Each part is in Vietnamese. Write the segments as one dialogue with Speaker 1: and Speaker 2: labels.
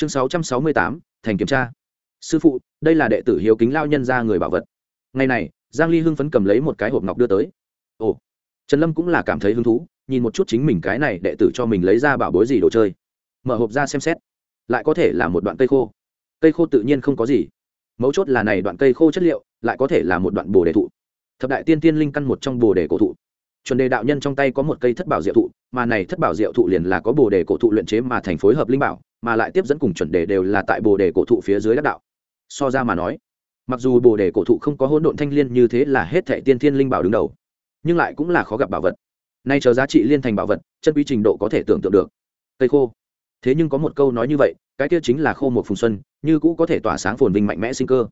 Speaker 1: chương sáu trăm sáu mươi tám, thành kiểm tra. Sư phụ, đây là đệ tử hiếu kính lao nhân ra người bảo vật. Ngày này, giang ly hưng phấn cầm lấy một cái hộp ngọc đưa tới. Ồ, trần lâm cũng là cảm thấy hứng thú, nhìn một chút chính mình cái này đệ tử cho mình lấy ra bảo bối gì đồ chơi. Mở hộp ra xem xét. Lại có thể là một đoạn cây khô. Cây khô tự nhiên không có gì. Mấu chốt là này đoạn cây khô chất liệu, lại có thể là một đoạn bồ đề thụ. Thập đại tiên tiên linh căn một trong bồ đề cổ thụ. Chuẩn đề đạo nhân trong tay có một cây thất bảo diệu thụ, mà này thất bảo diệu thụ liền là có bồ đề cổ thụ luyện chế mà thành phối hợp linh bảo mà lại tiếp dẫn cùng chuẩn đề đều là tại bồ đề cổ thụ phía dưới đắc đạo. So ra mà nói, mặc dù bồ đề cổ thụ không có hỗn độn thanh liên như thế là hết thệ tiên thiên linh bảo đứng đầu, nhưng lại cũng là khó gặp bảo vật. Nay chờ giá trị liên thành bảo vật, chân quý trình độ có thể tưởng tượng được. Cây khô. Thế nhưng có một câu nói như vậy, cái kia chính là khô một phùng xuân, như cũ có thể tỏa sáng phồn vinh mạnh mẽ sinh cơ.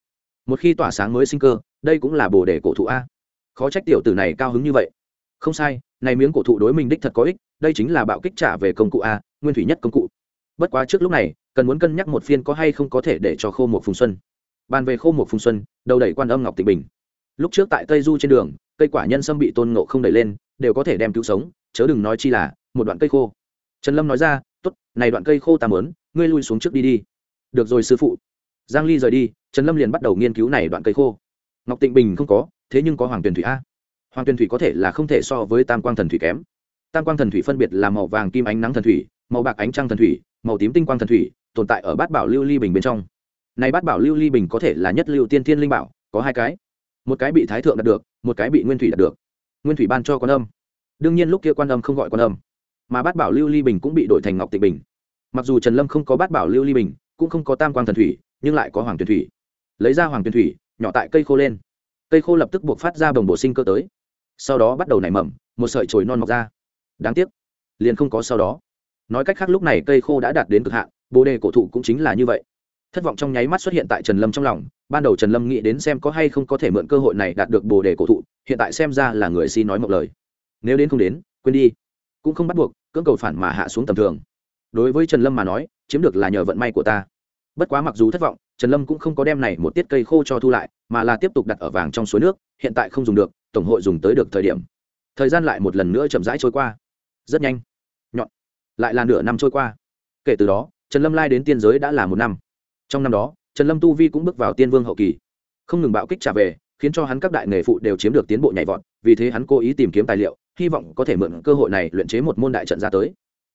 Speaker 1: Một khi tỏa sáng mới sinh cơ, đây cũng là bồ đề cổ thụ a. Khó trách tiểu tử này cao hứng như vậy. Không sai, này miếng cổ thụ đối mình đích thật có ích, đây chính là bạo kích trả về công cụ a, nguyên thủy nhất công cụ bất quá trước lúc này, cần muốn cân nhắc một phiên có hay không có thể để cho khô một phùng xuân. Bàn về khô một phùng xuân, đầu đẩy quan âm ngọc tịnh bình. Lúc trước tại tây du trên đường, cây quả nhân sâm bị tôn ngộ không đẩy lên, đều có thể đem cứu sống, chớ đừng nói chi là một đoạn cây khô. Trần lâm nói ra t ố t này đoạn cây khô ta mớn ngươi lui xuống trước đi đi. Được rồi sư phụ. Giang ly rời đi, trần lâm liền bắt đầu nghiên cứu này đoạn cây khô. Ngọc tịnh bình không có, thế nhưng có hoàng tuyền thủy a. Hoàng tuyền thủy có thể là không thể so với tam quang thần thủy kém. Tam quang thần thủy phân biệt là màu vàng kim ánh nắng thần thủy, màu bạc ánh trăng thần thủy màu tím tinh quang thần thủy, tồn tại ở bát bảo lưu ly bình bên trong. Này bát bảo lưu ly bình có thể là nhất lưu tiên thiên linh bảo, có hai cái. Một cái bị thái thượng đạt được, một cái bị nguyên thủy đạt được. Nguyên thủy ban cho quan âm. Đương nhiên lúc kia quan âm không gọi quan âm. Mà bát bảo lưu ly bình cũng bị đổi thành ngọc tịnh bình. Mặc dù trần lâm không có bát bảo lưu ly bình, cũng không có tam quang thần thủy, nhưng lại có hoàng tuyền thủy. Lấy ra hoàng tuyền thủy, nhỏ tại cây khô lên. Cây khô lập tức buộc phát ra bồng bổ sinh cơ tới. Sau đó bắt đầu nảy mầm, một sợi chồi non mọc ra. Đáng tiếc, liền không có sau đó nói cách khác lúc này cây khô đã đạt đến cực hạn, bồ đề cổ thụ cũng chính là như vậy. Thất vọng trong nháy mắt xuất hiện tại trần lâm trong lòng, ban đầu trần lâm nghĩ đến xem có hay không có thể mượn cơ hội này đạt được bồ đề cổ thụ, hiện tại xem ra là người xin nói một lời. Nếu đến không đến, quên đi. Cũng không bắt buộc, cưỡng cầu phản mà hạ xuống tầm thường. Đối với trần lâm mà nói, chiếm được là nhờ vận may của ta. Bất quá mặc dù thất vọng, trần lâm cũng không có đem này một tiết cây khô cho thu lại, mà là tiếp tục đặt ở vàng trong suối nước, hiện tại không dùng được, tổng hội dùng tới được thời điểm. Thời gian lại một lần nữa chậm rãi trôi qua. Rất nhanh lại là nửa năm trôi qua. Kể từ đó, trần lâm lai đến tiên giới đã là một năm. Trong năm đó, trần lâm tu vi cũng bước vào tiên vương hậu kỳ. Không ngừng bạo kích trả về, khiến cho hắn các đại nghề phụ đều chiếm được tiến bộ nhảy vọt, vì thế hắn cố ý tìm kiếm tài liệu, hy vọng có thể mượn cơ hội này luyện chế một môn đại trận ra tới.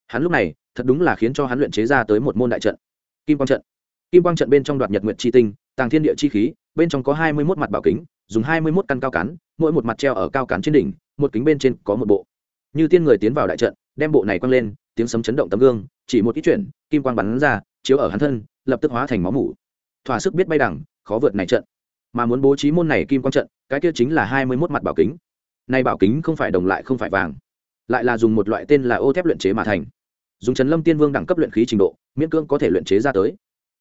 Speaker 1: Hắn lúc này, thật đúng là khiến cho hắn luyện chế ra tới một môn đại trận. Kim quang trận. Kim quang trận bên trong đoạt nhật nguyệt chi tinh, tàng thiên địa chi khí, bên trong có hai mươi một mặt bảo kính, dùng hai mươi một căn cao cán, mỗi một mặt treo ở cao cán trên đỉnh, một kính bên trên có một bộ. Như tiên người tiến vào đại trận, đem bộ này quăng lên tiếng sấm chấn động tấm gương, chỉ một ít chuyện, kim quang bắn ra, chiếu ở hắn thân, lập tức hóa thành máu mủ. Thỏa sức biết bay đẳng khó vượt này trận. Mà muốn bố trí môn này kim quang trận, cái kia chính là hai mươi mốt mặt bảo kính. Nay bảo kính không phải đồng lại không phải vàng, lại là dùng một loại tên là ô thép luyện chế mà thành. Dùng trần lâm tiên vương đẳng cấp luyện khí trình độ, miễn cưỡng có thể luyện chế ra tới.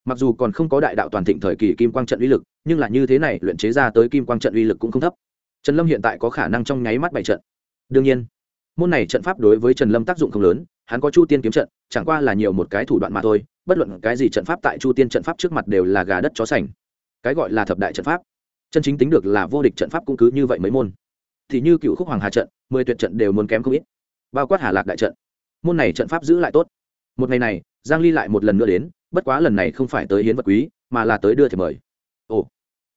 Speaker 1: Mặc dù còn không có đại đạo toàn thịnh thời kỳ kim quang trận uy lực, nhưng là như thế này luyện chế ra tới kim quang trận uy lực cũng không thấp. Trần lâm hiện tại có khả năng trong nháy mắt bảy trận. Đương nhiên, môn này trận pháp đối với trần lâm tác dụng không lớn hắn có chu tiên kiếm trận, chẳng qua là nhiều một cái thủ đoạn mà thôi, bất luận cái gì trận pháp tại chu tiên trận pháp trước mặt đều là gà đất chó sành. Cái gọi là thập đại trận pháp, chân chính tính được là vô địch trận pháp cũng cứ như vậy mấy môn. Thì như cựu khúc hoàng hà trận, mười tuyệt trận đều muốn kém không ít. Bao quát hà lạc đại trận, môn này trận pháp giữ lại tốt. Một ngày này, giang ly lại một lần nữa đến, bất quá lần này không phải tới hiến vật quý, mà là tới đưa thì mời. Ồ,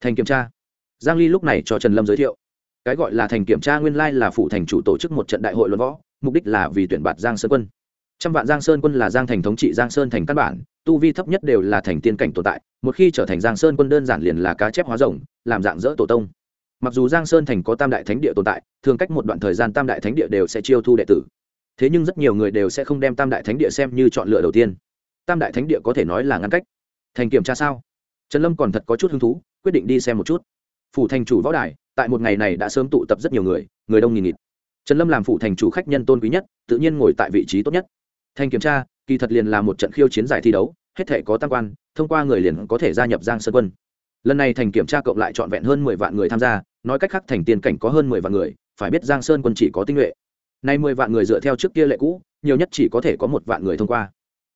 Speaker 1: thành kiểm tra. Giang ly lúc này cho trần lâm giới thiệu. Cái gọi là thành kiểm tra nguyên lai là phụ thành chủ tổ chức một trận đại hội luận võ, mục đích là vì tuyển bạt giang sơn quân trăm vạn giang sơn quân là giang thành thống trị giang sơn thành căn bản, tu vi thấp nhất đều là thành tiên cảnh tồn tại, một khi trở thành giang sơn quân đơn giản liền là cá chép hóa rồng, làm dạng dỡ tổ tông. Mặc dù giang sơn thành có tam đại thánh địa tồn tại, thường cách một đoạn thời gian tam đại thánh địa đều sẽ chiêu thu đệ tử. Thế nhưng rất nhiều người đều sẽ không đem tam đại thánh địa xem như chọn lựa đầu tiên. Tam đại thánh địa có thể nói là ngăn cách. Thành kiểm tra sao? Trần lâm còn thật có chút hứng thú, quyết định đi xem một chút. Phủ thành chủ võ đài, tại một ngày này đã sớm tụ tập rất nhiều người người đông nghìn nghịt. Trần lâm làm phủ thành chủ khách nhân tôn quý nhất, tự nhiên ngồi tại vị trí tốt nhất. Thanh kiểm tra, kỳ thật liền là một trận khiêu chiến giải thi đấu, hết thể có tam quan, thông qua người liền có thể gia nhập giang sơn quân. Lần này thành kiểm tra cộng lại trọn vẹn hơn mười vạn người tham gia, nói cách khác thành tiền cảnh có hơn mười vạn người, phải biết giang sơn quân chỉ có tinh nhuệ. Nay mười vạn người dựa theo trước kia lệ cũ, nhiều nhất chỉ có thể có một vạn người thông qua.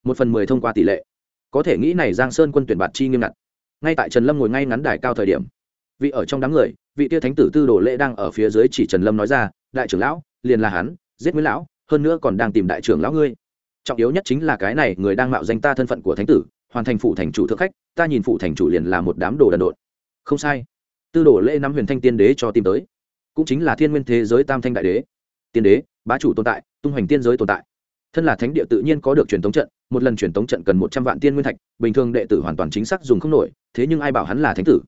Speaker 1: Một phần mười thông qua tỷ lệ. Có thể nghĩ này giang sơn quân tuyển bạt chi nghiêm ngặt. Ngay tại trần lâm ngồi ngay ngắn đài cao thời điểm, vị ở trong đám người, vị tia thánh tử tư đồ lễ đang ở phía dưới chỉ trần lâm nói ra, đại trưởng lão, liền là hắn, giết nguyễn lão, hơn nữa còn đang tìm đại trưởng lão ngươi trọng yếu nhất chính là cái này, người đang mạo danh ta thân phận của thánh tử, hoàn thành phụ thành chủ thượng khách, ta nhìn phụ thành chủ liền là một đám đồ đần độn. Không sai. Tư đồ lễ năm huyền thanh tiên đế cho tìm tới. Cũng chính là thiên nguyên thế giới tam thanh đại đế. Tiên đế, bá chủ tồn tại, tung hoành tiên giới tồn tại. Thân là thánh địa tự nhiên có được truyền thống trận, một lần truyền thống trận cần một trăm vạn tiên nguyên thạch, bình thường đệ tử hoàn toàn chính xác dùng không nổi, thế nhưng ai bảo hắn là thánh tử?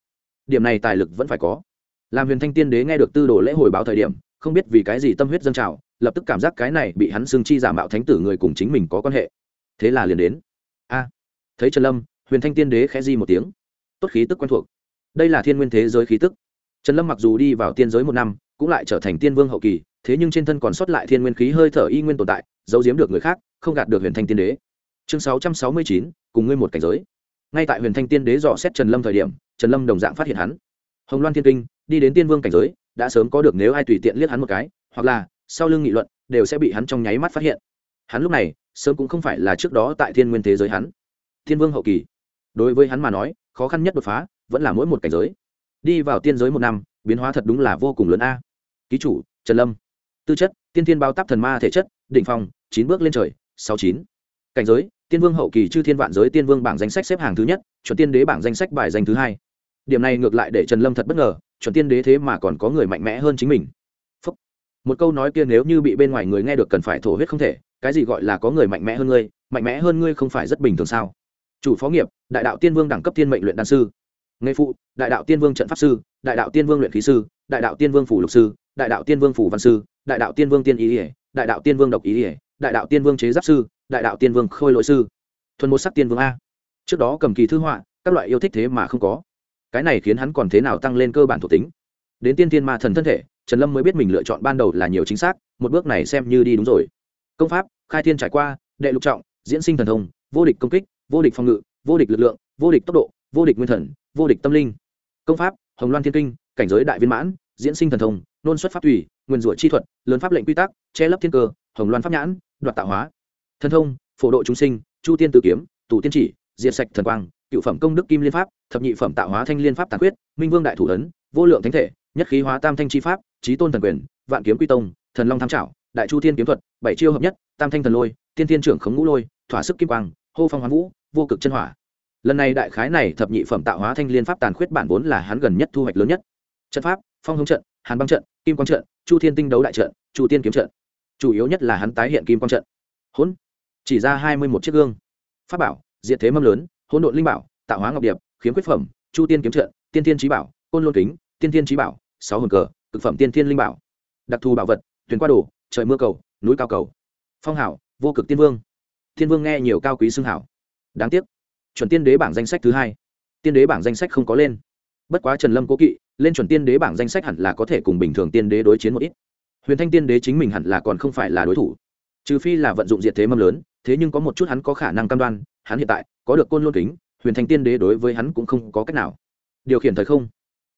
Speaker 1: Điểm này tài lực vẫn phải có. Làm huyền thanh tiên đế nghe được tư đồ lễ hồi báo thời điểm, không biết vì cái gì tâm huyết dân trào lập tức cảm giác cái này bị hắn xưng chi giả mạo thánh tử người cùng chính mình có quan hệ. Thế là liền đến. A. Thấy trần lâm, huyền thanh tiên đế khẽ di một tiếng. Tốt khí tức quen thuộc. Đây là thiên nguyên thế giới khí tức. Trần lâm mặc dù đi vào tiên giới một năm, cũng lại trở thành tiên vương hậu kỳ, thế nhưng trên thân còn sót lại thiên nguyên khí hơi thở y nguyên tồn tại, giấu giếm được người khác, không gạt được huyền thanh tiên đế. Chương sáu trăm sáu mươi chín, cùng ngươi một cảnh giới. Ngay tại huyền thanh tiên đế dò xét trần lâm thời điểm, trần lâm đồng dạng phát hiện hắn. Hồng loan thiên kinh, đi đến tiên vương cảnh giới, đã sớm có được nếu ai tùy tiện liếc hắn một cái, hoặc là sau lưng nghị luận đều sẽ bị hắn trong nháy mắt phát hiện. Hắn lúc này, sớm cũng không phải là trước đó tại thiên nguyên thế giới hắn. Thiên vương hậu kỳ. Đối với hắn mà nói, khó khăn nhất đột phá vẫn là mỗi một cảnh giới. Đi vào tiên giới một năm, biến hóa thật đúng là vô cùng lớn a. Ký chủ, trần lâm. Tư chất, tiên thiên bao tắp thần ma thể chất định phong, chín bước lên trời, sáu chín. Cảnh giới, tiên vương hậu kỳ chư thiên vạn giới tiên vương bảng danh sách xếp hàng thứ nhất, chuẩn tiên đế bảng danh sách bài danh thứ hai. Điểm này ngược lại để trần lâm thật bất ngờ, chuẩn tiên đế thế mà còn có người mạnh mẽ hơn chính mình một câu nói kia nếu như bị bên ngoài người nghe được cần phải thổ huyết không thể, cái gì gọi là có người mạnh mẽ hơn ngươi, mạnh mẽ hơn ngươi không phải rất bình thường sao? Chủ phó nghiệp, đại đạo tiên vương đẳng cấp tiên mệnh luyện đan sư. Nghề phụ, đại đạo tiên vương trận pháp sư, đại đạo tiên vương luyện khí sư, đại đạo tiên vương phủ lục sư, đại đạo tiên vương phủ văn sư, đại đạo tiên vương tiên ý ỉa đại đạo tiên vương độc ý ỉa đại đạo tiên vương chế giáp sư, đại đạo tiên vương khôi lỗi sư. Thuần một sắc tiên vương a. Trước đó cầm kỳ thư họa, các loại yêu thích thế mà không có. Cái này khiến hắn còn thế nào tăng lên cơ bản thuộc tính. Đến tiên tiên ma thần thân thể trần lâm mới biết mình lựa chọn ban đầu là nhiều chính xác, một bước này xem như đi đúng rồi. Công pháp, khai thiên trải qua, đệ lục trọng, diễn sinh thần thông, vô địch công kích, vô địch phòng ngự, vô địch lực lượng, vô địch tốc độ, vô địch nguyên thần, vô địch tâm linh. Công pháp, hồng loan thiên kinh, cảnh giới đại viên mãn, diễn sinh thần thông, nôn xuất pháp tùy, nguyên rủa chi thuật, lớn pháp lệnh quy tắc, che lấp thiên cơ, hồng loan pháp nhãn, đoạt tạo hóa. Thần thông, phổ độ chúng sinh, chu tiên tử kiếm tủ tiên chỉ, diệt sạch thần quang, cựu phẩm công đức kim liên pháp, thập nhị phẩm tạo hóa thanh liên pháp tàn quyết minh vương đại thủ ấn, vô lượng thánh thể nhất khí hóa tam thanh chi pháp trí tôn thần quyền, vạn kiếm quy tông, thần long tham trảo, đại chu thiên kiếm thuật, bảy chiêu hợp nhất, tam thanh thần lôi tiên thiên trưởng khống ngũ lôi, thỏa sức kim quang, hô phong hoán vũ, vô cực chân hỏa. Lần này đại khái này thập nhị phẩm tạo hóa thanh liên pháp tàn khuyết bản vốn là hắn gần nhất thu hoạch lớn nhất. Trận pháp, phong hướng trận, hàn băng trận, kim quang trận, chu thiên tinh đấu đại trận, chu tiên kiếm trận. Chủ yếu nhất là hắn tái hiện kim quang trận. Hỗn, chỉ ra hai mươi một chiếc gương. Pháp bảo, diện thế mâm lớn, hỗn độn linh bảo, tạo hóa ngọc điệp, khiếm quyết phẩm, chu tiên kiếm trận, tiên thiên trí bảo, côn lôn kính, tiên thiên trí bảo sáu hồn cờ, cực phẩm tiên thiên linh bảo. Đặc thù bảo vật, thuyền qua đồ, trời mưa cầu, núi cao cầu. Phong hảo, vô cực tiên vương. Thiên vương nghe nhiều cao quý xưng hảo. Đáng tiếc, chuẩn tiên đế bảng danh sách thứ hai. Tiên đế bảng danh sách không có lên. Bất quá trần lâm cố kỵ, lên chuẩn tiên đế bảng danh sách hẳn là có thể cùng bình thường tiên đế đối chiến một ít. Huyền thanh tiên đế chính mình hẳn là còn không phải là đối thủ. Trừ phi là vận dụng diệt thế mâm lớn, thế nhưng có một chút hắn có khả năng cam đoan, hắn hiện tại có được côn lôn kính, huyền thanh tiên đế đối với hắn cũng không có cách nào. Điều khiển thời không,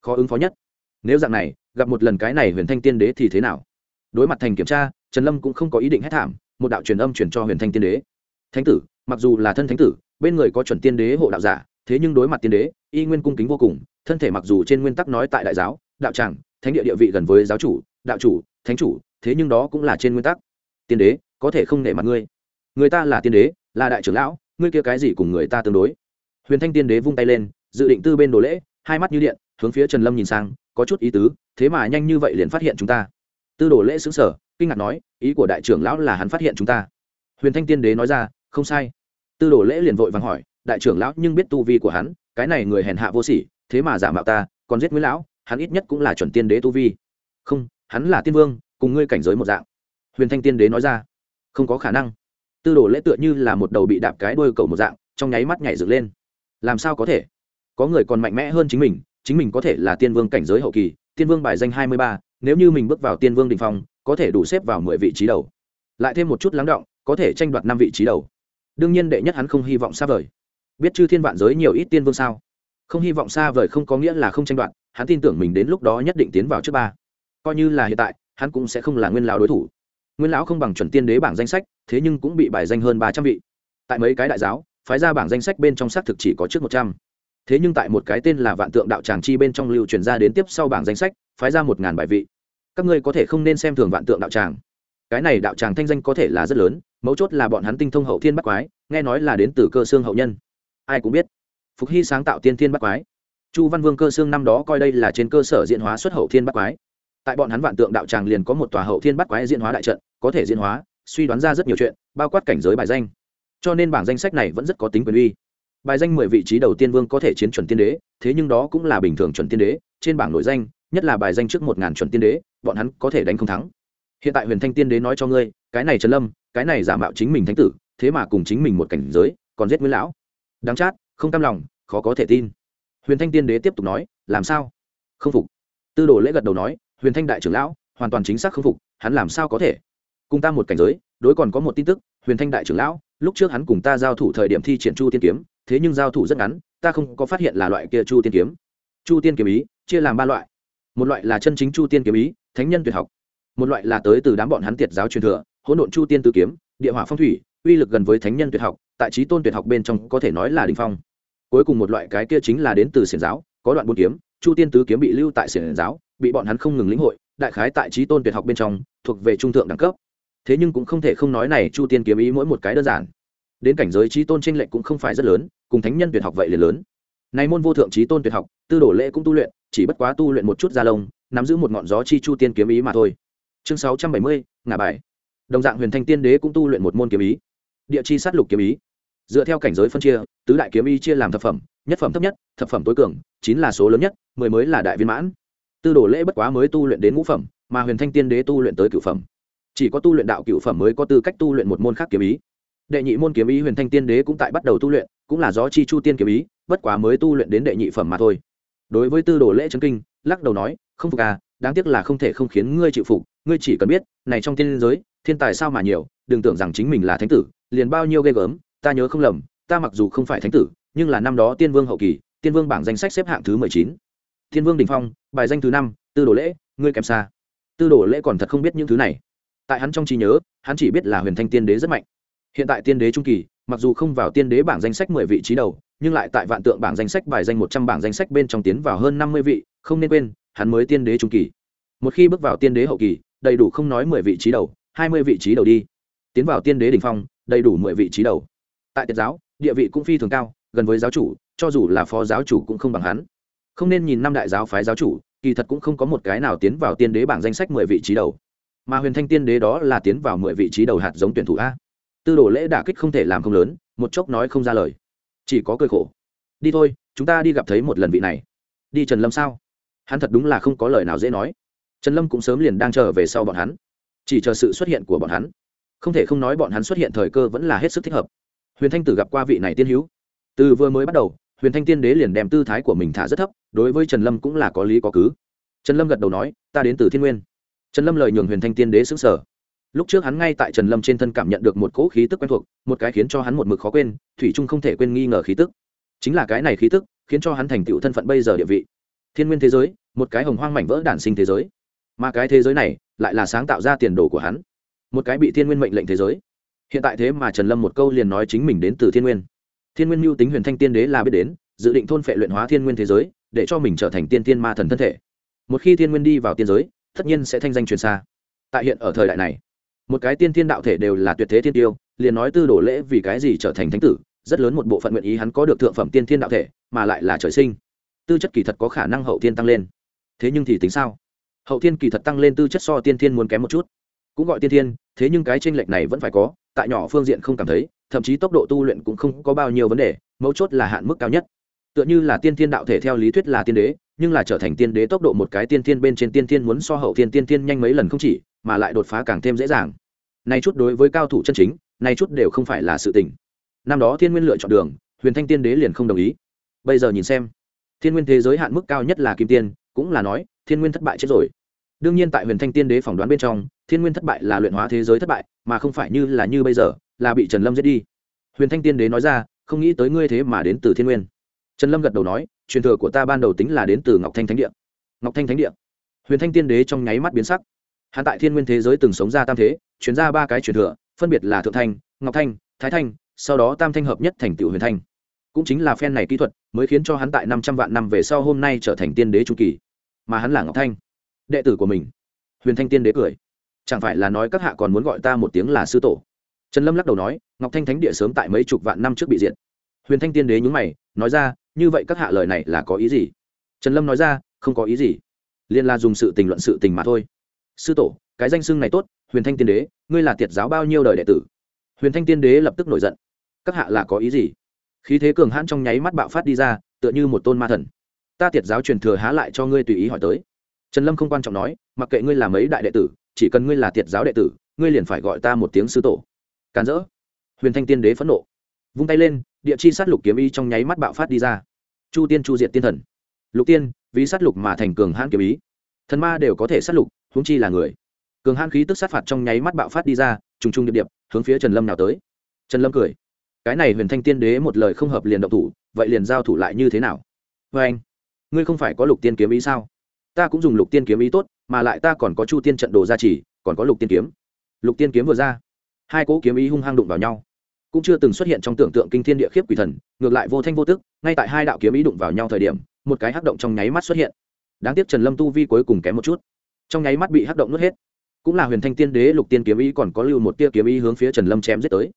Speaker 1: khó ứng phó nhất nếu dạng này, gặp một lần cái này huyền thanh tiên đế thì thế nào? Đối mặt thành kiểm tra, trần lâm cũng không có ý định hết thảm, một đạo truyền âm truyền cho huyền thanh tiên đế. Thánh tử, mặc dù là thân thánh tử, bên người có chuẩn tiên đế hộ đạo giả, thế nhưng đối mặt tiên đế, y nguyên cung kính vô cùng, thân thể mặc dù trên nguyên tắc nói tại đại giáo, đạo tràng, thánh địa địa vị gần với giáo chủ, đạo chủ, thánh chủ, thế nhưng đó cũng là trên nguyên tắc. Tiên đế, có thể không nể mặt ngươi. Người ta là tiên đế, là đại trưởng lão, ngươi kia cái gì cùng người ta tương đối? Huyền thanh tiên đế vung tay lên, dự định tư bên đồ lễ hai mắt như điện, hướng phía trần lâm nhìn sang, có chút ý tứ, thế mà nhanh như vậy liền phát hiện chúng ta. Tư đồ lễ xứng sở kinh ngạc nói, ý của đại trưởng lão là hắn phát hiện chúng ta. Huyền thanh tiên đế nói ra, không sai. Tư đồ lễ liền vội vàng hỏi, đại trưởng lão nhưng biết tu vi của hắn, cái này người hèn hạ vô sỉ, thế mà giả mạo ta, còn giết nguyễn lão, hắn ít nhất cũng là chuẩn tiên đế tu vi. Không, hắn là tiên vương, cùng ngươi cảnh giới một dạng. Huyền thanh tiên đế nói ra, không có khả năng. Tư đồ lễ tựa như là một đầu bị đạp cái đôi cầu một dạng, trong nháy mắt nhảy dựng lên. Làm sao có thể? Có người còn mạnh mẽ hơn chính mình chính mình có thể là tiên vương cảnh giới hậu kỳ, tiên vương bài danh hai mươi ba, nếu như mình bước vào tiên vương đình phong, có thể đủ xếp vào mười vị trí đầu. Lại thêm một chút lắng động, có thể tranh đoạt năm vị trí đầu. Đương nhiên đệ nhất hắn không hy vọng xa vời. Biết chư thiên vạn giới nhiều ít tiên vương sao? Không hy vọng xa vời không có nghĩa là không tranh đoạt, hắn tin tưởng mình đến lúc đó nhất định tiến vào trước ba. Coi như là hiện tại, hắn cũng sẽ không là nguyên lão đối thủ. Nguyên lão không bằng chuẩn tiên đế bảng danh sách, thế nhưng cũng bị bài danh hơn ba trăm vị. Tại mấy cái đại giáo, phái ra bảng danh sách bên trong xác thực chỉ có trước một trăm thế nhưng tại một cái tên là vạn tượng đạo tràng chi bên trong lưu truyền ra đến tiếp sau bảng danh sách, phái ra một ngàn bài vị. Các ngươi có thể không nên xem thường vạn tượng đạo tràng. Cái này đạo tràng thanh danh có thể là rất lớn, mấu chốt là bọn hắn tinh thông hậu thiên bắc quái, nghe nói là đến từ cơ xương hậu nhân. Ai cũng biết. Phục hy sáng tạo tiên thiên bắc quái. Chu văn vương cơ xương năm đó coi đây là trên cơ sở diễn hóa xuất hậu thiên bắc quái. Tại bọn hắn vạn tượng đạo tràng liền có một tòa hậu thiên bắc quái diễn hóa đại trận, có thể diễn hóa, suy đoán ra rất nhiều chuyện, bao quát cảnh giới bài danh. Cho nên bảng danh sách này vẫn rất có tính quyền uy bài danh mười vị trí đầu tiên vương có thể chiến chuẩn tiên đế, thế nhưng đó cũng là bình thường chuẩn tiên đế, trên bảng nội danh, nhất là bài danh trước một ngàn chuẩn tiên đế, bọn hắn có thể đánh không thắng. Hiện tại huyền thanh tiên đế nói cho ngươi, cái này trần lâm, cái này giả mạo chính mình thánh tử, thế mà cùng chính mình một cảnh giới, còn giết nguyễn lão. Đáng chát, không cam lòng, khó có thể tin. Huyền thanh tiên đế tiếp tục nói, làm sao? Không phục. Tư đồ lễ gật đầu nói, huyền thanh đại trưởng lão, hoàn toàn chính xác không phục, hắn làm sao có thể? Cùng ta một cảnh giới, đối còn có một tin tức, huyền thanh đại trưởng lão, lúc trước hắn cùng ta giao thủ thời điểm thi triển chu tiên kiếm thế nhưng giao thủ rất ngắn, ta không có phát hiện là loại kia chu tiên kiếm. Chu tiên kiếm ý, chia làm ba loại. Một loại là chân chính chu tiên kiếm ý, thánh nhân tuyệt học. Một loại là tới từ đám bọn hắn tiệt giáo truyền thừa, hỗn độn chu tiên tự kiếm, địa hỏa phong thủy, uy lực gần với thánh nhân tuyệt học, tại trí tôn tuyệt học bên trong có thể nói là đình phong. Cuối cùng một loại cái kia chính là đến từ xiển giáo, có đoạn buôn kiếm, chu tiên tứ kiếm bị lưu tại xiển giáo, bị bọn hắn không ngừng lĩnh hội, đại khái tại trí tôn tuyệt học bên trong, thuộc về trung thượng đẳng cấp. Thế nhưng cũng không thể không nói này chu tiên kiếm ý mỗi một cái đơn giản. Đến cảnh giới trí tôn tranh lệch cũng không phải rất lớn cùng thánh nhân tuyệt học vậy liền lớn. Này môn vô thượng trí tôn tuyệt học, tư đồ lễ cũng tu luyện, chỉ bất quá tu luyện một chút gia lông, nắm giữ một ngọn gió chi chu tiên kiếm ý mà thôi. Chương sáu trăm bảy mươi, ngả bài. Đồng dạng huyền thanh tiên đế cũng tu luyện một môn kiếm ý. Địa chi sát lục kiếm ý. Dựa theo cảnh giới phân chia, tứ đại kiếm ý chia làm thập phẩm, nhất phẩm thấp nhất, thập phẩm tối cường, chín là số lớn nhất, mười mới là đại viên mãn. Tư đồ lễ bất quá mới tu luyện đến ngũ phẩm, mà huyền thanh tiên đế tu luyện tới cửu phẩm. Chỉ có tu luyện đạo cửu phẩm mới có tư cách tu luyện một môn khác kiếm ý. Đệ nhị môn kiếm ý huyền thanh tiên đế cũng tại bắt đầu tu luyện cũng là gió chi chu tiên kiếm ý, bất quá mới tu luyện đến đệ nhị phẩm mà thôi. Đối với tư đồ lễ trấn kinh, lắc đầu nói, không phục à đáng tiếc là không thể không khiến ngươi chịu phục, ngươi chỉ cần biết, này trong tiên giới, thiên tài sao mà nhiều, đừng tưởng rằng chính mình là thánh tử, liền bao nhiêu ghê gớm, ta nhớ không lầm, ta mặc dù không phải thánh tử, nhưng là năm đó tiên vương hậu kỳ, tiên vương bảng danh sách xếp hạng thứ mười chín. Tiên vương đình phong, bài danh thứ năm, tư đồ lễ, ngươi kèm xa. Tư đồ lễ còn thật không biết những thứ này. Tại hắn trong trí nhớ, hắn chỉ biết là huyền thanh tiên đế rất mạnh. Hiện tại tiên đế trung kỳ mặc dù không vào tiên đế bảng danh sách mười vị trí đầu, nhưng lại tại vạn tượng bảng danh sách bài danh một trăm bảng danh sách bên trong tiến vào hơn năm mươi vị, không nên quên, hắn mới tiên đế trung kỳ. Một khi bước vào tiên đế hậu kỳ, đầy đủ không nói mười vị trí đầu, hai mươi vị trí đầu đi. Tiến vào tiên đế đ ỉ n h phong, đầy đủ mười vị trí đầu. Tại tiết giáo, địa vị cũng phi thường cao, gần với giáo chủ, cho dù là phó giáo chủ cũng không bằng hắn. Không nên nhìn năm đại giáo phái giáo chủ, kỳ thật cũng không có một cái nào tiến vào tiên đế bảng danh sách mười vị trí đầu. Mà huyền thanh tiên đế đó là tiến vào mười vị trí đầu hạt giống tuyển thủ a tư đồ lễ đả kích không thể làm không lớn, một chốc nói không ra lời. Chỉ có cười khổ. Đi thôi, chúng ta đi gặp thấy một lần vị này. Đi trần lâm sao? Hắn thật đúng là không có lời nào dễ nói. Trần lâm cũng sớm liền đang chờ về sau bọn hắn. Chỉ chờ sự xuất hiện của bọn hắn. Không thể không nói bọn hắn xuất hiện thời cơ vẫn là hết sức thích hợp. Huyền thanh tử gặp qua vị này tiên hữu. Từ vừa mới bắt đầu, huyền thanh tiên đế liền đem tư thái của mình thả rất thấp, đối với trần lâm cũng là có lý có cứ. Trần lâm gật đầu nói, ta đến từ thiên nguyên. Trần lâm lời nhường huyền thanh tiên đế xứng sở lúc trước hắn ngay tại trần lâm trên thân cảm nhận được một cỗ khí tức quen thuộc, một cái khiến cho hắn một mực khó quên, thủy trung không thể quên nghi ngờ khí tức. Chính là cái này khí tức, khiến cho hắn thành tựu thân phận bây giờ địa vị. Thiên nguyên thế giới, một cái hồng hoang mảnh vỡ đản sinh thế giới. Mà cái thế giới này, lại là sáng tạo ra tiền đồ của hắn. Một cái bị thiên nguyên mệnh lệnh thế giới. Hiện tại thế mà trần lâm một câu liền nói chính mình đến từ thiên nguyên. Thiên nguyên mưu tính huyền thanh tiên đế là biết đến, dự định thôn phệ luyện hóa thiên nguyên thế giới, để cho mình trở thành tiên tiên ma thần thân thể. Một khi thiên nguyên đi vào tiên giới, tất nhiên sẽ thanh danh truyền xa. Tại hiện ở thời đại này một cái tiên thiên đạo thể đều là tuyệt thế thiên tiêu, liền nói tư đồ lễ vì cái gì trở thành thánh tử, rất lớn một bộ phận nguyện ý hắn có được thượng phẩm tiên thiên đạo thể, mà lại là trời sinh. Tư chất kỳ thật có khả năng hậu thiên tăng lên. Thế nhưng thì tính sao? Hậu thiên kỳ thật tăng lên tư chất so tiên thiên muốn kém một chút. Cũng gọi tiên thiên, thế nhưng cái tranh lệch này vẫn phải có, tại nhỏ phương diện không cảm thấy, thậm chí tốc độ tu luyện cũng không có bao nhiêu vấn đề, mấu chốt là hạn mức cao nhất. Tựa như là tiên thiên đạo thể theo lý thuyết là tiên đế, nhưng là trở thành tiên đế tốc độ một cái tiên thiên bên trên tiên thiên muốn so hậu thiên tiên thiên nhanh mấy lần không chỉ mà lại đột phá càng thêm dễ dàng. Nay chút đối với cao thủ chân chính, nay chút đều không phải là sự tình. Năm đó thiên nguyên lựa chọn đường, huyền thanh tiên đế liền không đồng ý. Bây giờ nhìn xem, thiên nguyên thế giới hạn mức cao nhất là kim tiên, cũng là nói, thiên nguyên thất bại chết rồi. Đương nhiên tại huyền thanh tiên đế phỏng đoán bên trong, thiên nguyên thất bại là luyện hóa thế giới thất bại, mà không phải như là như bây giờ, là bị trần lâm giết đi. Huyền thanh tiên đế nói ra, không nghĩ tới ngươi thế mà đến từ thiên nguyên. Trần lâm gật đầu nói, truyền thừa của ta ban đầu tính là đến từ ngọc thanh thánh địa. Ngọc thanh thánh địa. Huyền thanh tiên đế trong nháy mắt biến sắc hắn tại thiên nguyên thế giới từng sống ra tam thế, chuyển ra ba cái truyền thừa, phân biệt là thượng thanh, ngọc thanh, thái thanh, sau đó tam thanh hợp nhất thành tựu huyền thanh. Cũng chính là phen này kỹ thuật, mới khiến cho hắn tại năm trăm vạn năm về sau hôm nay trở thành tiên đế trung kỳ. Mà hắn là ngọc thanh, đệ tử của mình. Huyền thanh tiên đế cười. Chẳng phải là nói các hạ còn muốn gọi ta một tiếng là sư tổ? Trần lâm lắc đầu nói, ngọc thanh thánh địa sớm tại mấy chục vạn năm trước bị diệt. Huyền thanh tiên đế nhúng mày, nói ra, như vậy các hạ lời này là có ý gì? Trần lâm nói ra, không có ý gì. Liên la dùng sự tình luận sự tình mà thôi sư tổ, cái danh xưng này tốt, huyền thanh tiên đế, ngươi là tiệt giáo bao nhiêu đời đệ tử? Huyền thanh tiên đế lập tức nổi giận. Các hạ là có ý gì? Khí thế cường hãn trong nháy mắt bạo phát đi ra, tựa như một tôn ma thần. Ta tiệt giáo truyền thừa há lại cho ngươi tùy ý hỏi tới. Trần lâm không quan trọng nói, mặc kệ ngươi là mấy đại đệ tử, chỉ cần ngươi là tiệt giáo đệ tử, ngươi liền phải gọi ta một tiếng sư tổ. Càn rỡ. Huyền thanh tiên đế phẫn nộ. Vung tay lên, địa chi sát lục kiếm ý trong nháy mắt bạo phát đi ra. Chu tiên chu diệt tiên thần. Lục tiên, vì sát lục mà thành cường hãn kiếm ý. Thần ma đều có thể sát lục huống chi là người. Cường hãn khí tức sát phạt trong nháy mắt bạo phát đi ra, trùng trùng điệp điệp, hướng phía trần lâm nào tới. Trần lâm cười. Cái này huyền thanh tiên đế một lời không hợp liền động thủ, vậy liền giao thủ lại như thế nào? Vê anh, ngươi không phải có lục tiên kiếm ý sao? Ta cũng dùng lục tiên kiếm ý tốt, mà lại ta còn có chu tiên trận đồ gia trì, còn có lục tiên kiếm. Lục tiên kiếm vừa ra, hai cỗ kiếm ý hung hăng đụng vào nhau. Cũng chưa từng xuất hiện trong tưởng tượng kinh thiên địa khiếp quỷ thần, ngược lại vô thanh vô tức, ngay tại hai đạo kiếm ý đụng vào nhau thời điểm, một cái hắc động trong nháy mắt xuất hiện. Đáng tiếc trần lâm tu vi cuối cùng kém một chút trong nháy mắt bị hắc động nuốt hết. Cũng là huyền thanh tiên đế lục tiên kiếm ý còn có lưu một tia kiếm ý hướng phía trần lâm chém giết tới.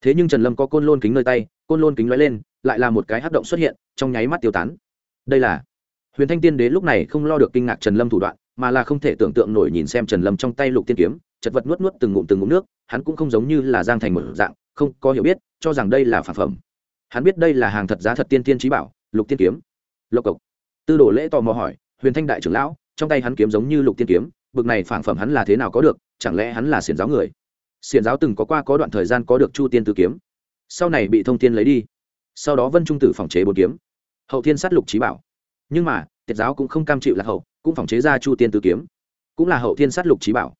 Speaker 1: Thế nhưng trần lâm có côn lôn kính nơi tay, côn lôn kính lóe lên, lại là một cái hắc động xuất hiện, trong nháy mắt tiêu tán. Đây là huyền thanh tiên đế lúc này không lo được kinh ngạc trần lâm thủ đoạn, mà là không thể tưởng tượng nổi nhìn xem trần lâm trong tay lục tiên kiếm, chật vật nuốt nuốt từng ngụm từng ngụm nước, hắn cũng không giống như là giang thành một dạng, không có hiểu biết, cho rằng đây là phản phẩm. Hắn biết đây là hàng thật giá thật tiên tiên trí bảo, lục tiên kiếm. Lộc cộc. Tư đồ lễ tò mò hỏi, huyền thanh đại trưởng lão trong tay hắn kiếm giống như lục tiên kiếm, bực này phản phẩm hắn là thế nào có được, chẳng lẽ hắn là xiển giáo người? Xiển giáo từng có qua có đoạn thời gian có được chu tiên tử kiếm. Sau này bị thông tiên lấy đi. Sau đó vân trung tử phòng chế bốn kiếm. Hậu thiên sát lục trí bảo. Nhưng mà, tiệt giáo cũng không cam chịu lạc hậu, cũng phòng chế ra chu tiên tử kiếm. Cũng là hậu thiên sát lục trí bảo.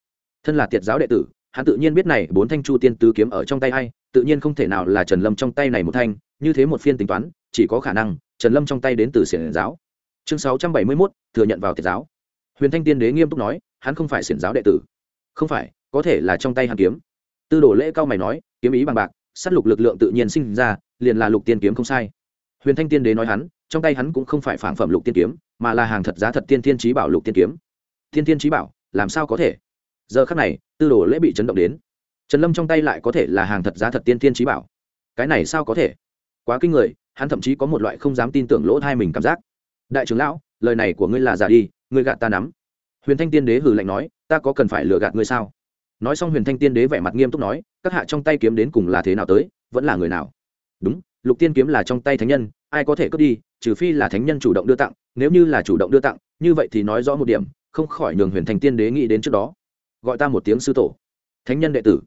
Speaker 1: Thân là tiệt giáo đệ tử, hắn tự nhiên biết này bốn thanh chu tiên tứ kiếm ở trong tay hay tự nhiên không thể nào là trần lâm trong tay này một thanh, như thế một phiên tính toán, chỉ có khả năng trần lâm trong tay đến từ xiển giáo. Chương sáu trăm bảy mươi mốt, thừa nhận vào tiệt giáo huyền thanh tiên đế nghiêm túc nói, hắn không phải xiển giáo đệ tử. Không phải, có thể là trong tay hắn kiếm. Tư đồ lễ cao mày nói, kiếm ý bằng bạc s á t lục lực lượng tự nhiên sinh ra, liền là lục tiên kiếm không sai. Huyền thanh tiên đế nói hắn, trong tay hắn cũng không phải phản phẩm lục tiên kiếm, mà là hàng thật giá thật tiên tiên trí bảo lục tiên kiếm. Tiên tiên trí bảo, làm sao có thể? Giờ khắc này, tư đồ lễ bị chấn động đến. Trần lâm trong tay lại có thể là hàng thật giá thật tiên tiên trí bảo. Cái này sao có thể? Quá kinh người, hắn thậm chí có một loại không dám tin tưởng lỗ thai mình cảm giác. Đại trưởng lão, lời này của ngươi là giả đi ngươi gạt ta nắm. Huyền thanh tiên đế hử lạnh nói, ta có cần phải lừa gạt ngươi sao? Nói xong huyền thanh tiên đế vẻ mặt nghiêm túc nói, các hạ trong tay kiếm đến cùng là thế nào tới, vẫn là người nào? Đúng, lục tiên kiếm là trong tay thánh nhân, ai có thể cướp đi, trừ phi là thánh nhân chủ động đưa tặng, nếu như là chủ động đưa tặng, như vậy thì nói rõ một điểm, không khỏi nhường huyền thanh tiên đế nghĩ đến trước đó. Gọi ta một tiếng sư tổ. Thánh nhân đệ tử.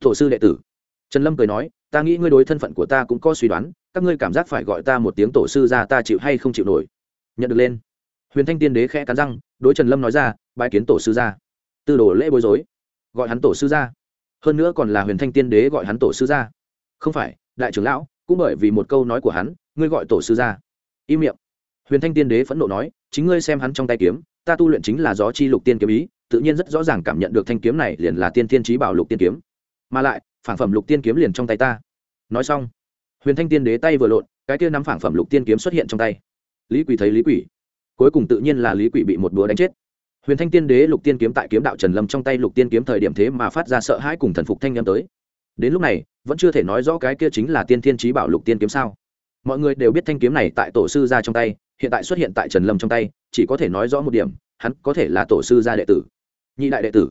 Speaker 1: Tổ sư đệ tử. Trần lâm cười nói, ta nghĩ ngươi đối thân phận của ta cũng có suy đoán, các ngươi cảm giác phải gọi ta một tiếng tổ sư ra ta chịu hay không chịu nổi. Nhận được lên huyền thanh tiên đế khẽ cắn răng đối trần lâm nói ra bãi kiến tổ sư gia, tư đồ lễ bối rối gọi hắn tổ sư gia. hơn nữa còn là huyền thanh tiên đế gọi hắn tổ sư gia. không phải đại trưởng lão cũng bởi vì một câu nói của hắn ngươi gọi tổ sư gia. im miệng huyền thanh tiên đế phẫn nộ nói chính ngươi xem hắn trong tay kiếm ta tu luyện chính là gió chi lục tiên kiếm ý tự nhiên rất rõ ràng cảm nhận được thanh kiếm này liền là tiên tiên trí bảo lục tiên kiếm mà lại phản phẩm lục tiên kiếm liền trong tay ta nói xong huyền thanh tiên đế tay vừa lộn cái kia nắm phản phẩm lục tiên kiếm xuất hiện trong tay lý quỷ thấy lý quỷ cuối cùng tự nhiên là lý quỷ bị một búa đánh chết. Huyền thanh tiên đế, lục tiên kiếm tại kiếm đạo trần lâm trong tay lục tiên kiếm thời điểm thế mà phát ra sợ hãi cùng thần phục thanh â tới. Đến lúc này, vẫn chưa thể nói rõ cái kia chính là tiên thiên trí bảo lục tiên kiếm sao. Mọi người đều biết thanh kiếm này tại tổ sư ra trong tay, hiện tại xuất hiện tại trần lâm trong tay, chỉ có thể nói rõ một điểm, hắn có thể là tổ sư gia đệ tử. Nhị đại đệ tử.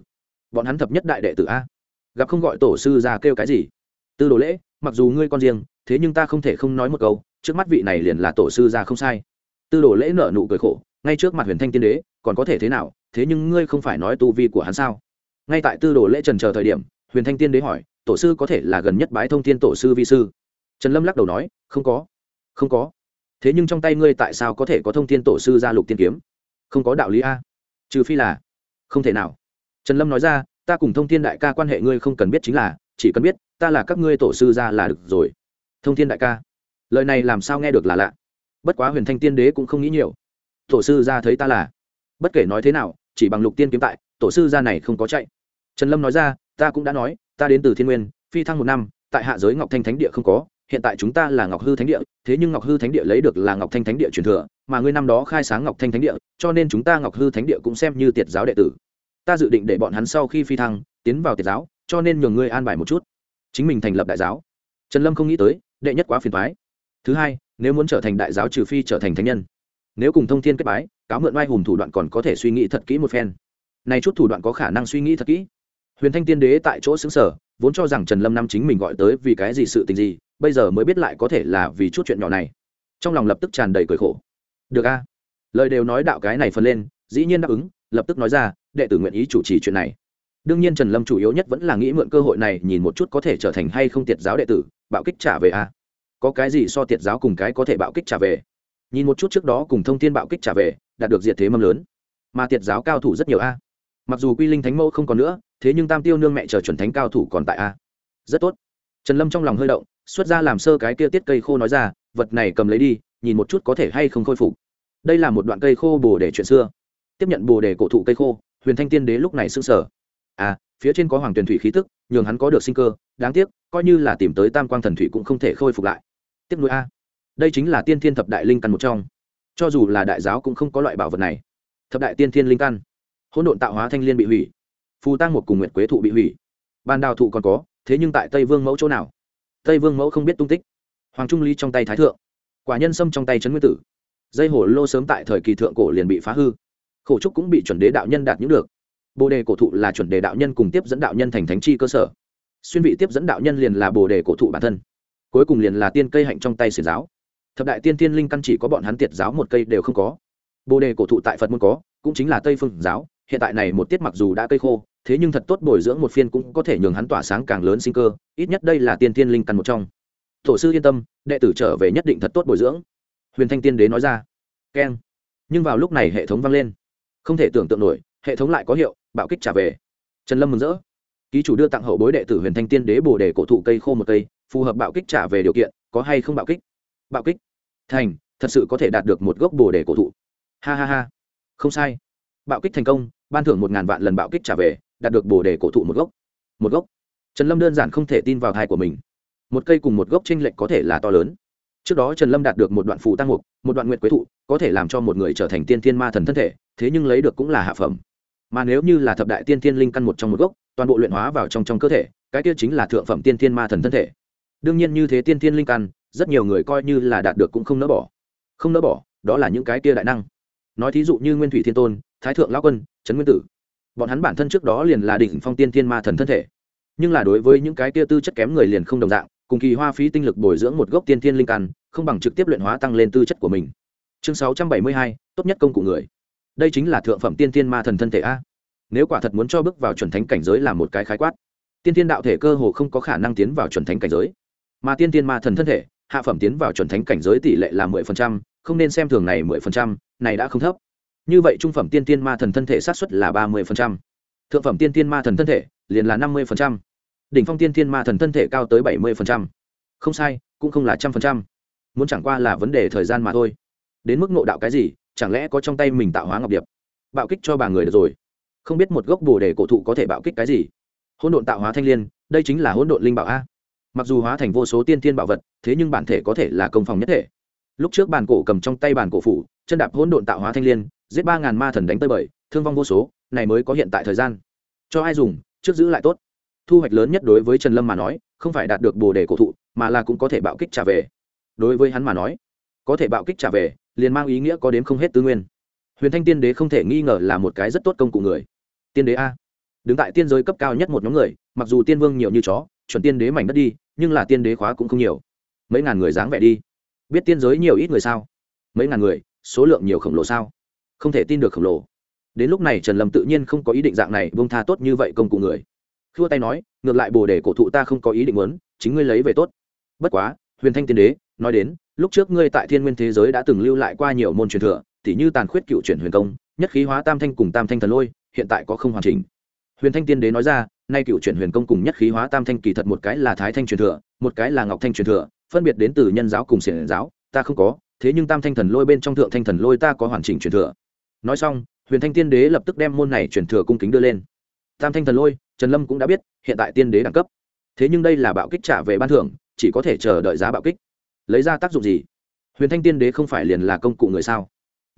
Speaker 1: Bọn hắn thập nhất đại đệ tử a. Gặp không gọi tổ sư ra kêu cái gì? Tư đồ lễ, mặc dù ngươi con riêng, thế nhưng ta không thể không nói một câu, trước mắt vị này liền là tổ sư ra không sai tư đồ lễ nở nụ cười khổ, ngay trước mặt huyền thanh tiên đế, còn có thể thế nào, thế nhưng ngươi không phải nói tu vi của hắn sao? Ngay tại tư đồ lễ trần chờ thời điểm, huyền thanh tiên đế hỏi, tổ sư có thể là gần nhất bái thông tiên tổ sư vi sư? Trần lâm lắc đầu nói, không có không có. Thế nhưng trong tay ngươi tại sao có thể có thông tiên tổ sư gia lục tiên kiếm? Không có đạo lý a. Trừ phi là, không thể nào. Trần lâm nói ra, ta cùng thông thiên đại ca quan hệ ngươi không cần biết chính là, chỉ cần biết, ta là các ngươi tổ sư ra là được rồi. Thông thiên đại ca, lời này làm sao nghe được là lạ? Bất quá huyền thanh tiên đế cũng không nghĩ nhiều. Tổ sư ra thấy ta là. Bất kể nói thế nào, chỉ bằng lục tiên kiếm tại, tổ sư ra này không có chạy. Trần lâm nói ra, ta cũng đã nói, ta đến từ thiên nguyên, phi thăng một năm, tại hạ giới ngọc thanh thánh địa không có, hiện tại chúng ta là ngọc hư thánh địa, thế nhưng ngọc hư thánh địa lấy được là ngọc thanh thánh địa truyền thừa, mà ngươi năm đó khai sáng ngọc thanh thánh địa, cho nên chúng ta ngọc hư thánh địa cũng xem như tiệt giáo đệ tử. Ta dự định để bọn hắn sau khi phi thăng, tiến vào tiệt giáo, cho nên nhường ngươi an bài một chút. Chính mình thành lập đại giáo. Trần lâm không nghĩ tới, đệ nhất quá phiền thoái thứ hai nếu muốn trở thành đại giáo trừ phi trở thành thánh nhân. Nếu cùng thông thiên kết bái, cáo mượn oai hùng thủ đoạn còn có thể suy nghĩ thật kỹ một phen. Này chút thủ đoạn có khả năng suy nghĩ thật kỹ. Huyền thanh tiên đế tại chỗ xứng sở, vốn cho rằng trần lâm năm chính mình gọi tới vì cái gì sự tình gì, bây giờ mới biết lại có thể là vì chút chuyện nhỏ này. Trong lòng lập tức tràn đầy cười khổ. Được a. Lời đều nói đạo cái này phân lên, dĩ nhiên đáp ứng, lập tức nói ra, đệ tử nguyện ý chủ trì chuyện này. Đương nhiên trần lâm chủ yếu nhất vẫn là nghĩ mượn cơ hội này nhìn một chút có thể trở thành hay không tiệt giáo đệ tử, bạo kích trả về a có cái gì so tiệt giáo cùng cái có thể bạo kích trả về? Nhìn một chút trước đó cùng thông tin bạo kích trả về, đạt được diệt thế mâm lớn. Mà tiệt giáo cao thủ rất nhiều a. Mặc dù quy linh thánh mẫu không còn nữa, thế nhưng tam tiêu nương mẹ chờ chuẩn thánh cao thủ còn tại a. Rất tốt. Trần lâm trong lòng hơi động, xuất ra làm sơ cái kia tiết cây khô nói ra, vật này cầm lấy đi, nhìn một chút có thể hay không khôi phục. Đây là một đoạn cây khô bồ để chuyện xưa. Tiếp nhận bồ đề cổ thụ cây khô, huyền thanh tiên đế lúc này sững sở à phía trên có hoàng tuyền thủy khí tức, nhường hắn có được sinh cơ, đáng tiếc, coi như là tìm tới tam quang thần thủy cũng không thể khôi phục lại tiếp nối a. Đây chính là tiên thiên thập đại linh căn một trong. Cho dù là đại giáo cũng không có loại bảo vật này. Thập đại tiên thiên linh căn. Hỗn độn tạo hóa thanh liên bị hủy. Phù tăng một cùng nguyện quế thụ bị hủy. Ban đào thụ còn có, thế nhưng tại tây vương mẫu chỗ nào? Tây vương mẫu không biết tung tích. Hoàng trung ly trong tay thái thượng. Quả nhân sâm trong tay trấn nguyên tử. Dây hổ lô sớm tại thời kỳ thượng cổ liền bị phá hư. Khổ trúc cũng bị chuẩn đế đạo nhân đạt những được. Bồ đề cổ thụ là chuẩn đề đạo nhân cùng tiếp dẫn đạo nhân thành thánh chi cơ sở. Xuyên vị tiếp dẫn đạo nhân liền là bồ đề cổ thụ bản thân cuối cùng liền là tiên cây hạnh trong tay xiển giáo. Thập đại tiên tiên linh căn chỉ có bọn hắn tiệt giáo một cây đều không có. Bồ đề cổ thụ tại phật môn có, cũng chính là tây phương giáo. Hiện tại này một tiết mặc dù đã cây khô, thế nhưng thật tốt bồi dưỡng một phiên cũng có thể nhường hắn tỏa sáng càng lớn sinh cơ. Ít nhất đây là tiên tiên linh căn một trong. Tổ sư yên tâm, đệ tử trở về nhất định thật tốt bồi dưỡng. Huyền thanh tiên đế nói ra. Keng. Nhưng vào lúc này hệ thống vang lên. Không thể tưởng tượng nổi, hệ thống lại có hiệu, bạo kích trả về. Trần lâm mừng rỡ. Ký chủ đưa tặng hậu bối đệ tử huyền thanh tiên đế bồ đề cổ thụ cây khô một cây phù hợp bạo kích trả về điều kiện, có hay không bạo kích? Bạo kích? Thành, thật sự có thể đạt được một gốc bồ đề cổ thụ. Ha ha ha. Không sai. Bạo kích thành công, ban thưởng một ngàn vạn lần bạo kích trả về, đạt được bồ đề cổ thụ một gốc. Một gốc. Trần lâm đơn giản không thể tin vào thai của mình. Một cây cùng một gốc tranh lệch có thể là to lớn. Trước đó trần lâm đạt được một đoạn phù tăng mục, một đoạn nguyện quế thụ, có thể làm cho một người trở thành tiên thiên ma thần thân thể, thế nhưng lấy được cũng là hạ phẩm. Mà nếu như là thập đại tiên thiên linh căn một trong một gốc, toàn bộ luyện hóa vào trong trong cơ thể, cái kia chính là thượng phẩm tiên thiên ma thần thân thể đương nhiên như thế tiên thiên linh căn, rất nhiều người coi như là đạt được cũng không nỡ bỏ. Không nỡ bỏ, đó là những cái kia đại năng. Nói thí dụ như nguyên thủy thiên tôn, thái thượng lão quân, trấn nguyên tử. Bọn hắn bản thân trước đó liền là đỉnh phong tiên thiên ma thần thân thể. Nhưng là đối với những cái kia tư chất kém người liền không đồng dạng, cùng kỳ hoa phí tinh lực bồi dưỡng một gốc tiên thiên linh căn, không bằng trực tiếp luyện hóa tăng lên tư chất của mình. Chương sáu trăm bảy mươi hai, tốt nhất công cụ người. Đây chính là thượng phẩm tiên thiên ma thần thân thể a. Nếu quả thật muốn cho bước vào chuẩn thánh cảnh giới là một cái khái quát. Tiên thiên đạo thể cơ hồ không có khả năng tiến vào chuẩn thánh cảnh giới mà tiên tiên ma thần thân thể, hạ phẩm tiến vào chuẩn thánh cảnh giới tỷ lệ là mười phần trăm, không nên xem thường này mười phần trăm, này đã không thấp. Như vậy trung phẩm tiên tiên ma thần thân thể sát xuất là ba mươi phần trăm. Thượng phẩm tiên tiên ma thần thân thể liền là năm mươi phần trăm. Đỉnh phong tiên tiên ma thần thân thể cao tới bảy mươi phần trăm. Không sai, cũng không là trăm phần trăm. Muốn chẳng qua là vấn đề thời gian mà thôi. Đến mức nộ đạo cái gì, chẳng lẽ có trong tay mình tạo hóa ngọc điệp? Bạo kích cho bà người được rồi. Không biết một gốc bồ đề cổ thụ có thể bạo kích cái gì? Hỗn độn tạo hóa thanh l i ê n đây chính là hỗn độn linh bảo a mặc dù hóa thành vô số tiên thiên bảo vật, thế nhưng bản thể có thể là công phòng nhất thể. Lúc trước bàn cổ cầm trong tay bàn cổ phủ, chân đạp hỗn độn tạo hóa thanh l i ê n giết ba ngàn ma thần đánh tơi bời, thương vong vô số, này mới có hiện tại thời gian. Cho ai dùng, trước giữ lại tốt. Thu hoạch lớn nhất đối với trần lâm mà nói, không phải đạt được bồ đề cổ thụ, mà là cũng có thể bạo kích trả về. Đối với hắn mà nói, có thể bạo kích trả về, liền mang ý nghĩa có đến không hết tư nguyên. Huyền thanh tiên đế không thể nghi ngờ là một cái rất tốt công cụ người. Tiên đế a. Đứng tại tiên giới cấp cao nhất một nhóm người, mặc dù tiên vương nhiều như chó, chuẩn tiên đế mảnh đất đi nhưng là tiên đế khóa cũng không nhiều. Mấy ngàn người dáng vẻ đi. Biết tiên giới nhiều ít người sao? Mấy ngàn người, số lượng nhiều khổng lồ sao? Không thể tin được khổng lồ. Đến lúc này trần lâm tự nhiên không có ý định dạng này bông tha tốt như vậy công cụ người. Khua tay nói, ngược lại bồ đề cổ thụ ta không có ý định muốn, chính ngươi lấy về tốt. Bất quá, huyền thanh tiên đế, nói đến, lúc trước ngươi tại thiên nguyên thế giới đã từng lưu lại qua nhiều môn truyền thừa, tỉ như tàn khuyết cựu chuyển huyền công, nhất khí hóa tam thanh cùng tam thanh thần lôi, hiện tại có không hoàn chỉnh. Huyền thanh tiên đế nói ra nay cựu chuyển huyền công cùng nhất khí hóa tam thanh kỳ thật một cái là thái thanh truyền thừa, một cái là ngọc thanh truyền thừa, phân biệt đến từ nhân giáo cùng xiển giáo, ta không có, thế nhưng tam thanh thần lôi bên trong thượng thanh thần lôi ta có hoàn chỉnh truyền thừa. Nói xong, huyền thanh tiên đế lập tức đem môn này truyền thừa cung kính đưa lên. Tam thanh thần lôi, trần lâm cũng đã biết, hiện tại tiên đế đẳng cấp. Thế nhưng đây là bạo kích trả về ban thưởng, chỉ có thể chờ đợi giá bạo kích. Lấy ra tác dụng gì? Huyền thanh tiên đế không phải liền là công cụ người sao?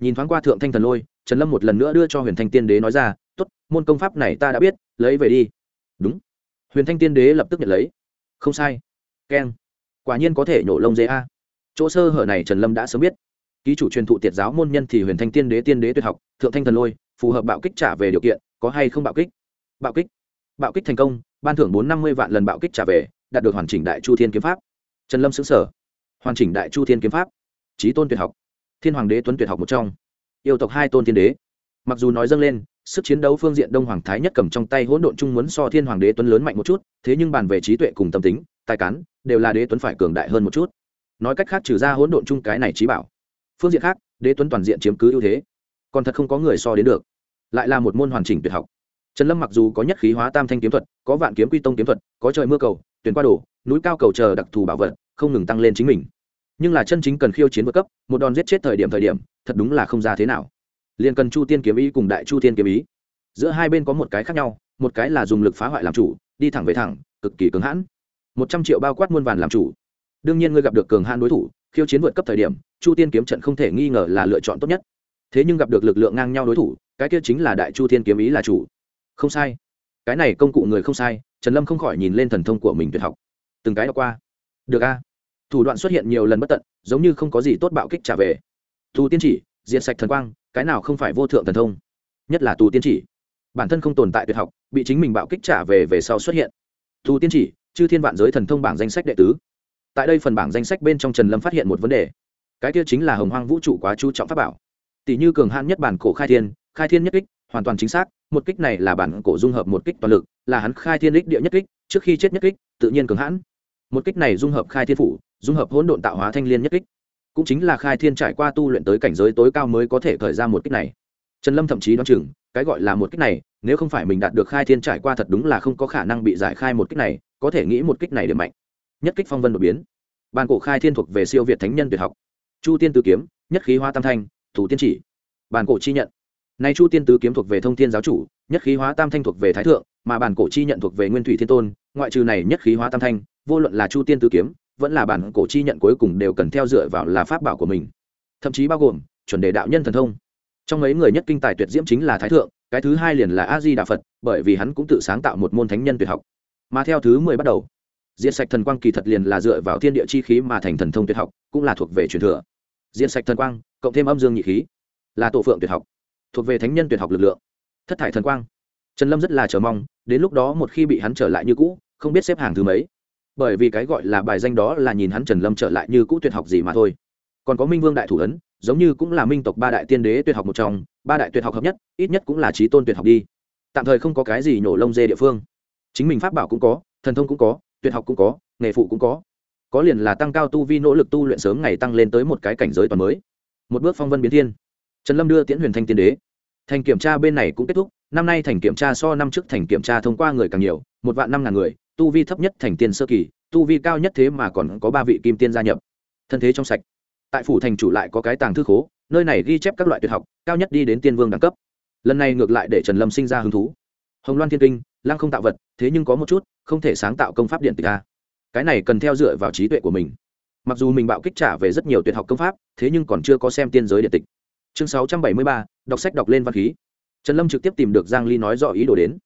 Speaker 1: Nhìn thoáng qua thượng thanh thần lôi, trần lâm một lần nữa đưa cho huyền thanh tiên đế nói ra t ố t môn công pháp này ta đã biết, lấy về đi đúng. Huyền thanh tiên đế lập tức nhận lấy. Không sai. Keng. Quả nhiên có thể nhổ lông dê a. Chỗ sơ hở này trần lâm đã sớm biết. Ký chủ truyền thụ tiệt giáo môn nhân thì huyền thanh tiên đế tiên đế tuyệt học, thượng thanh thần lôi, phù hợp bạo kích trả về điều kiện, có hay không bạo kích? Bạo kích. Bạo kích thành công, ban thưởng bốn năm mươi vạn lần bạo kích trả về, đạt được hoàn chỉnh đại chu thiên kiếm pháp. Trần lâm xứng sở hoàn chỉnh đại chu thiên kiếm pháp. Trí tôn tuyệt học. Thiên hoàng đế tuấn tuyệt học một trong. Yêu tộc hai tôn thiên đế mặc dù nói dâng lên, sức chiến đấu phương diện đông hoàng thái nhất cầm trong tay hỗn độn chung muốn so thiên hoàng đế tuấn lớn mạnh một chút, thế nhưng bàn về trí tuệ cùng tâm tính, tài cán, đều là đế tuấn phải cường đại hơn một chút. Nói cách khác trừ ra hỗn độn chung cái này trí bảo, phương diện khác, đế tuấn toàn diện chiếm cứ ưu thế, còn thật không có người so đến được. Lại là một môn hoàn chỉnh tuyệt học. Trần lâm mặc dù có nhất khí hóa tam thanh kiếm thuật, có vạn kiếm quy tông kiếm thuật, có trời mưa cầu, tuyển qua đổ núi cao cầu chờ đặc thù bảo vật, không ngừng tăng lên chính mình. Nhưng là chân chính cần khiêu chiến vượt cấp, một đòn giết chết thời điểm thời điểm, thật đúng là không ra thế nào liền cần chu tiên kiếm ý cùng đại chu tiên kiếm ý. Giữa hai bên có một cái khác nhau, một cái là dùng lực phá hoại làm chủ, đi thẳng về thẳng, cực kỳ cứng hãn. Một trăm triệu bao quát muôn vàn làm chủ. Đương nhiên ngươi gặp được cường hãn đối thủ, khiêu chiến vượt cấp thời điểm, chu tiên kiếm trận không thể nghi ngờ là lựa chọn tốt nhất. Thế nhưng gặp được lực lượng ngang nhau đối thủ, cái kia chính là đại chu thiên kiếm ý là chủ. Không sai. Cái này công cụ người không sai, trần lâm không khỏi nhìn lên thần thông của mình tuyệt học. Từng cái đã qua. Được a. Thủ đoạn xuất hiện nhiều lần bất tận, giống như không có gì tốt bạo kích trả về. Tù tiên chỉ diện sạch thần quang cái nào không phải vô thượng thần thông? Nhất là tù tiên chỉ. Bản thân không tồn tại tuyệt học, bị chính mình bạo kích trả về về sau xuất hiện. Tù tiên chỉ, chư thiên vạn giới thần thông bảng danh sách đệ tứ. Tại đây phần bảng danh sách bên trong trần lâm phát hiện một vấn đề. Cái kia chính là hồng hoang vũ trụ quá chú trọng pháp bảo. Tỷ như cường hạn nhất bản cổ khai thiên khai thiên nhất kích, hoàn toàn chính xác, một kích này là bản cổ dung hợp một kích toàn lực, là hắn khai thiên đích địa nhất kích, trước khi chết nhất kích, tự nhiên cường hãn. Một kích này dung hợp khai thiên phủ, dung hợp hỗn độn tạo hóa thanh liên nhất kích cũng chính là khai thiên trải qua tu luyện tới cảnh giới tối cao mới có thể khởi ra một kích này. Trần lâm thậm chí đoán chừng, cái gọi là một kích này, nếu không phải mình đạt được khai thiên trải qua thật đúng là không có khả năng bị giải khai một kích này, có thể nghĩ một kích này điểm mạnh. Nhất kích phong vân đột biến. Bàn cổ khai thiên thuộc về siêu việt thánh nhân tuyệt học. Chu tiên tứ kiếm, nhất khí hoa tam thanh, thủ tiên chỉ. Bàn cổ chi nhận. Nay chu tiên tứ kiếm thuộc về thông thiên giáo chủ, nhất khí hóa tam thanh thuộc về thái thượng, mà bản cổ chi nhận thuộc về nguyên thủy thiên tôn, ngoại trừ này nhất khí hóa tam thanh, vô luận là chu tiên tứ kiếm vẫn là bản cổ chi nhận cuối cùng đều cần theo dựa vào là pháp bảo của mình. Thậm chí bao gồm chuẩn đề đạo nhân thần thông. Trong mấy người nhất kinh tài tuyệt diễm chính là thái thượng, cái thứ hai liền là a di đà phật, bởi vì hắn cũng tự sáng tạo một môn thánh nhân tuyệt học. Mà theo thứ mười bắt đầu diện sạch thần quang kỳ thật liền là dựa vào thiên địa chi khí mà thành thần thông tuyệt học, cũng là thuộc về truyền thừa. Diện sạch thần quang, cộng thêm âm dương nhị khí, là tổ phượng tuyệt học, thuộc về thánh nhân tuyệt học lực lượng. Thất thải thần quang, trần lâm rất là chờ mong, đến lúc đó một khi bị hắn trở lại như cũ, không biết xếp hàng thứ mấy bởi vì cái gọi là bài danh đó là nhìn hắn trần lâm trở lại như cũ tuyệt học gì mà thôi. Còn có minh vương đại thủ ấn, giống như cũng là minh tộc ba đại tiên đế tuyệt học một trong, ba đại tuyệt học hợp nhất, ít nhất cũng là trí tôn tuyệt học đi. Tạm thời không có cái gì nhổ lông dê địa phương. Chính mình pháp bảo cũng có, thần thông cũng có, tuyệt học cũng có, nghề phụ cũng có. Có liền là tăng cao tu vi nỗ lực tu luyện sớm ngày tăng lên tới một cái cảnh giới toàn mới. Một bước phong vân biến thiên. Trần lâm đưa tiễn huyền thanh tiên đế. Thành kiểm tra bên này cũng kết thúc, năm nay thành kiểm tra so năm trước thành kiểm tra thông qua người càng nhiều, một vạn năm ngàn người tu vi thấp nhất thành tiên sơ kỳ, tu vi cao nhất thế mà còn có ba vị kim tiên gia nhập. Thân thế trong sạch. Tại phủ thành chủ lại có cái tàng thư khố, nơi này ghi chép các loại tuyệt học, cao nhất đi đến tiên vương đẳng cấp. Lần này ngược lại để trần lâm sinh ra hứng thú. Hồng loan thiên kinh, lăng không tạo vật, thế nhưng có một chút, không thể sáng tạo công pháp điện tịch a. Cái này cần theo dựa vào trí tuệ của mình. Mặc dù mình bạo kích trả về rất nhiều tuyệt học công pháp, thế nhưng còn chưa có xem tiên giới điện tịch. Chương sáu trăm bảy mươi ba, đọc sách đọc lên văn khí. Trần lâm trực tiếp tìm được giang ly nói rõ ý đồ đến.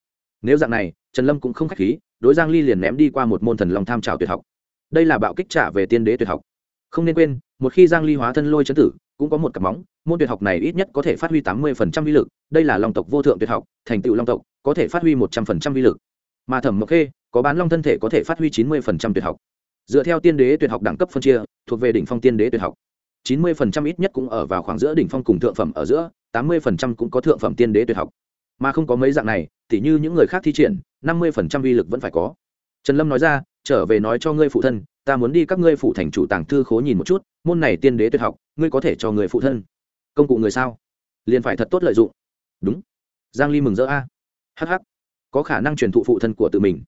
Speaker 1: Nếu dạng này, trần lâm cũng không k h á c h khí đối giang ly liền ném đi qua một môn thần Long tham trào tuyệt học. Đây là bạo kích trả về tiên đế tuyệt học. Không nên quên, một khi giang ly hóa thân lôi chấn tử, cũng có một cặp móng, môn tuyệt học này ít nhất có thể phát huy tám mươi phần trăm vi lực. Đây là long tộc vô thượng tuyệt học, thành tựu long tộc, có thể phát huy một trăm phần trăm vi lực. Mà thẩm mộc khê, có bán long thân thể có thể phát huy chín mươi phần trăm tuyệt học. Dựa theo tiên đế tuyệt học đẳng cấp phân chia, thuộc về đỉnh phong tiên đế tuyệt học. chín mươi phần trăm ít nhất cũng ở vào khoảng giữa đỉnh phong cùng thượng phẩm ở giữa, tám mươi phần trăm cũng có thượng phẩm tiên đế tuyệt học. Mà không có mấy dạng này thì như những người khác thi triển, năm mươi phần trăm uy lực vẫn phải có. Trần lâm nói ra, trở về nói cho ngươi phụ thân, ta muốn đi các ngươi phụ thành chủ tàng thư khố nhìn một chút, môn này tiên đế tuyệt học, ngươi có thể cho người phụ thân công cụ người sao? Liền phải thật tốt lợi dụng. Đúng. Giang ly mừng rỡ a. Hh có khả năng truyền thụ phụ thân của tự mình.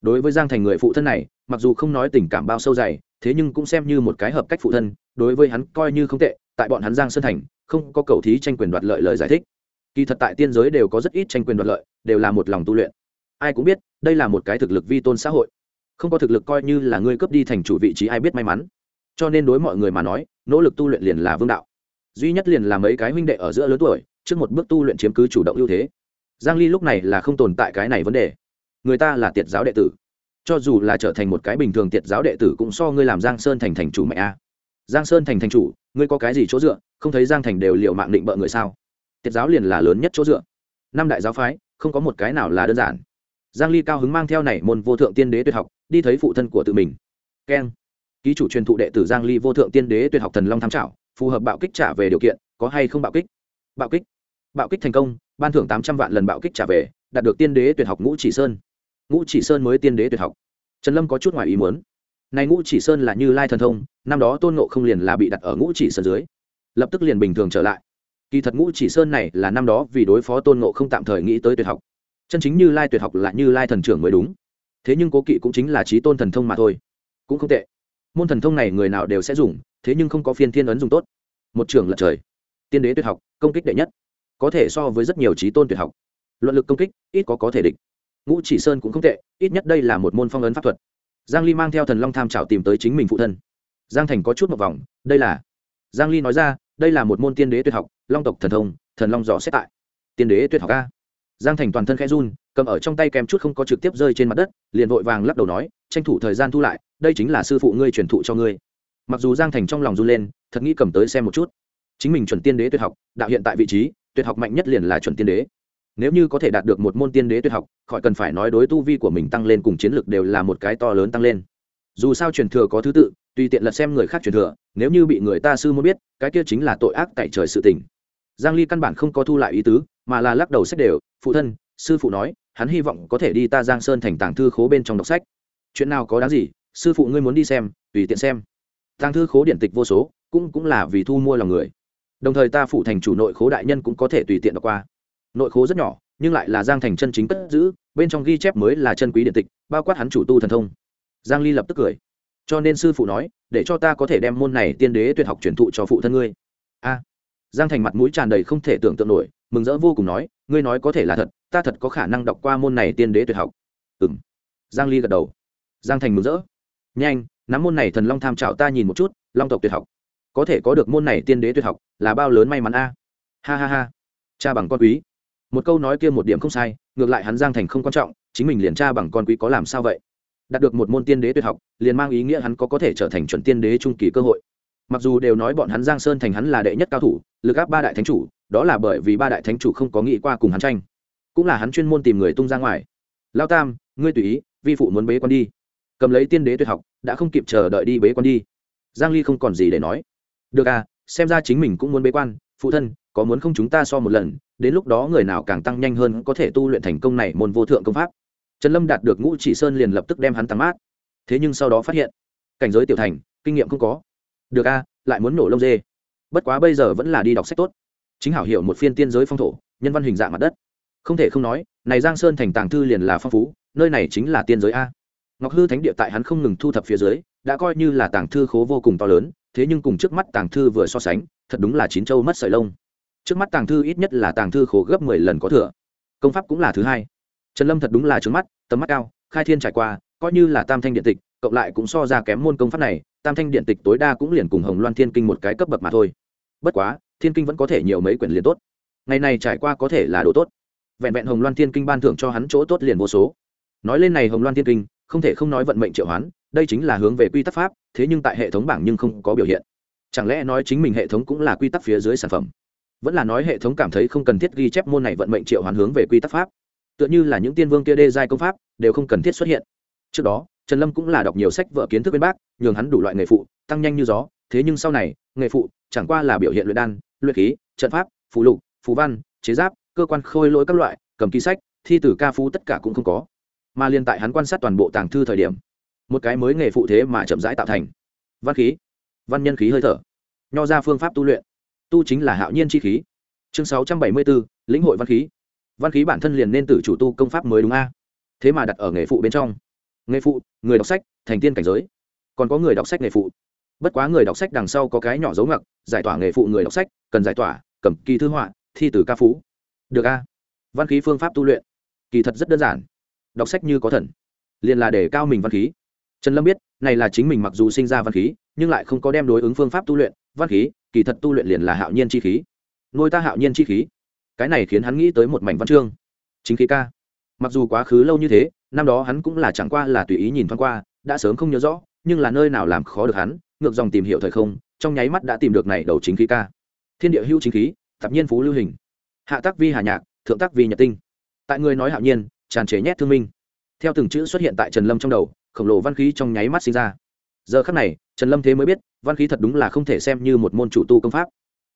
Speaker 1: Đối với giang thành người phụ thân này, mặc dù không nói tình cảm bao sâu dày, thế nhưng cũng xem như một cái hợp cách phụ thân, đối với hắn coi như không tệ, tại bọn hắn giang sơn thành, không có cầu thí tranh quyền đoạt lợi lời giải thích kỳ thật tại tiên giới đều có rất ít tranh quyền đoạt lợi, đều là một lòng tu luyện. Ai cũng biết, đây là một cái thực lực vi tôn xã hội. Không có thực lực coi như là ngươi cướp đi thành chủ vị trí ai biết may mắn. Cho nên đối mọi người mà nói, nỗ lực tu luyện liền là vương đạo. Duy nhất liền là mấy cái huynh đệ ở giữa lớn tuổi, trước một bước tu luyện chiếm cứ chủ động ưu thế. Giang ly lúc này là không tồn tại cái này vấn đề. Người ta là tiệt giáo đệ tử. Cho dù là trở thành một cái bình thường tiệt giáo đệ tử cũng so ngươi làm giang sơn thành thành chủ mẹ a. Giang sơn thành thành chủ, ngươi có cái gì chỗ dựa? Không thấy giang thành đều liệu mạng định bợ người sao? Tiết giáo liền là lớn nhất chỗ dựa. Năm đại giáo phái, không có một cái nào là đơn giản. Giang ly cao hứng mang theo này môn vô thượng tiên đế tuyệt học, đi thấy phụ thân của tự mình. Keng. Ký chủ truyền thụ đệ tử giang ly vô thượng tiên đế tuyệt học thần long tham trảo, phù hợp bạo kích trả về điều kiện, có hay không bạo kích? Bạo kích. Bạo kích thành công, ban thưởng 800 vạn lần bạo kích trả về, đạt được tiên đế tuyệt học ngũ chỉ sơn. Ngũ chỉ sơn mới tiên đế tuyệt học. Trần lâm có chút ngoài ý muốn. Này ngũ chỉ sơn là như lai thần thông, năm đó tôn ngộ không liền là bị đặt ở ngũ chỉ sơn dưới. Lập tức liền bình thường trở lại kỳ thật ngũ chỉ sơn này là năm đó vì đối phó tôn ngộ không tạm thời nghĩ tới tuyệt học. Chân chính như lai tuyệt học là như lai thần trưởng mới đúng. Thế nhưng cố kỵ cũng chính là trí tôn thần thông mà thôi. Cũng không tệ. Môn thần thông này người nào đều sẽ dùng, thế nhưng không có phiên thiên ấn dùng tốt. Một trường lật trời. Tiên đế tuyệt học, công kích đệ nhất. Có thể so với rất nhiều trí tôn tuyệt học. Luận lực công kích, ít có có thể địch. Ngũ chỉ sơn cũng không tệ, ít nhất đây là một môn phong ấn pháp thuật. Giang ly mang theo thần long tham trào tìm tới chính mình phụ thân. Giang thành có chút một vòng, đây là giang ly nói ra, đây là một môn tiên đế tuyệt học long tộc thần thông, thần long dò xét tại. Tiên đế tuyệt học ca giang thành toàn thân khẽ run, cầm ở trong tay kèm chút không có trực tiếp rơi trên mặt đất, liền vội vàng lắc đầu nói, tranh thủ thời gian thu lại, đây chính là sư phụ ngươi truyền thụ cho ngươi. Mặc dù giang thành trong lòng run lên, thật nghĩ cầm tới xem một chút. Chính mình chuẩn tiên đế tuyệt học, đạo hiện tại vị trí, tuyệt học mạnh nhất liền là chuẩn tiên đế. Nếu như có thể đạt được một môn tiên đế tuyệt học, khỏi cần phải nói đối tu vi của mình tăng lên cùng chiến lược đều là một cái to lớn tăng lên. Dù sao truyền thừa có thứ tự, tùy tiện lật xem người khác truyền thừa, nếu như bị người ta sư muốn biết, cái kia chính là tội ác tại trời sự tình giang ly căn bản không có thu lại ý tứ, mà là lắc đầu sách đều, phụ thân, sư phụ nói, hắn hy vọng có thể đi ta giang sơn thành tàng thư khố bên trong đọc sách. Chuyện nào có đáng gì, sư phụ ngươi muốn đi xem, tùy tiện xem. Tàng thư khố điện tịch vô số, cũng cũng là vì thu mua lòng người. Đồng thời ta phụ thành chủ nội khố đại nhân cũng có thể tùy tiện đọc qua. Nội khố rất nhỏ, nhưng lại là giang thành chân chính cất giữ, bên trong ghi chép mới là chân quý điện tịch, bao quát hắn chủ tu thần thông. Giang ly lập tức cười. Cho nên sư phụ nói, để cho ta có thể đem môn này tiên đế tuyệt học truyền thụ cho phụ thân ngươi. A giang thành mặt mũi tràn đầy không thể tưởng tượng nổi, mừng rỡ vô cùng nói, ngươi nói có thể là thật, ta thật có khả năng đọc qua môn này tiên đế tuyệt học. Ừ m giang ly gật đầu. Giang thành mừng rỡ. Nhanh, nắm môn này thần long tham trào ta nhìn một chút, long tộc tuyệt học. Có thể có được môn này tiên đế tuyệt học là bao lớn may mắn a. Ha ha ha. Cha bằng con quý. Một câu nói kia một điểm không sai, ngược lại hắn giang thành không quan trọng, chính mình liền cha bằng con quý có làm sao vậy? Đạt được một môn tiên đế tuyệt học, liền mang ý nghĩa hắn có có thể trở thành chuẩn tiên đế trung kỳ cơ hội. Mặc dù đều nói bọn hắn giang sơn thành hắn là đệ nhất cao thủ lực áp ba đại thánh chủ, đó là bởi vì ba đại thánh chủ không có nghĩ qua cùng hắn tranh. Cũng là hắn chuyên môn tìm người tung ra ngoài. Lao tam, ngươi tùy ý, vi phụ muốn bế quan đi. Cầm lấy tiên đế tuyệt học, đã không kịp chờ đợi đi bế quan đi. Giang ly không còn gì để nói. Được à xem ra chính mình cũng muốn bế quan, phụ thân, có muốn không chúng ta so một lần, đến lúc đó người nào càng tăng nhanh hơn có thể tu luyện thành công này môn vô thượng công pháp. Trần lâm đạt được ngũ chỉ sơn liền lập tức đem hắn tăng mát. Thế nhưng sau đó phát hiện, cảnh giới tiểu thành, kinh nghiệm không có. Được a lại muốn nổ lông dê bất quá bây giờ vẫn là đi đọc sách tốt. Chính hảo hiểu một phiên tiên giới phong thổ, nhân văn hình dạng mặt đất. Không thể không nói, này giang sơn thành tàng thư liền là phong phú, nơi này chính là tiên giới a. Ngọc hư thánh địa tại hắn không ngừng thu thập phía dưới, đã coi như là tàng thư khố vô cùng to lớn, thế nhưng cùng trước mắt tàng thư vừa so sánh, thật đúng là chín châu mất sợi lông. Trước mắt tàng thư ít nhất là tàng thư khố gấp mười lần có thừa. Công pháp cũng là thứ hai. Trần lâm thật đúng là trứng mắt, tầm mắt cao, khai thiên trải qua, coi như là tam thanh điện tịch, cộng lại cũng so ra kém môn công pháp này, tam thanh điện tịch tối đa cũng liền cùng hồng loan thiên kinh một cái cấp bậc mà thôi bất quá, thiên kinh vẫn có thể nhiều mấy quyển liền tốt. Ngày này trải qua có thể là đồ tốt. Vẹn vẹn hồng loan thiên kinh ban thưởng cho hắn chỗ tốt liền vô số. Nói lên này hồng loan thiên kinh, không thể không nói vận mệnh triệu hoán, đây chính là hướng về quy tắc pháp, thế nhưng tại hệ thống bảng nhưng không có biểu hiện. Chẳng lẽ nói chính mình hệ thống cũng là quy tắc phía dưới sản phẩm? Vẫn là nói hệ thống cảm thấy không cần thiết ghi chép môn này vận mệnh triệu hoán hướng về quy tắc pháp? Tựa như là những tiên vương kia đê giai công pháp, đều không cần thiết xuất hiện. Trước đó, trần lâm cũng là đọc nhiều sách vợ kiến thức bên bác, nhường hắn đủ loại nghề phụ, tăng nhanh như gió, thế nhưng sau này, nghề phụ chẳng qua là biểu hiện luyện đan, luyện khí, trận pháp, phù lục, phù văn, chế giáp, cơ quan khôi lỗi các loại, cầm ký sách, thi tử ca phú tất cả cũng không có. Mà liên tại hắn quan sát toàn bộ tàng thư thời điểm, một cái mới nghề phụ thế mà chậm rãi tạo thành. Văn khí. Văn nhân khí hơi thở. Nho ra phương pháp tu luyện. Tu chính là hạo nhiên chi khí. Chương sáu trăm bảy mươi bốn lĩnh hội văn khí. Văn khí bản thân liền nên tự chủ tu công pháp mới đúng a. Thế mà đặt ở nghề phụ bên trong. Nghề phụ, người đọc sách, thành tiên cảnh giới. Còn có người đọc sách nghề phụ bất quá người đọc sách đằng sau có cái nhỏ dấu ngặc giải tỏa nghề phụ người đọc sách, cần giải tỏa, cầm kỳ thư họa, thi từ ca phú. Được a. Văn khí phương pháp tu luyện. Kỳ thật rất đơn giản. Đọc sách như có thần. Liền là để cao mình văn khí. Trần lâm biết, này là chính mình mặc dù sinh ra văn khí, nhưng lại không có đem đối ứng phương pháp tu luyện, văn khí, kỳ thật tu luyện liền là hạo nhiên chi khí. Nuôi ta hạo nhiên chi khí. Cái này khiến hắn nghĩ tới một mảnh văn chương. Chính khí ca. Mặc dù quá khứ lâu như thế, năm đó hắn cũng là chẳng qua là tùy ý nhìn thoáng qua, đã sớm không nhớ rõ, nhưng là nơi nào làm khó được hắn ngược dòng tìm hiểu thời không, trong nháy mắt đã tìm được này đầu chính khí ca. Thiên địa hữu chính khí, thập nhiên phú lưu hình. Hạ tác vi hà nhạc, thượng tác vi nhật tinh. Tại người nói hạo nhiên, tràn trề nhét thương minh. Theo từng chữ xuất hiện tại trần lâm trong đầu, khổng lồ văn khí trong nháy mắt sinh ra. Giờ khắc này, trần lâm thế mới biết, văn khí thật đúng là không thể xem như một môn chủ tu công pháp.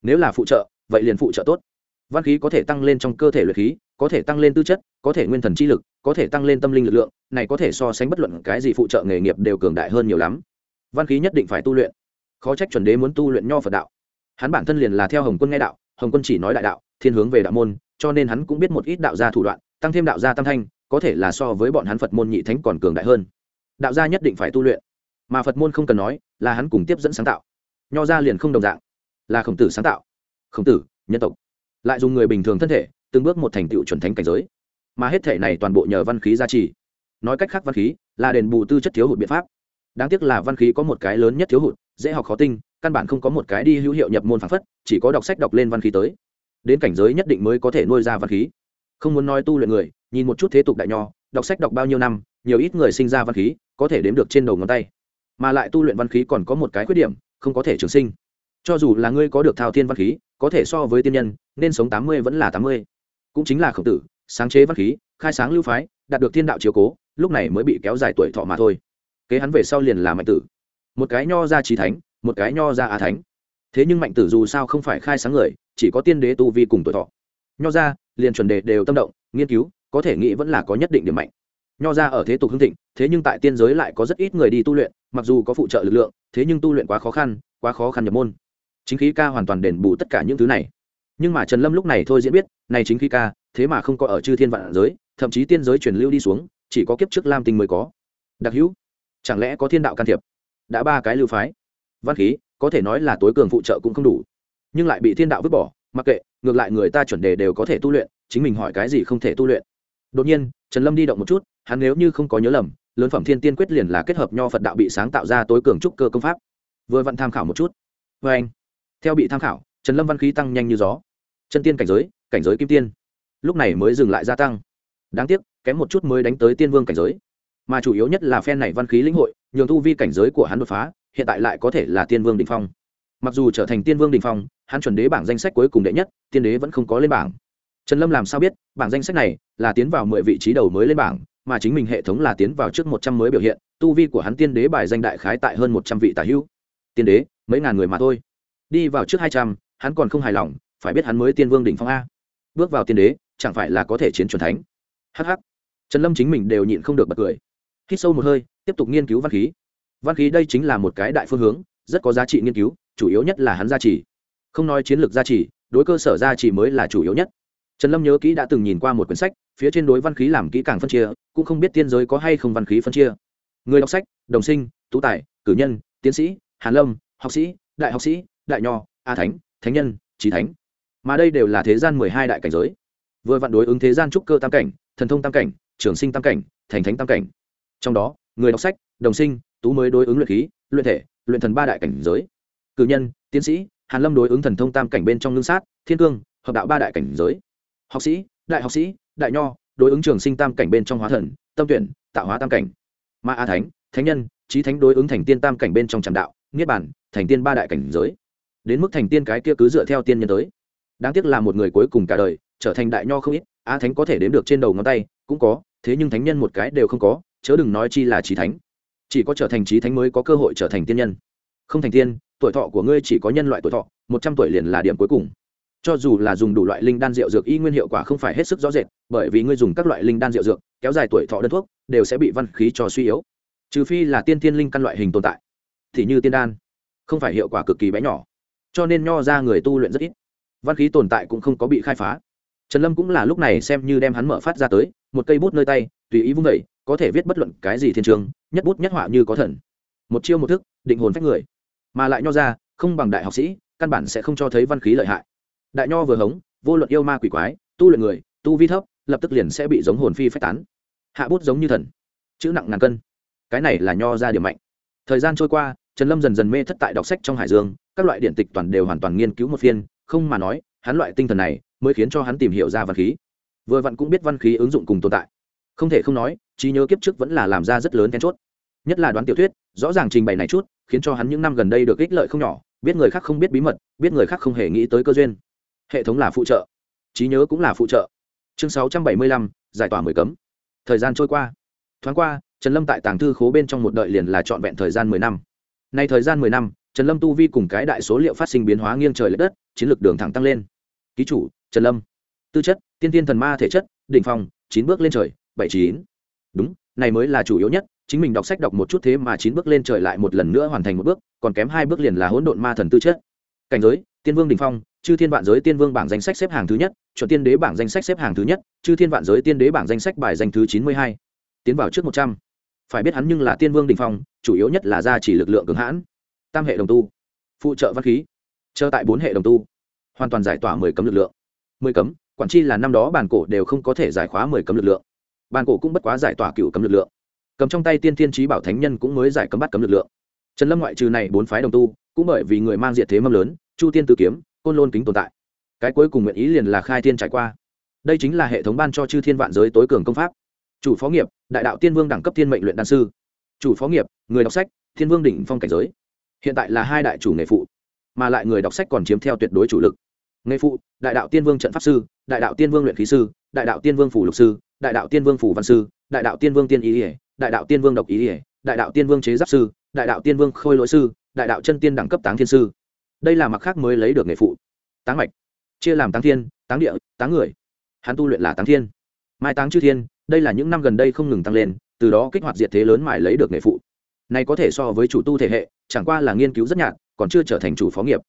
Speaker 1: Nếu là phụ trợ, vậy liền phụ trợ tốt. Văn khí có thể tăng lên trong cơ thể luyện khí, có thể tăng lên tư chất, có thể nguyên thần chi lực, có thể tăng lên tâm linh lực lượng, này có thể so sánh bất luận cái gì phụ trợ nghề nghiệp đều cường đại hơn nhiều lắm văn khí nhất định phải tu luyện. Khó trách chuẩn đế muốn tu luyện nho phật đạo. Hắn bản thân liền là theo hồng quân nghe đạo, hồng quân chỉ nói đại đạo, thiên hướng về đạo môn, cho nên hắn cũng biết một ít đạo gia thủ đoạn, tăng thêm đạo gia tam thanh, có thể là so với bọn hắn phật môn nhị thánh còn cường đại hơn. Đạo gia nhất định phải tu luyện. Mà phật môn không cần nói, là hắn cùng tiếp dẫn sáng tạo. Nho gia liền không đồng dạng. Là khổng tử sáng tạo. Khổng tử, nhân tộc. Lại dùng người bình thường thân thể, từng bước một thành tựu chuẩn thánh cảnh giới. Mà hết thể này toàn bộ nhờ văn khí gia trì. Nói cách khác văn khí, là đền bù tư chất thiếu hụt biện pháp đáng tiếc là văn khí có một cái lớn nhất thiếu hụt, dễ học khó tinh, căn bản không có một cái đi hữu hiệu nhập môn phản phất, chỉ có đọc sách đọc lên văn khí tới. Đến cảnh giới nhất định mới có thể nuôi ra văn khí. Không muốn nói tu luyện người, nhìn một chút thế tục đại nho, đọc sách đọc bao nhiêu năm, nhiều ít người sinh ra văn khí, có thể đếm được trên đầu ngón tay. Mà lại tu luyện văn khí còn có một cái khuyết điểm, không có thể trường sinh. Cho dù là ngươi có được thao thiên văn khí, có thể so với tiên nhân, nên sống tám mươi vẫn là tám mươi. Cũng chính là khổng tử, sáng chế văn khí, khai sáng lưu phái, đạt được thiên đạo chiếu cố, lúc này mới bị kéo dài tuổi thọ mà thôi kế hắn về sau liền là mạnh tử. Một cái nho ra trí thánh, một cái nho ra á thánh. Thế nhưng mạnh tử dù sao không phải khai sáng người, chỉ có tiên đế tu vi cùng tuổi thọ. Nho ra, liền chuẩn đề đều tâm động, nghiên cứu, có thể nghĩ vẫn là có nhất định điểm mạnh. Nho ra ở thế tục hưng thịnh, thế nhưng tại tiên giới lại có rất ít người đi tu luyện, mặc dù có phụ trợ lực lượng, thế nhưng tu luyện quá khó khăn, quá khó khăn nhập môn. Chính khí ca hoàn toàn đền bù tất cả những thứ này. Nhưng mà trần lâm lúc này thôi diễn biết, này chính khí ca, thế mà không có ở chư thiên vạn giới, thậm chí tiên giới truyền lưu đi xuống, chỉ có kiếp trước lam tinh mới có. Đặc hữu chẳng lẽ có thiên đạo can thiệp? Đã ba cái lưu phái. Văn khí, có thể nói là tối cường phụ trợ cũng không đủ. Nhưng lại bị thiên đạo vứt bỏ, mặc kệ, ngược lại người ta chuẩn đề đều có thể tu luyện, chính mình hỏi cái gì không thể tu luyện. Đột nhiên, trần lâm đi động một chút, hắn nếu như không có nhớ lầm, lớn phẩm thiên tiên quyết liền là kết hợp nho phật đạo bị sáng tạo ra tối cường trúc cơ công pháp. Vừa vặn tham khảo một chút. Vê anh, theo bị tham khảo, trần lâm văn khí tăng nhanh như gió. Chân tiên cảnh giới cảnh giới kim tiên. Lúc này mới dừng lại gia tăng. Đáng tiếc, kém một chút mới đánh tới tiên vương cảnh giới mà chủ yếu nhất là phen này văn khí lĩnh hội, nhường tu vi cảnh giới của hắn đột phá, hiện tại lại có thể là tiên vương đình phong. Mặc dù trở thành tiên vương đình phong, hắn chuẩn đế bảng danh sách cuối cùng đệ nhất, tiên đế vẫn không có lên bảng. Trần lâm làm sao biết, bảng danh sách này là tiến vào mười vị trí đầu mới lên bảng, mà chính mình hệ thống là tiến vào trước một trăm mới biểu hiện, tu vi của hắn tiên đế bài danh đại khái tại hơn một trăm vị tả hữu. Tiên đế, mấy ngàn người mà thôi. Đi vào trước hai trăm, hắn còn không hài lòng, phải biết hắn mới tiên vương đỉnh phong a. Bước vào tiên đế, chẳng phải là có thể chiến chuẩn thánh. Hh trần lâm chính mình đều nhịn không được bật cười hít sâu một hơi, tiếp tục nghiên cứu văn khí. Văn khí đây chính là một cái đại phương hướng, rất có giá trị nghiên cứu, chủ yếu nhất là hắn gia trì. Không nói chiến lược gia trì, đối cơ sở gia trì mới là chủ yếu nhất. Trần lâm nhớ kỹ đã từng nhìn qua một quyển sách, phía trên đối văn khí làm kỹ càng phân chia, cũng không biết tiên giới có hay không văn khí phân chia. Người đọc sách, đồng sinh, tú tài, cử nhân, tiến sĩ, hàn lâm, học sĩ, đại học sĩ, đại nho, a thánh thánh nhân trí thánh. Mà đây đều là thế gian mười hai đại cảnh giới. Vừa vặn đối ứng thế gian trúc cơ tam cảnh, thần thông tam cảnh, trường sinh tam cảnh, thành thánh tam cảnh trong đó, người đọc sách, đồng sinh, tú mới đối ứng luyện khí, luyện thể, luyện thần ba đại cảnh giới. Cử nhân, tiến sĩ, hàn lâm đối ứng thần thông tam cảnh bên trong ngưng sát, thiên cương, hợp đạo ba đại cảnh giới. Học sĩ, đại học sĩ, đại nho, đối ứng trường sinh tam cảnh bên trong hóa thần, tâm tuyển, tạo hóa tam cảnh. Ma a thánh thánh nhân trí thánh đối ứng thành tiên tam cảnh bên trong trạm đạo, niết bản thành tiên ba đại cảnh giới. Đến mức thành tiên cái kia cứ dựa theo tiên nhân tới. Đáng tiếc là một người cuối cùng cả đời, trở thành đại nho không ít, a thánh có thể đếm được trên đầu ngón tay, cũng có, thế nhưng thánh nhân một cái đều không có chớ đừng nói chi là trí thánh. Chỉ có trở thành trí thánh mới có cơ hội trở thành tiên nhân. Không thành tiên, tuổi thọ của ngươi chỉ có nhân loại tuổi thọ, một trăm tuổi liền là điểm cuối cùng. Cho dù là dùng đủ loại linh đan rượu dược y nguyên hiệu quả không phải hết sức rõ rệt, bởi vì ngươi dùng các loại linh đan rượu dược, kéo dài tuổi thọ đơn thuốc, đều sẽ bị văn khí cho suy yếu. Trừ phi là tiên tiên linh căn loại hình tồn tại, thì như tiên đan, không phải hiệu quả cực kỳ bé nhỏ. Cho nên nho ra người tu luyện rất ít. Văn khí tồn tại cũng không có bị khai phá. Trần lâm cũng là lúc này xem như đem hắn mở phát ra tới, một cây bút nơi tay, tùy ý vung vẩy có thể viết bất luận cái gì thiên trường, nhất bút nhất họa như có thần. Một chiêu một thức, định hồn phách người. Mà lại nho ra, không bằng đại học sĩ, căn bản sẽ không cho thấy văn khí lợi hại. Đại nho vừa hống, vô luận yêu ma quỷ quái, tu luyện người, tu vi thấp, lập tức liền sẽ bị giống hồn phi phách tán. Hạ bút giống như thần. Chữ nặng ngàn cân. Cái này là nho ra điểm mạnh. Thời gian trôi qua, trần lâm dần dần mê thất tại đọc sách trong hải dương, các loại điện tịch toàn đều hoàn toàn nghiên cứu một phiên, không mà nói, hắn loại tinh thần này mới khiến cho hắn tìm hiểu ra văn khí. Vừa vặn cũng biết văn khí ứng dụng cùng tồn tại không thể không nói, trí nhớ kiếp trước vẫn là làm ra rất lớn then chốt. Nhất là đoán tiểu thuyết, rõ ràng trình bày này chút, khiến cho hắn những năm gần đây được ích lợi không nhỏ, biết người khác không biết bí mật, biết người khác không hề nghĩ tới cơ duyên. Hệ thống là phụ trợ. Trí nhớ cũng là phụ trợ. Chương sáu trăm bảy mươi lăm, giải tỏa mười cấm. Thời gian trôi qua. Thoáng qua, trần lâm tại tàng thư khố bên trong một đợi liền là trọn vẹn thời gian mười năm. Nay thời gian mười năm, trần lâm tu vi cùng cái đại số liệu phát sinh biến hóa nghiêng trời l ệ đất, chiến lược đường thẳng tăng lên. Ký chủ, trần lâm. Tư chất, tiên tiên thần ma thể chất, đỉnh phong, chín bước lên trời bảy chín. Đúng, này mới là chủ yếu nhất, chính mình đọc sách đọc một chút thế mà chín bước lên trời lại một lần nữa hoàn thành một bước, còn kém hai bước liền là hỗn độn ma thần tư chất. Cảnh giới, tiên vương đình phong, chư thiên vạn giới tiên vương bảng danh sách xếp hàng thứ nhất, chuẩn tiên đế bảng danh sách xếp hàng thứ nhất, chư thiên vạn giới tiên đế bảng danh sách bài danh thứ chín mươi hai. Tiến vào trước một trăm. Phải biết hắn nhưng là tiên vương đình phong, chủ yếu nhất là gia chỉ lực lượng cường hãn. Tam hệ đồng tu, phụ trợ văn khí, chờ tại bốn hệ đồng tu, hoàn toàn giải tỏa mười cấm lực lượng. Mười cấm, quản chi là năm đó bản cổ đều không có thể giải khóa mười cấm lực lượng bàn cổ cũng bất quá giải tỏa cựu cấm lực lượng. Cầm trong tay tiên thiên trí bảo thánh nhân cũng mới giải cấm bắt cấm lực lượng. Trần lâm ngoại trừ này bốn phái đồng tu, cũng bởi vì người mang diện thế mâm lớn, chu tiên tử kiếm, côn lôn kính tồn tại. Cái cuối cùng nguyện ý liền là khai thiên trải qua. Đây chính là hệ thống ban cho chư thiên vạn giới tối cường công pháp. Chủ phó nghiệp, đại đạo tiên vương đẳng cấp thiên mệnh luyện đan sư. Chủ phó nghiệp, người đọc sách, thiên vương đỉnh phong cảnh giới. Hiện tại là hai đại chủ nghề phụ, mà lại người đọc sách còn chiếm theo tuyệt đối chủ lực nghề phụ, đại đạo tiên vương trận pháp sư, đại đạo tiên vương luyện khí sư, đại đạo tiên vương phủ lục sư, đại đạo tiên vương phủ văn sư, đại đạo tiên vương tiên ý ỉa đại đạo tiên vương độc ý ỉa đại đạo tiên vương chế giáp sư, đại đạo tiên vương khôi lỗi sư, đại đạo chân tiên đẳng cấp táng thiên sư. Đây là mặc khác mới lấy được nghề phụ. Táng mạch. Chia làm táng thiên, táng địa, táng người. Hắn tu luyện là táng thiên. Mai táng chư thiên, đây là những năm gần đây không ngừng tăng lên, từ đó kích hoạt diệt thế lớn mãi lấy được nghề phụ. Này có thể so với chủ tu thể hệ, chẳng qua là nghiên cứu rất nhạt, còn chưa trở thành chủ phó nghiệp.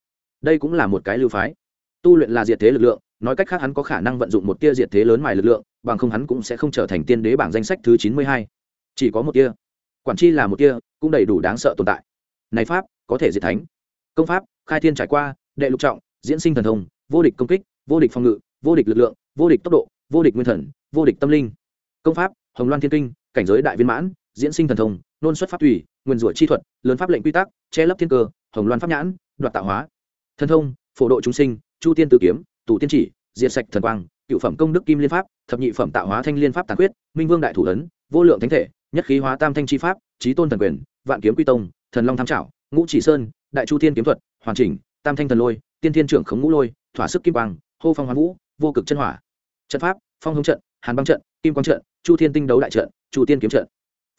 Speaker 1: Đây cũng là một cái lưu phái tu luyện là diệt thế lực lượng, nói cách khác hắn có khả năng vận dụng một tia diệt thế lớn mài lực lượng, bằng không hắn cũng sẽ không trở thành tiên đế bảng danh sách thứ chín mươi hai. Chỉ có một tia. Quản chi là một tia, cũng đầy đủ đáng sợ tồn tại. Này pháp, có thể diệt thánh. Công pháp, khai thiên trải qua, đệ lục trọng, diễn sinh thần thông, vô địch công kích, vô địch phòng ngự, vô địch lực lượng, vô địch tốc độ, vô địch nguyên thần, vô địch tâm linh. Công pháp, hồng loan thiên kinh, cảnh giới đại viên mãn, diễn sinh thần thông, nôn xuất pháp thủy nguyên rủa chi thuật, lớn pháp lệnh quy tắc, che lấp thiên cơ, hồng loan pháp nhãn, đoạt tạo hóa. Thần thông, phổ độ chúng sinh chu tiên tử kiếm, tù tiên chỉ, diệt sạch thần quang, cựu phẩm công đức kim liên pháp, thập nhị phẩm tạo hóa thanh liên pháp tàn quyết minh vương đại thủ ấn, vô lượng thánh thể, nhất khí hóa tam thanh chi pháp trí tôn thần quyền, vạn kiếm quy tông, thần long tham trảo, ngũ chỉ sơn, đại chu thiên kiếm thuật, hoàn chỉnh, tam thanh thần lôi, tiên thiên trưởng khống ngũ lôi, thỏa sức kim quang, hô phong hoán vũ, vô cực chân hỏa. Trận pháp, phong hống trận, hàn băng trận, kim quang trận, chu thiên tinh đấu đại trận, chu tiên kiếm trận.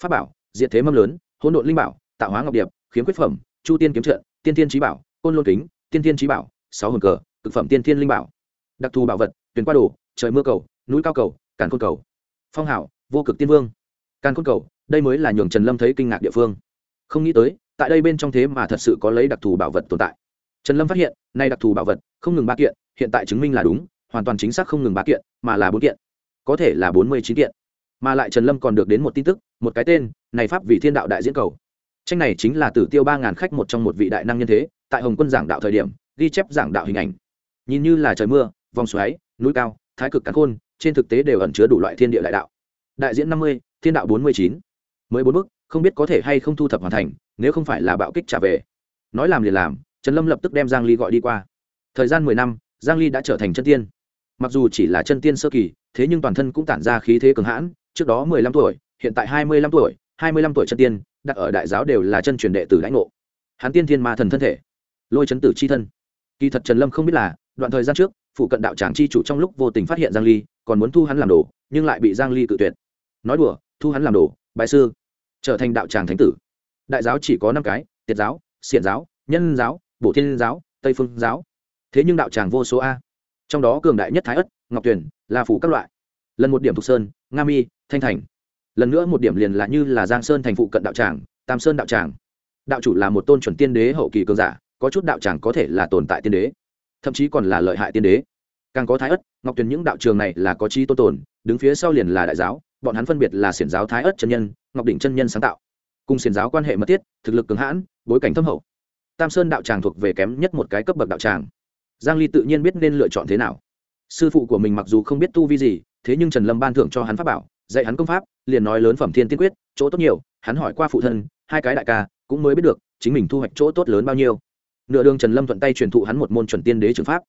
Speaker 1: Pháp bảo, diệt thế mâm lớn, hỗn độn linh bảo, tạo hóa ngọc điệp, khiếm quyết phẩm, chu tiên kiếm trận, tiên tiên trí bảo, côn lôn kính, tiên tiên trí bảo, sáu hồn cờ cực phẩm tiên thiên linh bảo. Đặc thù bảo vật, tuyển qua đồ, trời mưa cầu, núi cao cầu, càn khôn cầu. Phong hảo, vô cực tiên vương. Càn khôn cầu, đây mới là nhường trần lâm thấy kinh ngạc địa phương. Không nghĩ tới, tại đây bên trong thế mà thật sự có lấy đặc thù bảo vật tồn tại. Trần lâm phát hiện, nay đặc thù bảo vật không ngừng ba kiện, hiện tại chứng minh là đúng, hoàn toàn chính xác không ngừng ba kiện, mà là bốn kiện. Có thể là bốn mươi chín kiện. Mà lại trần lâm còn được đến một tin tức, một cái tên, này pháp vị thiên đạo đại diễn cầu. Tranh này chính là tử tiêu ba ngàn khách một trong một vị đại năng nhân thế, tại hồng quân giảng đạo thời điểm, ghi chép giảng đạo hình ảnh nhìn như là trời mưa, vòng xoáy, núi cao, thái cực cắn khôn, trên thực tế đều ẩn chứa đủ loại thiên địa đại đạo. Đại diễn năm mươi, thiên đạo bốn mươi chín. Mới bốn bức không biết có thể hay không thu thập hoàn thành, nếu không phải là bạo kích trả về. Nói làm liền làm, trần lâm lập tức đem giang ly gọi đi qua. Thời gian mười năm, giang ly đã trở thành chân tiên. Mặc dù chỉ là chân tiên sơ kỳ, thế nhưng toàn thân cũng tản ra khí thế cường hãn, trước đó mười lăm tuổi, hiện tại hai mươi lăm tuổi, hai mươi lăm tuổi chân tiên, đặt ở đại giáo đều là chân truyền đệ tử lãnh ngộ. Hắn tiên thiên ma thần thân thể, lôi chấn tử c h i thân. Kỳ thật trần lâm không biết là đoạn thời gian trước, phụ cận đạo tràng chi chủ trong lúc vô tình phát hiện giang ly, còn muốn thu hắn làm đồ, nhưng lại bị giang ly cự tuyệt. Nói đùa, thu hắn làm đồ bài sư. Trở thành đạo tràng thánh tử. Đại giáo chỉ có năm cái, tiệt giáo, xiển giáo, nhân giáo, bổ thiên giáo, tây phương giáo. Thế nhưng đạo tràng vô số a. Trong đó cường đại nhất thái ất, ngọc Tuyền là phủ các loại. Lần một điểm thục sơn, nga mi, thanh thành. Lần nữa một điểm liền là như là giang sơn thành phụ cận đạo tràng, tam sơn đạo tràng. Đạo chủ là một tôn chuẩn tiên đế hậu kỳ cường giả, có chút đạo tràng có thể là tồn tại tiên đế thậm chí còn là lợi hại tiên đế. Càng có thái ất, ngọc tuyền những đạo trường này là có chi tôn tồn, đứng phía sau liền là đại giáo, bọn hắn phân biệt là xiển giáo thái ất chân nhân, ngọc đỉnh chân nhân sáng tạo. Cùng xiển giáo quan hệ mật thiết, thực lực cường hãn, bối cảnh thâm hậu. Tam sơn đạo tràng thuộc về kém nhất một cái cấp bậc đạo tràng. Giang ly tự nhiên biết nên lựa chọn thế nào. Sư phụ của mình mặc dù không biết tu vi gì, thế nhưng trần lâm ban thưởng cho hắn pháp bảo, dạy hắn công pháp, liền nói lớn phẩm thiên tiên quyết, chỗ tốt nhiều, hắn hỏi qua phụ thân, hai cái đại ca, cũng mới biết được, chính mình thu hoạch chỗ tốt lớn bao nhiêu nửa đường trần lâm thuận tay truyền thụ hắn một môn chuẩn tiên đế trường pháp.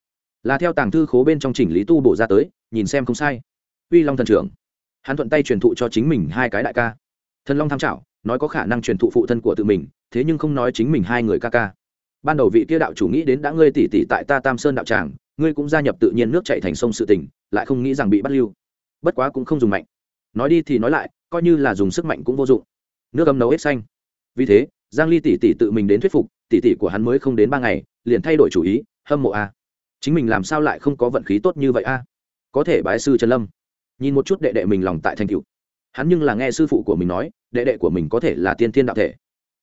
Speaker 1: Là theo tàng thư khố bên trong chỉnh lý tu bổ ra tới, nhìn xem không sai. Uy long thần trưởng, hắn thuận tay truyền thụ cho chính mình hai cái đại ca. Thần long tham trảo nói có khả năng truyền thụ phụ thân của tự mình, thế nhưng không nói chính mình hai người ca ca. Ban đầu vị kia đạo chủ nghĩ đến đã ngươi tỉ tỉ tại ta tam sơn đạo tràng, ngươi cũng gia nhập tự nhiên nước chạy thành sông sự tình, lại không nghĩ rằng bị bắt lưu. Bất quá cũng không dùng mạnh. Nói đi thì nói lại, coi như là dùng sức mạnh cũng vô dụng. Nước ấm nấu hết xanh. Vì thế, giang ly tỷ tỷ tự mình đến thuyết phục tỷ tỷ của hắn mới không đến ba ngày liền thay đổi chủ ý hâm mộ a. Chính mình làm sao lại không có vận khí tốt như vậy a? Có thể bái sư trần lâm. Nhìn một chút đệ đệ mình lòng tại thành cựu hắn nhưng là nghe sư phụ của mình nói đệ đệ của mình có thể là tiên thiên đạo thể.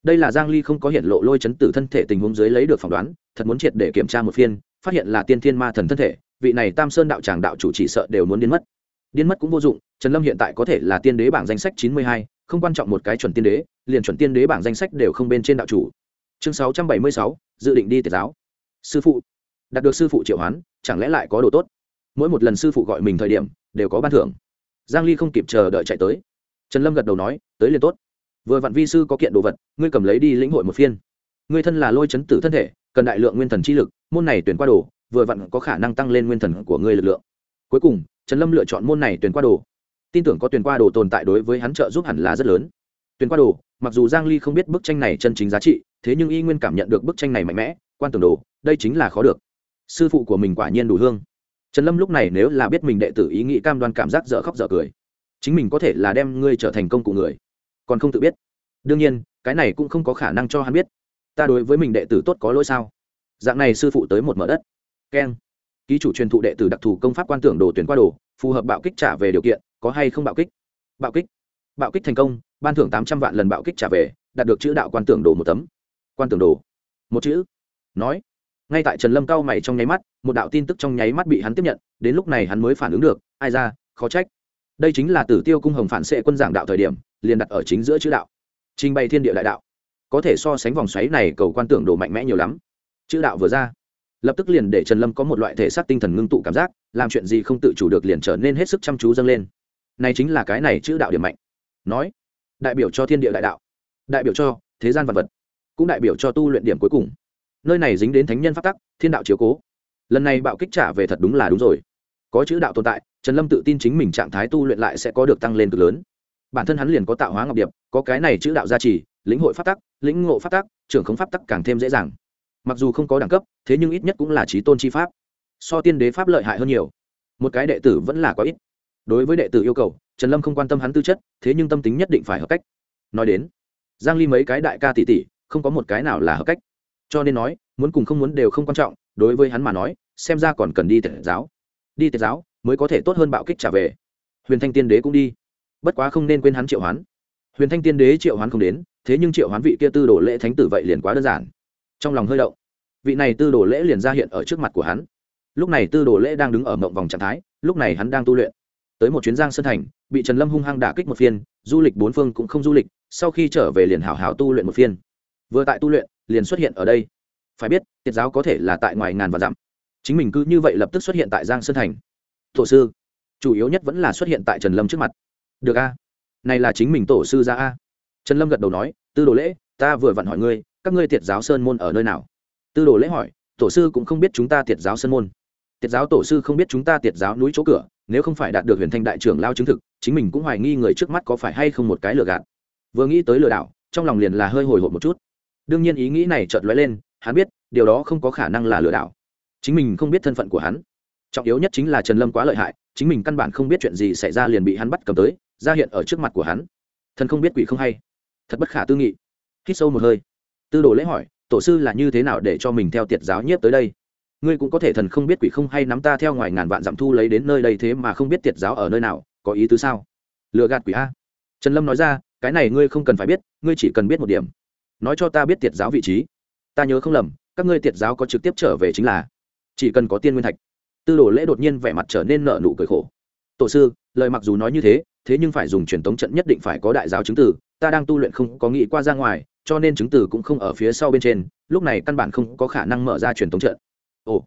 Speaker 1: Đây là giang ly không có hiện lộ lôi chấn tử thân thể tình huống dưới lấy được phỏng đoán thật muốn triệt để kiểm tra một phiên phát hiện là tiên thiên ma thần thân thể vị này tam sơn đạo tràng đạo chủ chỉ sợ đều muốn điên mất. Điên mất cũng vô dụng trần lâm hiện tại có thể là tiên đế bảng danh sách 92, không quan trọng một cái chuẩn tiên đế liền chuẩn tiên đế bảng danh sách đều không bên trên đạo chủ chương 676, dự định đi tiệt giáo. Sư phụ. Đạt được sư phụ triệu hoán chẳng lẽ lại có đồ tốt? Mỗi một lần sư phụ gọi mình thời điểm đều có ban thưởng. Giang ly không kịp chờ đợi chạy tới. Trần lâm gật đầu nói tới liền tốt. Vừa vặn vi sư có kiện đồ vật ngươi cầm lấy đi lĩnh hội một phiên. Ngươi thân là lôi chấn tử thân thể cần đại lượng nguyên thần chi lực môn này tuyển qua đồ vừa vặn có khả năng tăng lên nguyên thần của ngươi lực lượng. Cuối cùng trần lâm lựa chọn môn này tuyển qua đồ. Tin tưởng có tuyển qua đồ tồn tại đối với hắn trợ giúp hẳn là rất lớn. Tuyển qua đồ mặc dù giang ly không biết bức tranh này chân chính giá trị, thế nhưng y nguyên cảm nhận được bức tranh này mạnh mẽ, quan tưởng đồ, đây chính là khó được. Sư phụ của mình quả nhiên đủ hương. Trần lâm lúc này nếu là biết mình đệ tử ý nghĩ cam đoan cảm giác dở khóc dở cười, chính mình có thể là đem ngươi trở thành công cụ người, còn không tự biết. Đương nhiên, cái này cũng không có khả năng cho hắn biết. Ta đối với mình đệ tử tốt có lỗi sao? Dạng này sư phụ tới một mở đất. Keng. Ký chủ truyền thụ đệ tử đặc thù công pháp quan tưởng đồ tuyển qua đồ, phù hợp bạo kích trả về điều kiện, có hay không bạo kích? Bạo kích. Bạo kích thành công ban thưởng tám trăm vạn lần bạo kích trả về, đạt được chữ đạo quan tưởng đồ một tấm. Quan tưởng đồ. Một chữ. Nói. Ngay tại trần lâm cao mày trong nháy mắt, một đạo tin tức trong nháy mắt bị hắn tiếp nhận, đến lúc này hắn mới phản ứng được, ai ra, khó trách. Đây chính là tử tiêu cung hồng phản xệ quân giảng đạo thời điểm, liền đặt ở chính giữa chữ đạo. Trình bày thiên địa đại đạo. Có thể so sánh vòng xoáy này cầu quan tưởng đồ mạnh mẽ nhiều lắm. Chữ đạo vừa ra. Lập tức liền để trần lâm có một loại thể xác tinh thần ngưng tụ cảm giác, làm chuyện gì không tự chủ được liền trở nên hết sức chăm chú dâng lên. Này chính là cái này chữ đạo điểm mạnh. Nói đại biểu cho thiên địa đại đạo, đại biểu cho thế gian vật vật, cũng đại biểu cho tu luyện điểm cuối cùng. Nơi này dính đến thánh nhân phát tắc, thiên đạo chiếu cố. Lần này bạo kích trả về thật đúng là đúng rồi. Có chữ đạo tồn tại, trần lâm tự tin chính mình trạng thái tu luyện lại sẽ có được tăng lên cực lớn. Bản thân hắn liền có tạo hóa ngọc điệp, có cái này chữ đạo gia trì, lĩnh hội phát tắc, lĩnh ngộ phát tắc, trưởng không pháp tắc càng thêm dễ dàng. Mặc dù không có đẳng cấp, thế nhưng ít nhất cũng là trí tôn chi pháp. So tiên đế pháp lợi hại hơn nhiều. Một cái đệ tử vẫn là có ít. Đối với đệ tử yêu cầu trần lâm không quan tâm hắn tư chất, thế nhưng tâm tính nhất định phải hợp cách. Nói đến, giang ly mấy cái đại ca tỷ tỷ, không có một cái nào là hợp cách. Cho nên nói, muốn cùng không muốn đều không quan trọng, đối với hắn mà nói, xem ra còn cần đi tiệt giáo. Đi tiệt giáo mới có thể tốt hơn bạo kích trả về. Huyền thanh tiên đế cũng đi. Bất quá không nên quên hắn triệu hoán. Huyền thanh tiên đế triệu hoán không đến, thế nhưng triệu hoán vị kia tư đồ lễ thánh tử vậy liền quá đơn giản. Trong lòng hơi động, vị này tư đồ lễ liền ra hiện ở trước mặt của hắn. Lúc này tư đồ lễ đang đứng ở mộng vòng trạng thái, lúc này hắn đang tu luyện tới một chuyến giang sơn thành, bị trần lâm hung hăng đả kích một phiên, du lịch bốn phương cũng không du lịch, sau khi trở về liền hảo hảo tu luyện một phiên. Vừa tại tu luyện, liền xuất hiện ở đây. Phải biết, tiết giáo có thể là tại ngoài ngàn và dặm. Chính mình cứ như vậy lập tức xuất hiện tại giang sơn thành. Tổ sư, chủ yếu nhất vẫn là xuất hiện tại trần lâm trước mặt. Được a. Này là chính mình tổ sư ra a. Trần lâm gật đầu nói, tư đồ lễ, ta vừa vặn hỏi ngươi, các ngươi tiệt giáo sơn môn ở nơi nào? Tư đồ lễ hỏi, tổ sư cũng không biết chúng ta tiệt giáo sơn môn tiệt giáo tổ sư không biết chúng ta tiệt giáo núi chỗ cửa, nếu không phải đạt được huyền thanh đại trưởng lao chứng thực, chính mình cũng hoài nghi người trước mắt có phải hay không một cái lừa gạt. Vừa nghĩ tới lừa đảo, trong lòng liền là hơi hồi hộp một chút. Đương nhiên ý nghĩ này chợt lóe lên, hắn biết, điều đó không có khả năng là lừa đảo. Chính mình không biết thân phận của hắn. Trọng yếu nhất chính là trần lâm quá lợi hại, chính mình căn bản không biết chuyện gì xảy ra liền bị hắn bắt cầm tới, ra hiện ở trước mặt của hắn. Thần không biết quỷ không hay. Thật bất khả tư nghị. Hít sâu một hơi. Tư đồ lễ hỏi, tổ sư là như thế nào để cho mình theo tiệt giáo nhiếp tới đây? Ngươi cũng có thể thần không biết quỷ không hay nắm ta theo ngoài ngàn vạn dặm thu lấy đến nơi đây thế mà không biết tiệt giáo ở nơi nào, có ý tứ sao? Lừa gạt quỷ a. Trần lâm nói ra, cái này ngươi không cần phải biết, ngươi chỉ cần biết một điểm. Nói cho ta biết tiệt giáo vị trí. Ta nhớ không lầm, các ngươi tiệt giáo có trực tiếp trở về chính là chỉ cần có tiên nguyên thạch. Tư đồ lễ đột nhiên vẻ mặt trở nên nợ nụ cười khổ. Tổ sư, lời mặc dù nói như thế thế nhưng phải dùng truyền tống trận nhất định phải có đại giáo chứng tử ta đang tu luyện không có nghĩ qua ra ngoài, cho nên chứng tử cũng không ở phía sau bên trên, lúc này căn bản không có khả năng mở ra truyền tống trận ồ.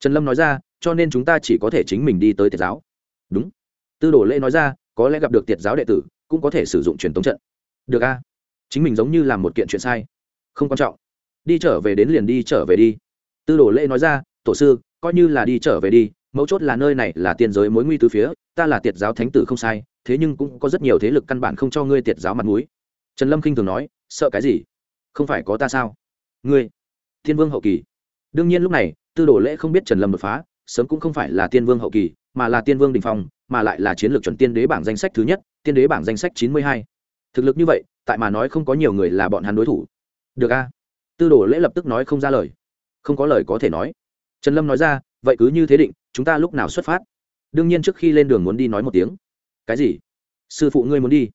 Speaker 1: Trần lâm nói ra, cho nên chúng ta chỉ có thể chính mình đi tới tiệt giáo. Đúng. Tư đồ lễ nói ra, có lẽ gặp được tiệt giáo đệ tử, cũng có thể sử dụng truyền tống trận. Được a. Chính mình giống như làm một kiện chuyện sai. Không quan trọng. Đi trở về đến liền đi trở về đi. Tư đồ lễ nói ra, tổ sư, coi như là đi trở về đi, mấu chốt là nơi này là tiên giới mối nguy từ phía, ta là tiệt giáo thánh tử không sai, thế nhưng cũng có rất nhiều thế lực căn bản không cho ngươi tiệt giáo mặt mũi. Trần lâm k i n h thường nói, sợ cái gì? Không phải có ta sao? Ngươi, thiên vương hậu kỳ. Đương nhiên lúc này tư đồ lễ không biết trần lâm đột phá, sớm cũng không phải là tiên vương hậu kỳ, mà là tiên vương đình phong, mà lại là chiến lược chuẩn tiên đế bảng danh sách thứ nhất, tiên đế bảng danh sách chín mươi hai. Thực lực như vậy, tại mà nói không có nhiều người là bọn hắn đối thủ. Được a. Tư đồ lễ lập tức nói không ra lời. Không có lời có thể nói. Trần lâm nói ra, vậy cứ như thế định, chúng ta lúc nào xuất phát? Đương nhiên trước khi lên đường muốn đi nói một tiếng. Cái gì? Sư phụ ngươi muốn đi.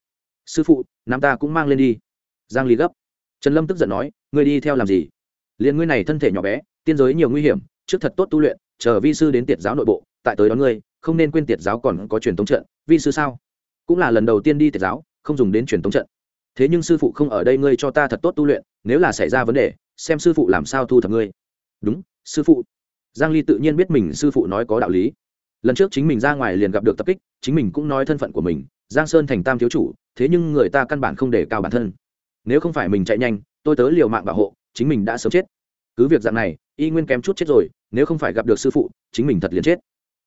Speaker 1: Sư phụ nam ta cũng mang lên đi. Giang lý gấp. Trần lâm tức giận nói, ngươi đi theo làm gì? Liền ngươi này thân thể nhỏ bé, tiên giới nhiều nguy hiểm trước thật tốt tu luyện, chờ vi sư đến tiệt giáo nội bộ, tại tới đón ngươi, không nên quên tiệt giáo còn có truyền thống trận, vi sư sao? Cũng là lần đầu tiên đi tiệt giáo, không dùng đến truyền thống trận. Thế nhưng sư phụ không ở đây ngươi cho ta thật tốt tu luyện, nếu là xảy ra vấn đề, xem sư phụ làm sao thu thập ngươi. Đúng, sư phụ. Giang ly tự nhiên biết mình sư phụ nói có đạo lý. Lần trước chính mình ra ngoài liền gặp được tập kích, chính mình cũng nói thân phận của mình, giang sơn thành tam thiếu chủ, thế nhưng người ta căn bản không để cao bản thân. Nếu không phải mình chạy nhanh, tôi tớ liều mạng bảo hộ, chính mình đã sớm chết. Cứ việc dạng này y nguyên kém chút chết rồi, nếu không phải gặp được sư phụ, chính mình thật liền chết.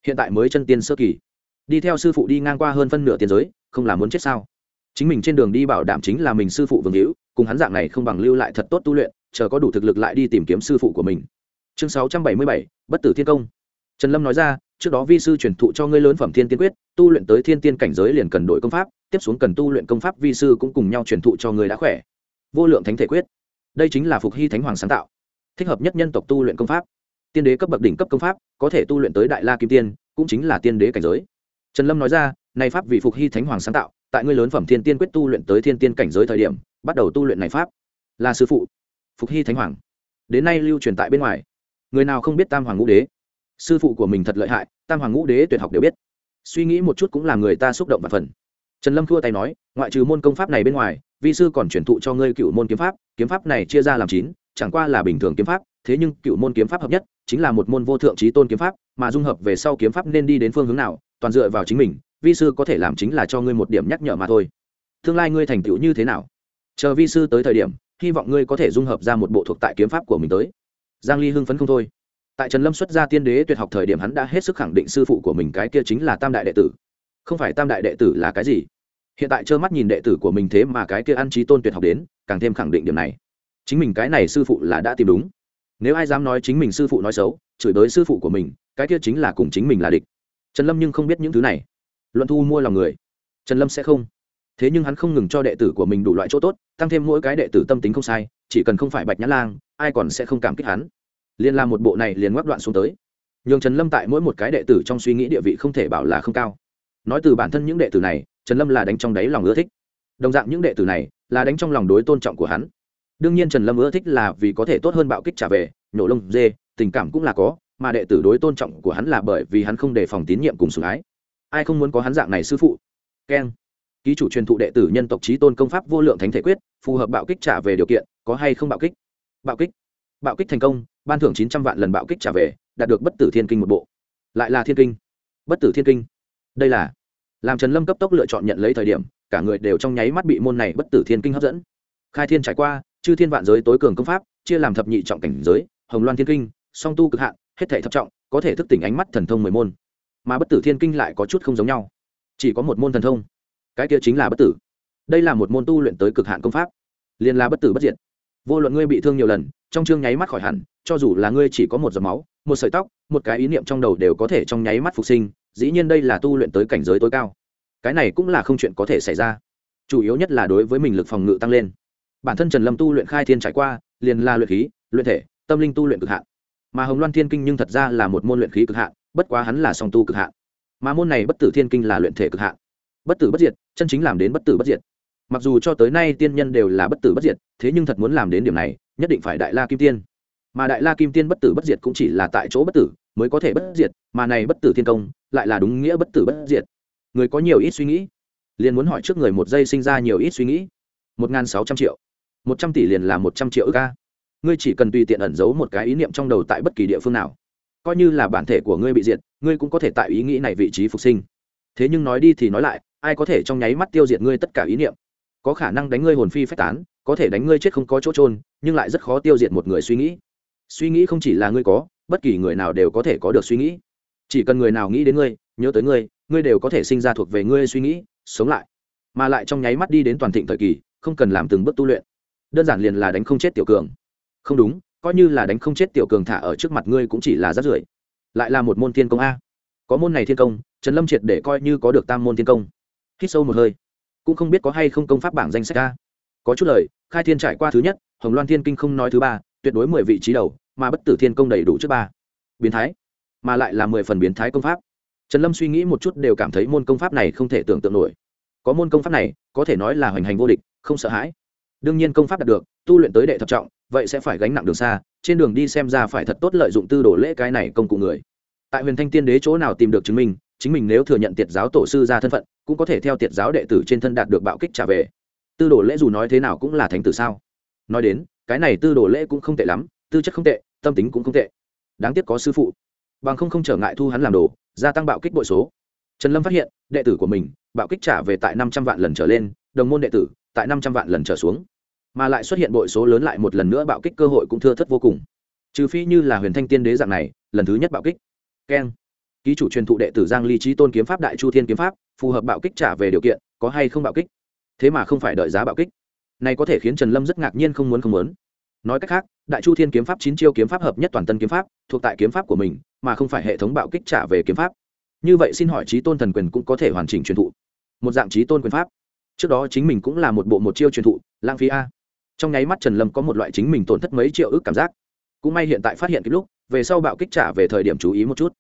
Speaker 1: Hiện tại mới chân tiên sơ kỳ. Đi theo sư phụ đi ngang qua hơn phân nửa tiền giới, không là muốn chết sao? Chính mình trên đường đi bảo đảm chính là mình sư phụ vương hữu, cùng hắn dạng này không bằng lưu lại thật tốt tu luyện, chờ có đủ thực lực lại đi tìm kiếm sư phụ của mình. Chương sáu trăm bảy mươi bảy, bất tử thiên công. Trần lâm nói ra, trước đó vi sư truyền thụ cho ngươi lớn phẩm thiên tiên quyết, tu luyện tới thiên tiên cảnh giới liền cần đổi công pháp, tiếp xuống cần tu luyện công pháp vi sư cũng cùng nhau truyền thụ cho ngươi đã khỏe. Vô lượng thánh thể quyết. Đây chính là phục hy thánh hoàng sáng tạo thích hợp nhất nhân tộc tu luyện công pháp. Tiên đế cấp bậc đỉnh cấp công pháp, có thể tu luyện tới đại la kim tiên, cũng chính là tiên đế cảnh giới. Trần lâm nói ra, này pháp vì phục hy thánh hoàng sáng tạo, tại ngươi lớn phẩm thiên tiên quyết tu luyện tới thiên tiên cảnh giới thời điểm, bắt đầu tu luyện này pháp. Là sư phụ, phục hy thánh hoàng. Đến nay lưu truyền tại bên ngoài. Người nào không biết tam hoàng ngũ đế? Sư phụ của mình thật lợi hại, tam hoàng ngũ đế tuyệt học đều biết. Suy nghĩ một chút cũng làm người ta xúc động và phần. Trần lâm thua tay nói, ngoại trừ môn công pháp này bên ngoài, vi sư còn truyền thụ cho ngươi cựu môn kiếm pháp kiếm pháp này chia ra làm chín chẳng qua là bình thường kiếm pháp, thế nhưng cựu môn kiếm pháp hợp nhất, chính là một môn vô thượng trí tôn kiếm pháp, mà dung hợp về sau kiếm pháp nên đi đến phương hướng nào, toàn dựa vào chính mình, vi sư có thể làm chính là cho ngươi một điểm nhắc nhở mà thôi. Tương lai ngươi thành tựu như thế nào? Chờ vi sư tới thời điểm, hy vọng ngươi có thể dung hợp ra một bộ thuộc tại kiếm pháp của mình tới. Giang ly hưng phấn không thôi. Tại trần lâm xuất ra tiên đế tuyệt học thời điểm hắn đã hết sức khẳng định sư phụ của mình cái kia chính là tam đại đệ tử. Không phải tam đại đệ tử là cái gì? Hiện tại trơ mắt nhìn đệ tử của mình thế mà cái kia ăn trí tôn tuyệt học đến, càng thêm khẳng định điểm này chính mình cái này sư phụ là đã tìm đúng. Nếu ai dám nói chính mình sư phụ nói xấu, chửi bới sư phụ của mình, cái kia chính là cùng chính mình là địch. Trần lâm nhưng không biết những thứ này. Luận thu mua lòng người. Trần lâm sẽ không. Thế nhưng hắn không ngừng cho đệ tử của mình đủ loại chỗ tốt, tăng thêm mỗi cái đệ tử tâm tính không sai, chỉ cần không phải bạch nhã lang, ai còn sẽ không cảm kích hắn. Liên làm một bộ này liền ngoắc đoạn xuống tới. Nhường trần lâm tại mỗi một cái đệ tử trong suy nghĩ địa vị không thể bảo là không cao. Nói từ bản thân những đệ tử này, trần lâm là đánh trong đáy lòng ưa thích. Đồng dạng những đệ tử này, là đánh trong lòng đối tôn trọng của hắn đương nhiên trần lâm ưa thích là vì có thể tốt hơn bạo kích trả về, nhổ lông, dê, tình cảm cũng là có, mà đệ tử đối tôn trọng của hắn là bởi vì hắn không đề phòng tín nhiệm cùng sủng ái. Ai không muốn có hắn dạng này sư phụ? Keng. Ký chủ truyền thụ đệ tử nhân tộc trí tôn công pháp vô lượng thánh thể quyết, phù hợp bạo kích trả về điều kiện, có hay không bạo kích? Bạo kích. Bạo kích thành công, ban thưởng chín trăm vạn lần bạo kích trả về, đạt được bất tử thiên kinh một bộ. Lại là thiên kinh. Bất tử thiên kinh. Đây là làm trần lâm cấp tốc lựa chọn nhận lấy thời điểm, cả người đều trong nháy mắt bị môn này bất tử thiên kinh hấp dẫn. Khai thiên trải qua chư thiên vạn giới tối cường công pháp, chia làm thập nhị trọng cảnh giới, hồng loan thiên kinh, song tu cực hạn, hết thể thập trọng, có thể thức tỉnh ánh mắt thần thông mười môn. Mà bất tử thiên kinh lại có chút không giống nhau. Chỉ có một môn thần thông. Cái kia chính là bất tử. Đây là một môn tu luyện tới cực hạn công pháp. Liền là bất tử bất diệt. Vô luận ngươi bị thương nhiều lần, trong chương nháy mắt khỏi hẳn, cho dù là ngươi chỉ có một giọt máu, một sợi tóc, một cái ý niệm trong đầu đều có thể trong nháy mắt phục sinh, dĩ nhiên đây là tu luyện tới cảnh giới tối cao. Cái này cũng là không chuyện có thể xảy ra. Chủ yếu nhất là đối với mình lực phòng ngự tăng lên bản thân trần lâm tu luyện khai thiên trải qua, liền là luyện khí, luyện thể, tâm linh tu luyện cực hạn. Mà hồng loan thiên kinh nhưng thật ra là một môn luyện khí cực hạn, bất quá hắn là song tu cực hạn. Mà môn này bất tử thiên kinh là luyện thể cực hạn. Bất tử bất diệt, chân chính làm đến bất tử bất diệt. Mặc dù cho tới nay tiên nhân đều là bất tử bất diệt, thế nhưng thật muốn làm đến điểm này, nhất định phải đại la kim tiên. Mà đại la kim tiên bất tử bất diệt cũng chỉ là tại chỗ bất tử, mới có thể bất diệt, mà này bất tử thiên công lại là đúng nghĩa bất tử bất diệt. Người có nhiều ít suy nghĩ? Liền muốn hỏi trước người một giây sinh ra nhiều ít suy nghĩ. Một n g h n sáu trăm triệu một trăm tỷ liền là một trăm triệu ước ca ngươi chỉ cần tùy tiện ẩn giấu một cái ý niệm trong đầu tại bất kỳ địa phương nào, coi như là bản thể của ngươi bị diệt, ngươi cũng có thể tại ý nghĩ này vị trí phục sinh. Thế nhưng nói đi thì nói lại, ai có thể trong nháy mắt tiêu diệt ngươi tất cả ý niệm? Có khả năng đánh ngươi hồn phi phách tán, có thể đánh ngươi chết không có chỗ trôn nhưng lại rất khó tiêu diệt một người suy nghĩ. Suy nghĩ không chỉ là ngươi có, bất kỳ người nào đều có thể có được suy nghĩ. Chỉ cần người nào nghĩ đến ngươi, nhớ tới ngươi ngươi đều có thể sinh ra thuộc về ngươi suy nghĩ, sống lại. Mà lại trong nháy mắt đi đến toàn thịnh thời kỳ, không cần làm từng bước tu luyện đơn giản liền là đánh không chết tiểu cường. Không đúng, coi như là đánh không chết tiểu cường thả ở trước mặt ngươi cũng chỉ là rát rưởi. Lại là một môn thiên công a. Có môn này thiên công, trần lâm triệt để coi như có được tam môn thiên công. Hít sâu một hơi. Cũng không biết có hay không công pháp bảng danh sách a. Có chút lời, khai thiên trải qua thứ nhất, hồng loan thiên kinh không nói thứ ba, tuyệt đối mười vị trí đầu, mà bất tử thiên công đầy đủ trước ba. Biến thái, mà lại là mười phần biến thái công pháp. Trần lâm suy nghĩ một chút đều cảm thấy môn công pháp này không thể tưởng tượng nổi. Có môn công pháp này, có thể nói là hoành hành vô địch, không sợ hãi đương nhiên công pháp đạt được, tu luyện tới đệ thập trọng, vậy sẽ phải gánh nặng đường xa, trên đường đi xem ra phải thật tốt lợi dụng tư đồ lễ cái này công cụ người. Tại huyền thanh tiên đế chỗ nào tìm được chứng minh, chính mình nếu thừa nhận tiệt giáo tổ sư ra thân phận, cũng có thể theo tiệt giáo đệ tử trên thân đạt được bạo kích trả về. Tư đồ lễ dù nói thế nào cũng là thánh tử sao? Nói đến, cái này tư đồ lễ cũng không tệ lắm, tư chất không tệ, tâm tính cũng không tệ. Đáng tiếc có sư phụ. Bằng không không trở ngại thu hắn làm đồ, gia tăng bạo kích bội số. Trần lâm phát hiện, đệ tử của mình, bạo kích trả về tại năm trăm vạn lần trở lên, đồng môn đệ tử, tại năm trăm vạn lần trở xuống mà lại xuất hiện bội số lớn lại một lần nữa bạo kích cơ hội cũng thưa thất vô cùng. Trừ phi như là huyền thanh tiên đế dạng này, lần thứ nhất bạo kích. Keng. Ký chủ truyền thụ đệ tử giang ly trí tôn kiếm pháp đại chu thiên kiếm pháp, phù hợp bạo kích trả về điều kiện, có hay không bạo kích? Thế mà không phải đợi giá bạo kích. Này có thể khiến trần lâm rất ngạc nhiên không muốn không muốn. Nói cách khác, đại chu thiên kiếm pháp chín chiêu kiếm pháp hợp nhất toàn tân kiếm pháp, thuộc tại kiếm pháp của mình, mà không phải hệ thống bạo kích trả về kiếm pháp. Như vậy xin hỏi trí tôn thần quyền cũng có thể hoàn chỉnh truyền thụ? Một dạng trí tôn quyền pháp. Trước đó chính mình cũng là một bộ một chiêu truyền thụ, lãng phí a trong nháy mắt trần lâm có một loại chính mình tổn thất mấy triệu ước cảm giác. Cũng may hiện tại phát hiện kịp lúc, về sau bạo kích trả về thời điểm chú ý một chút.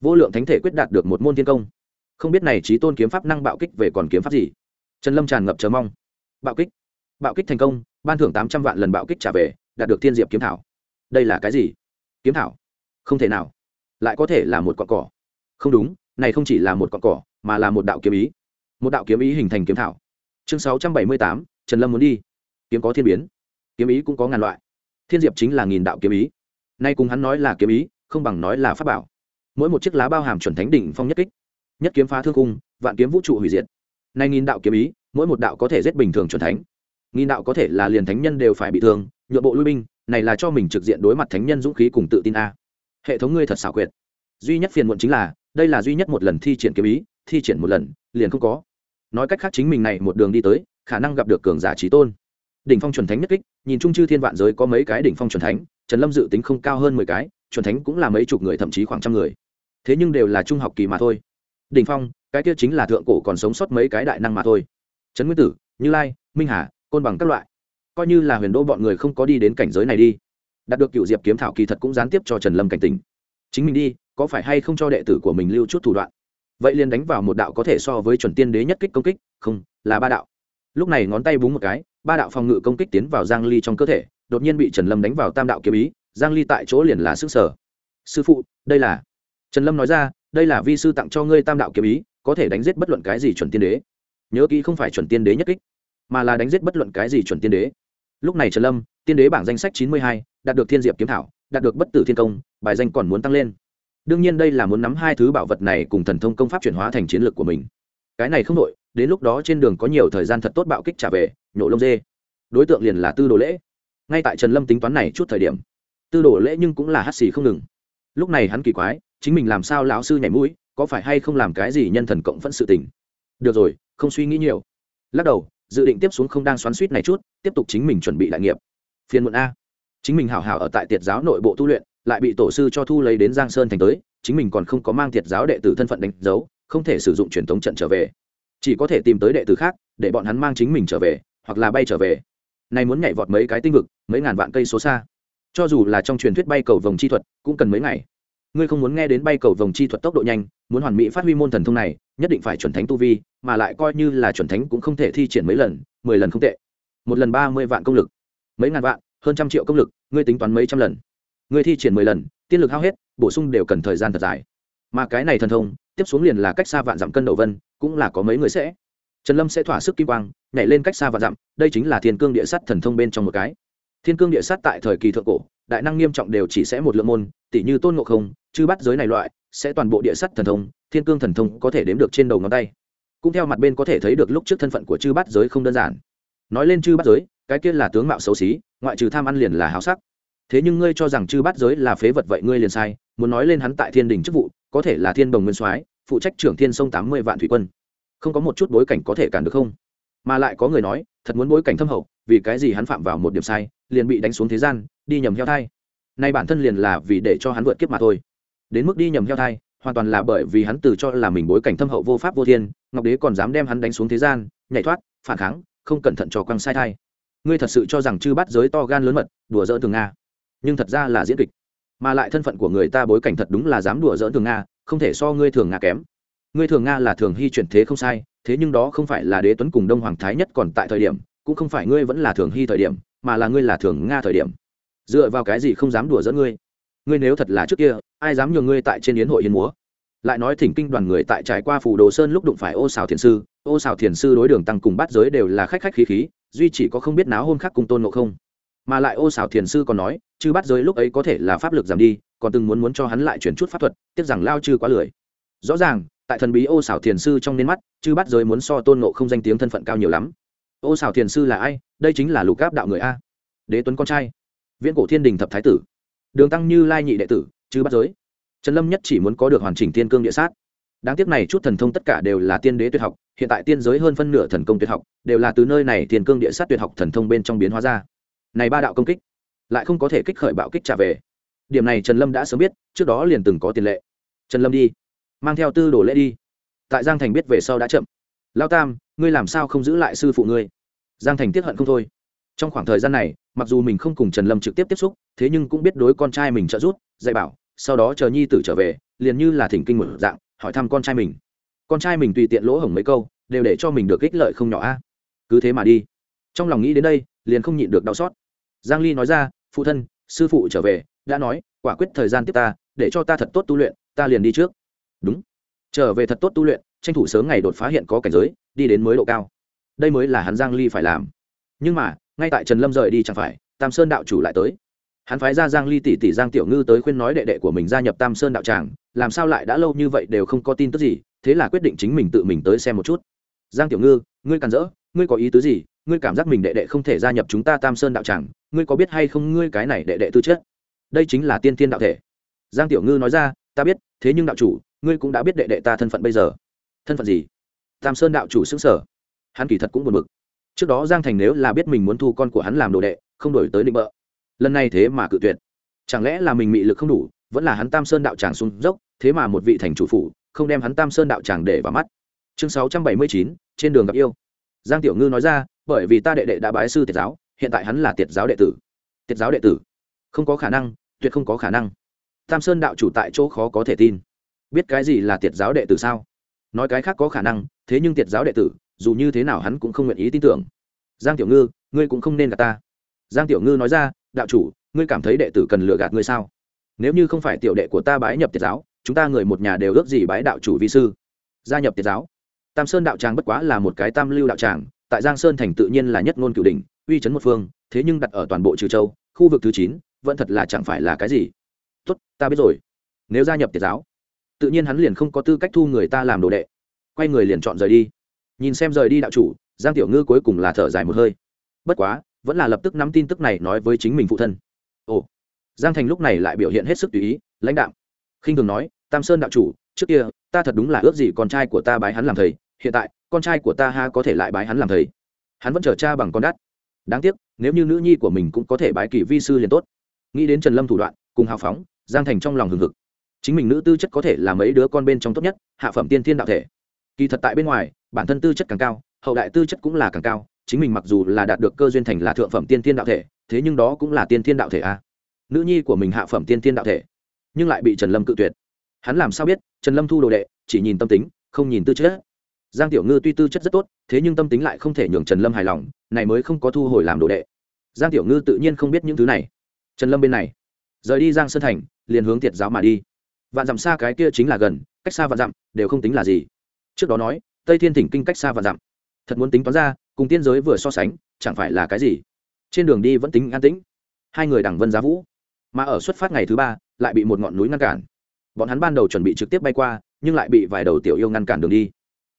Speaker 1: Vô lượng thánh thể quyết đạt được một môn thiên công. Không biết này trí tôn kiếm pháp năng bạo kích về còn kiếm pháp gì? Trần lâm tràn ngập chờ mong. Bạo kích. Bạo kích thành công, ban thưởng tám trăm vạn lần bạo kích trả về, đạt được thiên diệp kiếm thảo. Đây là cái gì? Kiếm thảo? Không thể nào. Lại có thể là một cọn cỏ. Không đúng, này không chỉ là một cọn cỏ, mà là một đạo kiếm ý. Một đạo kiếm ý hình thành kiếm thảo. Chương sáu trăm bảy mươi tám, trần lâm muốn đi kiếm có thiên biến, kiếm ý cũng có ngàn loại. Thiên diệp chính là nghìn đạo kiếm ý. Nay cùng hắn nói là kiếm ý, không bằng nói là pháp bảo. Mỗi một chiếc lá bao hàm chuẩn thánh đỉnh phong nhất kích, nhất kiếm phá thương cung vạn kiếm vũ trụ hủy diệt. Nay nghìn đạo kiếm ý, mỗi một đạo có thể giết bình thường chuẩn thánh. Nghìn đạo có thể là liền thánh nhân đều phải bị thương, nhượng bộ lui binh, này là cho mình trực diện đối mặt thánh nhân dũng khí cùng tự tin a. Hệ thống ngươi thật xảo quyệt. Duy nhất phiền muộn chính là, đây là duy nhất một lần thi triển kiếm ý, thi triển một lần, liền không có. Nói cách khác chính mình này một đường đi tới, khả năng gặp được cường giả trí tôn đỉnh phong chuẩn thánh nhất kích, nhìn chung chư thiên vạn giới có mấy cái đỉnh phong chuẩn thánh, trần lâm dự tính không cao hơn mười cái, chuẩn thánh cũng là mấy chục người, thậm chí khoảng trăm người. Thế nhưng đều là trung học kỳ mà thôi. Đỉnh phong, cái kia chính là thượng cổ còn sống sót mấy cái đại năng mà thôi. Trấn nguyên tử, như lai, minh hà, côn bằng các loại. Coi như là huyền đô bọn người không có đi đến cảnh giới này đi. Đạt được cựu diệp kiếm thảo kỳ thật cũng gián tiếp cho trần lâm cảnh tình chính mình đi, có phải hay không cho đệ tử của mình lưu chút thủ đoạn? Vậy liền đánh vào một đạo có thể so với chuẩn tiên đế nhất kích công kích, không, là ba đạo. Lúc này ngón tay búng một cái ba đạo phòng ngự công kích tiến vào giang ly trong cơ thể, đột nhiên bị trần lâm đánh vào tam đạo kiếm ý, giang ly tại chỗ liền là sức sở. Sư phụ, đây là trần lâm nói ra, đây là vi sư tặng cho ngươi tam đạo kiếm ý, có thể đánh giết bất luận cái gì chuẩn tiên đế. Nhớ kỹ không phải chuẩn tiên đế nhất kích, mà là đánh giết bất luận cái gì chuẩn tiên đế. Lúc này trần lâm, tiên đế bảng danh sách chín mươi hai, đạt được thiên diệp kiếm thảo, đạt được bất tử thiên công, bài danh còn muốn tăng lên. Đương nhiên đây là muốn nắm hai thứ bảo vật này cùng thần thông công pháp chuyển hóa thành chiến lược của mình. Cái này không đội đến lúc đó trên đường có nhiều thời gian thật tốt bạo kích trả về nhổ lông dê. Đối tượng liền là tư đồ lễ. Ngay tại trần lâm tính toán này chút thời điểm, tư đồ lễ nhưng cũng là hắt xì không ngừng. Lúc này hắn kỳ quái, chính mình làm sao lão sư nhảy mũi, có phải hay không làm cái gì nhân thần cộng phẫn sự tình? Được rồi, không suy nghĩ nhiều. Lắc đầu, dự định tiếp xuống không đang xoắn suýt này chút, tiếp tục chính mình chuẩn bị đại nghiệp. Phiên muộn a. Chính mình hảo hảo ở tại tiệt giáo nội bộ tu luyện, lại bị tổ sư cho thu lấy đến giang sơn thành tới, chính mình còn không có mang tiệt giáo đệ tử thân phận đánh dấu, không thể sử dụng truyền thống trận trở về. Chỉ có thể tìm tới đệ tử khác, để bọn hắn mang chính mình trở về hoặc là bay trở về. Này muốn nhảy vọt mấy cái tinh vực, mấy ngàn vạn cây số xa. Cho dù là trong truyền thuyết bay cầu vòng chi thuật, cũng cần mấy ngày. Ngươi không muốn nghe đến bay cầu vòng chi thuật tốc độ nhanh, muốn hoàn mỹ phát huy môn thần thông này, nhất định phải chuẩn thánh tu vi, mà lại coi như là chuẩn thánh cũng không thể thi triển mấy lần, mười lần không tệ. Một lần ba mươi vạn công lực. Mấy ngàn vạn, hơn trăm triệu công lực, ngươi tính toán mấy trăm lần. Ngươi thi triển mười lần, tiên lực hao hết, bổ sung đều cần thời gian thật dài. Mà cái này thần thông, tiếp xuống liền là cách xa vạn dặm cân đầu vân, cũng là có mấy người sẽ trần lâm sẽ thỏa sức kim quang, nhảy lên cách xa và dặm, đây chính là thiên cương địa sắt thần thông bên trong một cái. Thiên cương địa sắt tại thời kỳ thượng cổ, đại năng nghiêm trọng đều chỉ sẽ một lượng môn tỷ như tôn ngộ không, chư bắt giới này loại, sẽ toàn bộ địa sắt thần thông, thiên cương thần thông có thể đếm được trên đầu ngón tay. Cũng theo mặt bên có thể thấy được lúc trước thân phận của chư bắt giới không đơn giản. Nói lên chư bắt giới, cái kia là tướng mạo xấu xí, ngoại trừ tham ăn liền là háo sắc. Thế nhưng ngươi cho rằng chư bắt giới là phế vật vậy ngươi liền sai, muốn nói lên hắn tại thiên đình chức vụ, có thể là thiên đồng nguyên soái, phụ trách trưởng thiên sông tám mươi vạn thủy quân không có một chút bối cảnh có thể cản được không? Mà lại có người nói, thật muốn bối cảnh thâm hậu, vì cái gì hắn phạm vào một điểm sai, liền bị đánh xuống thế gian, đi nhầm heo thai. Nay bản thân liền là vì để cho hắn vượt kiếp mà thôi. Đến mức đi nhầm heo thai, hoàn toàn là bởi vì hắn từ cho là mình bối cảnh thâm hậu vô pháp vô thiên, ngọc đế còn dám đem hắn đánh xuống thế gian, nhảy thoát, phản kháng, không cẩn thận cho quăng sai thai. Ngươi thật sự cho rằng chư bắt giới to gan lớn mật, đùa dỡ thường nga. Nhưng thật ra là diễn kịch. Mà lại thân phận của người ta bối cảnh thật đúng là dám đùa dỡ thường nga, không thể so ngươi thường nga kém ngươi thường nga là thường hy chuyển thế không sai, thế nhưng đó không phải là đế tuấn cùng đông hoàng thái nhất còn tại thời điểm, cũng không phải ngươi vẫn là thường hy thời điểm, mà là ngươi là thường nga thời điểm. Dựa vào cái gì không dám đùa dẫn ngươi? Ngươi nếu thật là trước kia, ai dám nhường ngươi tại trên yến hội yên múa? Lại nói thỉnh kinh đoàn người tại trải qua phủ đồ sơn lúc đụng phải ô xào thiền sư, ô xào thiền sư đối đường tăng cùng bát giới đều là khách khách khí khí, duy chỉ có không biết náo hôm khác cùng tôn ngộ không. Mà lại ô xào thiền sư còn nói chứ bát giới lúc ấy có thể là pháp lực giảm đi, còn từng muốn muốn cho hắn lại chuyển chút pháp thuật, tiếc rằng lao chư quá lười. Rõ ràng tại thần bí ô xảo thiền sư trong nên mắt chứ bát giới muốn so tôn ngộ không danh tiếng thân phận cao nhiều lắm. Ô xảo thiền sư là ai? Đây chính là lục áp đạo người a. Đế tuấn con trai. Viễn cổ thiên đình thập thái tử. Đường tăng như lai nhị đệ tử chứ bắt giới. Trần lâm nhất chỉ muốn có được hoàn chỉnh tiên cương địa sát. Đáng tiếc này chút thần thông tất cả đều là tiên đế tuyệt học, hiện tại tiên giới hơn phân nửa thần công tuyệt học, đều là từ nơi này thiên cương địa sát tuyệt học thần thông bên trong biến hóa ra. Này ba đạo công kích, lại không có thể kích khởi bạo kích trả về. Điểm này trần lâm đã sớm biết, trước đó liền từng có tiền lệ. Trần lâm đi mang theo tư đồ lễ đi. Tại giang thành biết về sau đã chậm. Lao tam, ngươi làm sao không giữ lại sư phụ ngươi? Giang thành tiếp hận không thôi. Trong khoảng thời gian này, mặc dù mình không cùng trần lâm trực tiếp tiếp xúc, thế nhưng cũng biết đối con trai mình trợ giúp, dạy bảo, sau đó chờ nhi tử trở về, liền như là thỉnh kinh một dạng, hỏi thăm con trai mình. Con trai mình tùy tiện lỗ hổng mấy câu, đều để cho mình được ích lợi không nhỏ a. Cứ thế mà đi. Trong lòng nghĩ đến đây, liền không nhịn được đau xót. Giang ly nói ra, phụ thân, sư phụ trở về, đã nói, quả quyết thời gian tiếp ta, để cho ta thật tốt tu luyện, ta liền đi trước đúng. Trở về thật tốt tu luyện, tranh thủ sớm ngày đột phá hiện có cảnh giới, đi đến mới độ cao. Đây mới là hắn giang ly phải làm. Nhưng mà, ngay tại trần lâm rời đi chẳng phải, tam sơn đạo chủ lại tới. Hắn phái ra giang ly tỷ tỷ giang tiểu ngư tới khuyên nói đệ đệ của mình gia nhập tam sơn đạo tràng, làm sao lại đã lâu như vậy đều không có tin tức gì, thế là quyết định chính mình tự mình tới xem một chút. Giang tiểu ngư, ngươi càn rỡ, ngươi có ý tứ gì? Ngươi cảm giác mình đệ đệ không thể gia nhập chúng ta tam sơn đạo tràng, ngươi có biết hay không ngươi cái này đệ đệ tư chất? Đây chính là tiên tiên đạo thể. Giang tiểu ngư nói ra, ta biết, thế nhưng đạo chủ ngươi cũng đã biết đệ đệ ta thân phận bây giờ. Thân phận gì? Tam sơn đạo chủ xứng sở. Hắn kỳ thật cũng buồn bực. Trước đó giang thành nếu là biết mình muốn thu con của hắn làm đồ đệ, không đổi tới định bợ. Lần này thế mà cự tuyệt. Chẳng lẽ là mình mị lực không đủ, vẫn là hắn tam sơn đạo tràng xuống dốc, thế mà một vị thành chủ phủ, không đem hắn tam sơn đạo tràng để vào mắt. Chương sáu trăm bảy mươi chín, trên đường gặp yêu. Giang tiểu ngư nói ra, bởi vì ta đệ đệ đã bái sư tiệt giáo, hiện tại hắn là tiệt giáo đệ tử. Tiệt giáo đệ tử. Không có khả năng, tuyệt không có khả năng. Tam sơn đạo chủ tại chỗ khó có thể tin biết cái gì là tiệt giáo đệ tử sao? Nói cái khác có khả năng, thế nhưng tiệt giáo đệ tử, dù như thế nào hắn cũng không nguyện ý tin tưởng. Giang tiểu ngư, ngươi cũng không nên gạt ta. Giang tiểu ngư nói ra, đạo chủ, ngươi cảm thấy đệ tử cần lừa gạt ngươi sao? Nếu như không phải tiểu đệ của ta bái nhập tiệt giáo, chúng ta người một nhà đều ước gì bái đạo chủ vi sư. Gia nhập tiệt giáo. Tam sơn đạo tràng bất quá là một cái tam lưu đạo tràng, tại giang sơn thành tự nhiên là nhất ngôn cửu đình uy chấn một phương, thế nhưng đặt ở toàn bộ trừ châu, khu vực thứ chín, vẫn thật là chẳng phải là cái gì. Tốt, ta biết rồi. Nếu gia nhập tiệt giáo tự nhiên hắn liền không có tư cách thu người ta làm đồ đệ. Quay người liền chọn rời đi. Nhìn xem rời đi đạo chủ, giang tiểu ngư cuối cùng là thở dài một hơi. Bất quá, vẫn là lập tức nắm tin tức này nói với chính mình phụ thân. Ồ, giang thành lúc này lại biểu hiện hết sức tùy ý, lãnh đạo khinh thường nói, tam sơn đạo chủ, trước kia, ta thật đúng là ước gì con trai của ta bái hắn làm thầy, hiện tại, con trai của ta ha có thể lại bái hắn làm thầy. Hắn vẫn chờ cha bằng con đắt. Đáng tiếc, nếu như nữ nhi của mình cũng có thể bái kỳ vi sư liền tốt. Nghĩ đến trần lâm thủ đoạn, cùng hào phóng, giang thành trong lòng hừng hực chính mình nữ tư chất có thể là mấy đứa con bên trong tốt nhất, hạ phẩm tiên thiên đạo thể. Kỳ thật tại bên ngoài, bản thân tư chất càng cao, hậu đại tư chất cũng là càng cao, chính mình mặc dù là đạt được cơ duyên thành là thượng phẩm tiên thiên đạo thể, thế nhưng đó cũng là tiên thiên đạo thể a. Nữ nhi của mình hạ phẩm tiên thiên đạo thể, nhưng lại bị trần lâm cự tuyệt. Hắn làm sao biết, trần lâm thu đồ đệ, chỉ nhìn tâm tính, không nhìn tư chất. Giang tiểu ngư tuy tư chất rất tốt, thế nhưng tâm tính lại không thể nhường trần lâm hài lòng, này mới không có thu hồi làm đồ đệ. Giang tiểu ngư tự nhiên không biết những thứ này. Trần lâm bên này, rời đi giang sơn thành, liền hướng tiệt giáo mà đi vạn dặm xa cái kia chính là gần, cách xa vạn dặm, đều không tính là gì. Trước đó nói, tây thiên thỉnh kinh cách xa vạn dặm. Thật muốn tính toán ra, cùng tiên giới vừa so sánh, chẳng phải là cái gì. Trên đường đi vẫn tính an tĩnh. Hai người đằng vân giá vũ. Mà ở xuất phát ngày thứ ba, lại bị một ngọn núi ngăn cản. Bọn hắn ban đầu chuẩn bị trực tiếp bay qua, nhưng lại bị vài đầu tiểu yêu ngăn cản đường đi.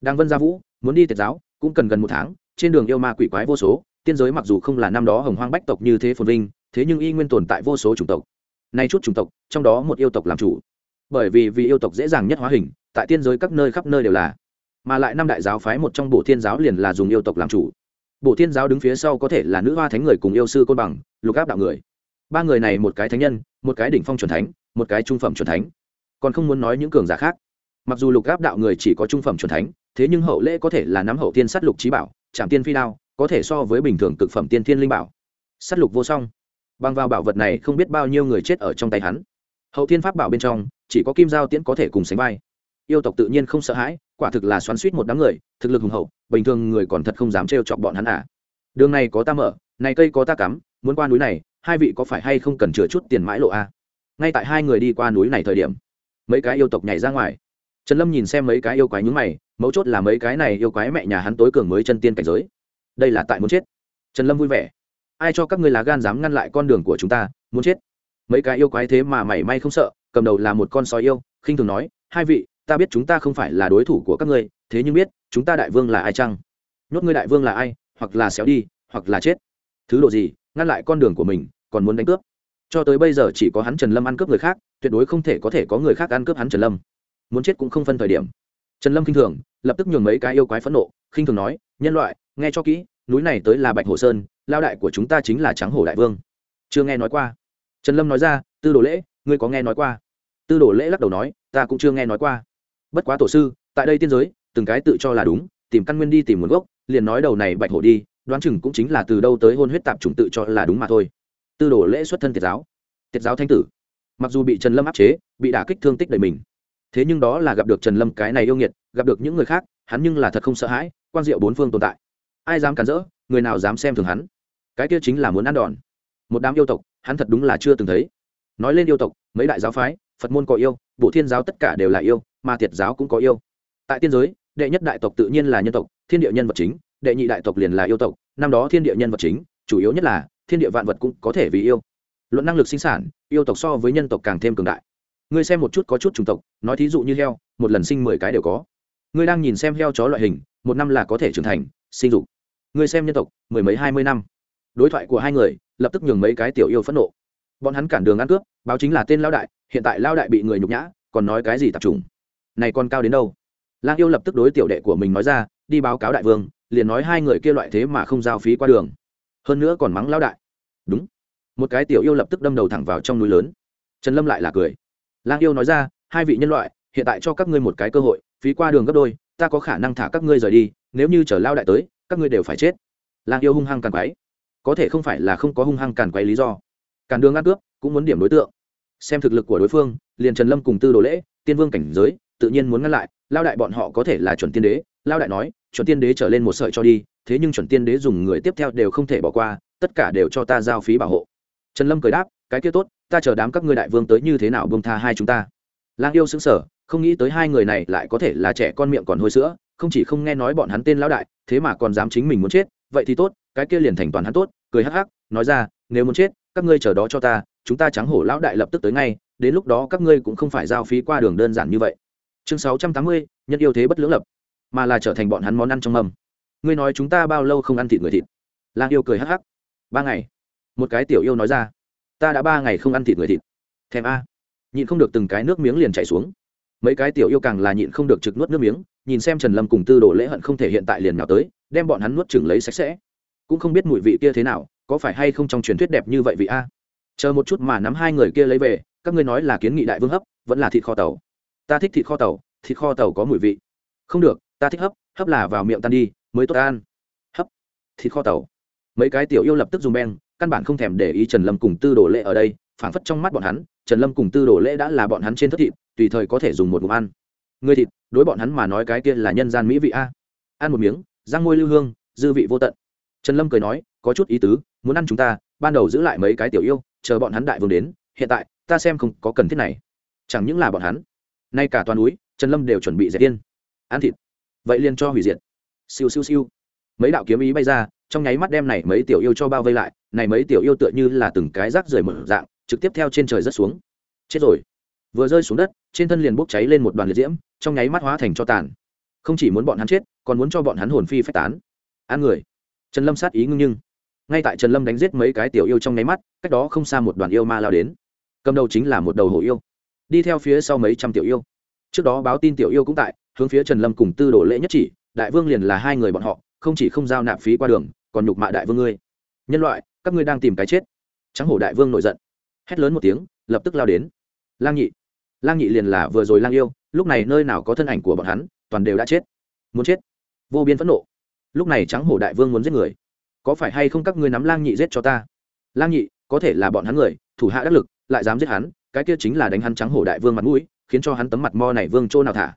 Speaker 1: Đằng vân gia vũ, muốn đi tiệt giáo, cũng cần gần một tháng, trên đường yêu ma quỷ quái vô số, tiên giới mặc dù không là năm đó hồng hoang bách tộc như thế phồn vinh, thế nhưng y nguyên tồn tại vô số chủng tộc. Nay chút chủng tộc, trong đó một yêu tộc làm chủ bởi vì vì yêu tộc dễ dàng nhất hóa hình, tại tiên giới các nơi khắp nơi đều là. Mà lại năm đại giáo phái một trong bộ thiên giáo liền là dùng yêu tộc làm chủ. Bộ thiên giáo đứng phía sau có thể là nữ hoa thánh người cùng yêu sư côn bằng, lục áp đạo người. Ba người này một cái thánh nhân, một cái đỉnh phong c thánh, một cái trung phẩm c thánh. Còn không muốn nói những cường giả khác. Mặc dù lục áp đạo người chỉ có trung phẩm c thánh, thế nhưng hậu lễ có thể là nắm hậu tiên sát lục trí bảo trạm tiên phi đao, có thể so với bình thường cực phẩm tiên thiên linh bảo. Sát lục vô song. Bằng vào bảo vật này không biết bao nhiêu người chết ở trong tay hắn. Hậu thiên pháp bảo bên trong chỉ có kim giao tiễn có thể cùng sánh vai. Yêu tộc tự nhiên không sợ hãi, quả thực là xoắn suýt một đám người, thực lực hùng hậu, bình thường người còn thật không dám trêu chọc bọn hắn à. Đường này có ta mở, này cây có ta cắm, muốn qua núi này, hai vị có phải hay không cần chừa chút tiền mãi lộ a à? ngay tại hai người đi qua núi này thời điểm, mấy cái yêu tộc nhảy ra ngoài. Trần lâm nhìn xem mấy cái yêu quái nhúng mày, mấu chốt là mấy cái này yêu quái mẹ nhà hắn tối cường mới chân tiên cảnh giới. Đây là tại muốn chết. Trần lâm vui vẻ. Ai cho các ngươi lá gan dám ngăn lại con đường của chúng ta, muốn chết? Mấy cái yêu quái thế mà mảy may không sợ cầm đầu là một con sói yêu, khinh thường nói, hai vị, ta biết chúng ta không phải là đối thủ của các ngươi, thế nhưng biết, chúng ta đại vương là ai chăng? Nhốt ngươi đại vương là ai, hoặc là xéo đi, hoặc là chết. Thứ độ gì, ngăn lại con đường của mình, còn muốn đánh cướp. Cho tới bây giờ chỉ có hắn trần lâm ăn cướp người khác, tuyệt đối không thể có thể có người khác ăn cướp hắn trần lâm. Muốn chết cũng không phân thời điểm. Trần lâm k i n h thường, lập tức nhường mấy cái yêu quái phẫn nộ, khinh thường nói, nhân loại, nghe cho kỹ, núi này tới là bạch hồ sơn lao đại của chúng ta chính là trắng hổ đại vương. Chưa nghe nói qua. Trần lâm nói ra, tư đồ lễ, ngươi có nghe nói qua? Tư đồ lễ lắc đầu nói, ta cũng chưa nghe nói qua. Bất quá tổ sư, tại đây tiên giới, từng cái tự cho là đúng, tìm căn nguyên đi tìm nguồn gốc, liền nói đầu này bạch hổ đi, đoán chừng cũng chính là từ đâu tới hôn huyết tạp chủng tự cho là đúng mà thôi. Tư đồ lễ xuất thân tiệt giáo tiệt giáo thanh tử. Mặc dù bị trần lâm áp chế, bị đả kích thương tích đầy mình, thế nhưng đó là gặp được trần lâm cái này yêu nghiệt, gặp được những người khác, hắn nhưng là thật không sợ hãi, quan diệu bốn phương tồn tại. Ai dám cản rỡ, người nào dám xem thường hắn. Cái kia chính là muốn ăn đòn. Một đám yêu tộc, hắn thật đúng là chưa từng thấy. Nói lên yêu tộc, mấy đại giáo phái phật môn có yêu bộ thiên giáo tất cả đều là yêu mà thiệt giáo cũng có yêu. Tại tiên giới, đệ nhất đại tộc tự nhiên là nhân tộc, thiên địa nhân vật chính, đệ nhị đại tộc liền là yêu tộc, năm đó thiên địa nhân vật chính, chủ yếu nhất là, thiên địa vạn vật cũng có thể vì yêu. Luận năng lực sinh sản, yêu tộc so với nhân tộc càng thêm cường đại. Ngươi xem một chút có chút chủng tộc, nói thí dụ như heo, một lần sinh mười cái đều có. Ngươi đang nhìn xem heo chó loại hình, một năm là có thể trưởng thành, sinh dục. Ngươi xem nhân tộc, mười mấy, hai mươi năm. Đối thoại của hai người, lập tức nhường mấy cái tiểu yêu phẫn nộ. Bọn hắn cản đường ăn cướp, báo chính là tên lão đại hiện tại lao đại bị người nhục nhã, còn nói cái gì tập trung này còn cao đến đâu? Lang yêu lập tức đối tiểu đệ của mình nói ra, đi báo cáo đại vương, liền nói hai người kia loại thế mà không giao phí qua đường. Hơn nữa còn mắng lao đại. Đúng. Một cái tiểu yêu lập tức đâm đầu thẳng vào trong núi lớn. Trần lâm lại là cười. Lang yêu nói ra, hai vị nhân loại, hiện tại cho các ngươi một cái cơ hội, phí qua đường gấp đôi, ta có khả năng thả các ngươi rời đi, nếu như chở lao đại tới, các ngươi đều phải chết. Lang yêu hung hăng càn quấy. Có thể không phải là không có hung hăng càn quấy lý do. Càn đường ăn cướp, cũng muốn điểm đối tượng xem thực lực của đối phương, liền trần lâm cùng tư đồ lễ, tiên vương cảnh giới, tự nhiên muốn ngăn lại, lao đại bọn họ có thể là chuẩn tiên đế. Lao đại nói, chuẩn tiên đế trở lên một sợi cho đi, thế nhưng chuẩn tiên đế dùng người tiếp theo đều không thể bỏ qua, tất cả đều cho ta giao phí bảo hộ. Trần lâm cười đáp, cái kia tốt, ta chờ đám các ngươi đại vương tới như thế nào bông tha hai chúng ta. Lang yêu xứng sở không nghĩ tới hai người này lại có thể là trẻ con miệng còn hôi sữa, không chỉ không nghe nói bọn hắn tên lão đại, thế mà còn dám chính mình muốn chết, vậy thì tốt, cái kia liền thành toàn hắn tốt, cười hắc hắc, nói ra, nếu muốn chết, các ngươi chờ đó cho ta chúng ta trắng hổ lão đại lập tức tới ngay, đến lúc đó các ngươi cũng không phải giao phí qua đường đơn giản như vậy. Chương sáu trăm tám mươi, nhân yêu thế bất lưỡng lập. Mà là trở thành bọn hắn món ăn trong mâm. Ngươi nói chúng ta bao lâu không ăn thịt người thịt? Lang yêu cười hắc hắc. Ba ngày. Một cái tiểu yêu nói ra. Ta đã ba ngày không ăn thịt người thịt. Thèm a. Nhịn không được từng cái nước miếng liền chảy xuống. Mấy cái tiểu yêu càng là nhịn không được trực nuốt nước miếng, nhìn xem trần lâm cùng tư đồ lễ hận không thể hiện tại liền nào tới, đem bọn hắn nuốt chừng lấy sạch sẽ. Cũng không biết mùi vị kia thế nào, có phải hay không trong truyền thuyết đẹp như vậy vị a? Chờ một chút mà nắm hai người kia lấy về, các ngươi nói là kiến nghị đại vương hấp, vẫn là thịt kho tàu. Ta thích thịt kho tàu, thịt kho tàu có mùi vị. Không được, ta thích hấp hấp là vào miệng tan đi, mới tốt ăn. Hấp, thịt kho tàu. Mấy cái tiểu yêu lập tức dùng beng, căn bản không thèm để ý trần lâm cùng tư đồ lễ ở đây phản phất trong mắt bọn hắn, trần lâm cùng tư đồ lễ đã là bọn hắn trên thất thịt, tùy thời có thể dùng một ngụm ăn. Người thịt, đối bọn hắn mà nói cái kia là nhân gian mỹ vị a. Ăn một miếng, răng môi lưu hương, dư vị vô tận. Trần lâm cười nói, có chút ý tứ, muốn ăn chúng ta, ban đầu giữ lại mấy cái tiểu yêu chờ bọn hắn đại vương đến, hiện tại, ta xem không có cần thiết này. Chẳng những là bọn hắn nay cả toàn núi, trần lâm đều chuẩn bị dẹp yên. Ăn thịt. Vậy liền cho hủy diệt. Siêu siêu siêu. Mấy đạo kiếm ý bay ra, trong nháy mắt đem này mấy tiểu yêu cho bao vây lại, này mấy tiểu yêu tựa như là từng cái rác rời mở dạng, trực tiếp theo trên trời rất xuống. Chết rồi. Vừa rơi xuống đất, trên thân liền bốc cháy lên một đoàn liệt diễm, trong nháy mắt hóa thành cho tàn. Không chỉ muốn bọn hắn chết, còn muốn cho bọn hắn hồn phi phách tán. Ăn người. Trần lâm sát ý ngưng nhưng ngay tại trần lâm đánh giết mấy cái tiểu yêu trong nháy mắt, cách đó không xa một đoàn yêu ma lao đến. Cầm đầu chính là một đầu hổ yêu. Đi theo phía sau mấy trăm tiểu yêu. Trước đó báo tin tiểu yêu cũng tại, hướng phía trần lâm cùng tư đồ lễ nhất chỉ, đại vương liền là hai người bọn họ, không chỉ không giao nạp phí qua đường, còn nhục mạ đại vương ngươi. Nhân loại, các ngươi đang tìm cái chết. Trắng hổ đại vương nổi giận. Hét lớn một tiếng, lập tức lao đến. Lang nhị. Lang nhị liền là vừa rồi lang yêu, lúc này nơi nào có thân ảnh của bọn hắn, toàn đều đã chết. Muốn chết. Vô biên phẫn nộ. Lúc này trắng hổ đại vương muốn giết người có phải hay không các ngươi nắm lang nhị giết cho ta? Lang nhị, có thể là bọn hắn người, thủ hạ đắc lực, lại dám giết hắn, cái kia chính là đánh hắn trắng hổ đại vương mặt mũi, khiến cho hắn tấm mặt mo này vương chỗ nào thả.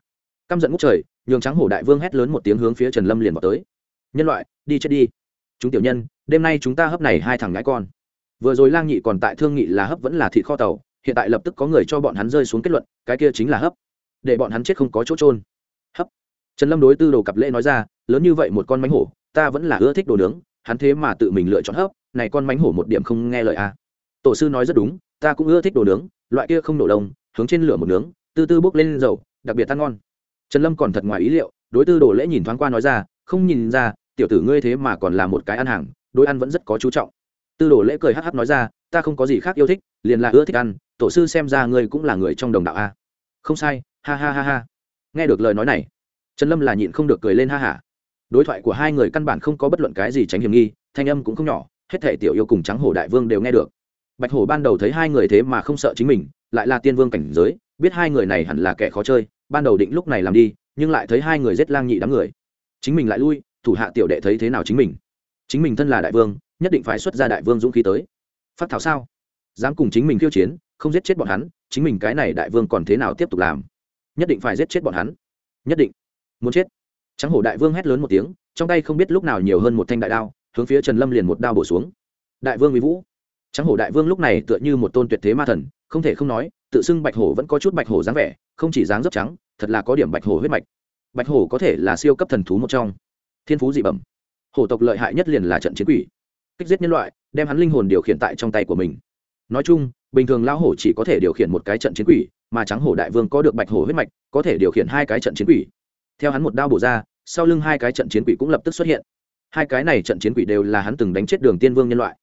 Speaker 1: Căm giận ngút trời, nhường trắng hổ đại vương hét lớn một tiếng hướng phía trần lâm liền vào tới. Nhân loại, đi chết đi. Chúng tiểu nhân, đêm nay chúng ta hấp này hai thằng ngãi con. Vừa rồi lang nhị còn tại thương nghị là hấp vẫn là thịt kho tàu, hiện tại lập tức có người cho bọn hắn rơi xuống kết luận, cái kia chính là hấp. Để bọn hắn chết không có chỗ trôn hấp. Trần lâm đối tư đồ cặp lễ nói ra, lớn như vậy một con mánh hổ, ta vẫn là ưa thích đồ nướng hắn thế mà tự mình lựa chọn hấp, này con mánh hổ một điểm không nghe lời a à. tổ sư nói rất đúng, ta cũng ưa thích đồ nướng, loại kia không nổ đông, hướng trên lửa một nướng tư tư bốc lên dầu, đặc biệt ăn ngon. Trần lâm còn thật ngoài ý liệu, đối tư đồ lễ nhìn thoáng qua nói ra, không nhìn ra, tiểu tử ngươi thế mà còn là một cái ăn hàng, đối ăn vẫn rất có chú trọng. Tư đồ lễ cười hắc hắc nói ra, ta không có gì khác yêu thích, liền là ưa thích ăn, tổ sư xem ra ngươi cũng là người trong đồng đạo a không sai, ha ha ha ha. Nghe được lời nói này, trần lâm là nhịn không được cười lên ha hả đối thoại của hai người căn bản không có bất luận cái gì tránh hiểm nghi, thanh âm cũng không nhỏ, hết thể tiểu yêu cùng trắng hổ đại vương đều nghe được. Bạch hổ ban đầu thấy hai người thế mà không sợ chính mình, lại là tiên vương cảnh giới, biết hai người này hẳn là kẻ khó chơi, ban đầu định lúc này làm đi, nhưng lại thấy hai người giết lang nhị đám người. Chính mình lại lui, thủ hạ tiểu đệ thấy thế nào chính mình? Chính mình thân là đại vương, nhất định phải xuất ra đại vương dũng khí tới. Phát thảo sao? Dám cùng chính mình khiêu chiến, không giết chết bọn hắn, chính mình cái này đại vương còn thế nào tiếp tục làm? Nhất định phải giết chết bọn hắn. Nhất định. Muốn chết trắng hổ đại vương hét lớn một tiếng, trong tay không biết lúc nào nhiều hơn một thanh đại đao, hướng phía trần lâm liền một đao bổ xuống. Đại vương mỹ vũ. Trắng hổ đại vương lúc này tựa như một tôn tuyệt thế ma thần, không thể không nói, tự xưng bạch hổ vẫn có chút bạch hổ dáng vẻ, không chỉ dáng dấp trắng, thật là có điểm bạch hổ huyết mạch. Bạch hổ có thể là siêu cấp thần thú một trong. Thiên phú dị bẩm. Hổ tộc lợi hại nhất liền là trận chiến quỷ. Kích giết nhân loại, đem hắn linh hồn điều khiển tại trong tay của mình. Nói chung, bình thường lão hổ chỉ có thể điều khiển một cái trận chiến quỷ, mà trắng hổ đại vương có được bạch hổ huyết mạch, có thể điều khiển hai cái trận chiến quỷ theo hắn một đao bổ ra, sau lưng hai cái trận chiến quỷ cũng lập tức xuất hiện. Hai cái này trận chiến quỷ đều là hắn từng đánh chết đường tiên vương nhân loại.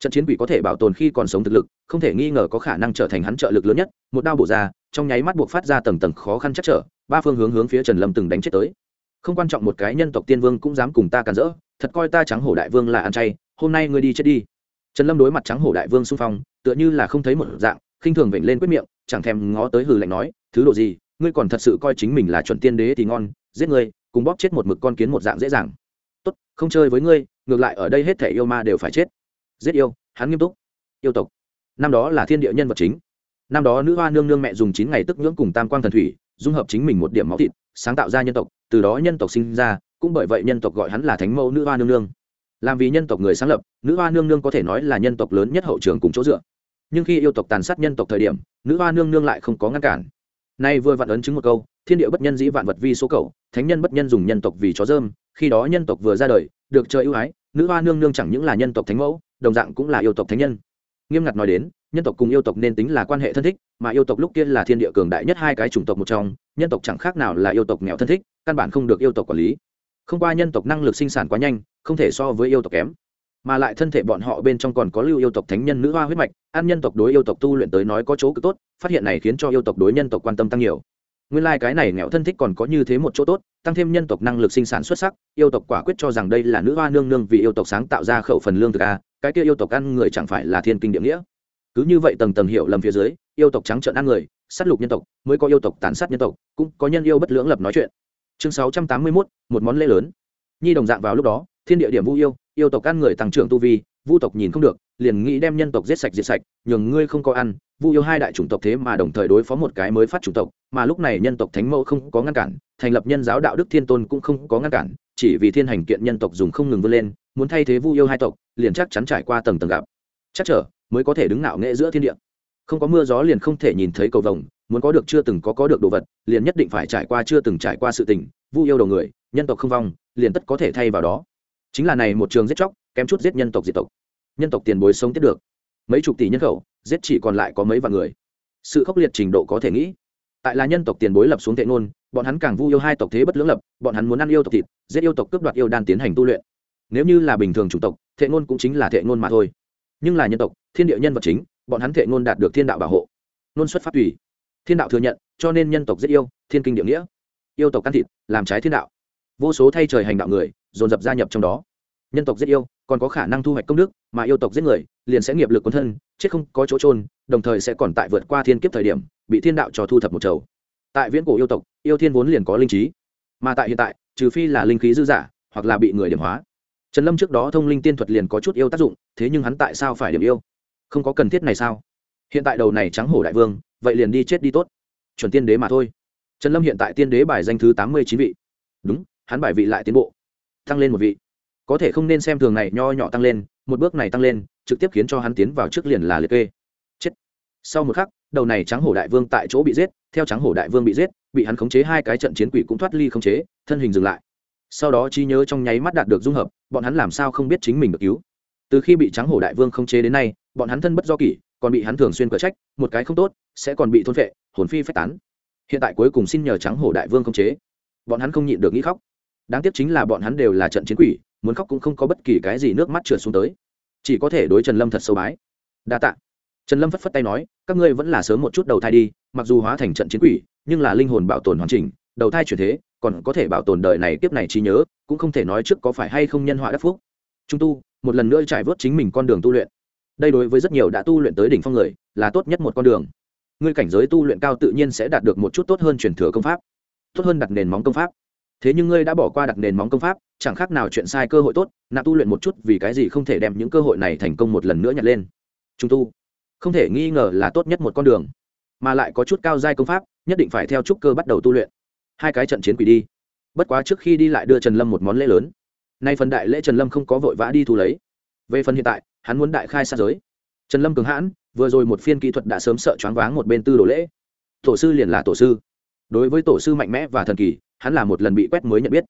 Speaker 1: Trận chiến quỷ có thể bảo tồn khi còn sống thực lực, không thể nghi ngờ có khả năng trở thành hắn trợ lực lớn nhất. Một đao bổ ra, trong nháy mắt buộc phát ra tầng tầng khó khăn chắc trở, ba phương hướng hướng phía trần lâm từng đánh chết tới. Không quan trọng một cái nhân tộc tiên vương cũng dám cùng ta càn rỡ, thật coi ta trắng hổ đại vương là ăn chay, hôm nay ngươi đi chết đi. Trần lâm đối mặt trắng hổ đại vương xung phong, tựa như là không thấy một dạng, khinh thường vểnh lên quyết miệng, chẳng thèm ngó tới hừ lạnh nói, thứ độ gì, ngươi còn thật sự coi chính mình là chuẩn tiên đế thì ngon giết ngươi, cùng bóp chết một mực con kiến một dạng dễ dàng. Tốt, không chơi với ngươi, ngược lại ở đây hết thể yêu ma đều phải chết. Giết yêu, hắn nghiêm túc. Yêu tộc. Năm đó là thiên địa nhân vật chính. Năm đó nữ hoa nương nương mẹ dùng chín ngày tức nhưỡng cùng tam quang thần thủy, dung hợp chính mình một điểm máu thịt, sáng tạo ra nhân tộc, từ đó nhân tộc sinh ra, cũng bởi vậy nhân tộc gọi hắn là thánh mẫu nữ hoa nương nương. Làm vì nhân tộc người sáng lập, nữ hoa nương nương có thể nói là nhân tộc lớn nhất hậu trường cùng chỗ dựa. Nhưng khi yêu tộc tàn sát nhân tộc thời điểm, nữ hoa nương nương lại không có ngăn cản. Nay vừa vặn ấn chứng một câu, thiên địa bất nhân dĩ vạn vật vi số cầu thánh nhân bất nhân dùng nhân tộc vì chó dơm, khi đó nhân tộc vừa ra đời, được chơi ưu ái, nữ hoa nương nương chẳng những là nhân tộc thánh mẫu, đồng dạng cũng là yêu tộc thánh nhân. Nghiêm ngặt nói đến, nhân tộc cùng yêu tộc nên tính là quan hệ thân thích, mà yêu tộc lúc kia là thiên địa cường đại nhất hai cái chủng tộc một trong, nhân tộc chẳng khác nào là yêu tộc nghèo thân thích, căn bản không được yêu tộc quản lý. Không qua nhân tộc năng lực sinh sản quá nhanh, không thể so với yêu tộc kém. Mà lại thân thể bọn họ bên trong còn có lưu yêu tộc thánh nhân nữ hoa huyết mạch, ăn nhân tộc đối yêu tộc tu luyện tới nói có chỗ cực tốt, phát hiện này khiến cho yêu tộc đối nhân tộc quan tâm tăng nhiều nguyên lai、like、cái này nghèo thân thích còn có như thế một chỗ tốt, tăng thêm nhân tộc năng lực sinh sản xuất sắc, yêu tộc quả quyết cho rằng đây là nữ hoa nương nương vì yêu tộc sáng tạo ra khẩu phần lương thực a, cái kia yêu tộc ăn người chẳng phải là thiên kinh địa nghĩa. Cứ như vậy tầng tầng hiệu lầm phía dưới, yêu tộc trắng trợn ăn người, sát lục nhân tộc, mới có yêu tộc tàn sát nhân tộc, cũng có nhân yêu bất lưỡng lập nói chuyện. Chương sáu trăm tám mươi mốt, một món lễ lớn. Nhi đồng dạng vào lúc đó, thiên địa điểm vu yêu yêu tộc ăn người tăng trưởng tu vi, vu tộc nhìn không được, liền nghĩ đem nhân tộc giết sạch diệt sạch, nhường ngươi không có ăn vu yêu hai đại chủng tộc thế mà đồng thời đối phó một cái mới phát chủng tộc, mà lúc này nhân tộc thánh mẫu không có ngăn cản, thành lập nhân giáo đạo đức thiên tôn cũng không có ngăn cản, chỉ vì thiên hành kiện nhân tộc dùng không ngừng vươn lên, muốn thay thế vu yêu hai tộc, liền chắc chắn trải qua tầng tầng gặp. Chắc trở, mới có thể đứng ngạo nghệ giữa thiên địa. Không có mưa gió liền không thể nhìn thấy cầu vồng, muốn có được chưa từng có có được đồ vật, liền nhất định phải trải qua chưa từng trải qua sự tình, vu yêu đầu người, nhân tộc không vong, liền tất có thể thay vào đó. Chính là này một trường giết chóc, kém chút giết nhân tộc diệt tộc. Nhân tộc tiền bối sống tiếp được. Mấy chục tỷ nhân khẩu giết chỉ còn lại có mấy vạn người. Sự khốc liệt trình độ có thể nghĩ. Tại là nhân tộc tiền bối lập xuống tệ ngôn, bọn hắn càng vu yêu hai tộc thế bất lưỡng lập, bọn hắn muốn ăn yêu tộc thịt, giết yêu tộc cướp đoạt yêu đan tiến hành tu luyện. Nếu như là bình thường chủng tộc, thệ ngôn cũng chính là thệ ngôn mà thôi. Nhưng là nhân tộc, thiên địa nhân vật chính, bọn hắn thệ ngôn đạt được thiên đạo bảo hộ. Ngôn xuất phát tùy. Thiên đạo thừa nhận, cho nên nhân tộc giết yêu, thiên kinh địa nghĩa. Yêu tộc ăn thịt, làm trái thiên đạo. Vô số thay trời hành đạo người, dồn dập gia nhập trong đó. Nhân tộc giết yêu, còn có khả năng thu hoạch công đức, mà yêu tộc giết người, liền sẽ nghiệp lực quân thân chết không có chỗ trôn đồng thời sẽ còn tại vượt qua thiên kiếp thời điểm, bị thiên đạo cho thu thập một chầu. Tại viễn cổ yêu tộc, yêu thiên vốn liền có linh trí. Mà tại hiện tại, trừ phi là linh khí dư giả, hoặc là bị người điểm hóa. Trần lâm trước đó thông linh tiên thuật liền có chút yêu tác dụng, thế nhưng hắn tại sao phải điểm yêu? Không có cần thiết này sao? Hiện tại đầu này trắng hổ đại vương, vậy liền đi chết đi tốt. Chuẩn tiên đế mà thôi. Trần lâm hiện tại tiên đế bài danh thứ tám mươi chín vị. Đúng, hắn bài vị lại tiến bộ. Tăng lên một vị. Có thể không nên xem thường này nho nhỏ tăng lên, một bước này tăng lên trực tiếp khiến cho hắn tiến vào trước liền là liệt kê. Chết. Sau một khắc, đầu này trắng hổ đại vương tại chỗ bị giết, theo trắng hổ đại vương bị giết, bị hắn khống chế hai cái trận chiến quỷ cũng thoát ly khống chế, thân hình dừng lại. Sau đó trí nhớ trong nháy mắt đạt được dung hợp, bọn hắn làm sao không biết chính mình được cứu. Từ khi bị trắng hổ đại vương khống chế đến nay, bọn hắn thân bất do kỷ, còn bị hắn thường xuyên cở trách, một cái không tốt, sẽ còn bị thôn phệ, hồn phi phách tán. Hiện tại cuối cùng xin nhờ trắng hổ đại vương khống chế. Bọn hắn không nhịn được nghĩ khóc. Đáng tiếc chính là bọn hắn đều là trận chiến quỷ, muốn khóc cũng không có bất kỳ cái gì nước mắt trượt xuống tới chỉ có thể đối trần lâm thật sâu bái. Đa t ạ trần lâm phất phất tay nói, các ngươi vẫn là sớm một chút đầu thai đi, mặc dù hóa thành trận chiến quỷ, nhưng là linh hồn bảo tồn hoàn chỉnh, đầu thai chuyển thế, còn có thể bảo tồn đời này tiếp này trí nhớ, cũng không thể nói trước có phải hay không nhân họa đắc phúc. Trung tu, một lần nữa trải vớt chính mình con đường tu luyện. Đây đối với rất nhiều đã tu luyện tới đỉnh phong người, là tốt nhất một con đường. Ngươi cảnh giới tu luyện cao tự nhiên sẽ đạt được một chút tốt hơn truyền thừa công pháp, tốt hơn đặt nền móng công pháp thế nhưng ngươi đã bỏ qua đặt nền móng công pháp, chẳng khác nào chuyện sai cơ hội tốt, nạp tu luyện một chút vì cái gì không thể đem những cơ hội này thành công một lần nữa nhặt lên. Trung tu, không thể nghi ngờ là tốt nhất một con đường, mà lại có chút cao giai công pháp, nhất định phải theo trúc cơ bắt đầu tu luyện. Hai cái trận chiến quỷ đi. Bất quá trước khi đi lại đưa trần lâm một món lễ lớn. Nay phần đại lễ trần lâm không có vội vã đi thu lấy. Về phần hiện tại, hắn muốn đại khai sát giới. Trần lâm cường hãn, vừa rồi một phiên kỹ thuật đã sớm sợ choáng váng một bên tư đồ lễ. Tổ sư liền là tổ sư. Đối với tổ sư mạnh mẽ và thần kỳ hắn là một lần bị quét mới nhận biết.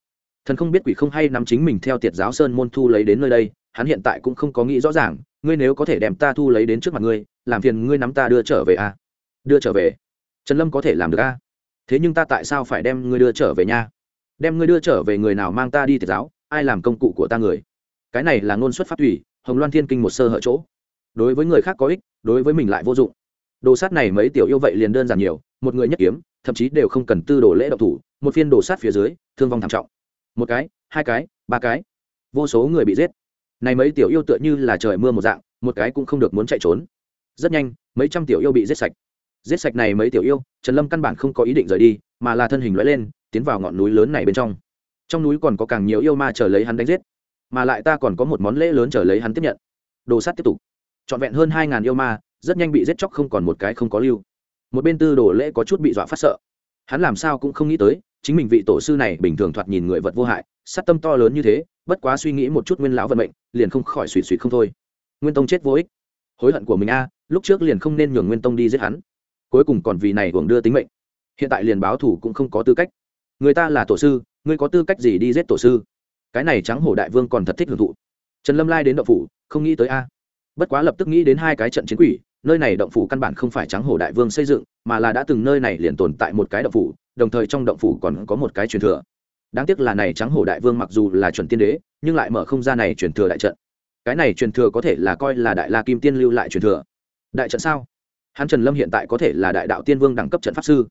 Speaker 1: Thần không biết quỷ không hay nắm chính mình theo tiệt giáo sơn môn thu lấy đến nơi đây, hắn hiện tại cũng không có nghĩ rõ ràng, ngươi nếu có thể đem ta thu lấy đến trước mặt ngươi, làm phiền ngươi nắm ta đưa trở về a à? đưa trở về? Trần lâm có thể làm được a à? thế nhưng ta tại sao phải đem ngươi đưa trở về nha? Đem ngươi đưa trở về người nào mang ta đi tiệt giáo, ai làm công cụ của ta người? Cái này là ngôn xuất phát thủy, hồng loan thiên kinh một sơ hở chỗ. Đối với người khác có ích, đối với mình lại vô dụng. Đồ sát này mấy tiểu yêu vậy liền đơn giản nhiều, một người nhất kiếm, thậm chí đều không cần tư đồ lễ độc thủ một phiên đổ sát phía dưới, thương vong thảm trọng. Một cái, hai cái, ba cái. Vô số người bị giết. Này mấy tiểu yêu tựa như là trời mưa một dạng, một cái cũng không được muốn chạy trốn. Rất nhanh, mấy trăm tiểu yêu bị giết sạch. Giết sạch này mấy tiểu yêu, trần lâm căn bản không có ý định rời đi, mà là thân hình lõi lên, tiến vào ngọn núi lớn này bên trong. Trong núi còn có càng nhiều yêu ma chờ lấy hắn đánh giết, mà lại ta còn có một món lễ lớn chờ lấy hắn tiếp nhận. Đồ sát tiếp tục. Trọn vẹn hơn hai ngàn yêu ma, rất nhanh bị giết chóc không còn một cái không có lưu. Một bên tư đồ lễ có chút bị dọa phát sợ. Hắn làm sao cũng không nghĩ tới chính mình vị tổ sư này bình thường thoạt nhìn người vật vô hại, sát tâm to lớn như thế, bất quá suy nghĩ một chút nguyên lão vận mệnh, liền không khỏi suy suỵ không thôi. Nguyên tông chết vô ích. Hối hận của mình a, lúc trước liền không nên nhường nguyên tông đi giết hắn. Cuối cùng còn vì này hưởng đưa tính mệnh. Hiện tại liền báo thủ cũng không có tư cách. Người ta là tổ sư ngươi có tư cách gì đi giết tổ sư? Cái này trắng hổ đại vương còn thật thích hưởng thụ. Trần lâm lai đến đậu phủ, không nghĩ tới a. Bất quá lập tức nghĩ đến hai cái trận chiến quỷ nơi này động phủ căn bản không phải trắng hổ đại vương xây dựng, mà là đã từng nơi này liền tồn tại một cái động phủ, đồng thời trong động phủ còn có một cái truyền thừa. Đáng tiếc là này trắng hổ đại vương mặc dù là chuẩn tiên đế, nhưng lại mở không ra này truyền thừa đại trận. Cái này truyền thừa có thể là coi là đại la kim tiên lưu lại truyền thừa. Đại trận sao? Hắn trần lâm hiện tại có thể là đại đạo tiên vương đẳng cấp trận pháp sư.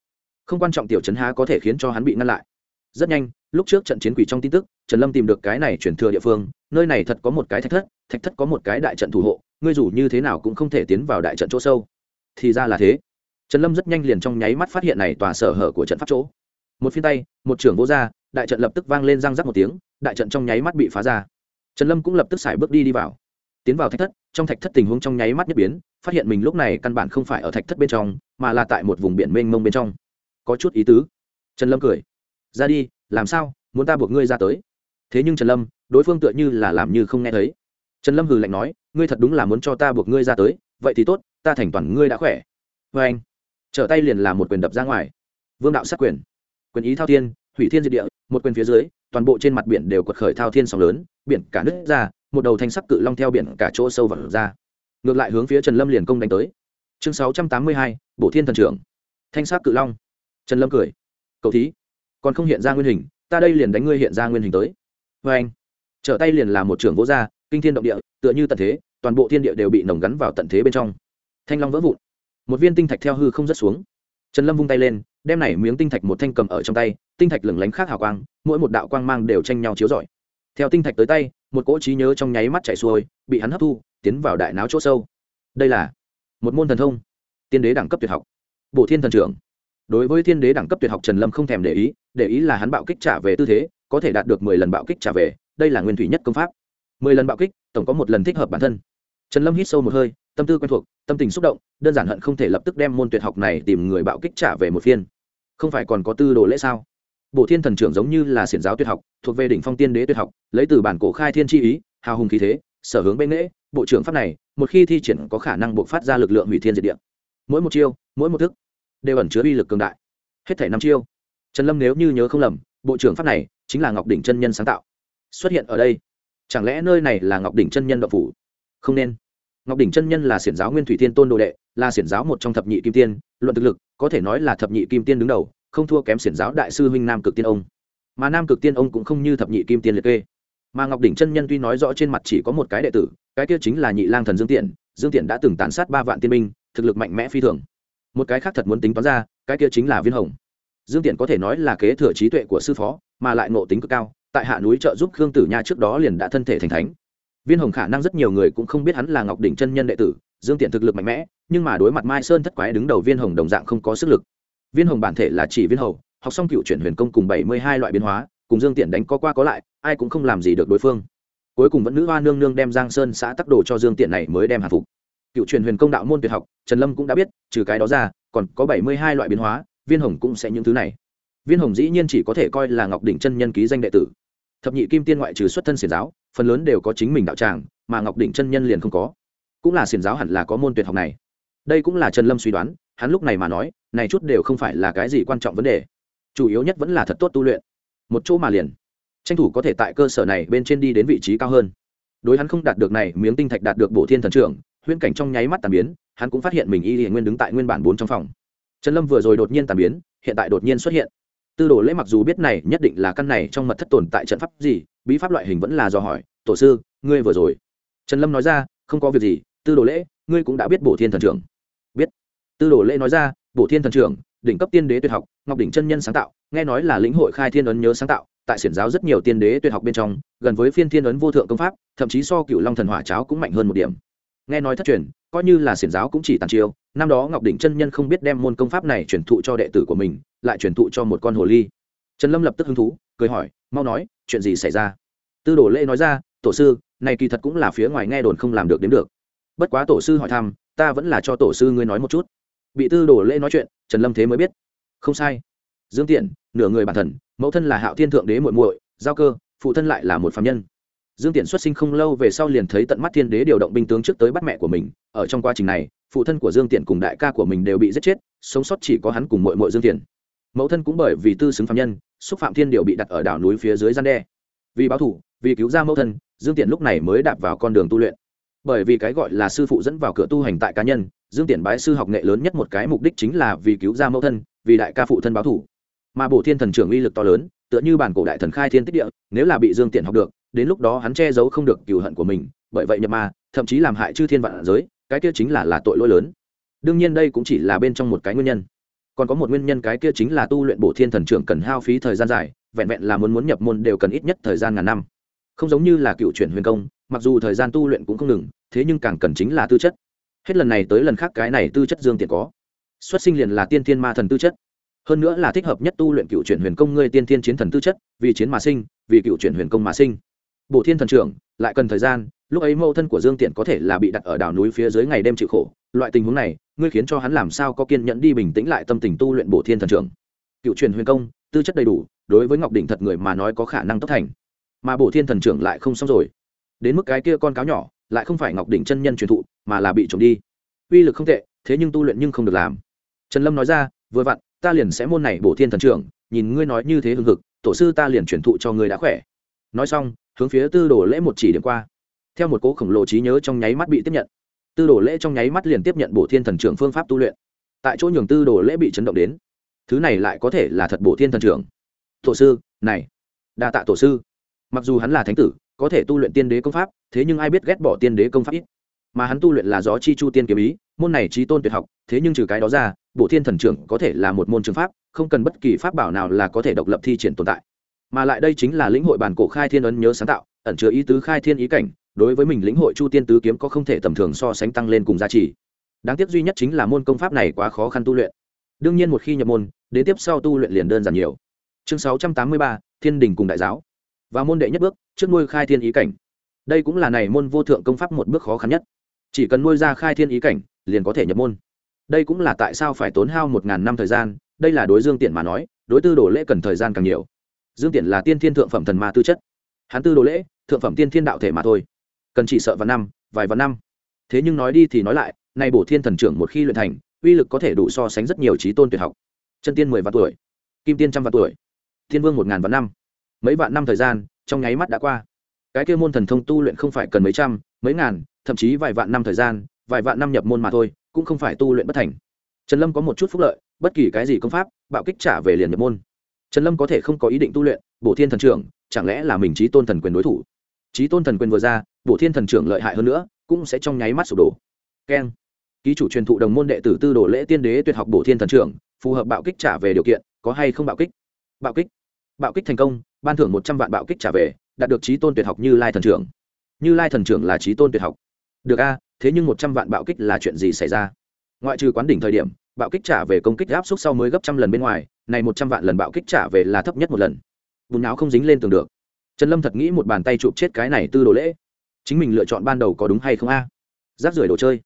Speaker 1: Không quan trọng tiểu trấn há có thể khiến cho hắn bị ngăn lại. Rất nhanh, lúc trước trận chiến quỷ trong tin tức, trần lâm tìm được cái này chuyển thừa địa phương, nơi này thật có một cái thạch thất thạch thất có một cái đại trận thủ hộ ngươi dù như thế nào cũng không thể tiến vào đại trận chỗ sâu. Thì ra là thế. Trần lâm rất nhanh liền trong nháy mắt phát hiện này tòa sở hở của trận pháp chỗ. Một phiên tay, một trưởng vô r đại trận lập tức vang lên răng rắc một tiếng, đại trận trong nháy mắt bị phá ra. Trần lâm cũng lập tức xài bước đi đi vào. Tiến vào thạch thất, trong thạch thất tình huống trong nháy mắt nhất biến, phát hiện mình lúc này căn bản không phải ở thạch thất bên trong, mà là tại một vùng biển mênh mông bên trong. Có chút ý tứ. Trần lâm cười. Ra đi, làm sao? Muốn ta buộc ngươi ra tới. Thế nhưng trần lâm, đối phương tựa như là làm như không nghe thấy. Trần lâm hừ lạnh nói ngươi thật đúng là muốn cho ta buộc ngươi ra tới, vậy thì tốt, ta thành toàn ngươi đã khỏe. Vê anh, trở tay liền làm một quyền đập ra ngoài. Vương đạo sát quyền. Quyền ý thao thiên, hủy thiên diệt địa, một quyền phía dưới, toàn bộ trên mặt biển đều quật khởi thao thiên sóng lớn, biển cả nứt ra, một đầu thanh sắc cự long theo biển cả chỗ sâu vào ra. Ngược lại hướng phía trần lâm liền công đánh tới. Chương sáu trăm tám mươi hai bộ thiên thần trưởng. Thanh sắc cự long. Trần lâm cười. Cậu thí, còn không hiện ra nguyên hình, ta đây liền đánh ngươi hiện ra nguyên hình tới. Vê anh, trở tay liền là một trưởng vỗ gia kinh thiên động địa, tựa như tận thế, toàn bộ thiên địa đều bị nồng gắn vào tận thế bên trong. Thanh long vỡ vụn. Một viên tinh thạch theo hư không rớt xuống. Trần lâm vung tay lên, đem này miếng tinh thạch một thanh cầm ở trong tay, tinh thạch lửng lánh khác hào quang, mỗi một đạo quang mang đều tranh nhau chiếu rọi. Theo tinh thạch tới tay, một cỗ trí nhớ trong nháy mắt chạy xuôi, bị hắn hấp thu, tiến vào đại não chỗ sâu. Đây là một môn thần thông, tiên đế đẳng cấp tuyệt học. Bộ thiên thần trưởng. Đối với thiên đế đẳng cấp tuyệt học trần lâm không thèm để ý để ý là hắn bạo kích trả về tư thế, có thể đạt được mười lần bạo kích trả về, đây là nguyên thủy nhất công pháp mười lần bạo kích, tổng có một lần thích hợp bản thân. Trần lâm hít sâu một hơi, tâm tư quen thuộc, tâm tình xúc động, đơn giản hận không thể lập tức đem môn tuyệt học này tìm người bạo kích trả về một phiên. Không phải còn có tư đồ lễ sao? Bộ thiên thần trưởng giống như là xiển giáo tuyệt học, thuộc về đỉnh phong tiên đế tuyệt học, lấy từ bản cổ khai thiên chi ý, hào hùng khí thế, sở hướng bên lễ bộ trưởng pháp này, một khi thi triển có khả năng buộc phát ra lực lượng hủy thiên diệt địa. Mỗi một chiêu, mỗi một thức, đều ẩn chứa uy lực cường đại. Hết thể năm chiêu. Trần lâm nếu như nhớ không lầm, bộ trưởng pháp này chính là ngọc đỉnh chân nhân sáng tạo. Xuất hiện ở đây chẳng lẽ nơi này là ngọc đỉnh chân nhân đậu phủ? Không nên. Ngọc đỉnh chân nhân là xiển giáo nguyên thủy thiên tôn đồ đệ, là xiển giáo một trong thập nhị kim tiên, luận thực lực, có thể nói là thập nhị kim tiên đứng đầu, không thua kém xiển giáo đại sư huynh nam cực tiên ông. Mà nam cực tiên ông cũng không như thập nhị kim tiên liệt kê. Mà ngọc đỉnh chân nhân tuy nói rõ trên mặt chỉ có một cái đệ tử, cái kia chính là nhị lang thần dương tiện dương tiện đã từng tàn sát ba vạn tiên minh thực lực mạnh mẽ phi thường. Một cái khác thật muốn tính toán ra, cái kia chính là viên hồng. Dương tiện có thể nói là kế thừa trí tuệ của sư phó, mà lại ngộ tính cực cao tại hạ núi trợ giúp khương tử nha trước đó liền đã thân thể thành thánh. Viên hồng khả năng rất nhiều người cũng không biết hắn là ngọc đỉnh chân nhân đệ tử, dương tiện thực lực mạnh mẽ, nhưng mà đối mặt mai sơn thất quái đứng đầu viên hồng đồng dạng không có sức lực. Viên hồng bản thể là chỉ viên hầu, học xong cựu chuyển huyền công cùng bảy mươi hai loại biến hóa, cùng dương tiện đánh có qua có lại, ai cũng không làm gì được đối phương. Cuối cùng vẫn nữ hoa nương nương đem giang sơn xã tắc đồ cho dương tiện này mới đem hạ phục. Cựu truyền huyền công đạo môn tuyệt học, trần lâm cũng đã biết, trừ cái đó ra, còn có bảy mươi hai loại biến hóa, viên hồng cũng sẽ những thứ này. Viên hồng dĩ nhiên chỉ có thể coi là ngọc đỉnh chân nhân ký danh đệ tử thập nhị kim tiên ngoại trừ xuất thân xiển giáo, phần lớn đều có chính mình đạo tràng, mà ngọc đỉnh chân nhân liền không có. Cũng là xiển giáo hẳn là có môn tuyệt học này. Đây cũng là trần lâm suy đoán, hắn lúc này mà nói, này chút đều không phải là cái gì quan trọng vấn đề. Chủ yếu nhất vẫn là thật tốt tu luyện. Một chỗ mà liền. Tranh thủ có thể tại cơ sở này bên trên đi đến vị trí cao hơn. Đối hắn không đạt được này, miếng tinh thạch đạt được bổ thiên thần trưởng, huyễn cảnh trong nháy mắt tàn biến, hắn cũng phát hiện mình y hiện nguyên đứng tại nguyên bản bốn trong phòng. Trần lâm vừa rồi đột nhiên tàn biến, hiện tại đột nhiên xuất hiện tư đồ lễ mặc dù biết này nhất định là căn này trong mật thất tồn tại trận pháp gì, bí pháp loại hình vẫn là do hỏi, tổ sư, ngươi vừa rồi. Trần lâm nói ra, không có việc gì, tư đồ lễ, ngươi cũng đã biết bổ thiên thần trưởng. Biết. Tư đồ lễ nói ra, bổ thiên thần trưởng, đỉnh cấp tiên đế tuyệt học, ngọc đỉnh chân nhân sáng tạo, nghe nói là lĩnh hội khai thiên ấn nhớ sáng tạo, tại xiển giáo rất nhiều tiên đế tuyệt học bên trong, gần với phiên thiên ấn vô thượng công pháp, thậm chí so cựu long thần hỏa cháo cũng mạnh hơn một điểm. Nghe nói thất truyền, coi như là xiển giáo cũng chỉ tàn chiêu, năm đó ngọc đỉnh chân nhân không biết đem môn công pháp này truyền thụ cho đệ tử của mình lại truyền thụ cho một con hồ ly. Trần lâm lập tức hứng thú, cười hỏi, mau nói, chuyện gì xảy ra? Tư đồ lễ nói ra, tổ sư, này kỳ thật cũng là phía ngoài nghe đồn không làm được đến được. Bất quá tổ sư hỏi thăm, ta vẫn là cho tổ sư ngươi nói một chút. Bị tư đồ lễ nói chuyện, trần lâm thế mới biết. Không sai. Dương tiện, nửa người bản thần, mẫu thân là hạo thiên thượng đế muội muội, giao cơ, phụ thân lại là một phạm nhân. Dương tiện xuất sinh không lâu về sau liền thấy tận mắt thiên đế điều động binh tướng trước tới bắt mẹ của mình. Ở trong quá trình này, phụ thân của dương tiện cùng đại ca của mình đều bị giết chết, sống sót chỉ có hắn cùng mội mội dương tiện mẫu thân cũng bởi vì tư xứng phạm nhân, xúc phạm thiên điều bị đặt ở đảo núi phía dưới gian đe. Vì báo thủ vì cứu ra mẫu thân, dương tiện lúc này mới đạp vào con đường tu luyện. Bởi vì cái gọi là sư phụ dẫn vào cửa tu hành tại cá nhân, dương tiện bái sư học nghệ lớn nhất một cái mục đích chính là vì cứu ra mẫu thân, vì đại ca phụ thân báo thủ mà bổ thiên thần trưởng uy lực to lớn, tựa như bản cổ đại thần khai thiên tích địa, nếu là bị dương tiện học được, đến lúc đó hắn che giấu không được cừu hận của mình, bởi vậy nhập ma, thậm chí làm hại chư thiên vạn giới, cái kia chính là là tội lỗi lớn. Đương nhiên đây cũng chỉ là bên trong một cái nguyên nhân còn có một nguyên nhân cái kia chính là tu luyện bổ thiên thần trưởng cần hao phí thời gian dài, vẹn vẹn là muốn muốn nhập môn đều cần ít nhất thời gian ngàn năm. Không giống như là cựu chuyển huyền công, mặc dù thời gian tu luyện cũng không ngừng, thế nhưng càng cần chính là tư chất. Hết lần này tới lần khác cái này tư chất dương tiện có. Xuất sinh liền là tiên thiên ma thần tư chất. Hơn nữa là thích hợp nhất tu luyện cựu chuyển huyền công ngươi tiên thiên chiến thần tư chất, vì chiến mà sinh, vì cựu chuyển huyền công mà sinh. Bổ thiên thần trưởng, lại cần thời gian, lúc ấy mâu thân của dương tiện có thể là bị đặt ở đảo núi phía dưới ngày đêm chịu khổ loại tình huống này, ngươi khiến cho hắn làm sao có kiên nhẫn đi bình tĩnh lại tâm tình tu luyện bổ thiên thần trưởng. Cựu truyền huyền công, tư chất đầy đủ, đối với ngọc đỉnh thật người mà nói có khả năng tốc thành. Mà bổ thiên thần trưởng lại không xong rồi. Đến mức cái kia con cáo nhỏ, lại không phải ngọc đỉnh chân nhân truyền thụ, mà là bị trộm đi. Uy lực không tệ, thế nhưng tu luyện nhưng không được làm. Trần lâm nói ra, vừa vặn, ta liền sẽ môn này bổ thiên thần trưởng, nhìn ngươi nói như thế hưng hực, tổ sư ta liền truyền thụ cho ngươi đã khỏe. Nói xong, hướng phía tư đồ lễ một chỉ điểm qua. Theo một cố khổng lồ trí nhớ trong nháy mắt bị tiếp nhận tư đồ lễ trong nháy mắt liền tiếp nhận bổ thiên thần trưởng phương pháp tu luyện. Tại chỗ nhường tư đồ lễ bị chấn động đến. Thứ này lại có thể là thật bổ thiên thần trưởng. Tổ sư, này. Đa tạ tổ sư. Mặc dù hắn là thánh tử, có thể tu luyện tiên đế công pháp, thế nhưng ai biết ghét bỏ tiên đế công pháp ít. Mà hắn tu luyện là gió chi chu tiên kiếm ý, môn này trí tôn tuyệt học, thế nhưng trừ cái đó ra bộ thiên thần trưởng có thể là một môn trường pháp, không cần bất kỳ pháp bảo nào là có thể độc lập thi triển tồn tại. Mà lại đây chính là lĩnh hội bản cổ khai thiên ấn nhớ sáng tạo, ẩn chứa ý tứ khai thiên ý cảnh đối với mình lĩnh hội chu tiên tứ kiếm có không thể tầm thường so sánh tăng lên cùng giá trị. Đáng tiếc duy nhất chính là môn công pháp này quá khó khăn tu luyện. Đương nhiên một khi nhập môn, đến tiếp sau tu luyện liền đơn giản nhiều. Chương sáu trăm tám mươi ba, thiên đình cùng đại giáo. Và môn đệ nhất bước, trước nuôi khai thiên ý cảnh. Đây cũng là này môn vô thượng công pháp một bước khó khăn nhất. Chỉ cần nuôi ra khai thiên ý cảnh, liền có thể nhập môn. Đây cũng là tại sao phải tốn hao một ngàn năm thời gian, đây là đối dương tiện mà nói, đối tư đồ lễ cần thời gian càng nhiều. Dương tiện là tiên thiên thượng phẩm thần ma tư chất. Hắn tư đồ lễ, thượng phẩm tiên thiên đạo thể mà thôi cần chỉ sợ vào năm, vài vạn năm. Thế nhưng nói đi thì nói lại, nay bổ thiên thần trưởng một khi luyện thành, uy lực có thể đủ so sánh rất nhiều trí tôn tuyệt học. Chân tiên mười vạn tuổi, kim tiên trăm vạn tuổi, thiên vương một ngàn vạn năm. Mấy vạn năm thời gian, trong nháy mắt đã qua. Cái kia môn thần thông tu luyện không phải cần mấy trăm, mấy ngàn, thậm chí vài vạn năm thời gian, vài vạn năm nhập môn mà thôi, cũng không phải tu luyện bất thành. Trần lâm có một chút phúc lợi, bất kỳ cái gì công pháp, bạo kích trả về liền nhập môn. Trần lâm có thể không có ý định tu luyện, bổ thiên thần trưởng, chẳng lẽ là mình trí tôn thần quyền đối thủ? Trí tôn thần quyền vừa ra, bổ thiên thần trưởng lợi hại hơn nữa, cũng sẽ trong nháy mắt sụp đổ. Keng. Ký chủ truyền thụ đồng môn đệ tử tư đồ lễ tiên đế tuyệt học bổ thiên thần trưởng, phù hợp bạo kích trả về điều kiện, có hay không bạo kích? Bạo kích. Bạo kích thành công, ban thưởng một trăm vạn bạo kích trả về, đạt được trí tôn tuyệt học như lai thần trưởng. Như lai thần trưởng là trí tôn tuyệt học. Được a, thế nhưng một trăm vạn bạo kích là chuyện gì xảy ra? Ngoại trừ quán đỉnh thời điểm, bạo kích trả về công kích áp suất sau mới gấp trăm lần bên ngoài, này một trăm vạn lần bạo kích trả về là thấp nhất một lần. Bùn não không dính lên tường được trần lâm thật nghĩ một bàn tay chụp chết cái này tư đồ lễ. Chính mình lựa chọn ban đầu có đúng hay không a? À? rác rưởi đồ chơi.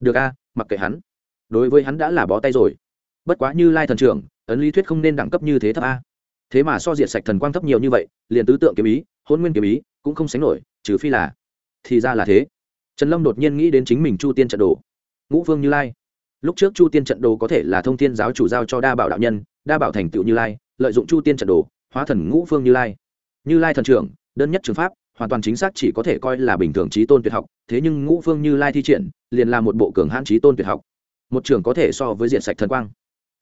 Speaker 1: Được a, mặc kệ hắn. Đối với hắn đã là bó tay rồi. Bất quá như lai thần trưởng, ấn lý thuyết không nên đẳng cấp như thế thấp a. Thế mà so diệt sạch thần quang thấp nhiều như vậy, liền tứ tượng kiếm ý, hôn nguyên kiếm ý, cũng không sánh nổi, trừ phi là thì ra là thế. Trần lâm đột nhiên nghĩ đến chính mình chu tiên trận đồ. Ngũ phương như lai. Lúc trước chu tiên trận đồ có thể là thông tiên giáo chủ giao cho đa bảo đạo nhân, đa bảo thành tựu như lai, lợi dụng chu tiên trận đồ, hóa thần ngũ phương như lai như lai thần trưởng, đơn nhất trường pháp, hoàn toàn chính xác chỉ có thể coi là bình thường trí tôn tuyệt học, thế nhưng ngũ phương như lai thi triển, liền là một bộ cường hãn trí tôn tuyệt học. Một trường có thể so với diện sạch thần quang.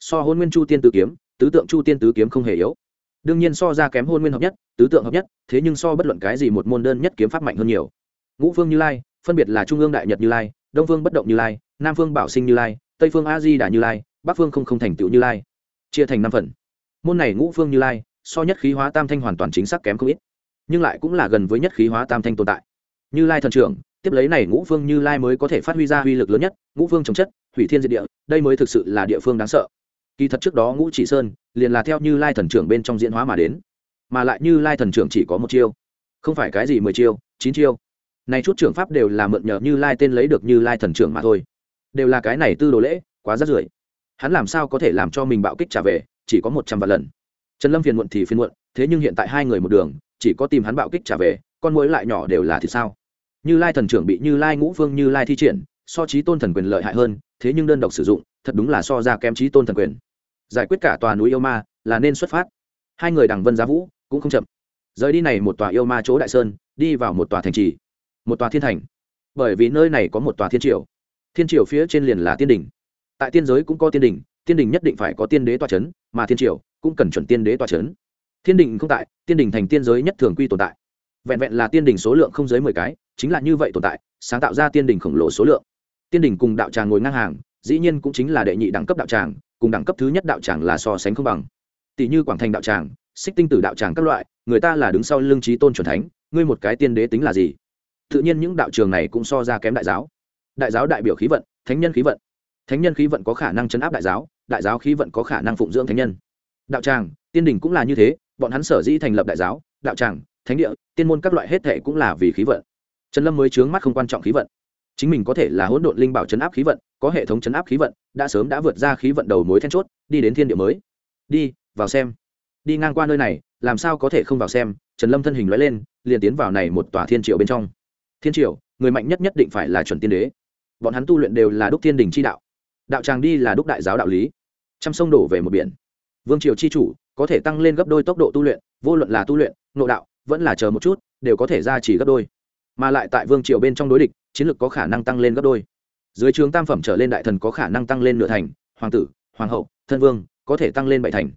Speaker 1: So hôn nguyên chu tiên tứ kiếm, tứ tượng chu tiên tứ kiếm không hề yếu. Đương nhiên so ra kém hôn nguyên hợp nhất, tứ tượng hợp nhất, thế nhưng so bất luận cái gì một môn đơn nhất kiếm pháp mạnh hơn nhiều. Ngũ phương như lai, phân biệt là trung ương đại nhật như lai, đông phương bất động như lai, nam phương bảo sinh như lai, tây phương a di đà như lai, bắc phương không không thành tựu như lai. Chia thành năm phần. Môn này ngũ phương như lai so nhất khí hóa tam thanh hoàn toàn chính xác kém không ít, nhưng lại cũng là gần với nhất khí hóa tam thanh tồn tại. Như lai thần trưởng, tiếp lấy này ngũ phương như lai mới có thể phát huy ra uy lực lớn nhất, ngũ phương trồng chất, hủy thiên diệt địa, đây mới thực sự là địa phương đáng sợ. Kỳ thật trước đó ngũ chỉ sơn liền là theo như lai thần trưởng bên trong diễn hóa mà đến, mà lại như lai thần trưởng chỉ có một chiêu, không phải cái gì mười chiêu, chín chiêu. Này chút trưởng pháp đều là mượn nhờ như lai tên lấy được như lai thần trưởng mà thôi. Đều là cái này tư đồ lễ, quá rất rưởi hắn làm sao có thể làm cho mình bạo kích trả về, chỉ có một trăm vạn lần trần lâm phiền muộn thì phiền muộn, thế nhưng hiện tại hai người một đường, chỉ có tìm hắn bạo kích trả về, con mối lại nhỏ đều là thì sao? Như lai thần trưởng bị như lai ngũ phương như lai thi triển, so trí tôn thần quyền lợi hại hơn, thế nhưng đơn độc sử dụng, thật đúng là so ra kém trí tôn thần quyền. Giải quyết cả tòa núi yêu ma, là nên xuất phát. Hai người đằng vân giá vũ, cũng không chậm. Rời đi này một tòa yêu ma chỗ đại sơn, đi vào một tòa thành trì, một tòa thiên thành. Bởi vì nơi này có một tòa thiên triều. Thiên triều phía trên liền là tiên đình tại tiên giới cũng có tiên đình tiên đình nhất định phải có tiên đế tòa c h ấ n mà thiên triều cũng cần chuẩn tiên đế tòa trấn thiên đình không tại, tiên đình thành tiên giới nhất thường quy tồn tại. Vẹn vẹn là tiên đình số lượng không dưới mười cái, chính là như vậy tồn tại, sáng tạo ra tiên đình khổng lồ số lượng. Tiên đình cùng đạo tràng ngồi ngang hàng, dĩ nhiên cũng chính là đệ nhị đẳng cấp đạo tràng, cùng đẳng cấp thứ nhất đạo tràng là so sánh không bằng. Tỷ như quảng thành đạo tràng, xích tinh tử đạo tràng các loại, người ta là đứng sau lương trí tôn c thánh, ngươi một cái tiên đế tính là gì? Tự nhiên những đạo trường này cũng so ra kém đại giáo. Đại giáo đại biểu khí vận, thánh nhân khí vận. Thánh nhân khí vận có khả năng chấn áp đại giáo đại giáo khí vận có khả năng phụng dưỡng thánh nhân đạo tràng, tiên đình cũng là như thế, bọn hắn sở dĩ thành lập đại giáo, đạo tràng, thánh địa, tiên môn các loại hết thệ cũng là vì khí vận. Trần lâm mới chướng mắt không quan trọng khí vận. Chính mình có thể là hỗn độn linh bảo chấn áp khí vận, có hệ thống chấn áp khí vận, đã sớm đã vượt ra khí vận đầu mối then chốt, đi đến thiên địa mới. Đi, vào xem. Đi ngang qua nơi này, làm sao có thể không vào xem? Trần lâm thân hình lóe lên, liền tiến vào này một tòa thiên triệu bên trong. Thiên triệu người mạnh nhất nhất định phải là chuẩn tiên đế. Bọn hắn tu luyện đều là đúc thiên đình chi đạo. Đạo tràng đi là đúc đại giáo đạo lý. Trăm sông đổ về một biển vương triều chi chủ, có thể tăng lên gấp đôi tốc độ tu luyện, vô luận là tu luyện nộ đạo, vẫn là chờ một chút, đều có thể ra chỉ gấp đôi. Mà lại tại vương triều bên trong đối địch, chiến lược có khả năng tăng lên gấp đôi. Dưới trường tam phẩm trở lên đại thần có khả năng tăng lên nửa thành, hoàng tử, hoàng hậu, thân vương, có thể tăng lên bảy thành.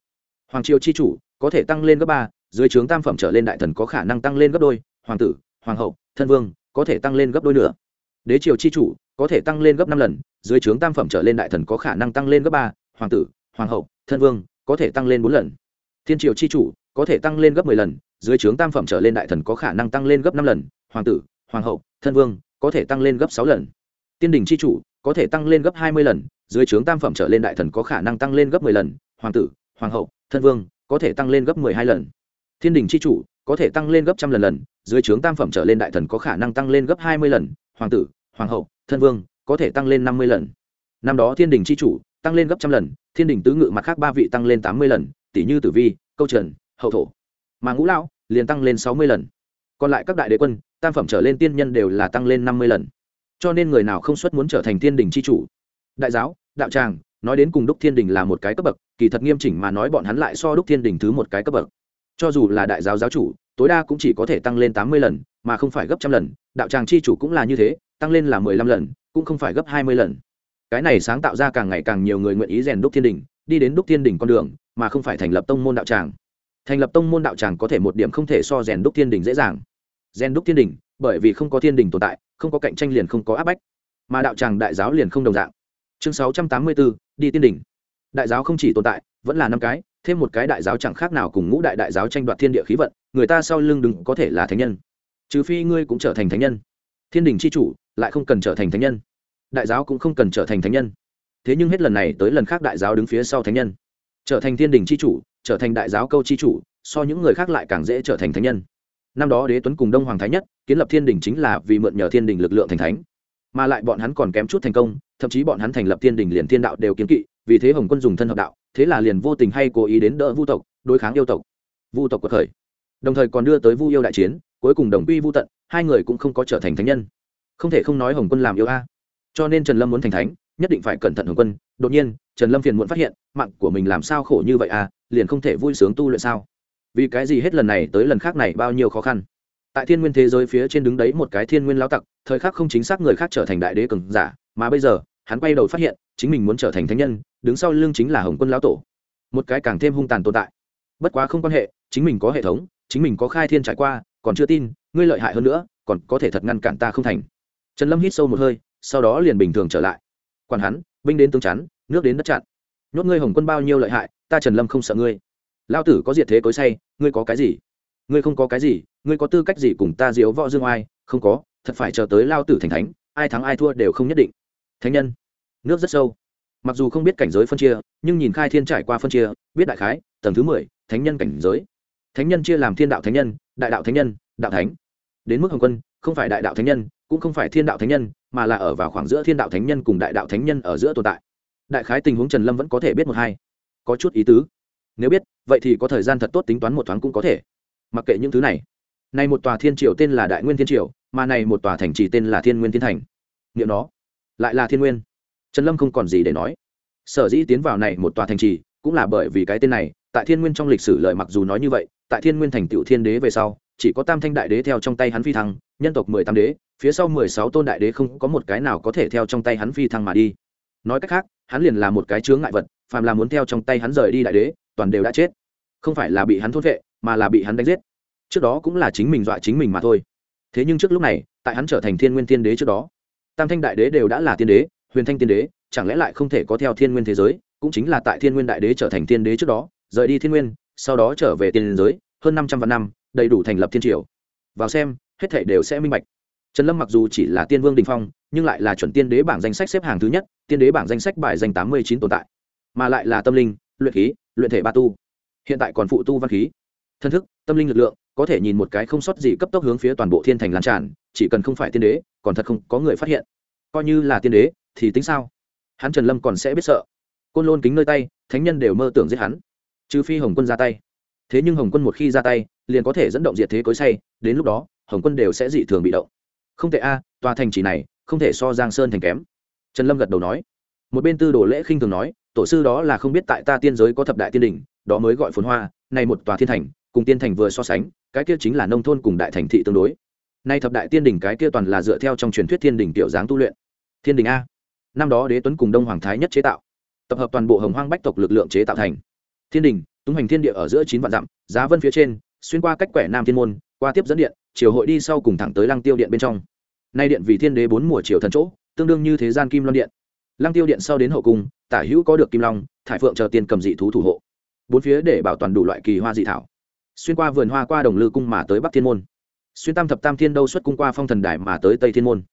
Speaker 1: Hoàng triều chi chủ, có thể tăng lên gấp ba, dưới trướng tam phẩm trở lên đại thần có khả năng tăng lên gấp đôi, hoàng tử, hoàng hậu, thân vương, có thể tăng lên gấp đôi nữa. Đế triều chi chủ, có thể tăng lên gấp năm lần, dưới trướng tam phẩm trở lên đại thần có khả năng tăng lên gấp ba, hoàng tử, hoàng hậu, thân vương có thể tăng lên bốn lần thiên triều chi chủ có thể tăng lên gấp mười lần dưới trướng tam phẩm trở lên đại thần có khả năng tăng lên gấp năm lần hoàng tử hoàng hậu thân vương có thể tăng lên gấp sáu lần tiên đình chi chủ có thể tăng lên gấp hai mươi lần dưới trướng tam phẩm trở lên đại thần có khả năng tăng lên gấp mười lần hoàng tử hoàng hậu thân vương có thể tăng lên gấp mười hai lần thiên đình chi chủ có thể tăng lên gấp trăm lần lần dưới trướng tam phẩm trở lên đại thần có khả năng tăng lên gấp hai mươi lần hoàng tử hoàng hậu thân vương có thể tăng lên năm mươi lần năm đó thiên đình chi chủ tăng lên gấp trăm lần, thiên đình tứ ngự mặt khác ba vị tăng lên tám mươi lần, tỷ như tử vi, câu trần, hậu thổ. Mà ngũ lão liền tăng lên sáu mươi lần. Còn lại các đại đế quân, tam phẩm trở lên tiên nhân đều là tăng lên năm mươi lần. Cho nên người nào không xuất muốn trở thành thiên đình c h i chủ? Đại giáo, đạo tràng, nói đến cùng đúc thiên đình là một cái cấp bậc, kỳ thật nghiêm chỉnh mà nói bọn hắn lại so đúc thiên đình thứ một cái cấp bậc. Cho dù là đại giáo giáo chủ, tối đa cũng chỉ có thể tăng lên tám mươi lần, mà không phải gấp trăm lần. Đạo tràng chi chủ cũng là như thế, tăng lên là mười lăm lần, cũng không phải gấp hai mươi lần cái này sáng tạo ra càng ngày càng nhiều người nguyện ý rèn đúc thiên đình, đi đến đúc thiên đình con đường, mà không phải thành lập tông môn đạo tràng. Thành lập tông môn đạo tràng có thể một điểm không thể so rèn đúc thiên đình dễ dàng. Rèn đúc thiên đình, bởi vì không có thiên đình tồn tại, không có cạnh tranh liền không có áp bách. Mà đạo tràng đại giáo liền không đồng dạng. Chương sáu trăm tám mươi bốn, đi tiên đình. Đại giáo không chỉ tồn tại, vẫn là năm cái, thêm một cái đại giáo chẳng khác nào cùng ngũ đại đại giáo tranh đoạt thiên địa khí vận, người ta sau lưng đừng có thể là thánh nhân. Trừ phi ngươi cũng trở thành thánh nhân. Thiên đình c h i chủ, lại không cần trở thành thánh nhân đại giáo cũng không cần trở thành thánh nhân. Thế nhưng hết lần này tới lần khác đại giáo đứng phía sau thánh nhân. Trở thành thiên đình c h i chủ, trở thành đại giáo câu c h i chủ, so những người khác lại càng dễ trở thành thánh nhân. Năm đó đế tuấn cùng đông hoàng thái nhất, kiến lập thiên đình chính là vì mượn nhờ thiên đình lực lượng thành thánh. Mà lại bọn hắn còn kém chút thành công, thậm chí bọn hắn thành lập thiên đình liền thiên đạo đều kiến kỵ, vì thế hồng quân dùng thân hợp đạo, thế là liền vô tình hay cố ý đến đỡ vu tộc, đối kháng yêu tộc. Vu tộc cuộc khởi. Đồng thời còn đưa tới vu yêu đại chiến, cuối cùng đồng quy vu tận, hai người cũng không có trở thành thánh nhân. Không thể không nói hồng quân làm yêu a cho nên trần lâm muốn thành thánh, nhất định phải cẩn thận hồng quân. Đột nhiên, trần lâm phiền muộn phát hiện, mạng của mình làm sao khổ như vậy à liền không thể vui sướng tu luyện sao? Vì cái gì hết lần này tới lần khác này bao nhiêu khó khăn? Tại thiên nguyên thế giới phía trên đứng đấy một cái thiên nguyên lao tặc, thời khắc không chính xác người khác trở thành đại đế cường giả, mà bây giờ, hắn quay đầu phát hiện, chính mình muốn trở thành thánh nhân, đứng sau lưng chính là hồng quân lão tổ. Một cái càng thêm hung tàn tồn tại. Bất quá không quan hệ, chính mình có hệ thống, chính mình có khai thiên trải qua, còn chưa tin, ngươi lợi hại hơn nữa, còn có thể thật ngăn cản ta không thành. Trần lâm hít sâu một hơi sau đó liền bình thường trở lại. Quản hắn, binh đến tương chắn, nước đến đất chặn. Nhốt ngươi hồng quân bao nhiêu lợi hại, ta trần lâm không sợ ngươi. Lao tử có diệt thế cối say, ngươi có cái gì? Ngươi không có cái gì, ngươi có tư cách gì cùng ta diếu võ dương oai không có, thật phải chờ tới lao tử thành thánh, ai thắng ai thua đều không nhất định. Thánh nhân, nước rất sâu. Mặc dù không biết cảnh giới phân chia, nhưng nhìn khai thiên trải qua phân chia, biết đại khái, tầng thứ mười, thánh nhân cảnh giới. Thánh nhân chia làm thiên đạo thánh nhân, đại đạo thánh nhân, đạo thánh. Đến mức hồng quân, không phải đại đạo thánh nhân cũng không phải thiên đạo thánh nhân, mà là ở vào khoảng giữa thiên đạo thánh nhân cùng đại đạo thánh nhân ở giữa tồn tại. Đại khái tình huống trần lâm vẫn có thể biết một hai. Có chút ý tứ. Nếu biết, vậy thì có thời gian thật tốt tính toán một thoáng cũng có thể. Mặc kệ những thứ này. Này một tòa thiên triều tên là đại nguyên thiên triều, mà này một tòa thành trì tên là thiên nguyên thiên thành. Nghĩa nó, lại là thiên nguyên. Trần lâm không còn gì để nói. Sở dĩ tiến vào này một tòa thành trì, cũng là bởi vì cái tên này, tại thiên nguyên trong lịch sử lợi mặc dù nói như vậy tại thiên nguyên thành tựu thiên đế về sau, chỉ có tam thanh đại đế theo trong tay hắn phi thăng, nhân tộc mười tam đế, phía sau mười sáu tôn đại đế không có một cái nào có thể theo trong tay hắn phi thăng mà đi. Nói cách khác, hắn liền là một cái chướng ngại vật, phàm là muốn theo trong tay hắn rời đi đại đế, toàn đều đã chết. Không phải là bị hắn thốt vệ, mà là bị hắn đánh giết. Trước đó cũng là chính mình dọa chính mình mà thôi. Thế nhưng trước lúc này, tại hắn trở thành thiên nguyên tiên đế trước đó, tam thanh đại đế đều đã là tiên đế, huyền thanh tiên đế, chẳng lẽ lại không thể có theo thiên nguyên thế giới, cũng chính là tại thiên nguyên đại đế trở thành tiên đế trước đó, rời đi thiên nguyên sau đó trở về tiên giới, hơn năm trăm vạn năm, đầy đủ thành lập thiên triều. Vào xem, hết thể đều sẽ minh bạch. Trần lâm mặc dù chỉ là tiên vương đình phong, nhưng lại là chuẩn tiên đế bảng danh sách xếp hàng thứ nhất, tiên đế bảng danh sách bài danh tám mươi chín tồn tại. Mà lại là tâm linh, luyện khí, luyện thể ba tu. Hiện tại còn phụ tu văn khí. Thân thức, tâm linh lực lượng, có thể nhìn một cái không sót gì cấp tốc hướng phía toàn bộ thiên thành lan tràn, chỉ cần không phải tiên đế, còn thật không có người phát hiện. Coi như là tiên đế, thì tính sao? Hắn trần lâm còn sẽ biết sợ. Côn lôn kính nơi tay, thánh nhân đều mơ tưởng giết hắn trừ phi hồng quân ra tay. Thế nhưng hồng quân một khi ra tay, liền có thể dẫn động diệt thế cối say, đến lúc đó, hồng quân đều sẽ dị thường bị động. Không thể a, tòa thành chỉ này, không thể so giang sơn thành kém. Trần lâm gật đầu nói. Một bên tư đồ lễ khinh thường nói, tổ sư đó là không biết tại ta tiên giới có thập đại tiên đỉnh đó mới gọi phồn hoa này một tòa thiên thành, cùng tiên thành vừa so sánh, cái kia chính là nông thôn cùng đại thành thị tương đối. Nay thập đại tiên đỉnh cái kia toàn là dựa theo trong truyền thuyết thiên đỉnh tiểu dáng tu luyện. Thiên đỉnh a. Năm đó đế tuấn cùng đông hoàng thái nhất chế tạo, tập hợp toàn bộ hồng hoang bách tộc lực lượng chế tạo thành thiên đình, tung hành thiên địa ở giữa chín vạn dặm giá vân phía trên xuyên qua cách quẻ nam thiên môn qua tiếp dẫn điện chiều hội đi sau cùng thẳng tới lăng tiêu điện bên trong. Nay điện vì thiên đế bốn mùa chiều thần chỗ tương đương như thế gian kim loan điện. Lăng tiêu điện sau đến hậu cung tả hữu có được kim long thải phượng chờ tiền cầm dị thú thủ hộ. Bốn phía để bảo toàn đủ loại kỳ hoa dị thảo. Xuyên qua vườn hoa qua đồng lư cung mà tới bắc thiên môn. Xuyên tam thập tam thiên đâu xuất cung qua phong thần đài mà tới tây thiên môn.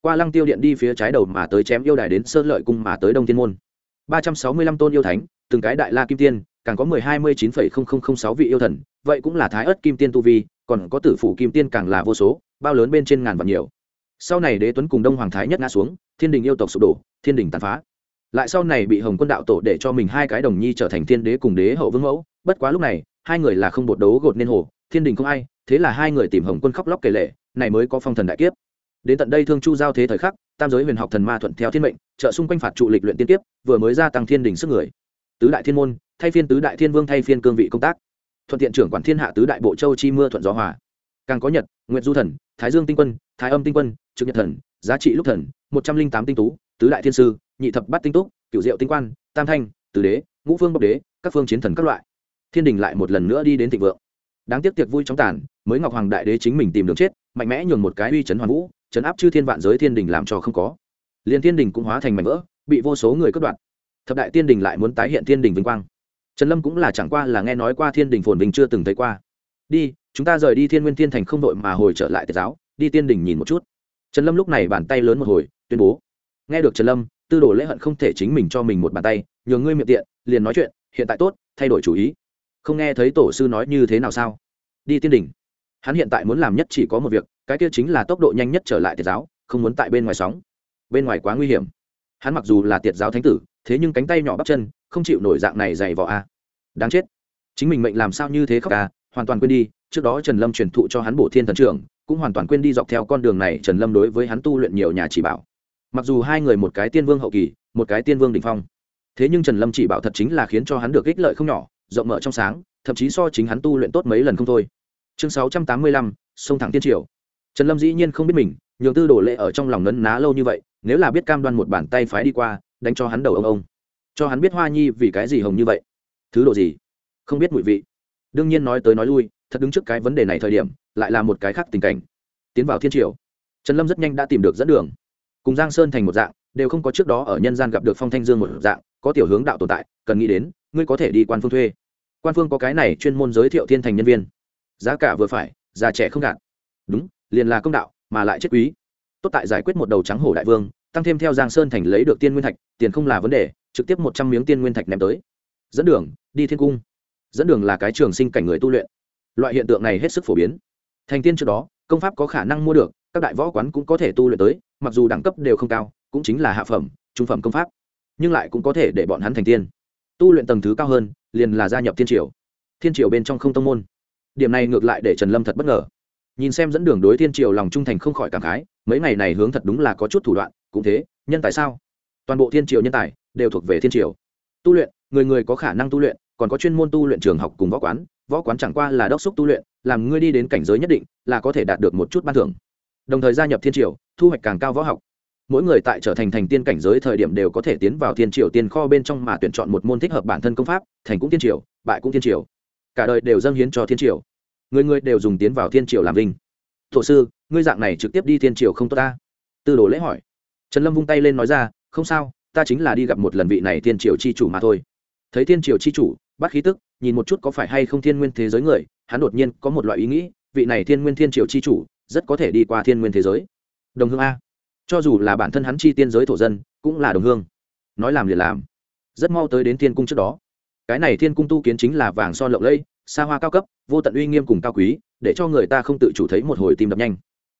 Speaker 1: Qua lăng tiêu điện đi phía trái đầu mà tới chém yêu đài đến sơn lợi cung mà tới đông thiên môn. Ba trăm sáu mươi lăm tôn yêu thánh từng cái đại la kim tiên càng có mười hai mươi chín phẩy không không không sáu vị yêu thần, vậy cũng là thái ớt kim tiên tu vi, còn có tử phủ kim tiên càng là vô số, bao lớn bên trên ngàn vạn nhiều. Sau này đế tuấn cùng đông hoàng thái nhất ngã xuống, thiên đình yêu tộc sụp đổ, thiên đình tàn phá. Lại sau này bị hồng quân đạo tổ để cho mình hai cái đồng nhi trở thành thiên đế cùng đế hậu vương mẫu, bất quá lúc này, hai người là không bột đấu gột nên hồ, thiên đình không ai, thế là hai người tìm hồng quân khóc lóc kể lệ, này mới có phong thần đại kiếp. Đến tận đây thương chu giao thế thời khắc, tam giới huyền học thần ma thuận theo thiên mệnh, trợ xung quanh phạt trụ lịch luyện tiên kiếp, vừa mới gia tăng thiên đình sức người. Tứ đại thiên môn thay phiên tứ đại thiên vương thay phiên cương vị công tác. Thuận tiện trưởng quản thiên hạ tứ đại bộ châu chi mưa thuận gió hòa. Càng có nhật, nguyệt du thần, thái dương tinh quân, thái âm tinh quân, trực nhật thần, giá trị lúc thần, một trăm linh tám tinh tú, tứ đại thiên sư, nhị thập bát tinh túc cựu diệu tinh quan, tam thanh, tứ đế, ngũ phương bốc đế, các phương chiến thần các loại. Thiên đình lại một lần nữa đi đến thịnh vượng. Đáng tiếc tiệc vui chóng tàn, mới ngọc hoàng đại đế chính mình tìm đường chết, mạnh mẽ nhường một cái uy chấn hoàn vũ, chấn áp chư thiên vạn giới thiên đình làm cho không có. Liền thiên đình cũng hóa thành mảnh vỡ, bị vô số người cướp đoạt. Thập đại thiên đình lại muốn tái hiện thiên đình vinh quang trần lâm cũng là chẳng qua là nghe nói qua thiên đình phồn vinh chưa từng thấy qua. Đi, chúng ta rời đi thiên nguyên thiên thành không đội mà hồi trở lại tiệt giáo, đi tiên đình nhìn một chút. Trần lâm lúc này bàn tay lớn một hồi, tuyên bố. Nghe được trần lâm, tư đồ lễ hận không thể chính mình cho mình một bàn tay, nhường ngươi miệng tiện, liền nói chuyện, hiện tại tốt, thay đổi chủ ý. Không nghe thấy tổ sư nói như thế nào sao? Đi tiên đình. Hắn hiện tại muốn làm nhất chỉ có một việc, cái kia chính là tốc độ nhanh nhất trở lại tiệt giáo, không muốn tại bên ngoài sóng. Bên ngoài quá nguy hiểm. Hắn mặc dù là tiệt giáo thánh tử thế nhưng cánh tay nhỏ bắp chân, không chịu nổi dạng này dày vỏ a. Đáng chết. Chính mình mệnh làm sao như thế khóc à hoàn toàn quên đi, trước đó trần lâm truyền thụ cho hắn bổ thiên thần trưởng, cũng hoàn toàn quên đi dọc theo con đường này trần lâm đối với hắn tu luyện nhiều nhà chỉ bảo. Mặc dù hai người một cái tiên vương hậu kỳ, một cái tiên vương đình phong, thế nhưng trần lâm chỉ bảo thật chính là khiến cho hắn được ích lợi không nhỏ, rộng mở trong sáng, thậm chí so chính hắn tu luyện tốt mấy lần không thôi. Chương sáu trăm tám mươi lăm, sông thẳng tiên triều. Trần lâm dĩ nhiên không biết mình, nhường tư đổ lệ ở trong lòng nấn ná lâu như vậy, nếu là biết cam đoan một bàn tay phái đi qua đánh cho hắn đầu ông ông. Cho hắn biết hoa nhi vì cái gì hồng như vậy. Thứ độ gì? Không biết mùi vị. Đương nhiên nói tới nói lui, thật đứng trước cái vấn đề này thời điểm, lại là một cái khác tình cảnh. Tiến vào thiên triều, trần lâm rất nhanh đã tìm được dẫn đường. Cùng giang sơn thành một dạng, đều không có trước đó ở nhân gian gặp được phong thanh dương một dạng, có tiểu hướng đạo tồn tại, cần nghĩ đến, ngươi có thể đi quan phương thuê. Quan phương có cái này chuyên môn giới thiệu thiên thành nhân viên. Giá cả vừa phải, già trẻ không gạt. Đúng, liền là công đạo, mà lại chết quý. Tốt tại giải quyết một đầu trắng hổ đại vương tăng thêm theo giang sơn thành lấy được tiên nguyên thạch, tiền không là vấn đề, trực tiếp một trăm miếng tiên nguyên thạch ném tới. Dẫn đường, đi thiên cung. Dẫn đường là cái trường sinh cảnh người tu luyện. Loại hiện tượng này hết sức phổ biến. Thành tiên trước đó, công pháp có khả năng mua được, các đại võ quán cũng có thể tu luyện tới, mặc dù đẳng cấp đều không cao, cũng chính là hạ phẩm, trung phẩm công pháp. Nhưng lại cũng có thể để bọn hắn thành tiên. Tu luyện tầng thứ cao hơn, liền là gia nhập thiên triều. Thiên triều bên trong không tông môn. Điểm này ngược lại để trần lâm thật bất ngờ. Nhìn xem dẫn đường đối thiên triều lòng trung thành không khỏi cảm khái, mấy ngày này hướng thật đúng là có chút thủ đoạn cũng thế, nhân tài sao? Toàn bộ thiên triều nhân tài đều thuộc về thiên triều. Tu luyện, người người có khả năng tu luyện, còn có chuyên môn tu luyện trường học cùng võ quán võ quán chẳng qua là đốc xúc tu luyện, làm ngươi đi đến cảnh giới nhất định là có thể đạt được một chút ban thưởng. Đồng thời gia nhập thiên triều, thu hoạch càng cao võ học. Mỗi người tại trở thành thành tiên cảnh giới thời điểm đều có thể tiến vào thiên triều tiên kho bên trong mà tuyển chọn một môn thích hợp bản thân công pháp, thành cũng thiên triều, bại cũng thiên triều. Cả đời đều dâng hiến cho thiên triều. Người người đều dùng tiến vào thiên triều làm linh thổ sư, ngươi dạng này trực tiếp đi thiên triều không tốt ta? Tư đồ lễ hỏi trần lâm vung tay lên nói ra, không sao, ta chính là đi gặp một lần vị này thiên triều chi chủ mà thôi. Thấy thiên triều chi chủ bắt khí tức, nhìn một chút có phải hay không thiên nguyên thế giới người, hắn đột nhiên có một loại ý nghĩ, vị này thiên nguyên thiên triều chi chủ rất có thể đi qua thiên nguyên thế giới. Đồng hương a. Cho dù là bản thân hắn chi tiên giới thổ dân, cũng là đồng hương. Nói làm liền làm. Rất mau tới đến thiên cung trước đó. Cái này thiên cung tu kiến chính là vàng son lộng lẫy, xa hoa cao cấp, vô tận uy nghiêm cùng cao quý, để cho người ta không tự chủ thấy một hồi tim đập nhanh.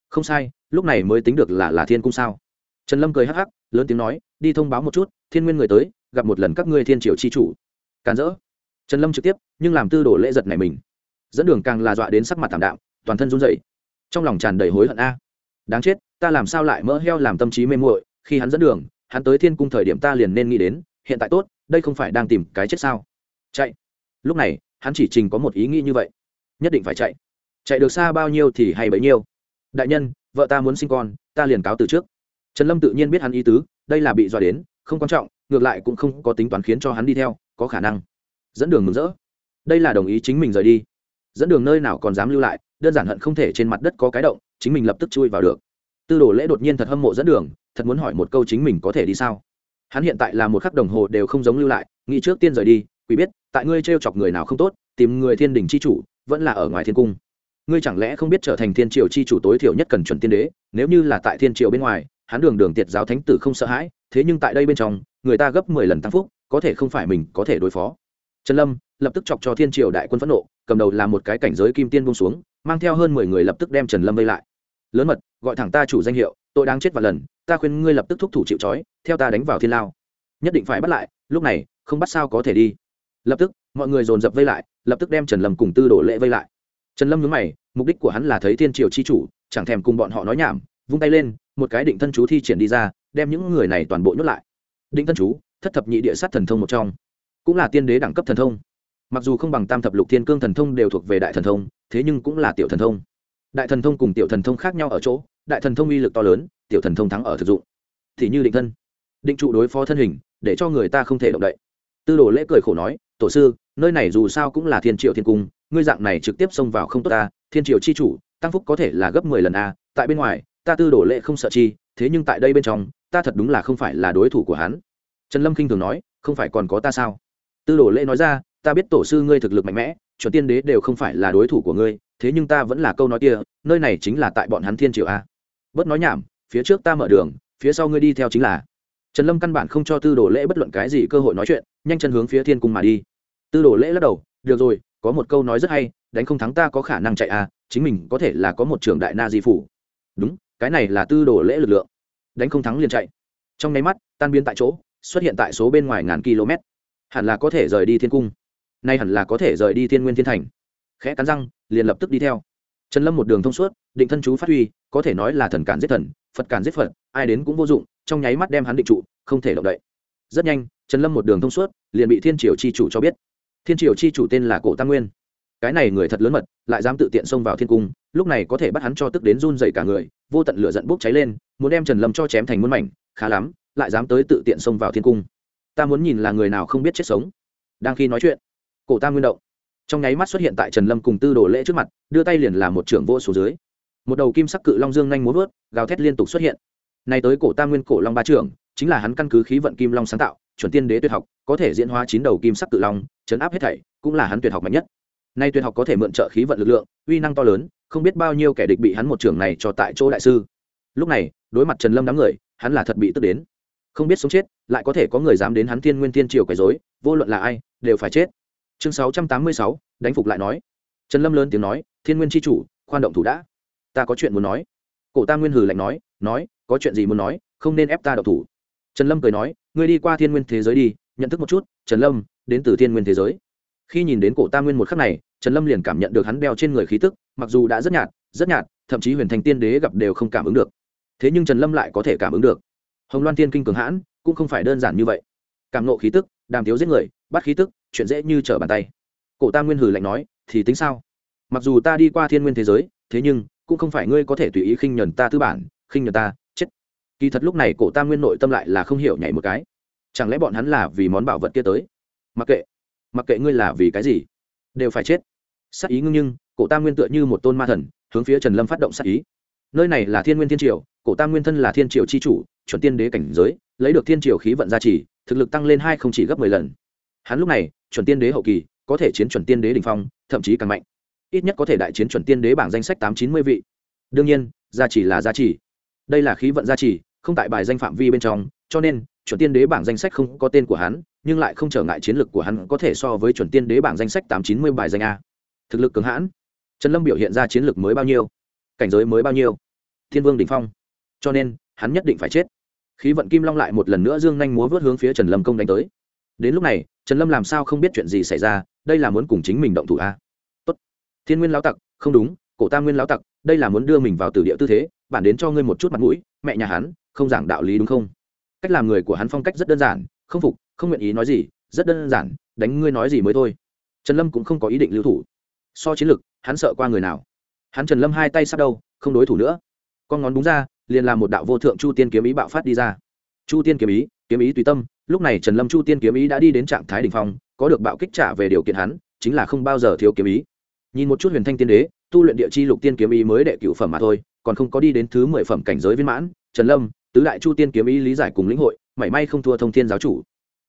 Speaker 1: Không sai, lúc này mới tính được là là thiên cung sao? Trần lâm cười hắc hắc, lớn tiếng nói, đi thông báo một chút, thiên nguyên người tới, gặp một lần các ngươi thiên triều chi chủ. Càn rỡ. Trần lâm trực tiếp, nhưng làm tư đồ lễ giật này mình. Dẫn đường càng là dọa đến sắc mặt thảm đạm, toàn thân run rẩy. Trong lòng tràn đầy hối hận a. Đáng chết, ta làm sao lại mỡ heo làm tâm trí mê muội, khi hắn dẫn đường, hắn tới thiên cung thời điểm ta liền nên nghĩ đến, hiện tại tốt, đây không phải đang tìm cái chết sao. Chạy. Lúc này, hắn chỉ trình có một ý nghĩ như vậy. Nhất định phải chạy. Chạy được xa bao nhiêu thì hay bấy nhiêu. Đại nhân, vợ ta muốn sinh con, ta liền cáo từ trước trần lâm tự nhiên biết hắn ý tứ, đây là bị dọa đến, không quan trọng, ngược lại cũng không có tính toán khiến cho hắn đi theo, có khả năng. Dẫn đường mừng rỡ. Đây là đồng ý chính mình rời đi. Dẫn đường nơi nào còn dám lưu lại, đơn giản hận không thể trên mặt đất có cái động, chính mình lập tức chui vào được. Tư đồ lễ đột nhiên thật hâm mộ dẫn đường, thật muốn hỏi một câu chính mình có thể đi sao? Hắn hiện tại là một khắc đồng hồ đều không giống lưu lại, nghĩ trước tiên rời đi quý biết, tại ngươi t r e o chọc người nào không tốt, tìm người thiên đình c h i chủ, vẫn là ở ngoài thiên cung. Ngươi chẳng lẽ không biết trở thành thiên triều chi chủ tối thiểu nhất cần chuẩn tiên đế, nếu như là tại thiên triều bên ngoài hắn đường đường tiệt giáo thánh tử không sợ hãi, thế nhưng tại đây bên trong, người ta gấp mười lần tăng phúc, có thể không phải mình có thể đối phó. Trần lâm lập tức chọc cho thiên triều đại quân phẫn nộ, cầm đầu là một cái cảnh giới kim tiên bông xuống, mang theo hơn mười người lập tức đem trần lâm vây lại. Lớn mật, gọi thẳng ta chủ danh hiệu tôi đang chết và lần, ta khuyên ngươi lập tức thúc thủ chịu trói, theo ta đánh vào thiên lao. Nhất định phải bắt lại, lúc này, không bắt sao có thể đi. Lập tức, mọi người dồn dập vây lại, lập tức đem trần lâm cùng tư đổ lễ vây lại. Trần lâm nhớ mày, mục đích của hắn là thấy thiên triều chi chủ, chẳng thèm cùng bọn họ nói nhảm vung tay lên, một cái định thân chú thi triển đi ra, đem những người này toàn bộ nhốt lại. Định thân chú, thất thập nhị địa sát thần thông một trong, cũng là tiên đế đẳng cấp thần thông. Mặc dù không bằng tam thập lục thiên cương thần thông đều thuộc về đại thần thông, thế nhưng cũng là tiểu thần thông. Đại thần thông cùng tiểu thần thông khác nhau ở chỗ, đại thần thông uy lực to lớn, tiểu thần thông thắng ở thực dụng. Thì như định thân, định trụ đối phó thân hình, để cho người ta không thể động đậy. Tư đồ lễ cười khổ nói, tổ sư, nơi này dù sao cũng là thiên triệu thiên cung, ngươi dạng này trực tiếp xông vào không tốt ta, thiên triệu chi chủ, tăng phúc có thể là gấp mười lần a, tại bên ngoài ta tư đồ lễ không sợ chi, thế nhưng tại đây bên trong, ta thật đúng là không phải là đối thủ của hắn. Trần lâm k i n h thường nói, không phải còn có ta sao? Tư đồ lễ nói ra, ta biết tổ sư ngươi thực lực mạnh mẽ, chuẩn tiên đế đều không phải là đối thủ của ngươi, thế nhưng ta vẫn là câu nói kia, nơi này chính là tại bọn hắn thiên triều a. Bớt nói nhảm, phía trước ta mở đường, phía sau ngươi đi theo chính là. Trần lâm căn bản không cho tư đồ lễ bất luận cái gì cơ hội nói chuyện, nhanh chân hướng phía thiên cung mà đi. Tư đồ lễ lắc đầu, được rồi, có một câu nói rất hay, đánh không thắng ta có khả năng chạy à chính mình có thể là có một trường đại na di phủ. Đúng cái này là tư đồ lễ lực lượng. Đánh không thắng liền chạy. Trong nháy mắt, tan biến tại chỗ, xuất hiện tại số bên ngoài ngàn km. Hẳn là có thể rời đi thiên cung. Nay hẳn là có thể rời đi thiên nguyên thiên thành. Khẽ cắn răng, liền lập tức đi theo. Trần lâm một đường thông suốt, định thân chú phát huy, có thể nói là thần cản giết thần, phật cản giết phật, ai đến cũng vô dụng, trong nháy mắt đem hắn định trụ, không thể động đậy. Rất nhanh, trần lâm một đường thông suốt, liền bị thiên triều chi chủ cho biết. Thiên triều chi chủ tên là cổ tam nguyên cái này người thật lớn mật, lại dám tự tiện xông vào thiên cung, lúc này có thể bắt hắn cho tức đến run dày cả người, vô tận lửa giận bốc cháy lên, muốn đem trần lâm cho chém thành muôn mảnh, khá lắm, lại dám tới tự tiện xông vào thiên cung. Ta muốn nhìn là người nào không biết chết sống. Đang khi nói chuyện, cổ ta nguyên động, trong nháy mắt xuất hiện tại trần lâm cùng tư đồ lễ trước mặt, đưa tay liền làm một trưởng vô số dưới. Một đầu kim sắc cự long dương nhanh muốn vớt, gào thét liên tục xuất hiện. Nay tới cổ tam nguyên cổ long ba trưởng, chính là hắn căn cứ khí vận kim long sáng tạo, chuẩn tiên đế tuyệt học, có thể diễn hóa chín đầu kim sắc cự long, chấn áp hết thảy, cũng là hắn tuyệt học mạnh nhất nay tuyệt học có thể mượn trợ khí vận lực lượng, uy năng to lớn, không biết bao nhiêu kẻ địch bị hắn một trưởng này cho tại chỗ đại sư. Lúc này, đối mặt trần lâm đám người, hắn là thật bị tức đến. Không biết sống chết, lại có thể có người dám đến hắn thiên nguyên thiên triều quấy dối vô luận là ai, đều phải chết. Chương sáu trăm tám mươi sáu, đánh phục lại nói. Trần lâm lớn tiếng nói, thiên nguyên tri chủ, khoan động thủ đã. Ta có chuyện muốn nói. Cổ ta nguyên hử lạnh nói nói, có chuyện gì muốn nói, không nên ép ta đậu thủ. Trần lâm cười nói, ngươi đi qua thiên nguyên thế giới đi, nhận thức một chút, trần lâm, đến từ thiên nguyên thế giới khi nhìn đến cổ tam nguyên một khắc này, trần lâm liền cảm nhận được hắn đeo trên người khí tức, mặc dù đã rất nhạt rất nhạt, thậm chí huyền thành tiên đế gặp đều không cảm ứng được. Thế nhưng trần lâm lại có thể cảm ứng được. Hồng loan tiên kinh cường hãn, cũng không phải đơn giản như vậy. Cảm nộ khí tức, đàm tiếu giết người, bắt khí tức, chuyện dễ như trở bàn tay. Cổ tam nguyên hử lạnh nói, thì tính sao? Mặc dù ta đi qua thiên nguyên thế giới, thế nhưng, cũng không phải ngươi có thể tùy ý khinh nhuần ta tư bản, khinh nhuần ta, chết. Kỳ thật lúc này cổ tam nguyên nội tâm lại là không hiểu nhảy một cái. Chẳng lẽ bọn hắn là vì món bảo vật kia tới? Mặc kệ mặc kệ ngươi là vì cái gì, đều phải chết. Sát ý ngưng nhưng, cổ tam nguyên tựa như một tôn ma thần, hướng phía trần lâm phát động sát ý. Nơi này là thiên nguyên thiên triều, cổ tam nguyên thân là thiên triều c h i chủ, chuẩn tiên đế cảnh giới, lấy được thiên triều khí vận gia trì, thực lực tăng lên hai không chỉ gấp mười lần. Hắn lúc này, chuẩn tiên đế hậu kỳ, có thể chiến chuẩn tiên đế đình phong, thậm chí càng mạnh. Ít nhất có thể đại chiến chuẩn tiên đế bảng danh sách tám chín mươi vị. Đương nhiên, gia trì là gia trì. Đây là khí vận gia trì, không tại bài danh phạm vi bên trong cho nên, chuẩn tiên đế bảng danh sách không có tên của hắn, nhưng lại không trở ngại chiến lược của hắn có thể so với chuẩn tiên đế bảng danh sách tám chín mươi bài danh a. Thực lực cường hãn. Trần lâm biểu hiện ra chiến lược mới bao nhiêu? Cảnh giới mới bao nhiêu? Thiên vương đ ỉ n h phong. Cho nên, hắn nhất định phải chết. Khí vận kim long lại một lần nữa dương nhanh múa vớt hướng phía trần lâm công đánh tới. Đến lúc này, trần lâm làm sao không biết chuyện gì xảy ra, đây là muốn cùng chính mình động thủ a. Tốt. Thiên nguyên lão tặc, không đúng, cổ tam nguyên lão tặc, đây là muốn đưa mình vào tử địa tư thế, bản đến cho ngươi một chút mặt mũi, mẹ nhà hắn, không giảng đạo lý đúng không? Cách làm người của hắn phong cách rất đơn giản, không phục, không nguyện ý nói gì, rất đơn giản, đánh ngươi nói gì mới thôi. Trần lâm cũng không có ý định lưu thủ. So chiến lược, hắn sợ qua người nào? Hắn trần lâm hai tay sắp đâu, không đối thủ nữa. Con ngón đúng ra, liền làm một đạo vô thượng chu tiên kiếm ý bạo phát đi ra. Chu tiên kiếm ý kiếm ý tùy tâm, lúc này trần lâm chu tiên kiếm ý đã đi đến trạng thái đ ỉ n h phong, có được bạo kích trả về điều kiện hắn, chính là không bao giờ thiếu kiếm ý. Nhìn một chút huyền thanh tiên đế, tu luyện địa chi lục tiên kiếm ý mới đệ cựu phẩm mà thôi, còn không có đi đến thứ mười phẩm cảnh giới viên mãn, trần lâm tứ đại chu tiên kiếm ý lý giải cùng lĩnh hội, mảy may không thua thông thiên giáo chủ.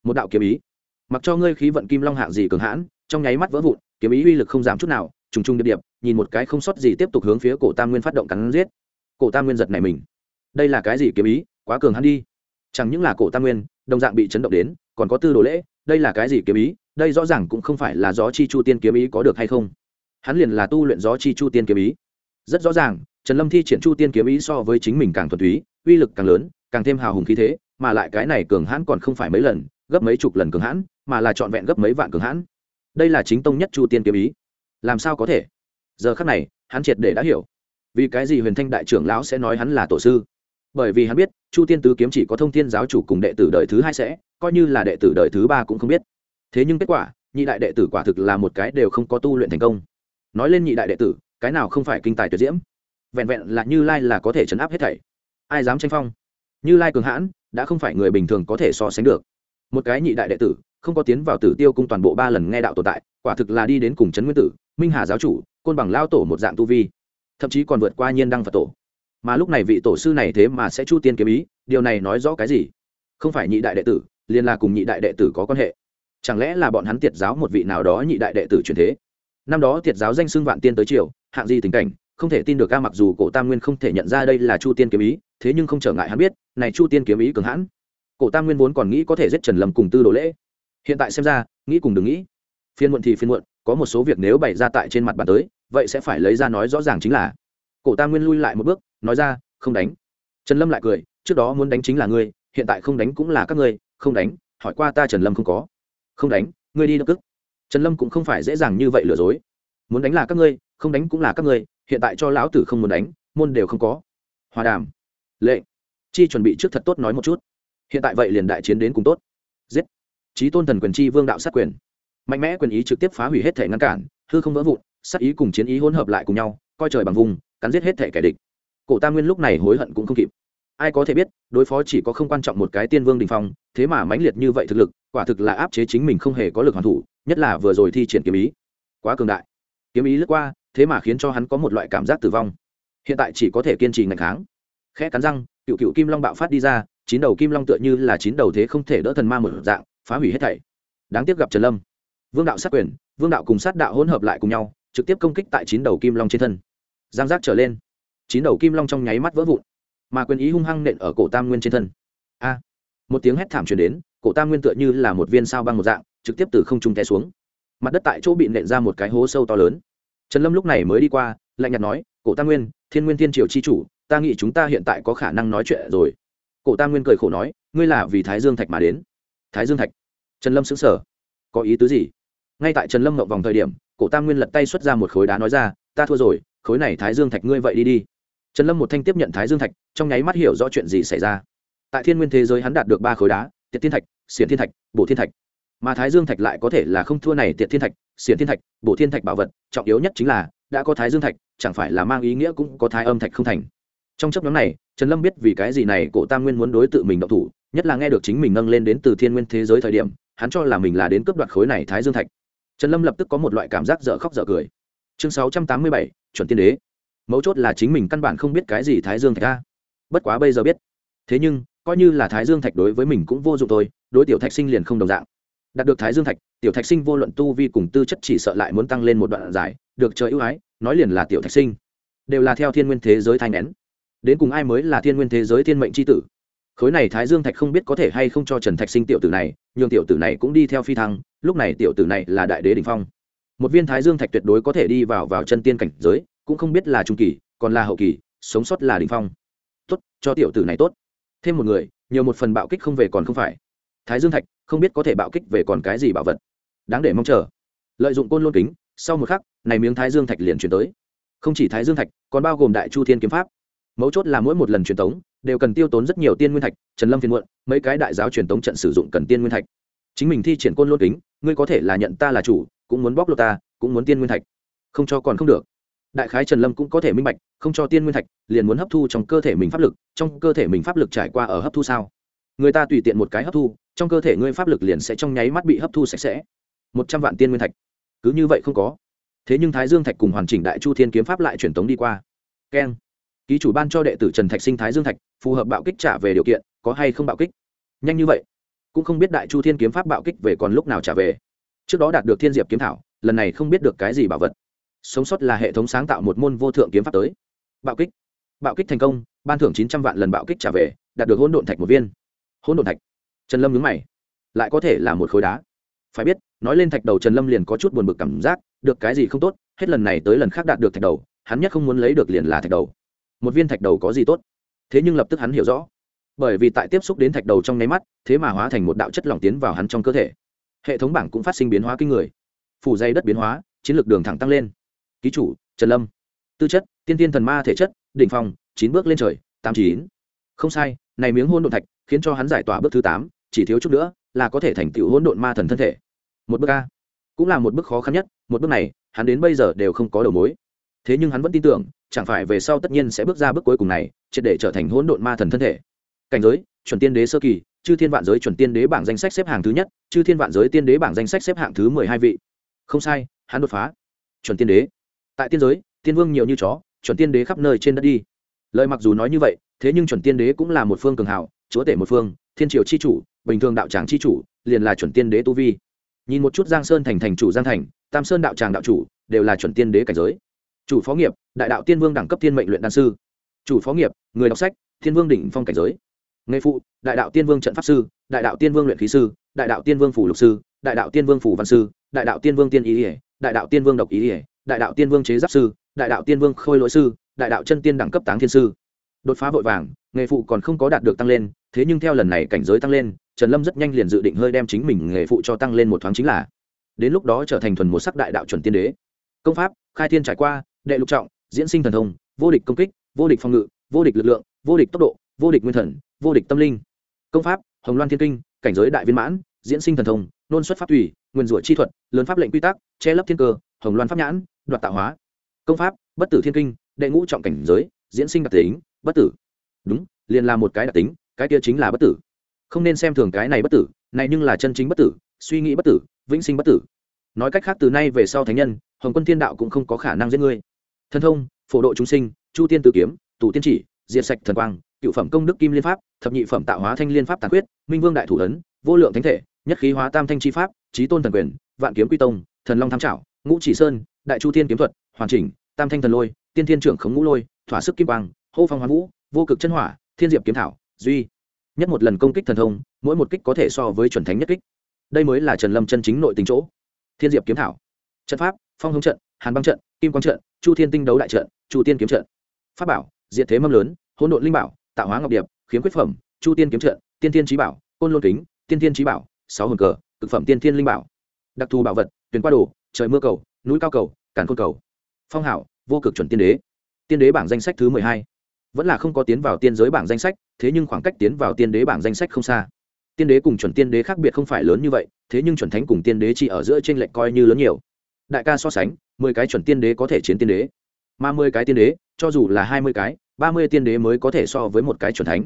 Speaker 1: Một đạo kiếm ý. Mặc cho ngươi khí vận kim long hạng gì cường hãn, trong nháy mắt vỡ vụn, kiếm ý uy lực không giảm chút nào, trùng trùng điệp điệp, nhìn một cái không sót gì tiếp tục hướng phía cổ tam nguyên phát động cắn giết. Cổ tam nguyên giật này mình. Đây là cái gì kiếm ý? Quá cường hắn đi. Chẳng những là cổ tam nguyên, đồng dạng bị chấn động đến, còn có tư đồ lễ, đây là cái gì kiếm ý? Đây rõ ràng cũng không phải là gió chi chu tiên kiếm ý có được hay không? Hắn liền là tu luyện gió chi chu tiên kiếm ý. Rất rõ ràng, trần lâm thi triển chu tiên kiếm ý so với chính mình càng thuần túy uy lực càng lớn, càng thêm hào hùng khí thế, mà lại cái này cường hãn còn không phải mấy lần, gấp mấy chục lần cường hãn, mà là trọn vẹn gấp mấy vạn cường hãn. Đây là chính tông nhất chu tiên kiếm ý. Làm sao có thể? Giờ khắc này, hắn triệt để đã hiểu. Vì cái gì huyền thanh đại trưởng lão sẽ nói hắn là tổ sư? Bởi vì hắn biết, chu tiên tứ kiếm chỉ có thông thiên giáo chủ cùng đệ tử đời thứ hai sẽ, coi như là đệ tử đời thứ ba cũng không biết. Thế nhưng kết quả, nhị đại đệ tử quả thực là một cái đều không có tu luyện thành công. Nói lên nhị đại đệ tử, cái nào không phải kinh tài tuyệt diễm? Vẹn vẹn là như lai là có thể chấn áp hết thảy ai dám tranh phong? Như lai cường hãn, đã không phải người bình thường có thể so sánh được. Một cái nhị đại đệ tử, không có tiến vào tử tiêu cung toàn bộ ba lần nghe đạo tồn tại, quả thực là đi đến cùng trấn nguyên tử, minh hà giáo chủ, côn bằng lao tổ một dạng tu vi. Thậm chí còn vượt qua nhiên đăng phật tổ. Mà lúc này vị tổ sư này thế mà sẽ chu tiên kiếm ý, điều này nói rõ cái gì? Không phải nhị đại đệ tử, liền là cùng nhị đại đệ tử có quan hệ. Chẳng lẽ là bọn hắn tiệt giáo một vị nào đó nhị đại đệ tử truyền thế? Năm đó tiệt giáo danh xưng vạn tiên tới triều, hạng gì tình cảnh, không thể tin được ca mặc dù cổ tam nguyên không thể nhận ra đây là chu tiên kiếm ý thế nhưng không trở ngại hắn biết, này chu tiên kiếm ý cường hãn. Cổ tam nguyên vốn còn nghĩ có thể giết trần lâm cùng tư đồ lễ. Hiện tại xem ra, nghĩ cùng đừng nghĩ. Phiên muộn thì phiên muộn, có một số việc nếu bày ra tại trên mặt bàn tới, vậy sẽ phải lấy ra nói rõ ràng chính là. Cổ tam nguyên lui lại một bước, nói ra, không đánh. Trần lâm lại cười, trước đó muốn đánh chính là ngươi, hiện tại không đánh cũng là các ngươi, không đánh, hỏi qua ta trần lâm không có. Không đánh, ngươi đi đ cức trần lâm cũng không phải dễ dàng như vậy lừa dối. Muốn đánh là các ngươi, không đánh cũng là các ngươi, hiện tại cho lão tử không muốn đánh, môn đều không có. Hòa đàm lệ. Chi chuẩn bị trước thật tốt nói một chút. Hiện tại vậy liền đại chiến đến cùng tốt. Giết. Trí tôn thần quyền chi vương đạo sát quyền. Mạnh mẽ quyền ý trực tiếp phá hủy hết thể ngăn cản, hư không vỡ vụn, sát ý cùng chiến ý hỗn hợp lại cùng nhau, coi trời bằng vùng, cắn giết hết thể kẻ địch. Cổ tam nguyên lúc này hối hận cũng không kịp. Ai có thể biết, đối phó chỉ có không quan trọng một cái tiên vương đình phong, thế mà mãnh liệt như vậy thực lực, quả thực là áp chế chính mình không hề có lực hoàn thủ, nhất là vừa rồi thi triển kiếm ý. Quá cường đại. Kiếm ý lướt qua, thế mà khiến cho hắn có một loại cảm giác tử vong. Hiện tại chỉ có thể kiên trì ngày kháng khẽ cắn răng, cựu cựu kim long bạo phát đi ra, chín đầu kim long tựa như là chín đầu thế không thể đỡ thần ma một dạng, phá hủy hết thảy. Đáng tiếc gặp trần lâm. Vương đạo sát quyền, vương đạo cùng sát đạo hỗn hợp lại cùng nhau, trực tiếp công kích tại chín đầu kim long trên thân. Giang giác trở lên. Chín đầu kim long trong nháy mắt vỡ vụn, mà quyền ý hung hăng nện ở cổ tam nguyên trên thân. A! Một tiếng hét thảm truyền đến, cổ tam nguyên tựa như là một viên sao băng một dạng, trực tiếp từ không trung té xuống. Mặt đất tại chỗ bị nện ra một cái hố sâu to lớn. Trần lâm lúc này mới đi qua, lạnh nhạt nói, cổ tam nguyên, thiên nguyên thiên triều chi chủ ta nghĩ chúng ta hiện tại có khả năng nói chuyện rồi. Cổ tam nguyên cười khổ nói, ngươi là vì thái dương thạch mà đến. Thái dương thạch? Trần lâm xứng sở có ý tứ gì? Ngay tại trần lâm ngậm vòng thời điểm, cổ tam nguyên lật tay xuất ra một khối đá nói ra, ta thua rồi, khối này thái dương thạch ngươi vậy đi đi. Trần lâm một thanh tiếp nhận thái dương thạch, trong nháy mắt hiểu rõ chuyện gì xảy ra. Tại thiên nguyên thế giới hắn đạt được ba khối đá, tiệt thiên thạch, xiển thiên thạch, bổ thiên thạch. Mà thái dương thạch lại có thể là không thua này tiệt thiên thạch, xiển thiên thạch, bổ thiên thạch bảo vật, trọng yếu nhất chính là, đã có thái dương thạch, chẳng phải là mang ý nghĩa cũng có thái âm thạch không thành trong chấp nhóm này, trần lâm biết vì cái gì này cổ tam nguyên muốn đối tự mình động thủ, nhất là nghe được chính mình nâng lên đến từ thiên nguyên thế giới thời điểm, hắn cho là mình là đến cướp đoạt khối này thái dương thạch. Trần lâm lập tức có một loại cảm giác dở khóc dở cười. Chương sáu trăm tám mươi bảy, chuẩn tiên đế. Mấu chốt là chính mình căn bản không biết cái gì thái dương thạch a bất quá bây giờ biết. Thế nhưng, coi như là thái dương thạch đối với mình cũng vô dụng thôi, đối tiểu thạch sinh liền không đồng dạng. Đạt được thái dương thạch, tiểu thạch sinh vô luận tu vi cùng tư chất chỉ sợ lại muốn tăng lên một đoạn giải được trời ưu ái, nói liền là tiểu thạch sinh. Đều là theo thiên nguyên thế giới thanh nén đến cùng ai mới là thiên nguyên thế giới thiên mệnh c h i tử? Khối này thái dương thạch không biết có thể hay không cho trần thạch sinh tiểu tử này, nhường tiểu tử này cũng đi theo phi thăng, lúc này tiểu tử này là đại đế đình phong. Một viên thái dương thạch tuyệt đối có thể đi vào vào chân tiên cảnh giới, cũng không biết là trung kỳ, còn là hậu kỳ, sống sót là đình phong. Tốt, cho tiểu tử này tốt. Thêm một người, nhiều một phần bạo kích không về còn không phải. Thái dương thạch không biết có thể bạo kích về còn cái gì bảo vật. Đáng để mong chờ. Lợi dụng côn lôn kính, sau một khắc, này miếng thái dương thạch liền chuyển tới. Không chỉ thái dương thạch, còn bao gồm đại chu thiên kiếm pháp mấu chốt là mỗi một lần truyền tống đều cần tiêu tốn rất nhiều tiên nguyên thạch, trần lâm phiền muộn, mấy cái đại giáo truyền tống trận sử dụng cần tiên nguyên thạch. Chính mình thi triển côn lôn kính, ngươi có thể là nhận ta là chủ, cũng muốn bóc lột ta, cũng muốn tiên nguyên thạch. Không cho còn không được. Đại khái trần lâm cũng có thể minh bạch, không cho tiên nguyên thạch, liền muốn hấp thu trong cơ thể mình pháp lực, trong cơ thể mình pháp lực trải qua ở hấp thu sao? Người ta tùy tiện một cái hấp thu, trong cơ thể ngươi pháp lực liền sẽ trong nháy mắt bị hấp thu sạch sẽ. Một trăm vạn tiên nguyên thạch. Cứ như vậy không có. Thế nhưng thái dương thạch cùng hoàn chỉnh đại chu thiên kiếm pháp lại truyền tống đi qua. Keng ký chủ ban cho đệ tử trần thạch sinh thái dương thạch, phù hợp bạo kích trả về điều kiện, có hay không bạo kích? Nhanh như vậy, cũng không biết đại chu thiên kiếm pháp bạo kích về còn lúc nào trả về. Trước đó đạt được thiên diệp kiếm thảo, lần này không biết được cái gì bảo vật. Sống sót là hệ thống sáng tạo một môn vô thượng kiếm pháp tới. Bạo kích bạo kích thành công, ban thưởng chín trăm vạn lần bạo kích trả về, đạt được hôn độn thạch một viên. Hôn độn thạch. Trần lâm nhớ mày. Lại có thể là một khối đá. Phải biết, nói lên thạch đầu trần lâm liền có chút buồn bực cảm giác, được cái gì không tốt, hết lần này tới lần khác đạt được thạch đầu, hắn nhất không muốn lấy được liền là thạch đầu một viên thạch đầu có gì tốt? Thế nhưng lập tức hắn hiểu rõ. Bởi vì tại tiếp xúc đến thạch đầu trong nháy mắt, thế mà hóa thành một đạo chất lỏng tiến vào hắn trong cơ thể. Hệ thống bảng cũng phát sinh biến hóa kinh người. Phủ dây đất biến hóa, chiến lược đường thẳng tăng lên. Ký chủ, trần lâm. Tư chất, tiên tiên thần ma thể chất, đỉnh phong, chín bước lên trời, tám chín. Không sai, này miếng hôn độn thạch khiến cho hắn giải tỏa bước thứ tám, chỉ thiếu chút nữa là có thể thành tựu hỗn độn ma thần thân thể. Một bước a. Cũng là một bước khó khăn nhất, một bước này, hắn đến bây giờ đều không có đầu mối thế nhưng hắn vẫn tin tưởng, chẳng phải về sau tất nhiên sẽ bước ra bước cuối cùng này, triệt để trở thành hỗn độn ma thần thân thể. Cảnh giới, chuẩn tiên đế sơ kỳ, chư thiên vạn giới chuẩn tiên đế bảng danh sách xếp hạng thứ nhất, chư thiên vạn giới tiên đế bảng danh sách xếp hạng thứ mười hai vị. Không sai, hắn đột phá. Chuẩn tiên đế. Tại tiên giới, tiên vương nhiều như chó, chuẩn tiên đế khắp nơi trên đất đi. Lời mặc dù nói như vậy, thế nhưng chuẩn tiên đế cũng là một phương cường hảo chúa tể một phương, thiên triều c h i chủ, bình thường đạo tràng c h i chủ, liền là chuẩn tiên đế tu vi. Nhìn một chút giang sơn thành thành chủ giang thành, tam sơn đạo tràng đạo chủ, đều là chuẩn tiên đế cảnh giới chủ phó nghiệp đại đạo tiên vương đẳng cấp tiên mệnh luyện đan sư chủ phó nghiệp người đọc sách thiên vương đỉnh phong cảnh giới nghề phụ đại đạo tiên vương trận pháp sư đại đạo tiên vương luyện khí sư đại đạo tiên vương phủ lục sư đại đạo tiên vương phủ văn sư đại đạo tiên vương tiên ý ỉa đại đạo tiên vương độc ý ỉa đại đạo tiên vương chế giáp sư đại đạo tiên vương khôi lỗi sư đại đạo chân tiên đẳng cấp táng thiên sư đột phá vội vàng nghề phụ còn không có đạt được tăng lên thế nhưng theo lần này cảnh giới tăng lên trần lâm rất nhanh liền dự định hơi đem chính mình nghề phụ cho tăng lên một thoáng chính là đến lúc đó trở thành thuần một sắc đại đạo chuẩn tiên đế công pháp khai thiên trải qua đệ lục trọng, diễn sinh thần thông, vô địch công kích, vô địch phòng ngự, vô địch lực lượng, vô địch tốc độ, vô địch nguyên thần, vô địch tâm linh. Công pháp, hồng loan thiên kinh, cảnh giới đại viên mãn, diễn sinh thần thông, nôn xuất pháp thủy nguyên rủa chi thuật, lớn pháp lệnh quy tắc, che lấp thiên cơ, hồng loan pháp nhãn, đoạt tạo hóa. Công pháp, bất tử thiên kinh, đệ ngũ trọng cảnh giới, diễn sinh đặc tính, bất tử. Đúng, liền là một cái đặc tính, cái kia chính là bất tử. Không nên xem thường cái này bất tử, này nhưng là chân chính bất tử, suy nghĩ bất tử, vĩnh sinh bất tử. Nói cách khác từ nay về sau thánh nhân, hồng quân thiên đạo cũng không có khả năng giết ngươi thân thông, phổ độ chúng sinh, chu tiên tự kiếm tủ tiên chỉ, diệt sạch thần quang, cựu phẩm công đức kim liên pháp, thập nhị phẩm tạo hóa thanh liên pháp tàn quyết minh vương đại thủ ấn, vô lượng thánh thể, nhất khí hóa tam thanh chi pháp trí tôn thần quyền, vạn kiếm quy tông, thần long tham trảo ngũ chỉ sơn, đại chu thiên kiếm thuật, hoàn chỉnh, tam thanh thần lôi, tiên thiên trưởng khống ngũ lôi, thỏa sức kim quang, hô phong hoán vũ, vô cực chân hỏa, thiên diệp kiếm thảo, duy. Nhất một lần công kích thần thông, mỗi một kích có thể so với chuẩn thánh nhất kích. Đây mới là trần lâm chân chính nội tình chỗ. Thiên diệp kiếm thảo. Trận pháp, phong hống trận, hàn băng trận, kim quang trận chu thiên tinh đấu đại trận, chu tiên kiếm trận. Pháp bảo diện thế mâm lớn, hỗn độn linh bảo, tạo hóa ngọc điệp, khiếm quyết phẩm, chu tiên kiếm trận, tiên tiên trí bảo, côn lôn kính, tiên tiên trí bảo, sáu hồn cờ, cực phẩm tiên tiên linh bảo. Đặc thù bảo vật tuyển qua đồ, trời mưa cầu, núi cao cầu cản côn cầu. Phong hảo, vô cực chuẩn tiên đế. Tiên đế bảng danh sách thứ mười hai. Vẫn là không có tiến vào tiên giới bảng danh sách, thế nhưng khoảng cách tiến vào tiên đế bảng danh sách không xa. Tiên đế cùng chuẩn tiên đế khác biệt không phải lớn như vậy, thế nhưng chuẩn thánh cùng tiên đế chỉ ở giữa t r ê n lệch coi như lớn nhiều. Đại ca so sánh mười cái chuẩn tiên đế có thể chiến tiên đế. Mà mười cái tiên đế, cho dù là hai mươi cái, ba mươi tiên đế mới có thể so với một cái chuẩn thánh.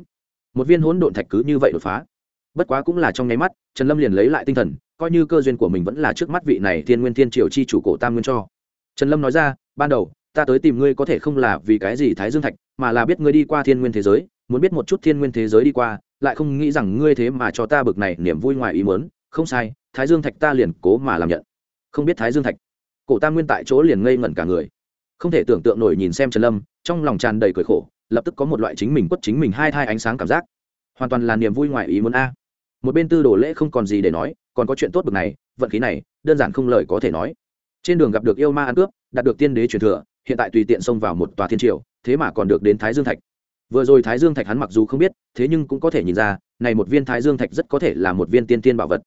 Speaker 1: Một viên hỗn độn thạch cứ như vậy đột phá. Bất quá cũng là trong nháy mắt, trần lâm liền lấy lại tinh thần, coi như cơ duyên của mình vẫn là trước mắt vị này thiên nguyên thiên triều chi chủ cổ tam nguyên cho. Trần lâm nói ra, ban đầu, ta tới tìm ngươi có thể không là vì cái gì thái dương thạch, mà là biết ngươi đi qua thiên nguyên thế giới, muốn biết một chút thiên nguyên thế giới đi qua, lại không nghĩ rằng ngươi thế mà cho ta bực này niềm vui ngoài ý muốn. Không sai, thái dương thạch ta liền cố mà làm nhận. Không biết thái dương thạch cổ tam nguyên tại chỗ liền ngây ngẩn cả người. Không thể tưởng tượng nổi nhìn xem trần lâm, trong lòng tràn đầy cười khổ, lập tức có một loại chính mình quất chính mình hai thai ánh sáng cảm giác. Hoàn toàn là niềm vui ngoài ý muốn a. Một bên tư đồ lễ không còn gì để nói, còn có chuyện tốt bực này, vận khí này, đơn giản không lời có thể nói. Trên đường gặp được yêu ma ăn cướp, đạt được tiên đế truyền thừa, hiện tại tùy tiện xông vào một tòa thiên triều, thế mà còn được đến thái dương thạch. Vừa rồi thái dương thạch hắn mặc dù không biết, thế nhưng cũng có thể nhìn ra, này một viên thái dương thạch rất có thể là một viên tiên tiên bảo vật.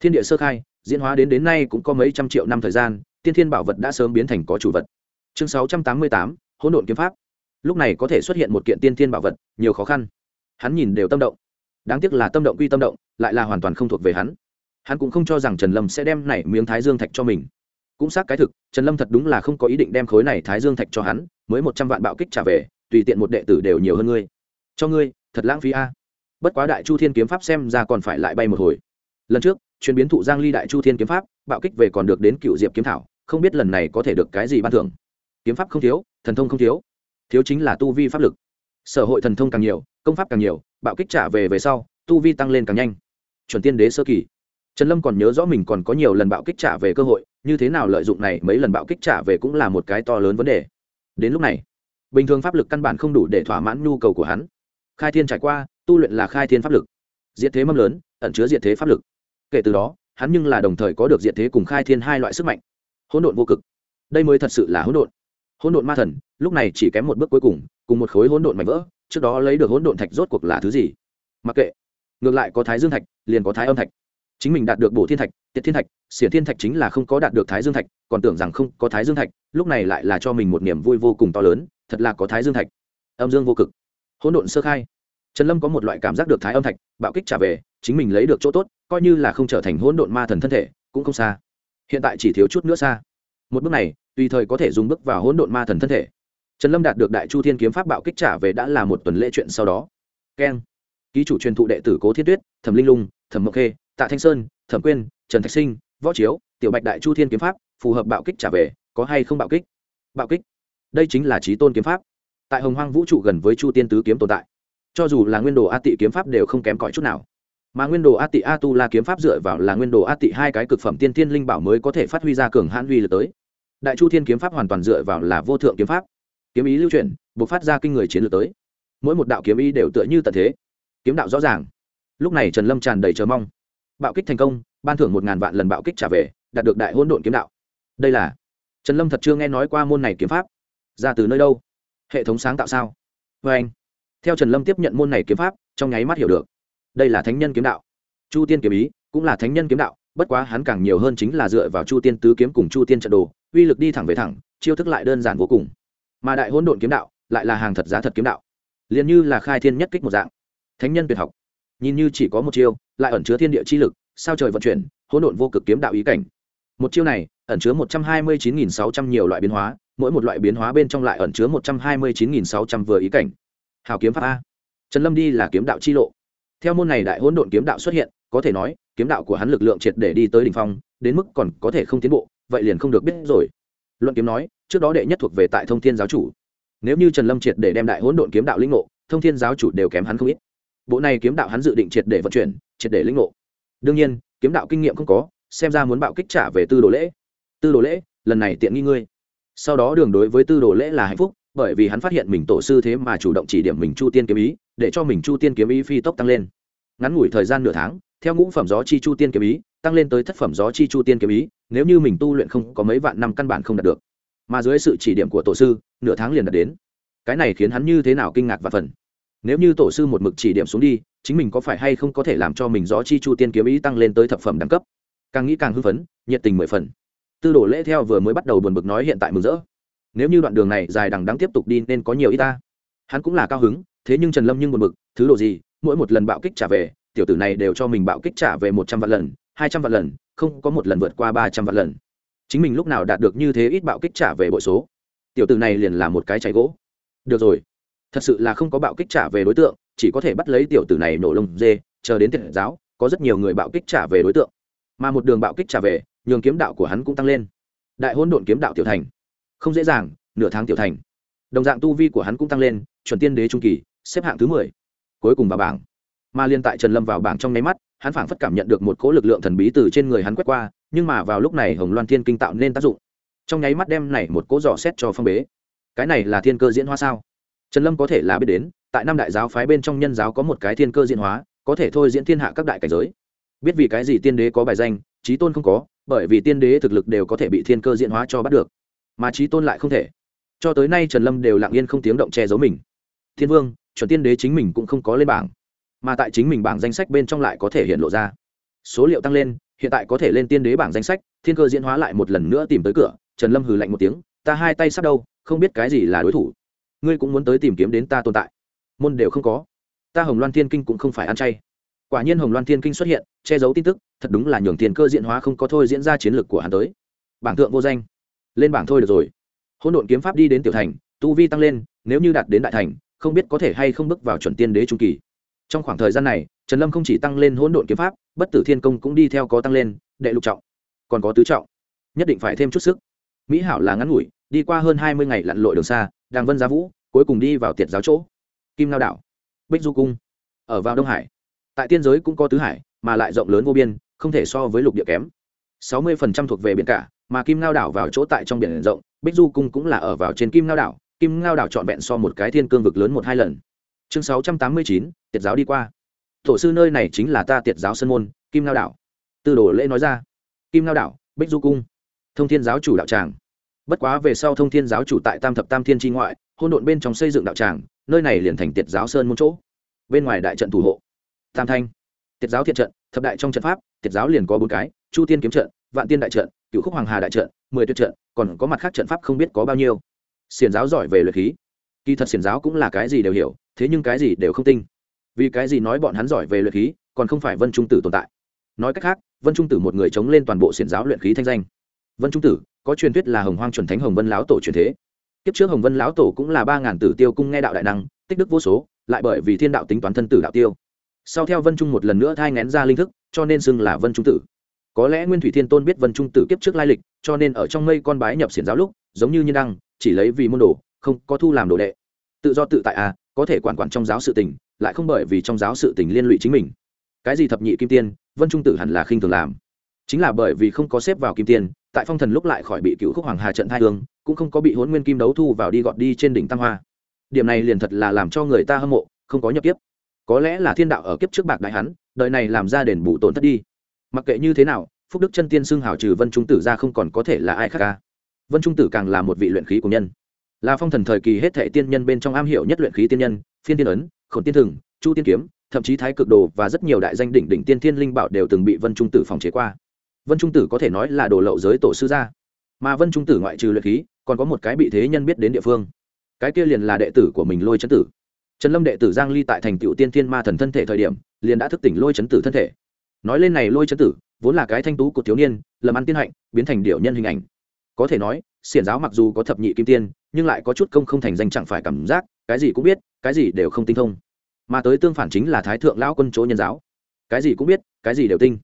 Speaker 1: Thiên địa sơ khai, diễn hóa đến đến nay cũng có mấy trăm triệu năm thời gian tiên thiên bảo vật đã sớm biến thành có chủ vật. Chương sáu trăm tám mươi tám, hỗn độn kiếm pháp. Lúc này có thể xuất hiện một kiện tiên thiên bảo vật, nhiều khó khăn. Hắn nhìn đều tâm động. Đáng tiếc là tâm động quy tâm động, lại là hoàn toàn không thuộc về hắn. Hắn cũng không cho rằng trần lâm sẽ đem này miếng thái dương thạch cho mình. Cũng xác cái thực, trần lâm thật đúng là không có ý định đem khối này thái dương thạch cho hắn, mới một trăm vạn bạo kích trả về, tùy tiện một đệ tử đều nhiều hơn ngươi. Cho ngươi, thật lãng phí a. Bất quá đại chu thiên kiếm pháp xem ra còn phải lại bay một hồi. Lần trước, chuyên biến thụ giang ly đại chu thiên kiếm pháp, bạo kích về còn được đến cựu diệp kiếm thảo không biết lần này có thể được cái gì ban thưởng. Kiếm pháp không thiếu, thần thông không thiếu. Thiếu chính là tu vi pháp lực. Sở hội thần thông càng nhiều, công pháp càng nhiều, bạo kích trả về về sau, tu vi tăng lên càng nhanh. Chuẩn tiên đế sơ kỳ. Trần lâm còn nhớ rõ mình còn có nhiều lần bạo kích trả về cơ hội, như thế nào lợi dụng này mấy lần bạo kích trả về cũng là một cái to lớn vấn đề. Đến lúc này, bình thường pháp lực căn bản không đủ để thỏa mãn nhu cầu của hắn. Khai thiên trải qua, tu luyện là khai thiên pháp lực. Diện thế mâm lớn, ẩn chứa diện thế pháp lực. Kể từ đó, hắn nhưng là đồng thời có được diện thế cùng khai thiên hai loại sức mạnh hỗn độn vô cực. Đây mới thật sự là hỗn độn. Hỗn độn ma thần, lúc này chỉ kém một bước cuối cùng cùng một khối hỗn độn mảnh vỡ, trước đó lấy được hỗn độn thạch rốt cuộc là thứ gì? Mặc kệ. Ngược lại có thái dương thạch, liền có thái âm thạch. Chính mình đạt được bổ thiên thạch, tiệt thiên thạch, xiển thiên thạch chính là không có đạt được thái dương thạch, còn tưởng rằng không có thái dương thạch, lúc này lại là cho mình một niềm vui vô cùng to lớn, thật là có thái dương thạch. Âm dương vô cực. Hỗn độn sơ khai. Trần lâm có một loại cảm giác được thái âm thạch, bạo kích trả về, chính mình lấy được chỗ tốt, coi như là không trở thành hỗn độn ma thần thân thể, cũng không xa hiện tại chỉ thiếu chút nữa xa. Một bước này, tùy thời có thể dùng bước vào hỗn độn ma thần thân thể. Trần lâm đạt được đại chu thiên kiếm pháp bạo kích trả về đã là một tuần lễ chuyện sau đó. Keng. Ký chủ truyền thụ đệ tử cố thiên tuyết, thẩm linh lung, thẩm mộc khê, tạ thanh sơn, thẩm quyên, trần thạch sinh, võ chiếu, tiểu bạch đại chu thiên kiếm pháp, phù hợp bạo kích trả về, có hay không bạo kích? Bạo kích. Đây chính là trí tôn kiếm pháp. Tại hồng hoang vũ trụ gần với chu tiên tứ kiếm tồn tại. Cho dù là nguyên đồ a tị kiếm pháp đều không kém cỏi chút nào mà nguyên đồ a tị a tu la kiếm pháp dựa vào là nguyên đồ a tị hai cái cực phẩm tiên tiên linh bảo mới có thể phát huy ra cường hãn uy lực tới. Đại chu thiên kiếm pháp hoàn toàn dựa vào là vô thượng kiếm pháp. Kiếm ý lưu truyền buộc phát ra kinh người chiến lược tới. Mỗi một đạo kiếm ý đều tựa như tận thế. Kiếm đạo rõ ràng. Lúc này trần lâm tràn đầy chờ mong. Bạo kích thành công, ban thưởng một ngàn vạn lần bạo kích trả về, đạt được đại hôn độn kiếm đạo. Đây là trần lâm thật chưa nghe nói qua môn này kiếm pháp. Ra từ nơi đâu? Hệ thống sáng tạo sao? Vê anh theo trần lâm tiếp nhận môn này kiếm pháp, trong nháy mắt hiểu được đây là thánh nhân kiếm đạo. Chu tiên kiếm ý cũng là thánh nhân kiếm đạo, bất quá hắn càng nhiều hơn chính là dựa vào chu tiên tứ kiếm cùng chu tiên trận đồ, uy lực đi thẳng về thẳng, chiêu thức lại đơn giản vô cùng. Mà đại hỗn độn kiếm đạo lại là hàng thật giá thật kiếm đạo, liền như là khai thiên nhất kích một dạng. Thánh nhân tuyệt học, nhìn như chỉ có một chiêu, lại ẩn chứa thiên địa chi lực, sao trời vận chuyển, hỗn độn vô cực kiếm đạo ý cảnh. Một chiêu này ẩn chứa một trăm hai mươi chín nghìn sáu trăm nhiều loại biến hóa, mỗi một loại biến hóa bên trong lại ẩn chứa một trăm hai mươi chín nghìn sáu trăm vừa ý cảnh. Hào kiếm pháp a. Trần lâm đi là kiếm đạo chi lộ theo môn này đại hỗn độn kiếm đạo xuất hiện, có thể nói, kiếm đạo của hắn lực lượng triệt để đi tới đỉnh phong, đến mức còn có thể không tiến bộ, vậy liền không được biết rồi. Luận kiếm nói, trước đó đệ nhất thuộc về tại thông thiên giáo chủ. Nếu như trần lâm triệt để đem đại hỗn độn kiếm đạo lĩnh ngộ, thông thiên giáo chủ đều kém hắn không ít. Bộ này kiếm đạo hắn dự định triệt để vận chuyển, triệt để lĩnh ngộ. Đương nhiên, kiếm đạo kinh nghiệm không có, xem ra muốn bạo kích trả về tư đồ lễ. Tư đồ lễ, lần này tiện nghi ngươi. Sau đó đường đối với tư đồ lễ là hạnh phúc bởi vì hắn phát hiện mình tổ sư thế mà chủ động chỉ điểm mình chu tiên kiếm ý, để cho mình chu tiên kiếm ý phi tốc tăng lên. Ngắn ngủi thời gian nửa tháng, theo ngũ phẩm gió chi chu tiên kiếm ý, tăng lên tới thất phẩm gió chi chu tiên kiếm ý, nếu như mình tu luyện không có mấy vạn năm căn bản không đạt được. Mà dưới sự chỉ điểm của tổ sư, nửa tháng liền đạt đến. Cái này khiến hắn như thế nào kinh ngạc và phần. Nếu như tổ sư một mực chỉ điểm xuống đi, chính mình có phải hay không có thể làm cho mình gió chi chu tiên kiếm ý tăng lên tới thập phẩm đẳng cấp? Càng nghĩ càng hưng phấn, nhiệt tình mười phần. Tư đồ lễ theo vừa mới bắt đầu buồn bực nói hiện tại mừng rỡ nếu như đoạn đường này dài đằng đáng tiếp tục đi nên có nhiều y ta. Hắn cũng là cao hứng, thế nhưng trần lâm nhưng buồn bực, thứ đồ gì, mỗi một lần bạo kích trả về, tiểu tử này đều cho mình bạo kích trả về một trăm vạn lần, hai trăm vạn lần, không có một lần vượt qua ba trăm vạn lần. Chính mình lúc nào đạt được như thế ít bạo kích trả về bội số. Tiểu tử này liền là một cái cháy gỗ. Được rồi, thật sự là không có bạo kích trả về đối tượng, chỉ có thể bắt lấy tiểu tử này nổ lông dê, chờ đến thiện giáo, có rất nhiều người bạo kích trả về đối tượng. Mà một đường bạo kích trả về, nhường kiếm đạo của hắn cũng tăng lên. Đại hôn độn kiếm đạo tiểu thành không dễ dàng, nửa tháng tiểu thành. Đồng dạng tu vi của hắn cũng tăng lên, chuẩn tiên đế trung kỳ, xếp hạng thứ mười. Cuối cùng vào bảng. Mà liên tại trần lâm vào bảng trong nháy mắt, hắn phảng phất cảm nhận được một cỗ lực lượng thần bí từ trên người hắn quét qua, nhưng mà vào lúc này hồng loan thiên kinh tạo nên tác dụng. Trong nháy mắt đem này một cỗ dò xét cho phong bế. Cái này là thiên cơ diễn hóa sao? Trần lâm có thể là biết đến, tại năm đại giáo phái bên trong nhân giáo có một cái thiên cơ diễn hóa, có thể thôi diễn thiên hạ các đại cảnh giới. Biết vì cái gì tiên đế có bài danh trí tôn không có, bởi vì tiên đế thực lực đều có thể bị thiên cơ diễn hóa cho bắt được mà trí tôn lại không thể. Cho tới nay trần lâm đều lặng yên không tiếng động che giấu mình. Thiên vương, chuẩn tiên đế chính mình cũng không có lên bảng, mà tại chính mình bảng danh sách bên trong lại có thể hiện lộ ra. Số liệu tăng lên, hiện tại có thể lên tiên đế bảng danh sách, thiên cơ diễn hóa lại một lần nữa tìm tới cửa, trần lâm hừ lạnh một tiếng, ta hai tay sắp đâu, không biết cái gì là đối thủ. Ngươi cũng muốn tới tìm kiếm đến ta tồn tại. Môn đều không có. Ta hồng loan thiên kinh cũng không phải ăn chay. Quả nhiên hồng loan thiên kinh xuất hiện, che giấu tin tức, thật đúng là nhường tiền cơ diễn hóa không có thôi diễn ra chiến lược của hắn tới. Bảng thượng vô danh lên bảng thôi được rồi. Hôn độn kiếm pháp đi đến tiểu thành, tu vi tăng lên, nếu như đạt đến đại thành, không biết có thể hay không bước vào chuẩn tiên đế trung kỳ. Trong khoảng thời gian này, trần lâm không chỉ tăng lên hỗn độn kiếm pháp, bất tử thiên công cũng đi theo có tăng lên, đệ lục trọng. Còn có tứ trọng. Nhất định phải thêm chút sức. Mỹ hảo là ngắn ngủi, đi qua hơn hai mươi ngày lặn lội đường xa, đàng vân giá vũ, cuối cùng đi vào tiệt giáo chỗ. Kim lao đảo, bích du cung, ở vào đông hải. Tại tiên giới cũng có tứ hải, mà lại rộng lớn vô biên, không thể so với lục địa kém. Sáu mươi phần trăm thuộc về biển cả mà kim ngao đảo vào chỗ tại trong biển rộng, bích du cung cũng là ở vào trên kim ngao đảo, kim ngao đảo trọn vẹn so một cái thiên cương vực lớn một hai lần. Chương sáu trăm tám mươi chín, tiệt giáo đi qua. Tổ sư nơi này chính là ta tiệt giáo sân môn, kim ngao đảo. Tư đồ lễ nói ra. Kim ngao đảo, bích du cung. Thông thiên giáo chủ đạo tràng. Bất quá về sau thông thiên giáo chủ tại tam thập tam thiên tri ngoại hôn độn bên trong xây dựng đạo tràng, nơi này liền thành tiệt giáo sơn môn chỗ. Bên ngoài đại trận thủ hộ. Tam thanh. Tiệt giáo thiện trận, thập đại trong trận pháp, tiệt giáo liền có bốn cái, chu tiên kiếm trận vạn tiên đại trận, cựu khúc hoàng hà đại trận, mười tuyệt trận, còn có mặt khác trận pháp không biết có bao nhiêu. Xiền giáo giỏi về luyện khí. Kỳ thật xiền giáo cũng là cái gì đều hiểu, thế nhưng cái gì đều không tinh. Vì cái gì nói bọn hắn giỏi về luyện khí, còn không phải vân trung tử tồn tại? Nói cách khác, vân trung tử một người chống lên toàn bộ xiển giáo luyện khí thanh danh. Vân trung tử, có truyền thuyết là hồng hoang chuẩn thánh hồng vân lão tổ truyền thế. Kiếp trước hồng vân lão tổ cũng là ba ngàn tử tiêu cung nghe đạo đại năng, tích đức vô số, lại bởi vì thiên đạo tính toán thân tử đạo tiêu. Sau theo vân trung một lần nữa thai ngén ra linh thức, cho nên xưng là vân trung tử có lẽ nguyên thủy thiên tôn biết vân trung tử kiếp trước lai lịch, cho nên ở trong mây con bái nhập xiển giáo lúc, giống như nhân đăng, chỉ lấy vì môn đồ, không có thu làm đồ đệ. Tự do tự tại à có thể quản quản trong giáo sự tình, lại không bởi vì trong giáo sự tình liên lụy chính mình. Cái gì thập nhị kim tiên, vân trung tử hẳn là khinh thường làm. Chính là bởi vì không có xếp vào kim tiên, tại phong thần lúc lại khỏi bị cựu khúc hoàng hà trận thai hương, cũng không có bị hôn nguyên kim đấu thu vào đi gọt đi trên đỉnh tam hoa. Điểm này liền thật là làm cho người ta hâm mộ, không có nhập kiếp. Có lẽ là thiên đạo ở kiếp trước bạc đại hắn, đời này làm ra đền bù tổn thất đi mặc kệ như thế nào, phúc đức chân tiên xưng hào trừ vân trung tử ra không còn có thể là ai khác ca vân trung tử càng là một vị luyện khí của nhân. Là phong thần thời kỳ hết thệ tiên nhân bên trong am hiểu nhất luyện khí tiên nhân, phiên tiên ấn, khổn tiên thừng, chu tiên kiếm, thậm chí thái cực đồ và rất nhiều đại danh đỉnh đỉnh tiên thiên linh bảo đều từng bị vân trung tử phòng chế qua. Vân trung tử có thể nói là đồ lậu giới tổ sư gia. Mà vân trung tử ngoại trừ luyện khí, còn có một cái bị thế nhân biết đến địa phương. Cái kia liền là đệ tử của mình lôi chấn tử. Trần lâm đệ tử giang ly tại thành tựu tiên thiên ma thần thân thể thời điểm, liền đã thức tỉnh lôi chấn tử thân thể nói lên này lôi chân tử, vốn là cái thanh tú của thiếu niên, lầm ăn tiên hạnh, biến thành điệu nhân hình ảnh. Có thể nói, xiển giáo mặc dù có thập nhị kim tiên, nhưng lại có chút công không thành danh chẳng phải cảm giác, cái gì cũng biết, cái gì đều không tinh thông. Mà tới tương phản chính là thái thượng lão quân chỗ nhân giáo. Cái gì cũng biết, cái gì đều tinh.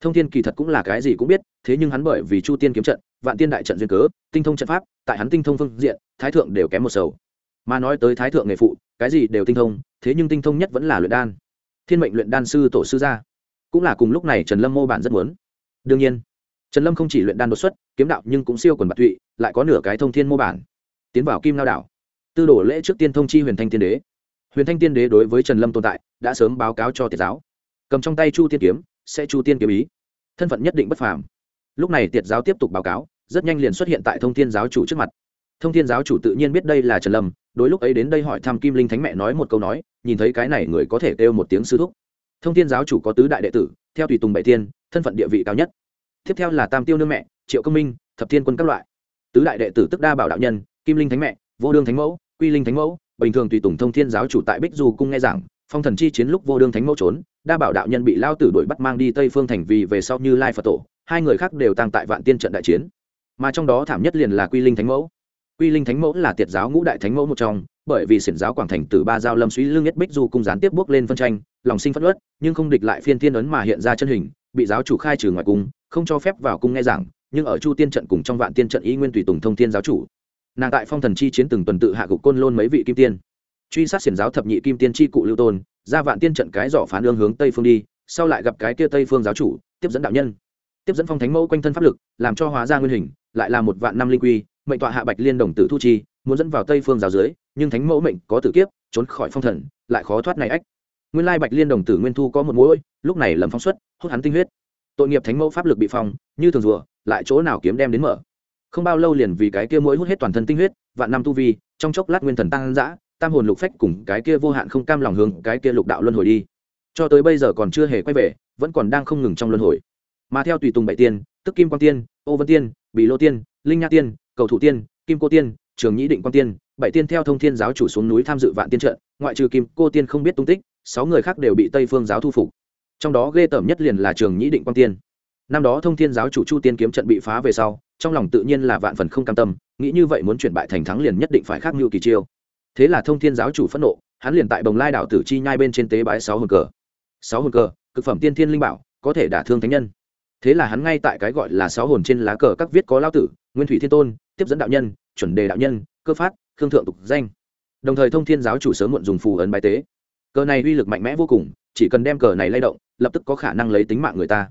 Speaker 1: Thông thiên kỳ thật cũng là cái gì cũng biết, thế nhưng hắn bởi vì chu tiên kiếm trận, vạn tiên đại trận duyên cớ, tinh thông trận pháp, tại hắn tinh thông phương diện, thái thượng đều kém một sầu. Mà nói tới thái thượng nghề phụ, cái gì đều tinh thông, thế nhưng tinh thông nhất vẫn là luyện đan. Thiên mệnh luyện đan sư tổ sư gia cũng là cùng lúc này trần lâm mô bản rất muốn. Đương nhiên, trần lâm không chỉ luyện đan đột xuất, kiếm đạo nhưng cũng siêu quần bạc tụy, lại có nửa cái thông thiên mô bản. Tiến vào kim lao đảo, tư đổ lễ trước tiên thông chi huyền thanh tiên đế. Huyền thanh tiên đế đối với trần lâm tồn tại, đã sớm báo cáo cho tiệt giáo. Cầm trong tay chu tiên kiếm, sẽ chu tiên kiếm ý. Thân phận nhất định bất phàm. Lúc này tiệt giáo tiếp tục báo cáo, rất nhanh liền xuất hiện tại thông thiên giáo chủ trước mặt. Thông thiên giáo chủ tự nhiên biết đây là trần lâm, đối lúc ấy đến đây hỏi thăm kim linh thánh mẹ nói một câu nói, nhìn thấy cái này người có thể kêu một tiếng sư thúc thông thiên giáo chủ có tứ đại đệ tử, theo tùy tùng bảy tiên thân phận địa vị cao nhất. Tiếp theo là tam tiêu nương mẹ, triệu công minh, thập thiên quân các loại. Tứ đại đệ tử tức đa bảo đạo nhân, kim linh thánh mẹ, vô đương thánh mẫu, quy linh thánh mẫu, bình thường tùy tùng thông thiên giáo chủ tại bích du cung nghe giảng, phong thần chi chiến lúc vô đương thánh mẫu trốn, đa bảo đạo nhân bị lao tử đuổi bắt mang đi tây phương thành vì về sau như lai phật tổ, hai người khác đều tăng tại vạn tiên trận đại chiến. Mà trong đó thảm nhất liền là quy linh thánh mẫu. Quy linh thánh mẫu là tiệt giáo ngũ đại thánh mẫu một trong bởi vì xiển giáo quảng thành từ ba giao lâm suý lương nhất bích du cung gián tiếp bước lên phân tranh, lòng sinh phất ớt nhưng không địch lại phiên thiên ấn mà hiện ra chân hình, bị giáo chủ khai trừ ngoài cung, không cho phép vào cung nghe giảng, nhưng ở chu tiên trận cùng trong vạn tiên trận ý nguyên tùy tùng thông thiên giáo chủ. Nàng tại phong thần chi chiến từng tuần tự hạ gục côn lôn mấy vị kim tiên. Truy sát xiển giáo thập nhị kim tiên chi cụ lưu tôn, ra vạn tiên trận cái giỏ phán ương hướng tây phương đi, sau lại gặp cái kia tây phương giáo chủ, tiếp dẫn đạo nhân. Tiếp dẫn phong thánh mẫu quanh thân pháp lực, làm cho hóa ra nguyên hình, lại là một vạn năm linh quy, mệnh tọa hạ bạch liên đồng tử thu chi muốn dẫn vào tây phương giáo dưới, nhưng thánh mẫu mệnh có tử kiếp, trốn khỏi phong thần, lại khó thoát này ách. Nguyên lai bạch liên đồng tử nguyên thu có một mũi lúc này lầm phóng xuất, hút hắn tinh huyết. Tội nghiệp thánh mẫu pháp lực bị phong, như thường rùa, lại chỗ nào kiếm đem đến mở. Không bao lâu liền vì cái kia mũi hút hết toàn thân tinh huyết, vạn năm tu vi, trong chốc lát nguyên thần tăng dã, tam hồn lục phách cùng cái kia vô hạn không cam lòng hướng cái kia lục đạo luân hồi đi. Cho tới bây giờ còn chưa hề quay về, vẫn còn đang không ngừng trong luân hồi. Mà theo tùy tùng bảy tiên, tức kim quang tiên, ô vân tiên bị lô tiên, linh nha tiên, cầu thủ tiên, kim cô tiên trường nhĩ định Quan tiên, bảy tiên theo thông thiên giáo chủ xuống núi tham dự vạn tiên trận, ngoại trừ kim, cô tiên không biết tung tích, sáu người khác đều bị tây phương giáo thu phục. Trong đó ghê tởm nhất liền là trường nhĩ định Quan tiên. Năm đó thông thiên giáo chủ chu tiên kiếm trận bị phá về sau, trong lòng tự nhiên là vạn phần không cam tâm, nghĩ như vậy muốn chuyển bại thành thắng liền nhất định phải khác mưu kỳ chiêu. Thế là thông thiên giáo chủ phẫn nộ, hắn liền tại bồng lai đảo tử chi nhai bên trên tế bãi sáu hồn cờ. Sáu hồn cờ, cực phẩm tiên thiên linh bảo, có thể đả thương thánh nhân. Thế là hắn ngay tại cái gọi là sáu hồn trên lá cờ các viết có lao tử, nguyên thủy thiên tôn, tiếp dẫn đạo nhân chuẩn đề đạo nhân, cơ phát, khương thượng tục danh. Đồng thời thông thiên giáo chủ sớm muộn dùng phù ấn bài tế. Cờ này uy lực mạnh mẽ vô cùng, chỉ cần đem cờ này lay động, lập tức có khả năng lấy tính mạng người ta.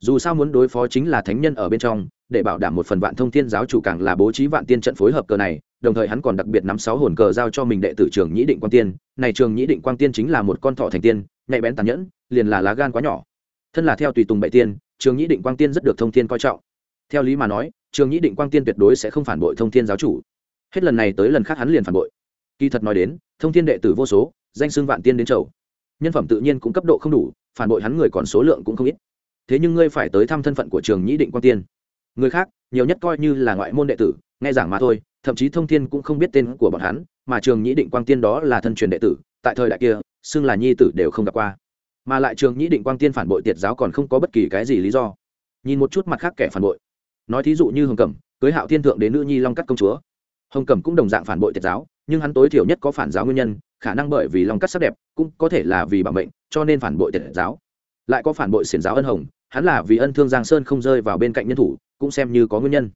Speaker 1: Dù sao muốn đối phó chính là thánh nhân ở bên trong, để bảo đảm một phần vạn thông thiên giáo chủ càng là bố trí vạn tiên trận phối hợp cờ này, đồng thời hắn còn đặc biệt nắm sáu hồn cờ giao cho mình đệ tử trường nhĩ định quang tiên. Này trường nhĩ định quang tiên chính là một con thọ thành tiên, nhạy bén tàn nhẫn, liền là lá gan quá nhỏ. Thân là theo tùy tùng bảy tiên, trường nhĩ định quang tiên rất được thông thiên coi trọng. Theo lý mà nói trường nhĩ định quang tiên tuyệt đối sẽ không phản bội thông thiên giáo chủ. Hết lần này tới lần khác hắn liền phản bội. Kỳ thật nói đến, thông thiên đệ tử vô số, danh xưng vạn tiên đến chầu. Nhân phẩm tự nhiên cũng cấp độ không đủ, phản bội hắn người còn số lượng cũng không ít. Thế nhưng ngươi phải tới thăm thân phận của trường nhĩ định quang tiên. Người khác, nhiều nhất coi như là ngoại môn đệ tử, nghe giảng mà thôi, thậm chí thông thiên cũng không biết tên của bọn hắn, mà trường nhĩ định quang tiên đó là thân truyền đệ tử, tại thời đại kia, xưng là nhi tử đều không gặp qua. Mà lại trường nhĩ định quang tiên phản bội tiệt giáo còn không có bất kỳ cái gì lý do. Nhìn một chút mặt khác kẻ phản bội nói thí dụ như hồng cẩm cưới hạo thiên thượng đến nữ nhi long cắt công chúa hồng cẩm cũng đồng dạng phản bội tiệt giáo nhưng hắn tối thiểu nhất có phản giáo nguyên nhân khả năng bởi vì long cắt sắc đẹp cũng có thể là vì bảo mệnh cho nên phản bội tiệt giáo lại có phản bội xiển giáo ân hồng hắn là vì ân thương giang sơn không rơi vào bên cạnh nhân thủ cũng xem như có nguyên nhân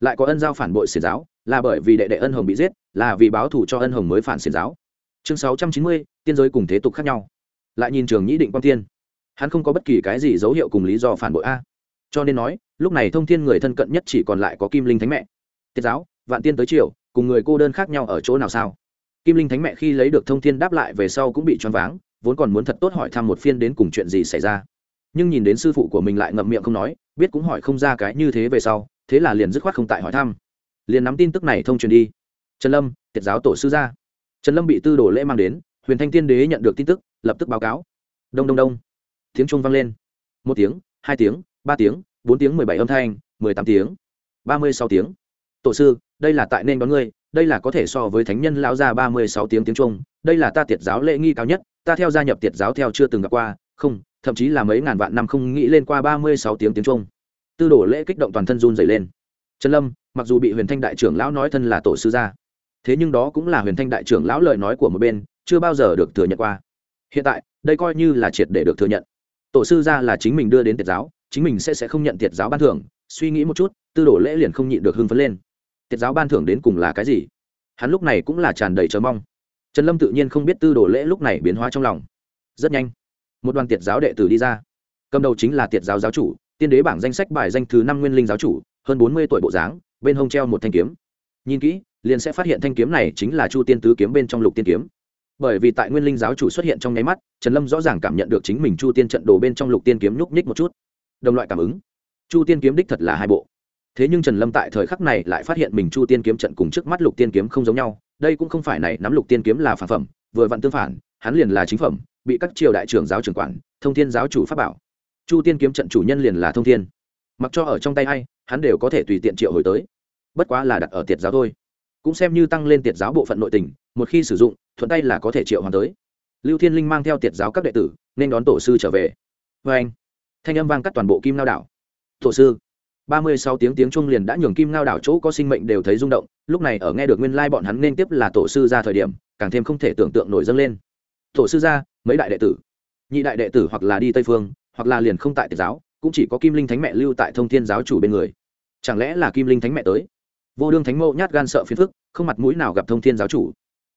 Speaker 1: lại có ân giao phản bội xiển giáo là bởi vì đệ đệ ân hồng bị giết là vì báo thù cho ân hồng mới phản xiển giáo chương sáu trăm chín mươi tiên giới cùng thế tục khác nhau lại nhìn trường nhĩ định quang tiên hắn không có bất kỳ cái gì dấu hiệu cùng lý do phản bội a cho nên nói, lúc này thông thiên người thân cận nhất chỉ còn lại có kim linh thánh mẹ. Tiết giáo, vạn tiên tới triều, cùng người cô đơn khác nhau ở chỗ nào sao? Kim linh thánh mẹ khi lấy được thông thiên đáp lại về sau cũng bị choáng váng, vốn còn muốn thật tốt hỏi thăm một phiên đến cùng chuyện gì xảy ra. Nhưng nhìn đến sư phụ của mình lại ngậm miệng không nói, biết cũng hỏi không ra cái như thế về sau, thế là liền dứt khoát không tại hỏi thăm. Liền nắm tin tức này thông truyền đi. Trần lâm, tiết giáo tổ sư gia. Trần lâm bị tư đồ lễ mang đến, huyền thanh tiên đế nhận được tin tức, lập tức báo cáo. Đông đông đông. Tiếng chuông vang lên. Một tiếng, hai tiếng ba tiếng, bốn tiếng mười bảy âm thanh, mười tám tiếng, ba mươi sáu tiếng. Tổ sư, đây là tại nên đón ngươi, đây là có thể so với thánh nhân lão gia ba mươi sáu tiếng tiếng trung, đây là ta tiệt giáo lễ nghi cao nhất, ta theo gia nhập tiệt giáo theo chưa từng gặp qua, không, thậm chí là mấy ngàn vạn năm không nghĩ lên qua ba mươi sáu tiếng tiếng trung. Tư đồ lễ kích động toàn thân run dày lên. Trần lâm, mặc dù bị huyền thanh đại trưởng lão nói thân là tổ sư gia, thế nhưng đó cũng là huyền thanh đại trưởng lão lời nói của một bên, chưa bao giờ được thừa nhận qua. Hiện tại, đây coi như là triệt để được thừa nhận. Tổ sư gia là chính mình đưa đến tiệt giáo chính mình sẽ sẽ không nhận tiệt giáo ban thưởng, suy nghĩ một chút, tư đồ lễ liền không nhịn được hưng phấn lên. Tiệt giáo ban thưởng đến cùng là cái gì? Hắn lúc này cũng là tràn đầy chờ mong. Trần lâm tự nhiên không biết tư đồ lễ lúc này biến hóa trong lòng. Rất nhanh, một đoàn tiệt giáo đệ tử đi ra. Cầm đầu chính là tiệt giáo giáo chủ, tiên đế bảng danh sách bài danh thứ năm nguyên linh giáo chủ, hơn bốn mươi tuổi bộ dáng, bên hông treo một thanh kiếm. Nhìn kỹ, liền sẽ phát hiện thanh kiếm này chính là chu tiên tứ kiếm bên trong lục tiên kiếm. Bởi vì tại nguyên linh giáo chủ xuất hiện trong nháy mắt, trần lâm rõ ràng cảm nhận được chính mình chu tiên trận đồ bên trong lục tiên kiếm nhúc nhích một chút đồng loại cảm ứng. Chu tiên kiếm đích thật là hai bộ. Thế nhưng trần lâm tại thời khắc này lại phát hiện mình chu tiên kiếm trận cùng trước mắt lục tiên kiếm không giống nhau. Đây cũng không phải này, nắm lục tiên kiếm là phản phẩm, vừa vặn tương phản, hắn liền là chính phẩm, bị các triều đại trưởng giáo trưởng quản, thông thiên giáo chủ pháp bảo. Chu tiên kiếm trận chủ nhân liền là thông thiên. Mặc cho ở trong tay hay hắn đều có thể tùy tiện triệu hồi tới. Bất quá là đặt ở tiệt giáo thôi. Cũng xem như tăng lên tiệt giáo bộ phận nội tình, một khi sử dụng, thuận tay là có thể triệu hoàn tới. Lưu thiên linh mang theo tiệt giáo các đệ tử, nên đón tổ sư trở về. Vê anh thanh âm vang cắt toàn bộ kim lao đảo. Tổ sư, ba mươi sáu tiếng tiếng trung liền đã nhường kim lao đảo chỗ có sinh mệnh đều thấy rung động, lúc này ở nghe được nguyên lai bọn hắn nên tiếp là tổ sư ra thời điểm, càng thêm không thể tưởng tượng nổi dâng lên. Tổ sư ra, mấy đại đệ tử? Nhị đại đệ tử hoặc là đi tây phương, hoặc là liền không tại tiệt giáo, cũng chỉ có kim linh thánh mẹ lưu tại thông thiên giáo chủ bên người. Chẳng lẽ là kim linh thánh mẹ tới? Vô đương thánh mẫu nhát gan sợ phiền phức, không mặt mũi nào gặp thông thiên giáo chủ.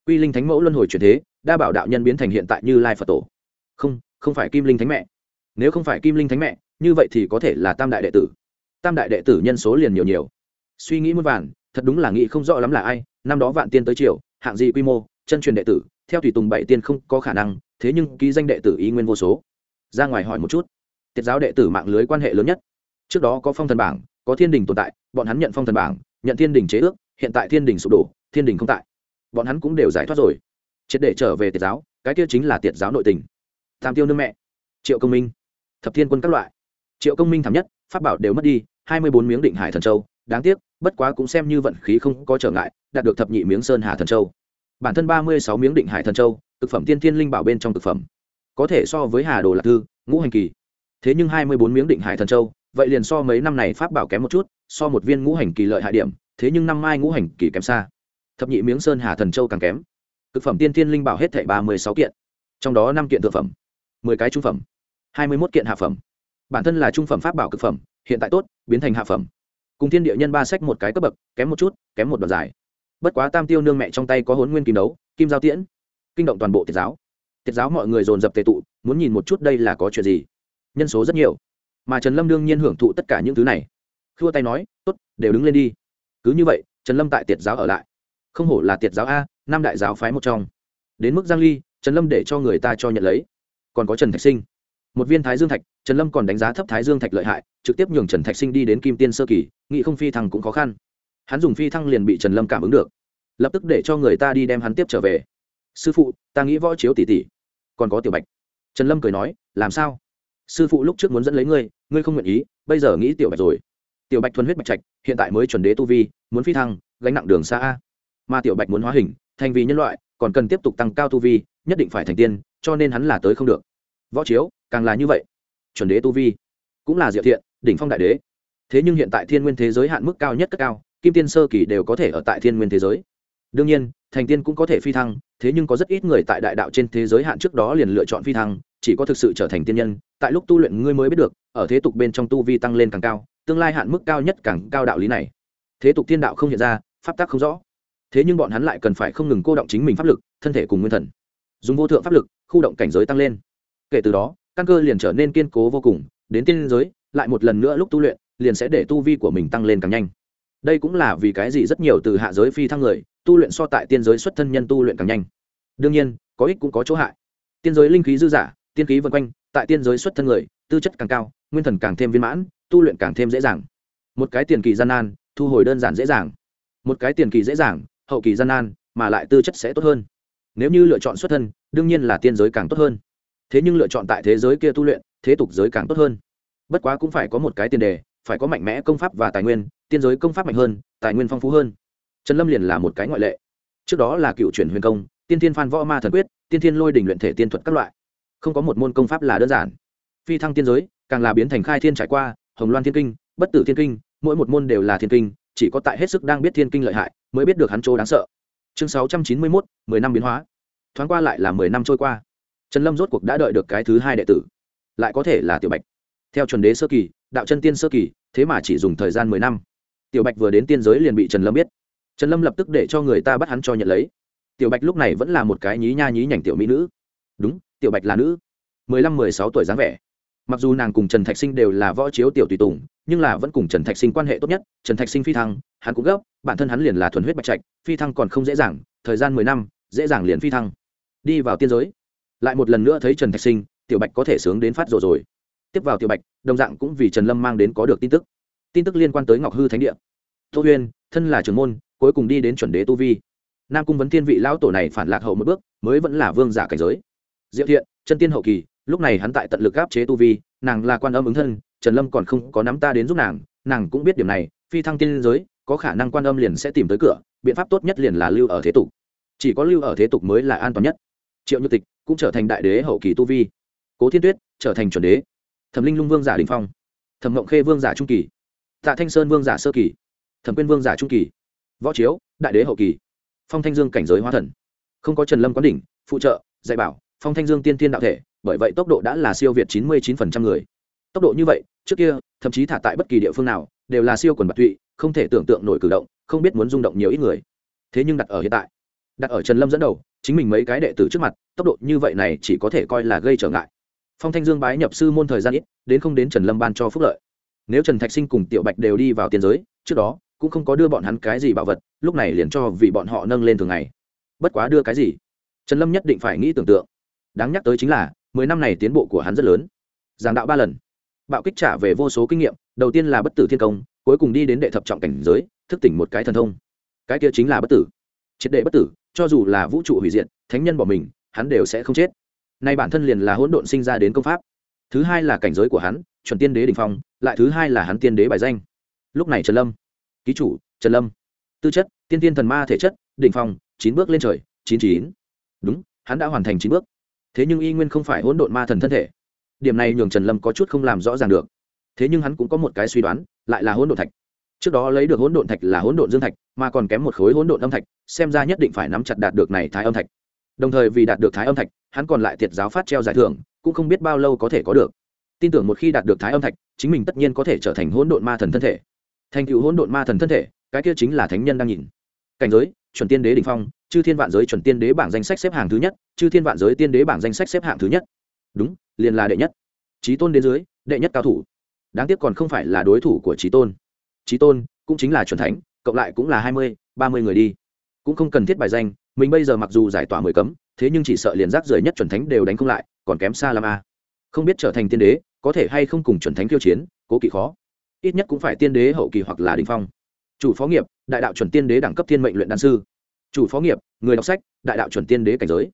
Speaker 1: Quy linh thánh mẫu luân hồi chuyển thế, đa bảo đạo nhân biến thành hiện tại như lai phật tổ. Không không phải kim linh thánh mẹ nếu không phải kim linh thánh mẹ, như vậy thì có thể là tam đại đệ tử. Tam đại đệ tử nhân số liền nhiều nhiều. Suy nghĩ muôn vàn, thật đúng là nghĩ không rõ lắm là ai, năm đó vạn tiên tới triều, hạng gì quy mô, chân truyền đệ tử, theo tùy tùng bảy tiên không có khả năng, thế nhưng ký danh đệ tử ý nguyên vô số. Ra ngoài hỏi một chút, tiết giáo đệ tử mạng lưới quan hệ lớn nhất. Trước đó có phong thần bảng, có thiên đình tồn tại, bọn hắn nhận phong thần bảng, nhận thiên đình chế ước, hiện tại thiên đình sụp đổ, thiên đình không tại. Bọn hắn cũng đều giải thoát rồi. Triệt để trở về tiết giáo, cái kia chính là tiết giáo nội tình. Tam tiêu nương mẹ, triệu công minh thập thiên quân các loại. Triệu công minh thảm nhất, pháp bảo đều mất đi, hai mươi bốn miếng định hải thần châu. Đáng tiếc, bất quá cũng xem như vận khí không có trở ngại, đạt được thập nhị miếng sơn hà thần châu. Bản thân ba mươi sáu miếng định hải thần châu thực phẩm tiên thiên linh bảo bên trong thực phẩm. Có thể so với hà đồ lạc thư, ngũ hành kỳ. Thế nhưng hai mươi bốn miếng định hải thần châu, vậy liền so mấy năm này pháp bảo kém một chút, so một viên ngũ hành kỳ lợi hại điểm, thế nhưng năm mai ngũ hành kỳ kém xa. Thập nhị miếng sơn hà thần châu càng kém. Thực phẩm tiên thiên linh bảo hết thảy ba mươi sáu kiện, trong đó năm kiện thực phẩm, mười cái trung phẩm hai mươi mốt kiện hạ phẩm. Bản thân là trung phẩm pháp bảo cực phẩm, hiện tại tốt, biến thành hạ phẩm. Cùng thiên địa nhân ba sách một cái cấp bậc, kém một chút, kém một đoạn dài. Bất quá tam tiêu nương mẹ trong tay có hốn nguyên kim đấu, kim giao tiễn. Kinh động toàn bộ tiết giáo. Tiết giáo mọi người dồn dập tề tụ, muốn nhìn một chút đây là có chuyện gì. Nhân số rất nhiều. Mà trần lâm đương nhiên hưởng thụ tất cả những thứ này. Khua tay nói, tốt, đều đứng lên đi. Cứ như vậy, trần lâm tại tiệt giáo ở lại. Không hổ là tiệt giáo a, năm đại giáo phái một trong. Đến mức giang ly, trần lâm để cho người ta cho nhận lấy. Còn có trần thạch sinh một viên thái dương thạch, trần lâm còn đánh giá thấp thái dương thạch lợi hại, trực tiếp nhường trần thạch sinh đi đến kim tiên sơ kỳ nghị không phi thăng cũng khó khăn. Hắn dùng phi thăng liền bị trần lâm cảm ứng được. Lập tức để cho người ta đi đem hắn tiếp trở về. Sư phụ, ta nghĩ võ chiếu tỷ tỷ. Còn có tiểu bạch. Trần lâm cười nói, làm sao? Sư phụ lúc trước muốn dẫn lấy ngươi ngươi không nguyện ý, bây giờ nghĩ tiểu bạch rồi. Tiểu bạch thuần huyết bạch trạch, hiện tại mới chuẩn đế tu vi, muốn phi thăng, gánh nặng đường xa a. Mà tiểu bạch muốn hóa hình, thành vì nhân loại, còn cần tiếp tục tăng cao tu vi, nhất định phải thành tiên, cho nên hắn là tới không được. Võ chiếu càng là như vậy. Chuẩn đế tu vi cũng là diệu thiện, đỉnh phong đại đế. Thế nhưng hiện tại thiên nguyên thế giới hạn mức cao nhất cất cao, kim tiên sơ kỳ đều có thể ở tại thiên nguyên thế giới. Đương nhiên, thành tiên cũng có thể phi thăng, thế nhưng có rất ít người tại đại đạo trên thế giới hạn trước đó liền lựa chọn phi thăng, chỉ có thực sự trở thành tiên nhân. Tại lúc tu luyện ngươi mới biết được, ở thế tục bên trong tu vi tăng lên càng cao, tương lai hạn mức cao nhất càng cao đạo lý này. Thế tục thiên đạo không hiện ra, pháp tắc không rõ. Thế nhưng bọn hắn lại cần phải không ngừng cô động chính mình pháp lực, thân thể cùng nguyên thần. Dùng vô thượng pháp lực, khu động cảnh giới tăng lên. Kể từ đó căn cơ liền trở nên kiên cố vô cùng, đến tiên giới, lại một lần nữa lúc tu luyện, liền sẽ để tu vi của mình tăng lên càng nhanh. Đây cũng là vì cái gì rất nhiều từ hạ giới phi thăng người, tu luyện so tại tiên giới xuất thân nhân tu luyện càng nhanh. Đương nhiên, có ích cũng có chỗ hại. Tiên giới linh khí dư giả tiên khí vân quanh, tại tiên giới xuất thân người, tư chất càng cao, nguyên thần càng thêm viên mãn, tu luyện càng thêm dễ dàng. Một cái tiền kỳ gian nan, thu hồi đơn giản dễ dàng. Một cái tiền kỳ dễ dàng, hậu kỳ gian nan, mà lại tư chất sẽ tốt hơn. Nếu như lựa chọn xuất thân, đương nhiên là tiên giới càng tốt hơn thế nhưng lựa chọn tại thế giới kia tu luyện, thế tục giới càng tốt hơn. Bất quá cũng phải có một cái tiền đề, phải có mạnh mẽ công pháp và tài nguyên, tiên giới công pháp mạnh hơn, tài nguyên phong phú hơn. Trần lâm liền là một cái ngoại lệ. Trước đó là cựu chuyển huyền công, tiên thiên phan võ ma thần quyết, tiên thiên lôi đình luyện thể tiên thuật các loại. Không có một môn công pháp là đơn giản. Phi thăng tiên giới, càng là biến thành khai thiên trải qua, hồng loan thiên kinh, bất tử thiên kinh, mỗi một môn đều là thiên kinh, chỉ có tại hết sức đang biết thiên kinh lợi hại mới biết được hắn chỗ đáng sợ. Chương sáu trăm chín mươi mốt, mười năm biến hóa. Thoáng qua lại là mười năm trôi qua trần lâm rốt cuộc đã đợi được cái thứ hai đệ tử. Lại có thể là tiểu bạch. Theo chuẩn đế sơ kỳ, đạo chân tiên sơ kỳ, thế mà chỉ dùng thời gian mười năm. Tiểu bạch vừa đến tiên giới liền bị trần lâm biết. Trần lâm lập tức để cho người ta bắt hắn cho nhận lấy. Tiểu bạch lúc này vẫn là một cái nhí nha nhí nhảnh tiểu mỹ nữ. Đúng, tiểu bạch là nữ. Mười lăm, mười sáu tuổi dáng vẻ. Mặc dù nàng cùng trần thạch sinh đều là võ chiếu tiểu tùy tùng, nhưng là vẫn cùng trần thạch sinh quan hệ tốt nhất. Trần thạch sinh phi thăng, hắn cũng gấp, bản thân hắn liền là thuần huyết bạch trạch, phi thăng còn không dễ dàng, thời gian mười năm, dễ dàng liền phi thăng. Đi vào tiên giới lại một lần nữa thấy trần thạch sinh, tiểu bạch có thể sướng đến phát rồi rồi. Tiếp vào tiểu bạch, đồng dạng cũng vì trần lâm mang đến có được tin tức. Tin tức liên quan tới ngọc hư thánh địa. Tô huyên thân là trưởng môn, cuối cùng đi đến chuẩn đế tu vi. Nam cung vấn thiên vị lão tổ này phản lạc hậu một bước, mới vẫn là vương giả cảnh giới. Diệu thiện, chân tiên hậu kỳ, lúc này hắn tại tận lực áp chế tu vi, nàng là quan âm ứng thân, trần lâm còn không có nắm ta đến giúp nàng nàng cũng biết điểm này, phi thăng tiên giới, có khả năng quan âm liền sẽ tìm tới cửa, biện pháp tốt nhất liền là lưu ở thế tục. Chỉ có lưu ở thế tục mới là an toàn nhất. Triệu như tịch cũng trở thành đại đế hậu kỳ tu vi. Cố thiên tuyết trở thành chuẩn đế. Thẩm linh lung vương giả đình phong. Thẩm mộng khê vương giả trung kỳ. Tạ thanh sơn vương giả sơ kỳ. Thẩm quyên vương giả trung kỳ. Võ chiếu, đại đế hậu kỳ. Phong thanh dương cảnh giới hóa thần. Không có trần lâm quán đỉnh, phụ trợ, dạy bảo, phong thanh dương tiên tiên đạo thể, bởi vậy tốc độ đã là siêu việt chín mươi chín người. Tốc độ như vậy, trước kia, thậm chí thả tại bất kỳ địa phương nào, đều là siêu quần bạc tụy, không thể tưởng tượng nổi cử động, không biết muốn rung động nhiều ít người. Thế nhưng đặt ở hiện tại, đặt ở trần lâm dẫn đầu chính mình mấy cái đệ tử trước mặt, tốc độ như vậy này chỉ có thể coi là gây trở ngại. Phong thanh dương bái nhập sư môn thời gian ít, đến không đến trần lâm ban cho phúc lợi. Nếu trần thạch sinh cùng tiểu bạch đều đi vào tiền giới, trước đó, cũng không có đưa bọn hắn cái gì bảo vật, lúc này liền cho vì bọn họ nâng lên thường ngày. Bất quá đưa cái gì? Trần lâm nhất định phải nghĩ tưởng tượng. Đáng nhắc tới chính là, mười năm này tiến bộ của hắn rất lớn. Giảng đạo ba lần. Bạo kích trả về vô số kinh nghiệm, đầu tiên là bất tử thiên công, cuối cùng đi đến đệ thập trọng cảnh giới, thức tỉnh một cái thần thông. Cái kia chính là bất tử. Triệt đệ bất tử cho dù là vũ trụ hủy diệt, thánh nhân bỏ mình, hắn đều sẽ không chết. Nay bản thân liền là hỗn độn sinh ra đến công pháp. Thứ hai là cảnh giới của hắn, chuẩn tiên đế đ ỉ n h phong, lại thứ hai là hắn tiên đế bài danh. Lúc này trần lâm, ký chủ, trần lâm. Tư chất, tiên tiên thần ma thể chất đ ỉ n h phong, chín bước lên trời, chín chín đúng, hắn đã hoàn thành chín bước. Thế nhưng y nguyên không phải hỗn độn ma thần thân thể. Điểm này nhường trần lâm có chút không làm rõ ràng được. Thế nhưng hắn cũng có một cái suy đoán, lại là hỗn độn thạch trước đó lấy được hỗn độn thạch là hỗn độn dương thạch, mà còn kém một khối hỗn độn âm thạch, xem ra nhất định phải nắm chặt đạt được này thái âm thạch. Đồng thời vì đạt được thái âm thạch, hắn còn lại thiệt giáo phát treo giải thưởng, cũng không biết bao lâu có thể có được. Tin tưởng một khi đạt được thái âm thạch, chính mình tất nhiên có thể trở thành hỗn độn ma thần thân thể. Thành cựu hỗn độn ma thần thân thể, cái kia chính là thánh nhân đang nhìn. Cảnh giới, chuẩn tiên đế đ ỉ n h phong, chư thiên vạn giới chuẩn tiên đế bảng danh sách xếp hạng thứ nhất, chư thiên vạn giới tiên đế bảng danh sách xếp hạng thứ nhất. Đúng, liền là đệ nhất. Trí tôn đến dưới, đệ nhất cao thủ. Đáng tiếc còn không phải là đối thủ của trí tôn trí tôn, cũng chính là c thánh, cộng lại cũng là hai mươi, ba mươi người đi. Cũng không cần thiết bài danh, mình bây giờ mặc dù giải tỏa mười cấm, thế nhưng chỉ sợ liền rác rưởi nhất chuẩn thánh đều đánh không lại, còn kém xa làm a. Không biết trở thành tiên đế, có thể hay không cùng chuẩn thánh khiêu chiến, cố kỵ khó. Ít nhất cũng phải tiên đế hậu kỳ hoặc là đình phong. Chủ phó nghiệp, đại đạo chuẩn tiên đế đẳng cấp thiên mệnh luyện đan sư. Chủ phó nghiệp, người đọc sách, đại đạo chuẩn tiên đế cảnh giới.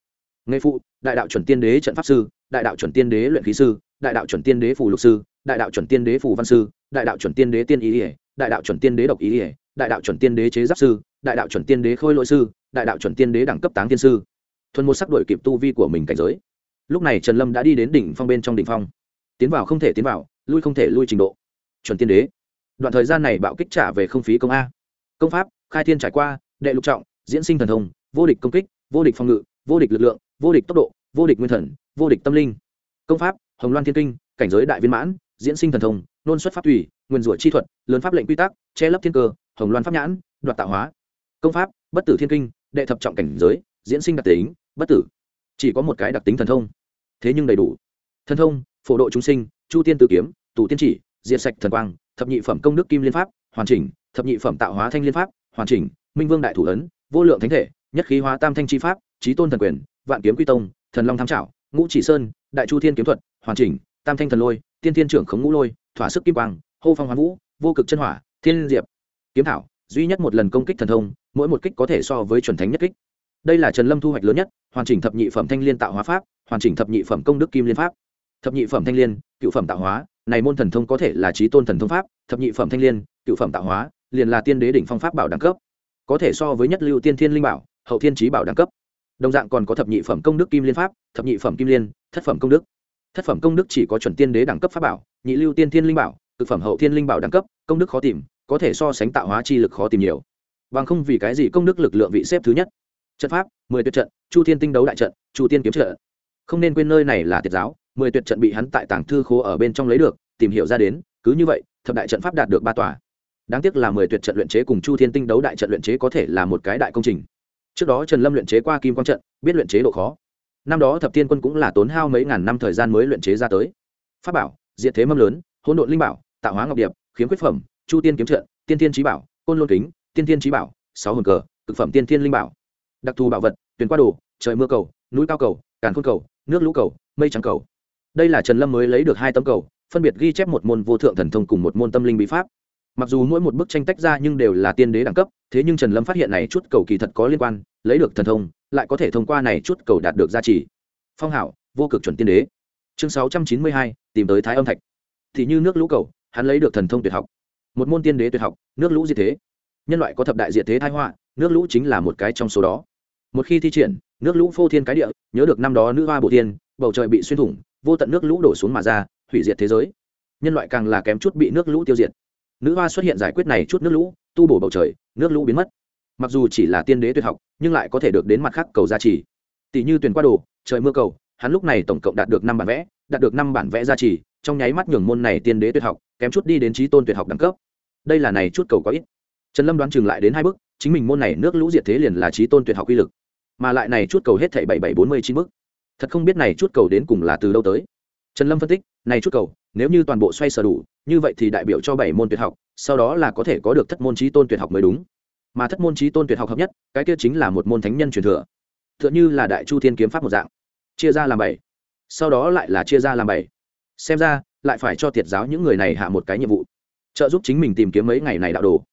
Speaker 1: Nghề phụ, đại đạo chuẩn tiên đế trận pháp sư, đại đạo chuẩn tiên đế luyện khí sư, đại đạo chuẩn tiên đế phù lục sư, đại đạo chuẩn tiên đế phù văn sư, đại đạo chuẩn tiên đế tiên ý ỉa đại đạo chuẩn tiên đế độc ý ỉa, đại đạo chuẩn tiên đế chế giáp sư, đại đạo chuẩn tiên đế khôi lỗi sư, đại đạo chuẩn tiên đế đẳng cấp táng tiên sư. Thuần một sắc đổi kịp tu vi của mình cảnh giới. Lúc này trần lâm đã đi đến đỉnh phong bên trong đỉnh phong. Tiến vào không thể tiến vào, lui không thể lui trình độ. Chuẩn tiên đế. Đoạn thời gian này bạo kích trả về không phí công a. Công pháp, khai thiên trải qua, đệ lục trọng, diễn sinh thần thông, vô địch công kích, vô địch phòng ngự, vô địch lực lượng, vô địch tốc độ, vô địch nguyên thần, vô địch tâm linh. Công pháp, hồng loan thiên kinh, cảnh giới đại viên mãn, diễn sinh thần thông, nôn xuất pháp thủy nguyên rủa chi thuật, lớn pháp lệnh quy tắc, che lấp thiên cơ, hồng loan pháp nhãn, đoạt tạo hóa. Công pháp, bất tử thiên kinh, đệ thập trọng cảnh giới, diễn sinh đặc tính, bất tử. Chỉ có một cái đặc tính thần thông. Thế nhưng đầy đủ. Thần thông, phổ độ chúng sinh, chu tiên tứ kiếm, tụ tiên chỉ, diệt sạch thần quang, thập nhị phẩm công đức kim liên pháp, hoàn chỉnh, thập nhị phẩm tạo hóa thanh liên pháp, hoàn chỉnh, minh vương đại thủ ấn, vô lượng thánh thể, nhất khí hóa tam thanh chi pháp trí tôn thần quyền, vạn kiếm quy tông, thần long tham trảo, ngũ chỉ sơn, đại chu thiên kiếm thuật, hoàn chỉnh, tam thanh thần lôi, tiên thiên trưởng khống ngũ lôi, thỏa sức kim quang hô phong hoán vũ, vô cực chân hỏa, thiên diệp, kiếm thảo, duy nhất một lần công kích thần thông, mỗi một kích có thể so với chuẩn thánh nhất kích. Đây là trần lâm thu hoạch lớn nhất, hoàn chỉnh thập nhị phẩm thanh liên tạo hóa pháp, hoàn chỉnh thập nhị phẩm công đức kim liên pháp. Thập nhị phẩm thanh liên, cựu phẩm tạo hóa, này môn thần thông có thể là trí tôn thần thông pháp, thập nhị phẩm thanh liên, cựu phẩm tạo hóa, liền là tiên đế đỉnh phong pháp bảo đẳng cấp. Có thể so với nhất lưu tiên thiên linh bảo, hậu thiên trí bảo đẳng cấp. Đồng dạng còn có thập nhị phẩm công đức kim liên pháp, thập nhị phẩm kim liên, thất phẩm công đức. Thất phẩm công đức chỉ có chuẩn tiên đế đẳng cấp pháp bảo, nhị lưu tiên thiên linh bảo thực phẩm hậu thiên linh bảo đẳng cấp, công đức khó tìm, có thể so sánh tạo hóa chi lực khó tìm nhiều. Bằng không vì cái gì công đức lực lượng vị xếp thứ nhất. Trận pháp, mười tuyệt trận, chu thiên tinh đấu đại trận, chu tiên kiếm trận không nên quên nơi này là tiệt giáo, mười tuyệt trận bị hắn tại tàng thư khố ở bên trong lấy được, tìm hiểu ra đến, cứ như vậy, thập đại trận pháp đạt được ba tòa. Đáng tiếc là mười tuyệt trận luyện chế cùng chu thiên tinh đấu đại trận luyện chế có thể là một cái đại công trình. Trước đó trần lâm luyện chế qua kim quang trận, biết luyện chế độ khó. Năm đó thập tiên quân cũng là tốn hao mấy ngàn năm thời gian mới luyện chế ra tới. Pháp bảo, diệt thế mâm lớn, hỗn độn linh bảo tạo hóa ngọc điệp, khiếm quyết phẩm, chu tiên kiếm trận, tiên tiên trí bảo, côn lôn kính, tiên tiên trí bảo, sáu hồn cờ thực phẩm tiên tiên linh bảo. Đặc thù bảo vật tuyển qua đồ, trời mưa cầu, núi cao cầu, càn khôn cầu, nước lũ cầu, mây trắng cầu. Đây là trần lâm mới lấy được hai tấm cầu, phân biệt ghi chép một môn vô thượng thần thông cùng một môn tâm linh bí pháp. Mặc dù mỗi một bức tranh tách ra nhưng đều là tiên đế đẳng cấp, thế nhưng trần lâm phát hiện này chút cầu kỳ thật có liên quan, lấy được thần thông, lại có thể thông qua này chút cầu đạt được giá trị. Phong hảo, vô cực chuẩn tiên đế. Chương sáu trăm chín mươi hai, tìm tới thái âm thạch. Thì như nước lũ cầu hắn lấy được thần thông tuyệt học. Một môn tiên đế tuyệt học, nước lũ diệt thế. Nhân loại có thập đại diệt thế thái họa, nước lũ chính là một cái trong số đó. Một khi thi triển, nước lũ phô thiên cái địa, nhớ được năm đó nữ hoa bổ tiên bầu trời bị xuyên thủng, vô tận nước lũ đổ xuống mà ra, hủy diệt thế giới. Nhân loại càng là kém chút bị nước lũ tiêu diệt. Nữ hoa xuất hiện giải quyết này chút nước lũ, tu bổ bầu trời, nước lũ biến mất. Mặc dù chỉ là tiên đế tuyệt học, nhưng lại có thể được đến mặt khác cầu gia trì. Tỷ như tuyển qua đồ, trời mưa cầu hắn lúc này tổng cộng đạt được năm bản vẽ, đạt được năm bản vẽ gia trì, trong nháy mắt nhường môn này tiên đế tuyệt học, kém chút đi đến trí tôn tuyệt học đẳng cấp. Đây là này chút cầu có ít. Trần lâm đoán chừng lại đến hai bước, chính mình môn này nước lũ diệt thế liền là trí tôn tuyệt học uy lực. Mà lại này chút cầu hết thảy bảy bảy bốn mươi chín bước. Thật không biết này chút cầu đến cùng là từ đâu tới. Trần lâm phân tích, này chút cầu, nếu như toàn bộ xoay sở đủ, như vậy thì đại biểu cho bảy môn tuyệt học, sau đó là có thể có được thất môn trí tôn tuyệt học mới đúng. Mà thất môn trí tôn tuyệt học hợp nhất, cái kia chính là một môn thánh nhân truyền thừa. T h ư ợ n h ư là đại chu thiên kiếm pháp một dạng chia ra làm bảy. Sau đó lại là chia ra làm bảy. Xem ra, lại phải cho thiệt giáo những người này hạ một cái nhiệm vụ. Trợ giúp chính mình tìm kiếm mấy ngày này đạo đồ.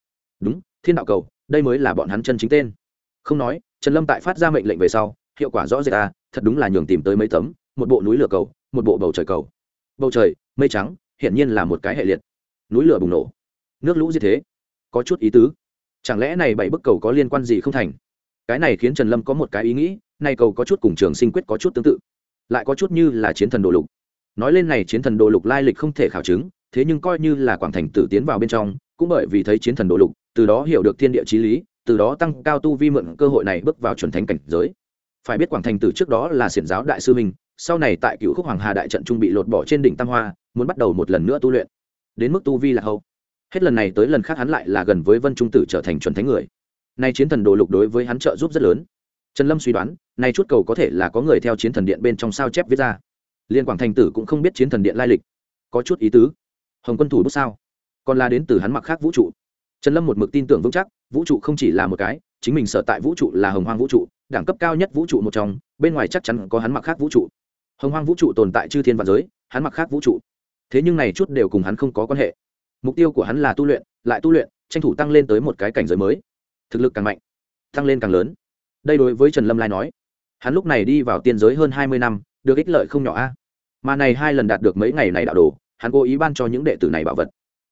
Speaker 1: Đúng, thiên đạo cầu, đây mới là bọn hắn chân chính tên. Không nói, trần lâm tại phát ra mệnh lệnh về sau, hiệu quả rõ rệt ta thật đúng là nhường tìm tới mấy tấm, một bộ núi lửa cầu, một bộ bầu trời cầu. Bầu trời, mây trắng, hiển nhiên là một cái hệ liệt. Núi lửa bùng nổ. Nước lũ gì thế. Có chút ý tứ. Chẳng lẽ này bảy bức cầu có liên quan gì không thành? Cái này khiến trần lâm có một cái ý nghĩ nay cầu có chút cùng trường sinh quyết có chút tương tự, lại có chút như là chiến thần đồ lục. Nói lên này chiến thần đồ lục lai lịch không thể khảo chứng, thế nhưng coi như là quảng thành tử tiến vào bên trong, cũng bởi vì thấy chiến thần đồ lục, từ đó hiểu được thiên địa t lý, từ đó tăng cao tu vi mượn cơ hội này bước vào chuẩn thánh cảnh giới. Phải biết quảng thành tử trước đó là xiển giáo đại sư minh sau này tại cựu khúc hoàng hà đại trận trung bị lột bỏ trên đỉnh tam hoa, muốn bắt đầu một lần nữa tu luyện. Đến mức tu vi là hậu. Hết lần này tới lần khác hắn lại là gần với vân trung tử trở thành chuẩn thánh người. Nay chiến thần đồ lục đối với hắn trợ giúp rất lớn trần lâm suy đoán, nay chút cầu có thể là có người theo chiến thần điện bên trong sao chép viết ra. Liên quảng thành tử cũng không biết chiến thần điện lai lịch. Có chút ý tứ. Hồng quân thủ bút sao? Còn là đến từ hắn mặc khác vũ trụ. Trần lâm một mực tin tưởng vững chắc, vũ trụ không chỉ là một cái, chính mình sở tại vũ trụ là hồng hoang vũ trụ, đẳng cấp cao nhất vũ trụ một trong, bên ngoài chắc chắn có hắn mặc khác vũ trụ. Hồng hoang vũ trụ tồn tại chư thiên và giới, hắn mặc khác vũ trụ. Thế nhưng này chút đều cùng hắn không có quan hệ. Mục tiêu của hắn là tu luyện, lại tu luyện, tranh thủ tăng lên tới một cái cảnh giới mới. Thực lực càng mạnh, tăng lên càng lớn đây đối với trần lâm lai nói, hắn lúc này đi vào tiên giới hơn hai mươi năm, được ích lợi không nhỏ a. Mà này hai lần đạt được mấy ngày này đạo đồ, hắn cố ý ban cho những đệ tử này bảo vật.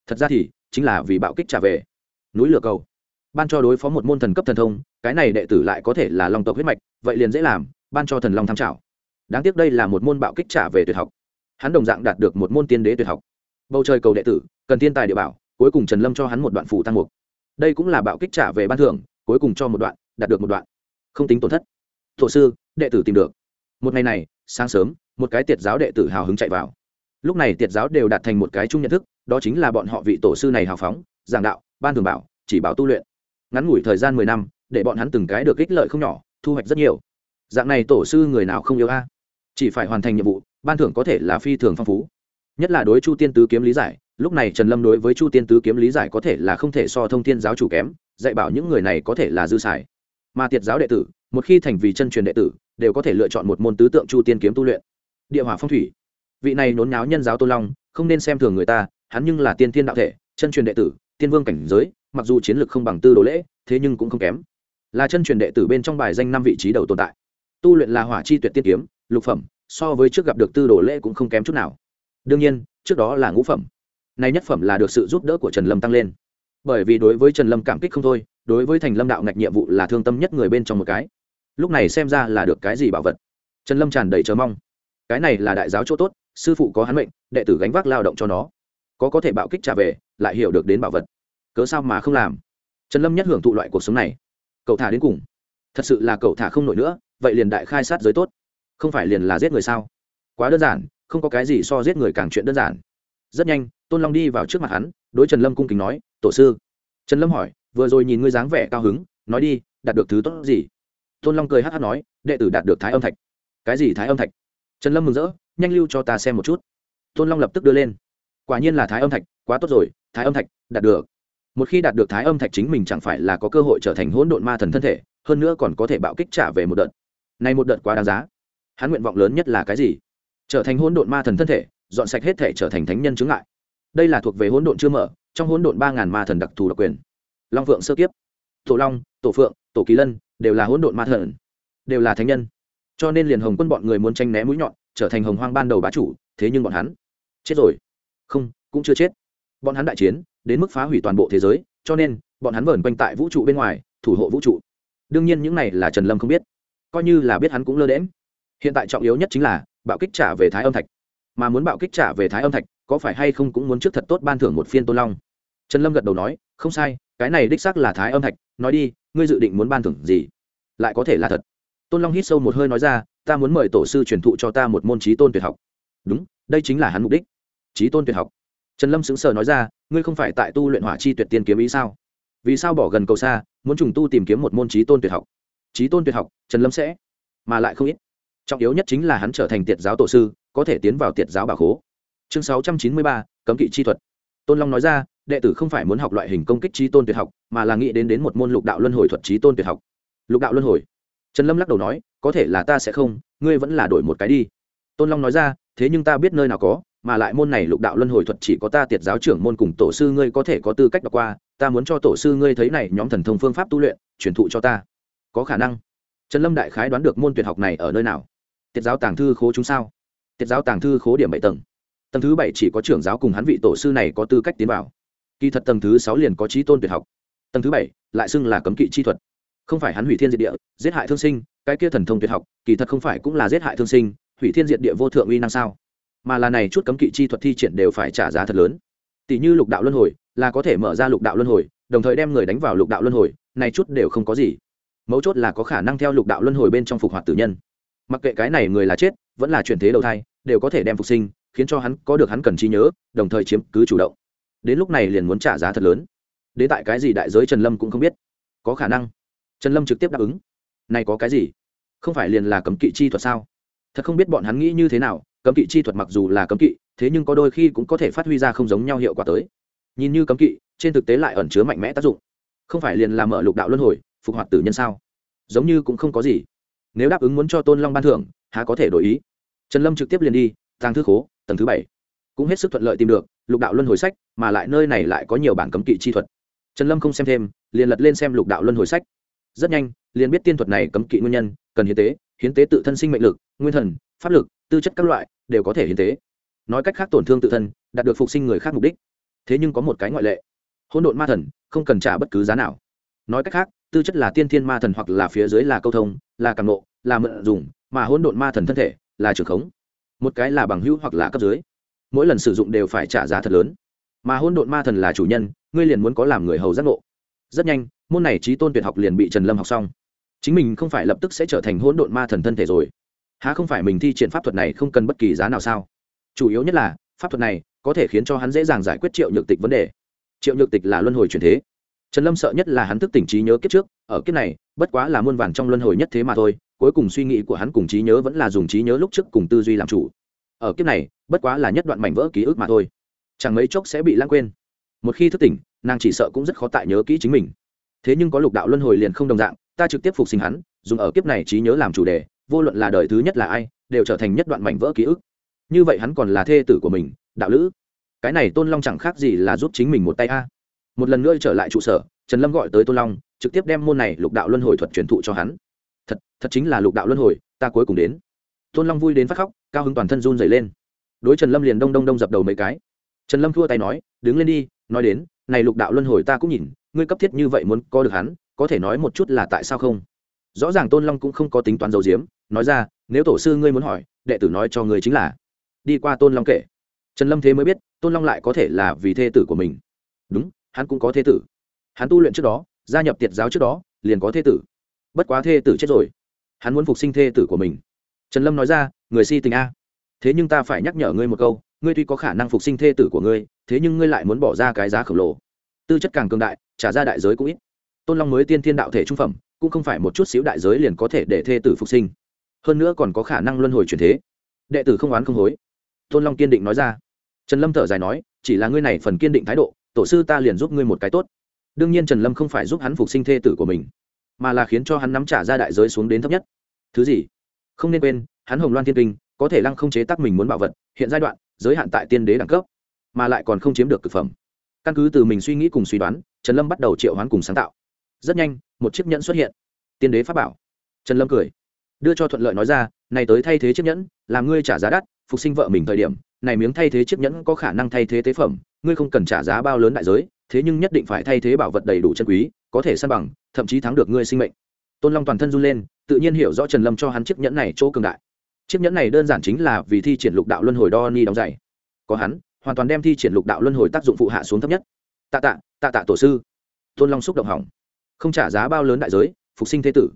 Speaker 1: Thật ra thì, chính là vì bạo kích trả về. Núi lửa cầu. Ban cho đối phó một môn thần cấp thần thông, cái này đệ tử lại có thể là long tộc huyết mạch, vậy liền dễ làm, ban cho thần long tham trảo. Đáng tiếc đây là một môn bạo kích trả về tuyệt học. Hắn đồng dạng đạt được một môn tiên đế tuyệt học. Bầu trời cầu đệ tử, cần thiên tài địa bảo, cuối cùng trần lâm cho hắn một đoạn phủ tăng mục. Đây cũng là bạo kích trả về ban thưởng, cuối cùng cho một đoạn, đạt được một đoạn không tính tổn thất. Thổ sư, đệ tử tìm được. Một ngày này, sáng sớm, một cái tiệt giáo đệ tử hào hứng chạy vào. Lúc này tiệt giáo đều đạt thành một cái chung nhận thức, đó chính là bọn họ vị tổ sư này hào phóng, giảng đạo, ban thường bảo, chỉ bảo tu luyện. Ngắn ngủi thời gian mười năm, để bọn hắn từng cái được ích lợi không nhỏ, thu hoạch rất nhiều. Dạng này tổ sư người nào không yêu a? Chỉ phải hoàn thành nhiệm vụ, ban thưởng có thể là phi thường phong phú. Nhất là đối chu tiên tứ kiếm lý giải, lúc này trần lâm đối với chu tiên tứ kiếm lý giải có thể là không thể so thông thiên giáo chủ kém, dạy bảo những người này có thể là dư xài mà tiệt giáo đệ tử, một khi thành vì chân truyền đệ tử, đều có thể lựa chọn một môn tứ tượng chu tiên kiếm tu luyện. Địa hỏa phong thủy. Vị này nốn náo nhân giáo tôn long, không nên xem thường người ta, hắn nhưng là tiên thiên đạo thể, chân truyền đệ tử, tiên vương cảnh giới, mặc dù chiến lược không bằng tư đồ lễ, thế nhưng cũng không kém. Là chân truyền đệ tử bên trong bài danh năm vị trí đầu tồn tại. Tu luyện là hỏa chi tuyệt tiên kiếm, lục phẩm, so với trước gặp được tư đồ lễ cũng không kém chút nào. Đương nhiên, trước đó là ngũ phẩm. Nay nhất phẩm là được sự giúp đỡ của trần lâm tăng lên bởi vì đối với trần lâm cảm kích không thôi, đối với thành lâm đạo ngạch nhiệm vụ là thương tâm nhất người bên trong một cái. Lúc này xem ra là được cái gì bảo vật. Trần lâm tràn đầy chờ mong. Cái này là đại giáo chỗ tốt, sư phụ có hắn mệnh, đệ tử gánh vác lao động cho nó. Có có thể bạo kích trả về, lại hiểu được đến bảo vật. Cớ sao mà không làm? Trần lâm nhất hưởng thụ loại cuộc sống này. Cậu thả đến cùng. Thật sự là cậu thả không nổi nữa, vậy liền đại khai sát giới tốt. Không phải liền là giết người sao? Quá đơn giản, không có cái gì so giết người càng chuyện đơn giản. Rất nhanh, tôn long đi vào trước mặt hắn, đối trần lâm cung kính nói tổ sư. Trần lâm hỏi, vừa rồi nhìn ngươi dáng vẻ cao hứng, nói đi, đạt được thứ tốt gì? Tôn long cười hát hát nói, đệ tử đạt được thái âm thạch. Cái gì thái âm thạch? Trần lâm mừng rỡ, nhanh lưu cho ta xem một chút. Tôn long lập tức đưa lên. Quả nhiên là thái âm thạch, quá tốt rồi, thái âm thạch, đạt được. Một khi đạt được thái âm thạch chính mình chẳng phải là có cơ hội trở thành hỗn độn ma thần thân thể, hơn nữa còn có thể bạo kích trả về một đợt. Này một đợt quá đáng giá. Hắn nguyện vọng lớn nhất là cái gì? Trở thành hỗn độn ma thần thân thể, dọn sạch hết thể trở thành thánh nhân chứng ngại đây là thuộc về hỗn độn chưa mở, trong hỗn độn ba ngàn ma thần đặc thù độc quyền. Long phượng sơ kiếp, tổ long, tổ phượng, tổ kỳ lân đều là hỗn độn ma thần, đều là thánh nhân. Cho nên liền hồng quân bọn người muốn tranh né mũi nhọn, trở thành hồng hoang ban đầu bá chủ, thế nhưng bọn hắn chết rồi. Không, cũng chưa chết. Bọn hắn đại chiến, đến mức phá hủy toàn bộ thế giới, cho nên bọn hắn vẩn quanh tại vũ trụ bên ngoài, thủ hộ vũ trụ. Đương nhiên những này là trần lâm không biết, coi như là biết hắn cũng lơ đễm hiện tại trọng yếu nhất chính là bạo kích trả về thái âm thạch. Mà muốn bạo kích trả về thái âm thạch có phải hay không cũng muốn trước thật tốt ban thưởng một phiên tôn long? Trần lâm gật đầu nói, không sai, cái này đích xác là thái âm thạch, nói đi, ngươi dự định muốn ban thưởng gì? Lại có thể là thật. Tôn long hít sâu một hơi nói ra, ta muốn mời tổ sư truyền thụ cho ta một môn trí tôn tuyệt học. Đúng, đây chính là hắn mục đích. Trí tôn tuyệt học. Trần lâm sững sờ nói ra, ngươi không phải tại tu luyện hỏa chi tuyệt tiên kiếm ý sao? Vì sao bỏ gần cầu xa, muốn trùng tu tìm kiếm một môn trí tôn tuyệt học? Trí tôn tuyệt học, trần lâm sẽ, mà lại không ít. Trọng yếu nhất chính là hắn trở thành tiệt giáo tổ sư, có thể tiến vào tiệt giáo bà khố chương sáu trăm chín mươi ba, cấm kỵ chi thuật. Tôn long nói ra, đệ tử không phải muốn học loại hình công kích trí tôn tuyệt học, mà là nghĩ đến đến một môn lục đạo luân hồi thuật trí tôn tuyệt học. Lục đạo luân hồi. Trần lâm lắc đầu nói, có thể là ta sẽ không, ngươi vẫn là đổi một cái đi. Tôn long nói ra, thế nhưng ta biết nơi nào có, mà lại môn này lục đạo luân hồi thuật chỉ có ta tiệt giáo trưởng môn cùng tổ sư ngươi có thể có tư cách đọc qua, ta muốn cho tổ sư ngươi thấy này nhóm thần thông phương pháp tu luyện, truyền thụ cho ta. Có khả năng. Trần lâm đại khái đoán được môn tuyệt học này ở nơi nào. Tiệt giáo tàng thư khố chúng sao? Tiệt giáo tàng thư khố điểm bảy tầng tầng thứ bảy chỉ có trưởng giáo cùng hắn vị tổ sư này có tư cách tiến vào. Kỳ thật tầng thứ sáu liền có trí tôn tuyệt học. Tầng thứ bảy lại xưng là cấm kỵ chi thuật. Không phải hắn hủy thiên diệt địa, giết hại thương sinh, cái kia thần thông tuyệt học, kỳ thật không phải cũng là giết hại thương sinh, hủy thiên diệt địa vô thượng uy năng sao? Mà là này chút cấm kỵ chi thuật thi triển đều phải trả giá thật lớn. Tỷ như lục đạo luân hồi, là có thể mở ra lục đạo luân hồi, đồng thời đem người đánh vào lục đạo luân hồi, này chút đều không có gì. Mấu chốt là có khả năng theo lục đạo luân hồi bên trong phục hoạt tử nhân. Mặc kệ cái này người là chết, vẫn là chuyển thế đầu thai, đều có thể đem phục sinh khiến cho hắn có được hắn cần trí nhớ, đồng thời chiếm cứ chủ động. Đến lúc này liền muốn trả giá thật lớn. Đến tại cái gì đại giới trần lâm cũng không biết. Có khả năng. Trần lâm trực tiếp đáp ứng. Này có cái gì? Không phải liền là cấm kỵ chi thuật sao? Thật không biết bọn hắn nghĩ như thế nào, cấm kỵ chi thuật mặc dù là cấm kỵ, thế nhưng có đôi khi cũng có thể phát huy ra không giống nhau hiệu quả tới. Nhìn như cấm kỵ, trên thực tế lại ẩn chứa mạnh mẽ tác dụng. Không phải liền làm mở lục đạo luân hồi, phục hoạt tử nhân sao? Giống như cũng không có gì. Nếu đáp ứng muốn cho tôn long ban thưởng, há có thể đổi ý? Trần lâm trực tiếp liền đi, tàng thư khố tầng thứ bảy. Cũng hết sức thuận lợi tìm được, lục đạo luân hồi sách, mà lại nơi này lại có nhiều bản cấm kỵ chi thuật. Trần lâm không xem thêm, liền lật lên xem lục đạo luân hồi sách. Rất nhanh, liền biết tiên thuật này cấm kỵ nguyên nhân, cần hiến tế hiến tế tự thân sinh mệnh lực, nguyên thần, pháp lực, tư chất các loại, đều có thể hiến tế. Nói cách khác tổn thương tự thân, đạt được phục sinh người khác mục đích. Thế nhưng có một cái ngoại lệ. Hỗn độn ma thần, không cần trả bất cứ giá nào. Nói cách khác, tư chất là tiên thiên ma thần hoặc là phía dưới là câu thông, là càng nộ, là mượn dùng, mà hỗn độn ma thần thân thể, là trường khống một cái là bằng hữu hoặc là cấp dưới. Mỗi lần sử dụng đều phải trả giá thật lớn. Mà hôn độn ma thần là chủ nhân, ngươi liền muốn có làm người hầu giác ngộ. Rất nhanh, môn này trí tôn tuyệt học liền bị trần lâm học xong. Chính mình không phải lập tức sẽ trở thành hôn độn ma thần thân thể rồi. Há không phải mình thi triển pháp thuật này không cần bất kỳ giá nào sao? Chủ yếu nhất là, pháp thuật này có thể khiến cho hắn dễ dàng giải quyết triệu nhược tịch vấn đề. Triệu nhược tịch là luân hồi truyền thế trần lâm sợ nhất là hắn thức tỉnh trí nhớ kiếp trước, ở kiếp này, bất quá là muôn vàn trong luân hồi nhất thế mà thôi, cuối cùng suy nghĩ của hắn cùng trí nhớ vẫn là dùng trí nhớ lúc trước cùng tư duy làm chủ. Ở kiếp này, bất quá là nhất đoạn mảnh vỡ ký ức mà thôi. Chẳng mấy chốc sẽ bị lãng quên. Một khi thức tỉnh, nàng chỉ sợ cũng rất khó tại nhớ kỹ chính mình. Thế nhưng có lục đạo luân hồi liền không đồng dạng, ta trực tiếp phục sinh hắn, dùng ở kiếp này trí nhớ làm chủ đề, vô luận là đời thứ nhất là ai, đều trở thành nhất đoạn mảnh vỡ ký ức. Như vậy hắn còn là thê tử của mình, đạo lữ. Cái này tôn long chẳng khác gì là giúp chính mình một tay a một lần nữa trở lại trụ sở, trần lâm gọi tới tôn long, trực tiếp đem môn này lục đạo luân hồi thuật truyền thụ cho hắn. Thật thật chính là lục đạo luân hồi, ta cuối cùng đến. Tôn long vui đến phát khóc, cao hứng toàn thân run dày lên. Đối trần lâm liền đông đông đông dập đầu mấy cái. Trần lâm thua tay nói, đứng lên đi, nói đến, này lục đạo luân hồi ta cũng nhìn, ngươi cấp thiết như vậy muốn có được hắn, có thể nói một chút là tại sao không? Rõ ràng tôn long cũng không có tính toán dầu diếm nói ra, nếu tổ sư ngươi muốn hỏi, đệ tử nói cho ngươi chính là. Đi qua tôn long kể. Trần lâm thế mới biết, tôn long lại có thể là vì thê tử của mình. Đúng hắn cũng có thê tử. Hắn tu luyện trước đó, gia nhập tiệt giáo trước đó, liền có thê tử. Bất quá thê tử chết rồi. Hắn muốn phục sinh thê tử của mình. Trần lâm nói ra, người si tình a, thế nhưng ta phải nhắc nhở ngươi một câu, ngươi tuy có khả năng phục sinh thê tử của ngươi, thế nhưng ngươi lại muốn bỏ ra cái giá khổng lồ. Tư chất càng cường đại, trả ra đại giới cũng ít. Tôn long mới tiên thiên đạo thể trung phẩm, cũng không phải một chút xíu đại giới liền có thể để thê tử phục sinh. Hơn nữa còn có khả năng luân hồi chuyển thế. Đệ tử không oán không hối. Tôn long kiên định nói ra. Trần lâm thở dài nói, chỉ là ngươi này phần kiên định thái độ tổ sư ta liền giúp ngươi một cái tốt. Đương nhiên trần lâm không phải giúp hắn phục sinh thê tử của mình, mà là khiến cho hắn nắm trả ra đại giới xuống đến thấp nhất. Thứ gì? Không nên quên, hắn hồng loan thiên kinh, có thể lăng không chế tác mình muốn bảo vật, hiện giai đoạn, giới hạn tại tiên đế đẳng cấp, mà lại còn không chiếm được c ự c phẩm. Căn cứ từ mình suy nghĩ cùng suy đoán, trần lâm bắt đầu triệu hoán cùng sáng tạo. Rất nhanh, một chiếc nhẫn xuất hiện. Tiên đế pháp bảo. Trần lâm cười. Đưa cho thuận lợi nói ra, này tới thay thế chiếc nhẫn, làm ngươi trả giá đắt, phục sinh vợ mình thời điểm, này miếng thay thế chiếc nhẫn có khả năng thay thế tế phẩm ngươi không cần trả giá bao lớn đại giới, thế nhưng nhất định phải thay thế bảo vật đầy đủ chân quý, có thể săn bằng, thậm chí thắng được ngươi sinh mệnh. Tôn long toàn thân run lên, tự nhiên hiểu rõ trần lâm cho hắn chiếc nhẫn này chỗ cường đại. Chiếc nhẫn này đơn giản chính là vì thi triển lục đạo luân hồi đo ni đóng giày. có hắn, hoàn toàn đem thi triển lục đạo luân hồi tác dụng phụ hạ xuống thấp nhất. Tạ tạ tạ tạ tổ sư. Tôn long xúc động hỏng. Không trả giá bao lớn đại giới, phục sinh thế tử.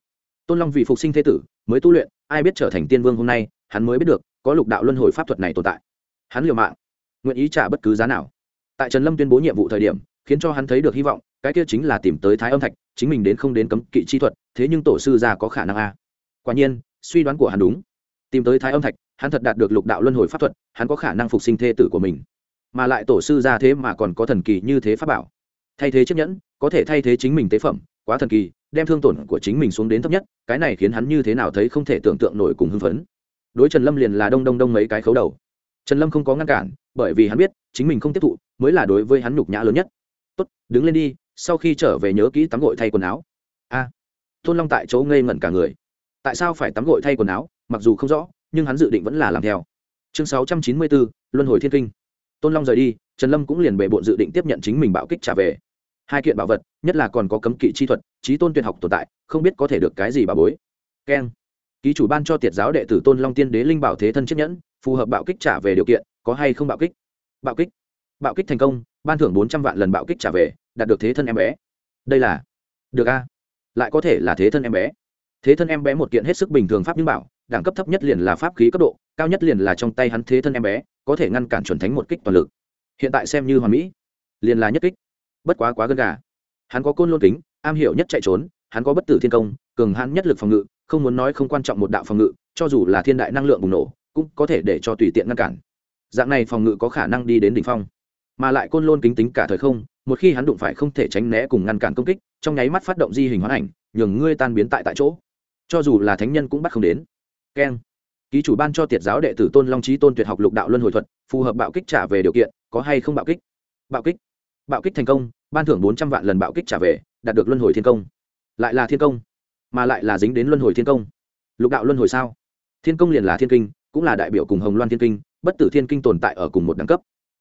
Speaker 1: Tôn long vì phục sinh thế tử mới tu luyện, ai biết trở thành tiên vương hôm nay, hắn mới biết được có lục đạo luân hồi pháp thuật này tồn tại. Hắn liều mạng, nguyện ý trả bất cứ giá nào tại trần lâm tuyên bố nhiệm vụ thời điểm, khiến cho hắn thấy được hy vọng, cái kia chính là tìm tới thái âm thạch, chính mình đến không đến cấm kỵ chi thuật, thế nhưng tổ sư già có khả năng a. Quả nhiên, suy đoán của hắn đúng. Tìm tới thái âm thạch, hắn thật đạt được lục đạo luân hồi pháp thuật, hắn có khả năng phục sinh thê tử của mình. Mà lại tổ sư ra thế mà còn có thần kỳ như thế pháp bảo. Thay thế chiếc nhẫn, có thể thay thế chính mình tế phẩm, quá thần kỳ, đem thương tổn của chính mình xuống đến thấp nhất, cái này khiến hắn như thế nào thấy không thể tưởng tượng nổi cùng hưng phấn. Đối trần lâm liền là đông đông đông mấy cái khấu đầu. Trần lâm không có ngăn cản bởi vì hắn biết, chính mình không tiếp thụ, mới là đối với hắn nhục nhã lớn nhất. Tốt, đứng lên đi, sau khi trở về nhớ kỹ tắm gội thay quần áo. A. Tôn long tại chỗ ngây ngẩn cả người. Tại sao phải tắm gội thay quần áo, mặc dù không rõ, nhưng hắn dự định vẫn là làm theo. Chương sáu trăm chín mươi bốn, luân hồi thiên kinh. Tôn long rời đi, trần lâm cũng liền bề bộn dự định tiếp nhận chính mình bạo kích trả về. Hai kiện bảo vật, nhất là còn có cấm kỵ chi thuật trí tôn tuyệt học tồn tại, không biết có thể được cái gì bà bối. Keng. Ký chủ ban cho tiệt giáo đệ tử tôn long tiên đế linh bảo thế thân chiếc nhẫn phù hợp bạo kích trả về điều kiện, có hay không bạo kích? Bạo kích. Bạo kích thành công, ban thưởng bốn trăm vạn lần bạo kích trả về, đạt được thế thân em bé. Đây là được a. Lại có thể là thế thân em bé. Thế thân em bé một kiện hết sức bình thường pháp nhưng bảo, đẳng cấp thấp nhất liền là pháp khí cấp độ, cao nhất liền là trong tay hắn thế thân em bé, có thể ngăn cản chuẩn thánh một kích toàn lực. Hiện tại xem như hoàn mỹ. Liền là nhất kích. Bất quá quá gần gà. Hắn có côn lôn kính, am hiểu nhất chạy trốn, hắn có bất tử thiên công, cường hãn nhất lực phòng ngự, không muốn nói không quan trọng một đạo phòng ngự, cho dù là thiên đại năng lượng bùng nổ cũng có thể để cho tùy tiện ngăn cản. Dạng này phòng ngự có khả năng đi đến đỉnh phong. Mà lại côn lôn kính tính cả thời không, một khi hắn đụng phải không thể tránh né cùng ngăn cản công kích, trong nháy mắt phát động di hình hoán ảnh, nhường ngươi tan biến tại tại chỗ. Cho dù là thánh nhân cũng bắt không đến. Keng. Ký chủ ban cho tiệt giáo đệ tử tôn long trí tôn tuyệt học lục đạo luân hồi thuật, phù hợp bạo kích trả về điều kiện, có hay không bạo kích? Bạo kích. Bạo kích thành công, ban thưởng bốn trăm vạn lần bạo kích trả về, đạt được luân hồi thiên công. Lại là thiên công, mà lại là dính đến luân hồi thiên công. Lục đạo luân hồi sao? Thiên công liền là thiên kinh cũng là đại biểu cùng hồng loan thiên kinh, bất tử thiên kinh tồn tại ở cùng một đẳng cấp.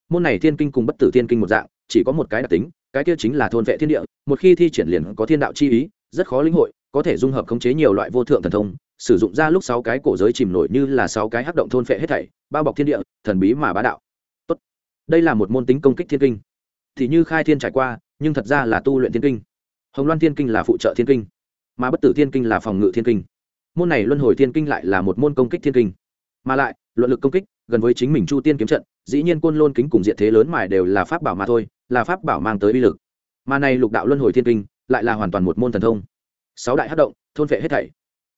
Speaker 1: Môn này thiên kinh cùng bất tử thiên kinh một dạng, chỉ có một cái đặc tính, cái kia chính là thôn vệ thiên địa, một khi thi triển liền có thiên đạo chi ý, rất khó lĩnh hội, có thể dung hợp khống chế nhiều loại vô thượng thần thông, sử dụng ra lúc sáu cái cổ giới chìm nổi như là sáu cái hắc động thôn phệ hết thảy, bao bọc thiên địa, thần bí mà bá đạo. Tốt. đây là một môn tính công kích thiên kinh. Thì như khai thiên trải qua, nhưng thật ra là tu luyện thiên kinh. Hồng loan thiên kinh là phụ trợ thiên kinh, mà bất tử thiên kinh là phòng ngự thiên kinh. Môn này luân hồi thiên kinh lại là một môn công kích thiên kinh mà lại, luận lực công kích, gần với chính mình chu tiên kiếm trận, dĩ nhiên côn lôn kính cùng diện thế lớn mài đều là pháp bảo mà thôi, là pháp bảo mang tới uy lực. Mà này lục đạo luân hồi thiên kinh, lại là hoàn toàn một môn thần thông. Sáu đại hát động, thôn vệ hết thảy.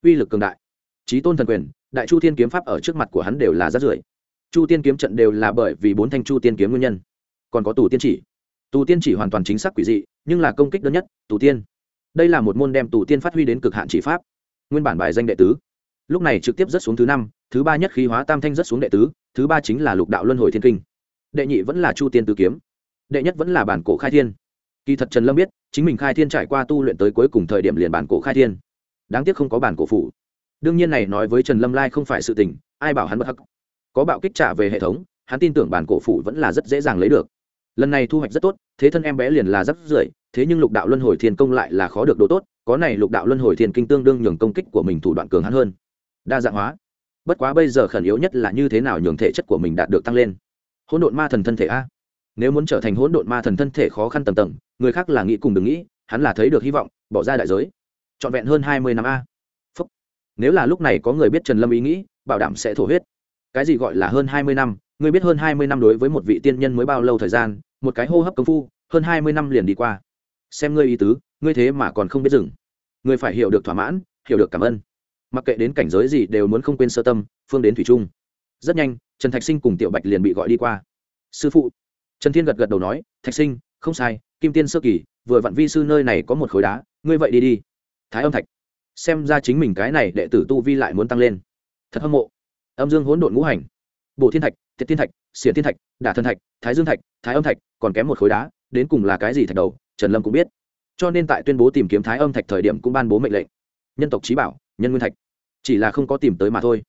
Speaker 1: Uy lực cường đại. Trí tôn thần quyền, đại chu tiên kiếm pháp ở trước mặt của hắn đều là rát rưởi. Chu tiên kiếm trận đều là bởi vì bốn thanh chu tiên kiếm nguyên nhân. Còn có tù tiên chỉ. Tù tiên chỉ hoàn toàn chính xác quỷ dị, nhưng là công kích đơn nhất, tù tiên. Đây là một môn đem tù tiên phát huy đến cực hạn chỉ pháp. Nguyên bản bài danh đệ tứ lúc này trực tiếp rất xuống thứ năm thứ ba nhất khí hóa tam thanh rất xuống đệ tứ thứ ba chính là lục đạo luân hồi thiên kinh. Đệ nhị vẫn là chu tiên tứ kiếm. Đệ nhất vẫn là bản cổ khai thiên. Kỳ thật trần lâm biết chính mình khai thiên trải qua tu luyện tới cuối cùng thời điểm liền bản cổ khai thiên. Đáng tiếc không có bản cổ phủ. Đương nhiên này nói với trần lâm lai không phải sự tình ai bảo hắn bất hắc. Có bạo kích trả về hệ thống hắn tin tưởng bản cổ phủ vẫn là rất dễ dàng lấy được. Lần này thu hoạch rất tốt thế thân em bé liền là rất rưỡi, thế nhưng lục đạo luân hồi thiên công lại là khó được độ tốt có này lục đạo luân hồi thiên kinh tương đương nhường công kích của mình thủ đoạn cường hắn hơn đa dạng hóa. Bất quá bây giờ khẩn yếu nhất là như thế nào nhường thể chất của mình đạt được tăng lên. Hỗn độn ma thần thân thể a. Nếu muốn trở thành hỗn độn ma thần thân thể khó khăn tầm tầng, người khác là nghĩ cùng đừng nghĩ, hắn là thấy được hy vọng, bỏ ra đại giới. Trọn vẹn hơn hai mươi năm a. Phúc. nếu là lúc này có người biết trần lâm ý nghĩ, bảo đảm sẽ thổ huyết. Cái gì gọi là hơn hai mươi năm? Ngươi biết hơn hai mươi năm đối với một vị tiên nhân mới bao lâu thời gian, một cái hô hấp công phu, hơn hai mươi năm liền đi qua. Xem ngươi ý tứ, ngươi thế mà còn không biết dừng. Ngươi phải hiểu được thỏa mãn, hiểu được cảm ơn mặc kệ đến cảnh giới gì đều muốn không quên sơ tâm, phương đến thủy trung rất nhanh, trần thạch sinh cùng tiểu bạch liền bị gọi đi qua. Sư phụ. Trần thiên gật gật đầu nói, thạch sinh, không sai, kim tiên sơ kỳ, vừa vặn vi sư nơi này có một khối đá, ngươi vậy đi đi. Thái âm thạch. Xem ra chính mình cái này đệ tử tu vi lại muốn tăng lên. Thật hâm mộ. Âm dương hỗn độn ngũ hành. Bổ thiên thạch thiệt thiên thạch, xiển thiên thạch, đả thần thạch, thái dương thạch, thái âm thạch, còn kém một khối đá, đến cùng là cái gì thạch đầu, trần lâm cũng biết. Cho nên tại tuyên bố tìm kiếm thái âm thạch thời điểm cũng ban bố mệnh lệnh. Nhân tộc trí bảo nhân nguyên thạch. Chỉ là không có tìm tới mà thôi.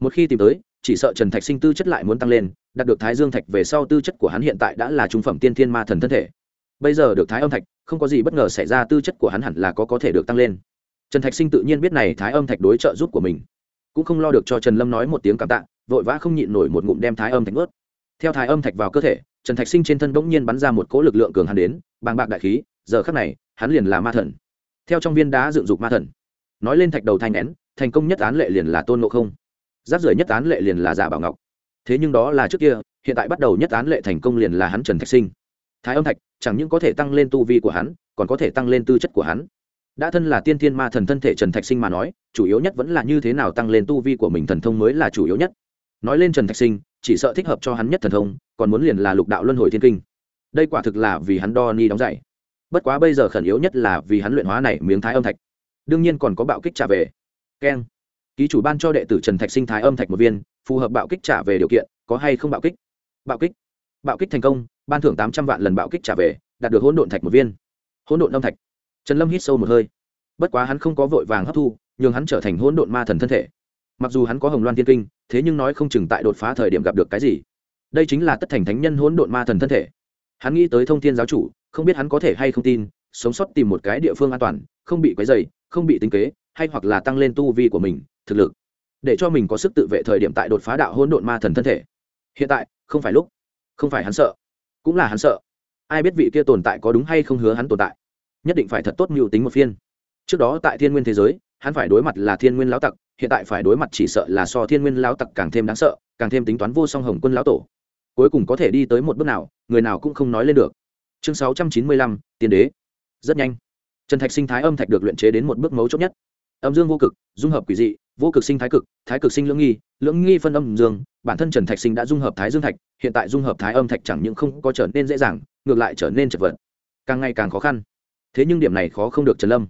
Speaker 1: Một khi tìm tới, chỉ sợ trần thạch sinh tư chất lại muốn tăng lên, đạt được thái dương thạch về sau tư chất của hắn hiện tại đã là trung phẩm tiên thiên ma thần thân thể. Bây giờ được thái âm thạch, không có gì bất ngờ xảy ra, tư chất của hắn hẳn là có có thể được tăng lên. Trần thạch sinh tự nhiên biết này thái âm thạch đối trợ giúp của mình. Cũng không lo được cho trần lâm nói một tiếng cảm tạ, vội vã không nhịn nổi một ngụm đem thái âm thạch ướt theo thái âm thạch vào cơ thể, trần thạch sinh trên thân bỗng nhiên bắn ra một cỗ lực lượng cường hắn đến, bàng bạc đại khí, giờ khắc này, hắn liền là ma thần. Theo trong viên đá dựng dục ma thần nói lên thạch đầu thanh nén, thành công nhất án lệ liền là tôn ngộ không. Giáp rời nhất án lệ liền là giả bảo ngọc. Thế nhưng đó là trước kia, hiện tại bắt đầu nhất án lệ thành công liền là hắn trần thạch sinh. Thái âm thạch, chẳng những có thể tăng lên tu vi của hắn, còn có thể tăng lên tư chất của hắn. Đã thân là tiên thiên ma thần thân thể trần thạch sinh mà nói, chủ yếu nhất vẫn là như thế nào tăng lên tu vi của mình thần thông mới là chủ yếu nhất. Nói lên trần thạch sinh, chỉ sợ thích hợp cho hắn nhất thần thông, còn muốn liền là lục đạo luân hồi thiên kinh. Đây quả thực là vì hắn đo ni đóng dạy bất quá bây giờ khẩn yếu nhất là vì hắn luyện hóa này miếng thái âm thạch đương nhiên còn có bạo kích trả về. Keng. Ký chủ ban cho đệ tử trần thạch sinh thái âm thạch một viên, phù hợp bạo kích trả về điều kiện, có hay không bạo kích? Bạo kích. Bạo kích thành công, ban thưởng tám trăm vạn lần bạo kích trả về, đạt được hỗn độn thạch một viên. Hỗn độn âm thạch. Trần lâm hít sâu một hơi. Bất quá hắn không có vội vàng hấp thu, nhường hắn trở thành hỗn độn ma thần thân thể. Mặc dù hắn có hồng loan thiên kinh, thế nhưng nói không chừng tại đột phá thời điểm gặp được cái gì. Đây chính là tất thành thánh nhân hỗn độn ma thần thân thể. Hắn nghĩ tới thông thiên giáo chủ, không biết hắn có thể hay không tin, sống sót tìm một cái địa phương an toàn, không bị quấy dày không bị tính kế, hay hoặc là tăng lên tu vi của mình, thực lực, để cho mình có sức tự vệ thời điểm tại đột phá đạo hỗn độn ma thần thân thể. Hiện tại, không phải lúc. Không phải hắn sợ, cũng là hắn sợ. Ai biết vị kia tồn tại có đúng hay không hứa hắn tồn tại. Nhất định phải thật tốt mưu tính một phiên. Trước đó tại thiên nguyên thế giới, hắn phải đối mặt là thiên nguyên lão tặc, hiện tại phải đối mặt chỉ sợ là so thiên nguyên lão tặc càng thêm đáng sợ, càng thêm tính toán vô song hồng quân lão tổ. Cuối cùng có thể đi tới một bước nào, người nào cũng không nói lên được. Chương sáu trăm chín mươi lăm, tiên đế. Rất nhanh trần thạch sinh thái âm thạch được luyện chế đến một bước mấu chốt nhất. Âm dương vô cực, dung hợp quỷ dị, vô cực sinh thái cực thái cực sinh lưỡng nghi lưỡng nghi phân âm dương. Bản thân trần thạch sinh đã dung hợp thái dương thạch, hiện tại dung hợp thái âm thạch chẳng những không có trở nên dễ dàng, ngược lại trở nên chật vật. Càng ngày càng khó khăn. Thế nhưng điểm này khó không được trần lâm.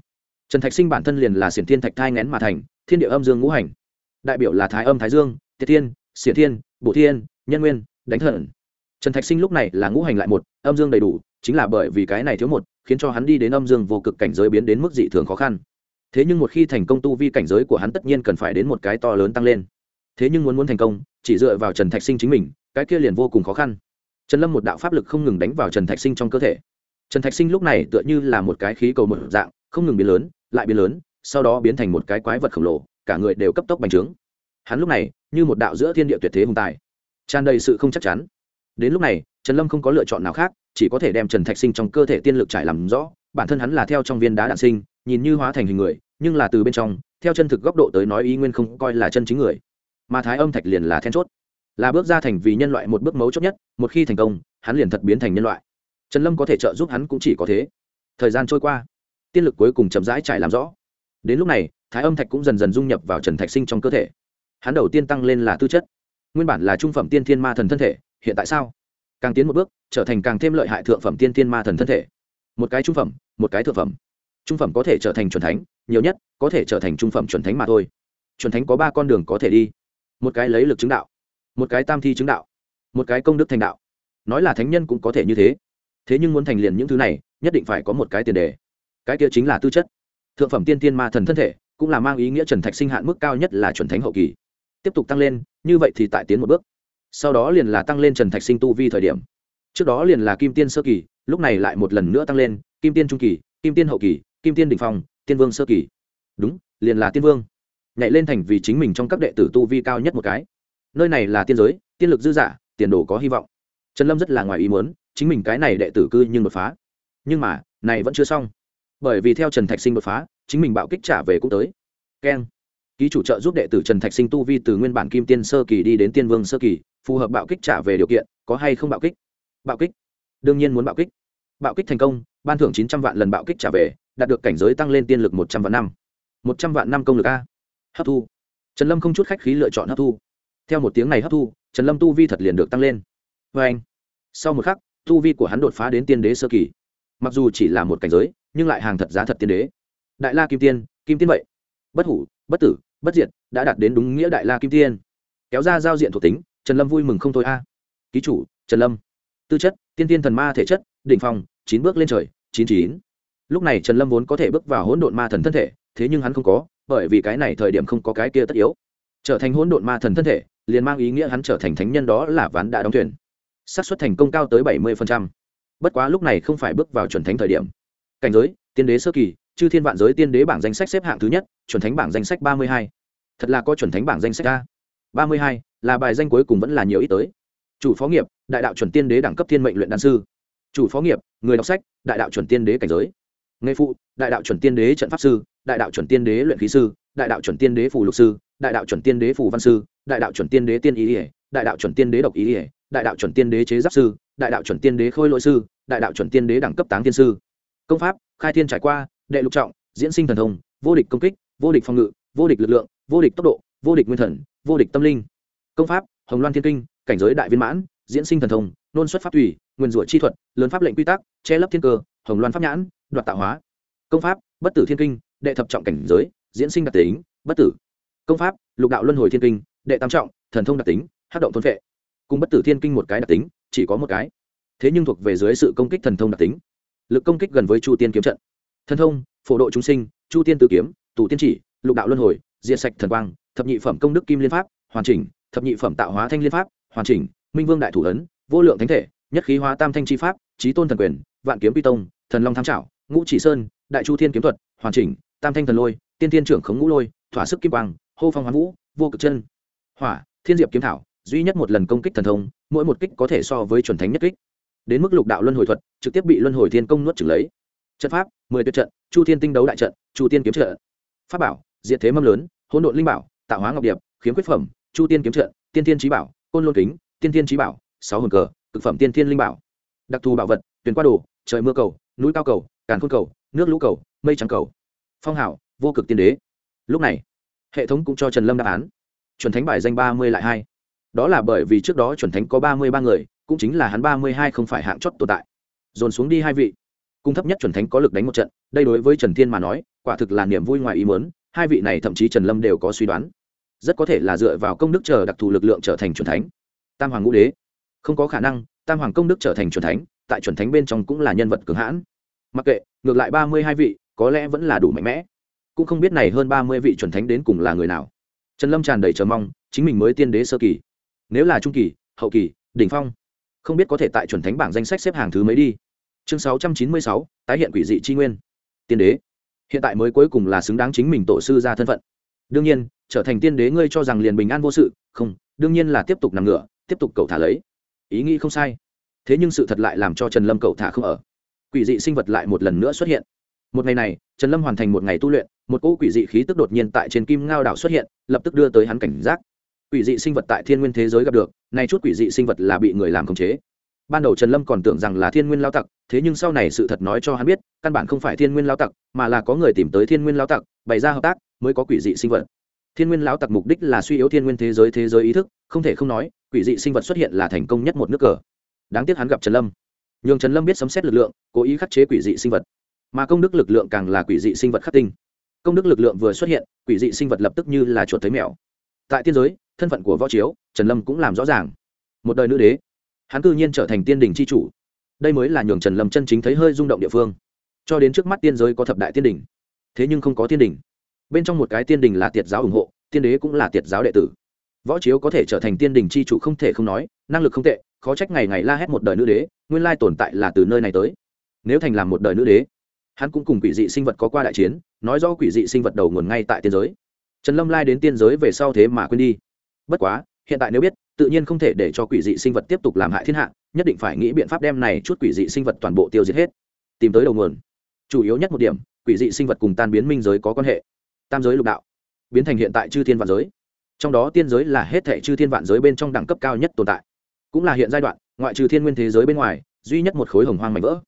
Speaker 1: Trần thạch sinh bản thân liền là xiển thiên thạch thai ngén mà thành, thiên địa âm dương ngũ hành. Đại biểu là thái âm thái dương, tiết thiên, xiển thiên bộ thiên, nhân nguyên, đánh thần. Trần thạch sinh lúc này là ngũ hành lại một, âm dương đầy đủ, chính là bởi vì cái này thiếu một khiến cho hắn đi đến âm dương vô cực cảnh giới biến đến mức dị thường khó khăn. Thế nhưng một khi thành công tu vi cảnh giới của hắn tất nhiên cần phải đến một cái to lớn tăng lên. Thế nhưng muốn muốn thành công, chỉ dựa vào trần thạch sinh chính mình, cái kia liền vô cùng khó khăn. Trần lâm một đạo pháp lực không ngừng đánh vào trần thạch sinh trong cơ thể. Trần thạch sinh lúc này tựa như là một cái khí cầu một dạng, không ngừng biến lớn, lại biến lớn, sau đó biến thành một cái quái vật khổng lồ, cả người đều cấp tốc bành trướng. Hắn lúc này, như một đạo giữa thiên địa tuyệt thế hùng tài. Tràn đầy sự không chắc chắn. Đến lúc này, trần lâm không có lựa chọn nào khác chỉ có thể đem trần thạch sinh trong cơ thể tiên lực trải làm rõ, bản thân hắn là theo trong viên đá đạn sinh, nhìn như hóa thành hình người, nhưng là từ bên trong, theo chân thực góc độ tới nói ý nguyên không coi là chân chính người. Mà thái âm thạch liền là then chốt. Là bước ra thành vì nhân loại một bước mấu chốt nhất, một khi thành công, hắn liền thật biến thành nhân loại. Trần lâm có thể trợ giúp hắn cũng chỉ có thế. Thời gian trôi qua, tiên lực cuối cùng chậm rãi trải làm rõ. Đến lúc này, thái âm thạch cũng dần dần dung nhập vào trần thạch sinh trong cơ thể. Hắn đầu tiên tăng lên là tư chất. Nguyên bản là trung phẩm tiên thiên ma thần thân thể, hiện tại sao? Càng tiến một bước, trở thành càng thêm lợi hại thượng phẩm tiên tiên ma thần thân thể. Một cái trung phẩm, một cái thượng phẩm. Trung phẩm có thể trở thành c h u ẩ n thánh, nhiều nhất có thể trở thành trung phẩm c h u ẩ n thánh mà thôi. C h u ẩ n thánh có ba con đường có thể đi. Một cái lấy lực chứng đạo, một cái tam thi chứng đạo, một cái công đức thành đạo. Nói là thánh nhân cũng có thể như thế. Thế nhưng muốn thành liền những thứ này, nhất định phải có một cái tiền đề. Cái kia chính là tư chất. Thượng phẩm tiên tiên ma thần thân thể cũng là mang ý nghĩa trần thạch sinh hạn mức cao nhất là chuẩn thánh hậu kỳ. Tiếp tục tăng lên, như vậy thì tại tiến một bước sau đó liền là tăng lên trần thạch sinh tu vi thời điểm. Trước đó liền là kim tiên sơ kỳ, lúc này lại một lần nữa tăng lên, kim tiên trung kỳ, kim tiên hậu kỳ, kim tiên đình phong, tiên vương sơ kỳ. Đúng, liền là tiên vương. Nhảy lên thành vì chính mình trong các đệ tử tu vi cao nhất một cái. Nơi này là tiên giới, tiên lực dư giả, tiền đồ có hy vọng. Trần lâm rất là ngoài ý muốn, chính mình cái này đệ tử cư nhưng đột phá. Nhưng mà, này vẫn chưa xong. Bởi vì theo trần thạch sinh đột phá, chính mình bạo kích trả về cũng tới. Keng ký chủ trợ giúp đệ tử trần thạch sinh tu vi từ nguyên bản kim tiên sơ kỳ đi đến tiên vương sơ kỳ, phù hợp bạo kích trả về điều kiện, có hay không bạo kích? Bạo kích? Đương nhiên muốn bạo kích. Bạo kích thành công, ban thưởng chín trăm vạn lần bạo kích trả về, đạt được cảnh giới tăng lên tiên lực một trăm vạn năm. Một trăm vạn năm công lực a. Hấp thu. Trần lâm không chút khách khí lựa chọn hấp thu. Theo một tiếng này hấp thu, trần lâm tu vi thật liền được tăng lên. Vê anh, sau một khắc, tu vi của hắn đột phá đến tiên đế sơ kỳ. Mặc dù chỉ là một cảnh giới, nhưng lại hàng thật giá thật tiên đế. Đại la kim tiên kim tiên vậy. Bất hủ, bất tử bất diệt, đã đạt đến đúng nghĩa đại la kim tiên. Kéo ra giao diện thuộc tính, trần lâm vui mừng không thôi a. Ký chủ, trần lâm. Tư chất, tiên tiên thần ma thể chất, đỉnh phong, chín bước lên trời, chín chín. Lúc này trần lâm vốn có thể bước vào hỗn độn ma thần thân thể, thế nhưng hắn không có, bởi vì cái này thời điểm không có cái kia tất yếu. Trở thành hỗn độn ma thần thân thể, liền mang ý nghĩa hắn trở thành thánh nhân đó là ván đã đóng thuyền. Xác suất thành công cao tới bảy mươi bất quá lúc này không phải bước vào chuẩn thánh thời điểm. Cảnh giới, tiên đế sơ kỳ chư thiên vạn giới tiên đế bảng danh sách xếp hạng thứ nhất chuẩn thánh bảng danh sách ba mươi hai thật là có chuẩn thánh bảng danh sách a ba mươi hai là bài danh cuối cùng vẫn là nhiều ít tới chủ phó nghiệp đại đạo chuẩn tiên đế đẳng cấp thiên mệnh luyện đan sư chủ phó nghiệp người đọc sách đại đạo chuẩn tiên đế cảnh giới nghề phụ đại đạo chuẩn tiên đế trận pháp sư đại đạo chuẩn tiên đế luyện khí sư đại đạo chuẩn tiên đế phù lục sư đại đạo chuẩn tiên đế phù văn sư đại đạo chuẩn tiên đế tiên ý ỉa đại đạo chuẩn tiên đế độc ý ỉa đại đạo chuẩn tiên đế chế giáp sư đại đạo chuẩn tiên đế khôi lỗi sư đại đạo chuẩn tiên đế đẳng cấp táng tiên sư công pháp khai thiên trải qua đệ lục trọng, diễn sinh thần thông, vô địch công kích, vô địch phòng ngự, vô địch lực lượng, vô địch tốc độ, vô địch nguyên thần, vô địch tâm linh. Công pháp, hồng loan thiên kinh, cảnh giới đại viên mãn, diễn sinh thần thông, nôn xuất pháp thủy nguyên rủa chi thuật, lớn pháp lệnh quy tắc, che lấp thiên cơ, hồng loan pháp nhãn, đoạt tạo hóa. Công pháp, bất tử thiên kinh, đệ thập trọng cảnh giới, diễn sinh đặc tính, bất tử. Công pháp, lục đạo luân hồi thiên kinh, đệ tam trọng, thần thông đặc tính hát động thôn vệ cùng bất tử thiên kinh một cái đặc tính, chỉ có một cái. Thế nhưng thuộc về dưới sự công kích thần thông đặc tính. Lực công kích gần với chu tiên kiếm trận thần thông, phổ độ chúng sinh, chu tiên tử kiếm, tù tiên chỉ, lục đạo luân hồi, diệt sạch thần quang, thập nhị phẩm công đức kim liên pháp, hoàn chỉnh, thập nhị phẩm tạo hóa thanh liên pháp, hoàn chỉnh, minh vương đại thủ ấn, vô lượng thánh thể, nhất khí hóa tam thanh chi pháp trí tôn thần quyền, vạn kiếm pi tông, thần long tham trảo, ngũ chỉ sơn, đại chu thiên kiếm thuật, hoàn chỉnh, tam thanh thần lôi, tiên thiên trưởng khống ngũ lôi, thỏa sức kim quang, hô phong hoán vũ, vô cực chân. Hỏa, thiên diệp kiếm thảo, duy nhất một lần công kích thần thông, mỗi một kích có thể so với chuẩn thánh nhất kích. Đến mức lục đạo luân hồi thuật, trực tiếp bị luân hồi thiên công nuốt trừng lấy. Trận pháp mười tuyệt trận, chu thiên tinh đấu đại trận, chu tiên kiếm trận. Pháp bảo, diệt thế mâm lớn, hỗn độn linh bảo, tạo hóa ngọc điệp, khiếm quyết phẩm, chu tiên kiếm trận, tiên tiên trí bảo, côn lôn kính, tiên tiên trí bảo, sáu hồn cờ thực phẩm tiên tiên linh bảo. Đặc thù bảo vật tuyển qua đồ, trời mưa cầu, núi cao cầu, càn khôn cầu, nước lũ cầu, mây trắng cầu. Phong hảo, vô cực tiên đế. Lúc này, hệ thống cũng cho trần lâm đáp án. Chuẩn thánh bài danh ba mươi lại hai. Đó là bởi vì trước đó chuẩn thánh có ba mươi ba người, cũng chính là hắn ba mươi hai không phải hạng chót tồn tại. Dồn xuống đi hai vị cung thấp nhất chuẩn thánh có lực đánh một trận, đây đối với trần thiên mà nói, quả thực là niềm vui ngoài ý mớn hai vị này thậm chí trần lâm đều có suy đoán. Rất có thể là dựa vào công đức chờ đặc thù lực lượng trở thành chuẩn thánh. Tam hoàng ngũ đế. Không có khả năng, tam hoàng công đức trở thành chuẩn thánh, tại chuẩn thánh bên trong cũng là nhân vật cường hãn. Mặc kệ, ngược lại ba mươi hai vị, có lẽ vẫn là đủ mạnh mẽ. Cũng không biết này hơn ba mươi vị chuẩn thánh đến cùng là người nào. Trần lâm tràn đầy chờ mong, chính mình mới tiên đế sơ kỳ. Nếu là trung kỳ, hậu kỳ, đỉnh phong, không biết có thể tại chuẩn thánh bảng danh sách xếp hàng thứ mấy đi chương sáu trăm chín mươi sáu, tái hiện quỷ dị tri nguyên. Tiên đế. Hiện tại mới cuối cùng là xứng đáng chính mình tổ sư ra thân phận. Đương nhiên, trở thành tiên đế ngươi cho rằng liền bình an vô sự, không, đương nhiên là tiếp tục nằm ngửa, tiếp tục cầu thả lấy. Ý nghĩ không sai. Thế nhưng sự thật lại làm cho trần lâm cầu thả không ở. Quỷ dị sinh vật lại một lần nữa xuất hiện. Một ngày này, trần lâm hoàn thành một ngày tu luyện, một cỗ quỷ dị khí tức đột nhiên tại trên kim ngao đảo xuất hiện, lập tức đưa tới hắn cảnh giác. Quỷ dị sinh vật tại thiên nguyên thế giới gặp được, nay chút quỷ dị sinh vật là bị người làm khống chế ban đầu trần lâm còn tưởng rằng là thiên nguyên lao tặc, thế nhưng sau này sự thật nói cho hắn biết, căn bản không phải thiên nguyên lao tặc, mà là có người tìm tới thiên nguyên lao tặc, bày ra hợp tác mới có quỷ dị sinh vật. Thiên nguyên lao tặc mục đích là suy yếu thiên nguyên thế giới thế giới ý thức, không thể không nói, quỷ dị sinh vật xuất hiện là thành công nhất một nước cờ. Đáng tiếc hắn gặp trần lâm. Nhường trần lâm biết sấm xét lực lượng, cố ý khắc chế quỷ dị sinh vật. Mà công đức lực lượng càng là quỷ dị sinh vật khắc tinh. Công đức lực lượng vừa xuất hiện, quỷ dị sinh vật lập tức như là chuột thấy mèo. Tại tiên giới, thân phận của võ chiếu, trần lâm cũng làm rõ ràng. Một đời nữ đế hắn cư nhiên trở thành tiên đình c h i chủ. đây mới là nhường trần lâm chân chính thấy hơi rung động địa phương. cho đến trước mắt tiên giới có thập đại tiên đình, thế nhưng không có tiên đình. bên trong một cái tiên đình là tiệt giáo ủng hộ, tiên đế cũng là tiệt giáo đệ tử. võ chiếu có thể trở thành tiên đình c h i chủ không thể không nói, năng lực không tệ, khó trách ngày ngày la hét một đời nữ đế, nguyên lai tồn tại là từ nơi này tới. nếu thành làm một đời nữ đế, hắn cũng cùng quỷ dị sinh vật có qua đại chiến, nói rõ quỷ dị sinh vật đầu nguồn ngay tại tiên giới. trần lâm lai đến tiên giới về sau thế mà quên đi. bất quá hiện tại nếu biết, tự nhiên không thể để cho quỷ dị sinh vật tiếp tục làm hại thiên hạ, nhất định phải nghĩ biện pháp đem này chút quỷ dị sinh vật toàn bộ tiêu diệt hết. Tìm tới đầu nguồn. Chủ yếu nhất một điểm, quỷ dị sinh vật cùng tan biến minh giới có quan hệ. Tam giới lục đạo, biến thành hiện tại chư thiên vạn giới. Trong đó tiên giới là hết thể chư thiên vạn giới bên trong đẳng cấp cao nhất tồn tại. Cũng là hiện giai đoạn, ngoại trừ thiên nguyên thế giới bên ngoài, duy nhất một khối hồng hoang mạnh vỡ.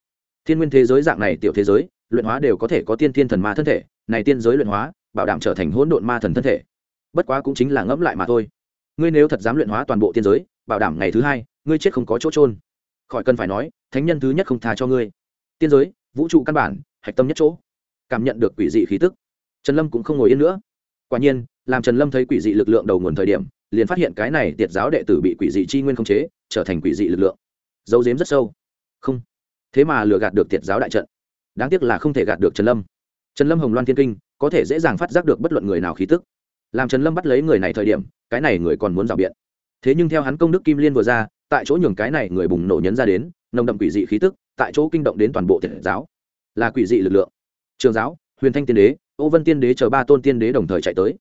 Speaker 1: Thiên nguyên thế giới dạng này tiểu thế giới, luyện hóa đều có thể có tiên thiên thần ma thân thể, này tiên giới luyện hóa, bảo đảm trở thành hỗn độn ma thần thân thể. Bất quá cũng chính là ngẫm lại mà thôi ngươi nếu thật dám luyện hóa toàn bộ tiên giới, bảo đảm ngày thứ hai, ngươi chết không có chỗ trôn khỏi cần phải nói, thánh nhân thứ nhất không tha cho ngươi. Tiên giới, vũ trụ căn bản, hạch tâm nhất chỗ. Cảm nhận được quỷ dị khí tức. Trần lâm cũng không ngồi yên nữa. Quả nhiên, làm trần lâm thấy quỷ dị lực lượng đầu nguồn thời điểm, liền phát hiện cái này tiệt giáo đệ tử bị quỷ dị chi nguyên không chế, trở thành quỷ dị lực lượng. Dấu dếm rất sâu. Không. Thế mà lừa gạt được tiệt giáo đại trận. Đáng tiếc là không thể gạt được trần lâm. Trần lâm hồng loan thiên kinh, có thể dễ dàng phát giác được bất luận người nào khí tức làm trần lâm bắt lấy người này thời điểm, cái này người còn muốn rào biện. Thế nhưng theo hắn công đức kim liên vừa ra, tại chỗ nhường cái này người bùng nổ nhấn ra đến, nồng đậm quỷ dị khí tức, tại chỗ kinh động đến toàn bộ thiện giáo. Là quỷ dị lực lượng. Trường giáo, huyền thanh tiên đế, ô vân tiên đế chờ ba tôn tiên đế đồng thời chạy tới.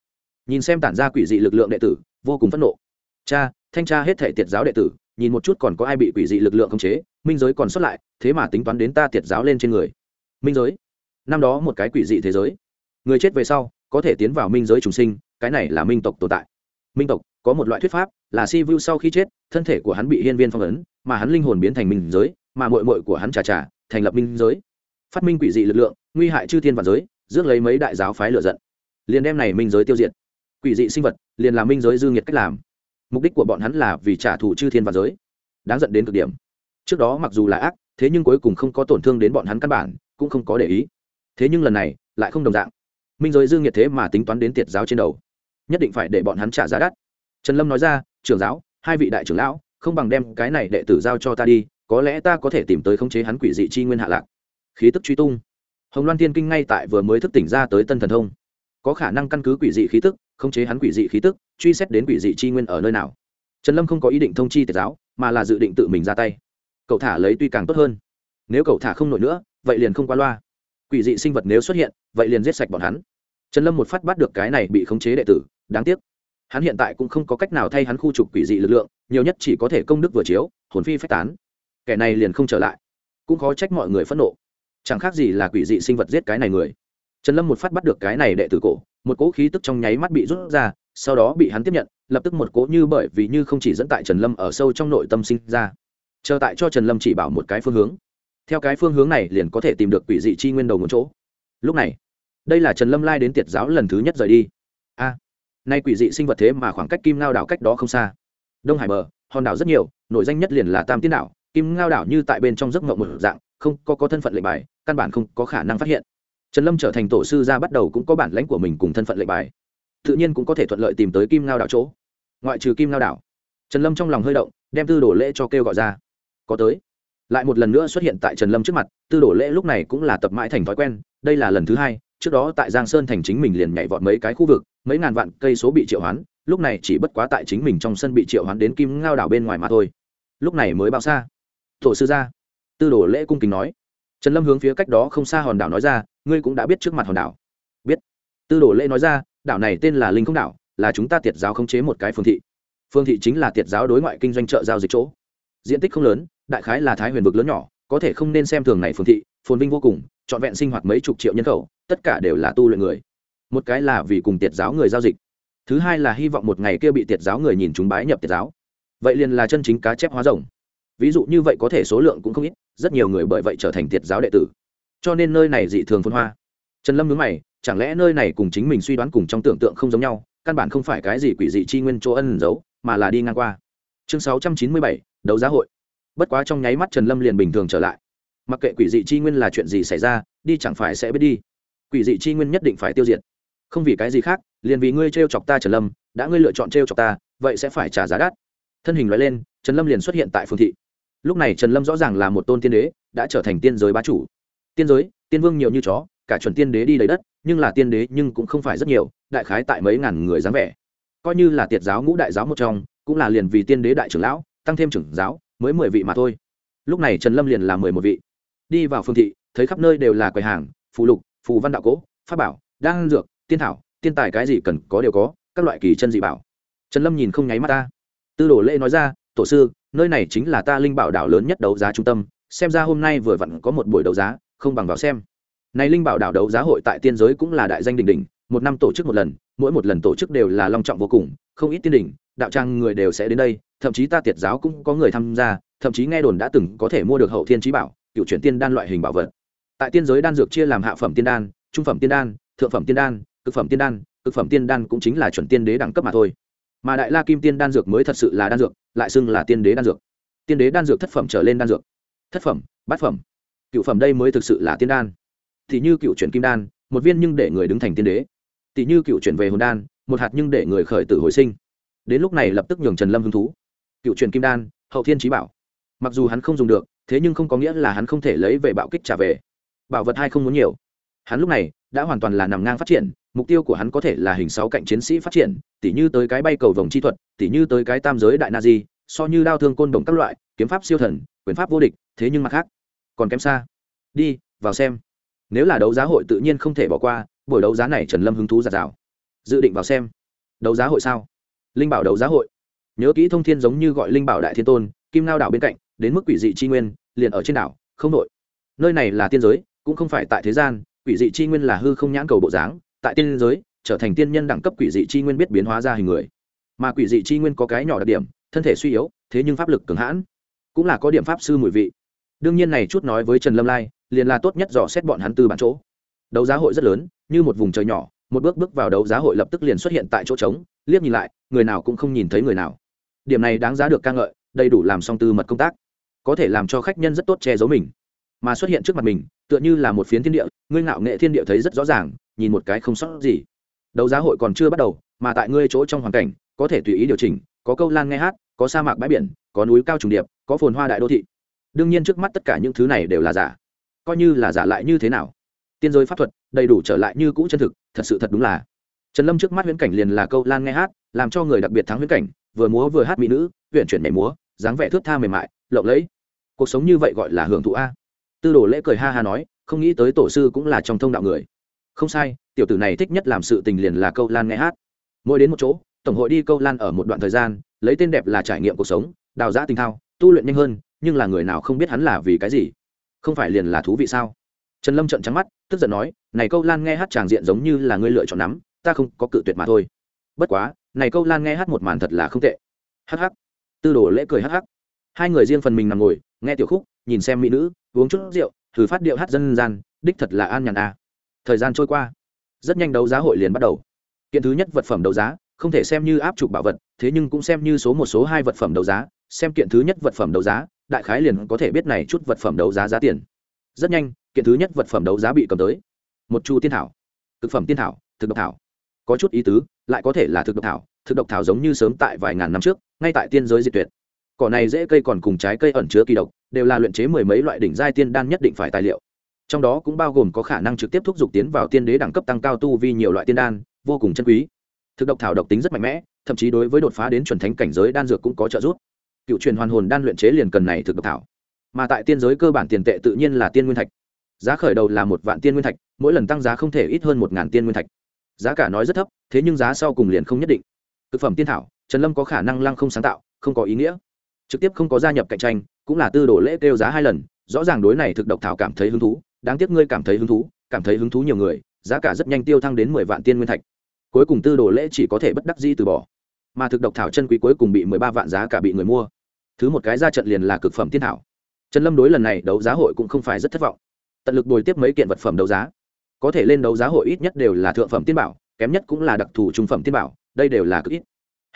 Speaker 1: Nhìn xem tản ra quỷ dị lực lượng đệ tử, vô cùng phẫn nộ. Cha, thanh tra hết thể tiệt giáo đệ tử, nhìn một chút còn có ai bị quỷ dị lực lượng khống chế, minh giới còn xuất lại, thế mà tính toán đến ta tiệt giáo lên trên người. Minh giới? Năm đó một cái quỷ dị thế giới. Người chết về sau, có thể tiến vào minh giới trùng sinh cái này là minh tộc tồn tại. Minh tộc, có một loại thuyết pháp là si vu sau khi chết, thân thể của hắn bị hiên viên phong ấn, mà hắn linh hồn biến thành minh giới, mà mội mội của hắn trà trà, thành lập minh giới. Phát minh quỷ dị lực lượng, nguy hại chư thiên và giới, rước lấy mấy đại giáo phái lựa giận. Liền đem này minh giới tiêu diệt. Quỷ dị sinh vật, liền là minh giới dư nghiệt cách làm. Mục đích của bọn hắn là vì trả thù chư thiên và giới. Đáng dẫn đến cực điểm. Trước đó mặc dù là ác, thế nhưng cuối cùng không có tổn thương đến bọn hắn căn bản, cũng không có để ý. Thế nhưng lần này, lại không đồng dạng. Minh giới Dương Nhiệt thế mà tính toán đến tiệt giáo trên đầu nhất định phải để bọn hắn trả giá đắt. Trần lâm nói ra, trưởng giáo, hai vị đại trưởng lão, không bằng đem cái này đệ tử giao cho ta đi, có lẽ ta có thể tìm tới khống chế hắn quỷ dị chi nguyên hạ lạc. Khí tức truy tung. Hồng loan Thiên kinh ngay tại vừa mới thức tỉnh ra tới tân thần thông. Có khả năng căn cứ quỷ dị khí tức, khống chế hắn quỷ dị khí tức, truy xét đến quỷ dị chi nguyên ở nơi nào. Trần lâm không có ý định thông chi tiệt giáo, mà là dự định tự mình ra tay. Cậu thả lấy tuy càng tốt hơn. Nếu cậu thả không nổi nữa, vậy liền không qua loa. Quỷ dị sinh vật nếu xuất hiện, vậy liền giết sạch bọn hắn. Trần lâm một phát bắt được cái này bị khống chế đệ tử đáng tiếc. Hắn hiện tại cũng không có cách nào thay hắn khu trục quỷ dị lực lượng, nhiều nhất chỉ có thể công đức vừa chiếu, hồn phi phách tán. Kẻ này liền không trở lại. Cũng khó trách mọi người phẫn nộ. Chẳng khác gì là quỷ dị sinh vật giết cái này người. Trần lâm một phát bắt được cái này đệ tử cổ, một cỗ khí tức trong nháy mắt bị rút ra, sau đó bị hắn tiếp nhận, lập tức một cỗ như bởi vì như không chỉ dẫn tại trần lâm ở sâu trong nội tâm sinh ra. Chờ tại cho trần lâm chỉ bảo một cái phương hướng. Theo cái phương hướng này liền có thể tìm được quỷ dị chi nguyên đầu một chỗ. Lúc này, đây là trần lâm lai đến tiệt giáo lần thứ nhất rời đi. A nay quỷ dị sinh vật thế mà khoảng cách kim ngao đảo cách đó không xa. Đông hải bờ, hòn đảo rất nhiều nội danh nhất liền là tam tiên đảo. Kim ngao đảo như tại bên trong giấc mộng một dạng, không có có thân phận lệnh bài, căn bản không có khả năng phát hiện. Trần lâm trở thành tổ sư ra bắt đầu cũng có bản lãnh của mình cùng thân phận lệnh bài. Tự nhiên cũng có thể thuận lợi tìm tới kim ngao đảo chỗ. Ngoại trừ kim ngao đảo, trần lâm trong lòng hơi động, đem tư đồ lễ cho kêu gọi ra. Có tới. Lại một lần nữa xuất hiện tại trần lâm trước mặt, tư đồ lễ lúc này cũng là tập mãi thành thói quen, đây là lần thứ hai trước đó tại giang sơn thành chính mình liền nhảy vọt mấy cái khu vực, mấy ngàn vạn cây số bị triệu hoán, lúc này chỉ bất quá tại chính mình trong sân bị triệu hoán đến kim ngao đảo bên ngoài mà thôi. Lúc này mới bao xa. Thổ sư gia, tư đồ lễ cung kính nói. Trần lâm hướng phía cách đó không xa hòn đảo nói ra, ngươi cũng đã biết trước mặt hòn đảo. Biết. Tư đồ lễ nói ra, đảo này tên là linh không đảo, là chúng ta tiệt giáo khống chế một cái phương thị. Phương thị chính là tiệt giáo đối ngoại kinh doanh chợ giao dịch chỗ. Diện tích không lớn, đại khái là thái huyền vực lớn nhỏ, có thể không nên xem thường này phương thị, phồn vinh vô cùng trọn vẹn sinh hoạt mấy chục triệu nhân khẩu, tất cả đều là tu luyện người. Một cái là vì cùng tiệt giáo người giao dịch, thứ hai là hy vọng một ngày kia bị tiệt giáo người nhìn chúng bái nhập tiệt giáo. Vậy liền là chân chính cá chép hóa rồng. Ví dụ như vậy có thể số lượng cũng không ít, rất nhiều người bởi vậy trở thành tiệt giáo đệ tử. Cho nên nơi này dị thường phân hoa. Trần lâm nhớ mày, chẳng lẽ nơi này cùng chính mình suy đoán cùng trong tưởng tượng không giống nhau, căn bản không phải cái gì quỷ dị chi nguyên chỗ ân giấu, mà là đi ngang qua. Chương sáu trăm chín mươi bảy, đấu giá hội. Bất quá trong nháy mắt trần lâm liền bình thường trở lại mặc kệ quỷ dị chi nguyên là chuyện gì xảy ra, đi chẳng phải sẽ biết đi. Quỷ dị chi nguyên nhất định phải tiêu diệt. Không vì cái gì khác, liền vì ngươi t r e o chọc ta trần lâm, đã ngươi lựa chọn t r e o chọc ta, vậy sẽ phải trả giá đắt. Thân hình loại lên, trần lâm liền xuất hiện tại phương thị. Lúc này trần lâm rõ ràng là một tôn tiên đế, đã trở thành tiên giới bá chủ. Tiên giới, tiên vương nhiều như chó, cả chuẩn tiên đế đi lấy đất, nhưng là tiên đế nhưng cũng không phải rất nhiều, đại khái tại mấy ngàn người dáng vẻ. Coi như là tiệt giáo ngũ đại giáo một trong, cũng là liền vì tiên đế đại trưởng lão, tăng thêm trưởng giáo, mới mười vị mà thôi. Lúc này trần lâm liền là mười một vị đi vào phương thị, thấy khắp nơi đều là quầy hàng, phù lục, phù văn đạo cỗ, pháp bảo, đan dược, tiên thảo, tiên tài cái gì cần có đều có, các loại kỳ chân dị bảo. Trần lâm nhìn không nháy mắt ta. Tư đồ lễ nói ra, tổ sư, nơi này chính là ta linh bảo đảo lớn nhất đấu giá trung tâm, xem ra hôm nay vừa vặn có một buổi đấu giá, không bằng vào xem. Này linh bảo đảo đấu giá hội tại tiên giới cũng là đại danh đình đình một năm tổ chức một lần, mỗi một lần tổ chức đều là long trọng vô cùng, không ít tiên đình đạo trang người đều sẽ đến đây, thậm chí ta tiệt giáo cũng có người tham gia, thậm chí nghe đồn đã từng có thể mua được hậu thiên trí bảo cựu chuyển tiên đan loại hình bảo vật. Tại tiên giới đan dược chia làm hạ phẩm tiên đan, trung phẩm tiên đan, thượng phẩm tiên đan, cực phẩm tiên đan, cực phẩm tiên đan cũng chính là chuẩn tiên đế đẳng cấp mà thôi. Mà đại la kim tiên đan dược mới thật sự là đan dược, lại xưng là tiên đế đan dược. Tiên đế đan dược thất phẩm trở lên đan dược. Thất phẩm, bát phẩm. Cựu phẩm đây mới thực sự là tiên đan. Thì như cựu chuyển kim đan, một viên nhưng để người đứng thành tiên đế. Tỷ như cựu chuyển về hồn đan, một hạt nhưng để người khởi tử hồi sinh. Đến lúc này lập tức nhường trần lâm hứng thú. Cựu chuyển kim đan, hậu thiên trí bảo. Mặc dù hắn không dùng được thế nhưng không có nghĩa là hắn không thể lấy về bạo kích trả về. Bảo vật hai không muốn nhiều. Hắn lúc này đã hoàn toàn là nằm ngang phát triển, mục tiêu của hắn có thể là hình sáu cạnh chiến sĩ phát triển, tỉ như tới cái bay cầu vòng chi thuật, tỉ như tới cái tam giới đại na di so như đao thương côn đồng các loại, kiếm pháp siêu thần, quyền pháp vô địch, thế nhưng mặt khác, còn kém xa. Đi, vào xem. Nếu là đấu giá hội tự nhiên không thể bỏ qua, buổi đấu giá này trần lâm hứng thú giạt rào. Dự định vào xem. Đấu giá hội sao? Linh bảo đấu giá hội. Nhớ kỹ thông thiên giống như gọi linh bảo đại thiên tôn, kim lao đảo bên cạnh đến mức quỷ dị chi nguyên, liền ở trên đảo, không nội. Nơi này là tiên giới, cũng không phải tại thế gian, quỷ dị chi nguyên là hư không nhãn cầu bộ dáng, tại tiên giới, trở thành tiên nhân đẳng cấp quỷ dị chi nguyên biết biến hóa ra hình người. Mà quỷ dị chi nguyên có cái nhỏ đặc điểm, thân thể suy yếu, thế nhưng pháp lực cường hãn, cũng là có điểm pháp sư mùi vị. Đương nhiên này chút nói với trần lâm lai, liền là tốt nhất dò xét bọn hắn từ bản chỗ. Đấu giá hội rất lớn, như một vùng trời nhỏ, một bước bước vào đấu giá hội lập tức liền xuất hiện tại chỗ trống, liếc nhìn lại, người nào cũng không nhìn thấy người nào. Điểm này đáng giá được ca ngợi, đầy đủ làm song tư mật công tác có thể làm cho khách nhân rất tốt che giấu mình. Mà xuất hiện trước mặt mình, tựa như là một phiến thiên địa, ngươi ngạo nghệ thiên địa thấy rất rõ ràng, nhìn một cái không sót gì. Đấu giá hội còn chưa bắt đầu, mà tại ngươi chỗ trong hoàn cảnh, có thể tùy ý điều chỉnh, có câu lan nghe hát, có sa mạc bãi biển, có núi cao trùng điệp, có phồn hoa đại đô thị. Đương nhiên trước mắt tất cả những thứ này đều là giả. Coi như là giả lại như thế nào? Tiên giới pháp thuật, đầy đủ trở lại như cũ chân thực, thật sự thật đúng là. Trần lâm trước mắt huyễn cảnh liền là câu lan nghe hát, làm cho người đặc biệt thắng huyễn cảnh, vừa múa vừa hát mỹ nữ huyện chuyển mẻ múa, dáng vẻ thước tha mềm mại lộng lẫy. Cuộc sống như vậy gọi là hưởng thụ a. Tư đồ lễ cười ha ha nói, không nghĩ tới tổ sư cũng là trong thông đạo người. Không sai, tiểu tử này thích nhất làm sự tình liền là câu lan nghe hát. Mỗi đến một chỗ, tổng hội đi câu lan ở một đoạn thời gian, lấy tên đẹp là trải nghiệm cuộc sống, đào giã tình thao, tu luyện nhanh hơn, nhưng là người nào không biết hắn là vì cái gì? Không phải liền là thú vị sao? Trần lâm trận trắng mắt, tức giận nói, này câu lan nghe hát tràng diện giống như là ngươi lựa chọn nắm, ta không có cự tuyệt mà thôi. Bất quá, này câu lan nghe hát một màn thật là không tệ. Hh tư đồ lễ cười hh hai người riêng phần mình nằm ngồi, nghe tiểu khúc, nhìn xem mỹ nữ, uống chút rượu, thử phát điệu hát dân gian, đích thật là an nhàn a à. thời gian trôi qua, rất nhanh đấu giá hội liền bắt đầu. Kiện thứ nhất vật phẩm đấu giá, không thể xem như áp chụp bảo vật, thế nhưng cũng xem như số một số hai vật phẩm đấu giá. Xem kiện thứ nhất vật phẩm đấu giá, đại khái liền có thể biết này chút vật phẩm đấu giá giá tiền. Rất nhanh, kiện thứ nhất vật phẩm đấu giá bị cầm tới. Một chu tiên thảo, thực phẩm tiên thảo, thực độc thảo. Có chút ý tứ, lại có thể là thực độc thảo, thực độc thảo giống như sớm tại vài ngàn năm trước, ngay tại tiên giới diệt tuyệt cỏ này dễ cây còn cùng trái cây ẩn chứa kỳ độc, đều là luyện chế mười mấy loại đỉnh giai tiên đan nhất định phải tài liệu. Trong đó cũng bao gồm có khả năng trực tiếp thúc giục tiến vào tiên đế đẳng cấp tăng cao tu vi nhiều loại tiên đan, vô cùng chân quý. Thực độc thảo độc tính rất mạnh mẽ, thậm chí đối với đột phá đến chuẩn thánh cảnh giới đan dược cũng có trợ giúp. Cựu truyền hoàn hồn đan luyện chế liền cần này thực độc thảo. Mà tại tiên giới cơ bản tiền tệ tự nhiên là tiên nguyên thạch. Giá khởi đầu là một vạn tiên nguyên thạch, mỗi lần tăng giá không thể ít hơn một ngàn tiên nguyên thạch. Giá cả nói rất thấp, thế nhưng giá sau cùng liền không nhất định. Thực phẩm tiên thảo, trần lâm có khả năng lăng không sáng tạo, không có ý nghĩa trực tiếp không có gia nhập cạnh tranh, cũng là tư đồ lễ kêu giá hai lần, rõ ràng đối này thực độc thảo cảm thấy hứng thú, đáng tiếc ngươi cảm thấy hứng thú, cảm thấy hứng thú nhiều người, giá cả rất nhanh tiêu thăng đến mười vạn tiên nguyên thạch. Cuối cùng tư đồ lễ chỉ có thể bất đắc dĩ từ bỏ. Mà thực độc thảo chân quý cuối cùng bị mười ba vạn giá cả bị người mua. Thứ một cái ra trận liền là cực phẩm tiên thảo. Trần lâm đối lần này đấu giá hội cũng không phải rất thất vọng. Tận lực bồi tiếp mấy kiện vật phẩm đấu giá. Có thể lên đấu giá hội ít nhất đều là thượng phẩm tiên bảo, kém nhất cũng là đặc thù trung phẩm tiên bảo, đây đều là cực ít.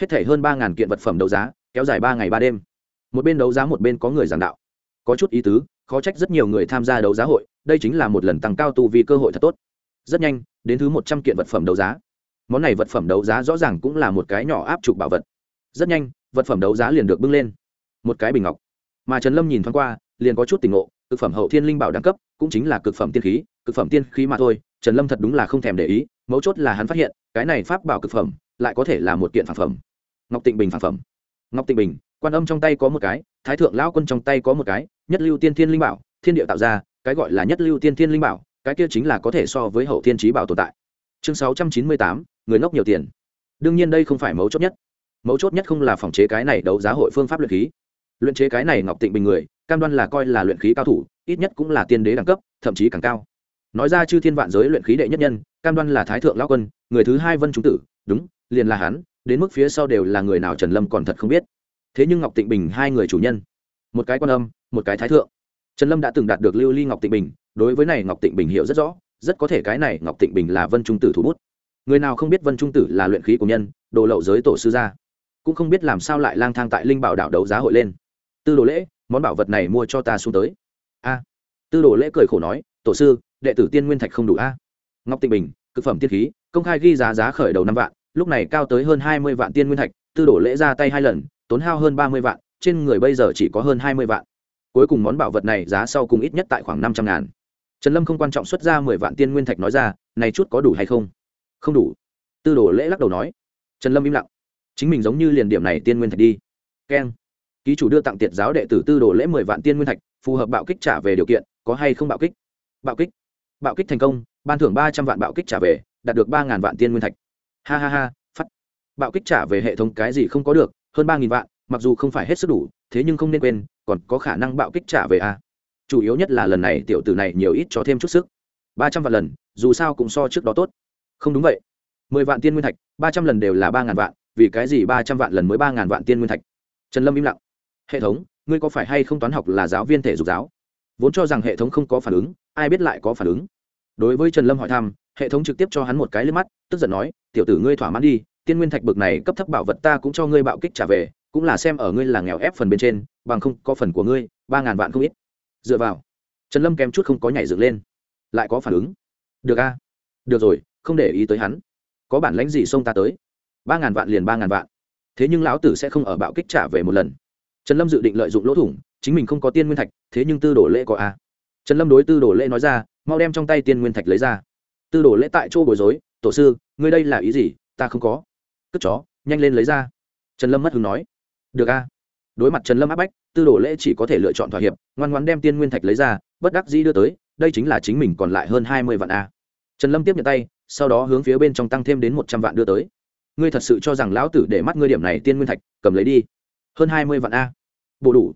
Speaker 1: Hết thể hơn ba kiện vật phẩm đấu giá, kéo dài ba ngày ba đêm một bên đấu giá một bên có người giảng đạo. Có chút ý tứ, khó trách rất nhiều người tham gia đấu giá hội, đây chính là một lần tăng cao tu vì cơ hội thật tốt. Rất nhanh, đến thứ một trăm kiện vật phẩm đấu giá. Món này vật phẩm đấu giá rõ ràng cũng là một cái nhỏ áp trục bảo vật. Rất nhanh, vật phẩm đấu giá liền được bưng lên. Một cái bình ngọc. Mà trần lâm nhìn thoáng qua, liền có chút tình ngộ, cực phẩm hậu thiên linh bảo đẳng cấp, cũng chính là cực phẩm tiên khí, cực phẩm tiên khí mà thôi, trần lâm thật đúng là không thèm để ý, mấu chốt là hắn phát hiện, cái này pháp bảo cực phẩm, lại có thể là một kiện phản phẩm. Ngọc tịnh bình phản phẩm. Ngọc tịnh bình quan âm trong tay có một cái, thái thượng lão quân trong tay có một cái, nhất lưu tiên thiên linh bảo, thiên địa tạo ra, cái gọi là nhất lưu tiên thiên linh bảo, cái kia chính là có thể so với hậu thiên trí bảo tồn tại. Chương sáu trăm chín mươi tám, người ngốc nhiều tiền. Đương nhiên đây không phải mấu chốt nhất. Mấu chốt nhất không là phòng chế cái này đấu giá hội phương pháp luyện khí. Luyện chế cái này ngọc tịnh bình người, cam đoan là coi là luyện khí cao thủ, ít nhất cũng là tiên đế đẳng cấp, thậm chí càng cao. Nói ra chư thiên vạn giới luyện khí đệ nhất nhân, cam đoan là thái thượng lão quân, người thứ hai vân trung tử, đúng, liền là hắn, đến mức phía sau đều là người nào trần lâm còn thật không biết thế nhưng ngọc tịnh bình hai người chủ nhân, một cái quan âm, một cái thái thượng. Trần lâm đã từng đạt được lưu ly ngọc tịnh bình, đối với này ngọc tịnh bình hiểu rất rõ, rất có thể cái này ngọc tịnh bình là vân trung tử thủ bút. Người nào không biết vân trung tử là luyện khí của nhân, đồ lậu giới tổ sư gia, cũng không biết làm sao lại lang thang tại linh bảo đảo đấu giá hội lên. Tư đồ lễ, món bảo vật này mua cho ta xuống tới. A. Tư đồ lễ cười khổ nói, tổ sư, đệ tử tiên nguyên thạch không đủ a. Ngọc tịnh bình, cực phẩm tiên khí, công khai ghi giá giá khởi đầu năm vạn, lúc này cao tới hơn hai mươi vạn tiên nguyên thạch tư đồ lễ ra tay hai lần, tốn hao hơn ba mươi vạn, trên người bây giờ chỉ có hơn hai mươi vạn. Cuối cùng món bảo vật này giá sau cùng ít nhất tại khoảng năm trăm ngàn. Trần lâm không quan trọng xuất ra mười vạn tiên nguyên thạch nói ra, này chút có đủ hay không? Không đủ. Tư đồ lễ lắc đầu nói. Trần lâm im lặng. Chính mình giống như liền điểm này tiên nguyên thạch đi. Keng. Ký chủ đưa tặng tiệt giáo đệ tử tư đồ lễ mười vạn tiên nguyên thạch, phù hợp bạo kích trả về điều kiện, có hay không bạo kích? Bạo kích. Bạo kích thành công, ban thưởng ba trăm vạn bạo kích trả về, đạt được ba ngàn vạn tiên nguyên thạch. Ha ha ha bạo kích trả về hệ thống cái gì không có được, hơn ba nghìn vạn, mặc dù không phải hết sức đủ, thế nhưng không nên quên, còn có khả năng bạo kích trả về a. Chủ yếu nhất là lần này tiểu tử này nhiều ít cho thêm chút sức. Ba trăm vạn lần, dù sao cũng so trước đó tốt. Không đúng vậy. Mười vạn tiên nguyên thạch, ba trăm lần đều là ba ngàn vạn, vì cái gì ba trăm vạn lần mới ba ngàn vạn tiên nguyên thạch? Trần lâm im lặng. Hệ thống, ngươi có phải hay không toán học là giáo viên thể dục giáo? Vốn cho rằng hệ thống không có phản ứng, ai biết lại có phản ứng. Đối với trần lâm hỏi thăm, hệ thống trực tiếp cho hắn một cái lên mắt, tức giận nói, tiểu tử ngươi thỏa mãn đi tiên nguyên thạch bực này cấp thấp bảo vật ta cũng cho ngươi bạo kích trả về, cũng là xem ở ngươi là nghèo ép phần bên trên, bằng không có phần của ngươi, ba ngàn vạn không ít. Dựa vào, trần lâm kém chút không có nhảy dựng lên. Lại có phản ứng. Được a. Được rồi, không để ý tới hắn. Có bản lãnh gì xông ta tới? Ba ngàn vạn liền ba ngàn vạn. Thế nhưng lão tử sẽ không ở bạo kích trả về một lần. Trần lâm dự định lợi dụng lỗ thủng, chính mình không có tiên nguyên thạch, thế nhưng tư đồ lễ có a. Trần lâm đối tư đồ lễ nói ra, mau đem trong tay tiên nguyên thạch lấy ra. Tư đồ lễ tại chỗ bối rối, tổ sư, ngươi đây là ý gì? Ta không có cất chó, nhanh lên lấy ra. Trần lâm mất hứng nói. Được a. Đối mặt trần lâm áp bách, tư đồ lễ chỉ có thể lựa chọn thỏa hiệp, ngoan ngoan đem tiên nguyên thạch lấy ra, bất đắc dĩ đưa tới, đây chính là chính mình còn lại hơn hai mươi vạn a. Trần lâm tiếp nhận tay, sau đó hướng phía bên trong tăng thêm đến một trăm vạn đưa tới. Ngươi thật sự cho rằng lão tử để mắt ngươi điểm này tiên nguyên thạch, cầm lấy đi. Hơn hai mươi vạn a. Bộ đủ.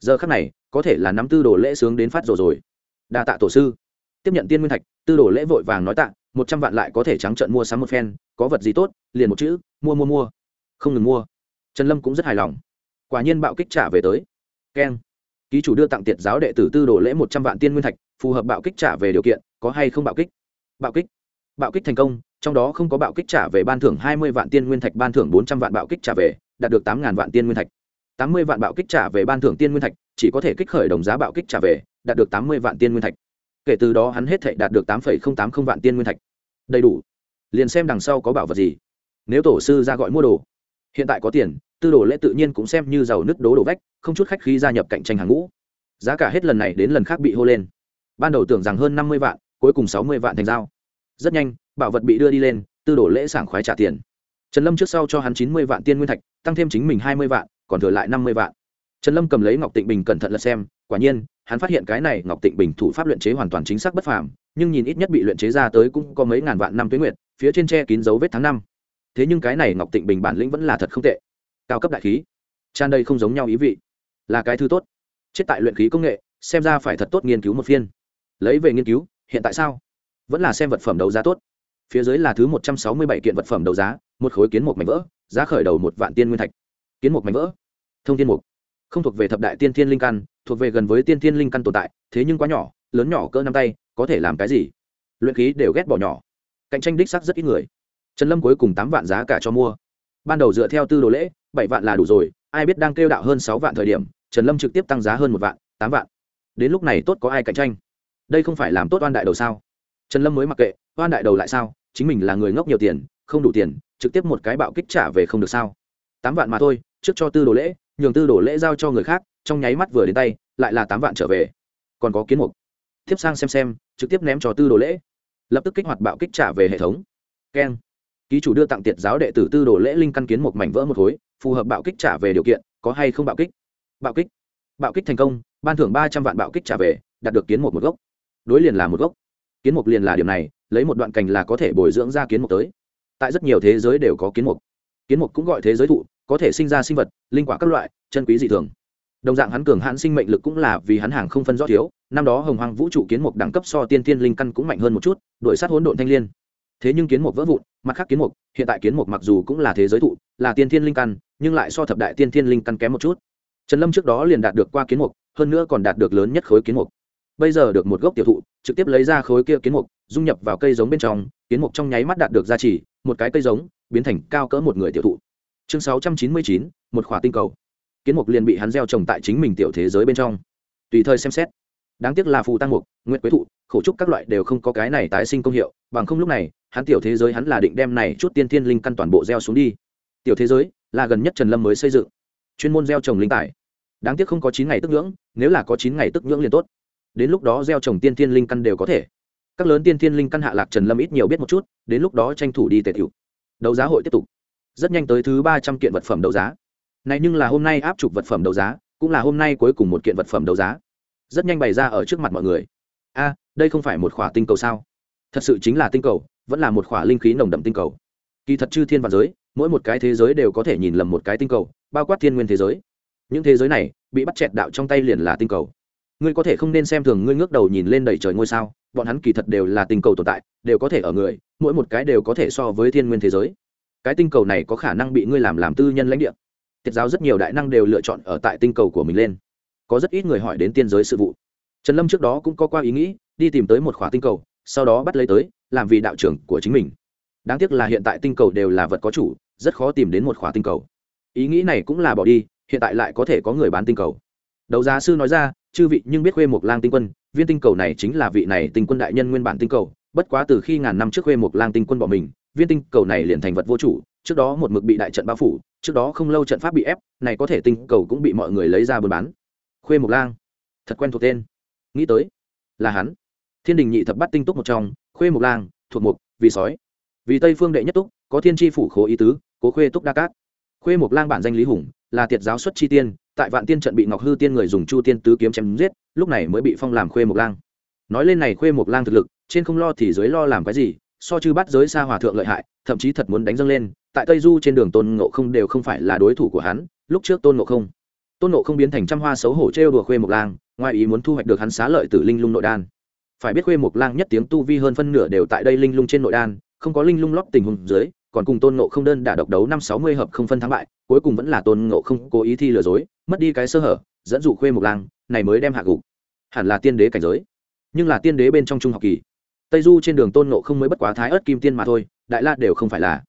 Speaker 1: Giờ khắc này, có thể là nắm tư đồ lễ sướng đến phát rồi rồi. Đa tạ tổ sư. Tiếp nhận tiên nguyên thạch, tư đồ lễ vội vàng nói tạ, một trăm vạn lại có thể trắng trợn mua sắm một phen, có vật gì tốt, liền một chữ mua mua mua. Không ngừng mua. Trần lâm cũng rất hài lòng. Quả nhiên bạo kích trả về tới. Keng. Ký chủ đưa tặng tiệt giáo đệ tử tư đồ lễ một trăm vạn tiên nguyên thạch, phù hợp bạo kích trả về điều kiện, có hay không bạo kích? Bạo kích. Bạo kích thành công, trong đó không có bạo kích trả về ban thưởng hai mươi vạn tiên nguyên thạch, ban thưởng bốn trăm vạn bạo kích trả về, đạt được tám ngàn vạn tiên nguyên thạch. Tám mươi vạn bạo kích trả về ban thưởng tiên nguyên thạch, chỉ có thể kích khởi đồng giá bạo kích trả về, đạt được tám mươi vạn tiên nguyên thạch. Kể từ đó hắn hết thể đạt được tám tám không vạn tiên nguyên thạch. Đầy đủ. Liền xem đằng sau có bảo vật gì nếu tổ sư ra gọi mua đồ. Hiện tại có tiền, tư đồ lễ tự nhiên cũng xem như giàu nứt đố đổ vách, không chút khách khí gia nhập cạnh tranh hàng ngũ. Giá cả hết lần này đến lần khác bị hô lên. Ban đầu tưởng rằng hơn năm mươi vạn, cuối cùng sáu mươi vạn thành giao. Rất nhanh, bảo vật bị đưa đi lên, tư đồ lễ sảng khoái trả tiền. Trần lâm trước sau cho hắn chín mươi vạn tiên nguyên thạch, tăng thêm chính mình hai mươi vạn, còn thừa lại năm mươi vạn. Trần lâm cầm lấy ngọc tịnh bình cẩn thận lật xem, quả nhiên, hắn phát hiện cái này ngọc tịnh bình thủ pháp luyện chế hoàn toàn chính xác bất phàm, nhưng nhìn ít nhất bị luyện chế ra tới cũng có mấy ngàn vạn năm tuyến nguyệt, phía trên tre kín dấu vết tháng năm thế nhưng cái này ngọc tịnh bình bản lĩnh vẫn là thật không tệ. Cao cấp đại khí. Tràn đây không giống nhau ý vị. Là cái thứ tốt. Chết tại luyện khí công nghệ, xem ra phải thật tốt nghiên cứu một phiên. Lấy về nghiên cứu, hiện tại sao? Vẫn là xem vật phẩm đấu giá tốt. Phía dưới là thứ một trăm sáu mươi bảy kiện vật phẩm đấu giá, một khối kiến một mảnh vỡ, giá khởi đầu một vạn tiên nguyên thạch. Kiến một mảnh vỡ. Thông tiên mục. Không thuộc về thập đại tiên thiên linh căn, thuộc về gần với tiên thiên linh căn tồn tại, thế nhưng quá nhỏ, lớn nhỏ cỡ năm tay, có thể làm cái gì? Luyện khí đều ghét bỏ nhỏ. Cạnh tranh đích sắc rất ít người trần lâm cuối cùng tám vạn giá cả cho mua. Ban đầu dựa theo tư đồ lễ, bảy vạn là đủ rồi, ai biết đang kêu đạo hơn sáu vạn thời điểm, trần lâm trực tiếp tăng giá hơn một vạn, tám vạn. Đến lúc này tốt có ai cạnh tranh? Đây không phải làm tốt oan đại đầu sao? Trần lâm mới mặc kệ, oan đại đầu lại sao? Chính mình là người ngốc nhiều tiền, không đủ tiền, trực tiếp một cái bạo kích trả về không được sao? Tám vạn mà thôi, trước cho tư đồ lễ, nhường tư đồ lễ giao cho người khác, trong nháy mắt vừa đến tay, lại là tám vạn trở về. Còn có kiến mục. Tiếp sang xem xem, trực tiếp ném cho tư đồ lễ. Lập tức kích hoạt bạo kích trả về hệ thống. Keng ký chủ đưa tặng tiệt giáo đệ tử tư đồ lễ linh căn kiến một mảnh vỡ một khối, phù hợp bạo kích trả về điều kiện, có hay không bạo kích? Bạo kích. Bạo kích thành công, ban thưởng ba trăm vạn bạo kích trả về, đạt được kiến một một gốc. Đối liền là một gốc. Kiến mục liền là điểm này, lấy một đoạn cành là có thể bồi dưỡng ra kiến mục tới. Tại rất nhiều thế giới đều có kiến mục kiến mục cũng gọi thế giới thụ, có thể sinh ra sinh vật, linh quả các loại, chân quý dị thường. Đồng dạng hắn cường hãn sinh mệnh lực cũng là vì hắn hàng không phân rõ thiếu, năm đó hồng hoàng vũ trụ kiến mục đẳng cấp so tiên tiên linh căn cũng mạnh hơn một chút đổi sát hỗn độn thanh liên thế nhưng kiến mục vỡ vụn, mặt khác kiến mục, hiện tại kiến mục mặc dù cũng là thế giới thụ, là tiên thiên linh căn, nhưng lại so thập đại tiên thiên linh căn kém một chút. Trần lâm trước đó liền đạt được qua kiến mục, hơn nữa còn đạt được lớn nhất khối kiến mục. Bây giờ được một gốc tiểu thụ, trực tiếp lấy ra khối kia kiến mục, dung nhập vào cây giống bên trong, kiến mục trong nháy mắt đạt được gia trì, một cái cây giống, biến thành cao cỡ một người tiểu thụ. Chương sáu trăm chín mươi chín, một khỏa tinh cầu. Kiến mục liền bị hắn gieo trồng tại chính mình tiểu thế giới bên trong. Tùy thời xem xét. Đáng tiếc là phù tăng mục nguyện quế thụ, khổ trúc các loại đều không có cái này tái sinh công hiệu, bằng không lúc này hắn tiểu thế giới hắn là định đem này chút tiên thiên linh căn toàn bộ gieo xuống đi. Tiểu thế giới là gần nhất trần lâm mới xây dựng, chuyên môn gieo trồng linh tài. Đáng tiếc không có chín ngày tức nhưỡng nếu là có chín ngày tức nhưỡng liền tốt. Đến lúc đó gieo trồng tiên thiên linh căn đều có thể. Các lớn tiên thiên linh căn hạ lạc trần lâm ít nhiều biết một chút, đến lúc đó tranh thủ đi tề tiểu. Đấu giá hội tiếp tục. Rất nhanh tới thứ ba trăm kiện vật phẩm đấu giá. Này nhưng là hôm nay áp chụp vật phẩm đấu giá, cũng là hôm nay cuối cùng một kiện vật phẩm đấu giá. Rất nhanh bày ra ở trước mặt mọi người. A, đây không phải một khỏa tinh cầu sao? Thật sự chính là tinh cầu vẫn là một khỏa linh khí nồng đậm tinh cầu. Kỳ thật chư thiên và giới, mỗi một cái thế giới đều có thể nhìn lầm một cái tinh cầu, bao quát thiên nguyên thế giới. Những thế giới này, bị bắt chẹt đạo trong tay liền là tinh cầu. Ngươi có thể không nên xem thường ngươi ngước đầu nhìn lên đầy trời ngôi sao, bọn hắn kỳ thật đều là tinh cầu tồn tại, đều có thể ở người, mỗi một cái đều có thể so với thiên nguyên thế giới. Cái tinh cầu này có khả năng bị ngươi làm làm tư nhân lãnh địa. Tiết giáo rất nhiều đại năng đều lựa chọn ở tại tinh cầu của mình lên. Có rất ít người hỏi đến tiên giới sự vụ. Trần lâm trước đó cũng có qua ý nghĩ, đi tìm tới một khóa tinh cầu sau đó bắt lấy tới, làm vì đạo trưởng của chính mình. Đáng tiếc là hiện tại tinh cầu đều là vật có chủ, rất khó tìm đến một khóa tinh cầu. Ý nghĩ này cũng là bỏ đi, hiện tại lại có thể có người bán tinh cầu. Đấu giá sư nói ra, chư vị, nhưng biết khuê mộc lang tinh quân, viên tinh cầu này chính là vị này tinh quân đại nhân nguyên bản tinh cầu, bất quá từ khi ngàn năm trước khuê mộc lang tinh quân bỏ mình, viên tinh cầu này liền thành vật vô chủ, trước đó một mực bị đại trận bao phủ, trước đó không lâu trận pháp bị ép, này có thể tinh cầu cũng bị mọi người lấy ra buôn bán. Khuê mộc lang, thật quen thuộc tên. Nghĩ tới, là hắn thiên đình nhị thập bắt tinh túc một trong, khuê một lang, thuộc mục vì sói. Vì tây phương đệ nhất túc, có thiên tri phủ khố ý tứ, cố khuê túc đa cát. Khuê một lang bản danh lý hùng, là tiệt giáo xuất chi tiên, tại vạn tiên trận bị ngọc hư tiên người dùng chu tiên tứ kiếm chém giết, lúc này mới bị phong làm khuê một lang. Nói lên này khuê một lang thực lực, trên không lo thì dưới lo làm cái gì, so chư bắt giới xa hòa thượng lợi hại, thậm chí thật muốn đánh dâng lên, tại tây du trên đường tôn ngộ không đều không phải là đối thủ của hắn, lúc trước tôn ngộ không. Tôn ngộ không biến thành trăm hoa xấu hổ trêu đùa khuê một lang, ngoài ý muốn thu hoạch được hắn xá lợi từ linh lung nội đan phải biết khuê một lang nhất tiếng tu vi hơn phân nửa đều tại đây linh lung trên nội đan, không có linh lung lót tình huống dưới, còn cùng tôn ngộ không đơn đả độc đấu năm sáu mươi hợp không phân thắng bại, cuối cùng vẫn là tôn ngộ không cố ý thi lừa dối, mất đi cái sơ hở, dẫn dụ khuê một lang, này mới đem hạ gục. Hẳn là tiên đế cảnh giới, nhưng là tiên đế bên trong trung học kỳ. Tây du trên đường tôn nộ không mới bất quá thái ớt kim tiên mà thôi, đại la đều không phải là.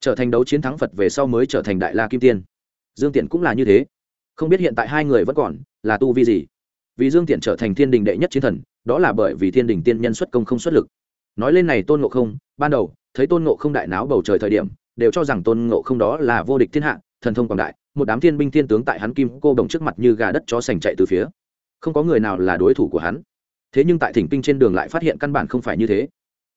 Speaker 1: Trở thành đấu chiến thắng phật về sau mới trở thành đại la kim tiên. Dương tiện cũng là như thế. Không biết hiện tại hai người vẫn còn là tu vi gì. Vì dương tiện trở thành thiên đình đệ nhất chiến thần đó là bởi vì thiên đình tiên nhân xuất công không xuất lực. Nói lên này tôn ngộ không, ban đầu, thấy tôn ngộ không đại náo bầu trời thời điểm, đều cho rằng tôn ngộ không đó là vô địch thiên hạ, thần thông quảng đại, một đám thiên binh thiên tướng tại hắn kim cô đồng trước mặt như gà đất chó sành chạy từ phía. Không có người nào là đối thủ của hắn. Thế nhưng tại thỉnh kinh trên đường lại phát hiện căn bản không phải như thế.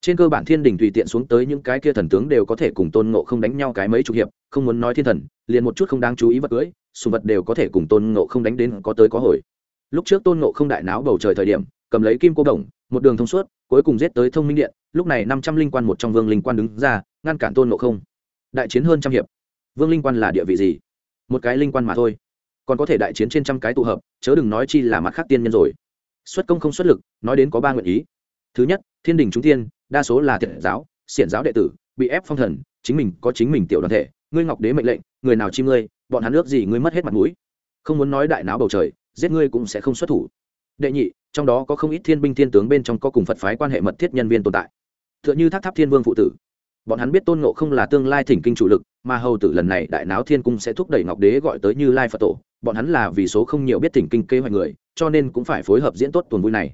Speaker 1: Trên cơ bản thiên đình tùy tiện xuống tới những cái kia thần tướng đều có thể cùng tôn ngộ không đánh nhau cái mấy chục hiệp, không muốn nói thiên thần, liền một chút không đáng chú ý vật cưới, sùng vật đều có thể cùng tôn ngộ không đánh đến có tới có hồi. Lúc trước tôn ngộ không đại náo bầu trời thời điểm cầm lấy kim cô đồng, một đường thông suốt, cuối cùng giết tới thông minh điện, lúc này năm trăm linh quan một trong vương linh quan đứng ra, ngăn cản tôn ngộ không. Đại chiến hơn trăm hiệp. Vương linh quan là địa vị gì? Một cái linh quan mà thôi. Còn có thể đại chiến trên trăm cái tụ hợp, chớ đừng nói chi là mặt khác tiên nhân rồi. Xuất công không xuất lực, nói đến có ba nguyện ý. Thứ nhất, thiên đình trung tiên đa số là thiện giáo, xiển giáo đệ tử, bị ép phong thần, chính mình có chính mình tiểu đoàn thể, ngươi ngọc đế mệnh lệnh, người nào chi ngươi, bọn hắn nước gì ngươi mất hết mặt mũi. Không muốn nói đại náo bầu trời, giết ngươi cũng sẽ không xuất thủ đệ nhị, trong đó có không ít thiên binh thiên tướng bên trong có cùng phật phái quan hệ mật thiết nhân viên tồn tại. T h ư ợ n h ư tháp tháp thiên vương phụ tử. Bọn hắn biết tôn ngộ không là tương lai thỉnh kinh chủ lực, mà hầu tử lần này đại náo thiên cung sẽ thúc đẩy ngọc đế gọi tới như lai phật tổ. Bọn hắn là vì số không nhiều biết thỉnh kinh kế hoạch người, cho nên cũng phải phối hợp diễn tốt tuần vui này.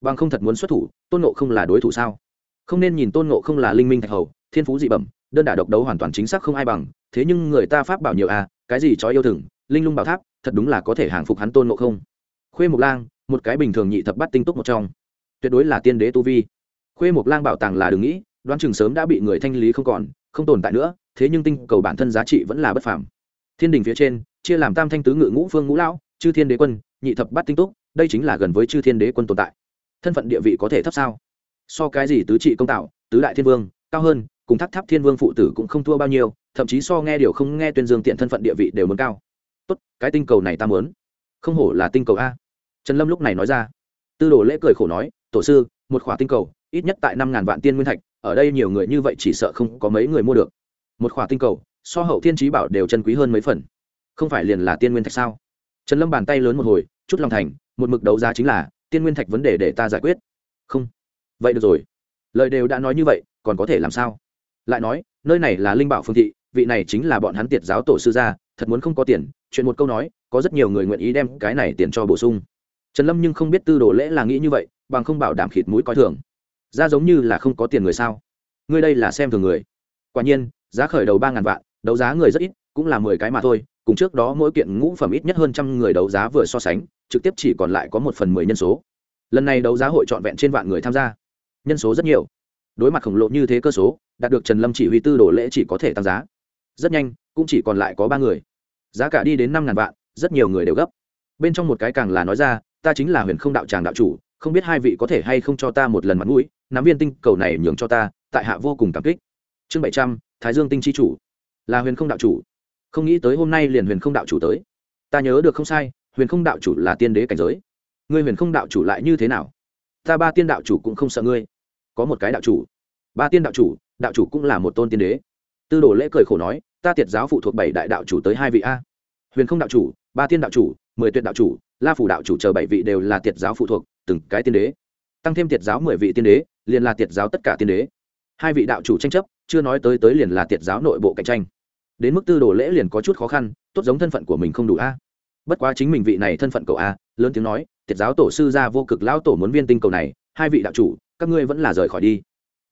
Speaker 1: Bằng không thật muốn xuất thủ, tôn ngộ không là đối thủ sao? Không nên nhìn tôn ngộ không là linh minh thạch hầu, thiên phú dị bẩm, đơn đả độc đấu hoàn toàn chính xác không ai bằng, thế nhưng người ta pháp bảo nhiều à cái gì chó yêu thừng, linh lung bảo tháp, thật đúng là có thể hàng phục hắn tôn ngộ không. Khuê mục lang một cái bình thường nhị thập bắt tinh túc một trong. Tuyệt đối là tiên đế tu vi. Khuê mục lang bảo tàng là đừng nghĩ, đoán chừng sớm đã bị người thanh lý không còn, không tồn tại nữa, thế nhưng tinh cầu bản thân giá trị vẫn là bất phàm. Thiên đình phía trên, chia làm tam thanh tứ ngự ngũ phương ngũ lão, chư thiên đế quân, nhị thập bắt tinh túc, đây chính là gần với chư thiên đế quân tồn tại. Thân phận địa vị có thể thấp sao? So cái gì tứ trị công tạo, tứ đại thiên vương, cao hơn, cùng tháp tháp thiên vương phụ tử cũng không thua bao nhiêu, thậm chí so nghe điều không nghe tuyên dương tiện thân phận địa vị đều muốn cao. Tốt, cái tinh cầu này ta muốn. Không hổ là tinh cầu a trần lâm lúc này nói ra. Tư đồ lễ cười khổ nói, tổ sư, một khỏa tinh cầu, ít nhất tại năm ngàn vạn tiên nguyên thạch, ở đây nhiều người như vậy chỉ sợ không có mấy người mua được. Một khỏa tinh cầu, so hậu thiên trí bảo đều chân quý hơn mấy phần. Không phải liền là tiên nguyên thạch sao? Trần lâm bàn tay lớn một hồi, chút lòng thành, một mực đấu giá chính là, tiên nguyên thạch vấn đề để ta giải quyết. Không. Vậy được rồi. Lời đều đã nói như vậy, còn có thể làm sao? Lại nói, nơi này là linh bảo phương thị, vị này chính là bọn hắn tiệt giáo tổ sư gia, thật muốn không có tiền, chuyện một câu nói, có rất nhiều người nguyện ý đem cái này tiền cho bổ sung trần lâm nhưng không biết tư đồ lễ là nghĩ như vậy, bằng không bảo đảm khịt mũi coi thường. Ra giống như là không có tiền người sao? Ngươi đây là xem thường người. Quả nhiên, giá khởi đầu ba ngàn vạn, đấu giá người rất ít, cũng là mười cái mà thôi, cùng trước đó mỗi kiện ngũ phẩm ít nhất hơn trăm người đấu giá vừa so sánh, trực tiếp chỉ còn lại có một phần mười nhân số. Lần này đấu giá hội trọn vẹn trên vạn người tham gia. Nhân số rất nhiều. Đối mặt khổng lồ như thế cơ số, đạt được trần lâm chỉ huy tư đồ lễ chỉ có thể tăng giá. Rất nhanh, cũng chỉ còn lại có ba người. Giá cả đi đến năm ngàn vạn, rất nhiều người đều gấp. Bên trong một cái càng là nói ra ta chính là huyền không đạo tràng đạo chủ, không biết hai vị có thể hay không cho ta một lần mặt mũi, nắm viên tinh cầu này nhường cho ta, tại hạ vô cùng cảm kích. Chương bảy trăm, thái dương tinh chi chủ. Là huyền không đạo chủ. Không nghĩ tới hôm nay liền huyền không đạo chủ tới. Ta nhớ được không sai, huyền không đạo chủ là tiên đế cảnh giới. Ngươi huyền không đạo chủ lại như thế nào? Ta ba tiên đạo chủ cũng không sợ ngươi. Có một cái đạo chủ. Ba tiên đạo chủ đạo chủ cũng là một tôn tiên đế. Tư đồ lễ cười khổ nói, ta tiệt giáo phụ thuộc bảy đại đạo chủ tới hai vị a. Huyền không đạo chủ, ba tiên đạo chủ, mười tuyệt đạo chủ la phủ đạo chủ chờ bảy vị đều là tiệt giáo phụ thuộc, từng cái tiên đế. Tăng thêm tiệt giáo mười vị tiên đế, liền là tiệt giáo tất cả tiên đế. Hai vị đạo chủ tranh chấp, chưa nói tới tới liền là tiệt giáo nội bộ cạnh tranh. Đến mức tư đồ lễ liền có chút khó khăn, tốt giống thân phận của mình không đủ a. Bất quá chính mình vị này thân phận cậu a, lớn tiếng nói, tiệt giáo tổ sư gia vô cực lao tổ muốn viên tinh cầu này, hai vị đạo chủ, các ngươi vẫn là rời khỏi đi.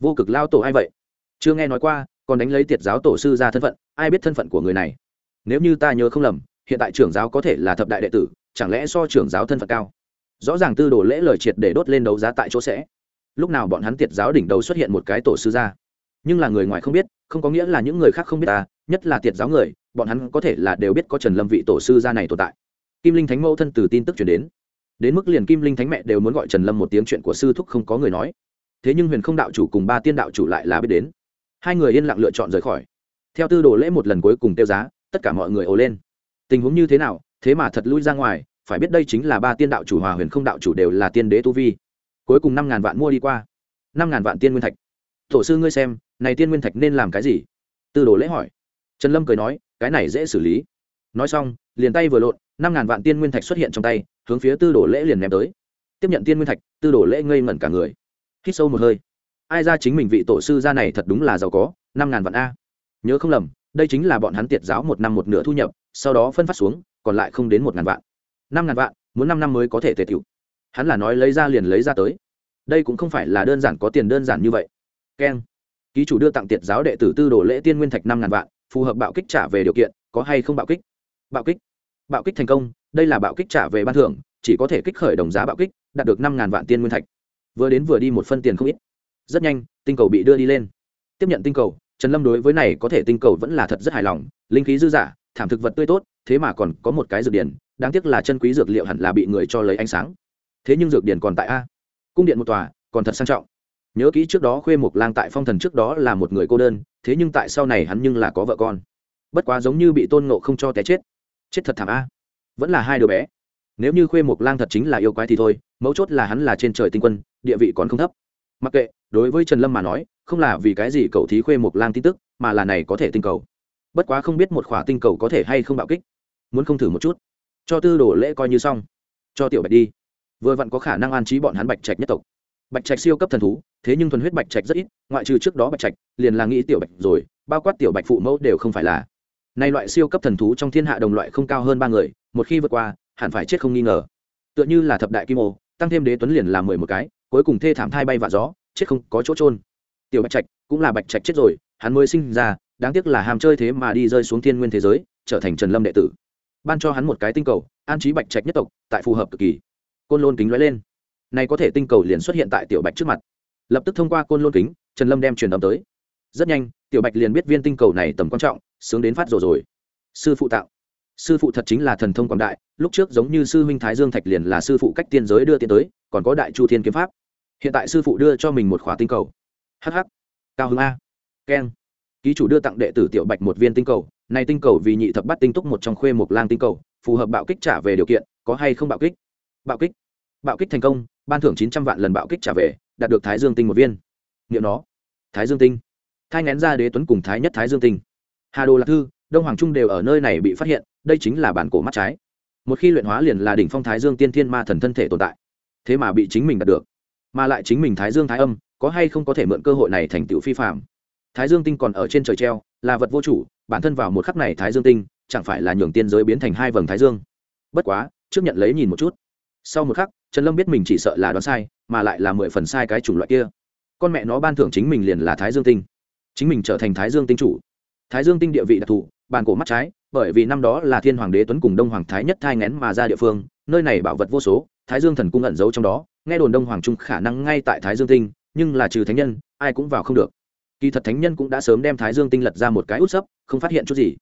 Speaker 1: Vô cực lao tổ ai vậy? Chưa nghe nói qua, còn đánh lấy tiệt giáo tổ sư ra thân phận, ai biết thân phận của người này? Nếu như ta nhớ không lầm, hiện tại trưởng giáo có thể là thập đại đệ tử chẳng lẽ so trưởng giáo thân phận cao? Rõ ràng tư đồ lễ lời triệt để đốt lên đấu giá tại chỗ sẽ. Lúc nào bọn hắn tiệt giáo đỉnh đầu xuất hiện một cái tổ sư gia. Nhưng là người ngoài không biết, không có nghĩa là những người khác không biết ta, nhất là tiệt giáo người, bọn hắn có thể là đều biết có trần lâm vị tổ sư gia này tồn tại. Kim linh thánh mẫu thân từ tin tức chuyển đến. Đến mức liền kim linh thánh mẹ đều muốn gọi trần lâm một tiếng chuyện của sư thúc không có người nói. Thế nhưng huyền không đạo chủ cùng ba tiên đạo chủ lại là biết đến. Hai người yên lặng lựa chọn rời khỏi. Theo tư đồ lễ một lần cuối cùng tiêu giá, tất cả mọi người ồ lên. Tình huống như thế nào thế mà thật lui ra ngoài, phải biết đây chính là ba tiên đạo chủ hòa huyền không đạo chủ đều là tiên đế tu vi. Cuối cùng năm ngàn vạn mua đi qua. Năm ngàn vạn tiên nguyên thạch. Tổ sư ngươi xem, này tiên nguyên thạch nên làm cái gì? Tư đồ lễ hỏi. Trần lâm cười nói, cái này dễ xử lý. Nói xong, liền tay vừa lộn, năm ngàn vạn tiên nguyên thạch xuất hiện trong tay, hướng phía tư đồ lễ liền ném tới. Tiếp nhận tiên nguyên thạch, tư đồ lễ ngây ngẩn cả người. Hít sâu một hơi. Ai ra chính mình vị tổ sư gia này thật đúng là giàu có, năm ngàn vạn a. Nhớ không lầm, đây chính là bọn hắn tiệt giáo một năm một nửa thu nhập, sau đó phân phát xuống còn lại không đến một ngàn vạn. Năm ngàn vạn, muốn năm năm mới có thể tề tiểu hắn là nói lấy ra liền lấy ra tới. Đây cũng không phải là đơn giản có tiền đơn giản như vậy. Keng. Ký chủ đưa tặng tiệt giáo đệ tử tư đồ lễ tiên nguyên thạch năm ngàn vạn, phù hợp bạo kích trả về điều kiện, có hay không bạo kích? Bạo kích. Bạo kích thành công, đây là bạo kích trả về ban thưởng, chỉ có thể kích khởi đồng giá bạo kích, đạt được năm ngàn vạn tiên nguyên thạch. Vừa đến vừa đi một phân tiền không ít. Rất nhanh, tinh cầu bị đưa đi lên. Tiếp nhận tinh cầu, trần lâm đối với này có thể tinh cầu vẫn là thật rất hài lòng, linh khí dư giả thảm thực vật tươi tốt thế mà còn có một cái dược điển, đáng tiếc là chân quý dược liệu hẳn là bị người cho lấy ánh sáng. Thế nhưng dược điển còn tại a. Cung điện một tòa, còn thật sang trọng. Nhớ kỹ trước đó khuê mục lang tại phong thần trước đó là một người cô đơn, thế nhưng tại sau này hắn nhưng là có vợ con. Bất quá giống như bị tôn ngộ không cho té chết. Chết thật thảm a. Vẫn là hai đứa bé. Nếu như khuê mục lang thật chính là yêu quái thì thôi, mấu chốt là hắn là trên trời tinh quân, địa vị còn không thấp. Mặc kệ, đối với trần lâm mà nói, không là vì cái gì cậu thí khuê mục lang tin tức, mà là này có thể tinh cầu. Bất quá không biết một khỏa tinh cầu có thể hay không bạo kích muốn không thử một chút. Cho tư đồ lễ coi như xong. Cho tiểu bạch đi. Vừa vặn có khả năng an trí bọn hắn bạch trạch nhất tộc. Bạch trạch siêu cấp thần thú, thế nhưng thuần huyết bạch trạch rất ít, ngoại trừ trước đó bạch trạch, liền là nghĩ tiểu bạch rồi, bao quát tiểu bạch phụ mẫu đều không phải là. Nay loại siêu cấp thần thú trong thiên hạ đồng loại không cao hơn ba người, một khi vượt qua, hẳn phải chết không nghi ngờ. Tựa như là thập đại kim ô, tăng thêm đế tuấn liền là mười một cái, cuối cùng thê thảm thai bay vạ gió, chết không có chỗ trôn tiểu bạch trạch cũng là bạch trạch chết rồi, hắn mới sinh ra, đáng tiếc là ham chơi thế mà đi rơi xuống thiên nguyên thế giới, trở thành trần lâm đệ tử ban cho hắn một cái tinh cầu, an trí bạch trạch nhất tộc, tại phù hợp cực kỳ. Côn lôn kính lóe lên. Này có thể tinh cầu liền xuất hiện tại tiểu bạch trước mặt. Lập tức thông qua côn lôn kính, trần lâm đem truyền âm tới. Rất nhanh, tiểu bạch liền biết viên tinh cầu này tầm quan trọng, sướng đến phát rồi rồi. Sư phụ tạo. Sư phụ thật chính là thần thông quảng đại, lúc trước giống như sư huynh thái dương thạch liền là sư phụ cách tiên giới đưa tiến tới, còn có đại chu thiên kiếm pháp. Hiện tại sư phụ đưa cho mình một khóa tinh cầu. Hh cao hứng a. Keng. Ký chủ đưa tặng đệ tử tiểu bạch một viên tinh cầu này tinh cầu vì nhị thập bắt tinh túc một trong khuê một lang tinh cầu, phù hợp bạo kích trả về điều kiện, có hay không bạo kích? Bạo kích. Bạo kích thành công, ban thưởng chín trăm vạn lần bạo kích trả về, đạt được thái dương tinh một viên. Nghiệm nó. Thái dương tinh. Thai ngén ra đế tuấn cùng thái nhất thái dương tinh. Hà đồ lạc thư, đông hoàng trung đều ở nơi này bị phát hiện, đây chính là bản cổ mắt trái. Một khi luyện hóa liền là đỉnh phong thái dương tiên thiên ma thần thân thể tồn tại. Thế mà bị chính mình đạt được, mà lại chính mình thái dương thái âm, có hay không có thể mượn cơ hội này thành tựu phi phạm thái dương tinh còn ở trên trời treo, là vật vô chủ, bản thân vào một khắc này thái dương tinh, chẳng phải là nhường tiên giới biến thành hai vầng thái dương. Bất quá, trước nhận lấy nhìn một chút. Sau một khắc, trần lâm biết mình chỉ sợ là đoán sai, mà lại là mười phần sai cái chủng loại kia. Con mẹ nó ban thưởng chính mình liền là thái dương tinh. Chính mình trở thành thái dương tinh chủ. Thái dương tinh địa vị đặc thù bàn cổ mắt trái, bởi vì năm đó là thiên hoàng đế tuấn cùng đông hoàng thái nhất thai ngén mà ra địa phương, nơi này bảo vật vô số, thái dương thần cung ẩn giấu trong đó, nghe đồn đông hoàng trung khả năng ngay tại thái dương tinh, nhưng là trừ thánh nhân, ai cũng vào không được kỳ thật thánh nhân cũng đã sớm đem thái dương tinh lật ra một cái út sấp, không phát hiện chút gì.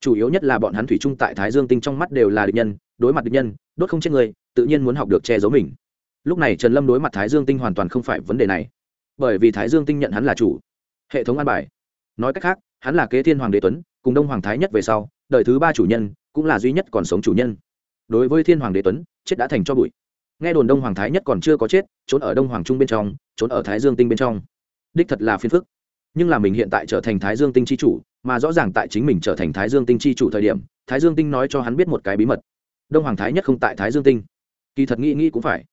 Speaker 1: Chủ yếu nhất là bọn hắn thủy chung tại thái dương tinh trong mắt đều là địch nhân, đối mặt địch nhân, đốt không chết người, tự nhiên muốn học được che giấu mình. Lúc này trần lâm đối mặt thái dương tinh hoàn toàn không phải vấn đề này. Bởi vì thái dương tinh nhận hắn là chủ. Hệ thống an bài. Nói cách khác, hắn là kế thiên hoàng đế tuấn, cùng đông hoàng thái nhất về sau, đời thứ ba chủ nhân, cũng là duy nhất còn sống chủ nhân. Đối với thiên hoàng đế tuấn, chết đã thành cho bụi. Nghe đồn đông hoàng thái nhất còn chưa có chết, trốn ở đông hoàng trung bên trong, trốn ở thái dương tinh bên trong. Đích thật là phiền phức nhưng là mình hiện tại trở thành thái dương tinh chi chủ, mà rõ ràng tại chính mình trở thành thái dương tinh chi chủ thời điểm, thái dương tinh nói cho hắn biết một cái bí mật. Đông hoàng thái nhất không tại thái dương tinh. Kỳ thật nghĩ nghĩ cũng phải.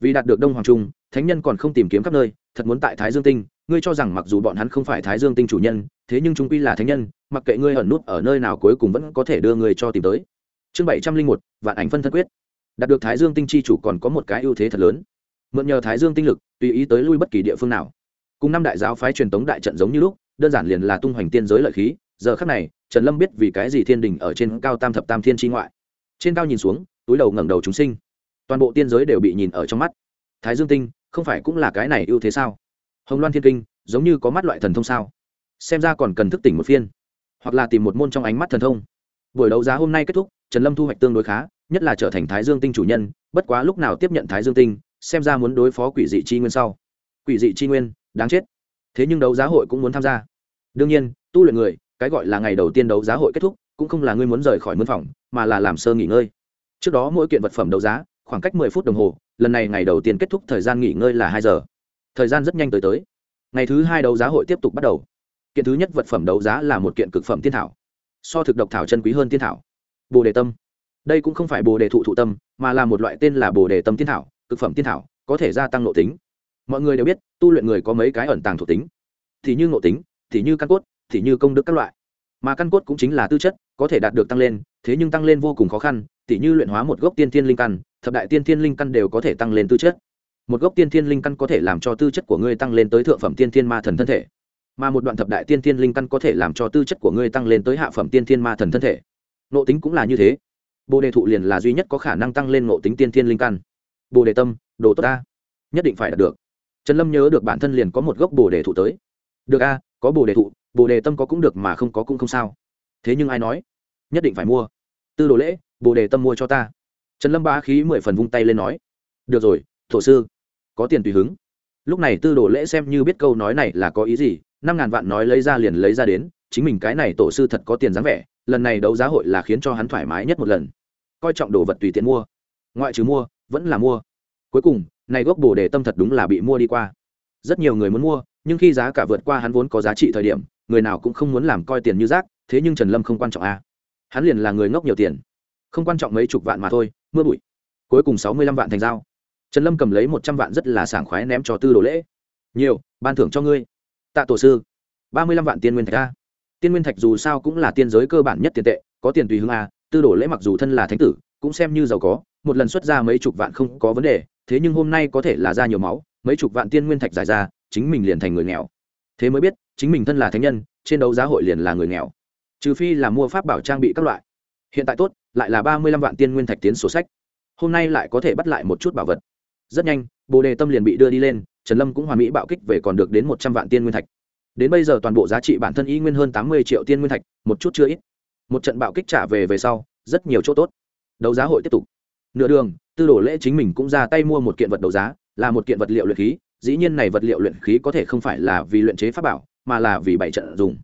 Speaker 1: Vì đạt được đông hoàng trung, thánh nhân còn không tìm kiếm khắp nơi, thật muốn tại thái dương tinh, ngươi cho rằng mặc dù bọn hắn không phải thái dương tinh chủ nhân, thế nhưng chúng quy là thánh nhân, mặc kệ ngươi ẩn nút ở nơi nào cuối cùng vẫn có thể đưa người cho tìm tới. Chương bảy trăm linh một, vạn ảnh phân thân quyết. Đạt được thái dương tinh chi chủ còn có một cái ưu thế thật lớn. Mượn nhờ thái dương tinh lực, tùy ý tới lui bất kỳ địa phương nào cùng năm đại giáo phái truyền tống đại trận giống như lúc, đơn giản liền là tung hoành tiên giới lợi khí, giờ khắc này, trần lâm biết vì cái gì thiên đình ở trên cao tam thập tam thiên tri ngoại. Trên cao nhìn xuống, túi đầu ngẩng đầu chúng sinh. Toàn bộ tiên giới đều bị nhìn ở trong mắt. Thái dương tinh, không phải cũng là cái này ưu thế sao? Hồng loan thiên kinh, giống như có mắt loại thần thông sao? Xem ra còn cần thức tỉnh một phiên. Hoặc là tìm một môn trong ánh mắt thần thông. Buổi đấu giá hôm nay kết thúc, trần lâm thu hoạch tương đối khá, nhất là trở thành thái dương tinh chủ nhân, bất quá lúc nào tiếp nhận thái dương tinh, xem ra muốn đối phó quỷ dị chi nguyên sau. Quỷ dị chi nguyên đáng chết. Thế nhưng đấu giá hội cũng muốn tham gia. Đương nhiên, tu luyện người, cái gọi là ngày đầu tiên đấu giá hội kết thúc, cũng không là ngươi muốn rời khỏi mân phòng, mà là làm sơ nghỉ ngơi. Trước đó mỗi kiện vật phẩm đấu giá, khoảng cách mười phút đồng hồ, lần này ngày đầu tiên kết thúc thời gian nghỉ ngơi là hai giờ. Thời gian rất nhanh tới tới. Ngày thứ hai đấu giá hội tiếp tục bắt đầu. Kiện thứ nhất vật phẩm đấu giá là một kiện cực phẩm tiên thảo. So thực độc thảo chân quý hơn tiên thảo. Bồ đề tâm. Đây cũng không phải bồ đề thụ thụ tâm, mà là một loại tên là bồ đề tâm tiên thảo, cực phẩm tiên thảo, có thể gia tăng nội tính. Mọi người đều biết tu luyện người có mấy cái ẩn tàng thuộc tính. Thì như ngộ tính, thì như căn cốt, thì như công đức các loại. Mà căn cốt cũng chính là tư chất, có thể đạt được tăng lên, thế nhưng tăng lên vô cùng khó khăn, tỉ như luyện hóa một gốc tiên thiên linh căn, thập đại tiên thiên linh căn đều có thể tăng lên tư chất. Một gốc tiên thiên linh căn có thể làm cho tư chất của ngươi tăng lên tới thượng phẩm tiên thiên ma thần thân thể. Mà một đoạn thập đại tiên thiên linh căn có thể làm cho tư chất của ngươi tăng lên tới hạ phẩm tiên thiên ma thần thân thể. Nộ tính cũng là như thế. Bồ đề thụ liền là duy nhất có khả năng tăng lên nộ tính tiên thiên linh căn. Bồ đề tâm, đồ tốt ta. Nhất định phải đạt được trần lâm nhớ được bản thân liền có một gốc bồ đề thụ tới. Được a, có bồ đề thụ, bồ đề tâm có cũng được mà không có cũng không sao. Thế nhưng ai nói? Nhất định phải mua. Tư đồ lễ, bồ đề tâm mua cho ta. Trần lâm ba khí mười phần vung tay lên nói. Được rồi, thổ sư. Có tiền tùy hứng. Lúc này tư đồ lễ xem như biết câu nói này là có ý gì, năm ngàn vạn nói lấy ra liền lấy ra đến, chính mình cái này tổ sư thật có tiền dáng vẻ, lần này đấu giá hội là khiến cho hắn thoải mái nhất một lần. Coi trọng đồ vật tùy tiện mua. Ngoại trừ mua, vẫn là mua. Cuối cùng này gốc bồ đề tâm thật đúng là bị mua đi qua. Rất nhiều người muốn mua, nhưng khi giá cả vượt qua hắn vốn có giá trị thời điểm, người nào cũng không muốn làm coi tiền như rác, thế nhưng trần lâm không quan trọng a à. hắn liền là người ngốc nhiều tiền. Không quan trọng mấy chục vạn mà thôi, mưa bụi. Cuối cùng sáu mươi lăm vạn thành dao trần lâm cầm lấy một trăm vạn rất là sảng khoái ném cho tư đồ lễ. Nhiều, ban thưởng cho ngươi. Tạ tổ sư. Ba mươi lăm vạn tiên nguyên thạch a. Tiên nguyên thạch dù sao cũng là tiên giới cơ bản nhất tiền tệ, có tiền tùy hương a à, tư đồ lễ mặc dù thân là thánh tử, cũng xem như giàu có, một lần xuất ra mấy chục vạn không có vấn đề thế nhưng hôm nay có thể là ra nhiều máu, mấy chục vạn tiên nguyên thạch giải ra, chính mình liền thành người nghèo. Thế mới biết, chính mình thân là thánh nhân, trên đấu giá hội liền là người nghèo. Trừ phi là mua pháp bảo trang bị các loại. Hiện tại tốt, lại là ba mươi lăm vạn tiên nguyên thạch tiến sổ sách. Hôm nay lại có thể bắt lại một chút bảo vật. Rất nhanh, bồ đề tâm liền bị đưa đi lên, trần lâm cũng hoàn mỹ bạo kích về còn được đến một trăm vạn tiên nguyên thạch. Đến bây giờ toàn bộ giá trị bản thân y nguyên hơn tám mươi triệu tiên nguyên thạch, một chút chưa ít. Một trận bạo kích trả về về sau, rất nhiều chỗ tốt. Đấu giá hội tiếp tục. Nửa đường tư đồ lễ chính mình cũng ra tay mua một kiện vật đấu giá, là một kiện vật liệu luyện khí. Dĩ nhiên này vật liệu luyện khí có thể không phải là vì luyện chế pháp bảo, mà là vì bảy trận dùng.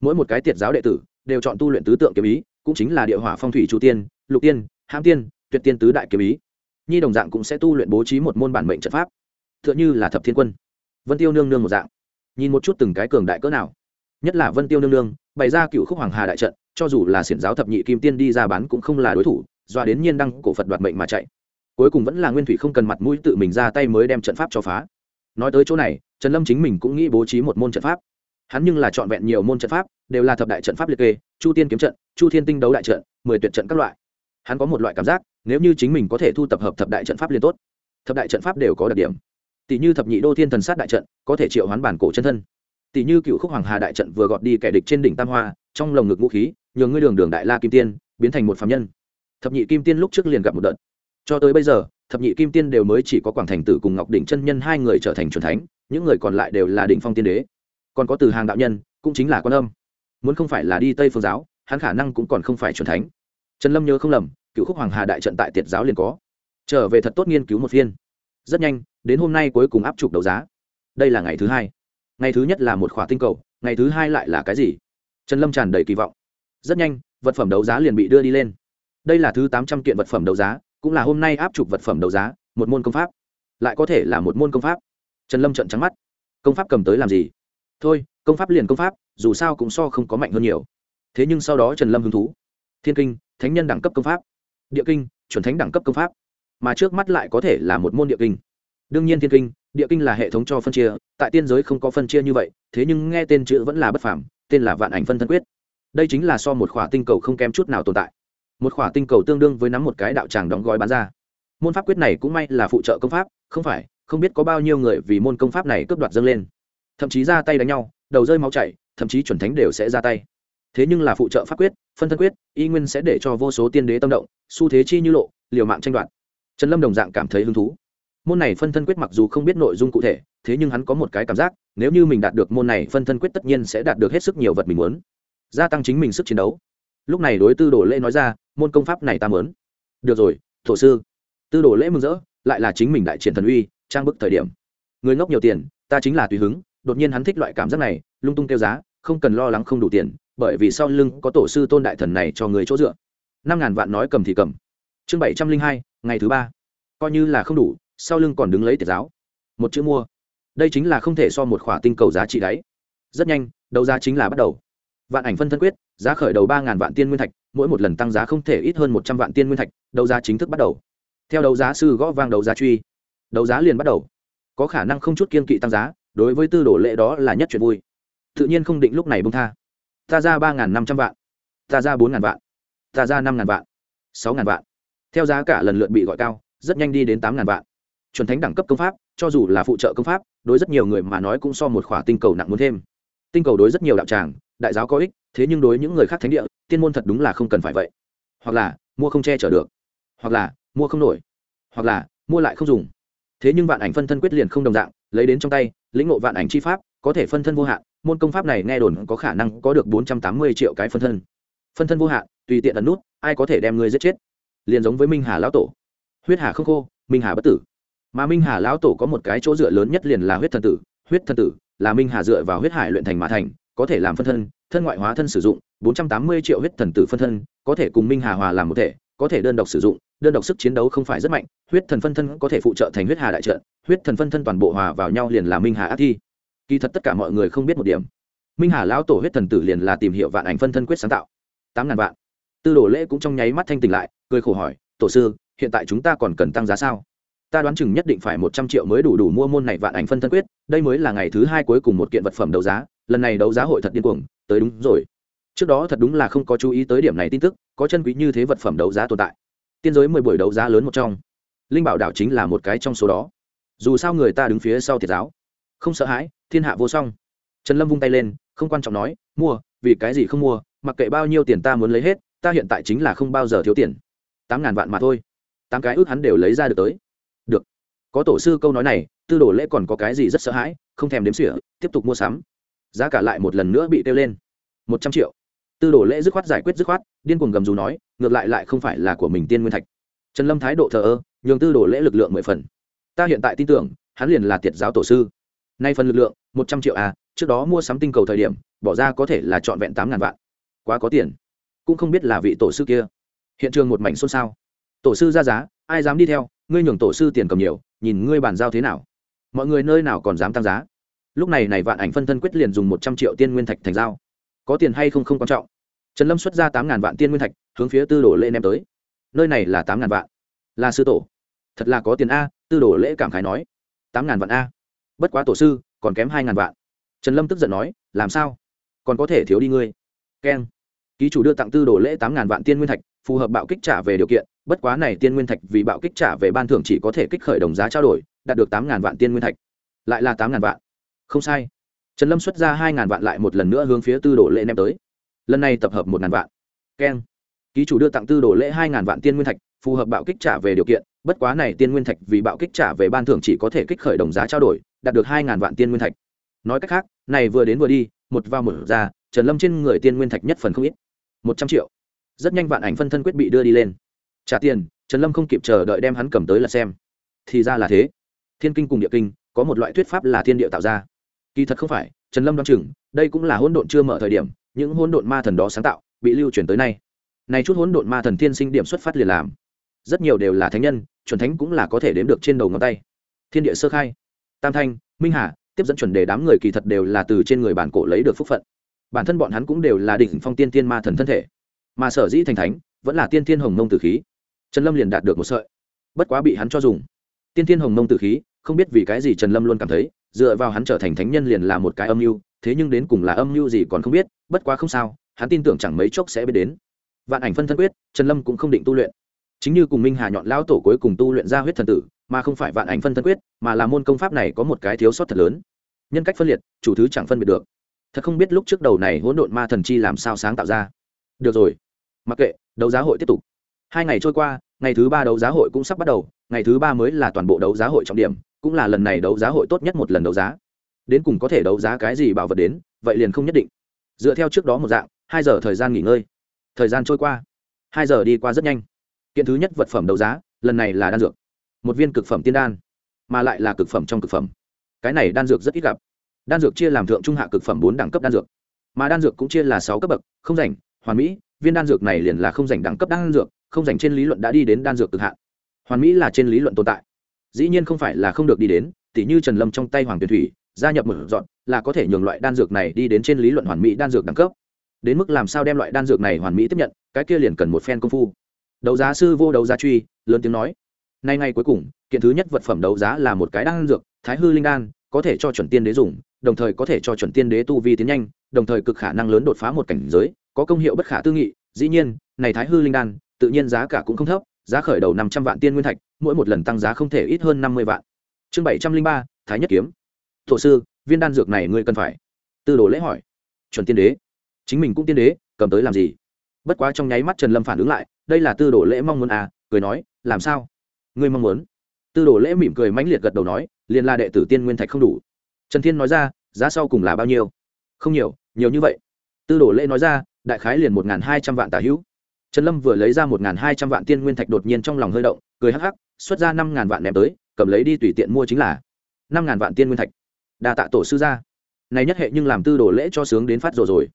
Speaker 1: Mỗi một cái tiệt giáo đệ tử đều chọn tu luyện tứ tượng kiếm ý, cũng chính là địa hỏa phong thủy chu tiên, lục tiên, hãm tiên, tuyệt tiên tứ đại kiếm ý. Nhi đồng dạng cũng sẽ tu luyện bố trí một môn bản mệnh trận pháp. T h ư ợ n h ư là thập thiên quân, vân tiêu nương nương một dạng. Nhìn một chút từng cái cường đại cỡ nào. Nhất là vân tiêu nương nương, bày ra cựu khúc hoàng hà đại trận, cho dù là xiển giáo thập nhị kim tiên đi ra bán cũng không là đối thủ, doa đến nhiên đăng cổ phật đoạt mệnh mà chạy cuối cùng vẫn là nguyên thủy không cần mặt mũi tự mình ra tay mới đem trận pháp cho phá. Nói tới chỗ này, trần lâm chính mình cũng nghĩ bố trí một môn trận pháp. Hắn nhưng là trọn vẹn nhiều môn trận pháp, đều là thập đại trận pháp liệt kê, chu tiên kiếm trận, chu thiên tinh đấu đại trận, mười tuyệt trận các loại. Hắn có một loại cảm giác, nếu như chính mình có thể thu tập hợp thập đại trận pháp liên tốt. Thập đại trận pháp đều có đặc điểm. Tỷ như thập nhị đô thiên thần sát đại trận, có thể triệu hoán bản cổ chân thân. Tỷ như cựu khúc hoàng hà đại trận vừa gọt đi kẻ địch trên đỉnh tam hoa, trong lồng ngực vũ khí, nhường ngươi đường đường đại la kim tiên, biến thành một phạm nhân. Thập nhị kim tiên lúc trước liền gặp một đợt cho tới bây giờ, thập nhị kim tiên đều mới chỉ có quảng thành tử cùng ngọc đỉnh chân nhân hai người trở thành c thánh, những người còn lại đều là đỉnh phong tiên đế. Còn có từ hàng đạo nhân, cũng chính là con âm. Muốn không phải là đi tây phương giáo, hắn khả năng cũng còn không phải c thánh. Trần lâm nhớ không lầm, cựu khúc hoàng hà đại trận tại tiệt giáo liền có. Trở về thật tốt nghiên cứu một phiên. Rất nhanh, đến hôm nay cuối cùng áp trục đấu giá. Đây là ngày thứ hai. Ngày thứ nhất là một khỏa tinh cầu, ngày thứ hai lại là cái gì? Trần lâm tràn đầy kỳ vọng. Rất nhanh, vật phẩm đấu giá liền bị đưa đi lên. Đây là thứ tám trăm kiện vật phẩm đấu giá cũng là hôm nay áp chụp vật phẩm đấu giá, một môn công pháp. Lại có thể là một môn công pháp. Trần lâm trận trắng mắt. Công pháp cầm tới làm gì? Thôi, công pháp liền công pháp, dù sao cũng so không có mạnh hơn nhiều. Thế nhưng sau đó trần lâm hứng thú. Thiên kinh, thánh nhân đẳng cấp công pháp. Địa kinh, chuẩn thánh đẳng cấp công pháp. Mà trước mắt lại có thể là một môn địa kinh. Đương nhiên thiên kinh, địa kinh là hệ thống cho phân chia, tại tiên giới không có phân chia như vậy, thế nhưng nghe tên chữ vẫn là bất phàm, tên là vạn ảnh phân thân quyết. Đây chính là so một khỏa tinh cầu không kém chút nào tồn tại một khỏa tinh cầu tương đương với nắm một cái đạo tràng đóng gói bán ra. Môn pháp quyết này cũng may là phụ trợ công pháp, không phải, không biết có bao nhiêu người vì môn công pháp này cướp đoạt dâng lên. Thậm chí ra tay đánh nhau, đầu rơi máu chảy, thậm chí chuẩn thánh đều sẽ ra tay. Thế nhưng là phụ trợ pháp quyết, phân thân quyết, y nguyên sẽ để cho vô số tiên đế tâm động, xu thế chi như lộ, liều mạng tranh đoạt. Trần lâm đồng dạng cảm thấy hứng thú. Môn này phân thân quyết mặc dù không biết nội dung cụ thể, thế nhưng hắn có một cái cảm giác, nếu như mình đạt được môn này phân thân quyết tất nhiên sẽ đạt được hết sức nhiều vật mình muốn. Gia tăng chính mình sức chiến đấu lúc này đối tư đồ lễ nói ra, môn công pháp này ta mớn được rồi, thổ sư. Tư đồ lễ mừng rỡ, lại là chính mình đại triển thần uy, trang bức thời điểm. Người ngốc nhiều tiền, ta chính là tùy hứng, đột nhiên hắn thích loại cảm giác này, lung tung kêu giá, không cần lo lắng không đủ tiền, bởi vì sau lưng có tổ sư tôn đại thần này cho người chỗ dựa. Năm ngàn vạn nói cầm thì cầm. Chương bảy trăm linh hai, ngày thứ ba. Coi như là không đủ, sau lưng còn đứng lấy tiệt giáo. Một chữ mua. Đây chính là không thể so một khỏa tinh cầu giá trị đáy. Rất nhanh, đấu giá chính là bắt đầu vạn ảnh phân thân quyết, giá khởi đầu ba ngàn vạn tiên nguyên thạch, mỗi một lần tăng giá không thể ít hơn một trăm vạn tiên nguyên thạch, đấu giá chính thức bắt đầu. Theo đấu giá sư gõ vang đấu giá truy, đấu giá liền bắt đầu. Có khả năng không chút kiên kỵ tăng giá, đối với tư đồ lệ đó là nhất chuyện vui. Tự nhiên không định lúc này bông tha. Ta ra ba năm trăm vạn, ta ra bốn ngàn vạn, ta ra năm ngàn vạn, sáu ngàn vạn. Theo giá cả lần lượt bị gọi cao, rất nhanh đi đến tám ngàn vạn. Chuẩn thánh đẳng cấp công pháp, cho dù là phụ trợ công pháp, đối rất nhiều người mà nói cũng so một khỏa tinh cầu nặng muốn thêm. Tinh cầu đối rất nhiều đạo tràng đại giáo có ích, thế nhưng đối những người khác thánh địa, tiên môn thật đúng là không cần phải vậy. Hoặc là, mua không che chở được. Hoặc là, mua không nổi. Hoặc là, mua lại không dùng. Thế nhưng vạn ảnh phân thân quyết liền không đồng dạng, lấy đến trong tay, lĩnh ngộ vạn ảnh chi pháp, có thể phân thân vô hạn, môn công pháp này nghe đồn có khả năng có được bốn trăm tám mươi triệu cái phân thân. Phân thân vô hạn, tùy tiện ấn nút, ai có thể đem ngươi giết chết? Liền giống với minh hà lão tổ. Huyết hà không khô, minh hà bất tử. Mà minh hà lão tổ có một cái chỗ dựa lớn nhất liền là huyết thần tử. Huyết thần tử là minh hà dựa vào huyết hải luyện thành mã thành có thể làm phân thân thân ngoại hóa thân sử dụng, bốn trăm tám mươi triệu huyết thần tử phân thân, có thể cùng minh hà hòa làm một thể, có thể đơn độc sử dụng, đơn độc sức chiến đấu không phải rất mạnh, huyết thần phân thân có thể phụ trợ thành huyết hà đại trận, huyết thần phân thân toàn bộ hòa vào nhau liền là minh hà ác thi. Kỳ thật tất cả mọi người không biết một điểm. Minh hà lão tổ huyết thần tử liền là tìm hiểu vạn ảnh phân thân quyết sáng tạo. Tám ngàn vạn. Tư đồ lễ cũng trong nháy mắt thanh tỉnh lại, cười khổ hỏi, tổ sư, hiện tại chúng ta còn cần tăng giá sao? Ta đoán chừng nhất định phải một trăm triệu mới đủ đủ mua môn này vạn ảnh phân thân quyết, đây mới là ngày thứ hai cuối cùng một kiện vật phẩm đấu giá lần này đấu giá hội thật điên cuồng, tới đúng rồi. Trước đó thật đúng là không có chú ý tới điểm này tin tức, có chân quý như thế vật phẩm đấu giá tồn tại. Tiên giới mười buổi đấu giá lớn một trong. Linh bảo đảo chính là một cái trong số đó. Dù sao người ta đứng phía sau thiệt giáo. Không sợ hãi, thiên hạ vô song. Trần lâm vung tay lên, không quan trọng nói, mua, vì cái gì không mua, mặc kệ bao nhiêu tiền ta muốn lấy hết, ta hiện tại chính là không bao giờ thiếu tiền. Tám ngàn vạn mà thôi. Tám cái ước hắn đều lấy ra được tới. Được. Có tổ sư câu nói này, tư đồ lễ còn có cái gì rất sợ hãi, không thèm đếm xỉa, tiếp tục mua sắm giá cả lại một lần nữa bị tiêu lên. Một trăm triệu. Tư đồ lễ dứt khoát giải quyết dứt khoát, điên cuồng gầm dù nói, ngược lại lại không phải là của mình tiên nguyên thạch. Trần lâm thái độ thờ ơ, nhường tư đồ lễ lực lượng mười phần. Ta hiện tại tin tưởng, hắn liền là tiệt giáo tổ sư. Nay phần lực lượng, một trăm triệu à trước đó mua sắm tinh cầu thời điểm, bỏ ra có thể là trọn vẹn tám ngàn vạn. Quá có tiền. Cũng không biết là vị tổ sư kia. Hiện trường một mảnh xôn xao. Tổ sư ra giá, ai dám đi theo, ngươi nhường tổ sư tiền cầm nhiều, nhìn ngươi bàn giao thế nào. Mọi người nơi nào còn dám tăng giá? Lúc này này vạn ảnh phân thân quyết liền dùng một trăm triệu tiên nguyên thạch thành dao có tiền hay không không quan trọng. Trần lâm xuất ra tám ngàn vạn tiên nguyên thạch, hướng phía tư đồ lễ ném tới. Nơi này là tám ngàn vạn. Là sư tổ. Thật là có tiền a, tư đồ lễ cảm khái nói. Tám ngàn vạn a. Bất quá tổ sư, còn kém hai ngàn vạn. Trần lâm tức giận nói, làm sao? Còn có thể thiếu đi ngươi. Keng. Ký chủ đưa tặng tư đồ lễ tám ngàn vạn tiên nguyên thạch, phù hợp bạo kích trả về điều kiện. Bất quá này tiên nguyên thạch vì bạo kích trả về ban thưởng chỉ có thể kích khởi đồng giá trao đổi, đạt được tám ngàn vạn tiên nguyên thạch. Lại là tám ngàn vạn không sai. Trần lâm xuất ra hai ngàn vạn lại một lần nữa hướng phía tư đồ lễ ném tới. Lần này tập hợp một ngàn vạn. Keng. Ký chủ đưa tặng tư đồ lễ hai ngàn vạn tiên nguyên thạch, phù hợp bạo kích trả về điều kiện, bất quá này tiên nguyên thạch vì bạo kích trả về ban thưởng chỉ có thể kích khởi đồng giá trao đổi, đạt được hai ngàn vạn tiên nguyên thạch. Nói cách khác, này vừa đến vừa đi, một vào một ra, trần lâm trên người tiên nguyên thạch nhất phần không ít. Một trăm triệu. Rất nhanh vạn ảnh phân thân quyết bị đưa đi lên. Trả tiền, trần lâm không kịp chờ đợi đem hắn cầm tới là xem. Thì ra là thế. Thiên kinh cùng địa kinh, có một loại thuyết pháp là thiên địa tạo ra kỳ thật không phải, trần lâm đoán chừng, đây cũng là hỗn độn chưa mở thời điểm, những hỗn độn ma thần đó sáng tạo, bị lưu truyền tới nay. Này chút hỗn độn ma thần thiên sinh điểm xuất phát liền làm. Rất nhiều đều là thánh nhân, chuẩn thánh cũng là có thể đếm được trên đầu ngón tay. Thiên địa sơ khai. Tam thanh, minh hà, tiếp dẫn chuẩn đề đám người kỳ thật đều là từ trên người bản cổ lấy được phúc phận. Bản thân bọn hắn cũng đều là đỉnh phong tiên tiên ma thần thân thể. Mà sở dĩ thành thánh, vẫn là tiên tiên hồng mông tử khí. Trần lâm liền đạt được một sợi. Bất quá bị hắn cho dùng. Tiên tiên hồng mông tử khí, không biết vì cái gì trần lâm luôn cảm thấy dựa vào hắn trở thành thánh nhân liền là một cái âm mưu, thế nhưng đến cùng là âm mưu gì còn không biết, bất quá không sao, hắn tin tưởng chẳng mấy chốc sẽ biết đến. Vạn ảnh phân thân quyết, trần lâm cũng không định tu luyện. Chính như cùng minh hà nhọn lão tổ cuối cùng tu luyện ra huyết thần tử, mà không phải vạn ảnh phân thân quyết, mà là môn công pháp này có một cái thiếu sót thật lớn. Nhân cách phân liệt, chủ thứ chẳng phân biệt được. Thật không biết lúc trước đầu này hỗn độn ma thần chi làm sao sáng tạo ra. Được rồi. Mặc kệ, đấu giá hội tiếp tục. Hai ngày trôi qua, ngày thứ ba đấu giá hội cũng sắp bắt đầu, ngày thứ ba mới là toàn bộ đấu giá hội trọng điểm cũng là lần này đấu giá hội tốt nhất một lần đấu giá. Đến cùng có thể đấu giá cái gì bảo vật đến, vậy liền không nhất định. Dựa theo trước đó một dạng, hai giờ thời gian nghỉ ngơi. Thời gian trôi qua. Hai giờ đi qua rất nhanh. Kiện thứ nhất vật phẩm đấu giá, lần này là đan dược. Một viên cực phẩm tiên đan, mà lại là cực phẩm trong cực phẩm. Cái này đan dược rất ít gặp. Đan dược chia làm thượng, trung hạ cực phẩm bốn đẳng cấp đan dược. Mà đan dược cũng chia là sáu cấp bậc, không rảnh, hoàn mỹ, viên đan dược này liền là không rảnh đẳng cấp đan dược, không rảnh trên lý luận đã đi đến đan dược cực hạn. Hoàn mỹ là trên lý luận tồn tại dĩ nhiên không phải là không được đi đến, tỉ như trần lâm trong tay hoàng tuyền thủy, gia nhập mở dọn, là có thể nhường loại đan dược này đi đến trên lý luận hoàn mỹ đan dược đẳng cấp. Đến mức làm sao đem loại đan dược này hoàn mỹ tiếp nhận, cái kia liền cần một phen công phu. Đấu giá sư vô đấu giá truy, lớn tiếng nói. Nay ngày cuối cùng, kiện thứ nhất vật phẩm đấu giá là một cái đan dược, thái hư linh đan, có thể cho chuẩn tiên đế dùng, đồng thời có thể cho chuẩn tiên đế tu vi tiến nhanh, đồng thời cực khả năng lớn đột phá một cảnh giới, có công hiệu bất khả tư nghị. Dĩ nhiên, này thái hư linh đan, tự nhiên giá cả cũng không thấp giá khởi đầu năm trăm vạn tiên nguyên thạch, mỗi một lần tăng giá không thể ít hơn năm mươi vạn. Chương bảy trăm linh ba, thái nhất kiếm. Thổ sư, viên đan dược này ngươi cần phải. Tư đồ lễ hỏi. Chuẩn tiên đế. Chính mình cũng tiên đế, cầm tới làm gì? Bất quá trong nháy mắt trần lâm phản ứng lại, đây là tư đồ lễ mong muốn à cười nói, làm sao? Ngươi mong muốn. Tư đồ lễ mỉm cười mãnh liệt gật đầu nói, liền là đệ tử tiên nguyên thạch không đủ. Trần thiên nói ra, giá sau cùng là bao nhiêu? Không nhiều nhiều như vậy. Tư đồ lễ nói ra, đại khái liền một n g h n hai trăm vạn tả hữu trần lâm vừa lấy ra một n g h n hai trăm vạn tiên nguyên thạch đột nhiên trong lòng hơi động, cười hắc hắc, xuất ra năm ngàn vạn ném tới, cầm lấy đi tùy tiện mua chính là năm ngàn vạn tiên nguyên thạch. Đa tạ tổ sư gia. Này nhất hệ nhưng làm tư đồ lễ cho sướng đến phát rồi rồi.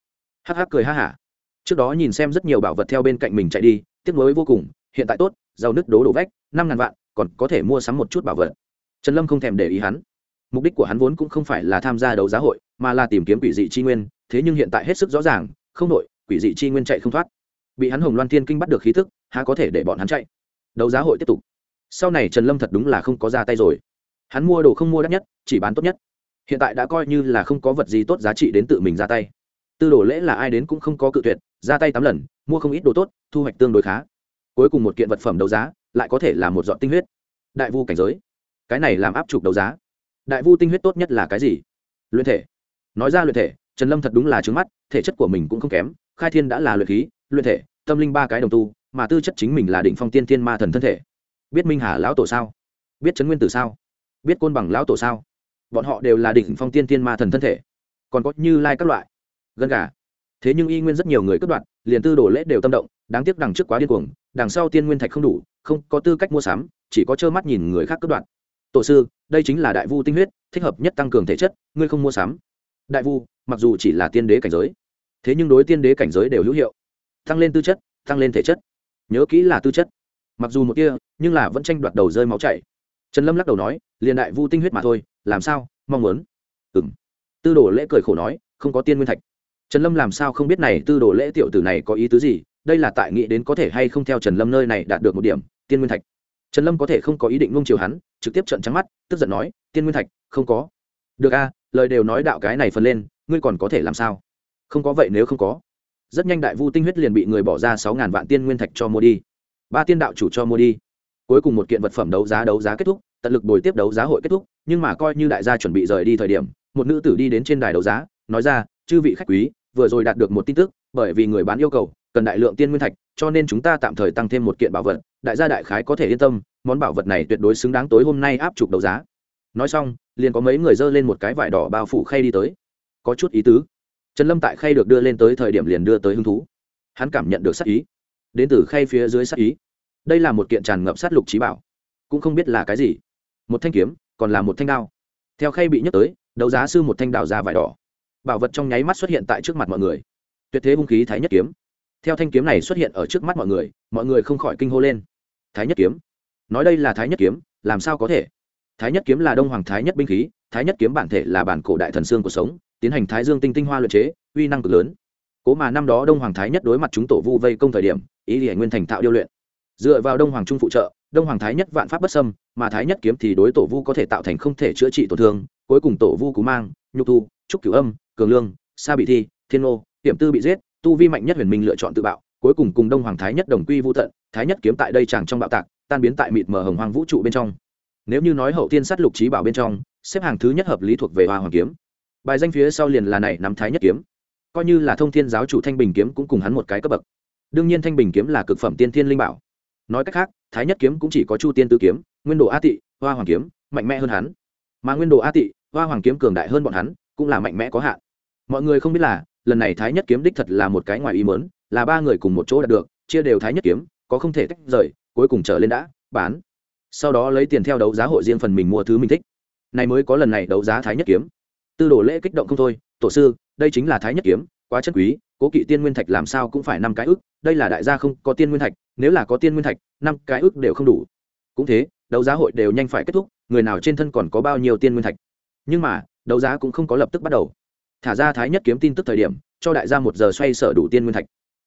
Speaker 1: Hắc hắc cười ha hả. Trước đó nhìn xem rất nhiều bảo vật theo bên cạnh mình chạy đi, tiếc nuối vô cùng, hiện tại tốt, giàu nứt đố đổ vách, năm ngàn vạn, còn có thể mua sắm một chút bảo vật. Trần lâm không thèm để ý hắn. Mục đích của hắn vốn cũng không phải là tham gia đấu giá hội, mà là tìm kiếm quỷ dị chi nguyên, thế nhưng hiện tại hết sức rõ ràng, không nội quỷ dị chi nguyên chạy không thoát bị hắn hồng loan thiên kinh bắt được khí thức, há có thể để bọn hắn chạy? Đấu giá hội tiếp tục. Sau này trần lâm thật đúng là không có ra tay rồi. Hắn mua đồ không mua đắt nhất, chỉ bán tốt nhất. Hiện tại đã coi như là không có vật gì tốt giá trị đến tự mình ra tay. Tư đồ lễ là ai đến cũng không có cự tuyệt, ra tay tám lần, mua không ít đồ tốt, thu hoạch tương đối khá. Cuối cùng một kiện vật phẩm đấu giá, lại có thể là một dọn tinh huyết. Đại vu cảnh giới. Cái này làm áp trục đấu giá. Đại vu tinh huyết tốt nhất là cái gì? Luyện thể. Nói ra luyện thể, trần lâm thật đúng là trứng mắt, thể chất của mình cũng không kém, khai thiên đã là luyện khí, luyện thể tâm linh ba cái đồng tu, mà tư chất chính mình là định phong tiên thiên ma thần thân thể. Biết minh hà lão tổ sao? Biết trấn nguyên tử sao? Biết côn bằng lão tổ sao? Bọn họ đều là đỉnh phong tiên thiên ma thần thân thể. Còn có như lai các loại. Gần gà. Thế nhưng y nguyên rất nhiều người cất đoạn liền tư đồ lễ đều tâm động, đáng tiếc đằng trước quá điên cuồng, đằng sau tiên nguyên thạch không đủ, không có tư cách mua sắm, chỉ có trơ mắt nhìn người khác cất đoạn tổ sư, đây chính là đại vu tinh huyết, thích hợp nhất tăng cường thể chất, ngươi không mua sắm. Đại vu, mặc dù chỉ là tiên đế cảnh giới, thế nhưng đối tiên đế cảnh giới đều hữu hiệu tăng lên tư chất, tăng lên thể chất. Nhớ kỹ là tư chất. Mặc dù một kia, nhưng là vẫn tranh đoạt đầu rơi máu chảy. Trần lâm lắc đầu nói, liền đại vu tinh huyết mà thôi, làm sao, mong muốn. Ừng tư đồ lễ cười khổ nói, không có tiên nguyên thạch. Trần lâm làm sao không biết này tư đồ lễ tiểu tử này có ý tứ gì, đây là tại nghĩ đến có thể hay không theo trần lâm nơi này đạt được một điểm, tiên nguyên thạch. Trần lâm có thể không có ý định ngông chiều hắn, trực tiếp trận trắng mắt, tức giận nói, tiên nguyên thạch, không có. Được a, lời đều nói đạo cái này phần lên, ngươi còn có thể làm sao? Không có vậy nếu không có rất nhanh đại vu tinh huyết liền bị người bỏ ra sáu ngàn vạn tiên nguyên thạch cho mua đi. Ba tiên đạo chủ cho mua đi. Cuối cùng một kiện vật phẩm đấu giá đấu giá kết thúc, tận lực bồi tiếp đấu giá hội kết thúc, nhưng mà coi như đại gia chuẩn bị rời đi thời điểm, một nữ tử đi đến trên đài đấu giá, nói ra, chư vị khách quý, vừa rồi đạt được một tin tức, bởi vì người bán yêu cầu, cần đại lượng tiên nguyên thạch, cho nên chúng ta tạm thời tăng thêm một kiện bảo vật, đại gia đại khái có thể yên tâm, món bảo vật này tuyệt đối xứng đáng tối hôm nay áp chụp đấu giá. Nói xong, liền có mấy người dơ lên một cái vải đỏ bao phủ khay đi tới. Có chút ý tứ trần lâm tại khay được đưa lên tới thời điểm liền đưa tới hứng thú. Hắn cảm nhận được sắc ý. Đến từ khay phía dưới sắc ý. Đây là một kiện tràn ngập sát lục trí bảo. Cũng không biết là cái gì. Một thanh kiếm, còn là một thanh đao. Theo khay bị nhấc tới, đấu giá sư một thanh đào ra vải đỏ. Bảo vật trong nháy mắt xuất hiện tại trước mặt mọi người. Tuyệt thế hung khí thái nhất kiếm. Theo thanh kiếm này xuất hiện ở trước mắt mọi người mọi người không khỏi kinh hô lên. Thái nhất kiếm. Nói đây là thái nhất kiếm, làm sao có thể? Thái nhất kiếm là đông hoàng thái nhất binh khí, thái nhất kiếm bản thể là bản cổ đại thần xương của sống tiến hành thái dương tinh tinh hoa luyện chế, uy năng cực lớn. Cố mà năm đó đông hoàng thái nhất đối mặt chúng tổ vu vây công thời điểm, ý liền nguyên thành tạo điêu luyện. Dựa vào đông hoàng trung phụ trợ, đông hoàng thái nhất vạn pháp bất sâm mà thái nhất kiếm thì đối tổ vu có thể tạo thành không thể chữa trị tổn thương, cuối cùng tổ vu cú mang, nhục thu, trúc cửu âm, cường lương, sa bị thi, thiên ô hiểm tư bị giết, tu vi mạnh nhất huyền minh lựa chọn tự bạo, cuối cùng cùng đông hoàng thái nhất đồng quy vô tận, thái nhất kiếm tại đây chẳng trong bạo tạc, tan biến tại mịt mờ hồng hoàng vũ trụ bên trong. Nếu như nói hậu tiên sát lục trí bảo bên trong, xếp hàng thứ nhất hợp lý thuộc về hoa hoàng kiếm bài danh phía sau liền là này nắm thái nhất kiếm. Coi như là thông thiên giáo chủ thanh bình kiếm cũng cùng hắn một cái cấp bậc. Đương nhiên thanh bình kiếm là cực phẩm tiên thiên linh bảo. Nói cách khác, thái nhất kiếm cũng chỉ có chu tiên tư kiếm, nguyên đồ a tị, hoa hoàng kiếm, mạnh mẽ hơn hắn. Mà nguyên đồ a tị, hoa hoàng kiếm cường đại hơn bọn hắn, cũng là mạnh mẽ có hạn. Mọi người không biết là, lần này thái nhất kiếm đích thật là một cái ngoài ý mớn là ba người cùng một chỗ đạt được, chia đều thái nhất kiếm, có không thể tách rời, cuối cùng trở lên đã, bán. Sau đó lấy tiền theo đấu giá hội riêng phần mình mua thứ mình thích. Này mới có lần này đấu giá thái nhất kiếm tư đồ lễ kích động không thôi, tổ sư, đây chính là thái nhất kiếm, quá chất quý, cố kỵ tiên nguyên thạch làm sao cũng phải năm cái ức, đây là đại gia không có tiên nguyên thạch, nếu là có tiên nguyên thạch, năm cái ức đều không đủ. Cũng thế, đấu giá hội đều nhanh phải kết thúc, người nào trên thân còn có bao nhiêu tiên nguyên thạch. Nhưng mà, đấu giá cũng không có lập tức bắt đầu. Thả ra thái nhất kiếm tin tức thời điểm, cho đại gia một giờ xoay sở đủ tiên nguyên thạch.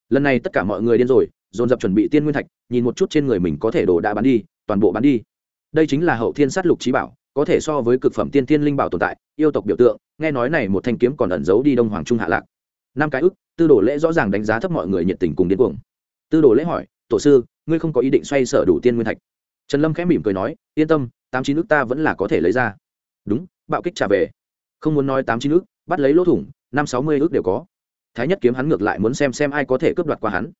Speaker 1: Lần này tất cả mọi người điên rồi, dồn dập chuẩn bị tiên nguyên thạch, nhìn một chút trên người mình có thể đồ đã bán đi, toàn bộ bán đi. Đây chính là hậu thiên sát lục trí bảo có thể so với cực phẩm tiên tiên linh bảo tồn tại, yêu tộc biểu tượng, nghe nói này một thanh kiếm còn ẩn giấu đi đông hoàng trung hạ lạc. Năm cái ức, tư đồ lễ rõ ràng đánh giá thấp mọi người nhiệt tình cùng điên cuồng. Tư đồ lễ hỏi, tổ sư, ngươi không có ý định xoay sở đủ tiên nguyên thạch? Trần lâm khẽ mỉm cười nói, yên tâm, tám chín ức ta vẫn là có thể lấy ra. Đúng, bạo kích trả về. Không muốn nói tám chín ức, bắt lấy lỗ thủng, năm sáu mươi ức đều có. Thái nhất kiếm hắn ngược lại muốn xem xem ai có thể cướp đoạt qua hắn.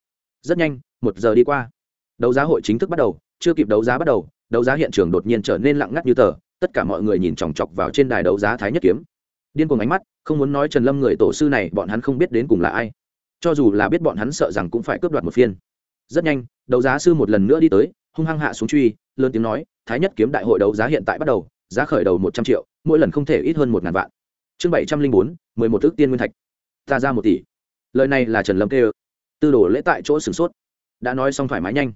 Speaker 1: Rất nhanh, một giờ đi qua. Đấu giá hội chính thức bắt đầu, chưa kịp đấu giá bắt đầu, đấu giá hiện trường đột nhiên trở nên lặng ngắt như tờ tất cả mọi người nhìn chòng chọc vào trên đài đấu giá thái nhất kiếm. Điên cuồng ánh mắt, không muốn nói trần lâm người tổ sư này, bọn hắn không biết đến cùng là ai. Cho dù là biết bọn hắn sợ rằng cũng phải cướp đoạt một phiên. Rất nhanh, đấu giá sư một lần nữa đi tới, hung hăng hạ xuống truy, lớn tiếng nói, thái nhất kiếm đại hội đấu giá hiện tại bắt đầu, giá khởi đầu một trăm triệu, mỗi lần không thể ít hơn một ngàn vạn. Chương bảy trăm linh bốn, mười một ước tiên nguyên thạch. Ta ra một tỷ. Lời này là trần lâm kêu. Tư đồ lễ tại chỗ sửng sốt. Đã nói xong thoải mái nhanh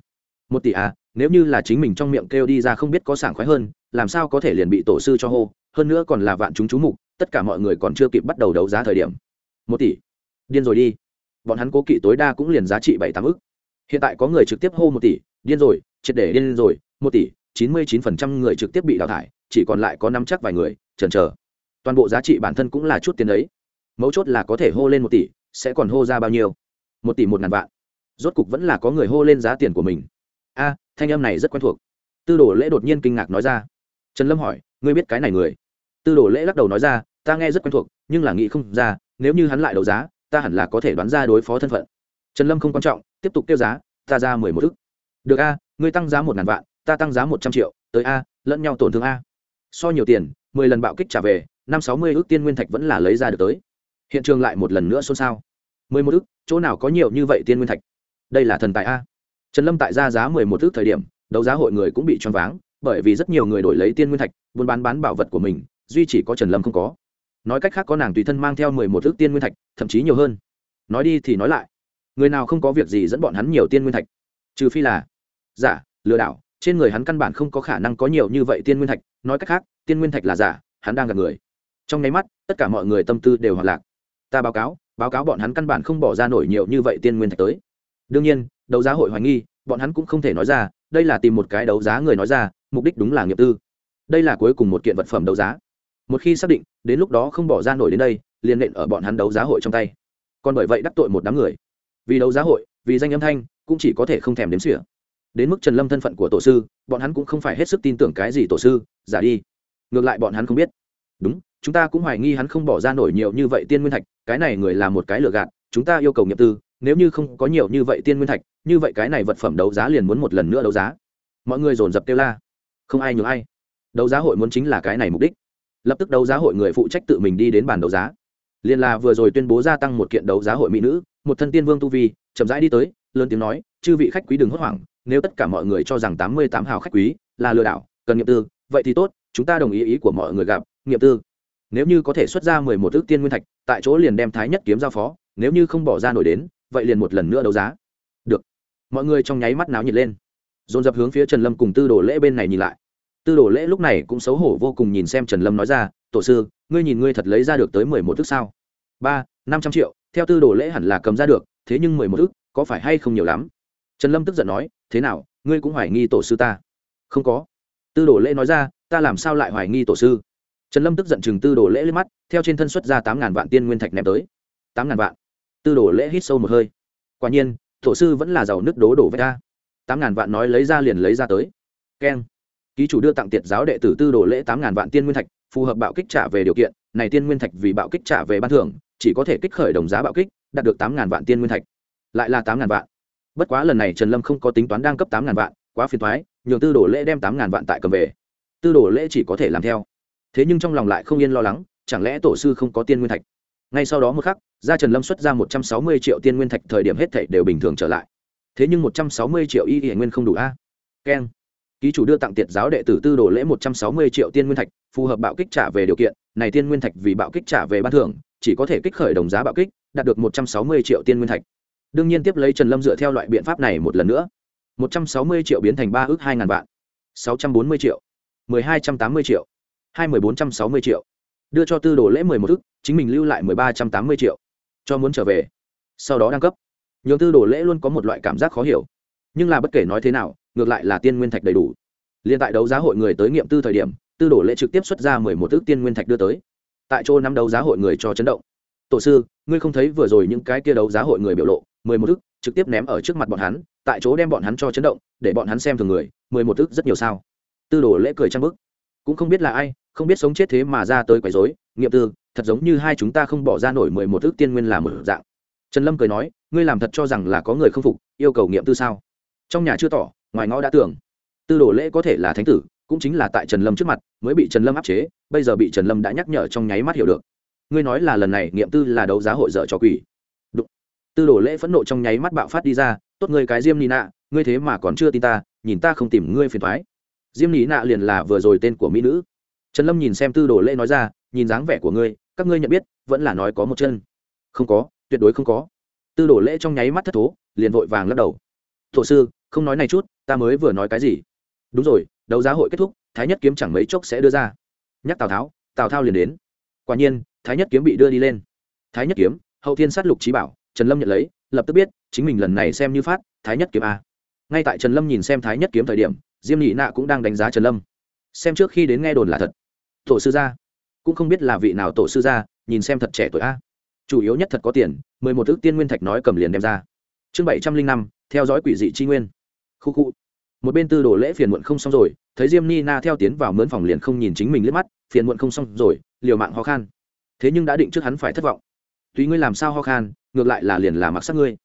Speaker 1: một tỷ à nếu như là chính mình trong miệng kêu đi ra không biết có sảng khoái hơn, làm sao có thể liền bị tổ sư cho hô, hơn nữa còn là vạn chúng chú mục, tất cả mọi người còn chưa kịp bắt đầu đấu giá thời điểm. Một tỷ. Điên rồi đi. Bọn hắn cố kỵ tối đa cũng liền giá trị bảy tám ức. Hiện tại có người trực tiếp hô một tỷ, điên rồi, triệt để điên rồi, một tỷ, chín mươi chín phần trăm người trực tiếp bị đào thải, chỉ còn lại có năm chắc vài người, chần chờ. Toàn bộ giá trị bản thân cũng là chút tiền đấy. Mấu chốt là có thể hô lên một tỷ, sẽ còn hô ra bao nhiêu? Một tỷ một ngàn vạn. Rốt cục vẫn là có người hô lên giá tiền của mình thanh âm này rất quen thuộc. Tư đồ lễ đột nhiên kinh ngạc nói ra. Trần lâm hỏi, ngươi biết cái này người? Tư đồ lễ lắc đầu nói ra, ta nghe rất quen thuộc, nhưng là nghĩ không ra, nếu như hắn lại đấu giá, ta hẳn là có thể đoán ra đối phó thân phận. Trần lâm không quan trọng, tiếp tục kêu giá, ta ra mười một ức. Được a, ngươi tăng giá một ngàn vạn, ta tăng giá một trăm triệu, tới a, lẫn nhau tổn thương a. So nhiều tiền, mười lần bạo kích trả về, năm sáu mươi ước tiên nguyên thạch vẫn là lấy ra được tới. Hiện trường lại một lần nữa xôn xao. Mười một ước chỗ nào có nhiều như vậy tiên nguyên thạch? Đây là thần tài a trần lâm tại ra giá mười một thước thời điểm, đấu giá hội người cũng bị choáng váng, bởi vì rất nhiều người đổi lấy tiên nguyên thạch, buôn bán bán bảo vật của mình, duy chỉ có trần lâm không có. Nói cách khác có nàng tùy thân mang theo mười một thước tiên nguyên thạch, thậm chí nhiều hơn. Nói đi thì nói lại, người nào không có việc gì dẫn bọn hắn nhiều tiên nguyên thạch? Trừ phi là, giả, lừa đảo, trên người hắn căn bản không có khả năng có nhiều như vậy tiên nguyên thạch. Nói cách khác, tiên nguyên thạch là giả, hắn đang gặp người. Trong nháy mắt, tất cả mọi người tâm tư đều hoảng lạc. Ta báo cáo báo cáo bọn hắn căn bản không bỏ ra nổi nhiều như vậy tiên nguyên thạch tới. Đương nhiên đấu giá hội hoài nghi, bọn hắn cũng không thể nói ra, đây là tìm một cái đấu giá người nói ra, mục đích đúng là nghiệp tư. Đây là cuối cùng một kiện vật phẩm đấu giá. Một khi xác định, đến lúc đó không bỏ ra nổi đến đây, liền nện ở bọn hắn đấu giá hội trong tay. Còn bởi vậy đắc tội một đám người. Vì đấu giá hội, vì danh âm thanh, cũng chỉ có thể không thèm đếm xỉa. Đến mức trần lâm thân phận của tổ sư, bọn hắn cũng không phải hết sức tin tưởng cái gì tổ sư, giả đi. Ngược lại bọn hắn không biết. Đúng, chúng ta cũng hoài nghi hắn không bỏ ra nổi nhiều như vậy tiên nguyên thạch, cái này người là một cái lừa gạt, chúng ta yêu cầu nghiệp tư nếu như không có nhiều như vậy tiên nguyên thạch, như vậy cái này vật phẩm đấu giá liền muốn một lần nữa đấu giá. Mọi người dồn dập kêu la. Không ai nhường ai. Đấu giá hội muốn chính là cái này mục đích. Lập tức đấu giá hội người phụ trách tự mình đi đến bàn đấu giá. Liền là vừa rồi tuyên bố gia tăng một kiện đấu giá hội mỹ nữ, một thân tiên vương tu vi, chậm rãi đi tới, lớn tiếng nói, chư vị khách quý đừng hốt hoảng, nếu tất cả mọi người cho rằng tám mươi tám hào khách quý là lừa đảo, cần nghiệm tư, vậy thì tốt, chúng ta đồng ý ý của mọi người gặp, nghiệm tư. Nếu như có thể xuất ra mười một ước tiên nguyên thạch, tại chỗ liền đem thái nhất kiếm giao phó, nếu như không bỏ ra nổi đến vậy liền một lần nữa đấu giá. Được. Mọi người trong nháy mắt náo nhiệt lên. Dồn dập hướng phía trần lâm cùng tư đồ lễ bên này nhìn lại. Tư đồ lễ lúc này cũng xấu hổ vô cùng nhìn xem trần lâm nói ra, tổ sư, ngươi nhìn ngươi thật lấy ra được tới mười một thước sao? Ba, năm trăm triệu, theo tư đồ lễ hẳn là cầm ra được, thế nhưng mười một thước có phải hay không nhiều lắm? Trần lâm tức giận nói, thế nào, ngươi cũng hoài nghi tổ sư ta? Không có. Tư đồ lễ nói ra, ta làm sao lại hoài nghi tổ sư? Trần lâm tức giận chừng tư đồ lễ lên mắt, theo trên thân xuất ra tám ngàn vạn tiên nguyên thạch ném tới. Tám ngàn vạn tư đồ lễ hít sâu một hơi. Quả nhiên tổ sư vẫn là giàu nước đố đổ vách ra. Tám ngàn vạn nói lấy ra liền lấy ra tới. Keng. Ký chủ đưa tặng tiệt giáo đệ tử tư đồ lễ tám ngàn vạn tiên nguyên thạch, phù hợp bạo kích trả về điều kiện. Này tiên nguyên thạch vì bạo kích trả về ban thưởng, chỉ có thể kích khởi đồng giá bạo kích, đạt được tám ngàn vạn tiên nguyên thạch. Lại là tám ngàn vạn. Bất quá lần này trần lâm không có tính toán đang cấp tám ngàn vạn, quá phiền thoái nhường tư đồ lễ đem tám ngàn vạn tại cầm về. Tư đồ lễ chỉ có thể làm theo. Thế nhưng trong lòng lại không yên lo lắng, chẳng lẽ tổ sư không có tiên nguyên thạch? Ngay sau đó một khắc, gia trần lâm xuất ra một trăm sáu mươi triệu tiên nguyên thạch, thời điểm hết thảy đều bình thường trở lại. Thế nhưng một trăm sáu mươi triệu y y nguyên không đủ a. Keng. Ký chủ đưa tặng tiệt giáo đệ tử tư đồ lễ một trăm sáu mươi triệu tiên nguyên thạch, phù hợp bạo kích trả về điều kiện. Này tiên nguyên thạch vì bạo kích trả về ban thưởng, chỉ có thể kích khởi đồng giá bạo kích, đạt được một trăm sáu mươi triệu tiên nguyên thạch. Đương nhiên tiếp lấy trần lâm dựa theo loại biện pháp này một lần nữa. Một trăm sáu mươi triệu biến thành ba ước hai ngàn vạn, sáu trăm bốn mươi triệu, mười hai trăm tám mươi triệu, hai mười bốn trăm sáu mươi triệu đưa cho tư đồ lễ mười một ước chính mình lưu lại mười ba trăm tám mươi triệu. Cho muốn trở về. Sau đó đăng cấp. Nhường tư đồ lễ luôn có một loại cảm giác khó hiểu. Nhưng là bất kể nói thế nào, ngược lại là tiên nguyên thạch đầy đủ. Liên tại đấu giá hội người tới nghiệm tư thời điểm, tư đồ lễ trực tiếp xuất ra mười một ước tiên nguyên thạch đưa tới. Tại chỗ năm đấu giá hội người cho chấn động. Tổ sư, ngươi không thấy vừa rồi những cái kia đấu giá hội người biểu lộ, mười một ước trực tiếp ném ở trước mặt bọn hắn, tại chỗ đem bọn hắn cho chấn động, để bọn hắn xem thường người, mười một ước rất nhiều sao? Tư đồ lễ cười trăng bức cũng không biết là ai không biết sống chết thế mà ra tới quấy rối, nghiệm tư, thật giống như hai chúng ta không bỏ ra nổi mười một ước tiên nguyên là một dạng. Trần lâm cười nói, ngươi làm thật cho rằng là có người không phục, yêu cầu nghiệm tư sao? Trong nhà chưa tỏ, ngoài ngõ đã tưởng. Tư đồ lễ có thể là thánh tử, cũng chính là tại trần lâm trước mặt, mới bị trần lâm áp chế, bây giờ bị trần lâm đã nhắc nhở trong nháy mắt hiểu được. Ngươi nói là lần này nghiệm tư là đấu giá hội dở cho quỷ. Đụng. tư đồ lễ phẫn nộ trong nháy mắt bạo phát đi ra, tốt ngươi cái diêm nị nạ, ngươi thế mà còn chưa tin ta, nhìn ta không tìm ngươi phiền thoái diêm nị nạ liền là vừa rồi tên của mỹ nữ trần lâm nhìn xem tư đồ lễ nói ra, nhìn dáng vẻ của ngươi, các ngươi nhận biết, vẫn là nói có một chân. Không có, tuyệt đối không có. Tư đồ lễ trong nháy mắt thất thố, liền vội vàng lắc đầu. Thổ sư, không nói này chút, ta mới vừa nói cái gì? Đúng rồi, đấu giá hội kết thúc, thái nhất kiếm chẳng mấy chốc sẽ đưa ra. Nhắc tào tháo, tào thao liền đến. Quả nhiên, thái nhất kiếm bị đưa đi lên. Thái nhất kiếm, hậu thiên sát lục trí bảo, trần lâm nhận lấy, lập tức biết, chính mình lần này xem như phát, thái nhất kiếm a. Ngay tại trần lâm nhìn xem thái nhất kiếm thời điểm, diêm nhị nạ cũng đang đánh giá trần lâm xem trước khi đến nghe đồn là thật. Tổ sư gia. Cũng không biết là vị nào tổ sư gia, nhìn xem thật trẻ tuổi a. Chủ yếu nhất thật có tiền, mười một ước tiên nguyên thạch nói cầm liền đem ra. Chương bảy trăm linh năm, theo dõi quỷ dị chi nguyên. Khu khu. Một bên tư đồ lễ phiền muộn không xong rồi, thấy diêm ni na theo tiến vào mướn phòng liền không nhìn chính mình liếc mắt, phiền muộn không xong rồi, liều mạng ho khan. Thế nhưng đã định trước hắn phải thất vọng. Tùy ngươi làm sao ho khan, ngược lại là liền là mặc sắc ngươi.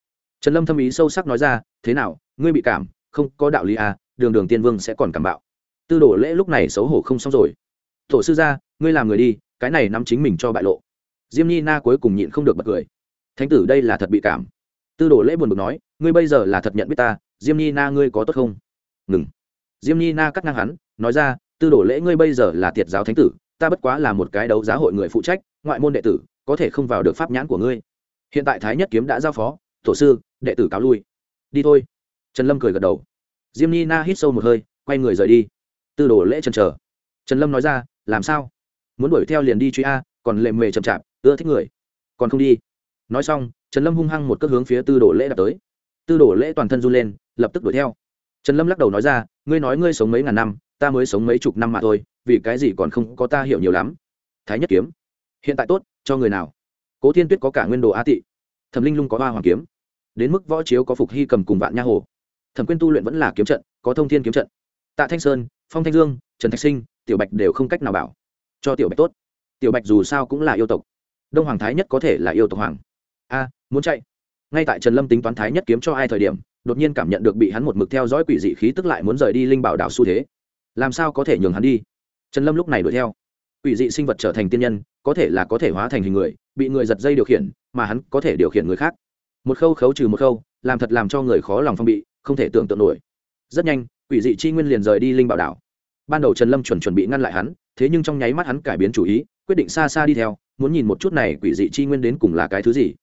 Speaker 1: Trần lâm thâm ý sâu sắc nói ra, thế nào, ngươi bị cảm, không có đạo lý à đường đường tiên vương sẽ còn cảm bạo tư đồ lễ lúc này xấu hổ không xong rồi. Tổ sư gia, ngươi làm người đi, cái này nắm chính mình cho bại lộ. Diêm nhi na cuối cùng nhịn không được bật cười. Thánh tử đây là thật bị cảm. Tư đồ lễ buồn bực nói, ngươi bây giờ là thật nhận biết ta, diêm nhi na ngươi có tốt không? Ngừng. Diêm nhi na cắt ngang hắn, nói ra, tư đồ lễ ngươi bây giờ là tiệt giáo thánh tử, ta bất quá là một cái đấu giá hội người phụ trách, ngoại môn đệ tử, có thể không vào được pháp nhãn của ngươi. Hiện tại thái nhất kiếm đã giao phó, tổ sư, đệ tử cáo lui. Đi thôi. Trần lâm cười gật đầu. Diêm nhi na hít sâu một hơi, quay người rời đi tư đồ lễ trần trờ trần lâm nói ra, làm sao? Muốn đuổi theo liền đi truy a, còn lệ mề chậm chạp, ưa thích người. Còn không đi. Nói xong, trần lâm hung hăng một cước hướng phía tư đồ lễ đập tới. Tư đồ lễ toàn thân run lên, lập tức đuổi theo. Trần lâm lắc đầu nói ra, ngươi nói ngươi sống mấy ngàn năm, ta mới sống mấy chục năm mà thôi, vì cái gì còn không có ta hiểu nhiều lắm. Thái nhất kiếm, hiện tại tốt, cho người nào? Cố thiên tuyết có cả nguyên đồ a tị. Thẩm linh lung có Ba hoàng kiếm. Đến mức võ chiếu có phục hy cầm cùng vạn nha hồ. Thẩm quyên tu luyện vẫn là kiếm trận, có thông thiên kiếm trận. Tạ thanh sơn phong thanh dương, trần thạch sinh, tiểu bạch đều không cách nào bảo. Cho tiểu bạch tốt. Tiểu bạch dù sao cũng là yêu tộc. Đông hoàng thái nhất có thể là yêu tộc hoàng. A, muốn chạy. Ngay tại trần lâm tính toán thái nhất kiếm cho ai thời điểm, đột nhiên cảm nhận được bị hắn một mực theo dõi quỷ dị khí tức lại muốn rời đi linh bảo đảo xu thế. Làm sao có thể nhường hắn đi? Trần lâm lúc này đuổi theo. Quỷ dị sinh vật trở thành tiên nhân, có thể là có thể hóa thành hình người, bị người giật dây điều khiển, mà hắn có thể điều khiển người khác. Một khâu khấu trừ một khâu, làm thật làm cho người khó lòng phong bị, không thể tưởng tượng nổi. Rất nhanh quỷ dị chi nguyên liền rời đi linh bảo đảo. Ban đầu trần lâm chuẩn chuẩn bị ngăn lại hắn, thế nhưng trong nháy mắt hắn cải biến chủ ý, quyết định xa xa đi theo, muốn nhìn một chút này quỷ dị chi nguyên đến cùng là cái thứ gì.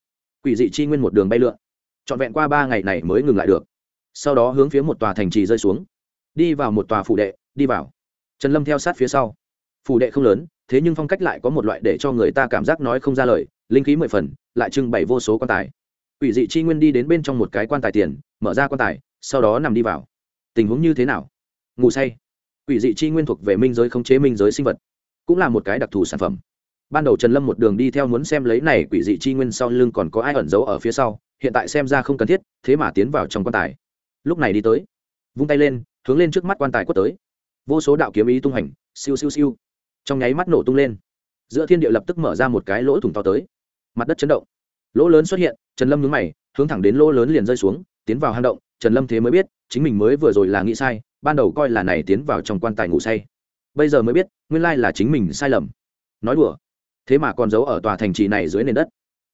Speaker 1: Quỷ dị chi nguyên một đường bay lượn, trọn vẹn qua ba ngày này mới ngừng lại được. Sau đó hướng phía một tòa thành trì rơi xuống. Đi vào một tòa phủ đệ, đi vào. Trần lâm theo sát phía sau. Phủ đệ không lớn, thế nhưng phong cách lại có một loại để cho người ta cảm giác nói không ra lời, linh khí mười phần, lại trưng bày vô số quan tài. Quỷ dị chi nguyên đi đến bên trong một cái quan tài tiền, mở ra quan tài, sau đó nằm đi vào tình huống như thế nào? Ngủ say. Quỷ dị chi nguyên thuộc về minh giới khống chế minh giới sinh vật, cũng là một cái đặc thù sản phẩm. Ban đầu trần lâm một đường đi theo muốn xem lấy này quỷ dị chi nguyên sau lưng còn có ai ẩn giấu ở phía sau, hiện tại xem ra không cần thiết, thế mà tiến vào trong quan tài. Lúc này đi tới, vung tay lên, hướng lên trước mắt quan tài quất tới. Vô số đạo kiếm ý tung hành, siêu siêu siêu. Trong nháy mắt nổ tung lên. Giữa thiên địa lập tức mở ra một cái lỗ thủng to tới. Mặt đất chấn động. Lỗ lớn xuất hiện, trần lâm nhướng mày, hướng thẳng đến lỗ lớn liền rơi xuống, tiến vào hang động, trần lâm thế mới biết chính mình mới vừa rồi là nghĩ sai, ban đầu coi là này tiến vào trong quan tài ngủ say. Bây giờ mới biết, nguyên lai là chính mình sai lầm. Nói đùa. Thế mà còn giấu ở tòa thành trì này dưới nền đất.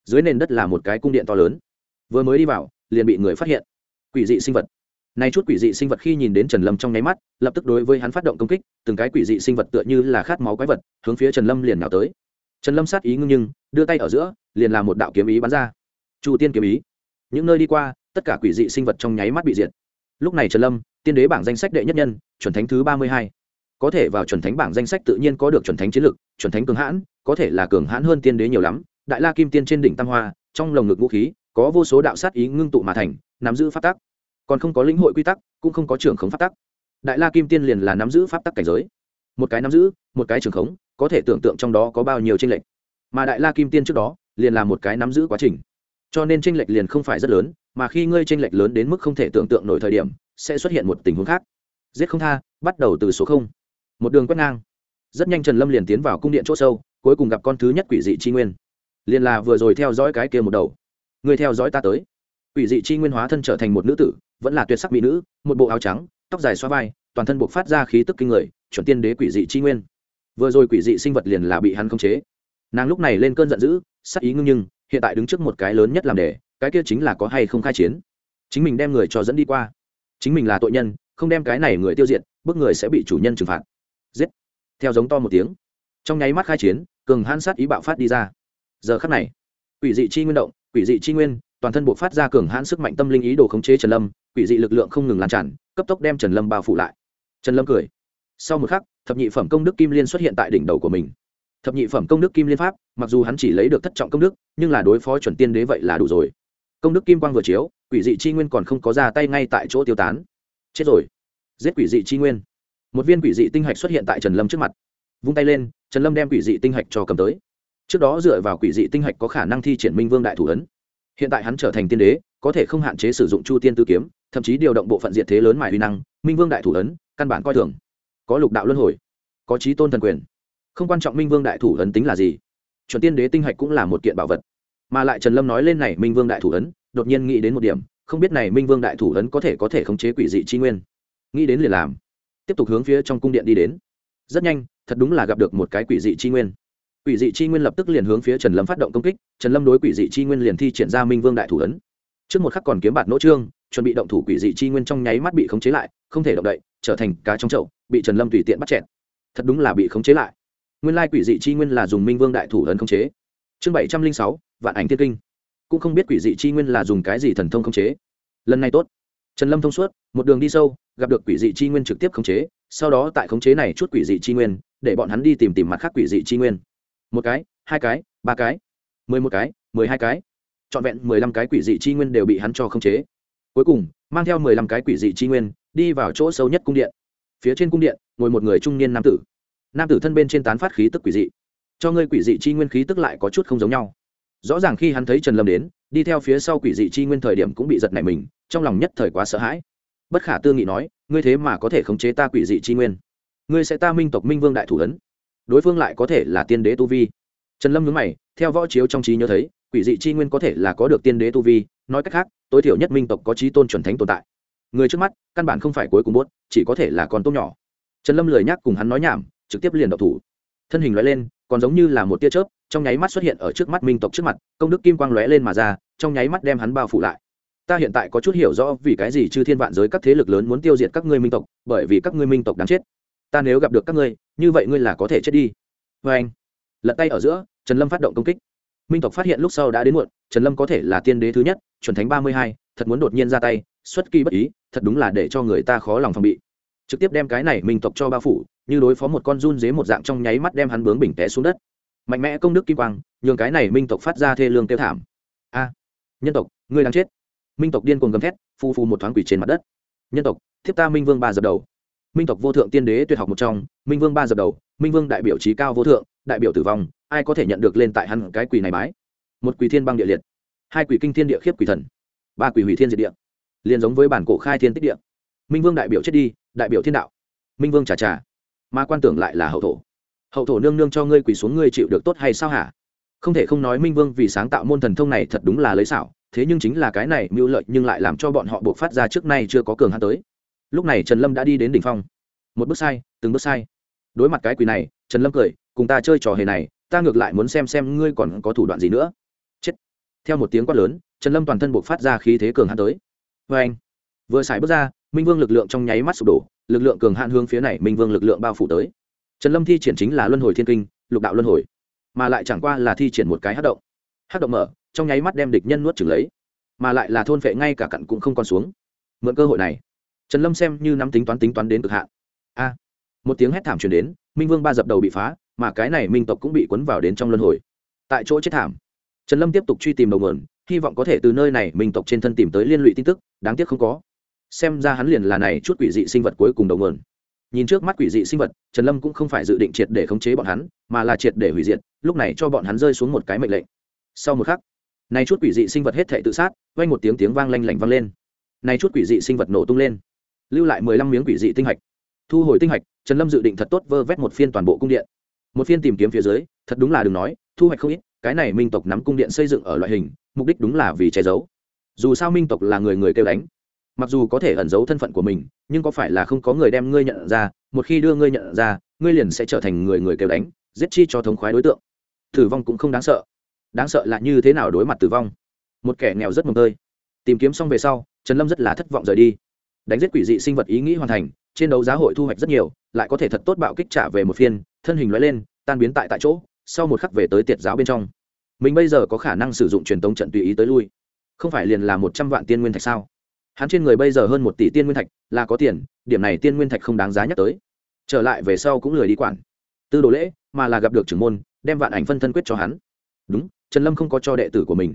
Speaker 1: Dưới nền đất là một cái cung điện to lớn. Vừa mới đi vào, liền bị người phát hiện. Quỷ dị sinh vật. Nay chút quỷ dị sinh vật khi nhìn đến trần lâm trong nháy mắt, lập tức đối với hắn phát động công kích, từng cái quỷ dị sinh vật tựa như là khát máu quái vật, hướng phía trần lâm liền nào tới. Trần lâm sát ý ngưng nhưng, đưa tay ở giữa, liền làm một đạo kiếm ý bắn ra. Chu tiên kiếm ý. Những nơi đi qua, tất cả quỷ dị sinh vật trong nháy mắt bị diệt lúc này trần lâm, tiên đế bảng danh sách đệ nhất nhân, chuẩn thánh thứ ba mươi hai. Có thể vào chuẩn thánh bảng danh sách tự nhiên có được chuẩn thánh chiến lược chuẩn thánh cường hãn, có thể là cường hãn hơn tiên đế nhiều lắm. Đại la kim tiên trên đỉnh tam hoa, trong lồng ngực vũ khí, có vô số đạo sát ý ngưng tụ mà thành, nắm giữ pháp tắc. Còn không có lĩnh hội quy tắc, cũng không có trưởng khống pháp tắc. Đại la kim tiên liền là nắm giữ pháp tắc cảnh giới. Một cái nắm giữ, một cái trường khống, có thể tưởng tượng trong đó có bao nhiêu tranh lệch. Mà đại la kim tiên trước đó, liền là một cái nắm giữ quá trình cho nên tranh lệch liền không phải rất lớn, mà khi ngươi tranh lệch lớn đến mức không thể tưởng tượng nổi thời điểm, sẽ xuất hiện một tình huống khác. Giết không tha, bắt đầu từ số không. Một đường quét ngang. Rất nhanh trần lâm liền tiến vào cung điện c h ỗ sâu, cuối cùng gặp con thứ nhất quỷ dị tri nguyên. Liền là vừa rồi theo dõi cái kia một đầu. Người theo dõi ta tới. Quỷ dị chi nguyên hóa thân trở thành một nữ tử, vẫn là tuyệt sắc mỹ nữ, một bộ áo trắng, tóc dài xoa vai, toàn thân buộc phát ra khí tức kinh người, chuẩn tiên đế quỷ dị chi nguyên. Vừa rồi quỷ dị sinh vật liền là bị hắn khống chế. Nàng lúc này lên cơn giận dữ, sắc ý ngưng nhưng hiện tại đứng trước một cái lớn nhất làm đề, cái kia chính là có hay không khai chiến. Chính mình đem người cho dẫn đi qua. Chính mình là tội nhân, không đem cái này người tiêu diệt, bức người sẽ bị chủ nhân trừng phạt. Giết. Theo giống to một tiếng. Trong nháy mắt khai chiến, cường hãn sát ý bạo phát đi ra. Giờ khắc này, quỷ dị chi nguyên động, quỷ dị chi nguyên, toàn thân buộc phát ra cường hãn sức mạnh tâm linh ý đồ khống chế trần lâm, quỷ dị lực lượng không ngừng lan tràn, cấp tốc đem trần lâm bao phủ lại. Trần lâm cười. Sau một khắc, thập nhị phẩm công đức kim liên xuất hiện tại đỉnh đầu của mình thập nhị phẩm công đức kim liên pháp, mặc dù hắn chỉ lấy được thất trọng công đức, nhưng là đối phó chuẩn tiên đế vậy là đủ rồi. Công đức kim quang vừa chiếu, quỷ dị chi nguyên còn không có ra tay ngay tại chỗ tiêu tán. Chết rồi. Giết quỷ dị chi nguyên. Một viên quỷ dị tinh hạch xuất hiện tại trần lâm trước mặt. Vung tay lên, trần lâm đem quỷ dị tinh hạch cho cầm tới. Trước đó dựa vào quỷ dị tinh hạch có khả năng thi triển minh vương đại thủ ấn. Hiện tại hắn trở thành tiên đế, có thể không hạn chế sử dụng chu tiên tư kiếm, thậm chí điều động bộ phận diện thế lớn mài huy năng, minh vương đại thủ ấn, căn bản coi thường. Có lục đạo luân hồi, có trí tôn thần quyền không quan trọng minh vương đại thủ ấn tính là gì chuẩn tiên đế tinh hạch cũng là một kiện bảo vật mà lại trần lâm nói lên này minh vương đại thủ ấn đột nhiên nghĩ đến một điểm không biết này minh vương đại thủ ấn có thể có thể khống chế quỷ dị chi nguyên nghĩ đến liền làm tiếp tục hướng phía trong cung điện đi đến rất nhanh thật đúng là gặp được một cái quỷ dị chi nguyên quỷ dị chi nguyên lập tức liền hướng phía trần lâm phát động công kích trần lâm đối quỷ dị chi nguyên liền thi triển ra minh vương đại thủ ấn trước một khắc còn kiếm bạt nỗ trương chuẩn bị động thủ quỷ dị chi nguyên trong nháy mắt bị khống chế lại không thể động đậy trở thành cá trong chậu bị trần lâm tùy tiện bắt chẹn thật đúng là bị khống chế lại nguyên lai quỷ dị chi nguyên là dùng minh vương đại thủ ấn khống chế. Chương bảy trăm linh sáu, vạn ảnh thiên kinh. Cũng không biết quỷ dị chi nguyên là dùng cái gì thần thông khống chế. Lần này tốt. Trần lâm thông suốt, một đường đi sâu, gặp được quỷ dị chi nguyên trực tiếp khống chế, sau đó tại khống chế này chút quỷ dị chi nguyên, để bọn hắn đi tìm tìm mặt khác quỷ dị chi nguyên. Một cái, hai cái, ba cái, mười một cái, mười hai cái. Trọn vẹn mười lăm cái quỷ dị chi nguyên đều bị hắn cho khống chế. Cuối cùng, mang theo mười lăm cái quỷ dị chi nguyên, đi vào chỗ sâu nhất cung điện. Phía trên cung điện, ngồi một người trung niên nam tử nam tử thân bên trên tán phát khí tức quỷ dị. Cho ngươi quỷ dị chi nguyên khí tức lại có chút không giống nhau. Rõ ràng khi hắn thấy trần lâm đến, đi theo phía sau quỷ dị chi nguyên thời điểm cũng bị giật nảy mình, trong lòng nhất thời quá sợ hãi. Bất khả tư nghị nói, ngươi thế mà có thể khống chế ta quỷ dị chi nguyên? Ngươi sẽ ta minh tộc minh vương đại thủ ấn. Đối phương lại có thể là tiên đế tu vi. Trần lâm nhớ mày, theo võ chiếu trong trí nhớ thấy, quỷ dị chi nguyên có thể là có được tiên đế tu vi, nói cách khác, tối thiểu nhất minh tộc có trí tôn chuẩn thánh tồn tại. Người trước mắt, căn bản không phải cuối cùng bốt chỉ có thể là con tốt nhỏ. Trần lâm lười nhắc cùng hắn nói nhảm trực tiếp liền độc thủ. Thân hình lóe lên, còn giống như là một tia chớp, trong nháy mắt xuất hiện ở trước mắt minh tộc trước mặt, công đức kim quang lóe lên mà ra, trong nháy mắt đem hắn bao phủ lại. Ta hiện tại có chút hiểu rõ vì cái gì chư thiên vạn giới các thế lực lớn muốn tiêu diệt các ngươi minh tộc, bởi vì các ngươi minh tộc đáng chết. Ta nếu gặp được các ngươi, như vậy ngươi là có thể chết đi. Vê anh, lật tay ở giữa, trần lâm phát động công kích. Minh tộc phát hiện lúc sau đã đến muộn, trần lâm có thể là tiên đế thứ nhất, chuẩn thánh ba mươi hai, thật muốn đột nhiên ra tay, xuất kỳ bất ý, thật đúng là để cho người ta khó lòng phòng bị. Trực tiếp đem cái này minh tộc cho bao phủ như đối phó một con run dế một dạng trong nháy mắt đem hắn bướng bình té xuống đất. Mạnh mẽ công đức kim quang, nhường cái này minh tộc phát ra thê lương tiêu thảm. A, nhân tộc, ngươi đang chết. Minh tộc điên cuồng gầm thét phu phu một thoáng quỷ trên mặt đất. Nhân tộc, thiếp ta minh vương ba dập đầu. Minh tộc vô thượng tiên đế tuyệt học một trong, minh vương ba dập đầu, minh vương đại biểu trí cao vô thượng, đại biểu tử vong, ai có thể nhận được lên tại hắn cái quỷ này mái một quỷ thiên băng địa liệt, hai quỷ kinh thiên địa khiếp quỷ thần, ba quỷ hủy thiên diệt địa, liền giống với bản cổ khai thiên tích địa. Minh vương đại biểu chết đi, đại biểu thiên đạo. Minh vương trà trà mà quan tưởng lại là hậu thổ. Hậu thổ nương nương cho ngươi quỳ xuống ngươi chịu được tốt hay sao hả? Không thể không nói minh vương vì sáng tạo môn thần thông này thật đúng là lấy xảo, thế nhưng chính là cái này mưu lợi nhưng lại làm cho bọn họ buộc phát ra trước nay chưa có cường hắn tới. Lúc này trần lâm đã đi đến đỉnh phong. Một bước sai, từng bước sai. Đối mặt cái quỳ này, trần lâm cười, cùng ta chơi trò hề này, ta ngược lại muốn xem xem ngươi còn có thủ đoạn gì nữa. Chết. Theo một tiếng quát lớn, trần lâm toàn thân buộc phát ra khí thế cường hắn tới. Vê anh vừa xài bước ra, minh vương lực lượng trong nháy mắt sụp đổ lực lượng cường hạn hướng phía này minh vương lực lượng bao phủ tới. Trần lâm thi triển chính là luân hồi thiên kinh, lục đạo luân hồi, mà lại chẳng qua là thi triển một cái hát động. Hát động mở, trong nháy mắt đem địch nhân nuốt trừng lấy, mà lại là thôn vệ ngay cả cặn cũng không còn xuống. Mượn cơ hội này, trần lâm xem như nắm tính toán tính toán đến cực hạn. A, một tiếng hét thảm truyền đến, minh vương ba dập đầu bị phá, mà cái này minh tộc cũng bị cuốn vào đến trong luân hồi. Tại chỗ chết thảm, trần lâm tiếp tục truy tìm đầu nguồn, hy vọng có thể từ nơi này minh tộc trên thân tìm tới liên lụy tin tức, đáng tiếc không có xem ra hắn liền là này chút quỷ dị sinh vật cuối cùng đầu nguồn. Nhìn trước mắt quỷ dị sinh vật, trần lâm cũng không phải dự định triệt để khống chế bọn hắn, mà là triệt để hủy diệt, lúc này cho bọn hắn rơi xuống một cái mệnh lệnh. Sau một khắc, này chút quỷ dị sinh vật hết thể tự sát vang một tiếng tiếng vang lanh lảnh vang lên. Này chút quỷ dị sinh vật nổ tung lên, lưu lại mười lăm miếng quỷ dị tinh hạch. Thu hồi tinh hạch, trần lâm dự định thật tốt vơ vét một phiên toàn bộ cung điện. Một phiên tìm kiếm phía dưới, thật đúng là đừng nói, thu hoạch không ít, cái này minh tộc nắm cung điện xây dựng ở loại hình, mục đích đúng là vì che giấu. Dù sao minh tộc là người người kêu đánh mặc dù có thể ẩn giấu thân phận của mình, nhưng có phải là không có người đem ngươi nhận ra, một khi đưa ngươi nhận ra, ngươi liền sẽ trở thành người người kêu đánh, giết chi cho thống khoái đối tượng. Tử vong cũng không đáng sợ. Đáng sợ là như thế nào đối mặt tử vong? Một kẻ nghèo rất mồm tơi. Tìm kiếm xong về sau, trần lâm rất là thất vọng rời đi. Đánh giết quỷ dị sinh vật ý nghĩ hoàn thành, trên đấu giá hội thu hoạch rất nhiều, lại có thể thật tốt bạo kích trả về một phiên, thân hình loại lên, tan biến tại tại chỗ, sau một khắc về tới tiệt giáo bên trong. Mình bây giờ có khả năng sử dụng truyền tống trận tùy ý tới lui. Không phải liền là một trăm vạn tiên nguyên thạch sao? Hắn trên người bây giờ hơn một tỷ tiên nguyên thạch, là có tiền, điểm này tiên nguyên thạch không đáng giá nhắc tới. Trở lại về sau cũng lười đi quản. Tư đồ lễ, mà là gặp được trưởng môn, đem vạn ảnh phân thân quyết cho hắn. Đúng, trần lâm không có cho đệ tử của mình.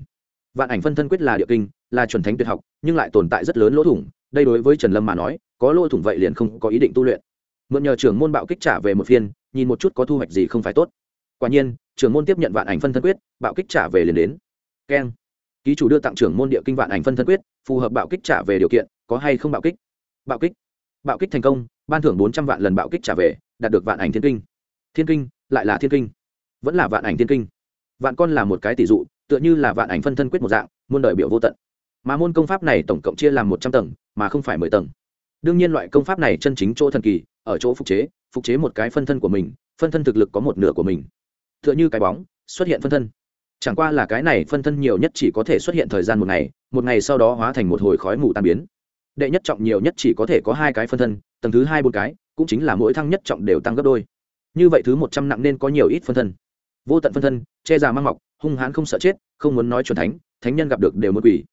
Speaker 1: Vạn ảnh phân thân quyết là địa kinh, là chuẩn thánh tuyệt học, nhưng lại tồn tại rất lớn lỗ thủng. Đây đối với trần lâm mà nói, có lỗ thủng vậy liền không có ý định tu luyện. Mượn nhờ trưởng môn bạo kích trả về một phiên, nhìn một chút có thu hoạch gì không phải tốt. Quả nhiên, trưởng môn tiếp nhận vạn ảnh phân thân quyết, bạo kích trả về liền đến. Keng ký chủ đưa tặng trưởng môn địa kinh vạn ảnh phân thân quyết, phù hợp bạo kích trả về điều kiện, có hay không bạo kích? Bạo kích. Bạo kích thành công, ban thưởng bốn trăm vạn lần bạo kích trả về, đạt được vạn ảnh thiên kinh. Thiên kinh, lại là thiên kinh. Vẫn là vạn ảnh thiên kinh. Vạn con là một cái tỷ dụ, tựa như là vạn ảnh phân thân quyết một dạng, muôn đời biểu vô tận. Mà môn công pháp này tổng cộng chia làm một trăm tầng, mà không phải mười tầng. Đương nhiên loại công pháp này chân chính chỗ thần kỳ, ở chỗ phục chế phục chế một cái phân thân của mình, phân thân thực lực có một nửa của mình. Tựa như cái bóng, xuất hiện phân thân chẳng qua là cái này phân thân nhiều nhất chỉ có thể xuất hiện thời gian một ngày một ngày sau đó hóa thành một hồi khói mù tan biến. Đệ nhất trọng nhiều nhất chỉ có thể có hai cái phân thân, tầng thứ hai bốn cái, cũng chính là mỗi thăng nhất trọng đều tăng gấp đôi. Như vậy thứ một trăm nặng nên có nhiều ít phân thân. Vô tận phân thân, che già mang mọc, hung hãn không sợ chết, không muốn nói chuẩn thánh thánh nhân gặp được đều mất quỷ.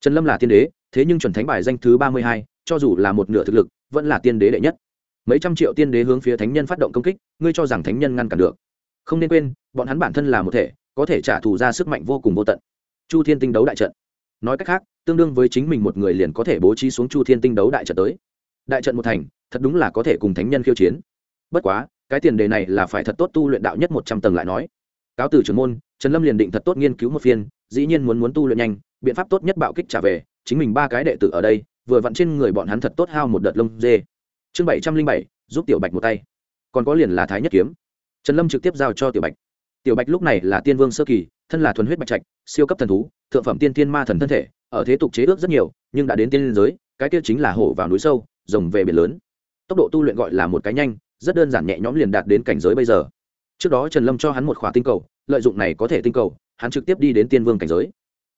Speaker 1: Trần lâm là tiên đế, thế nhưng chuẩn thánh bài danh thứ ba mươi hai, cho dù là một nửa thực lực, vẫn là tiên đế đệ nhất. Mấy trăm triệu tiên đế hướng phía thánh nhân phát động công kích, ngươi cho rằng thánh nhân ngăn cản được. Không nên quên, bọn hắn bản thân là một thể có thể trả thù ra sức mạnh vô cùng vô tận. Chu thiên tinh đấu đại trận. Nói cách khác, tương đương với chính mình một người liền có thể bố trí xuống chu thiên tinh đấu đại trận tới. Đại trận một thành, thật đúng là có thể cùng thánh nhân khiêu chiến. Bất quá, cái tiền đề này là phải thật tốt tu luyện đạo nhất một trăm tầng lại nói. Cáo từ trưởng môn, trần lâm liền định thật tốt nghiên cứu một phiên, dĩ nhiên muốn muốn tu luyện nhanh, biện pháp tốt nhất bạo kích trả về, chính mình ba cái đệ tử ở đây, vừa vặn trên người bọn hắn thật tốt hao một đợt lông dê. Chương bảy trăm linh bảy, giúp tiểu bạch một tay. Còn có liền là thái nhất kiếm. Trần lâm trực tiếp giao cho tiểu bạch tiểu bạch lúc này là tiên vương sơ kỳ, thân là thuần huyết bạch trạch, siêu cấp thần thú, thượng phẩm tiên tiên ma thần thân thể, ở thế tục chế ước rất nhiều, nhưng đã đến tiên liên giới, cái kia chính là hổ vào núi sâu, rồng về biển lớn. Tốc độ tu luyện gọi là một cái nhanh, rất đơn giản nhẹ nhõm liền đạt đến cảnh giới bây giờ. Trước đó trần lâm cho hắn một khỏa tinh cầu, lợi dụng này có thể tinh cầu, hắn trực tiếp đi đến tiên vương cảnh giới.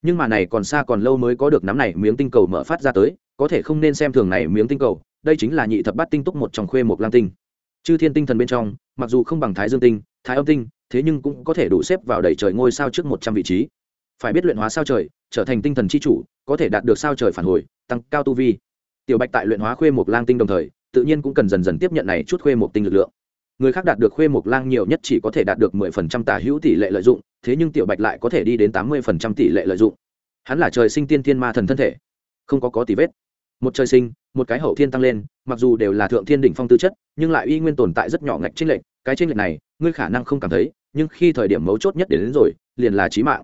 Speaker 1: Nhưng mà này còn xa còn lâu mới có được nắm này miếng tinh cầu mở phát ra tới, có thể không nên xem thường này miếng tinh cầu, đây chính là nhị thập bát tinh túc một trong khuê một lang tinh. Chư thiên tinh thần bên trong, mặc dù không bằng thái dương tinh, thái âm tinh thế nhưng cũng có thể đủ xếp vào đầy trời ngôi sao trước một trăm vị trí. Phải biết luyện hóa sao trời, trở thành tinh thần c h i chủ, có thể đạt được sao trời phản hồi, tăng cao tu vi. Tiểu bạch tại luyện hóa khuê một lang tinh đồng thời, tự nhiên cũng cần dần dần tiếp nhận này chút khuê một tinh lực lượng. Người khác đạt được khuê một lang nhiều nhất chỉ có thể đạt được mười phần trăm tả hữu tỷ lệ lợi dụng, thế nhưng tiểu bạch lại có thể đi đến tám mươi phần trăm tỷ lệ lợi dụng. Hắn là trời sinh tiên thiên ma thần thân thể, không có có tỷ vết. Một trời sinh, một cái hậu thiên tăng lên, mặc dù đều là thượng thiên đỉnh phong tư chất, nhưng lại uy nguyên tồn tại rất nhỏ ngạch trên lệnh cái trên lệnh này, ngươi khả năng không cảm thấy nhưng khi thời điểm mấu chốt nhất đến, đến rồi liền là trí mạng.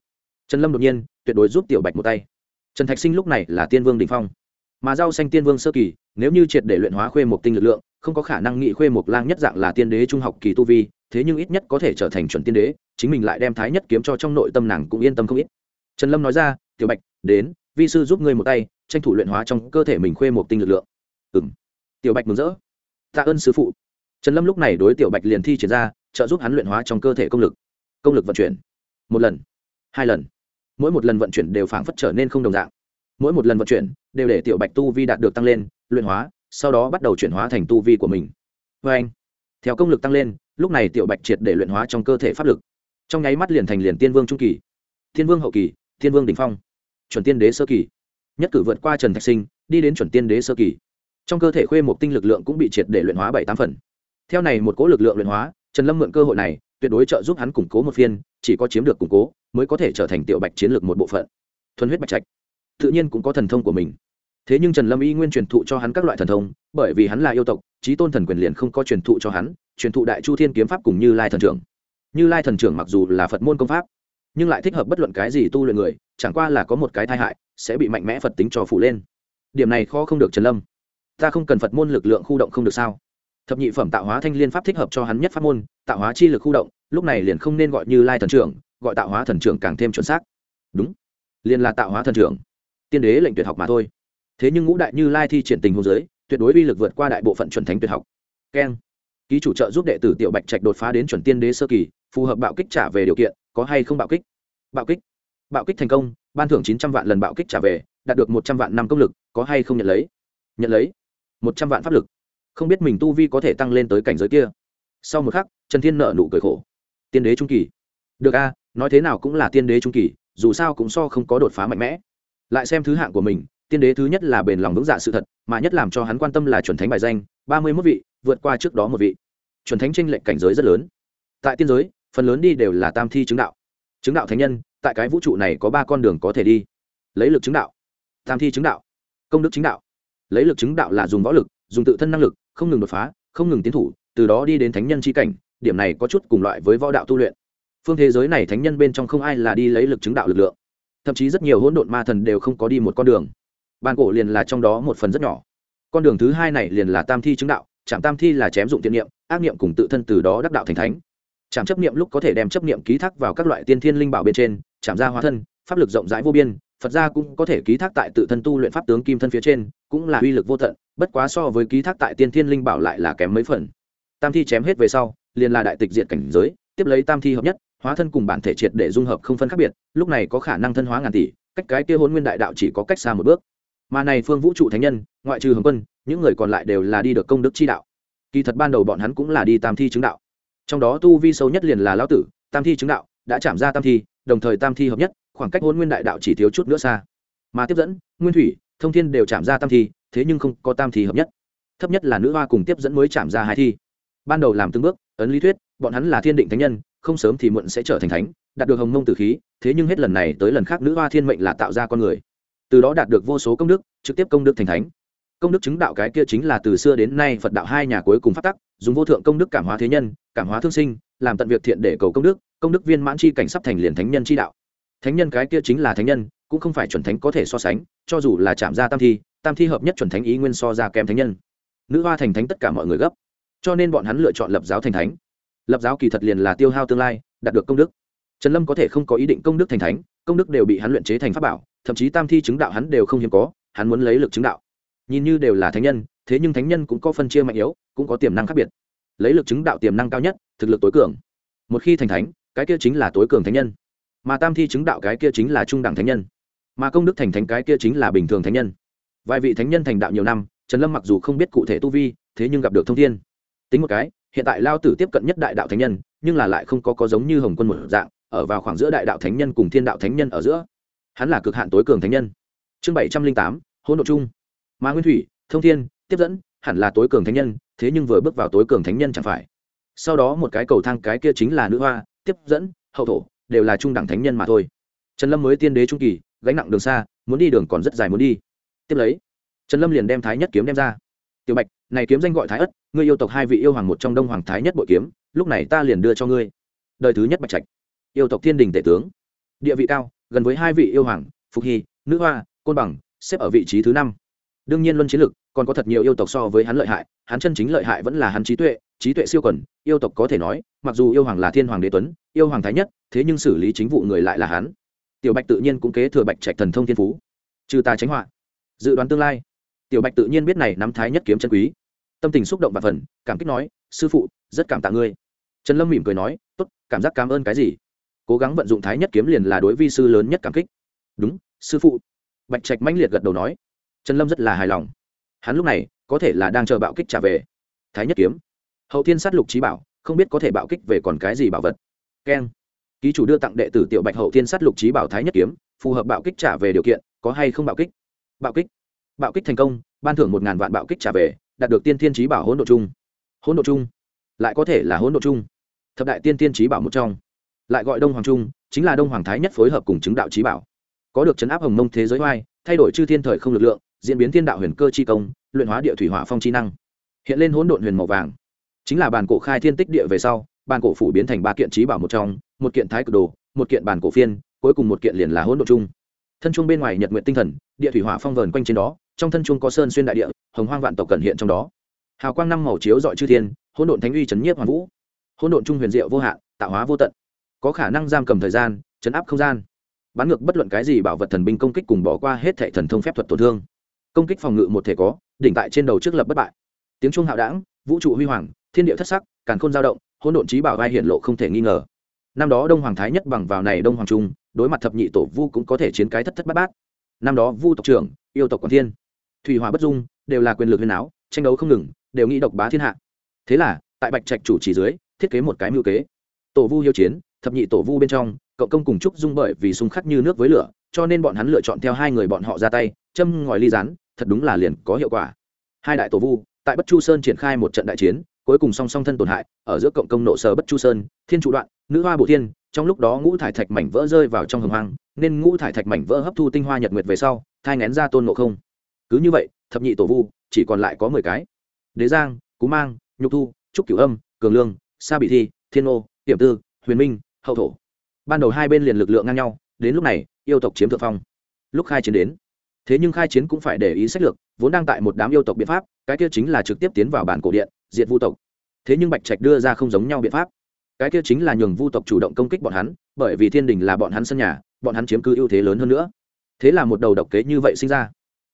Speaker 1: Trần lâm đột nhiên tuyệt đối giúp tiểu bạch một tay. Trần thạch sinh lúc này là tiên vương đỉnh phong. Mà rau xanh tiên vương sơ kỳ nếu như triệt để luyện hóa khuê một tinh lực lượng không có khả năng nghị khuê một lang nhất dạng là tiên đế trung học kỳ tu vi thế nhưng ít nhất có thể trở thành chuẩn tiên đế chính mình lại đem thái nhất kiếm cho trong nội tâm nàng cũng yên tâm không ít. Trần lâm nói ra tiểu bạch đến vi sư giúp ngươi một tay tranh thủ luyện hóa trong cơ thể mình khuê một tinh lực lượng. Ừ m tiểu bạch mừng rỡ. Tạ ơn sư phụ. Trần lâm lúc này đối tiểu bạch liền thi triển ra trợ giúp hắn luyện hóa trong cơ thể công lực công lực vận chuyển. Một lần, hai lần. Mỗi một lần vận chuyển đều phảng phất trở nên không đồng dạng. Mỗi một lần vận chuyển đều để tiểu bạch tu vi đạt được tăng lên, luyện hóa, sau đó bắt đầu chuyển hóa thành tu vi của mình. Vê anh, theo công lực tăng lên, lúc này tiểu bạch triệt để luyện hóa trong cơ thể pháp lực. Trong nháy mắt liền thành liền tiên vương trung kỳ thiên vương hậu kỳ thiên vương đình phong, chuẩn tiên đế sơ kỳ. Nhất cử vượt qua trần thạch sinh, đi đến chuẩn tiên đế sơ kỳ. Trong cơ thể khuê một tinh lực lượng cũng bị triệt để luyện hóa bảy tám phần. Theo này một cố lực lượng luyện hóa trần lâm mượn cơ hội này, tuyệt đối trợ giúp hắn củng cố một phiên, chỉ có chiếm được củng cố, mới có thể trở thành tiểu bạch chiến lược một bộ phận. Thuần huyết bạch trạch, tự nhiên cũng có thần thông của mình. Thế nhưng trần lâm y nguyên truyền thụ cho hắn các loại thần thông, bởi vì hắn là yêu tộc trí tôn thần quyền liền không có truyền thụ cho hắn, truyền thụ đại chu thiên kiếm pháp cùng như lai thần trưởng. Như lai thần trưởng mặc dù là phật môn công pháp, nhưng lại thích hợp bất luận cái gì tu luyện người, chẳng qua là có một cái tai hại, sẽ bị mạnh mẽ phật tính cho phủ lên. Điểm này khó không được trần lâm. Ta không cần phật môn lực lượng khu động không được sao? Thập nhị phẩm tạo hóa thanh liên pháp thích hợp cho hắn nhất pháp môn, tạo hóa chi lực khu động, lúc này liền không nên gọi như lai thần trưởng, gọi tạo hóa thần trưởng càng thêm chuẩn xác. Đúng, liền là tạo hóa thần trưởng. Tiên đế lệnh tuyệt học mà thôi. Thế nhưng ngũ đại như lai thi triển tình hồ giới tuyệt đối uy lực vượt qua đại bộ phận chuẩn thánh tuyệt học. Keng, ký chủ trợ giúp đệ tử tiểu bạch trạch đột phá đến chuẩn tiên đế sơ kỳ, phù hợp bạo kích trả về điều kiện, có hay không bạo kích? Bạo kích. Bạo kích thành công, ban thưởng chín trăm vạn lần bạo kích trả về, đạt được một trăm vạn năm công lực, có hay không nhận lấy? Nhận lấy. Một trăm vạn pháp lực không biết mình tu vi có thể tăng lên tới cảnh giới kia. Sau một khắc, trần thiên nợ nụ cười khổ. Tiên đế trung kỳ. Được a, nói thế nào cũng là tiên đế trung kỳ, dù sao cũng so không có đột phá mạnh mẽ. Lại xem thứ hạng của mình, tiên đế thứ nhất là bền lòng vững dạ sự thật, mà nhất làm cho hắn quan tâm là chuẩn thánh bài danh, ba mươi mốt vị, vượt qua trước đó một vị. Chuẩn thánh tranh lệnh cảnh giới rất lớn. Tại tiên giới, phần lớn đi đều là tam thi chứng đạo. Chứng đạo thánh nhân, tại cái vũ trụ này có ba con đường có thể đi. Lấy lực chứng đạo. Tam thi chứng đạo. Công đức chứng đạo. Lấy lực chứng đạo là dùng võ lực, dùng tự thân năng lực không ngừng đột phá, không ngừng tiến thủ, từ đó đi đến thánh nhân c h i cảnh, điểm này có chút cùng loại với võ đạo tu luyện. Phương thế giới này thánh nhân bên trong không ai là đi lấy lực chứng đạo lực lượng. Thậm chí rất nhiều hỗn độn ma thần đều không có đi một con đường. Ban cổ liền là trong đó một phần rất nhỏ. Con đường thứ hai này liền là tam thi chứng đạo, trạm tam thi là chém dụng tiện niệm, ác niệm cùng tự thân từ đó đắc đạo thành thánh. Trạm chấp niệm lúc có thể đem chấp niệm ký thác vào các loại tiên thiên linh bảo bên trên, trạm ra hóa thân, pháp lực rộng rãi vô biên, phật gia cũng có thể ký thác tại tự thân tu luyện pháp tướng kim thân phía trên cũng là uy lực vô tận, bất quá so với ký thác tại tiên thiên linh bảo lại là kém mấy phần. Tam thi chém hết về sau, liền là đại tịch diện cảnh giới, tiếp lấy tam thi hợp nhất, hóa thân cùng bản thể triệt để dung hợp không phân khác biệt, lúc này có khả năng thân hóa ngàn tỷ, cách cái kia hôn nguyên đại đạo chỉ có cách xa một bước. Mà này phương vũ trụ thánh nhân, ngoại trừ hồng quân, những người còn lại đều là đi được công đức chi đạo. Kỳ thật ban đầu bọn hắn cũng là đi tam thi chứng đạo. Trong đó tu vi sâu nhất liền là lão tử, tam thi chứng đạo, đã chạm ra tam thi, đồng thời tam thi hợp nhất, khoảng cách hôn nguyên đại đạo chỉ thiếu chút nữa xa. Mà tiếp dẫn, nguyên thủy thông thiên đều chạm ra tam thi, thế nhưng không có tam thi hợp nhất. Thấp nhất là nữ hoa cùng tiếp dẫn mới chạm ra hai thi. Ban đầu làm từng bước, ấn lý thuyết, bọn hắn là thiên định thánh nhân, không sớm thì muộn sẽ trở thành thánh, đạt được hồng mông tử khí, thế nhưng hết lần này tới lần khác nữ hoa thiên mệnh là tạo ra con người. Từ đó đạt được vô số công đức, trực tiếp công đức thành thánh. Công đức chứng đạo cái kia chính là từ xưa đến nay phật đạo hai nhà cuối cùng phát tắc, dùng vô thượng công đức cảm hóa thế nhân, cảm hóa thương sinh, làm tận việc thiện để cầu công đức công đức viên mãn chi cảnh sắp thành liền thánh nhân chi đạo. Thánh nhân cái kia chính là thánh nhân cũng không phải chuẩn thánh có thể so sánh, cho dù là chạm ra tam thi tam thi hợp nhất chuẩn thánh ý nguyên so ra kém thánh nhân. Nữ hoa thành thánh tất cả mọi người gấp. Cho nên bọn hắn lựa chọn lập giáo thành thánh. Lập giáo kỳ thật liền là tiêu hao tương lai, đạt được công đức. Trần lâm có thể không có ý định công đức thành thánh, công đức đều bị hắn luyện chế thành pháp bảo, thậm chí tam thi chứng đạo hắn đều không hiếm có, hắn muốn lấy lực chứng đạo. Nhìn như đều là thánh nhân, thế nhưng thánh nhân cũng có phân chia mạnh yếu, cũng có tiềm năng khác biệt. Lấy lực chứng đạo tiềm năng cao nhất, thực lực tối cường. Một khi thành thánh, cái kia chính là tối cường thánh nhân. Mà tam thi chứng đạo cái kia chính là trung đẳng thánh nhân mà công đức thành thánh cái kia chính là bình thường thánh nhân. Vài vị thánh nhân thành đạo nhiều năm, trần lâm mặc dù không biết cụ thể tu vi, thế nhưng gặp được thông thiên. Tính một cái, hiện tại lao tử tiếp cận nhất đại đạo thánh nhân, nhưng là lại không có có giống như hồng quân một dạng, ở vào khoảng giữa đại đạo thánh nhân cùng thiên đạo thánh nhân ở giữa. Hắn là cực hạn tối cường thánh nhân. Chương bảy trăm linh tám hôn đ ộ chung. Mà nguyên thủy, thông thiên, tiếp dẫn, hẳn là tối cường thánh nhân, thế nhưng vừa bước vào tối cường thánh nhân chẳng phải. Sau đó một cái cầu thang cái kia chính là nữ hoa, tiếp dẫn, hậu thổ, đều là trung đẳng thánh nhân mà thôi. Trần lâm mới tiên đế trung kỳ gánh nặng đường xa, muốn đi đường còn rất dài muốn đi. Tiếp lấy, trần lâm liền đem thái nhất kiếm đem ra. Tiểu bạch, này kiếm danh gọi thái ất, ngươi yêu tộc hai vị yêu hoàng một trong đông hoàng thái nhất bội kiếm, lúc này ta liền đưa cho ngươi. Đời thứ nhất bạch trạch. Yêu tộc thiên đình tể tướng. Địa vị cao, gần với hai vị yêu hoàng, phục hy, nữ hoa, côn bằng, xếp ở vị trí thứ năm. Đương nhiên luân chiến lực, còn có thật nhiều yêu tộc so với hắn lợi hại, hắn chân chính lợi hại vẫn là hắn trí tuệ trí tuệ siêu quần, yêu tộc có thể nói, mặc dù yêu hoàng là thiên hoàng đế tuấn, yêu hoàng thái nhất, thế nhưng xử lý chính vụ người lại là hắn tiểu bạch tự nhiên cũng kế thừa bạch trạch thần thông thiên phú. Trừ ta tránh họa. Dự đoán tương lai, tiểu bạch tự nhiên biết này nắm thái nhất kiếm chân quý. Tâm tình xúc động và phần, cảm kích nói, sư phụ, rất cảm tạ ngươi. Trần lâm mỉm cười nói, tốt, cảm giác cảm ơn cái gì? Cố gắng vận dụng thái nhất kiếm liền là đối vi sư lớn nhất cảm kích. Đúng, sư phụ. Bạch trạch mãnh liệt gật đầu nói. Trần lâm rất là hài lòng. Hắn lúc này, có thể là đang chờ bạo kích trả về. Thái nhất kiếm. Hậu thiên sát lục trí bảo, không biết có thể bạo kích về còn cái gì bảo vật. Keng ký chủ đưa tặng đệ tử tiểu bạch hậu thiên sát lục trí bảo thái nhất kiếm, phù hợp bạo kích trả về điều kiện, có hay không bạo kích? Bạo kích. Bạo kích thành công, ban thưởng một ngàn vạn bạo kích trả về, đạt được tiên thiên trí bảo hỗn độ chung. Hỗn độ chung? Lại có thể là hỗn độ chung? Thập đại tiên thiên trí bảo một trong. Lại gọi đông hoàng trung, chính là đông hoàng thái nhất phối hợp cùng chứng đạo trí bảo. Có được chấn áp hồng mông thế giới oai, thay đổi chư thiên thời không lực lượng, diễn biến thiên đạo huyền cơ chi công, luyện hóa địa thủy hỏa phong chi năng. Hiện lên hỗn độn huyền màu vàng. Chính là bàn cổ khai thiên tích địa về sau bàn cổ phủ biến thành ba kiện trí bảo một trong, một kiện thái cực đồ, một kiện bàn cổ phiên, cuối cùng một kiện liền là hỗn độ chung. Thân chuông bên ngoài nhật nguyện tinh thần, địa thủy hỏa phong vờn quanh trên đó, trong thân chuông có sơn xuyên đại địa, hồng hoang vạn tộc cần hiện trong đó. Hào quang năm màu chiếu dọi chư thiên, hỗn độn thánh uy chấn nhiếp hoàn vũ. Hỗn độn trung huyền diệu vô hạn, tạo hóa vô tận. Có khả năng giam cầm thời gian, chấn áp không gian. Bắn ngược bất luận cái gì bảo vật thần binh công kích cùng bỏ qua hết thệ thần thông phép thuật tổn thương. Công kích phòng ngự một thể có, đỉnh tại trên đầu trước lập bất bại. Tiếng chuông hạo đảng, vũ trụ huy hoàng, thiên địa thất sắc, càn khôn dao động hỗn độn trí bảo vai hiện lộ không thể nghi ngờ. Năm đó đông hoàng thái nhất bằng vào này đông hoàng trung, đối mặt thập nhị tổ vu cũng có thể chiến cái thất thất bát bát. Năm đó vu tộc trưởng, yêu tộc Quan thiên, thủy hòa bất dung, đều là quyền lực huyền áo, tranh đấu không ngừng, đều nghĩ độc bá thiên hạ. Thế là, tại bạch trạch chủ chỉ dưới, thiết kế một cái mưu kế. Tổ vu hiếu chiến, thập nhị tổ vu bên trong cậu công cùng trúc dung bởi vì xung khắc như nước với lửa, cho nên bọn hắn lựa chọn theo hai người bọn họ ra tay, châm ngòi ly rán, thật đúng là liền có hiệu quả. Hai đại tổ vu, tại bất chu sơn triển khai một trận đại chiến cuối cùng song song thân tổn hại, ở giữa cộng công nộ sở bất chu sơn, thiên trụ đoạn, nữ hoa bổ thiên, trong lúc đó ngũ thải thạch mảnh vỡ rơi vào trong hồng hoang, nên ngũ thải thạch mảnh vỡ hấp thu tinh hoa nhật nguyệt về sau, thai ngén ra tôn ngộ không. Cứ như vậy, thập nhị tổ vu, chỉ còn lại có mười cái. Đế giang, cú mang, nhục thu, trúc cửu âm, cường lương, sa bị thi, thiên ô hiểm tư, huyền minh, hậu thổ. Ban đầu hai bên liền lực lượng ngang nhau, đến lúc này, yêu tộc chiếm thượng phong. Lúc khai chiến đến, thế nhưng khai chiến cũng phải để ý sách lược, vốn đang tại một đám yêu tộc biện pháp, cái kia chính là trực tiếp tiến vào bản cổ điện diệt vu tộc. Thế nhưng bạch trạch đưa ra không giống nhau biện pháp. Cái kia chính là nhường vu tộc chủ động công kích bọn hắn, bởi vì thiên đình là bọn hắn sân nhà, bọn hắn chiếm cứ ưu thế lớn hơn nữa. Thế là một đầu độc kế như vậy sinh ra.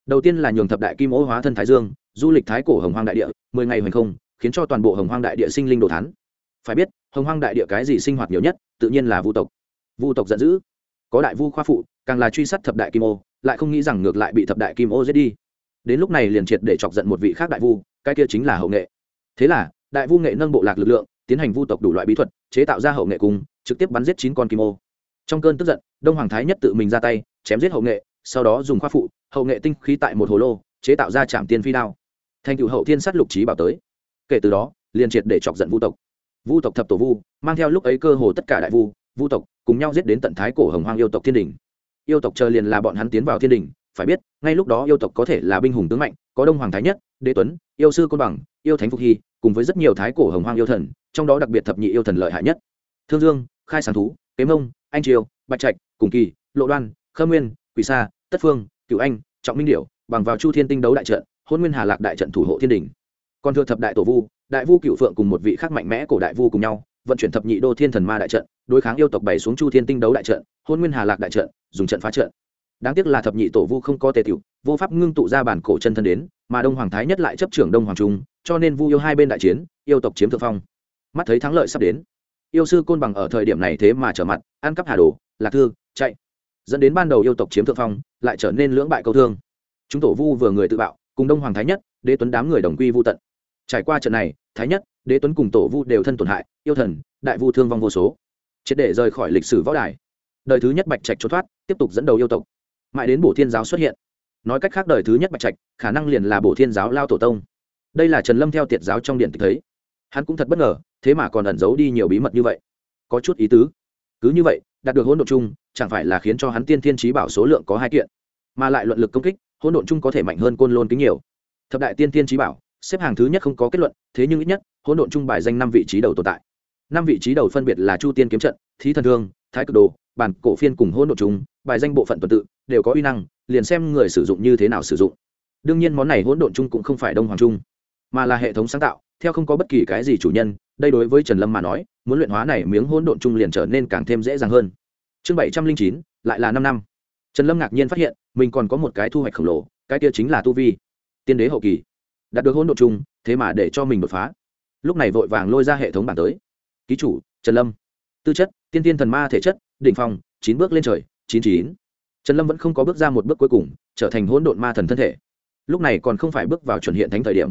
Speaker 1: Đầu tiên là nhường thập đại kim ô hóa thân thái dương, du lịch thái cổ hồng hoang đại địa, mười ngày hoành không, khiến cho toàn bộ hồng hoang đại địa sinh linh đồ thán. Phải biết, hồng hoang đại địa cái gì sinh hoạt nhiều nhất, tự nhiên là vu tộc. Vu tộc giận dữ. Có đại vu khoa phụ, càng là truy sát thập đại kim ô, lại không nghĩ rằng ngược lại bị thập đại kim ô giết đi. Đến lúc này liền triệt để chọc giận một vị khác đại vu, cái kia chính là hậu nghệ thế là, đại vu nghệ nâng bộ lạc lực lượng, tiến hành vu tộc đủ loại bí thuật, chế tạo ra hậu nghệ cung trực tiếp bắn giết chín con kim ô. Trong cơn tức giận, đông hoàng thái nhất tự mình ra tay, chém giết hậu nghệ, sau đó dùng khoa phụ, hậu nghệ tinh khí tại một hồ lô, chế tạo ra trạm tiên phi đao. Thành cựu hậu thiên sát lục trí bảo tới. Kể từ đó, liền triệt để chọc giận vu tộc. Vu tộc thập tổ vu, mang theo lúc ấy cơ hồ tất cả đại vu vu tộc, cùng nhau giết đến tận thái cổ hồng hoang yêu tộc thiên đình yêu tộc chờ liền là bọn hắn tiến vào thiên đình phải biết, ngay lúc đó yêu tộc có thể là binh hùng tướng mạnh, có đông hoàng thái nhất, đế tuấn, yêu sư côn bằng yêu thánh phục hy, cùng với rất nhiều thái cổ hồng hoang yêu thần, trong đó đặc biệt thập nhị yêu thần lợi hại nhất. Thương dương, khai sáng thú, kế mông, anh triều, bạch trạch, cùng kỳ, lộ đoan, khơ nguyên, quỷ sa, tất phương cựu anh, trọng minh điệu bằng vào chu thiên tinh đấu đại trận, hôn nguyên hà lạc đại trận thủ hộ thiên đình. Còn thừa thập đại tổ vu, đại vu cựu phượng cùng một vị khác mạnh mẽ cổ đại vu cùng nhau, vận chuyển thập nhị đô thiên thần ma đại trận, đối kháng yêu tộc bày xuống chu thiên tinh đấu đại trận, hôn nguyên hà lạc đại trận, dùng trận phá trận đáng tiếc là thập nhị tổ vu không có tề tiểu, vô pháp ngưng tụ ra bản cổ chân thân đến, mà đông hoàng thái nhất lại chấp trưởng đông hoàng trung, cho nên vu yêu hai bên đại chiến, yêu tộc chiếm thượng phong. Mắt thấy thắng lợi sắp đến. Yêu sư côn bằng ở thời điểm này thế mà trở mặt, ăn cắp hà đồ, lạc thư, chạy. Dẫn đến ban đầu yêu tộc chiếm thượng phong, lại trở nên lưỡng bại câu thương. Chúng tổ vu vừa người tự bạo, cùng đông hoàng thái nhất, đế tuấn đám người đồng quy vô tận. Trải qua trận này, thái nhất, đế tuấn cùng tổ vu đều thân tổn hại, yêu thần, đại vu thương vong vô số. Triệt để rời khỏi lịch sử võ đài. Đời thứ nhất bạch trạch trốn thoát, tiếp tục dẫn đầu yêu tộc mãi đến bổ thiên giáo xuất hiện. Nói cách khác đời thứ nhất bạch trạch, khả năng liền là bổ thiên giáo lao tổ tông. Đây là trần lâm theo tiệt giáo trong điện tịch thấy. Hắn cũng thật bất ngờ, thế mà còn ẩn giấu đi nhiều bí mật như vậy. Có chút ý tứ. Cứ như vậy, đạt được hỗn độn chung, chẳng phải là khiến cho hắn tiên thiên trí bảo số lượng có hai kiện, mà lại luận lực công kích, hỗn độn chung có thể mạnh hơn côn lôn kính nhiều. Thập đại tiên thiên trí bảo, xếp hàng thứ nhất không có kết luận, thế nhưng ít nhất, hỗn độn chung bài danh năm vị trí đầu tồn tại. Năm vị trí đầu phân biệt là chu tiên kiếm trận, thí thần thương, thái cực đồ, bản cổ phiên cùng hỗn độn chung, bài danh bộ phận tuần tự đều có uy năng, liền xem người sử dụng như thế nào sử dụng. Đương nhiên món này hỗn độn chung cũng không phải đông hoàng chung, mà là hệ thống sáng tạo, theo không có bất kỳ cái gì chủ nhân, đây đối với trần lâm mà nói, muốn luyện hóa này miếng hỗn độn chung liền trở nên càng thêm dễ dàng hơn. Chương bảy trăm linh chín, lại là năm năm. Trần lâm ngạc nhiên phát hiện, mình còn có một cái thu hoạch khổng lồ, cái kia chính là tu vi. Tiên đế hậu kỳ. Đạt được hỗn độn chung, thế mà để cho mình đột phá. Lúc này vội vàng lôi ra hệ thống bản tới. Ký chủ, trần lâm. Tư chất, tiên tiên thần ma thể chất, đỉnh phong, chín bước lên trời, chín chín trần lâm vẫn không có bước ra một bước cuối cùng, trở thành hỗn độn ma thần thân thể. Lúc này còn không phải bước vào chuẩn hiện thánh thời điểm.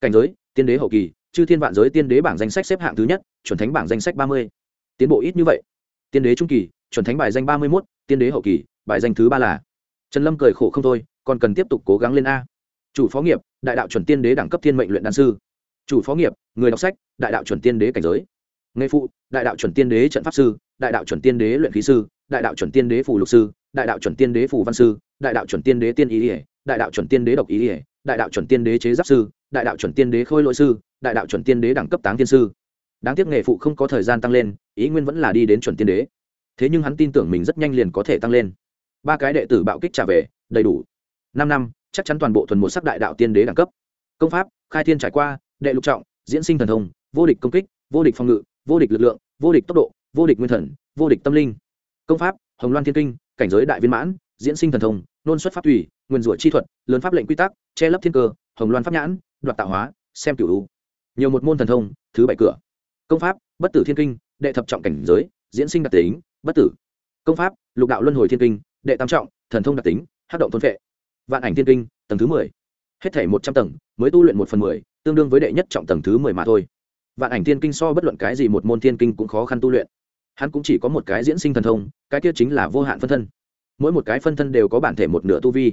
Speaker 1: Cảnh giới, tiên đế hậu kỳ, chư thiên vạn giới tiên đế bảng danh sách xếp hạng thứ nhất, chuẩn thánh bảng danh sách ba mươi. Tiến bộ ít như vậy. Tiên đế trung kỳ, chuẩn thánh bài danh ba mươi mốt, tiên đế hậu kỳ, bài danh thứ ba là. Trần lâm cười khổ không thôi, còn cần tiếp tục cố gắng lên a. Chủ phó nghiệp, đại đạo chuẩn tiên đế đẳng cấp thiên mệnh luyện đan sư. Chủ phó nghiệp, người đọc sách, đại đạo chuẩn tiên đế cảnh giới. Nghề phụ, đại đạo chuẩn tiên đế trận pháp sư, đại đạo chuẩn tiên đế luyện khí sư đại đạo chuẩn tiên đế phù lục sư, đại đạo chuẩn tiên đế phù văn sư, đại đạo chuẩn tiên đế tiên ý ỉa, đại đạo chuẩn tiên đế độc ý ỉa, đại đạo chuẩn tiên đế chế giáp sư, đại đạo chuẩn tiên đế khôi lỗi sư, đại đạo chuẩn tiên đế đẳng cấp táng tiên sư. Đáng tiếc nghề phụ không có thời gian tăng lên, ý nguyên vẫn là đi đến chuẩn tiên đế. Thế nhưng hắn tin tưởng mình rất nhanh liền có thể tăng lên. Ba cái đệ tử bạo kích trả về, đầy đủ. Năm năm, chắc chắn toàn bộ thuần một sắc đại đạo tiên đế đẳng cấp. Công pháp, khai thiên trải qua, đệ lục trọng, diễn sinh thần thông, vô địch công kích, vô địch phòng ngự, vô địch lực lượng, vô địch tốc độ, vô địch nguyên thần, vô địch tâm linh công pháp, hồng loan thiên kinh, cảnh giới đại viên mãn, diễn sinh thần thông, nôn xuất pháp thủy nguyên rủa chi thuật, lớn pháp lệnh quy tắc, che lấp thiên cơ, hồng loan pháp nhãn, đoạt tạo hóa, xem cửu nhiều một môn thần thông, thứ bảy cửa. Công pháp, bất tử thiên kinh, đệ thập trọng cảnh giới, diễn sinh đặc tính, bất tử. Công pháp, lục đạo luân hồi thiên kinh, đệ tam trọng, thần thông đặc tính hát động thôn vệ vạn ảnh thiên kinh, tầng thứ mười. Hết thể một trăm tầng, mới tu luyện một phần mười, tương đương với đệ nhất trọng tầng thứ mười mà thôi. Vạn ảnh thiên kinh so bất luận cái gì một môn thiên kinh cũng khó khăn tu luyện hắn cũng chỉ có một cái diễn sinh thần thông, cái kia chính là vô hạn phân thân. Mỗi một cái phân thân đều có bản thể một nửa tu vi.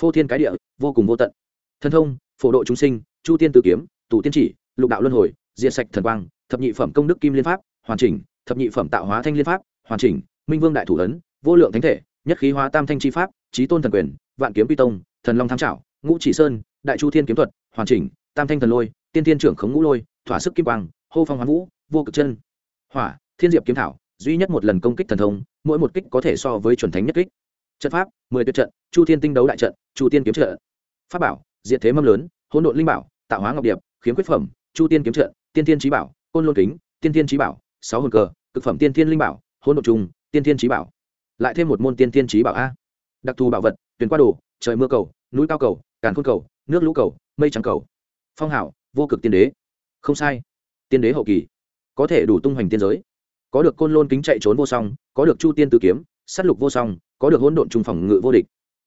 Speaker 1: Phô thiên cái địa, vô cùng vô tận. Thần thông, phổ độ chúng sinh, chu tiên tự kiếm, tù tiên chỉ, lục đạo luân hồi, diệt sạch thần quang, thập nhị phẩm công đức kim liên pháp, hoàn chỉnh, thập nhị phẩm tạo hóa thanh liên pháp, hoàn chỉnh, minh vương đại thủ ấn, vô lượng thánh thể, nhất khí hóa tam thanh chi pháp trí tôn thần quyền, vạn kiếm pi tông, thần long tham trảo, ngũ chỉ sơn, đại chu thiên kiếm thuật, hoàn chỉnh, tam thanh thần lôi, tiên thiên trưởng khống ngũ lôi, thỏa sức kim quang, hô phong hoán vũ, vô cực chân. Hỏa thiên diệp kiếm thảo, duy nhất một lần công kích thần thông, mỗi một kích có thể so với chuẩn thánh nhất kích. Trận pháp, mười tuyệt trận, chu thiên tinh đấu đại trận, chu tiên kiếm trận. Pháp bảo diện thế mâm lớn, hỗn độn linh bảo, tạo hóa ngọc điệp, khiếm quyết phẩm, chu tiên kiếm trận, tiên tiên trí bảo, côn lôn kính, tiên tiên trí bảo, sáu hồn cờ, cực phẩm tiên tiên linh bảo, hỗn độn trùng, tiên tiên trí bảo. Lại thêm một môn tiên tiên trí bảo a. Đặc thù bảo vật tuyển qua đồ, trời mưa cầu, núi cao cầu, càn khôn cầu, nước lũ cầu, mây trắng cầu. Phong hảo, vô cực tiên đế. Không sai. Tiên đế hậu kỳ. Có thể đủ tung hoành tiên giới có được côn lôn kính chạy trốn vô song, có được chu tiên tử kiếm s á t lục vô song, có được hỗn độn trung phòng ngự vô địch.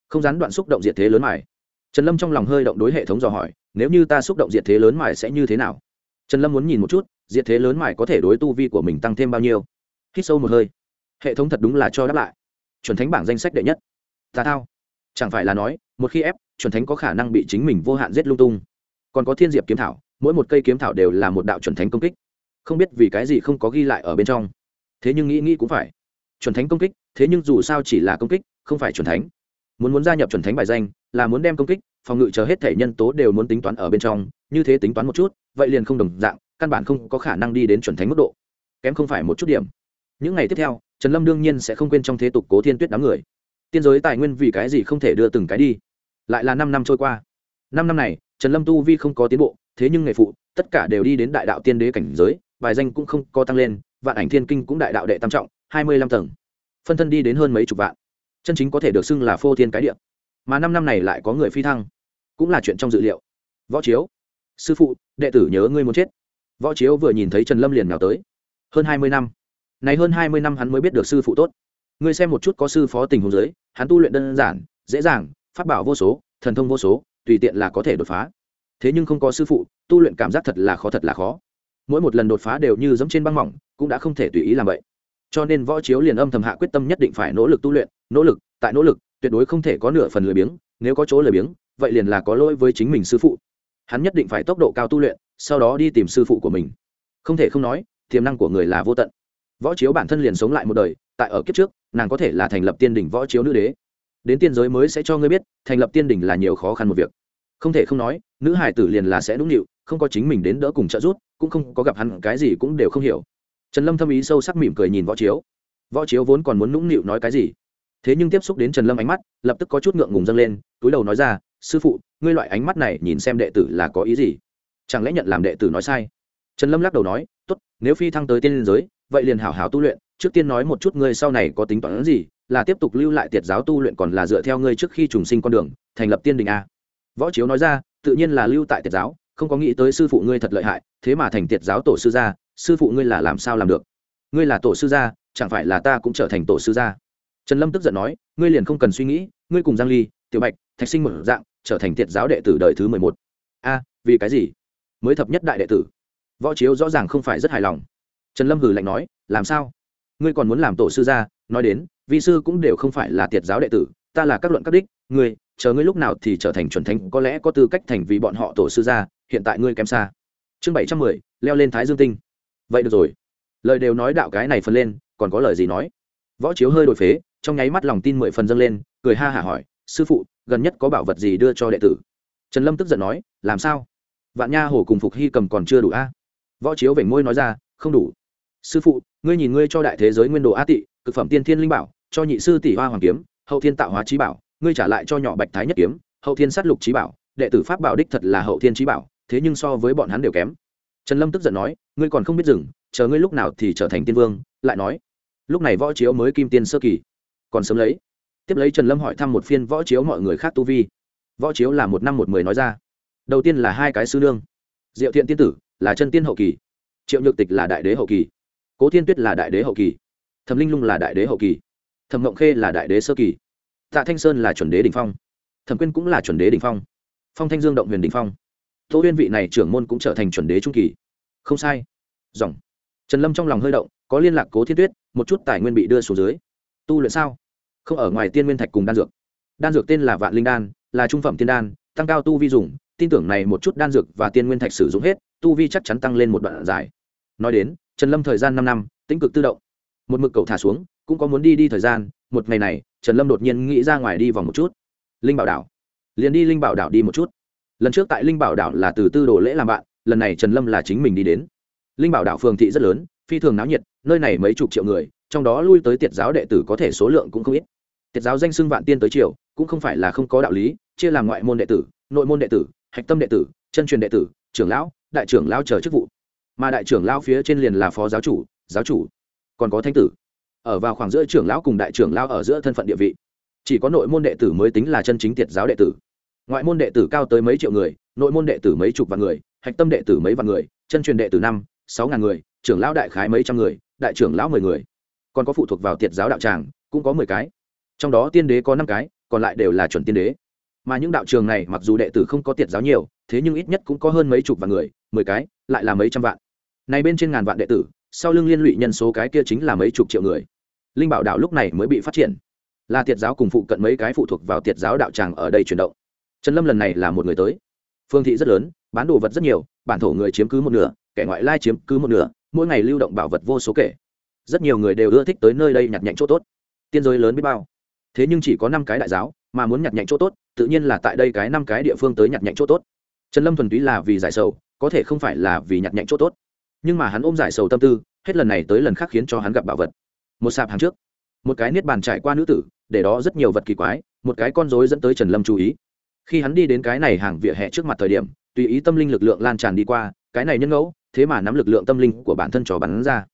Speaker 1: Không gián đoạn xúc động diệt thế lớn mải trần lâm trong lòng hơi động đối hệ thống dò hỏi, nếu như ta xúc động diệt thế lớn mải sẽ như thế nào? Trần lâm muốn nhìn một chút, diệt thế lớn mải có thể đối tu vi của mình tăng thêm bao nhiêu? Hít sâu một hơi. Hệ thống thật đúng là cho đáp lại. Chuẩn thánh bảng danh sách đệ nhất. Tà thao. Chẳng phải là nói, một khi ép, chuẩn thánh có khả năng bị chính mình vô hạn giết lung tung. Còn có thiên diệp kiếm thảo, mỗi một cây kiếm thảo đều là một đạo chuẩn thánh công kích không biết vì cái gì không có ghi lại ở bên trong. Thế nhưng nghĩ nghĩ cũng phải. Chuẩn thánh công kích, thế nhưng dù sao chỉ là công kích, không phải chuẩn thánh. Muốn muốn gia nhập chuẩn thánh bài danh, là muốn đem công kích, phòng ngự chờ hết thể nhân tố đều muốn tính toán ở bên trong, như thế tính toán một chút, vậy liền không đồng dạng, căn bản không có khả năng đi đến chuẩn thánh mức độ. Kém không phải một chút điểm. Những ngày tiếp theo, trần lâm đương nhiên sẽ không quên trong thế tục cố thiên tuyết đám người. Tiên giới tài nguyên vì cái gì không thể đưa từng cái đi? Lại là năm năm trôi qua. Năm năm này, trần lâm tu vi không có tiến bộ, thế nhưng nghề phụ, tất cả đều đi đến đại đạo tiên đế cảnh giới bài danh cũng không có tăng lên, vạn ảnh thiên kinh cũng đại đạo đệ tam trọng, hai mươi lăm tầng. Phân thân đi đến hơn mấy chục vạn. Chân chính có thể được xưng là phô thiên cái địa. Mà năm năm này lại có người phi thăng. Cũng là chuyện trong dự liệu. Võ chiếu. Sư phụ, đệ tử nhớ ngươi muốn chết. Võ chiếu vừa nhìn thấy trần lâm liền nào tới. Hơn hai mươi năm. Này hơn hai mươi năm hắn mới biết được sư phụ tốt. Ngươi xem một chút có sư phó tình huống giới hắn tu luyện đơn giản, dễ dàng phát bảo vô số, thần thông vô số, tùy tiện là có thể đột phá. Thế nhưng không có sư phụ, tu luyện cảm giác thật là khó thật là khó mỗi một lần đột phá đều như giống trên băng mỏng cũng đã không thể tùy ý làm vậy. Cho nên võ chiếu liền âm thầm hạ quyết tâm nhất định phải nỗ lực tu luyện nỗ lực tại nỗ lực tuyệt đối không thể có nửa phần lười biếng nếu có chỗ lười biếng vậy liền là có lỗi với chính mình sư phụ. Hắn nhất định phải tốc độ cao tu luyện sau đó đi tìm sư phụ của mình. Không thể không nói tiềm năng của người là vô tận. Võ chiếu bản thân liền sống lại một đời tại ở kiếp trước nàng có thể là thành lập tiên đỉnh võ chiếu nữ đế. Đến tiên giới mới sẽ cho ngươi biết thành lập tiên đỉnh là nhiều khó khăn một việc. Không thể không nói nữ hải tử liền là sẽ đúng điệu, không có chính mình đến đỡ cùng trợ giúp cũng không có gặp hắn, cái gì cũng đều không hiểu. Trần lâm thâm ý sâu sắc mỉm cười nhìn võ chiếu. Võ chiếu vốn còn muốn nũng nịu nói cái gì. Thế nhưng tiếp xúc đến trần lâm ánh mắt, lập tức có chút ngượng ngùng dâng lên, túi đầu nói ra, sư phụ, ngươi loại ánh mắt này nhìn xem đệ tử là có ý gì? Chẳng lẽ nhận làm đệ tử nói sai? Trần lâm lắc đầu nói, tốt, nếu phi thăng tới tiên liên giới, vậy liền hảo hảo tu luyện, trước tiên nói một chút ngươi sau này có tính toán gì, là tiếp tục lưu lại tiệt giáo tu luyện còn là dựa theo ngươi trước khi trùng sinh con đường, thành lập tiên đình a? Võ chiếu nói ra, tự nhiên là lưu tại tiệt giáo, không có nghĩ tới sư phụ ngươi thật lợi hại thế mà thành tiệt giáo tổ sư gia, sư phụ ngươi là làm sao làm được? Ngươi là tổ sư gia, chẳng phải là ta cũng trở thành tổ sư gia? Trần lâm tức giận nói, ngươi liền không cần suy nghĩ, ngươi cùng giang ly, tiểu bạch, thạch sinh một dạng, trở thành tiệt giáo đệ tử đời thứ mười một. A, vì cái gì? Mới thập nhất đại đệ tử. Võ chiếu rõ ràng không phải rất hài lòng. Trần lâm hừ lạnh nói, làm sao? Ngươi còn muốn làm tổ sư gia? Nói đến, vi sư cũng đều không phải là tiệt giáo đệ tử, ta là các luận các đích, ngươi, chờ ngươi lúc nào thì trở thành chuẩn thánh, có lẽ có tư cách thành vì bọn họ tổ sư gia, hiện tại ngươi kém xa chương bảy trăm mười, leo lên thái dương tinh. Vậy được rồi. Lời đều nói đạo cái này phân lên, còn có lời gì nói? Võ chiếu hơi đổi phế, trong nháy mắt lòng tin mười phần dâng lên, cười ha hả hỏi, sư phụ, gần nhất có bảo vật gì đưa cho đệ tử? Trần lâm tức giận nói, làm sao? Vạn nha hổ cùng phục hy cầm còn chưa đủ a? Võ chiếu vểnh môi nói ra, không đủ. Sư phụ, ngươi nhìn ngươi cho đại thế giới nguyên đồ a tị, cực phẩm tiên thiên linh bảo, cho nhị sư tỷ hoa hoàng kiếm, hậu thiên tạo hóa trí bảo, ngươi trả lại cho nhỏ bạch thái nhất kiếm, hậu thiên sát lục trí bảo, đệ tử pháp bảo đích thật là hậu thiên trí bảo thế nhưng so với bọn hắn đều kém. Trần lâm tức giận nói, ngươi còn không biết dừng chờ ngươi lúc nào thì trở thành tiên vương, lại nói, lúc này võ chiếu mới kim tiên sơ kỳ, còn sớm lấy. Tiếp lấy trần lâm hỏi thăm một phiên võ chiếu mọi người khác tu vi. Võ chiếu là một năm một mười nói ra. Đầu tiên là hai cái sư nương, diệu thiện tiên tử là chân tiên hậu kỳ, triệu nhược tịch là đại đế hậu kỳ, cố thiên tuyết là đại đế hậu kỳ, thẩm linh lung là đại đế hậu kỳ, thẩm ngộng khê là đại đế sơ kỳ, tạ thanh sơn là chuẩn đế đình phong, thẩm quyên cũng là chuẩn đế đình phong phong thanh dương động huyền đình phong tô huyên vị này trưởng môn cũng trở thành chuẩn đế trung kỳ. Không sai. Dòng trần lâm trong lòng hơi động, có liên lạc cố thiên tuyết, một chút tài nguyên bị đưa xuống dưới. Tu luyện sao? Không ở ngoài tiên nguyên thạch cùng đan dược. Đan dược tên là vạn linh đan, là trung phẩm tiên đan, tăng cao tu vi dùng, tin tưởng này một chút đan dược và tiên nguyên thạch sử dụng hết, tu vi chắc chắn tăng lên một đoạn dài. Nói đến, trần lâm thời gian năm năm, tĩnh cực tự động. Một mực cậu thả xuống, cũng có muốn đi đi thời gian, một ngày này, trần lâm đột nhiên nghĩ ra ngoài đi vòng một chút. Linh bảo đảo. Liền đi linh bảo đảo đi một chút lần trước tại linh bảo đảo là từ tư đồ lễ làm bạn, lần này trần lâm là chính mình đi đến. Linh bảo đảo phường thị rất lớn, phi thường náo nhiệt, nơi này mấy chục triệu người, trong đó lui tới tiệt giáo đệ tử có thể số lượng cũng không ít. Tiệt giáo danh xưng vạn tiên tới triều, cũng không phải là không có đạo lý, chia làm ngoại môn đệ tử, nội môn đệ tử, hạch tâm đệ tử, chân truyền đệ tử, trưởng lão, đại trưởng lão chờ chức vụ. Mà đại trưởng lão phía trên liền là phó giáo chủ giáo chủ. Còn có thanh tử. Ở vào khoảng giữa trưởng lão cùng đại trưởng lão ở giữa thân phận địa vị. Chỉ có nội môn đệ tử mới tính là chân chính tiệt giáo đệ tử ngoại môn đệ tử cao tới mấy triệu người, nội môn đệ tử mấy chục vạn người, hạch tâm đệ tử mấy vạn người, chân truyền đệ tử năm, sáu ngàn người, trưởng lão đại khái mấy trăm người, đại trưởng lão mười người. Còn có phụ thuộc vào tiệt giáo đạo tràng, cũng có mười cái. Trong đó tiên đế có năm cái, còn lại đều là chuẩn tiên đế. Mà những đạo trường này mặc dù đệ tử không có tiệt giáo nhiều, thế nhưng ít nhất cũng có hơn mấy chục vạn người, mười cái, lại là mấy trăm vạn. Này bên trên ngàn vạn đệ tử, sau lưng liên lụy nhân số cái kia chính là mấy chục triệu người. Linh bảo đạo lúc này mới bị phát triển. Là tiệt giáo cùng phụ cận mấy cái phụ thuộc vào tiệt giáo đạo tràng ở đây chuyển động trần lâm lần này là một người tới. Phương thị rất lớn, bán đồ vật rất nhiều, bản thổ người chiếm cứ một nửa, kẻ ngoại lai chiếm cứ một nửa, mỗi ngày lưu động bảo vật vô số kể. Rất nhiều người đều ưa thích tới nơi đây nhặt nhạnh chỗ tốt. Tiên giới lớn biết bao. Thế nhưng chỉ có năm cái đại giáo, mà muốn nhặt nhạnh chỗ tốt, tự nhiên là tại đây cái năm cái địa phương tới nhặt nhạnh chỗ tốt. Trần lâm thuần túy là vì giải sầu, có thể không phải là vì nhặt nhạnh chỗ tốt. Nhưng mà hắn ôm giải sầu tâm tư, hết lần này tới lần khác khiến cho hắn gặp bảo vật. Một sạp hàng trước, một cái niết bàn trải qua nữ tử, để đó rất nhiều vật kỳ quái, một cái con rối dẫn tới trần lâm chú ý khi hắn đi đến cái này hàng vỉa hè trước mặt thời điểm, tùy ý tâm linh lực lượng lan tràn đi qua, cái này nhân ngẫu, thế mà nắm lực lượng tâm linh của bản thân trò bắn ra.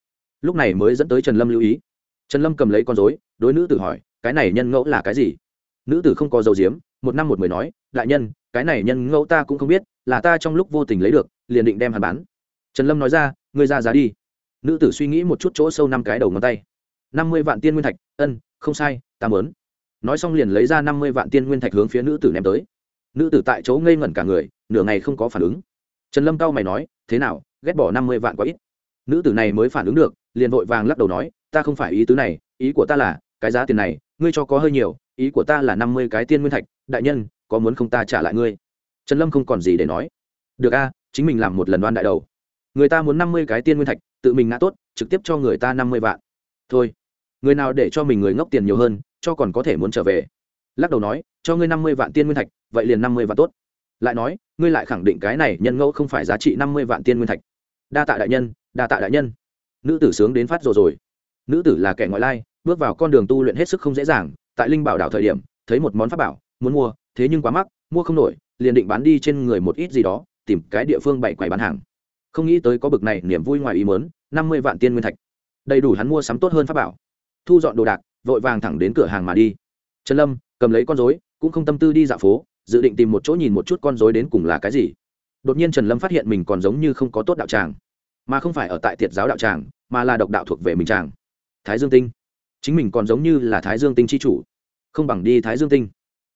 Speaker 1: Lúc này mới dẫn tới trần lâm lưu ý. Trần lâm cầm lấy con dối đối nữ tử hỏi, cái này nhân ngẫu là cái gì? Nữ tử không có dầu diếm một năm một mười nói, đại nhân, cái này nhân ngẫu ta cũng không biết, là ta trong lúc vô tình lấy được, liền định đem hắn bán. Trần lâm nói ra, ngươi ra giá đi. Nữ tử suy nghĩ một chút chỗ sâu năm cái đầu ngón tay. Năm mươi vạn tiên nguyên thạch, ân, không sai ta mớn nói xong liền lấy ra năm mươi vạn tiên nguyên thạch hướng phía nữ tử ném tới nữ tử tại chỗ ngây ngẩn cả người, nửa ngày không có phản ứng. Trần lâm cao mày nói, thế nào, ghét bỏ năm mươi vạn quá ít. Nữ tử này mới phản ứng được, liền vội vàng lắc đầu nói, ta không phải ý tứ này, ý của ta là, cái giá tiền này, ngươi cho có hơi nhiều, ý của ta là năm mươi cái tiên nguyên thạch, đại nhân, có muốn không ta trả lại ngươi? Trần lâm không còn gì để nói. Được a, chính mình làm một lần đoan đại đầu. Người ta muốn năm mươi cái tiên nguyên thạch, tự mình ngã tốt, trực tiếp cho người ta năm mươi vạn. Thôi, người nào để cho mình người ngốc tiền nhiều hơn, cho còn có thể muốn trở về. Lắc đầu nói, cho ngươi năm mươi vạn tiên nguyên thạch vậy liền năm mươi vạn tốt. Lại nói, ngươi lại khẳng định cái này nhân ngẫu không phải giá trị năm mươi vạn tiên nguyên thạch. Đa tạ đại nhân, đa tạ đại nhân. Nữ tử sướng đến phát rồi rồi. Nữ tử là kẻ ngoại lai, bước vào con đường tu luyện hết sức không dễ dàng, tại linh bảo đảo thời điểm, thấy một món pháp bảo, muốn mua, thế nhưng quá mắc, mua không nổi, liền định bán đi trên người một ít gì đó, tìm cái địa phương bày quầy bán hàng. Không nghĩ tới có bực này niềm vui ngoài ý mớn năm mươi vạn tiên nguyên thạch. Đầy đủ hắn mua sắm tốt hơn pháp bảo. Thu dọn đồ đạc, vội vàng thẳng đến cửa hàng mà đi. Trần lâm cầm lấy con dối cũng không tâm tư đi dạo phố dự định tìm một chỗ nhìn một chút con dối đến cùng là cái gì. Đột nhiên trần lâm phát hiện mình còn giống như không có tốt đạo tràng, mà không phải ở tại tiệt giáo đạo tràng, mà là độc đạo thuộc về mình tràng. Thái dương tinh. Chính mình còn giống như là thái dương tinh c h i chủ, không bằng đi thái dương tinh.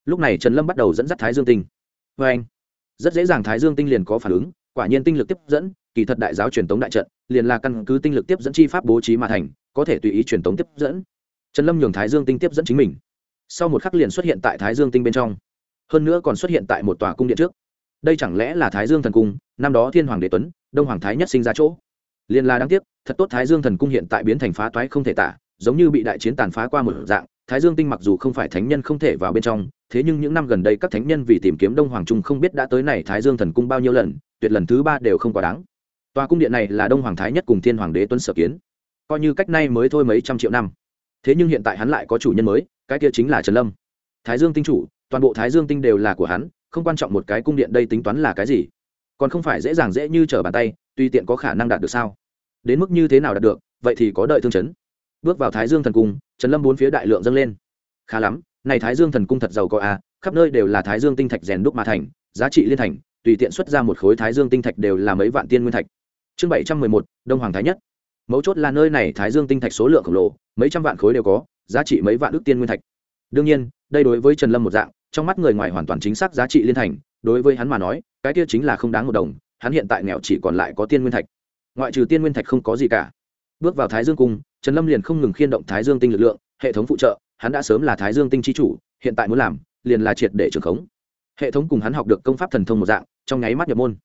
Speaker 1: Lúc này trần lâm bắt đầu dẫn dắt thái dương tinh. Vê anh, rất dễ dàng thái dương tinh liền có phản ứng, quả nhiên tinh lực tiếp dẫn, kỳ thật đại giáo truyền tống đại trận, liền là căn cứ tinh lực tiếp dẫn chi pháp bố trí mà thành, có thể tùy ý truyền tống tiếp dẫn. Trần lâm nhường thái dương tinh tiếp dẫn chính mình. Sau một khắc liền xuất hiện tại thái dương tinh bên trong hơn nữa còn xuất hiện tại một tòa cung điện trước. Đây chẳng lẽ là thái dương thần cung? Năm đó thiên hoàng đế tuấn, đông hoàng thái nhất sinh ra chỗ. Liên là đáng tiếc, thật tốt thái dương thần cung hiện tại biến thành phá toái không thể tả, giống như bị đại chiến tàn phá qua một dạng. Thái dương tinh mặc dù không phải thánh nhân không thể vào bên trong, thế nhưng những năm gần đây các thánh nhân vì tìm kiếm đông hoàng trung không biết đã tới này thái dương thần cung bao nhiêu lần, tuyệt lần thứ ba đều không quá đáng. Tòa cung điện này là đông hoàng thái nhất cùng thiên hoàng đế tuấn sở kiến. Coi như cách nay mới thôi mấy trăm triệu năm. Thế nhưng hiện tại hắn lại có chủ nhân mới, cái kia chính là trần lâm. Thái dương tinh chủ toàn bộ thái dương tinh đều là của hắn, không quan trọng một cái cung điện đây tính toán là cái gì. Còn không phải dễ dàng dễ như trở bàn tay, tùy tiện có khả năng đạt được sao? Đến mức như thế nào đạt được, vậy thì có đợi thương chấn. Bước vào thái dương thần cung, trần lâm bốn phía đại lượng dâng lên. Khá lắm, này thái dương thần cung thật giàu có a khắp nơi đều là thái dương tinh thạch rèn đúc mà thành, giá trị liên thành, tùy tiện xuất ra một khối thái dương tinh thạch đều là mấy vạn tiên nguyên thạch. Chương bảy trăm mười một, đông hoàng thái nhất. Mấu chốt là nơi này thái dương tinh thạch số lượng khổng lồ, mấy trăm vạn khối đều có, giá trị mấy vạn ước tiên nguyên thạch. Đương nhiên, đây đối với trần lâm một dạng trong mắt người ngoài hoàn toàn chính xác giá trị liên thành, đối với hắn mà nói, cái kia chính là không đáng một đồng, hắn hiện tại nghèo chỉ còn lại có tiên nguyên thạch. Ngoại trừ tiên nguyên thạch không có gì cả. Bước vào thái dương cung, trần lâm liền không ngừng khiên động thái dương tinh lực lượng, hệ thống phụ trợ, hắn đã sớm là thái dương tinh chi chủ, hiện tại muốn làm, liền là triệt để trường khống. Hệ thống cùng hắn học được công pháp thần thông một dạng, trong nháy mắt nhập môn.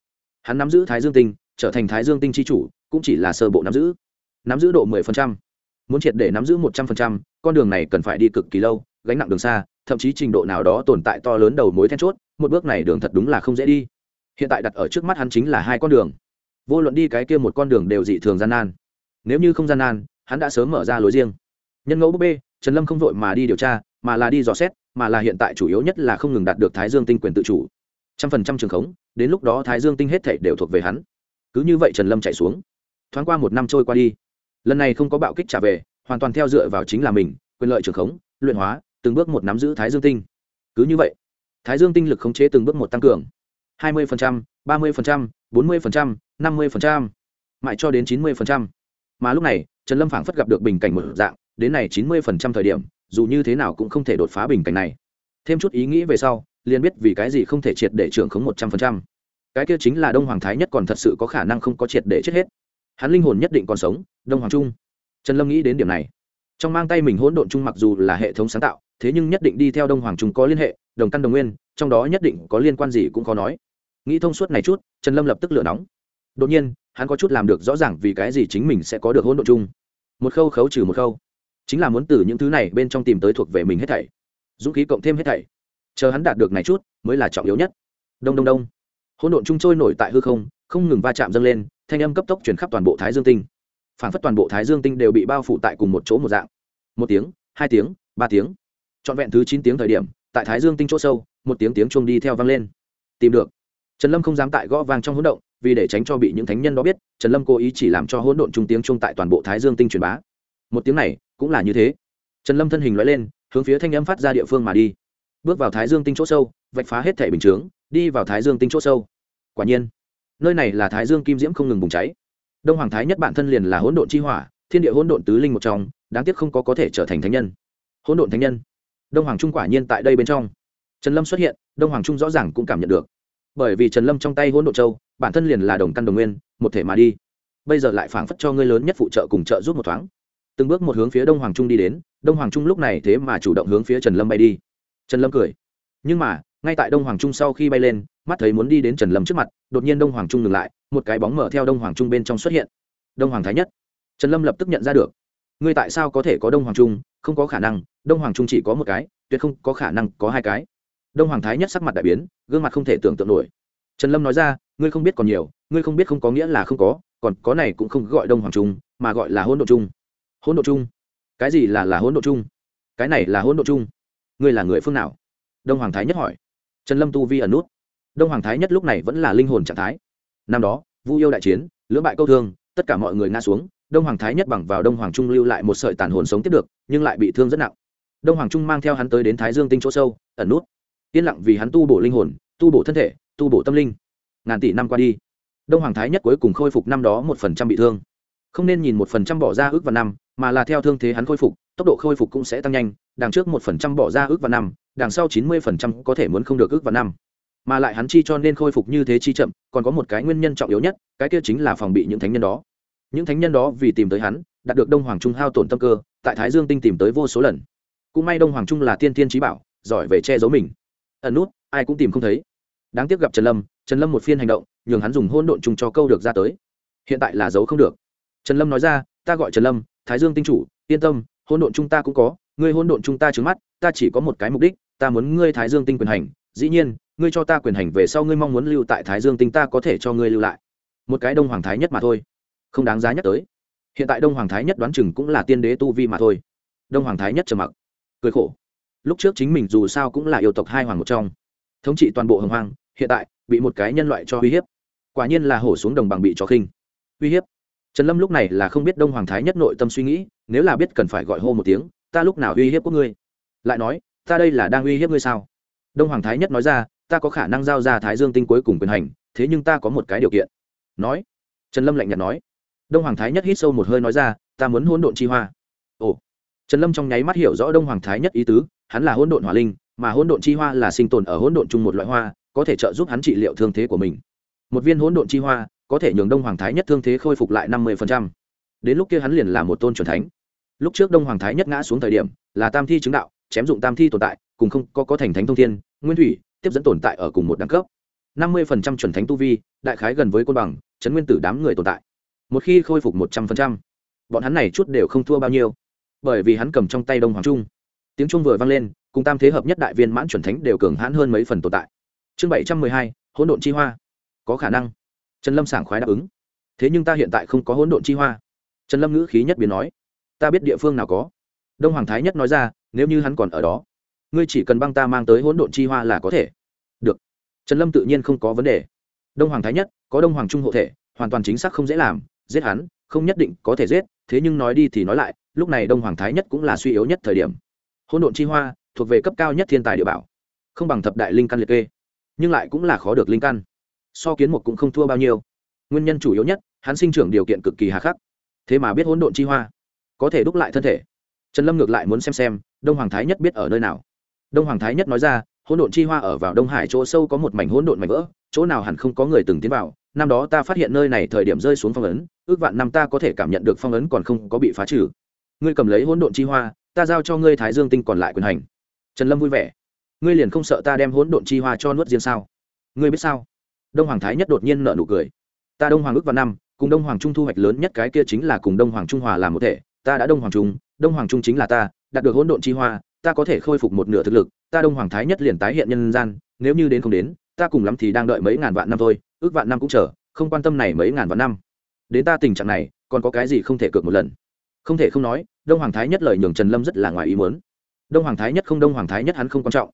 Speaker 1: Hắn nắm giữ thái dương tinh, trở thành thái dương tinh chi chủ, cũng chỉ là sơ bộ nắm giữ. Nắm giữ độ mười phần trăm. Muốn triệt để nắm giữ một trăm phần trăm, con đường này cần phải đi cực kỳ lâu, gánh nặng đường xa thậm chí trình độ nào đó tồn tại to lớn đầu mối then chốt, một bước này đường thật đúng là không dễ đi. Hiện tại đặt ở trước mắt hắn chính là hai con đường. Vô luận đi cái kia một con đường đều dị thường gian nan. Nếu như không gian nan, hắn đã sớm mở ra lối riêng. Nhân ngẫu búp bê, trần lâm không vội mà đi điều tra, mà là đi dò xét, mà là hiện tại chủ yếu nhất là không ngừng đạt được thái dương tinh quyền tự chủ. Trăm phần trăm trường khống, đến lúc đó thái dương tinh hết thể đều thuộc về hắn. Cứ như vậy trần lâm chạy xuống. Thoáng qua một năm trôi qua đi. Lần này không có bạo kích trả về, hoàn toàn theo dựa vào chính là mình, quyền lợi trường khống, luyện hóa từng bước một nắm giữ thái dương tinh. Cứ như vậy, thái dương tinh lực khống chế từng bước một tăng cường. hai mươi ba mươi bốn mươi năm mươi mãi cho đến chín mươi mà lúc này, trần lâm phảng phất gặp được bình cảnh một dạng, đến này chín mươi thời điểm, dù như thế nào cũng không thể đột phá bình cảnh này. Thêm chút ý nghĩ về sau, liền biết vì cái gì không thể triệt để trưởng khống một trăm phần trăm. Cái kia chính là đông hoàng thái nhất còn thật sự có khả năng không có triệt để chết hết. Hắn linh hồn nhất định còn sống, đông hoàng trung. Trần lâm nghĩ đến điểm này trong mang tay mình hỗn độn chung mặc dù là hệ thống sáng tạo, thế nhưng nhất định đi theo đông hoàng trung có liên hệ, đồng căn đồng nguyên, trong đó nhất định có liên quan gì cũng khó nói. Nghĩ thông suốt này chút, trần lâm lập tức lửa nóng. Đột nhiên, hắn có chút làm được rõ ràng vì cái gì chính mình sẽ có được hỗn độn chung. Một khâu khấu trừ một khâu. Chính là muốn từ những thứ này bên trong tìm tới thuộc về mình hết thảy. Dũng khí cộng thêm hết thảy. Chờ hắn đạt được này chút, mới là trọng yếu nhất. Đông đông đông. Hỗn độn chung trôi nổi tại hư không không ngừng va chạm dâng lên, thanh âm cấp tốc chuyển khắp toàn bộ thái dương tinh phản phất toàn bộ thái dương tinh đều bị bao phủ tại cùng một chỗ một dạng. Một tiếng, hai tiếng, ba tiếng. Trọn vẹn thứ chín tiếng thời điểm, tại thái dương tinh chỗ sâu, một tiếng tiếng chuông đi theo vang lên. Tìm được. Trần lâm không dám tại gõ vang trong hỗn động, vì để tránh cho bị những thánh nhân đó biết, trần lâm cố ý chỉ làm cho hỗn độn trung tiếng chuông tại toàn bộ thái dương tinh truyền bá. Một tiếng này, cũng là như thế. Trần lâm thân hình loại lên, hướng phía thanh âm phát ra địa phương mà đi. Bước vào thái dương tinh chỗ sâu, vạch phá hết thể bình chướng, đi vào thái dương tinh chỗ sâu. Quả nhiên, nơi này là thái dương kim diễm không ngừng bùng cháy đông hoàng thái nhất bản thân liền là hỗn độn chi hỏa, thiên địa hỗn độn tứ linh một trong, đáng tiếc không có có thể trở thành thánh nhân. Hỗn độn thánh nhân? Đông hoàng trung quả nhiên tại đây bên trong. Trần lâm xuất hiện, đông hoàng trung rõ ràng cũng cảm nhận được. Bởi vì trần lâm trong tay hỗn độn châu, bản thân liền là đồng căn đồng nguyên, một thể mà đi. Bây giờ lại phảng phất cho ngươi lớn nhất phụ trợ cùng trợ giúp một thoáng. Từng bước một hướng phía đông hoàng trung đi đến, đông hoàng trung lúc này thế mà chủ động hướng phía trần lâm bay đi. Trần lâm cười. Nhưng mà ngay tại đông hoàng trung sau khi bay lên, mắt thấy muốn đi đến trần lâm trước mặt, đột nhiên đông hoàng trung ngừng lại, một cái bóng mở theo đông hoàng trung bên trong xuất hiện đông hoàng thái nhất trần lâm lập tức nhận ra được ngươi tại sao có thể có đông hoàng trung không có khả năng, đông hoàng trung chỉ có một cái, tuyệt không có khả năng có hai cái đông hoàng thái nhất sắc mặt đại biến, gương mặt không thể tưởng tượng nổi trần lâm nói ra, ngươi không biết còn nhiều, ngươi không biết không có nghĩa là không có, còn có này cũng không gọi đông hoàng trung, mà gọi là hỗn độ Trung. hỗn độ Trung. cái gì là là hỗn độ Trung? cái này là hỗn độ Trung. ngươi là người phương nào đông hoàng thái nhất hỏi trần lâm tu vi ẩn nút. Đông hoàng thái nhất lúc này vẫn là linh hồn trạng thái. Năm đó, vu yêu đại chiến, lưỡng bại câu thương, tất cả mọi người ngã xuống, đông hoàng thái nhất bằng vào đông hoàng trung lưu lại một sợi tàn hồn sống tiếp được, nhưng lại bị thương rất nặng. Đông hoàng trung mang theo hắn tới đến thái dương tinh chỗ sâu, ẩn nút. Yên lặng vì hắn tu bổ linh hồn, tu bổ thân thể, tu bổ tâm linh. Ngàn tỷ năm qua đi, đông hoàng thái nhất cuối cùng khôi phục năm đó một phần trăm bị thương. Không nên nhìn một phần trăm bỏ ra ước vào năm, mà là theo thương thế hắn khôi phục tốc độ khôi phục cũng sẽ tăng nhanh, đằng trước một phần trăm bỏ ra ước vào năm, đằng sau chín mươi phần trăm có thể muốn không được ước vào năm. Mà lại hắn chi cho nên khôi phục như thế chi chậm, còn có một cái nguyên nhân trọng yếu nhất, cái kia chính là phòng bị những thánh nhân đó. Những thánh nhân đó vì tìm tới hắn, đạt được đông hoàng trung hao tổn tâm cơ, tại thái dương tinh tìm tới vô số lần. Cũng may đông hoàng trung là tiên tiên trí bảo, giỏi về che giấu mình. Ẩn nút, ai cũng tìm không thấy. Đáng tiếc gặp trần lâm trần lâm một phiên hành động, nhường hắn dùng hôn độn chung cho câu được ra tới. Hiện tại là giấu không được. Trần lâm nói ra, ta gọi trần lâm, thái dương tinh chủ, yên tâm hôn độn chúng ta cũng có, ngươi hôn độn chúng ta trứng mắt, ta chỉ có một cái mục đích, ta muốn ngươi thái dương tinh quyền hành. Dĩ nhiên, ngươi cho ta quyền hành về sau ngươi mong muốn lưu tại thái dương tinh ta có thể cho ngươi lưu lại. Một cái đông hoàng thái nhất mà thôi. Không đáng giá nhắc tới. Hiện tại đông hoàng thái nhất đoán chừng cũng là tiên đế tu vi mà thôi. Đông hoàng thái nhất trầm mặc. Cười khổ. Lúc trước chính mình dù sao cũng là yêu tộc hai hoàng một trong. Thống trị toàn bộ hồng hoàng hiện tại bị một cái nhân loại cho uy hiếp. Quả nhiên là hổ xuống đồng bằng bị cho khinh. Uy hiếp trần lâm lúc này là không biết đông hoàng thái nhất nội tâm suy nghĩ, nếu là biết cần phải gọi hô một tiếng, ta lúc nào uy hiếp của ngươi? Lại nói, ta đây là đang uy hiếp ngươi sao? Đông hoàng thái nhất nói ra, ta có khả năng giao ra thái dương tinh cuối cùng quyền hành, thế nhưng ta có một cái điều kiện. Nói. Trần lâm lạnh nhạt nói. Đông hoàng thái nhất hít sâu một hơi nói ra, ta muốn hỗn độn chi hoa. Ồ. Trần lâm trong nháy mắt hiểu rõ đông hoàng thái nhất ý tứ, hắn là hỗn độn hỏa linh, mà hỗn độn chi hoa là sinh tồn ở hỗn độn chung một loại hoa, có thể trợ giúp hắn trị liệu thương thế của mình. Một viên hỗn độn chi hoa có thể nhường đông hoàng thái nhất thương thế khôi phục lại năm mươi đến lúc kia hắn liền là một tôn c thánh. Lúc trước đông hoàng thái nhất ngã xuống thời điểm, là tam thi chứng đạo, chém dụng tam thi tồn tại, cùng không có có thành thánh thông thiên, nguyên thủy, tiếp dẫn tồn tại ở cùng một đẳng cấp. năm mươi phần trăm chuẩn thánh tu vi, đại khái gần với côn bằng, chấn nguyên tử đám người tồn tại. Một khi khôi phục một trăm phần trăm, bọn hắn này chút đều không thua bao nhiêu. Bởi vì hắn cầm trong tay đông hoàng trung. Tiếng trung vừa vang lên, cùng tam thế hợp nhất đại viên mãn chuẩn thánh đều cường hãn hơn mấy phần tồn tại. Chương bảy trăm mười hai, hỗn độn chi hoa. Có khả năng trần lâm sảng khoái đáp ứng. Thế nhưng ta hiện tại không có hỗn độn chi hoa. Trần lâm ngữ khí nhất biến nói, ta biết địa phương nào có. Đông hoàng thái nhất nói ra, nếu như hắn còn ở đó, ngươi chỉ cần băng ta mang tới hỗn độn chi hoa là có thể. Được. Trần lâm tự nhiên không có vấn đề. Đông hoàng thái nhất, có đông hoàng trung hộ thể, hoàn toàn chính xác không dễ làm, giết hắn, không nhất định có thể giết, thế nhưng nói đi thì nói lại, lúc này đông hoàng thái nhất cũng là suy yếu nhất thời điểm. Hỗn độn chi hoa, thuộc về cấp cao nhất thiên tài địa bảo, không bằng thập đại linh căn liệt kê, nhưng lại cũng là khó được linh căn so kiến một cũng không thua bao nhiêu. Nguyên nhân chủ yếu nhất, hắn sinh trưởng điều kiện cực kỳ hà khắc. Thế mà biết hỗn độn chi hoa, có thể đúc lại thân thể. Trần lâm ngược lại muốn xem xem, đông hoàng thái nhất biết ở nơi nào. Đông hoàng thái nhất nói ra, hỗn độn chi hoa ở vào đông hải chỗ sâu có một mảnh hỗn độn mảnh vỡ, chỗ nào hẳn không có người từng tiến vào. Năm đó ta phát hiện nơi này thời điểm rơi xuống phong ấn, ước vạn năm ta có thể cảm nhận được phong ấn còn không có bị phá trừ. Ngươi cầm lấy hỗn độn chi hoa, ta giao cho ngươi thái dương tinh còn lại quyền hành. Trần lâm vui vẻ. Ngươi liền không sợ ta đem hỗn độn chi hoa cho nuốt riêng sao? Ngươi biết sao? Đông hoàng thái nhất đột nhiên nợ nụ cười ta đông hoàng ước vào năm cùng đông hoàng trung thu hoạch lớn nhất cái kia chính là cùng đông hoàng trung hòa làm một thể ta đã đông hoàng trung đông hoàng trung chính là ta đạt được hỗn độn chi hoa ta có thể khôi phục một nửa thực lực ta đông hoàng thái nhất liền tái hiện nhân gian nếu như đến không đến ta cùng lắm thì đang đợi mấy ngàn vạn năm thôi ước vạn năm cũng chờ không quan tâm này mấy ngàn vạn năm đến ta tình trạng này còn có cái gì không thể cược một lần không thể không nói đông hoàng thái nhất lời nhường trần lâm rất là ngoài ý muốn đông hoàng thái nhất không đông hoàng thái nhất hắn không quan trọng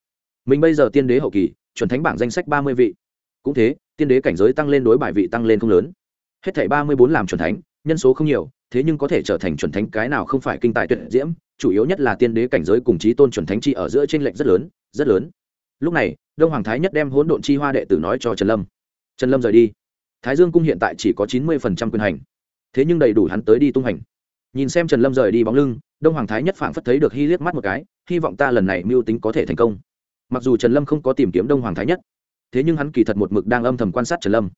Speaker 1: mình bây giờ tiên đế hậu kỳ chuẩn thánh bảng danh sách ba mươi vị cũng thế tiên đế cảnh giới tăng lên đối bài vị tăng lên không lớn. Hết thảy ba mươi bốn làm chuẩn thánh, nhân số không nhiều, thế nhưng có thể trở thành chuẩn thánh cái nào không phải kinh tài tuyệt diễm, chủ yếu nhất là tiên đế cảnh giới cùng trí tôn chuẩn thánh chi ở giữa trên lệnh rất lớn rất lớn. Lúc này, đông hoàng thái nhất đem hỗn độn chi hoa đệ tử nói cho trần lâm. Trần lâm rời đi. Thái dương cung hiện tại chỉ có chín mươi quyền hành. Thế nhưng đầy đủ hắn tới đi tung hành. Nhìn xem trần lâm rời đi bóng lưng, đông hoàng thái nhất phảng phất thấy được hy liếc mắt một cái, hy vọng ta lần này mưu tính có thể thành công. Mặc dù trần lâm không có tìm kiếm đông hoàng thái nhất thế nhưng hắn kỳ thật một mực đang âm thầm quan sát trần lâm.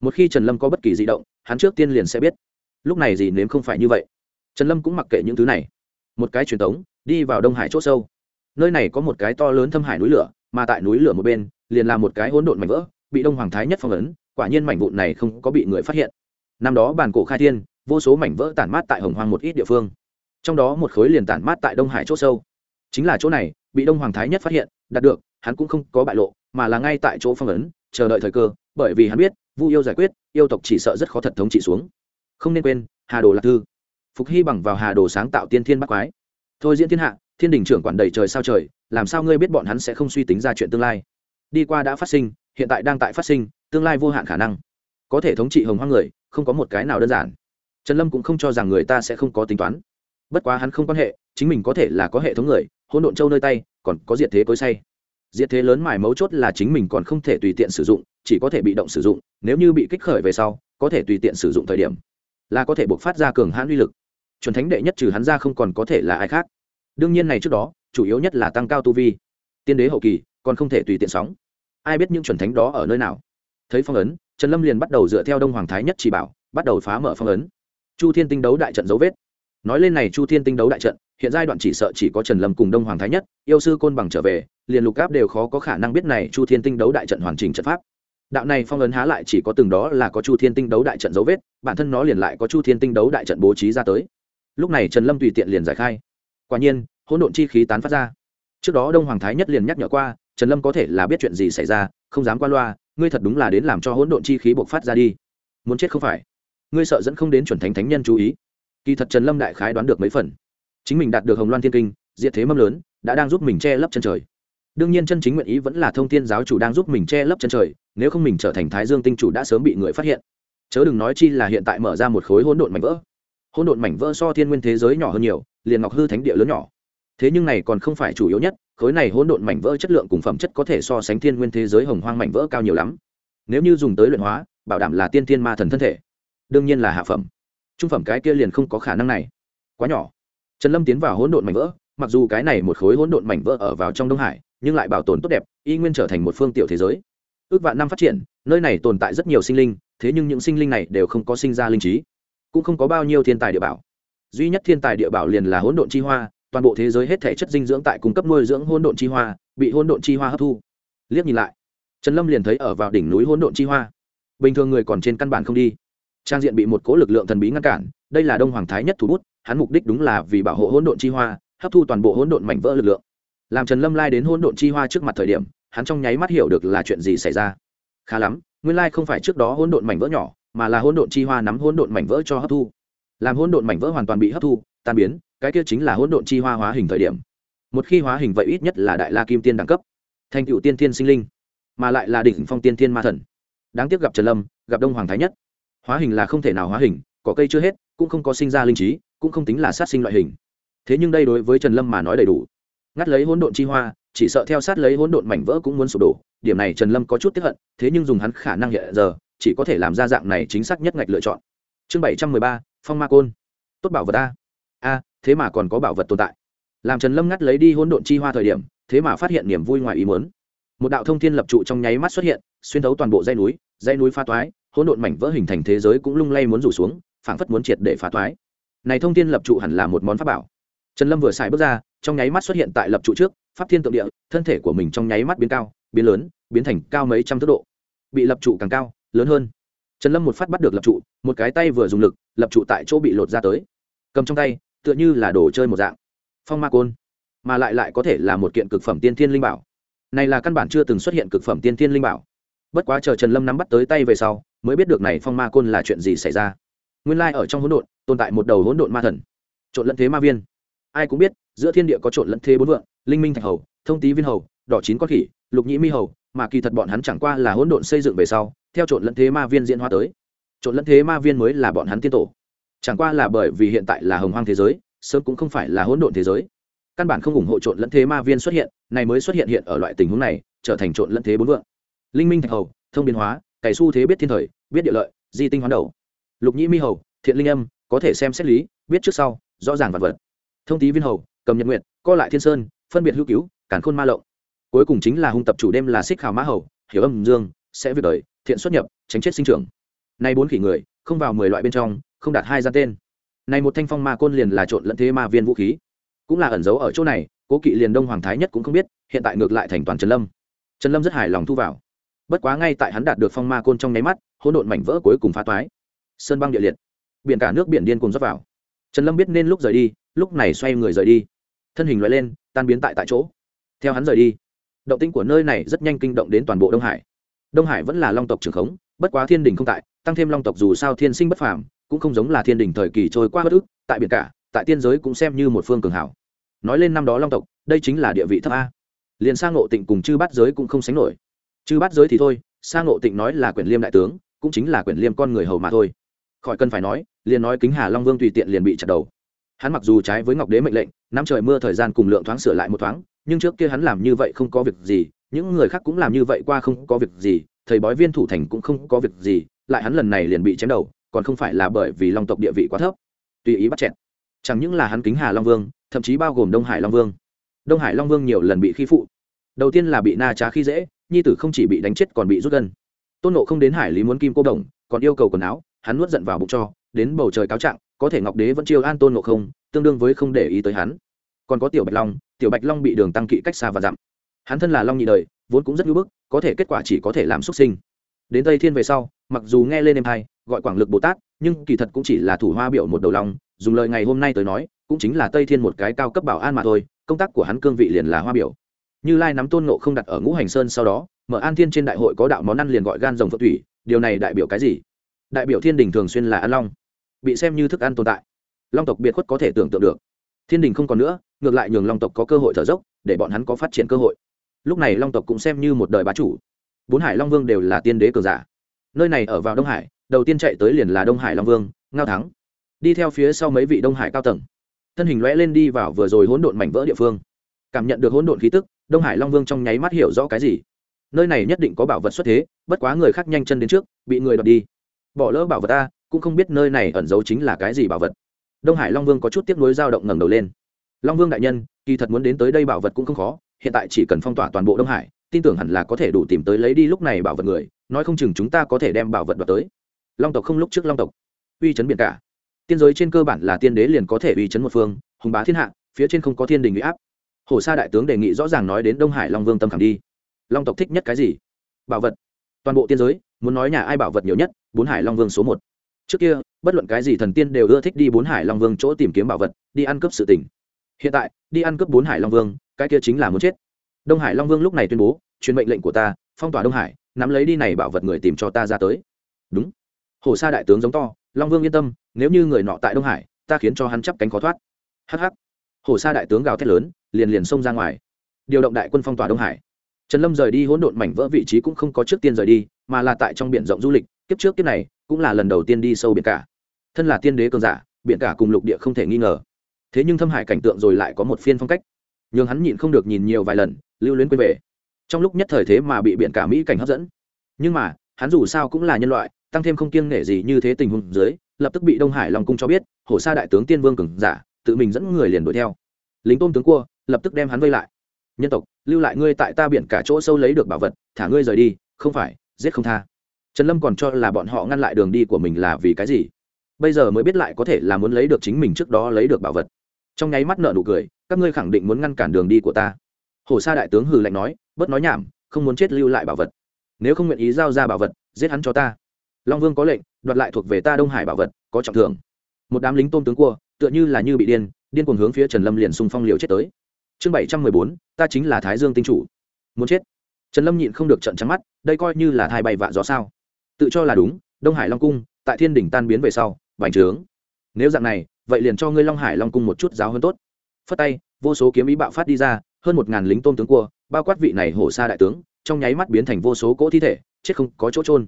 Speaker 1: Một khi trần lâm có bất kỳ di động, hắn trước tiên liền sẽ biết. Lúc này gì nếm không phải như vậy. Trần lâm cũng mặc kệ những thứ này. Một cái truyền thống, đi vào đông hải c h ỗ sâu. Nơi này có một cái to lớn thâm hải núi lửa, mà tại núi lửa một bên, liền là một cái hỗn độn mảnh vỡ, bị đông hoàng thái nhất phong ấn, quả nhiên mảnh vụn này không có bị người phát hiện. Năm đó bản cổ khai thiên, vô số mảnh vỡ tản mát tại hồng hoàng một ít địa phương. Trong đó một khối liền tản mát tại đông hải c h ỗ sâu. Chính là chỗ này, bị đông hoàng thái nhất phát hiện, đạt được, hắn cũng không có bại lộ mà là ngay tại chỗ phong ấn, chờ đợi thời cơ, bởi vì hắn biết, vu yêu giải quyết, yêu tộc chỉ sợ rất khó thật thống trị xuống. Không nên quên, hà đồ lạc thư. Phục hy bằng vào hà đồ sáng tạo tiên thiên bắc quái. Thôi diễn thiên hạ, thiên đình trưởng quản đầy trời sao trời, làm sao ngươi biết bọn hắn sẽ không suy tính ra chuyện tương lai? Đi qua đã phát sinh, hiện tại đang tại phát sinh, tương lai vô hạn khả năng. Có thể thống trị hồng hoang người, không có một cái nào đơn giản. Trần lâm cũng không cho rằng người ta sẽ không có tính toán. Bất quá hắn không quan hệ, chính mình có thể là có hệ thống người, hỗn độn châu nơi tay, còn có diệt thế cối say diệt thế lớn mài mấu chốt là chính mình còn không thể tùy tiện sử dụng, chỉ có thể bị động sử dụng, nếu như bị kích khởi về sau, có thể tùy tiện sử dụng thời điểm. Là có thể buộc phát ra cường hãn uy lực. Chuẩn thánh đệ nhất trừ hắn ra không còn có thể là ai khác. Đương nhiên này trước đó, chủ yếu nhất là tăng cao tu vi. Tiên đế hậu kỳ, còn không thể tùy tiện sóng. Ai biết những chuẩn thánh đó ở nơi nào? Thấy phong ấn, trần lâm liền bắt đầu dựa theo đông hoàng thái nhất chỉ bảo, bắt đầu phá mở phong ấn. Chu thiên tinh đấu đại trận dấu vết. Nói lên này chu thiên tinh đấu đại trận, hiện giai đoạn chỉ sợ chỉ có trần lâm cùng đông hoàng thái nhất, yêu sư côn bằng trở về liền lục áp đều khó có khả năng biết này chu thiên tinh đấu đại trận hoàn chỉnh trận pháp. Đạo này phong ấn há lại chỉ có từng đó là có chu thiên tinh đấu đại trận dấu vết, bản thân nó liền lại có chu thiên tinh đấu đại trận bố trí ra tới. Lúc này trần lâm tùy tiện liền giải khai. Quả nhiên, hỗn độn chi khí tán phát ra. Trước đó đông hoàng thái nhất liền nhắc nhở qua, trần lâm có thể là biết chuyện gì xảy ra, không dám qua loa, ngươi thật đúng là đến làm cho hỗn độn chi khí bộc phát ra đi. Muốn chết không phải. Ngươi sợ dẫn không đến chuẩn thánh thánh nhân chú ý. Kỳ thật trần lâm đại khái đoán được mấy phần. Chính mình đạt được hồng loan thiên kinh, diệt thế mâm lớn, đã đang giúp mình che lấp chân trời đương nhiên chân chính nguyện ý vẫn là thông thiên giáo chủ đang giúp mình che lấp chân trời, nếu không mình trở thành thái dương tinh chủ đã sớm bị người phát hiện. Chớ đừng nói chi là hiện tại mở ra một khối hỗn độn mảnh vỡ. Hỗn độn mảnh vỡ so thiên nguyên thế giới nhỏ hơn nhiều, liền ngọc hư thánh địa lớn nhỏ. Thế nhưng này còn không phải chủ yếu nhất, khối này hỗn độn mảnh vỡ chất lượng cùng phẩm chất có thể so sánh thiên nguyên thế giới hồng hoang mảnh vỡ cao nhiều lắm. Nếu như dùng tới luyện hóa, bảo đảm là tiên thiên ma thần thân thể, đương nhiên là hạ phẩm. Trung phẩm cái kia liền không có khả năng này. Quá nhỏ. Trần lâm tiến vào hỗn độn mảnh vỡ, mặc dù cái này một khối hỗn độn mảnh vỡ ở vào trong đông hải nhưng lại bảo tồn tốt đẹp, y nguyên trở thành một phương tiểu thế giới. Ước vạn năm phát triển, nơi này tồn tại rất nhiều sinh linh, thế nhưng những sinh linh này đều không có sinh ra linh trí, cũng không có bao nhiêu thiên tài địa bảo. Duy nhất thiên tài địa bảo liền là hỗn độn chi hoa, toàn bộ thế giới hết thể chất dinh dưỡng tại cung cấp nuôi dưỡng hỗn độn chi hoa, bị hỗn độn chi hoa hấp thu. Liếc nhìn lại, trần lâm liền thấy ở vào đỉnh núi hỗn độn chi hoa. Bình thường người còn trên căn bản không đi. Trang diện bị một cố lực lượng thần bí ngăn cản, đây là đông hoàng thái nhất thủ bút, hắn mục đích đúng là vì bảo hộ hỗn độn chi hoa, hấp thu toàn bộ hỗn độn mảnh vỡ lực lượng làm trần lâm lai đến hôn độn chi hoa trước mặt thời điểm, hắn trong nháy mắt hiểu được là chuyện gì xảy ra. Khá lắm, nguyên lai không phải trước đó hôn độn mảnh vỡ nhỏ, mà là hôn độn chi hoa nắm hôn độn mảnh vỡ cho hấp thu. Làm hôn độn mảnh vỡ hoàn toàn bị hấp thu, tan biến, cái kia chính là hôn độn chi hoa hóa hình thời điểm. Một khi hóa hình vậy ít nhất là đại la kim tiên đẳng cấp, thành cựu tiên thiên sinh linh, mà lại là đỉnh phong tiên thiên ma thần. Đáng tiếc gặp trần lâm, gặp đông hoàng thái nhất. Hóa hình là không thể nào hóa hình cỏ cây chưa hết, cũng không có sinh ra linh trí, cũng không tính là sát sinh loại hình. Thế nhưng đây đối với trần lâm mà nói đầy đủ ngắt lấy hỗn độn chi hoa, chỉ sợ theo sát lấy hỗn độn mảnh vỡ cũng muốn sụp đổ. Điểm này trần lâm có chút tiếp hận, thế nhưng dùng hắn khả năng hiện giờ, chỉ có thể làm ra dạng này chính xác nhất ngạch lựa chọn. Chương bảy trăm mười ba, phong ma côn. Tốt bảo vật a a, thế mà còn có bảo vật tồn tại. Làm trần lâm ngắt lấy đi hỗn độn chi hoa thời điểm, thế mà phát hiện niềm vui ngoài ý muốn. Một đạo thông thiên lập trụ trong nháy mắt xuất hiện, xuyên thấu toàn bộ dây núi dây núi pha toái, hỗn độn mảnh vỡ hình thành thế giới cũng lung lay muốn rủ xuống, phảng phất muốn triệt để phá toái. Này thông thiên lập trụ hẳn là một món pháp bảo trần lâm vừa xài bước ra, trong nháy mắt xuất hiện tại lập trụ trước, pháp thiên tượng địa, thân thể của mình trong nháy mắt biến cao, biến lớn, biến thành cao mấy trăm tốc độ. Bị lập trụ càng cao, lớn hơn. Trần lâm một phát bắt được lập trụ, một cái tay vừa dùng lực, lập trụ tại chỗ bị lột ra tới. Cầm trong tay, tựa như là đồ chơi một dạng. Phong ma côn. Mà lại lại có thể là một kiện cực phẩm tiên thiên linh bảo. Này là căn bản chưa từng xuất hiện cực phẩm tiên thiên linh bảo. Bất quá chờ trần lâm nắm bắt tới tay về sau, mới biết được này phong ma côn là chuyện gì xảy ra. Nguyên lai ở trong hỗn độn, tồn tại một đầu hỗn độn ma thần. Trộn lẫn thế ma viên ai cũng biết, giữa thiên địa có trộn lẫn thế bốn vượng, linh minh thạch hầu, thông tý viên hầu, đỏ chín con khỉ, lục nhĩ mi hầu, mà kỳ thật bọn hắn chẳng qua là hỗn độn xây dựng về sau, theo trộn lẫn thế ma viên diễn hóa tới. Trộn lẫn thế ma viên mới là bọn hắn tiên tổ. Chẳng qua là bởi vì hiện tại là hồng hoang thế giới, sớm cũng không phải là hỗn độn thế giới. Căn bản không ủng hộ trộn lẫn thế ma viên xuất hiện, này mới xuất hiện hiện ở loại tình huống này, trở thành trộn lẫn thế bốn vượng. Linh minh thạch hầu, thông biến hóa, cày su thế biết thiên thời, biết địa lợi, di tinh hoán đầu. Lục nhĩ mi hầu, thiện linh âm, có thể xem xét lý, biết trước sau, rõ ràng vật vật thông tý viên hầu, cầm nhật nguyện co lại thiên sơn, phân biệt hữu cứu cản khôn ma lộng. Cuối cùng chính là hung tập chủ đêm là xích khảo mã hầu, hiểu âm dương, sẽ việc đời, thiện xuất nhập, tránh chết sinh trưởng. Nay bốn khỉ người, không vào mười loại bên trong, không đạt hai gian tên. Này một thanh phong ma côn liền là trộn lẫn thế ma viên vũ khí. Cũng là ẩn giấu ở chỗ này, cố kỵ liền đông hoàng thái nhất cũng không biết, hiện tại ngược lại thành toàn trần lâm. Trần lâm rất hài lòng thu vào. Bất quá ngay tại hắn đạt được phong ma côn trong nháy mắt, hỗn độn mảnh vỡ cuối cùng phá toái. Sơn băng địa liệt. Biển cả nước biển điên cùng dốc vào trần lâm biết nên lúc rời đi, lúc này xoay người rời đi. Thân hình loại lên, tan biến tại tại chỗ. Theo hắn rời đi, động tinh của nơi này rất nhanh kinh động đến toàn bộ đông hải. Đông hải vẫn là long tộc trường khống, bất quá thiên đình không tại, tăng thêm long tộc dù sao thiên sinh bất phàm, cũng không giống là thiên đình thời kỳ trôi qua bất ức, tại biển cả, tại tiên giới cũng xem như một phương cường hảo. Nói lên năm đó long tộc, đây chính là địa vị thấp a. Liền sang ngộ tịnh cùng chư bát giới cũng không sánh nổi. Chư bát giới thì thôi sang ngộ tịnh nói là quyển liêm đại tướng, cũng chính là quyển liêm con người hầu mà thôi khỏi cần phải nói, liền nói kính hà long vương tùy tiện liền bị chặt đầu. Hắn mặc dù trái với ngọc đế mệnh lệnh, năm trời mưa thời gian cùng lượng thoáng sửa lại một thoáng, nhưng trước kia hắn làm như vậy không có việc gì, những người khác cũng làm như vậy qua không có việc gì, thầy bói viên thủ thành cũng không có việc gì, lại hắn lần này liền bị chém đầu, còn không phải là bởi vì long tộc địa vị quá thấp. Tùy ý bắt chẹn chẳng những là hắn kính hà long vương, thậm chí bao gồm đông hải long vương. Đông hải long vương nhiều lần bị khi phụ. Đầu tiên là bị na trá khi dễ, nhi tử không chỉ bị đánh chết còn bị rút gân. Tôn nộ không đến hải lý muốn kim cô đồng, còn yêu cầu quần áo hắn nuốt giận vào bụng cho, đến bầu trời cáo trạng, có thể ngọc đế vẫn chiêu an tôn nộ không, tương đương với không để ý tới hắn. Còn có tiểu bạch long, tiểu bạch long bị đường tăng kỵ cách xa và dặm. Hắn thân là long nhị đời, vốn cũng rất ngưỡng bức, có thể kết quả chỉ có thể làm xuất sinh. Đến tây thiên về sau, mặc dù nghe lên em hai, gọi quảng lực bồ tát, nhưng kỳ thật cũng chỉ là thủ hoa biểu một đầu long, dùng lời ngày hôm nay tới nói, cũng chính là tây thiên một cái cao cấp bảo an mà thôi, công tác của hắn cương vị liền là hoa biểu. Như lai nắm tôn nộ không đặt ở ngũ hành sơn sau đó, mở an thiên trên đại hội có đạo món ăn liền gọi gan rồng phượng thủy, điều này đại biểu cái gì? Đại biểu thiên đình thường xuyên là ăn long, bị xem như thức ăn tồn tại. Long tộc biệt khuất có thể tưởng tượng được. Thiên đình không còn nữa, ngược lại nhường long tộc có cơ hội thở dốc, để bọn hắn có phát triển cơ hội. Lúc này long tộc cũng xem như một đời bá chủ. Bốn hải long vương đều là tiên đế cường giả. Nơi này ở vào đông hải, đầu tiên chạy tới liền là đông hải long vương, ngao thắng. Đi theo phía sau mấy vị đông hải cao tầng. Thân hình lõe lên đi vào vừa rồi hỗn độn mảnh vỡ địa phương. Cảm nhận được hỗn độn khí tức, đông hải long vương trong nháy mắt hiểu rõ cái gì. Nơi này nhất định có bảo vật xuất thế, bất quá người khác nhanh chân đến trước, bị người đoạt đi bỏ lỡ bảo vật ta, cũng không biết nơi này ẩn giấu chính là cái gì bảo vật. Đông hải long vương có chút tiếp nối dao động ngẩng đầu lên. Long vương đại nhân, kỳ thật muốn đến tới đây bảo vật cũng không khó, hiện tại chỉ cần phong tỏa toàn bộ đông hải, tin tưởng hẳn là có thể đủ tìm tới lấy đi lúc này bảo vật người, nói không chừng chúng ta có thể đem bảo vật đoạt tới. Long tộc không lúc trước long tộc. Uy chấn biển cả. Tiên giới trên cơ bản là tiên đế liền có thể uy chấn một phương, hùng bá thiên hạ, phía trên không có thiên đình uy áp. Hồ sa đại tướng đề nghị rõ ràng nói đến đông hải long vương tâm khảm đi. Long tộc thích nhất cái gì? Bảo vật. Toàn bộ tiên giới, muốn nói nhà ai bảo vật nhiều nhất bốn hải long vương số một. Trước kia, bất luận cái gì thần tiên đều ưa thích đi bốn hải long vương chỗ tìm kiếm bảo vật, đi ăn cướp sự tình. Hiện tại, đi ăn cướp bốn hải long vương, cái kia chính là muốn chết. Đông hải long vương lúc này tuyên bố, truyền mệnh lệnh của ta, phong tỏa đông hải, nắm lấy đi này bảo vật người tìm cho ta ra tới. Đúng. Hồ sa đại tướng giống to, long vương yên tâm, nếu như người nọ tại đông hải, ta khiến cho hắn chắp cánh khó thoát. Hh hồ sa đại tướng gào thét lớn, liền liền xông ra ngoài. Điều động đại quân phong tỏa đông hải. Trần lâm rời đi hỗn độn mảnh vỡ vị trí cũng không có trước tiên rời đi, mà là tại trong biển rộng du lịch kiếp trước kiếp này, cũng là lần đầu tiên đi sâu biển cả. Thân là tiên đế cường giả, biển cả cùng lục địa không thể nghi ngờ. Thế nhưng thâm hải cảnh tượng rồi lại có một phiên phong cách. Nhưng hắn nhịn không được nhìn nhiều vài lần, lưu luyến quên về. Trong lúc nhất thời thế mà bị biển cả mỹ cảnh hấp dẫn. Nhưng mà, hắn dù sao cũng là nhân loại, tăng thêm không kiêng nể gì như thế tình huống dưới, lập tức bị đông hải long cung cho biết, hổ sa đại tướng tiên vương cường giả, tự mình dẫn người liền đuổi theo. Lính tôm tướng cua, lập tức đem hắn vây lại. Nhân tộc, lưu lại ngươi tại ta biển cả chỗ sâu lấy được bảo vật, thả ngươi rời đi, không phải, giết không tha trần lâm còn cho là bọn họ ngăn lại đường đi của mình là vì cái gì? Bây giờ mới biết lại có thể là muốn lấy được chính mình trước đó lấy được bảo vật. Trong nháy mắt nợ nụ cười, các ngươi khẳng định muốn ngăn cản đường đi của ta. Hồ sa đại tướng hừ lạnh nói, bớt nói nhảm, không muốn chết lưu lại bảo vật. Nếu không nguyện ý giao ra bảo vật, giết hắn cho ta. Long vương có lệnh, đoạt lại thuộc về ta đông hải bảo vật, có trọng thưởng. Một đám lính tôm tướng cua, tựa như là như bị điên điên cuồng hướng phía trần lâm liền xung phong liều chết tới. Chương bảy trăm mười bốn, ta chính là thái dương tinh chủ. Muốn chết. Trần lâm nhịn không được trận trắng mắt, đây coi như là thai bay vạ gió sao? Tự cho là đúng, đông hải long cung, tại thiên đỉnh tan biến về sau, vành trướng. Nếu dạng này, vậy liền cho ngươi long hải long cung một chút giáo hơn tốt. Phất tay, vô số kiếm ý bạo phát đi ra, hơn một ngàn lính tôm tướng cua, bao quát vị này hổ xa đại tướng, trong nháy mắt biến thành vô số cỗ thi thể, chết không có chỗ trôn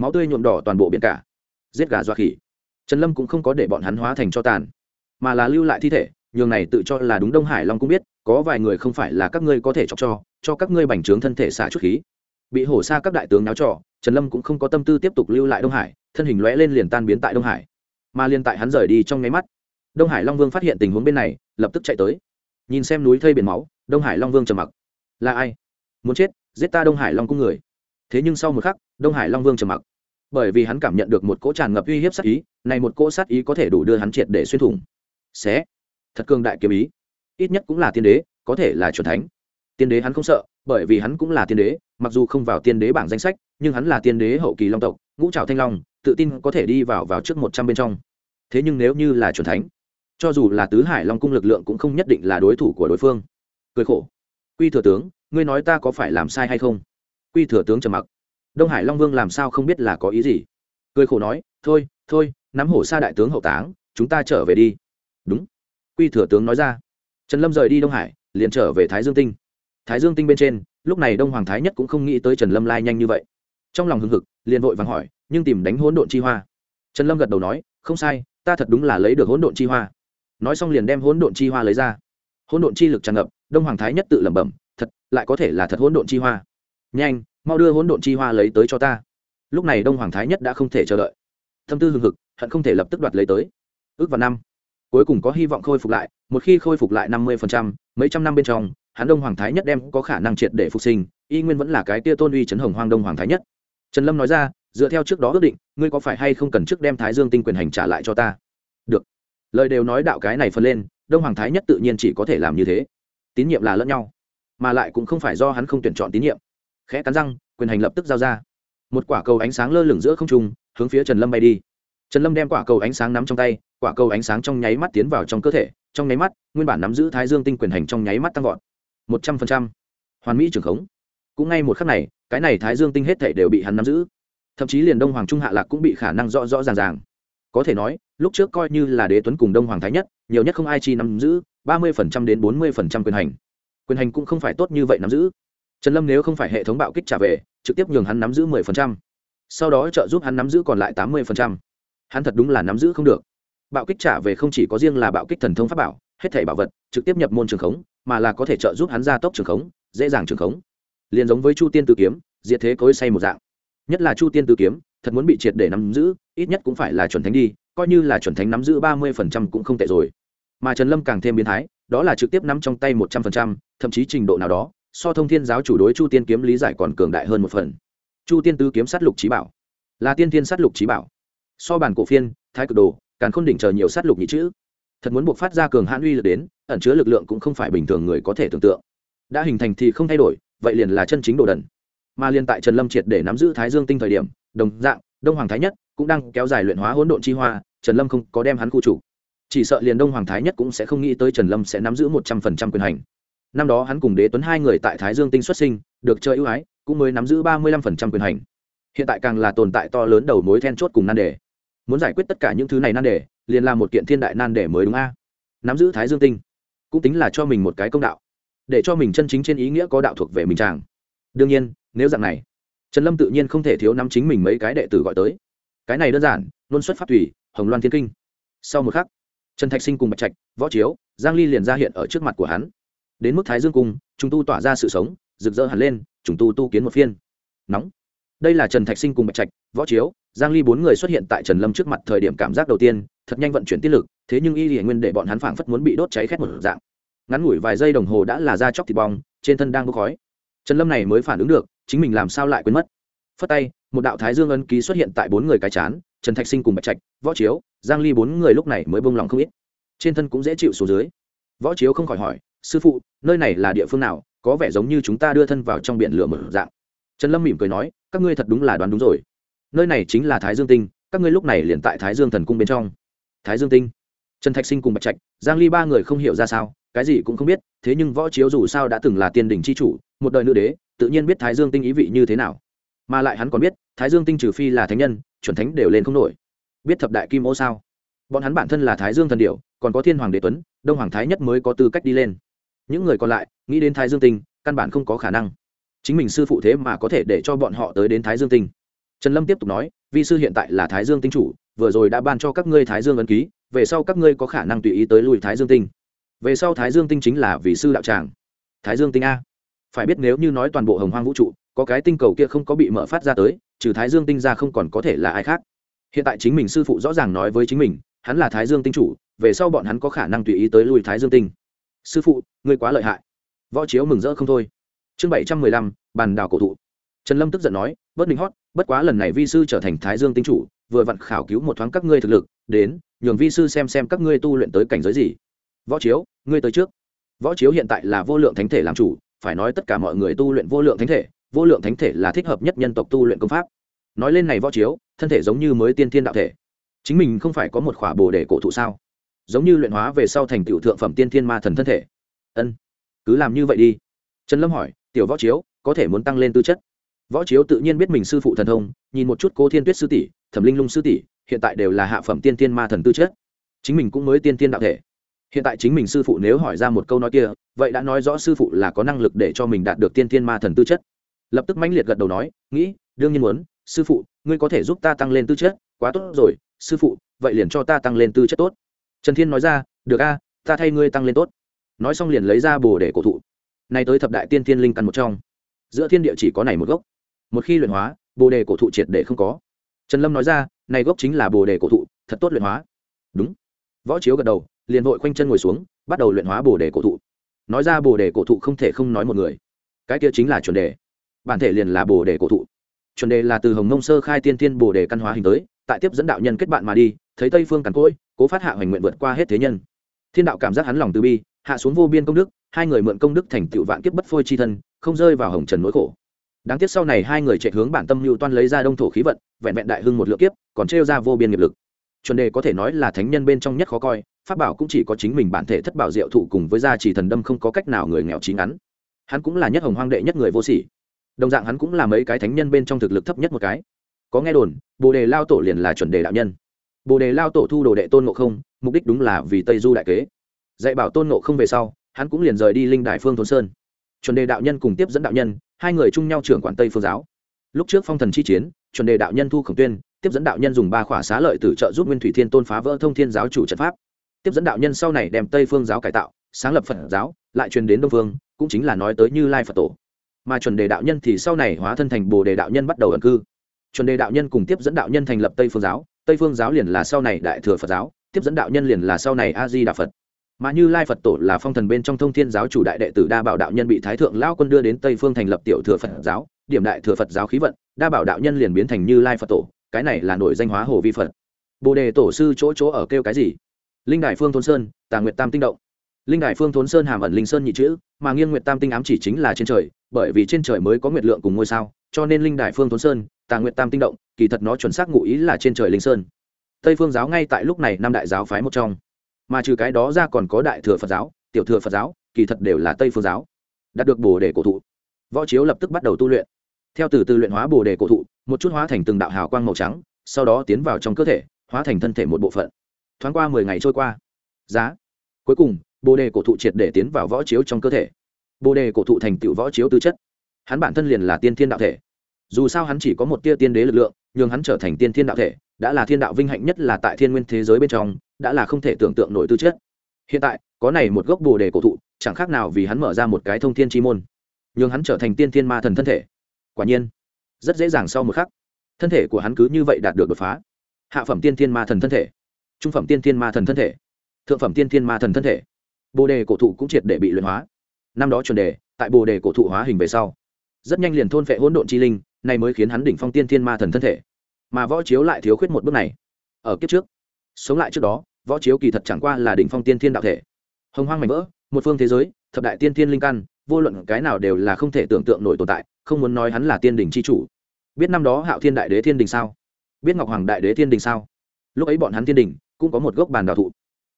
Speaker 1: máu tươi nhuộm đỏ toàn bộ biển cả. Giết gà doa khỉ. Trần lâm cũng không có để bọn hắn hóa thành cho tàn, mà là lưu lại thi thể, nhường này tự cho là đúng đông hải long cũng biết, có vài người không phải là các ngươi có thể chọc cho cho các ngươi bành trướng thân thể xả chút khí bị hổ xa các đại tướng náo trò, trần lâm cũng không có tâm tư tiếp tục lưu lại đông hải, thân hình lõe lên liền tan biến tại đông hải. Mà liền tại hắn rời đi trong nháy mắt, đông hải long vương phát hiện tình huống bên này, lập tức chạy tới. Nhìn xem núi thây biển máu, đông hải long vương trầm mặc. Là ai? Muốn chết, giết ta đông hải long cung người. Thế nhưng sau một khắc, đông hải long vương trầm mặc. Bởi vì hắn cảm nhận được một cỗ tràn ngập uy hiếp sát ý, này một cỗ sát ý có thể đủ đưa hắn triệt để xuyên thủng. Xé. Thật cường đại kiếm ý. Ít nhất cũng là tiên đế, có thể là c thánh. Tiên đế hắn không sợ, bởi vì hắn cũng là tiên đế mặc dù không vào tiên đế bảng danh sách, nhưng hắn là tiên đế hậu kỳ long tộc, ngũ trào thanh long, tự tin có thể đi vào vào trước một trăm bên trong. Thế nhưng nếu như là c thánh, cho dù là tứ hải long cung lực lượng cũng không nhất định là đối thủ của đối phương. Cười khổ. Quy thừa tướng, ngươi nói ta có phải làm sai hay không? Quy thừa tướng trầm mặc. Đông hải long vương làm sao không biết là có ý gì? Cười khổ nói, thôi thôi, nắm hổ xa đại tướng hậu táng, chúng ta trở về đi. Đúng. Quy thừa tướng nói ra. Trần lâm rời đi đông hải, liền trở về thái dương tinh. Thái dương tinh bên trên lúc này đông hoàng thái nhất cũng không nghĩ tới trần lâm lai nhanh như vậy trong lòng hưng hực liền vội vàng hỏi nhưng tìm đánh hỗn độn chi hoa trần lâm gật đầu nói không sai ta thật đúng là lấy được hỗn độn chi hoa nói xong liền đem hỗn độn chi hoa lấy ra hỗn độn chi lực tràn ngập đông hoàng thái nhất tự lẩm bẩm thật lại có thể là thật hỗn độn chi hoa nhanh mau đưa hỗn độn chi hoa lấy tới cho ta lúc này đông hoàng thái nhất đã không thể chờ đợi tâm tư hưng hực hận không thể lập tức đoạt lấy tới ước vào năm cuối cùng có hy vọng khôi phục lại một khi khôi phục lại năm mươi mấy trăm năm bên trong hắn đông hoàng thái nhất đem có khả năng triệt để phục sinh, y nguyên vẫn là cái tia tôn uy trấn hồng hoang đông hoàng thái nhất. Trần lâm nói ra, dựa theo trước đó ước định, ngươi có phải hay không cần trước đem thái dương tinh quyền hành trả lại cho ta? Được. Lời đều nói đạo cái này phân lên, đông hoàng thái nhất tự nhiên chỉ có thể làm như thế. Tín nhiệm là lẫn nhau, mà lại cũng không phải do hắn không tuyển chọn tín nhiệm. Khẽ cắn răng, quyền hành lập tức giao ra. Một quả cầu ánh sáng lơ lửng giữa không trung, hướng phía trần lâm bay đi. Trần lâm đem quả cầu ánh sáng nắm trong tay, quả cầu ánh sáng trong nháy mắt tiến vào trong cơ thể, trong nháy mắt, nguyên bản nắm giữ thái dương tinh quyền hành trong nháy mắt tăng vọt một trăm phần trăm. Hoàn mỹ trường khống. Cũng ngay một khắc này, cái này thái dương tinh hết thể đều bị hắn nắm giữ. Thậm chí liền đông hoàng trung hạ lạc cũng bị khả năng rõ rõ ràng ràng. Có thể nói, lúc trước coi như là đế tuấn cùng đông hoàng thái nhất, nhiều nhất không ai chi nắm giữ, ba mươi phần trăm đến bốn mươi phần trăm quyền hành. Quyền hành cũng không phải tốt như vậy nắm giữ. Trần lâm nếu không phải hệ thống bạo kích trả về, trực tiếp nhường hắn nắm giữ mười phần trăm. Sau đó trợ giúp hắn nắm giữ còn lại tám mươi phần trăm. Hắn thật đúng là nắm giữ không được. Bạo kích trả về không chỉ có riêng là bạo kích thần thông pháp bảo hết thảy bảo vật, trực tiếp nhập môn trường khống, mà là có thể trợ giúp hắn gia tốc trường khống, dễ dàng trường khống. Liền giống với chu tiên tử kiếm, diệt thế cối say một dạng. Nhất là chu tiên tử kiếm, thật muốn bị triệt để nắm giữ, ít nhất cũng phải là chuẩn thánh đi, coi như là chuẩn thánh nắm giữ ba mươi phần trăm cũng không tệ rồi. Mà trần lâm càng thêm biến thái, đó là trực tiếp nắm trong tay một trăm phần trăm, thậm chí trình độ nào đó, so thông thiên giáo chủ đối chu tiên kiếm lý giải còn cường đại hơn một phần. Chu tiên tứ kiếm sát lục trí bảo. Là tiên tiên sát lục trí bảo. So bản cổ phiên, thái cực đồ, càng khôn đỉnh chờ nhiều sát lục nhị chữ thật muốn buộc phát ra cường hãn uy lực đến, ẩn chứa lực lượng cũng không phải bình thường người có thể tưởng tượng. Đã hình thành thì không thay đổi, vậy liền là chân chính đồ đần. Mà liên tại trần lâm triệt để nắm giữ thái dương tinh thời điểm, đồng dạng, đông hoàng thái nhất cũng đang kéo dài luyện hóa hỗn độn chi hoa, trần lâm không có đem hắn khu chủ. Chỉ sợ liền đông hoàng thái nhất cũng sẽ không nghĩ tới trần lâm sẽ nắm giữ một trăm phần trăm quyền hành. Năm đó hắn cùng đế tuấn hai người tại thái dương tinh xuất sinh, được chơi ưu ái, cũng mới nắm giữ ba mươi lăm phần trăm quyền hành. Hiện tại càng là tồn tại to lớn đầu mối then chốt cùng nan đề muốn giải quyết tất cả những thứ này nan đề, liền làm một kiện thiên đại nan đề mới đúng a. Nắm giữ thái dương tinh, cũng tính là cho mình một cái công đạo, để cho mình chân chính trên ý nghĩa có đạo thuộc về mình chàng. Đương nhiên, nếu dạng này, trần lâm tự nhiên không thể thiếu nắm chính mình mấy cái đệ tử gọi tới. Cái này đơn giản luôn xuất phát thủy, hồng loan thiên kinh. Sau một khắc, trần thạch sinh cùng bạch trạch, võ chiếu, giang ly liền ra hiện ở trước mặt của hắn. Đến mức thái dương cung chúng tu tỏa ra sự sống, rực rỡ hẳn lên chúng tu tu kiến một phiên. Nóng đây là trần thạch sinh cùng bạch trạch, võ chiếu, giang ly bốn người xuất hiện tại trần lâm trước mặt thời điểm cảm giác đầu tiên, thật nhanh vận chuyển tiết lực, thế nhưng y hiển nguyên để bọn hắn phảng phất muốn bị đốt cháy khét một dạng. Ngắn ngủi vài giây đồng hồ đã là da chóc thịt bong, trên thân đang bốc khói. Trần lâm này mới phản ứng được, chính mình làm sao lại quên mất. Phất tay, một đạo thái dương ân ký xuất hiện tại bốn người cái chán, trần thạch sinh cùng bạch trạch, võ chiếu, giang ly bốn người lúc này mới bông lòng không ít. Trên thân cũng dễ chịu xuống dưới. Võ chiếu không khỏi hỏi, sư phụ, nơi này là địa phương nào? Có vẻ giống như chúng ta đưa thân vào trong biển lửa một dạng trần lâm mỉm cười nói, các ngươi thật đúng là đoán đúng rồi. Nơi này chính là thái dương tinh, các ngươi lúc này liền tại thái dương thần cung bên trong. Thái dương tinh? Trần thạch sinh cùng bạch trạch, giang ly ba người không hiểu ra sao, cái gì cũng không biết, thế nhưng võ chiếu dù sao đã từng là tiên đình c h i chủ, một đời nữ đế, tự nhiên biết thái dương tinh ý vị như thế nào. Mà lại hắn còn biết, thái dương tinh trừ phi là thánh nhân, chuẩn thánh đều lên không nổi. Biết thập đại kim ô sao? Bọn hắn bản thân là thái dương thần điệu còn có thiên hoàng đế tuấn, đông hoàng thái nhất mới có tư cách đi lên. Những người còn lại, nghĩ đến thái dương tinh, căn bản không có khả năng chính mình sư phụ thế mà có thể để cho bọn họ tới đến thái dương tinh. Trần lâm tiếp tục nói, vi sư hiện tại là thái dương tinh chủ, vừa rồi đã ban cho các ngươi thái dương ấn ký, về sau các ngươi có khả năng tùy ý tới lùi thái dương tinh. Về sau thái dương tinh chính là vì sư đạo tràng. Thái dương tinh a. Phải biết nếu như nói toàn bộ hồng hoang vũ trụ, có cái tinh cầu kia không có bị mở phát ra tới, trừ thái dương tinh ra không còn có thể là ai khác. Hiện tại chính mình sư phụ rõ ràng nói với chính mình, hắn là thái dương tinh chủ, về sau bọn hắn có khả năng tùy ý tới lui thái dương tinh. Sư phụ, ngươi quá lợi hại. Võ chiếu mừng rỡ không thôi chương bảy trăm mười lăm, bàn đào cổ thụ. Trần lâm tức giận nói bất minh hót, bất quá lần này vi sư trở thành thái dương tinh chủ, vừa vặn khảo cứu một thoáng các ngươi thực lực, đến, nhường vi sư xem xem các ngươi tu luyện tới cảnh giới gì. Võ chiếu, ngươi tới trước. Võ chiếu hiện tại là vô lượng thánh thể làm chủ, phải nói tất cả mọi người tu luyện vô lượng thánh thể, vô lượng thánh thể là thích hợp nhất nhân tộc tu luyện công pháp. Nói lên này võ chiếu, thân thể giống như mới tiên thiên đạo thể. Chính mình không phải có một khỏa bồ để cổ thụ sao? Giống như luyện hóa về sau thành tựu thượng phẩm tiên thiên ma thần thân thể. Ân, cứ làm như vậy đi. Trần lâm hỏi tiểu võ chiếu, có thể muốn tăng lên tư chất. Võ chiếu tự nhiên biết mình sư phụ thần thông, nhìn một chút cố thiên tuyết sư tỷ, thẩm linh lung sư tỷ, hiện tại đều là hạ phẩm tiên thiên ma thần tư chất. Chính mình cũng mới tiên thiên đạo thể. Hiện tại chính mình sư phụ nếu hỏi ra một câu nói kia, vậy đã nói rõ sư phụ là có năng lực để cho mình đạt được tiên thiên ma thần tư chất. Lập tức mãnh liệt gật đầu nói, nghĩ, đương nhiên muốn. Sư phụ, ngươi có thể giúp ta tăng lên tư chất, quá tốt rồi. Sư phụ, vậy liền cho ta tăng lên tư chất tốt. Trần thiên nói ra, được a, ta thay ngươi tăng lên tốt. Nói xong liền lấy ra bồ để cổ thụ nay tới thập đại tiên thiên linh căn một trong. Giữa thiên địa chỉ có này một gốc. Một khi luyện hóa, bồ đề cổ thụ triệt để không có. Trần lâm nói ra, này gốc chính là bồ đề cổ thụ, thật tốt luyện hóa. Đúng. Võ chiếu gật đầu, liền vội khoanh chân ngồi xuống, bắt đầu luyện hóa bồ đề cổ thụ. Nói ra bồ đề cổ thụ không thể không nói một người. Cái kia chính là chuẩn đề. Bản thể liền là bồ đề cổ thụ. Chuẩn đề là từ hồng nông sơ khai tiên tiên bồ đề căn hóa hình tới, tại tiếp dẫn đạo nhân kết bạn mà đi, thấy tây phương càn cỗi, cố phát hạ hoành nguyện vượt qua hết thế nhân. Thiên đạo cảm giác hắn lòng từ bi, hạ xuống vô biên công đức hai người mượn công đức thành tựu vạn kiếp bất phôi chi thân, không rơi vào hồng trần nỗi khổ. Đáng tiếc sau này hai người chạy hướng bản tâm lưu toan lấy ra đông thổ khí vận, vẹn vẹn đại hưng một lượng kiếp, còn trêu ra vô biên nghiệp lực. Chuẩn đề có thể nói là thánh nhân bên trong nhất khó coi, pháp bảo cũng chỉ có chính mình bản thể thất bảo diệu thụ cùng với gia trì thần đâm không có cách nào người nghèo trí ngắn. Hắn cũng là nhất hồng hoang đệ nhất người vô sỉ. Đồng dạng hắn cũng là mấy cái thánh nhân bên trong thực lực thấp nhất một cái. Có nghe đồn, bồ đề lao tổ liền là chuẩn đề đạo nhân. Bồ đề lao tổ thu đồ đệ tôn ngộ không, mục đích đúng là vì tây du đại kế. Dạy bảo tôn ngộ không về sau hắn cũng liền rời đi linh đại phương thôn sơn. Chuẩn đề đạo nhân cùng tiếp dẫn đạo nhân, hai người chung nhau trưởng quản tây phương giáo. Lúc trước phong thần chi chiến, chuẩn đề đạo nhân thu khổng tuyên, tiếp dẫn đạo nhân dùng ba khỏa xá lợi tử trợ giúp nguyên thủy thiên tôn phá vỡ thông thiên giáo chủ trận pháp. Tiếp dẫn đạo nhân sau này đem tây phương giáo cải tạo, sáng lập phật giáo, lại truyền đến đông phương, cũng chính là nói tới như lai phật tổ. Mà chuẩn đề đạo nhân thì sau này hóa thân thành bồ đề đạo nhân bắt đầu ẩn cư. Chuẩn đề đạo nhân cùng tiếp dẫn đạo nhân thành lập tây phương giáo, tây phương giáo liền là sau này đại thừa phật giáo, tiếp dẫn đạo nhân liền là sau này a di đà phật mà như lai phật tổ là phong thần bên trong thông thiên giáo chủ đại đệ tử đa bảo đạo nhân bị thái thượng lao quân đưa đến tây phương thành lập tiểu thừa phật giáo, điểm đại thừa phật giáo khí vận, đa bảo đạo nhân liền biến thành như lai phật tổ, cái này là nổi danh hóa hồ vi phật. Bồ đề tổ sư chỗ chỗ ở kêu cái gì? Linh đại phương thôn sơn, tà nguyệt tam tinh động. Linh đại phương thốn sơn hàm ẩn linh sơn nhị chữ, mà nghiêng nguyệt tam tinh ám chỉ chính là trên trời, bởi vì trên trời mới có nguyệt lượng cùng ngôi sao, cho nên linh đại phương thốn sơn, tà nguyệt tam tinh động, kỳ thật nó chuẩn xác ngụ ý là trên trời linh sơn. Tây phương giáo ngay tại lúc này năm đại giáo phái một trong mà trừ cái đó ra còn có đại thừa phật giáo, tiểu thừa phật giáo, kỳ thật đều là tây phương giáo. Đạt được bồ đề cổ thụ, võ chiếu lập tức bắt đầu tu luyện. Theo từ từ luyện hóa bồ đề cổ thụ, một chút hóa thành từng đạo hào quang màu trắng, sau đó tiến vào trong cơ thể, hóa thành thân thể một bộ phận. Thoáng qua mười ngày trôi qua. Giá. Cuối cùng, bồ đề cổ thụ triệt để tiến vào võ chiếu trong cơ thể. Bồ đề cổ thụ thành tựu võ chiếu tư chất. Hắn bản thân liền là tiên thiên đạo thể. Dù sao hắn chỉ có một tia tiên đế lực lượng nhưng hắn trở thành tiên thiên đạo thể, đã là thiên đạo vinh hạnh nhất là tại thiên nguyên thế giới bên trong đã là không thể tưởng tượng nổi tư chất. Hiện tại, có này một gốc bồ đề cổ thụ, chẳng khác nào vì hắn mở ra một cái thông thiên chi môn nhưng hắn trở thành tiên thiên ma thần thân thể. Quả nhiên, rất dễ dàng sau một khắc, thân thể của hắn cứ như vậy đạt được đột phá. Hạ phẩm tiên thiên ma thần thân thể, trung phẩm tiên thiên ma thần thân thể, thượng phẩm tiên thiên ma thần thân thể. Bồ đề cổ thụ cũng triệt để bị luyện hóa. Năm đó chuẩn đề, tại bồ đề cổ thụ hóa hình về sau, rất nhanh liền thôn phệ hỗn độn chi linh, này mới khiến hắn đỉnh phong tiên thiên ma thần thân thể. Mà võ chiếu lại thiếu khuyết một bước này. Ở kiếp trước, sống lại trước đó võ chiếu kỳ thật chẳng qua là đỉnh phong tiên thiên đạo thể. Hồng hoang mảnh vỡ, một phương thế giới, thập đại tiên thiên linh căn, vô luận cái nào đều là không thể tưởng tượng nổi tồn tại, không muốn nói hắn là tiên đình c h i chủ. Biết năm đó hạo thiên đại đế thiên đình sao? Biết ngọc hoàng đại đế thiên đình sao? Lúc ấy bọn hắn thiên đình cũng có một gốc bàn đào thụ.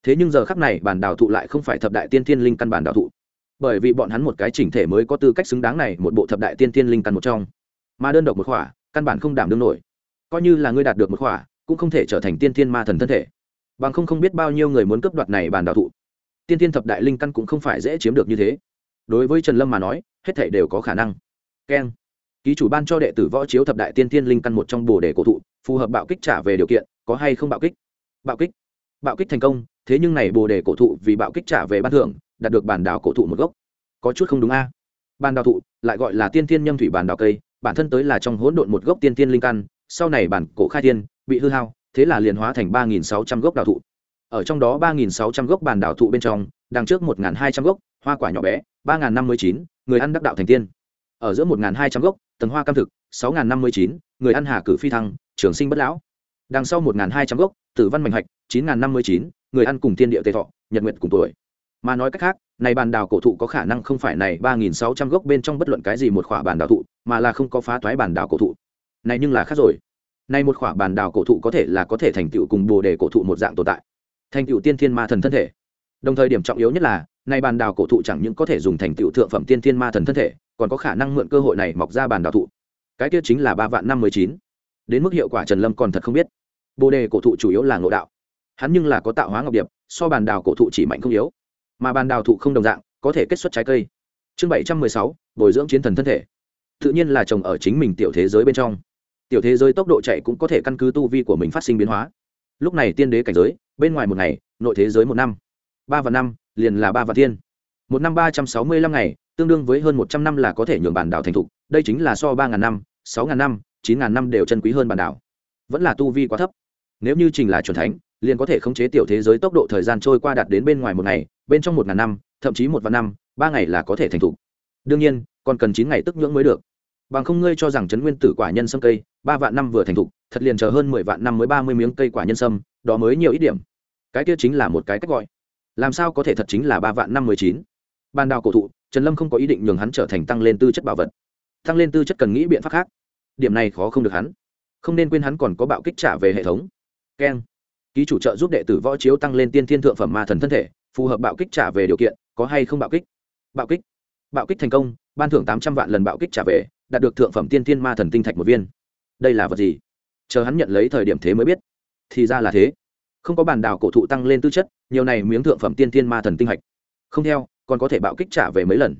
Speaker 1: Thế nhưng giờ khắc này bản đào thụ lại không phải thập đại tiên thiên linh căn bản đào thụ. Bởi vì bọn hắn một cái chỉnh thể mới có tư cách xứng đáng này một bộ thập đại tiên thiên linh căn một trong. Mà đơn độc một khỏa, căn bản không đảm đương nổi. Coi như là ngươi đạt được một khỏa, cũng không thể trở thành tiên thiên ma thần thân thể bằng không không biết bao nhiêu người muốn cướp đoạt này bản đào thụ. Tiên thiên thập đại linh căn cũng không phải dễ chiếm được như thế. Đối với trần lâm mà nói, hết thể đều có khả năng. Keng. Ký chủ ban cho đệ tử võ chiếu thập đại tiên thiên linh căn một trong bồ đề cổ thụ, phù hợp bạo kích trả về điều kiện, có hay không bạo kích? Bạo kích. Bạo kích thành công, thế nhưng này bồ đề cổ thụ vì bạo kích trả về ban thưởng, đạt được bản đào cổ thụ một gốc. Có chút không đúng a. À? bàn đào thụ, lại gọi là tiên thiên nhâm thủy bàn đào cây, bản thân tới là trong hỗn độn một gốc tiên thiên linh căn, sau này bản cổ khai tiên bị hư hao thế là liền hóa thành ba nghìn sáu trăm gốc đào thụ. Ở trong đó ba nghìn sáu trăm gốc bàn đào thụ bên trong, đằng trước một nghìn hai trăm gốc, hoa quả nhỏ bé, ba nghìn năm mươi chín, người ăn đắc đạo thành tiên. Ở giữa một nghìn hai trăm gốc, tầng hoa cam thực, sáu nghìn năm mươi chín, người ăn hà cử phi thăng, trường sinh bất lão. Đằng sau một nghìn hai trăm gốc, tử văn mạnh hạch, chín nghìn năm mươi chín, người ăn cùng tiên địa tề thọ, nhật nguyện cùng tuổi. Mà nói cách khác, này bàn đào cổ thụ có khả năng không phải này ba nghìn sáu trăm gốc bên trong bất luận cái gì một khỏa bàn đào thụ, mà là không có phá thoái bàn đào cổ thụ. Này nhưng là khác rồi nay một khỏa bàn đào cổ thụ có thể là có thể thành tựu cùng bồ đề cổ thụ một dạng tồn tại. Thành tựu tiên thiên ma thần thân thể. Đồng thời điểm trọng yếu nhất là, nay bàn đào cổ thụ chẳng những có thể dùng thành tựu thượng phẩm tiên thiên ma thần thân thể, còn có khả năng mượn cơ hội này mọc ra bàn đào thụ. Cái kia chính là ba vạn năm mười chín. Đến mức hiệu quả trần lâm còn thật không biết. Bồ đề cổ thụ chủ yếu là ngộ đạo. Hắn nhưng là có tạo hóa ngọc điệp, so bàn đào cổ thụ chỉ mạnh không yếu. Mà bàn đào thụ không đồng dạng, có thể kết xuất trái cây. Chương bảy trăm mười sáu, bồi dưỡng chiến thần thân thể. Tự nhiên là trồng ở chính mình tiểu thế giới bên trong tiểu thế giới tốc độ chạy cũng có thể căn cứ tu vi của mình phát sinh biến hóa. Lúc này tiên đế cảnh giới, bên ngoài một ngày, nội thế giới một năm. Ba và năm, liền là ba và thiên. Một năm ba trăm sáu mươi lăm ngày, tương đương với hơn một trăm năm là có thể nhường bản đảo thành thục. Đây chính là so ba ngàn năm, sáu ngàn năm, chín ngàn năm đều chân quý hơn bản đảo. Vẫn là tu vi quá thấp. Nếu như trình là c h u ẩ n thánh, liền có thể khống chế tiểu thế giới tốc độ thời gian trôi qua đạt đến bên ngoài một ngày, bên trong một ngàn năm, thậm chí một vạn năm, ba ngày là có thể thành thục. Đương nhiên, còn cần chín ngày tức nhưỡng mới được bằng không ngươi cho rằng trấn nguyên tử quả nhân sâm cây, ba vạn năm vừa thành thục, thật liền chờ hơn mười vạn năm mới ba mươi miếng cây quả nhân sâm, đó mới nhiều ít điểm. Cái kia chính là một cái cách gọi. Làm sao có thể thật chính là ba vạn năm mười chín? Ban đào cổ thụ, trần lâm không có ý định nhường hắn trở thành tăng lên tư chất bảo vật. Tăng lên tư chất cần nghĩ biện pháp khác. Điểm này khó không được hắn. Không nên quên hắn còn có bạo kích trả về hệ thống. Keng. Ký chủ trợ giúp đệ tử võ chiếu tăng lên tiên thiên thượng phẩm ma thần thân thể, phù hợp bạo kích trả về điều kiện, có hay không bạo kích? Bạo kích. Bạo kích thành công, ban thưởng tám trăm vạn lần bạo kích trả về đạt được thượng phẩm tiên thiên ma thần tinh thạch một viên. Đây là vật gì? Chờ hắn nhận lấy thời điểm thế mới biết. Thì ra là thế. Không có bản đảo cổ thụ tăng lên tư chất, nhiều này miếng thượng phẩm tiên thiên ma thần tinh hạch. Không theo, còn có thể bạo kích trả về mấy lần.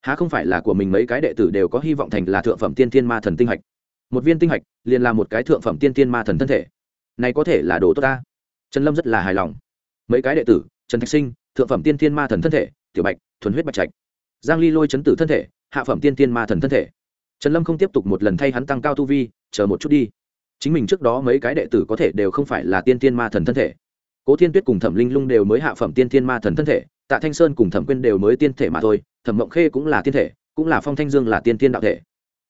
Speaker 1: Há không phải là của mình mấy cái đệ tử đều có hy vọng thành là thượng phẩm tiên thiên ma thần tinh hạch? Một viên tinh hạch, liền là một cái thượng phẩm tiên thiên ma thần thân thể. Này có thể là đồ tốt ta. Trần lâm rất là hài lòng. Mấy cái đệ tử, trần thạch sinh, thượng phẩm tiên thiên ma thần thân thể, tiểu bạch, thuần huyết bạch trạch. Giang ly lôi chấn tử thân thể, hạ phẩm tiên thiên ma thần thân thể trần lâm không tiếp tục một lần thay hắn tăng cao tu vi, chờ một chút đi. Chính mình trước đó mấy cái đệ tử có thể đều không phải là tiên thiên ma thần thân thể. Cố thiên tuyết cùng thẩm linh lung đều mới hạ phẩm tiên thiên ma thần thân thể, tạ thanh sơn cùng thẩm quyên đều mới tiên thể mà thôi, thẩm mộng khê cũng là tiên thể, cũng là phong thanh dương là tiên thiên đạo thể.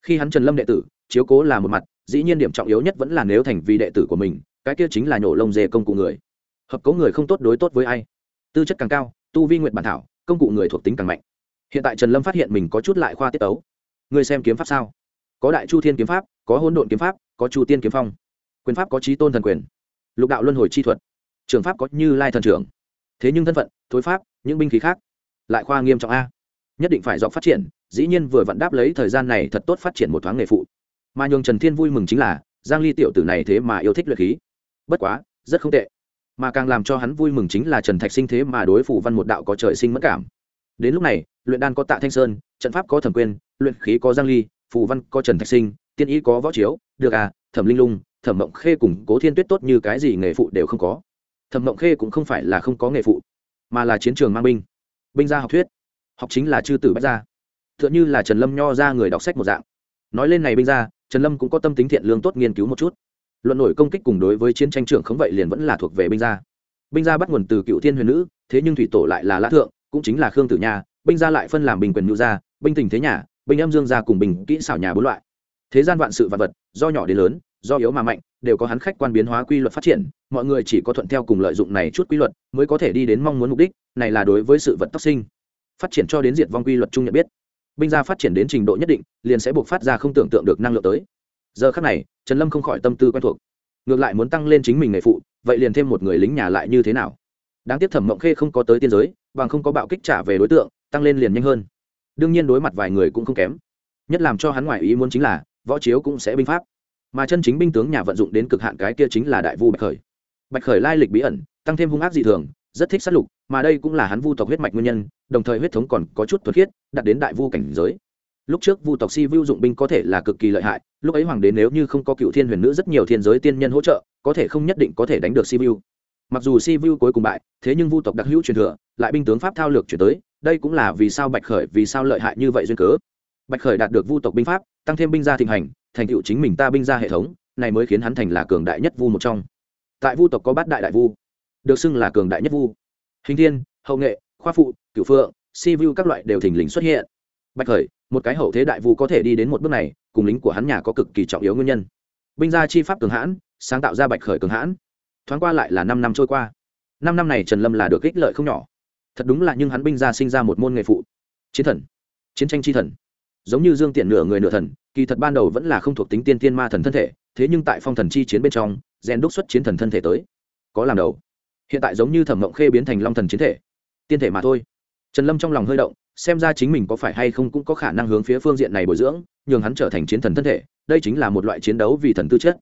Speaker 1: Khi hắn trần lâm đệ tử, chiếu cố là một mặt, dĩ nhiên điểm trọng yếu nhất vẫn là nếu thành vì đệ tử của mình, cái kia chính là nhổ lông dê công cụ người. Hợp cấu người không tốt đối tốt với ai? Tư chất càng cao, tu vi nguyện bản thảo, công cụ người thuộc tính càng mạnh. Hiện tại trần lâm phát hiện mình có chút lại khoa tiết tấu người xem kiếm pháp sao? Có đại chu thiên kiếm pháp, có hỗn độn kiếm pháp, có chu tiên kiếm phong. Quyền pháp có trí tôn thần quyền, lục đạo luân hồi chi thuật, trường pháp có như lai thần trưởng. Thế nhưng thân phận, thối pháp, những binh khí khác, lại khoa nghiêm trọng a. Nhất định phải dọc phát triển, dĩ nhiên vừa vặn đáp lấy thời gian này thật tốt phát triển một thoáng nghề phụ. Mà nhường trần thiên vui mừng chính là, giang ly tiểu tử này thế mà yêu thích luyện khí. Bất quá, rất không tệ. Mà càng làm cho hắn vui mừng chính là trần thạch sinh thế mà đối phủ văn một đạo có trời sinh mất cảm. Đến lúc này, luyện đan có tạ thanh sơn trận pháp có thẩm quyền, luyện khí có giang ly phù văn có trần thạch sinh tiên ý có võ chiếu được à thẩm linh lung thẩm mộng khê cùng cố thiên tuyết tốt như cái gì nghề phụ đều không có. Thẩm mộng khê cũng không phải là không có nghề phụ mà là chiến trường mang binh. Binh gia học thuyết. Học chính là chư tử bách gia. Tựa như là trần lâm nho ra người đọc sách một dạng. Nói lên này binh gia trần lâm cũng có tâm tính thiện lương tốt nghiên cứu một chút. Luận nổi công kích cùng đối với chiến tranh trưởng không vậy liền vẫn là thuộc về binh gia. Binh gia bắt nguồn từ cựu thiên huyền nữ thế nhưng thủy tổ lại là lã thượng cũng chính là khương tử nha binh gia lại phân làm bình quyền nhu gia, binh tình thế nhà, binh âm dương gia cùng bình kỹ xảo nhà bốn loại. Thế gian vạn sự vạn vật, do nhỏ đến lớn, do yếu mà mạnh, đều có hắn khách quan biến hóa quy luật phát triển, mọi người chỉ có thuận theo cùng lợi dụng này chút quy luật mới có thể đi đến mong muốn mục đích, này là đối với sự vật tóc sinh. Phát triển cho đến diệt vong quy luật chung nhận biết. Binh gia phát triển đến trình độ nhất định, liền sẽ buộc phát ra không tưởng tượng được năng lượng tới. Giờ khác này, trần lâm không khỏi tâm tư quen thuộc. Ngược lại muốn tăng lên chính mình nghề phụ, vậy liền thêm một người lính nhà lại như thế nào? Đáng tiếc thẩm mộng khê không có tới tiên giới, bằng không có bạo kích trả về đối tượng tăng lên liền nhanh hơn. Đương nhiên đối mặt vài người cũng không kém. Nhất làm cho hắn ngoại ý muốn chính là, võ chiếu cũng sẽ binh pháp. Mà chân chính binh tướng nhà vận dụng đến cực hạn cái kia chính là đại vu bạch khởi. Bạch khởi lai lịch bí ẩn, tăng thêm hung ác dị thường, rất thích sát lục, mà đây cũng là hắn vu tộc huyết mạch nguyên nhân, đồng thời huyết thống còn có chút thuật khiết đặt đến đại vu cảnh giới. Lúc trước vu tộc si vu dụng binh có thể là cực kỳ lợi hại, lúc ấy hoàng đế nếu như không có cựu thiên huyền nữ rất nhiều thiên giới tiên nhân hỗ trợ, có thể không nhất định có thể đánh được si vu. Mặc dù si vu cuối cùng bại, thế nhưng vu tộc đặc hữu truyền thừa, lại binh tướng pháp thao lược chuyển tới đây cũng là vì sao bạch khởi, vì sao lợi hại như vậy duyên cớ? Bạch khởi đạt được vu tộc binh pháp, tăng thêm binh gia thịnh hành, thành tựu chính mình ta binh gia hệ thống, này mới khiến hắn thành là cường đại nhất vu một trong. Tại vu tộc có bát đại đại vu, được xưng là cường đại nhất vu. Hình thiên, hậu nghệ, khoa phụ, cửu phượng, si vu các loại đều thình lình xuất hiện. Bạch khởi, một cái hậu thế đại vu có thể đi đến một bước này, cùng lính của hắn nhà có cực kỳ trọng yếu nguyên nhân. Binh gia chi pháp cường hãn, sáng tạo ra bạch khởi cường hãn. Thoáng qua lại là năm năm trôi qua. Năm năm này trần lâm là được ích lợi không nhỏ thật đúng là nhưng hắn binh gia sinh ra một môn nghề phụ. Chiến thần. Chiến tranh chi thần. Giống như dương tiện nửa người nửa thần, kỳ thật ban đầu vẫn là không thuộc tính tiên tiên ma thần thân thể, thế nhưng tại phong thần chi chiến bên trong rèn đúc xuất chiến thần thân thể tới. Có làm đầu. Hiện tại giống như thẩm mộng khê biến thành long thần chiến thể. Tiên thể mà thôi. Trần lâm trong lòng hơi động, xem ra chính mình có phải hay không cũng có khả năng hướng phía phương diện này bồi dưỡng, nhường hắn trở thành chiến thần thân thể, đây chính là một loại chiến đấu vì thần tư chất.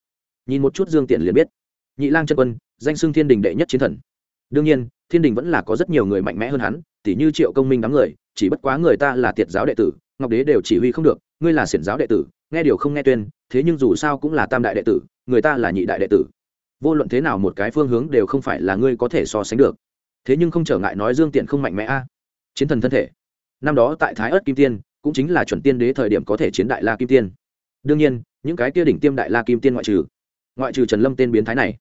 Speaker 1: Nhìn một chút dương tiện liền biết. Nhị lang chân quân, danh xưng thiên đình đệ nhất chiến thần đương nhiên, thiên đình vẫn là có rất nhiều người mạnh mẽ hơn hắn, tỉ như triệu công minh đám người, chỉ bất quá người ta là tiệt giáo đệ tử, ngọc đế đều chỉ huy không được, ngươi là xiển giáo đệ tử, nghe điều không nghe tuyên, thế nhưng dù sao cũng là tam đại đệ tử, người ta là nhị đại đệ tử. Vô luận thế nào một cái phương hướng đều không phải là ngươi có thể so sánh được. Thế nhưng không trở ngại nói dương tiện không mạnh mẽ a. Chiến thần thân thể. Năm đó tại thái ớt kim tiên, cũng chính là chuẩn tiên đế thời điểm có thể chiến đại la kim tiên. Đương nhiên, những cái kia đỉnh tiêm đại la kim tiên ngoại trừ ngoại trừ trần lâm tên biến thái này,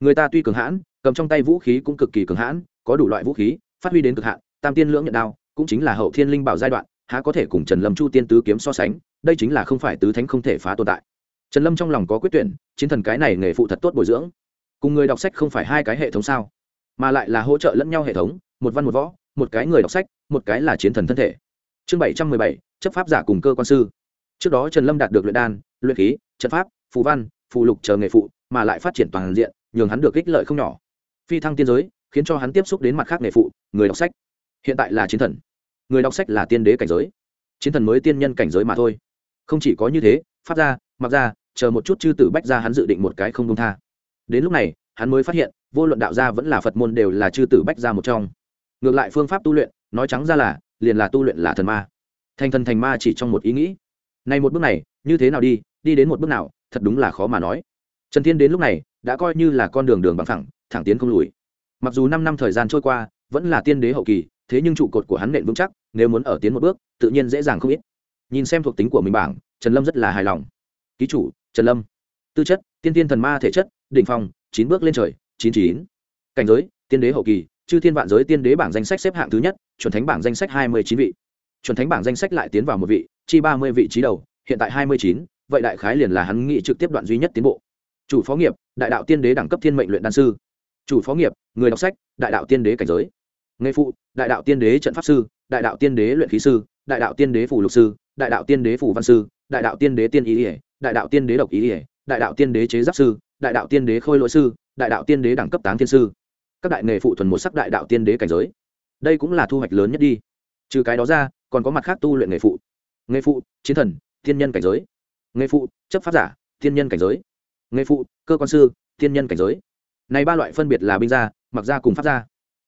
Speaker 1: người ta tuy cường hãn cầm trong tay vũ khí cũng cực kỳ cường hãn, có đủ loại vũ khí, phát huy đến cực hạn, tam tiên lưỡng nhận đao, cũng chính là hậu thiên linh bảo giai đoạn, há có thể cùng trần lâm chu tiên tứ kiếm so sánh, đây chính là không phải tứ thánh không thể phá tồn tại. Trần lâm trong lòng có quyết tuyển, chiến thần cái này nghề phụ thật tốt bồi dưỡng. Cùng người đọc sách không phải hai cái hệ thống sao? Mà lại là hỗ trợ lẫn nhau hệ thống, một văn một võ, một cái người đọc sách, một cái là chiến thần thân thể. Chương bảy trăm mười bảy, chấp pháp giả cùng cơ quan sư. Trước đó trần lâm đạt được luyện đan, luyện khí, trận pháp, phù văn, phù lục chờ nghề phụ, mà lại phát triển toàn diện, nhường hắn được ích lợi không nhỏ phi thăng tiên giới, khiến cho hắn tiếp xúc đến mặt khác nghề phụ, người đọc sách. Hiện tại là chiến thần. Người đọc sách là tiên đế cảnh giới. Chiến thần mới tiên nhân cảnh giới mà thôi. Không chỉ có như thế, phát ra, mặc ra, chờ một chút chư tử bách ra hắn dự định một cái không công tha. Đến lúc này, hắn mới phát hiện, vô luận đạo gia vẫn là phật môn đều là chư tử bách ra một trong. Ngược lại phương pháp tu luyện, nói trắng ra là, liền là tu luyện là thần ma. Thành thần thành ma chỉ trong một ý nghĩ. Này một bước này, như thế nào đi đi đến một bước nào, thật đúng là khó mà nói. Trần thiên đến lúc này, đã coi như là con đường đường bằng thẳng thẳng tiến không lùi. Mặc dù năm năm thời gian trôi qua, vẫn là tiên đế hậu kỳ, thế nhưng trụ cột của hắn nện vững chắc, nếu muốn ở tiến một bước, tự nhiên dễ dàng không ít. Nhìn xem thuộc tính của mình bảng, trần lâm rất là hài lòng. Ký chủ, trần lâm. Tư chất, tiên tiên thần ma thể chất, đỉnh phong, chín bước lên trời, chín chín cảnh giới, tiên đế hậu kỳ, chư thiên vạn giới tiên đế bảng danh sách xếp hạng thứ nhất, chuẩn thánh bảng danh sách hai mươi chín vị. Chuẩn thánh bảng danh sách lại tiến vào một vị, chi ba mươi vị trí đầu, hiện tại hai mươi chín, vậy đại khái liền là hắn nghị trực tiếp đoạn duy nhất tiến bộ. Chủ phó nghiệp, đại đạo tiên đế đẳng cấp thiên mệnh luyện đan sư chủ phó nghiệp người đọc sách đại đạo tiên đế cảnh giới nghề phụ đại đạo tiên đế trận pháp sư đại đạo tiên đế luyện khí sư đại đạo tiên đế phủ lục sư đại đạo tiên đế phủ văn sư đại đạo tiên đế tiên ý ỉa đại đạo tiên đế độc ý ỉa đại đạo tiên đế chế giáp sư đại đạo tiên đế khôi lỗi sư đại đạo tiên đế đẳng cấp tám thiên sư các đại nghề phụ thuần một sắc đại đạo tiên đế cảnh giới đây cũng là thu hoạch lớn nhất đi trừ cái đó ra còn có mặt khác tu luyện nghề phụ nghề phụ chiến thần thiên nhân cảnh giới nghề phụ chấp pháp giả thiên nhân cảnh giới nghề phụ cơ quan sư thiên nhân cảnh giới này ba loại phân biệt là binh gia, mặc gia cùng pháp gia.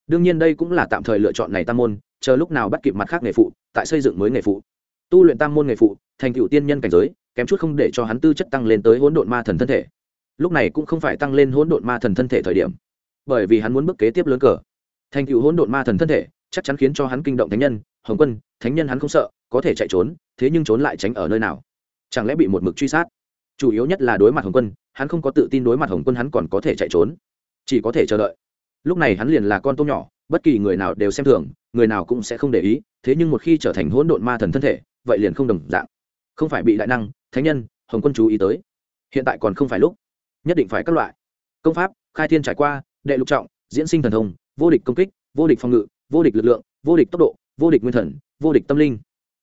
Speaker 1: Đương nhiên đây cũng là tạm thời lựa chọn này tam môn, chờ lúc nào bắt kịp mặt khác nghề phụ, tại xây dựng mới nghề phụ. Tu luyện tam môn nghề phụ, thành cựu tiên nhân cảnh giới, kém chút không để cho hắn tư chất tăng lên tới hỗn độn ma thần thân thể. Lúc này cũng không phải tăng lên hỗn độn ma thần thân thể thời điểm, bởi vì hắn muốn bước kế tiếp lớn cờ. Thành cựu hỗn độn ma thần thân thể, chắc chắn khiến cho hắn kinh động thánh nhân, hồng quân, thánh nhân hắn không sợ, có thể chạy trốn, thế nhưng trốn lại tránh ở nơi nào? Chẳng lẽ bị một mực truy sát? Chủ yếu nhất là đối mặt hồng quân, hắn không có tự tin đối mặt hồng quân hắn còn có thể chạy trốn chỉ có thể chờ đợi. Lúc này hắn liền là con tôm nhỏ, bất kỳ người nào đều xem thường, người nào cũng sẽ không để ý, thế nhưng một khi trở thành hỗn độn ma thần thân thể, vậy liền không đồng dạng. Không phải bị đại năng, thánh nhân, hồng quân chú ý tới. Hiện tại còn không phải lúc. Nhất định phải các loại. Công pháp, khai thiên trải qua, đệ lục trọng, diễn sinh thần thông, vô địch công kích, vô địch phòng ngự, vô địch lực lượng, vô địch tốc độ, vô địch nguyên thần, vô địch tâm linh.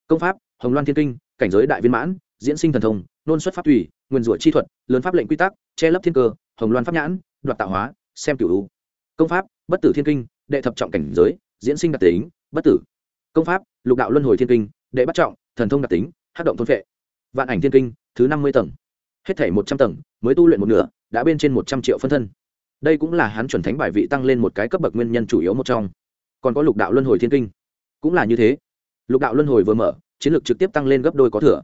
Speaker 1: Công pháp, hồng loan thiên kinh, cảnh giới đại viên mãn, diễn sinh thần thông, nôn xuất pháp thủy nguyên rủa chi thuật, lớn pháp lệnh quy tắc, che lấp thiên cơ, hồng loan pháp nhãn, đoạt tạo hóa xem cửu u. Công pháp, bất tử thiên kinh, đệ thập trọng cảnh giới, diễn sinh đặc tính, bất tử. Công pháp, lục đạo luân hồi thiên kinh, đệ bắt trọng, thần thông đặc tính hát động thôn vệ vạn ảnh thiên kinh, thứ năm mươi tầng. Hết thể một trăm tầng, mới tu luyện một nửa, đã bên trên một trăm triệu phân thân. Đây cũng là hắn chuẩn thánh bài vị tăng lên một cái cấp bậc nguyên nhân chủ yếu một trong. Còn có lục đạo luân hồi thiên kinh. Cũng là như thế. Lục đạo luân hồi vừa mở, chiến lược trực tiếp tăng lên gấp đôi có thừa.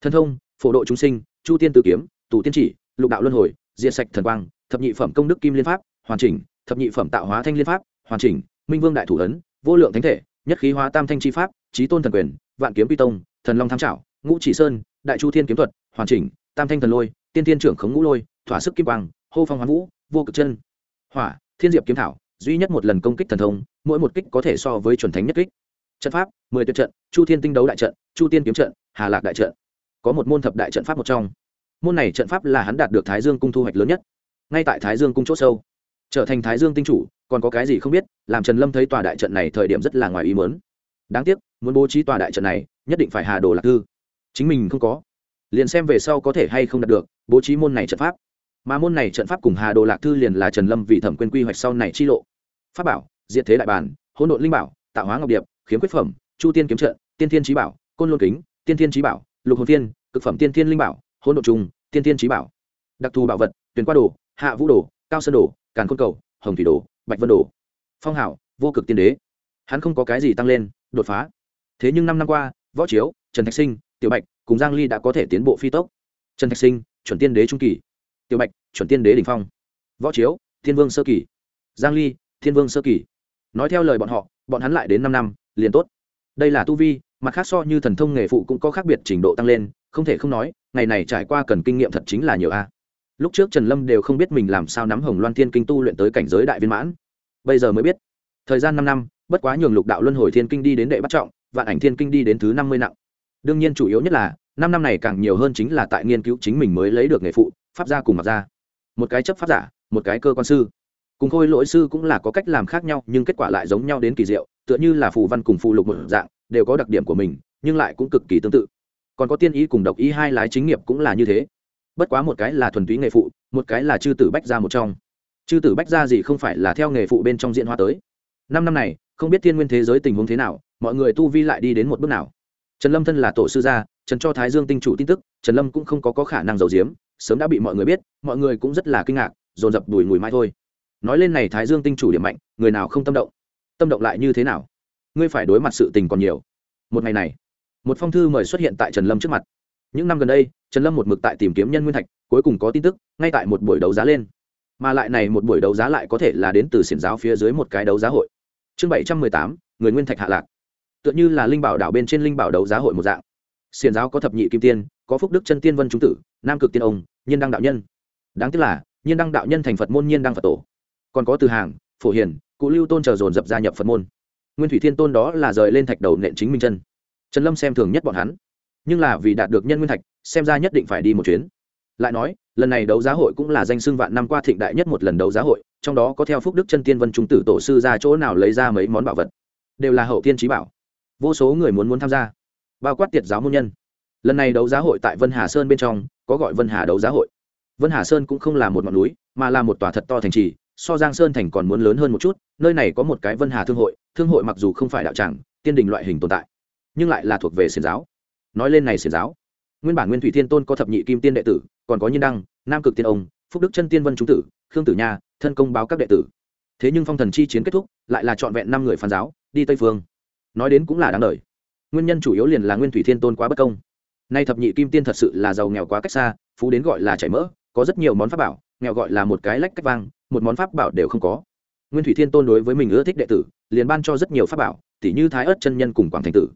Speaker 1: Thần thông, phổ độ chúng sinh, chu tiên tử kiếm, tù tiên chỉ, lục đạo luân hồi, diệt sạch thần quang, thập nhị phẩm công đức kim liên pháp hoàn chỉnh, thập nhị phẩm tạo hóa thanh liên pháp, hoàn chỉnh, minh vương đại thủ ấn, vô lượng thánh thể, nhất khí hóa tam thanh chi pháp trí tôn thần quyền, vạn kiếm pi tông, thần long tham trảo ngũ chỉ sơn, đại chu thiên kiếm thuật, hoàn chỉnh, tam thanh thần lôi, tiên tiên trưởng khống ngũ lôi, thỏa sức kim quang, hô phong hoán vũ, vô cực chân. Hỏa, thiên diệp kiếm thảo, duy nhất một lần công kích thần thông, mỗi một kích có thể so với chuẩn thánh nhất kích. Trận pháp, mười tuyệt trận, chu thiên tinh đấu đại trận, chu tiên kiếm trận, hà lạc đại trận. Có một môn thập đại trận pháp một trong. Môn này trận pháp là hắn đạt được thái dương cung thu hoạch lớn nhất. Ngay tại thái dương cung c h ỗ sâu trở thành thái dương tinh chủ, còn có cái gì không biết, làm trần lâm thấy tòa đại trận này thời điểm rất là ngoài ý mớn đáng tiếc, muốn bố trí tòa đại trận này, nhất định phải hà đồ lạc thư. Chính mình không có. Liền xem về sau có thể hay không đạt được, bố trí môn này trận pháp. Mà môn này trận pháp cùng hà đồ lạc thư liền là trần lâm vì thẩm quyền quy hoạch sau này chi lộ. Pháp bảo, diệt thế đại bản, hỗn độn linh bảo, tạo hóa ngọc điệp, khiếm quyết phẩm, chu tiên kiếm trận, tiên thiên trí bảo, côn lôn kính, tiên thiên trí bảo, lục hồn tiên cực phẩm tiên thiên linh bảo, hỗn độn trùng, tiên thiên trí bảo. Đặc thù bảo vật, tuyển qua đồ, hạ vũ đồ, cao sơn đồ càn khôn cầu, hồng thủy đồ, bạch vân đồ. Phong hảo, vô cực tiên đế. Hắn không có cái gì tăng lên, đột phá. Thế nhưng năm năm qua, võ chiếu, trần thạch sinh, tiểu bạch cùng giang ly đã có thể tiến bộ phi tốc. Trần thạch sinh, chuẩn tiên đế trung kỳ. Tiểu bạch, chuẩn tiên đế đỉnh phong. Võ chiếu, thiên vương sơ kỳ. Giang ly, thiên vương sơ kỳ. Nói theo lời bọn họ, bọn hắn lại đến năm năm, liền tốt. Đây là tu vi, mặt khác so như thần thông nghề phụ cũng có khác biệt trình độ tăng lên, không thể không nói, ngày này trải qua cần kinh nghiệm thật chính là nhiều a lúc trước trần lâm đều không biết mình làm sao nắm hồng loan thiên kinh tu luyện tới cảnh giới đại viên mãn. Bây giờ mới biết, thời gian năm năm, bất quá nhường lục đạo luân hồi thiên kinh đi đến đệ bắt trọng, vạn ảnh thiên kinh đi đến thứ năm mươi nặng. Đương nhiên chủ yếu nhất là, năm năm này càng nhiều hơn chính là tại nghiên cứu chính mình mới lấy được nghề phụ, pháp gia cùng mặc gia. Một cái chấp pháp giả, một cái cơ quan sư. Cùng khôi lỗi sư cũng là có cách làm khác nhau, nhưng kết quả lại giống nhau đến kỳ diệu, tựa như là phù văn cùng phù lục một dạng, đều có đặc điểm của mình, nhưng lại cũng cực kỳ tương tự. Còn có tiên ý cùng độc ý hai lái chính nghiệp cũng là như thế bất quá một cái là thuần túy nghề phụ một cái là chư tử bách ra một trong. Chư tử bách gia gì không phải là theo nghề phụ bên trong diễn hóa tới. Năm năm này không biết thiên nguyên thế giới tình huống thế nào mọi người tu vi lại đi đến một bước nào. Trần lâm thân là tổ sư gia trần cho thái dương tinh chủ tin tức trần lâm cũng không có, có khả năng giấu giếm sớm đã bị mọi người biết mọi người cũng rất là kinh ngạc dồn dập đùi mùi mai thôi. Nói lên này thái dương tinh chủ điểm mạnh người nào không tâm động? Tâm động lại như thế nào? Ngươi phải đối mặt sự tình còn nhiều. Một ngày này một phong thư mời xuất hiện tại trần lâm trước mặt những năm gần đây, trần lâm một mực tại tìm kiếm nhân nguyên thạch, cuối cùng có tin tức, ngay tại một buổi đấu giá lên. Mà lại này một buổi đấu giá lại có thể là đến từ xiển giáo phía dưới một cái đấu giá hội. Chương bảy trăm mười tám, người nguyên thạch hạ lạc. Tựa như là linh bảo đảo bên trên linh bảo đấu giá hội một dạng. Xiển giáo có thập nhị kim tiên, có phúc đức chân tiên vân trung tử, nam cực tiên ông, nhiên đăng đạo nhân. Đáng tiếc là, nhiên đăng đạo nhân thành phật môn, nhiên đăng phật tổ. Còn có từ hàng, phổ hiền, cụ lưu tôn chờ dồn dập gia nhập phật môn. Nguyên thủy thiên tôn đó là rời lên thạch đầu nện chính minh chân. Trần lâm xem thường nhất bọn hắn nhưng là vì đạt được nhân nguyên thạch, xem ra nhất định phải đi một chuyến. Lại nói, lần này đấu giá hội cũng là danh xưng vạn năm qua thịnh đại nhất một lần đấu giá hội, trong đó có theo phúc đức chân tiên vân trung tử tổ sư ra chỗ nào lấy ra mấy món bảo vật, đều là hậu tiên trí bảo. Vô số người muốn muốn tham gia, bao quát tiệt giáo môn nhân. Lần này đấu giá hội tại vân hà sơn bên trong, có gọi vân hà đấu giá hội. Vân hà sơn cũng không là một ngọn núi, mà là một tòa thật to thành trì, so giang sơn thành còn muốn lớn hơn một chút, nơi này có một cái vân hà thương hội thương hội mặc dù không phải đạo tràng, tiên đình loại hình tồn tại, nhưng lại là thuộc về xiền giáo nói lên này xiển giáo. Nguyên bản nguyên thủy thiên tôn có thập nhị kim tiên đệ tử, còn có nhiên đăng, nam cực tiên ông, phúc đức chân tiên vân trung tử, khương tử nha, thân công báo các đệ tử. Thế nhưng phong thần chi chiến kết thúc, lại là trọn vẹn năm người phản giáo, đi tây phương. Nói đến cũng là đáng lời nguyên nhân chủ yếu liền là nguyên thủy thiên tôn quá bất công. Nay thập nhị kim tiên thật sự là giàu nghèo quá cách xa, phú đến gọi là chảy mỡ, có rất nhiều món pháp bảo, nghèo gọi là một cái lách cách vang, một món pháp bảo đều không có. Nguyên thủy thiên tôn đối với mình ưa thích đệ tử, liền ban cho rất nhiều pháp bảo tỷ như thái ớt chân nhân cùng quảng thành tử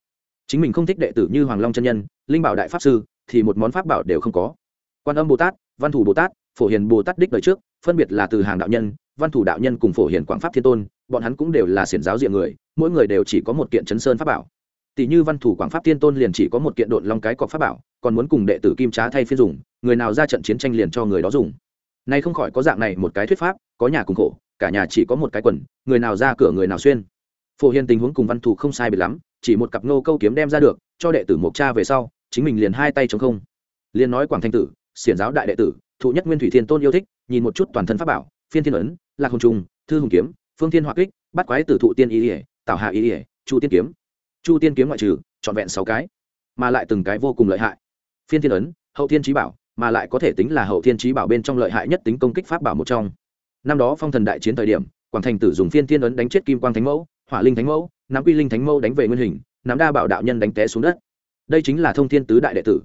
Speaker 1: chính mình không thích đệ tử như hoàng long chân nhân, linh bảo đại pháp sư, thì một món pháp bảo đều không có. Quan âm bồ tát, văn thủ bồ tát, phổ hiền bồ tát đích đời trước, phân biệt là từ hàng đạo nhân, văn thủ đạo nhân cùng phổ hiền quảng pháp thiên tôn, bọn hắn cũng đều là xiển giáo diện người, mỗi người đều chỉ có một kiện chấn sơn pháp bảo. Tỷ như văn thủ quảng pháp thiên tôn liền chỉ có một kiện độn long cái cọc pháp bảo, còn muốn cùng đệ tử kim trá thay phiên dùng, người nào ra trận chiến tranh liền cho người đó dùng. Nay không khỏi có dạng này một cái thuyết pháp, có nhà cùng khổ, cả nhà chỉ có một cái quần, người nào ra cửa người nào xuyên. Phổ hiền tình huống cùng văn thủ không sai biệt lắm chỉ một cặp nô câu kiếm đem ra được, cho đệ tử mộc cha về sau, chính mình liền hai tay chống không. Liền nói quảng thanh tử, xiển giáo đại đệ tử, thụ nhất nguyên thủy thiên tôn yêu thích, nhìn một chút toàn thân pháp bảo, phiên thiên ấn, lạc hồng trung thư hùng kiếm, phương thiên hỏa kích, bắt quái tử thụ tiên ý ỉa tạo hạ ý ỉa chu tiên kiếm. Chu tiên kiếm ngoại trừ, trọn vẹn sáu cái, mà lại từng cái vô cùng lợi hại. Phiên thiên ấn, hậu thiên trí bảo, mà lại có thể tính là hậu thiên trí bảo bên trong lợi hại nhất tính công kích pháp bảo một trong. Năm đó phong thần đại chiến thời điểm, quảng thành tử dùng phiên thiên ấn đánh chết kim quang thánh mẫu, hỏa linh thánh mẫu nắm quy linh thánh mâu đánh về nguyên hình, nắm đa bảo đạo nhân đánh té xuống đất. Đây chính là thông thiên tứ đại đệ tử.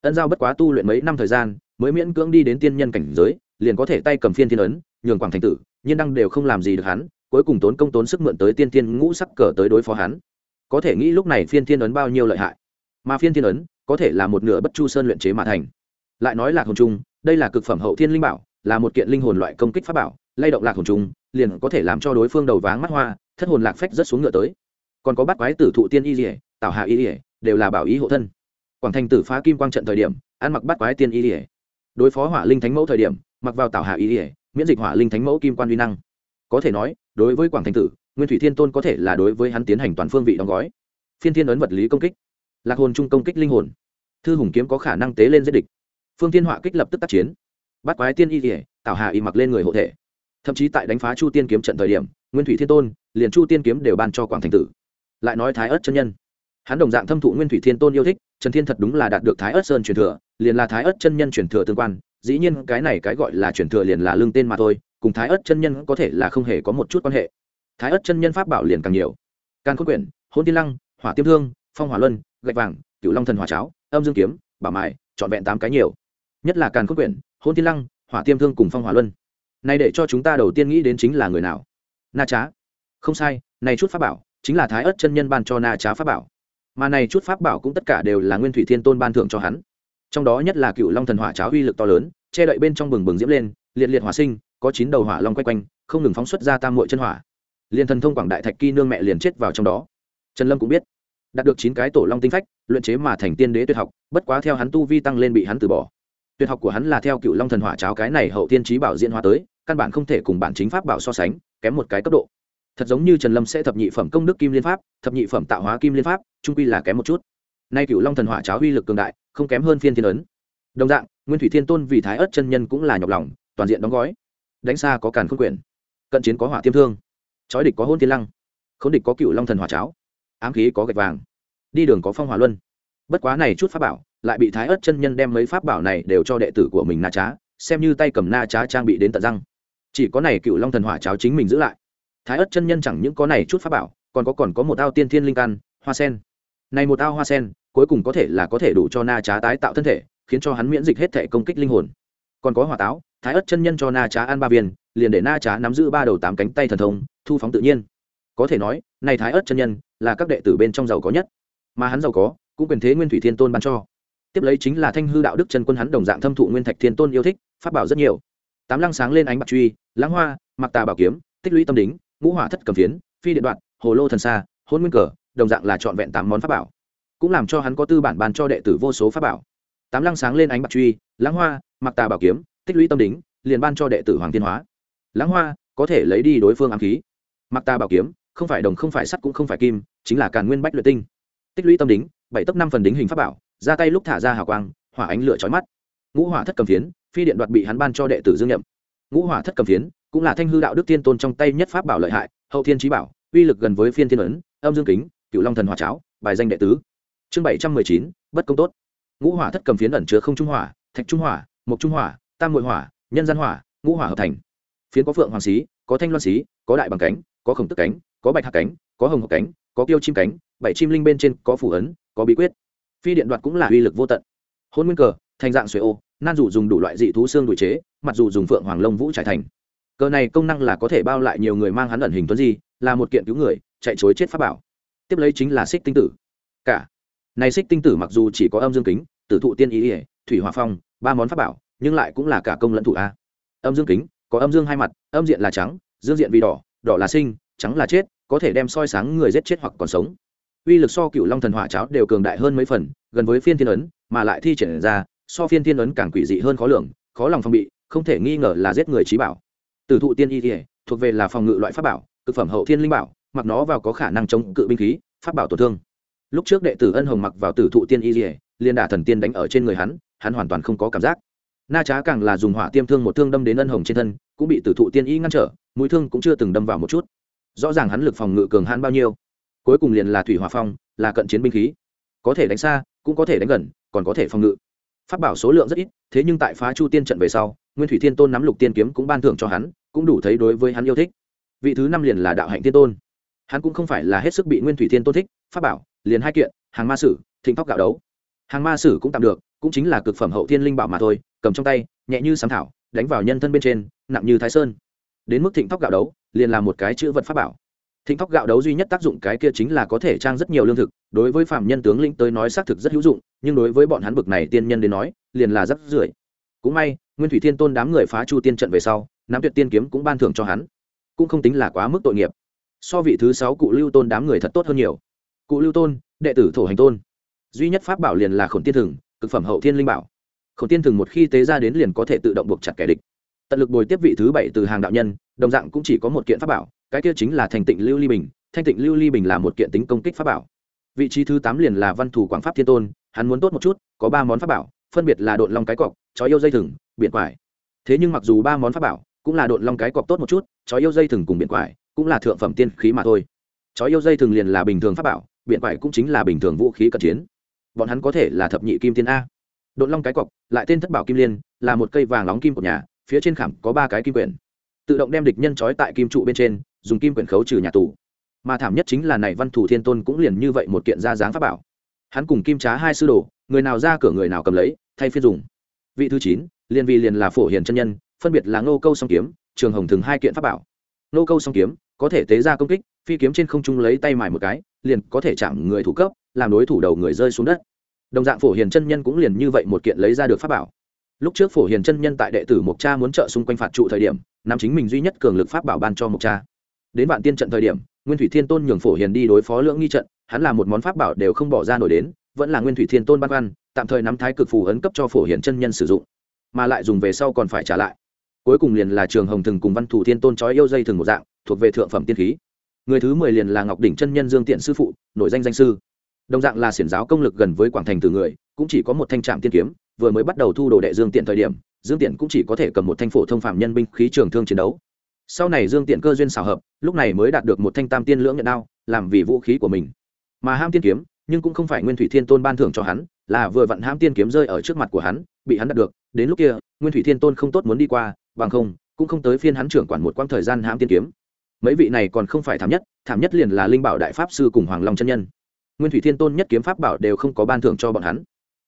Speaker 1: Ân giao bất quá tu luyện mấy năm thời gian, mới miễn cưỡng đi đến tiên nhân cảnh giới, liền có thể tay cầm phiên thiên ấn, nhường quảng thành tử, nhiên đăng đều không làm gì được hắn, cuối cùng tốn công tốn sức mượn tới tiên tiên ngũ sắc cờ tới đối phó hắn. Có thể nghĩ lúc này phiên thiên ấn bao nhiêu lợi hại. Mà phiên thiên ấn, có thể là một nửa bất chu sơn luyện chế mà thành. Lại nói lạc hồn trung, đây là cực phẩm hậu thiên linh bảo, là một kiện linh hồn loại công kích pháp bảo, lay động lạc hồn trung, liền có thể làm cho đối phương đầu váng mắt hoa, thất hồn lạc phách rất xuống ngựa tới còn có bắt quái tử thụ tiên y ỉa tảo hạ y ỉa đều là bảo ý hộ thân. Quảng thành tử phá kim quang trận thời điểm, ăn mặc bắt quái tiên y ỉa đối phó hỏa linh thánh mẫu thời điểm, mặc vào tảo hạ y ỉa miễn dịch hỏa linh thánh mẫu kim quan uy năng. Có thể nói, đối với quảng thành tử, nguyên thủy thiên tôn có thể là đối với hắn tiến hành toàn phương vị đóng gói. Phiên thiên ấn vật lý công kích. Lạc hồn trung công kích linh hồn. Thư hùng kiếm có khả năng tế lên giết địch. Phương thiên họa kích lập tức tác chiến. Bắt quái tiên y ỉa tảo hạ y mặc lên người hộ thể. Thậm chí tại đánh phá chu tiên kiếm trận thời điểm, nguyên thủy thiên tôn, liền chu tiên kiếm đều ban cho quảng thành tử lại nói thái ớt chân nhân. Hắn đồng dạng thâm thụ nguyên thủy thiên tôn yêu thích, trần thiên thật đúng là đạt được thái ớt sơn truyền thừa, liền là thái ớt chân nhân truyền thừa tương quan, dĩ nhiên cái này cái gọi là truyền thừa liền là lương tên mà thôi, cùng thái ớt chân nhân có thể là không hề có một chút quan hệ. Thái ớt chân nhân pháp bảo liền càng nhiều. Càng khôn quyển, hôn tiên lăng, hỏa tiêm thương, phong hỏa luân, gạch vàng cựu long thần hỏa cháo, âm dương kiếm, bảo mại trọn vẹn tám cái nhiều. Nhất là càn khôn quyển, hôn tiên lăng, hỏa tiêm thương cùng phong hỏa luân. Này để cho chúng ta đầu tiên nghĩ đến chính là người nào? Na trá. Không sai, này chút pháp bảo chính là thái ớt chân nhân ban cho na trá pháp bảo. Mà này chút pháp bảo cũng tất cả đều là nguyên thủy thiên tôn ban thưởng cho hắn. Trong đó nhất là cựu long thần hỏa cháo uy lực to lớn, che đậy bên trong bừng bừng diễm lên, liệt liệt hỏa sinh, có chín đầu hỏa long quay quanh, không ngừng phóng xuất ra tam mội chân hỏa. Liền thần thông quảng đại thạch kỳ nương mẹ liền chết vào trong đó. Trần lâm cũng biết, đạt được chín cái tổ long tinh phách, luyện chế mà thành tiên đế tuyệt học, bất quá theo hắn tu vi tăng lên bị hắn từ bỏ. Tuyệt học của hắn là theo cựu long thần hỏa cháo cái này hậu tiên trí bảo diễn hóa tới, căn bản không thể cùng bản chính pháp bảo so sánh, kém một cái cấp độ thật giống như trần lâm sẽ thập nhị phẩm công đức kim liên pháp thập nhị phẩm tạo hóa kim liên pháp trung quy là kém một chút. Nay cựu long thần hỏa cháo uy lực cường đại không kém hơn phiên thiên ấn. Đồng dạng nguyên thủy thiên tôn vì thái ớt chân nhân cũng là nhọc lòng toàn diện đóng gói. Đánh xa có càn không quyền, cận chiến có hỏa tiêm thương chói địch có hôn thiên lăng khốn địch có cựu long thần hỏa cháo ám khí có gạch vàng đi đường có phong hỏa luân. Bất quá này chút pháp bảo lại bị thái ớt chân nhân đem mấy pháp bảo này đều cho đệ tử của mình na trá xem như tay cầm na trá trang bị đến tận răng. Chỉ có này cựu long thần hỏa cháo chính mình giữ lại thái ớt chân nhân chẳng những có này chút pháp bảo, còn có còn có một ao tiên thiên linh căn, hoa sen. Này một ao hoa sen, cuối cùng có thể là có thể đủ cho na trá tái tạo thân thể, khiến cho hắn miễn dịch hết thể công kích linh hồn. Còn có hỏa táo, thái ớt chân nhân cho na trá ăn ba viên, liền để na trá nắm giữ ba đầu tám cánh tay thần thông, thu phóng tự nhiên. Có thể nói, này thái ớt chân nhân là các đệ tử bên trong giàu có nhất. Mà hắn giàu có, cũng quyền thế nguyên thủy thiên tôn ban cho. Tiếp lấy chính là thanh hư đạo đức chân quân hắn đồng dạng thâm thụ nguyên thạch thiên tôn yêu thích phát bảo rất nhiều. Tám lăng sáng lên ánh bạc truy lãng hoa, mặc tà bảo kiếm, tích lũy tâm đính ngũ hỏa thất cầm phiến, phi điện đoạn, hồ lô thần xa, hôn nguyên cờ, đồng dạng là trọn vẹn tám món pháp bảo. Cũng làm cho hắn có tư bản bàn cho đệ tử vô số pháp bảo. Tám lăng sáng lên ánh bạc truy lãng hoa, mặc tà bảo kiếm, tích lũy tâm đính, liền ban cho đệ tử hoàng thiên hóa. Lãng hoa, có thể lấy đi đối phương ám khí. Mặc tà bảo kiếm, không phải đồng, không phải sắt cũng không phải kim, chính là càn nguyên bách luyện tinh. Tích lũy tâm đính, bảy tấp năm phần đính hình pháp bảo, ra tay lúc thả ra hào quang, hỏa ánh lửa chói mắt. Ngũ hỏa thất cầm phiến, phi điện đoạt bị hắn ban cho đệ tử dương nhậm ngũ hỏa thất cầm phiến cũng là thanh hư đạo đức tiên tôn trong tay nhất pháp bảo lợi hại, hậu thiên trí bảo, uy lực gần với phiên thiên ấn, âm dương kính cựu long thần hỏa cháo, bài danh đệ tứ. Chương bảy trăm mười chín, bất công tốt. Ngũ hỏa thất cầm phiến ẩn chứa không trung hỏa, thạch trung hỏa, mộc trung hỏa, tam hội hỏa, nhân gian hỏa, ngũ hỏa hợp thành. Phiến có phượng hoàng xí, có thanh loan xí, có đại bằng cánh, có khổng tức cánh, có bạch hạ cánh, có hồng hộc cánh, có kiêu chim cánh, bảy chim linh bên trên có phủ ấn, có bí quyết. Phi điện đoạt cũng là uy lực vô tận. Hôn nguyên cờ, thành dạng xuế ô, nan dù dùng đủ loại dị thú xương đuổi chế, mặc dù dùng phượng hoàng lông vũ trải thành cờ này công năng là có thể bao lại nhiều người mang hắn ẩn hình tuấn di, là một kiện cứu người, chạy chối chết pháp bảo. Tiếp lấy chính là xích tinh tử. Cả. Này xích tinh tử mặc dù chỉ có âm dương kính, tử thụ tiên ý ỉa thủy hòa phong, ba món pháp bảo, nhưng lại cũng là cả công lẫn thủ a. Âm dương kính, có âm dương hai mặt, âm diện là trắng, dương diện vì đỏ đỏ là sinh, trắng là chết, có thể đem soi sáng người giết chết hoặc còn sống. Uy lực so cựu long thần hỏa cháo đều cường đại hơn mấy phần, gần với phiên thiên ấn, mà lại thi triển ra, so phiên thiên ấn càng quỷ dị hơn khó lường, khó lòng phòng bị, không thể nghi ngờ là giết người trí bảo tử thụ tiên y thể thuộc về là phòng ngự loại pháp bảo, cực phẩm hậu thiên linh bảo, mặc nó vào có khả năng chống cự binh khí, pháp bảo tổn thương. Lúc trước đệ tử ân hồng mặc vào tử thụ tiên y thể liên đả thần tiên đánh ở trên người hắn hắn hoàn toàn không có cảm giác. Na trá càng là dùng hỏa tiêm thương một thương đâm đến ân hồng trên thân, cũng bị tử thụ tiên y ngăn trở, mũi thương cũng chưa từng đâm vào một chút. Rõ ràng hắn lực phòng ngự cường hãn bao nhiêu. Cuối cùng liền là thủy hỏa phong, là cận chiến binh khí. Có thể đánh xa, cũng có thể đánh gần, còn có thể phòng ngự. Phát bảo số lượng rất ít, thế nhưng tại phá chu tiên trận về sau nguyên thủy thiên tôn nắm lục tiên kiếm cũng ban thưởng cho hắn, cũng đủ thấy đối với hắn yêu thích. Vị thứ năm liền là đạo hạnh thiên tôn. Hắn cũng không phải là hết sức bị nguyên thủy thiên tôn thích, Pháp bảo, liền hai kiện, hàng ma sử, thịnh thóc gạo đấu. Hàng ma sử cũng tạm được, cũng chính là cực phẩm hậu thiên linh bảo mà thôi, cầm trong tay, nhẹ như sáng thảo, đánh vào nhân thân bên trên, nặng như thái sơn. Đến mức thịnh thóc gạo đấu, liền là một cái chữ vật pháp bảo. Thịnh thóc gạo đấu duy nhất tác dụng cái kia chính là có thể trang rất nhiều lương thực, đối với phạm nhân tướng lĩnh tới nói xác thực rất hữu dụng, nhưng đối với bọn hắn bực này tiên nhân đến nói, liền là rất rưởi cũng may, nguyên thủy thiên tôn đám người phá chu tiên trận về sau nắm tuyệt tiên kiếm cũng ban thưởng cho hắn. Cũng không tính là quá mức tội nghiệp. So vị thứ sáu cụ lưu tôn đám người thật tốt hơn nhiều. Cụ lưu tôn, đệ tử thổ hành tôn. Duy nhất pháp bảo liền là khổn tiên thừng, cực phẩm hậu thiên linh bảo. Khổn tiên thừng một khi tế ra đến liền có thể tự động buộc chặt kẻ địch. Tận lực bồi tiếp vị thứ bảy từ hàng đạo nhân, đồng dạng cũng chỉ có một kiện pháp bảo, cái kia chính là thành tịnh lưu ly bình. Thanh tịnh lưu ly bình là một kiện tính công kích pháp bảo. Vị trí thứ tám liền là văn thủ quảng pháp thiên tôn, hắn muốn tốt một chút, có ba món pháp bảo phân biệt là độn long cái cọc, chó yêu dây thừng, biển quải. Thế nhưng mặc dù ba món pháp bảo cũng là độn long cái cọc tốt một chút, chó yêu dây thừng cùng biển quải cũng là thượng phẩm tiên khí mà thôi. Chó yêu dây thừng liền là bình thường pháp bảo, biển quải cũng chính là bình thường vũ khí cận chiến. Bọn hắn có thể là thập nhị kim tiên a. Độn long cái cọc, lại tên thất bảo kim liên, là một cây vàng nóng kim của nhà, phía trên khảm có ba cái kim quyển. Tự động đem địch nhân trói tại kim trụ bên trên, dùng kim quyển khấu trừ nhà tù. Mà thảm nhất chính là này văn thủ thiên tôn cũng liền như vậy một kiện ra dáng pháp bảo. Hắn cùng kim trá hai sư đồ người nào ra cửa người nào cầm lấy, thay phiên dùng. Vị thứ chín liền vì liền là phổ hiền chân nhân, phân biệt là ngô câu song kiếm, trường hồng thường hai kiện pháp bảo. Ngô câu song kiếm có thể tế ra công kích, phi kiếm trên không trung lấy tay mài một cái, liền có thể chạm người thủ cấp, làm đối thủ đầu người rơi xuống đất. Đồng dạng phổ hiền chân nhân cũng liền như vậy một kiện lấy ra được pháp bảo. Lúc trước phổ hiền chân nhân tại đệ tử mộc cha muốn trợ xung quanh phạt trụ thời điểm nam chính mình duy nhất cường lực pháp bảo ban cho mộc cha. Đến vạn tiên trận thời điểm, nguyên thủy thiên tôn nhường phổ hiền đi đối phó lưỡng nghi trận, hắn là một món pháp bảo đều không bỏ ra nổi đến vẫn là nguyên thủy thiên tôn ban văn, tạm thời nắm thái cực phù ấn cấp cho phổ hiển chân nhân sử dụng, mà lại dùng về sau còn phải trả lại. Cuối cùng liền là trường hồng thừng cùng văn thủ thiên tôn trói yêu dây thừng một dạng, thuộc về thượng phẩm tiên khí. Người thứ mười liền là ngọc đỉnh chân nhân dương tiện sư phụ, nổi danh danh sư. Đồng dạng là xiển giáo công lực gần với quảng thành từ người, cũng chỉ có một thanh trạm tiên kiếm, vừa mới bắt đầu thu đồ đệ dương tiện thời điểm, dương tiện cũng chỉ có thể cầm một thanh phổ thông phạm nhân binh khí trường thương chiến đấu. Sau này dương tiện cơ duyên xảo hợp, lúc này mới đạt được một thanh tam tiên lưỡng nhận đao, làm vì vũ khí của mình. Mà ham tiên kiếm nhưng cũng không phải nguyên thủy thiên tôn ban thưởng cho hắn, là vừa vặn hãm tiên kiếm rơi ở trước mặt của hắn, bị hắn đặt được. Đến lúc kia, nguyên thủy thiên tôn không tốt muốn đi qua, bằng không, cũng không tới phiên hắn trưởng quản một quãng thời gian hãm tiên kiếm. Mấy vị này còn không phải thảm nhất thảm nhất liền là linh bảo đại pháp sư cùng hoàng long chân nhân. Nguyên thủy thiên tôn nhất kiếm pháp bảo đều không có ban thưởng cho bọn hắn.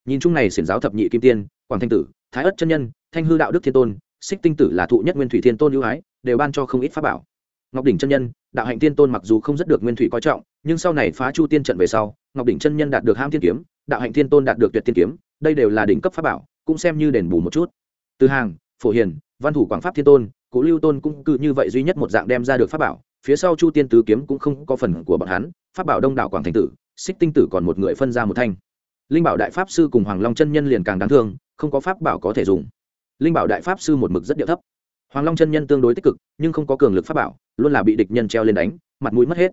Speaker 1: Nhìn chung này xiển giáo thập nhị kim tiên, quảng thanh tử, thái ất chân nhân, thanh hư đạo đức thiên tôn, xích tinh tử là thụ nhất nguyên thủy thiên tôn ưu ái, đều ban cho không ít pháp bảo ngọc đỉnh chân nhân, đạo hạnh tiên tôn mặc dù không rất được nguyên thủy coi trọng, nhưng sau này phá chu tiên trận về sau, ngọc đỉnh chân nhân đạt được ham thiên kiếm, đạo hạnh thiên tôn đạt được tuyệt tiên kiếm, đây đều là đỉnh cấp pháp bảo, cũng xem như đền bù một chút. Từ hàng, phổ hiền, văn thủ quảng pháp thiên tôn cụ lưu tôn cũng cứ như vậy duy nhất một dạng đem ra được pháp bảo, phía sau chu tiên tứ kiếm cũng không có phần của bọn hắn, pháp bảo đông đảo quảng thành tử, xích tinh tử còn một người phân ra một thanh. Linh bảo đại pháp sư cùng hoàng long chân nhân liền càng đáng thương, không có pháp bảo có thể dùng. Linh bảo đại pháp sư một mực rất điệu thấp hoàng long chân nhân tương đối tích cực, nhưng không có cường lực pháp bảo, luôn là bị địch nhân treo lên đánh, mặt mũi mất hết.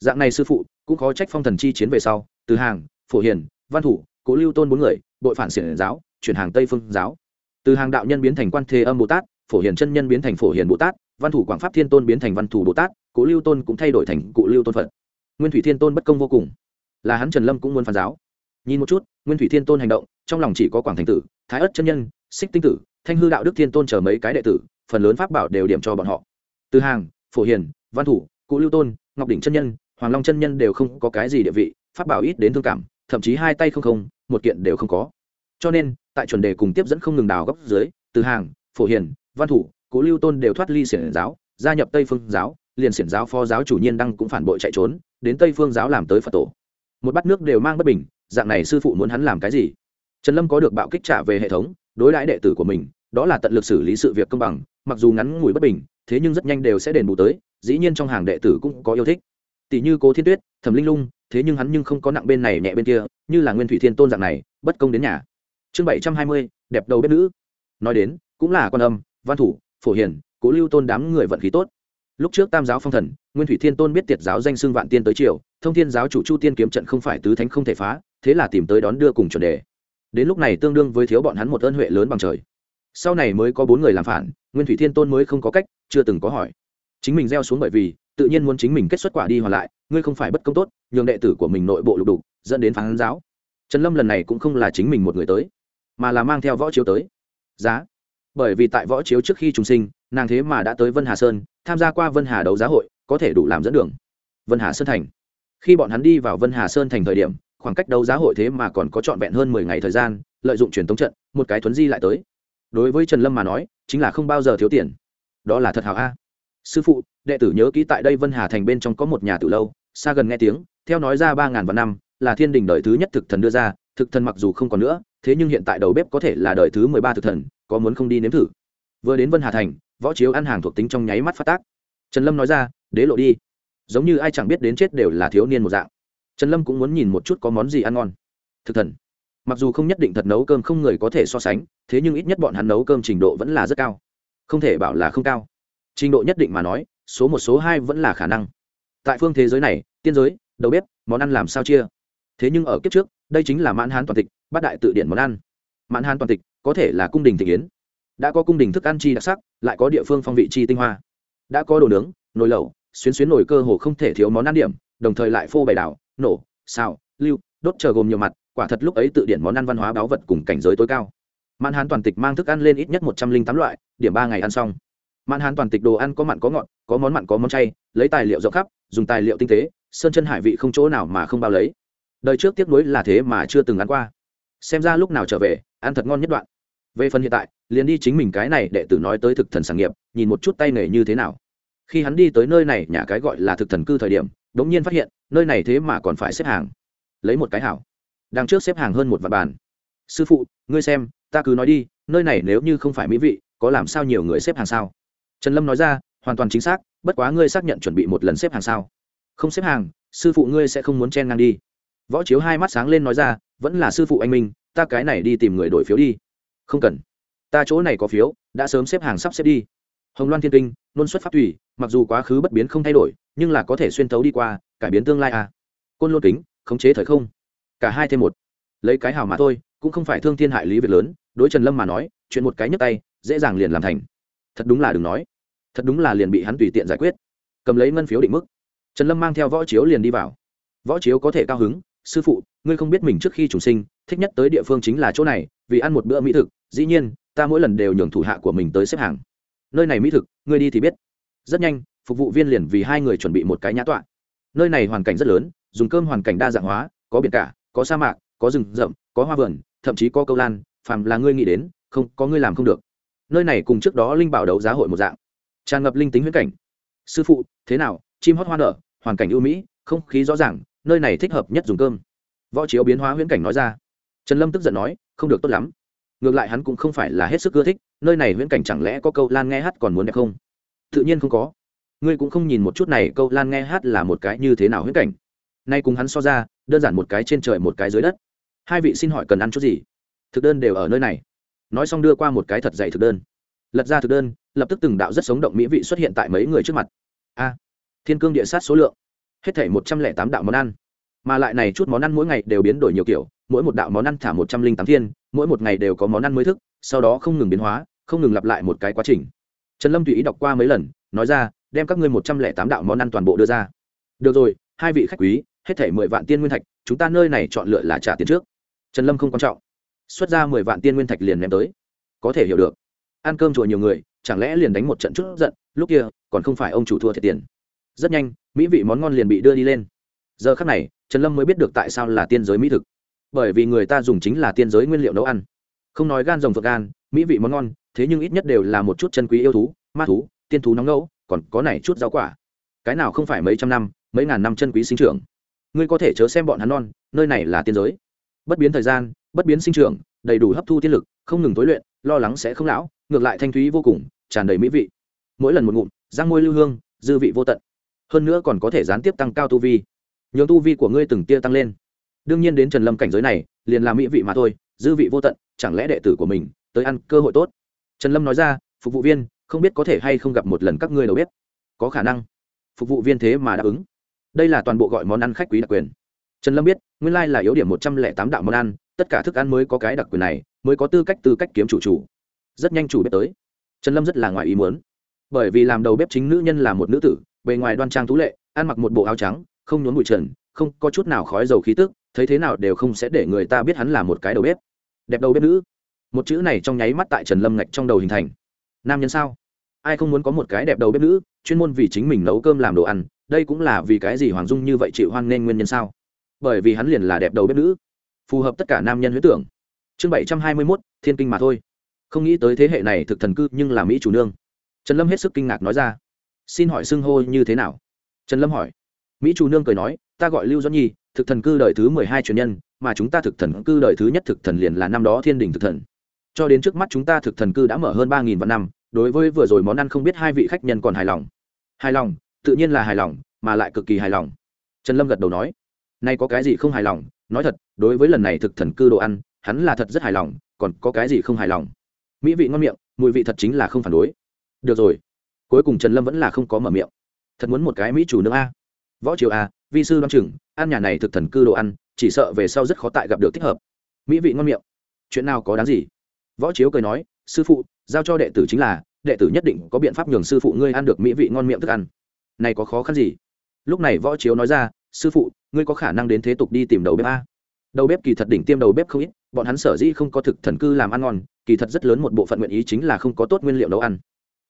Speaker 1: Dạng này sư phụ, cũng khó trách phong thần chi chiến về sau, từ hàng, phổ hiền, văn thủ, cố lưu tôn bốn người, đội phản xiển giáo, chuyển hàng tây phương giáo. Từ hàng đạo nhân biến thành quan thế âm bồ tát, phổ hiền chân nhân biến thành phổ hiền bồ tát, văn thủ quảng pháp thiên tôn biến thành văn thủ bồ tát, cố lưu tôn cũng thay đổi thành cụ lưu tôn phật. Nguyên thủy thiên tôn bất công vô cùng. Là hắn trần lâm cũng muốn phản giáo. Nhìn một chút, nguyên thủy thiên tôn hành động, trong lòng chỉ có quảng thành tử, thái ất chân nhân, xích tinh tử, thanh hư đạo đức thiên tôn chờ mấy cái đệ tử phần lớn pháp bảo đều điểm cho bọn họ. Từ hàng, phổ hiền, văn thủ, cụ lưu tôn, ngọc đỉnh chân nhân, hoàng long chân nhân đều không có cái gì địa vị, pháp bảo ít đến thương cảm, thậm chí hai tay không không, một kiện đều không có. Cho nên, tại chuẩn đề cùng tiếp dẫn không ngừng đào góc dưới, từ hàng, phổ hiền, văn thủ, cụ lưu tôn đều thoát ly xiển giáo, gia nhập tây phương giáo, liền xiển giáo phó giáo chủ nhiên đăng cũng phản bội chạy trốn, đến tây phương giáo làm tới phật tổ. Một bát nước đều mang bất bình, dạng này sư phụ muốn hắn làm cái gì? Trần lâm có được bạo kích trả về hệ thống, đối đãi đệ tử của mình đó là tận lực xử lý sự việc công bằng, mặc dù ngắn ngủi bất bình, thế nhưng rất nhanh đều sẽ đền bù tới, dĩ nhiên trong hàng đệ tử cũng có yêu thích. Tỷ như cố thiên tuyết, thẩm linh lung, thế nhưng hắn nhưng không có nặng bên này nhẹ bên kia, như là nguyên thủy thiên tôn dạng này, bất công đến nhà. Chương bảy trăm hai mươi, đẹp đầu bếp nữ. Nói đến, cũng là con âm, văn thủ, phổ hiền, cố lưu tôn đám người vận khí tốt. Lúc trước tam giáo phong thần, nguyên thủy thiên tôn biết tiệt giáo danh xưng vạn tiên tới triều, thông thiên giáo chủ chu tiên kiếm trận không phải tứ thánh không thể phá, thế là tìm tới đón đưa cùng chuẩn đề. Đến lúc này tương đương với thiếu bọn hắn một ơn huệ lớn bằng trời sau này mới có bốn người làm phản, nguyên thủy thiên tôn mới không có cách, chưa từng có hỏi. Chính mình gieo xuống bởi vì, tự nhiên muốn chính mình kết xuất quả đi hoàn lại, ngươi không phải bất công tốt, nhường đệ tử của mình nội bộ lục đục, dẫn đến phán giáo. Trần lâm lần này cũng không là chính mình một người tới, mà là mang theo võ chiếu tới. Giá. Bởi vì tại võ chiếu trước khi trùng sinh, nàng thế mà đã tới vân hà sơn, tham gia qua vân hà đấu giá hội, có thể đủ làm dẫn đường. Vân hà sơn thành. Khi bọn hắn đi vào vân hà sơn thành thời điểm, khoảng cách đấu giá hội thế mà còn có trọn vẹn hơn mười ngày thời gian, lợi dụng truyền thống trận, một cái thuấn di lại tới đối với trần lâm mà nói, chính là không bao giờ thiếu tiền. Đó là thật hào a. Sư phụ, đệ tử nhớ kỹ tại đây vân hà thành bên trong có một nhà từ lâu, xa gần nghe tiếng, theo nói ra ba ngàn vạn năm, là thiên đình đời thứ nhất thực thần đưa ra, thực thần mặc dù không còn nữa, thế nhưng hiện tại đầu bếp có thể là đời thứ mười ba thực thần, có muốn không đi nếm thử. Vừa đến vân hà thành, võ chiếu ăn hàng thuộc tính trong nháy mắt phát tác. Trần lâm nói ra, đế lộ đi. Giống như ai chẳng biết đến chết đều là thiếu niên một dạng. Trần lâm cũng muốn nhìn một chút có món gì ăn ngon. Thực thần mặc dù không nhất định thật nấu cơm không người có thể so sánh, thế nhưng ít nhất bọn hắn nấu cơm trình độ vẫn là rất cao. Không thể bảo là không cao. Trình độ nhất định mà nói, số một, số hai vẫn là khả năng. Tại phương thế giới này, tiên giới, đầu bếp, món ăn làm sao chia? Thế nhưng ở kiếp trước, đây chính là mãn hán toàn tịch, bát đại tự điển món ăn. Mãn hán toàn tịch, có thể là cung đình thị kiến đã có cung đình thức ăn chi đặc sắc, lại có địa phương phong vị chi tinh hoa. Đã có đồ nướng, nồi lẩu, xuyến xuyến nồi cơ hồ không thể thiếu món ăn điểm, đồng thời lại phô bày đảo, nổ, xào, lưu, đốt chờ gồm nhiều mặt quả thật lúc ấy tự điển món ăn văn hóa báo vật cùng cảnh giới tối cao. Mạn hán toàn tịch mang thức ăn lên ít nhất một trăm linh tám loại, điểm ba ngày ăn xong. Mạn hán toàn tịch đồ ăn có mặn có ngọt, có món mặn có món chay, lấy tài liệu rộng khắp, dùng tài liệu tinh tế, sơn chân hải vị không chỗ nào mà không bao lấy. Đời trước tiếc nuối là thế mà chưa từng ăn qua. Xem ra lúc nào trở về, ăn thật ngon nhất đoạn. Về phần hiện tại, liền đi chính mình cái này đệ tử nói tới thực thần sản nghiệp, nhìn một chút tay nghề như thế nào. Khi hắn đi tới nơi này, nhà cái gọi là thực thần cư thời điểm đ ỗ n g nhiên phát hiện, nơi này thế mà còn phải xếp hàng. Lấy một cái hảo đằng trước xếp hàng hơn một vạn bàn. Sư phụ, ngươi xem, ta cứ nói đi, nơi này nếu như không phải mỹ vị, có làm sao nhiều người xếp hàng sao? Trần lâm nói ra, hoàn toàn chính xác, bất quá ngươi xác nhận chuẩn bị một lần xếp hàng sao? Không xếp hàng, sư phụ ngươi sẽ không muốn chen ngang đi. Võ chiếu hai mắt sáng lên nói ra, vẫn là sư phụ anh minh, ta cái này đi tìm người đổi phiếu đi. Không cần. Ta chỗ này có phiếu, đã sớm xếp hàng sắp xếp đi. Hồng loan thiên kinh luôn xuất phát tùy, mặc dù quá khứ bất biến không thay đổi, nhưng là có thể xuyên thấu đi qua, cải biến tương lai à. Côn lôn kính, khống chế thời không cả hai thêm một. Lấy cái hào mà thôi, cũng không phải thương thiên hại lý việc lớn, đối trần lâm mà nói, chuyện một cái nhấp tay, dễ dàng liền làm thành. Thật đúng là đừng nói. Thật đúng là liền bị hắn tùy tiện giải quyết. Cầm lấy ngân phiếu định mức. Trần lâm mang theo võ chiếu liền đi vào. Võ chiếu có thể cao hứng, sư phụ, ngươi không biết mình trước khi trùng sinh, thích nhất tới địa phương chính là chỗ này, vì ăn một bữa mỹ thực, dĩ nhiên, ta mỗi lần đều nhường thủ hạ của mình tới xếp hàng. Nơi này mỹ thực, ngươi đi thì biết. Rất nhanh, phục vụ viên liền vì hai người chuẩn bị một cái nhã tọa. Nơi này hoàn cảnh rất lớn, dùng cơm hoàn cảnh đa dạng hóa, có biển cả có sa mạc, có rừng rậm, có hoa vườn, thậm chí có câu lan, phàm là ngươi nghĩ đến, không, có ngươi làm không được. Nơi này cùng trước đó linh bảo đấu giá hội một dạng. Tràn ngập linh tính huyễn cảnh. Sư phụ, thế nào? Chim hót hoa nở, hoàn cảnh ưu mỹ, không khí rõ ràng, nơi này thích hợp nhất dùng cơm. Võ chiếu biến hóa huyễn cảnh nói ra. Trần lâm tức giận nói, không được tốt lắm. Ngược lại hắn cũng không phải là hết sức ưa thích, nơi này huyễn cảnh chẳng lẽ có câu lan nghe hát còn muốn đẹp không? Tự nhiên không có. Ngươi cũng không nhìn một chút này, câu lan nghe hát là một cái như thế nào huyễn cảnh nay cùng hắn so ra, đơn giản một cái trên trời một cái dưới đất. Hai vị xin hỏi cần ăn chút gì? Thực đơn đều ở nơi này. Nói xong đưa qua một cái thật dày thực đơn. Lật ra thực đơn, lập tức từng đạo rất sống động mỹ vị xuất hiện tại mấy người trước mặt. A, thiên cương địa sát số lượng. Hết thể một trăm lẻ tám đạo món ăn. Mà lại này chút món ăn mỗi ngày đều biến đổi nhiều kiểu, mỗi một đạo món ăn thả một trăm linh tám thiên, mỗi một ngày đều có món ăn mới thức, sau đó không ngừng biến hóa, không ngừng lặp lại một cái quá trình. Trần lâm tùy ý đọc qua mấy lần, nói ra, đem các ngươi một trăm lẻ tám đạo món ăn toàn bộ đưa ra. Được rồi, hai vị khách quý hết thể mười vạn tiên nguyên thạch, chúng ta nơi này chọn lựa là trả tiền trước. Trần lâm không quan trọng. Xuất ra mười vạn tiên nguyên thạch liền ném tới. Có thể hiểu được. Ăn cơm chùa nhiều người, chẳng lẽ liền đánh một trận chút giận, lúc kia, còn không phải ông chủ thua thiệt tiền. Rất nhanh, mỹ vị món ngon liền bị đưa đi lên. Giờ khắc này, trần lâm mới biết được tại sao là tiên giới mỹ thực. Bởi vì người ta dùng chính là tiên giới nguyên liệu nấu ăn. Không nói gan rồng vượt gan, mỹ vị món ngon, thế nhưng ít nhất đều là một chút chân quý yêu thú, ma thú, tiên thú nóng ngẫu còn có này chút rau quả. Cái nào không phải mấy trăm năm, mấy ngàn năm chân quý sinh trưởng ngươi có thể chớ xem bọn hắn non, nơi này là tiên giới. Bất biến thời gian, bất biến sinh trưởng, đầy đủ hấp thu tiên lực, không ngừng tối luyện, lo lắng sẽ không lão, ngược lại thanh thúy vô cùng, tràn đầy mỹ vị. Mỗi lần một ngụm, răng môi lưu hương, dư vị vô tận. Hơn nữa còn có thể gián tiếp tăng cao tu vi. Nhường tu vi của ngươi từng tia tăng lên. Đương nhiên đến trần lâm cảnh giới này, liền là mỹ vị mà thôi, dư vị vô tận, chẳng lẽ đệ tử của mình tới ăn cơ hội tốt? Trần lâm nói ra, phục vụ viên, không biết có thể hay không gặp một lần các ngươi đầu bếp. Có khả năng. Phục vụ viên thế mà đáp ứng đây là toàn bộ gọi món ăn khách quý đặc quyền. Trần lâm biết, nguyên lai là yếu điểm một trăm lẻ tám đạo món ăn, tất cả thức ăn mới có cái đặc quyền này, mới có tư cách tư cách kiếm chủ chủ. Rất nhanh chủ bếp tới. Trần lâm rất là ngoài ý muốn. Bởi vì làm đầu bếp chính nữ nhân là một nữ tử, bề ngoài đoan trang tú lệ, ăn mặc một bộ áo trắng, không nhốn bụi trần, không có chút nào khói dầu khí tức, thấy thế nào đều không sẽ để người ta biết hắn là một cái đầu bếp. Đẹp đầu bếp nữ. Một chữ này trong nháy mắt tại trần lâm ngạch trong đầu hình thành. Nam nhân sao? Ai không muốn có một cái đẹp đầu bếp nữ, chuyên môn vì chính mình nấu cơm làm đồ ăn đây cũng là vì cái gì hoàng dung như vậy chịu hoan nghênh nguyên nhân sao? Bởi vì hắn liền là đẹp đầu bếp nữ, phù hợp tất cả nam nhân huyết tưởng. Chương bảy trăm hai mươi mốt, thiên kinh mà thôi. Không nghĩ tới thế hệ này thực thần cư nhưng là mỹ chủ nương. Trần lâm hết sức kinh ngạc nói ra. Xin hỏi xưng hô như thế nào? Trần lâm hỏi. Mỹ chủ nương cười nói, ta gọi lưu doãn nhi, thực thần cư đời thứ mười hai truyền nhân, mà chúng ta thực thần cư đời thứ nhất thực thần liền là năm đó thiên đình thực thần. Cho đến trước mắt chúng ta thực thần cư đã mở hơn ba nghìn vạn năm, đối với vừa rồi món ăn không biết hai vị khách nhân còn hài lòng. Hài lòng tự nhiên là hài lòng, mà lại cực kỳ hài lòng. Trần lâm gật đầu nói, nay có cái gì không hài lòng? Nói thật, đối với lần này thực thần cư đồ ăn, hắn là thật rất hài lòng, còn có cái gì không hài lòng? Mỹ vị ngon miệng, mùi vị thật chính là không phản đối. Được rồi. Cuối cùng trần lâm vẫn là không có mở miệng. Thật muốn một cái mỹ chủ nước a? Võ triều a vi sư đoan chừng, ăn nhà này thực thần cư đồ ăn, chỉ sợ về sau rất khó tại gặp được thích hợp. Mỹ vị ngon miệng. Chuyện nào có đáng gì? Võ chiếu cười nói, sư phụ, giao cho đệ tử chính là, đệ tử nhất định có biện pháp nhường sư phụ ngươi ăn được mỹ vị ngon miệng thức ăn này có khó khăn gì? Lúc này võ chiếu nói ra, sư phụ, ngươi có khả năng đến thế tục đi tìm đầu bếp a. Đầu bếp kỳ thật đỉnh tiêm đầu bếp không ít, bọn hắn sở dĩ không có thực thần cư làm ăn ngon, kỳ thật rất lớn một bộ phận nguyện ý chính là không có tốt nguyên liệu nấu ăn.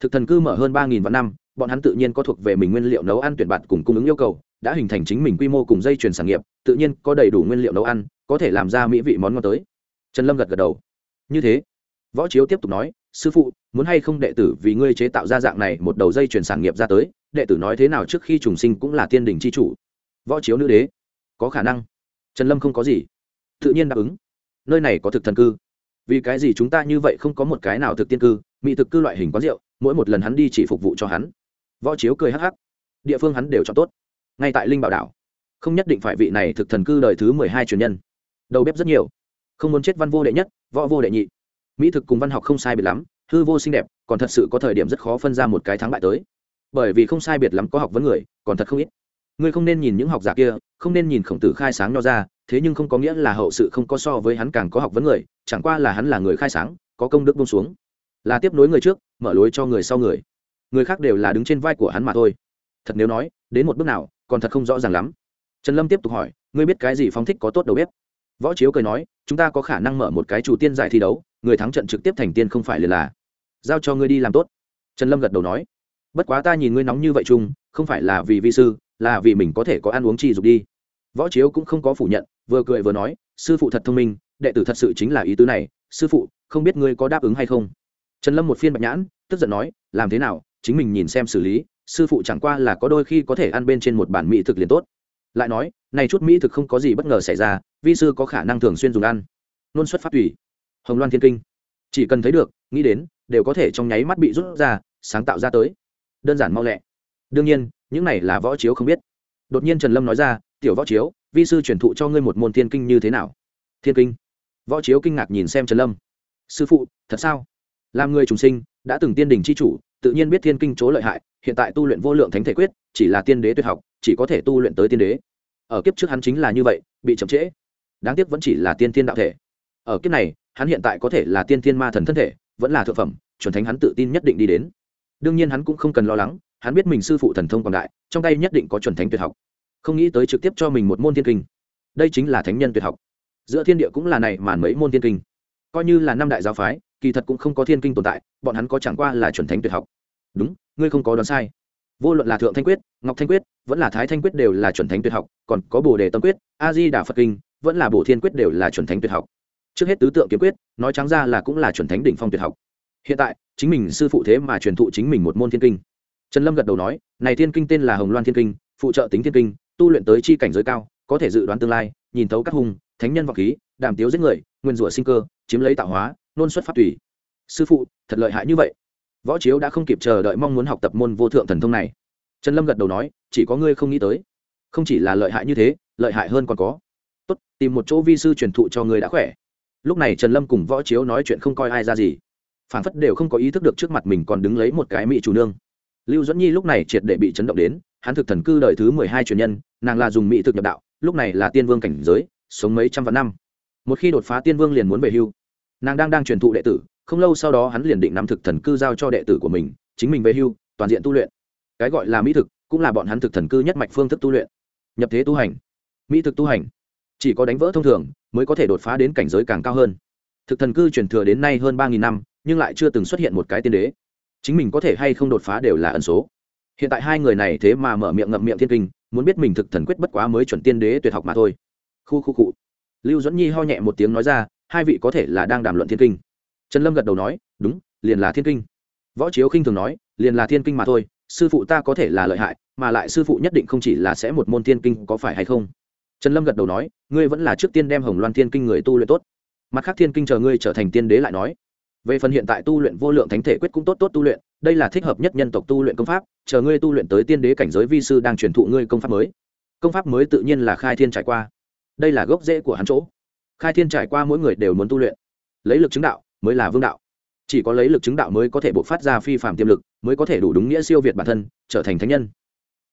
Speaker 1: Thực thần cư mở hơn ba nghìn vạn năm, bọn hắn tự nhiên có thuộc về mình nguyên liệu nấu ăn tuyển bạt cùng cung ứng yêu cầu, đã hình thành chính mình quy mô cùng dây chuyển sản nghiệp, tự nhiên có đầy đủ nguyên liệu nấu ăn, có thể làm ra mỹ vị món ngon tới. Trần lâm gật gật đầu. Như thế. Võ chiếu tiếp tục nói sư phụ, muốn hay không đệ tử vì ngươi chế tạo ra dạng này một đầu dây chuyển sản nghiệp ra tới, đệ tử nói thế nào trước khi trùng sinh cũng là tiên đình c h i chủ. Võ chiếu nữ đế, có khả năng. Trần lâm không có gì. Tự nhiên đáp ứng. Nơi này có thực thần cư. Vì cái gì chúng ta như vậy không có một cái nào thực tiên cư, mỹ thực cư loại hình quán rượu, mỗi một lần hắn đi chỉ phục vụ cho hắn. Võ chiếu cười hắc hắc. Địa phương hắn đều chọn tốt. Ngay tại linh bảo đảo. Không nhất định phải vị này thực thần cư đời thứ mười hai truyền nhân. Đầu bếp rất nhiều. Không muốn chết văn vô đệ nhất, võ vô đệ nhị mỹ thực cùng văn học không sai biệt lắm, hư vô xinh đẹp, còn thật sự có thời điểm rất khó phân ra một cái thắng bại tới. Bởi vì không sai biệt lắm có học vấn người, còn thật không ít. Ngươi không nên nhìn những học giả kia, không nên nhìn khổng tử khai sáng nho ra, thế nhưng không có nghĩa là hậu sự không có so với hắn càng có học vấn người, chẳng qua là hắn là người khai sáng, có công đức bông xuống. Là tiếp nối người trước, mở lối cho người sau người. Người khác đều là đứng trên vai của hắn mà thôi. Thật nếu nói, đến một bước nào, còn thật không rõ ràng lắm. Trần lâm tiếp tục hỏi, ngươi biết cái gì phóng thích có tốt đầu bếp? Võ chiếu cười nói, chúng ta có khả năng mở một cái chủ tiên giải thi đấu người thắng trận trực tiếp thành tiên không phải liền là. Giao cho ngươi đi làm tốt. Trần lâm gật đầu nói. Bất quá ta nhìn ngươi nóng như vậy chung, không phải là vì vi sư, là vì mình có thể có ăn uống chi dục đi. Võ chiếu cũng không có phủ nhận, vừa cười vừa nói, sư phụ thật thông minh, đệ tử thật sự chính là ý tứ này, sư phụ, không biết ngươi có đáp ứng hay không? Trần lâm một phiên bạch nhãn, tức giận nói, làm thế nào, chính mình nhìn xem xử lý, sư phụ chẳng qua là có đôi khi có thể ăn bên trên một bản mỹ thực liền tốt. Lại nói, này chút mỹ thực không có gì bất ngờ xảy ra, vi sư có khả năng thường xuyên dùng ăn. Luôn xuất phát tùy hồng loan thiên kinh. Chỉ cần thấy được, nghĩ đến, đều có thể trong nháy mắt bị rút ra, sáng tạo ra tới. Đơn giản mau lẹ. Đương nhiên, những này là võ chiếu không biết. Đột nhiên trần lâm nói ra, tiểu võ chiếu, vi sư truyền thụ cho ngươi một môn thiên kinh như thế nào? Thiên kinh. Võ chiếu kinh ngạc nhìn xem trần lâm. Sư phụ, thật sao? Làm người trùng sinh, đã từng tiên đình c h i chủ, tự nhiên biết thiên kinh chỗ lợi hại, hiện tại tu luyện vô lượng thánh thể quyết, chỉ là tiên đế tuyệt học, chỉ có thể tu luyện tới tiên đế. Ở kiếp trước hắn chính là như vậy, bị chậm trễ. Đáng tiếc vẫn chỉ là tiên thiên đạo thể. Ở kiếp này hắn hiện tại có thể là tiên thiên ma thần thân thể, vẫn là thượng phẩm, chuẩn thánh hắn tự tin nhất định đi đến. Đương nhiên hắn cũng không cần lo lắng, hắn biết mình sư phụ thần thông quảng đại, trong tay nhất định có chuẩn thánh tuyệt học. Không nghĩ tới trực tiếp cho mình một môn thiên kinh. Đây chính là thánh nhân tuyệt học. Giữa thiên địa cũng là này màn mấy môn thiên kinh. Coi như là năm đại giáo phái, kỳ thật cũng không có thiên kinh tồn tại, bọn hắn có chẳng qua là chuẩn thánh tuyệt học. Đúng, ngươi không có đoán sai. Vô luận là thượng thanh quyết, ngọc thanh quyết, vẫn là thái thanh quyết đều là chuẩn thánh tuyệt học, còn có bồ đề tâm quyết, a di đà phật kinh, vẫn là bồ thiên quyết đều là chuẩn thánh tuyệt học trước hết tứ tượng kiếm quyết, nói trắng ra là cũng là chuẩn thánh đỉnh phong tuyệt học. Hiện tại, chính mình sư phụ thế mà truyền thụ chính mình một môn thiên kinh. Trần lâm gật đầu nói, này thiên kinh tên là hồng loan thiên kinh, phụ trợ tính thiên kinh, tu luyện tới chi cảnh giới cao, có thể dự đoán tương lai, nhìn thấu các hung, thánh nhân vọng khí, đàm tiếu giết người, nguyên rủa sinh cơ, chiếm lấy tạo hóa, nôn xuất phát tùy. Sư phụ, thật lợi hại như vậy. Võ chiếu đã không kịp chờ đợi mong muốn học tập môn vô thượng thần thông này. Trần lâm gật đầu nói, chỉ có ngươi không nghĩ tới. Không chỉ là lợi hại như thế, lợi hại hơn còn có. Tốt, tìm một chỗ vi sư truyền thụ cho ngươi đã khỏe lúc này trần lâm cùng võ chiếu nói chuyện không coi ai ra gì. Phản phất đều không có ý thức được trước mặt mình còn đứng lấy một cái mỹ chủ nương. Lưu dẫn nhi lúc này triệt để bị chấn động đến, hắn thực thần cư đời thứ mười hai truyền nhân, nàng là dùng mỹ thực nhập đạo, lúc này là tiên vương cảnh giới, sống mấy trăm vạn năm. Một khi đột phá tiên vương liền muốn về hưu. Nàng đang đang truyền thụ đệ tử, không lâu sau đó hắn liền định nắm thực thần cư giao cho đệ tử của mình, chính mình về hưu, toàn diện tu luyện. Cái gọi là mỹ thực, cũng là bọn hắn thực thần cư nhất mạch phương thức tu luyện. Nhập thế tu hành. Mỹ thực tu hành. Chỉ có đánh vỡ thông thường mới có thể đột phá đến cảnh giới càng cao hơn. Thực thần cư truyền thừa đến nay hơn ba nghìn năm, nhưng lại chưa từng xuất hiện một cái tiên đế. Chính mình có thể hay không đột phá đều là ẩn số. Hiện tại hai người này thế mà mở miệng ngậm miệng thiên kinh, muốn biết mình thực thần quyết bất quá mới chuẩn tiên đế tuyệt học mà thôi. Khu khu cụ lưu dẫn nhi ho nhẹ một tiếng nói ra, hai vị có thể là đang đàm luận thiên kinh. Trần lâm gật đầu nói, đúng, liền là thiên kinh. Võ chiếu khinh thường nói, liền là thiên kinh mà thôi, sư phụ ta có thể là lợi hại, mà lại sư phụ nhất định không chỉ là sẽ một môn thiên kinh có phải hay không? Trần lâm gật đầu nói, ngươi vẫn là trước tiên đem hồng loan thiên kinh người tu luyện tốt. Mặt khác thiên kinh chờ ngươi trở thành tiên đế lại nói. Về phần hiện tại tu luyện vô lượng thánh thể quyết cũng tốt tốt tu luyện, đây là thích hợp nhất nhân tộc tu luyện công pháp, chờ ngươi tu luyện tới tiên đế cảnh giới vi sư đang truyền thụ ngươi công pháp mới. Công pháp mới tự nhiên là khai thiên trải qua. Đây là gốc rễ của hắn chỗ. Khai thiên trải qua mỗi người đều muốn tu luyện. Lấy lực chứng đạo mới là vương đạo. Chỉ có lấy lực chứng đạo mới có thể bộc phát ra phi phạm tiềm lực, mới có thể đủ đúng nghĩa siêu việt bản thân, trở thành thánh nhân.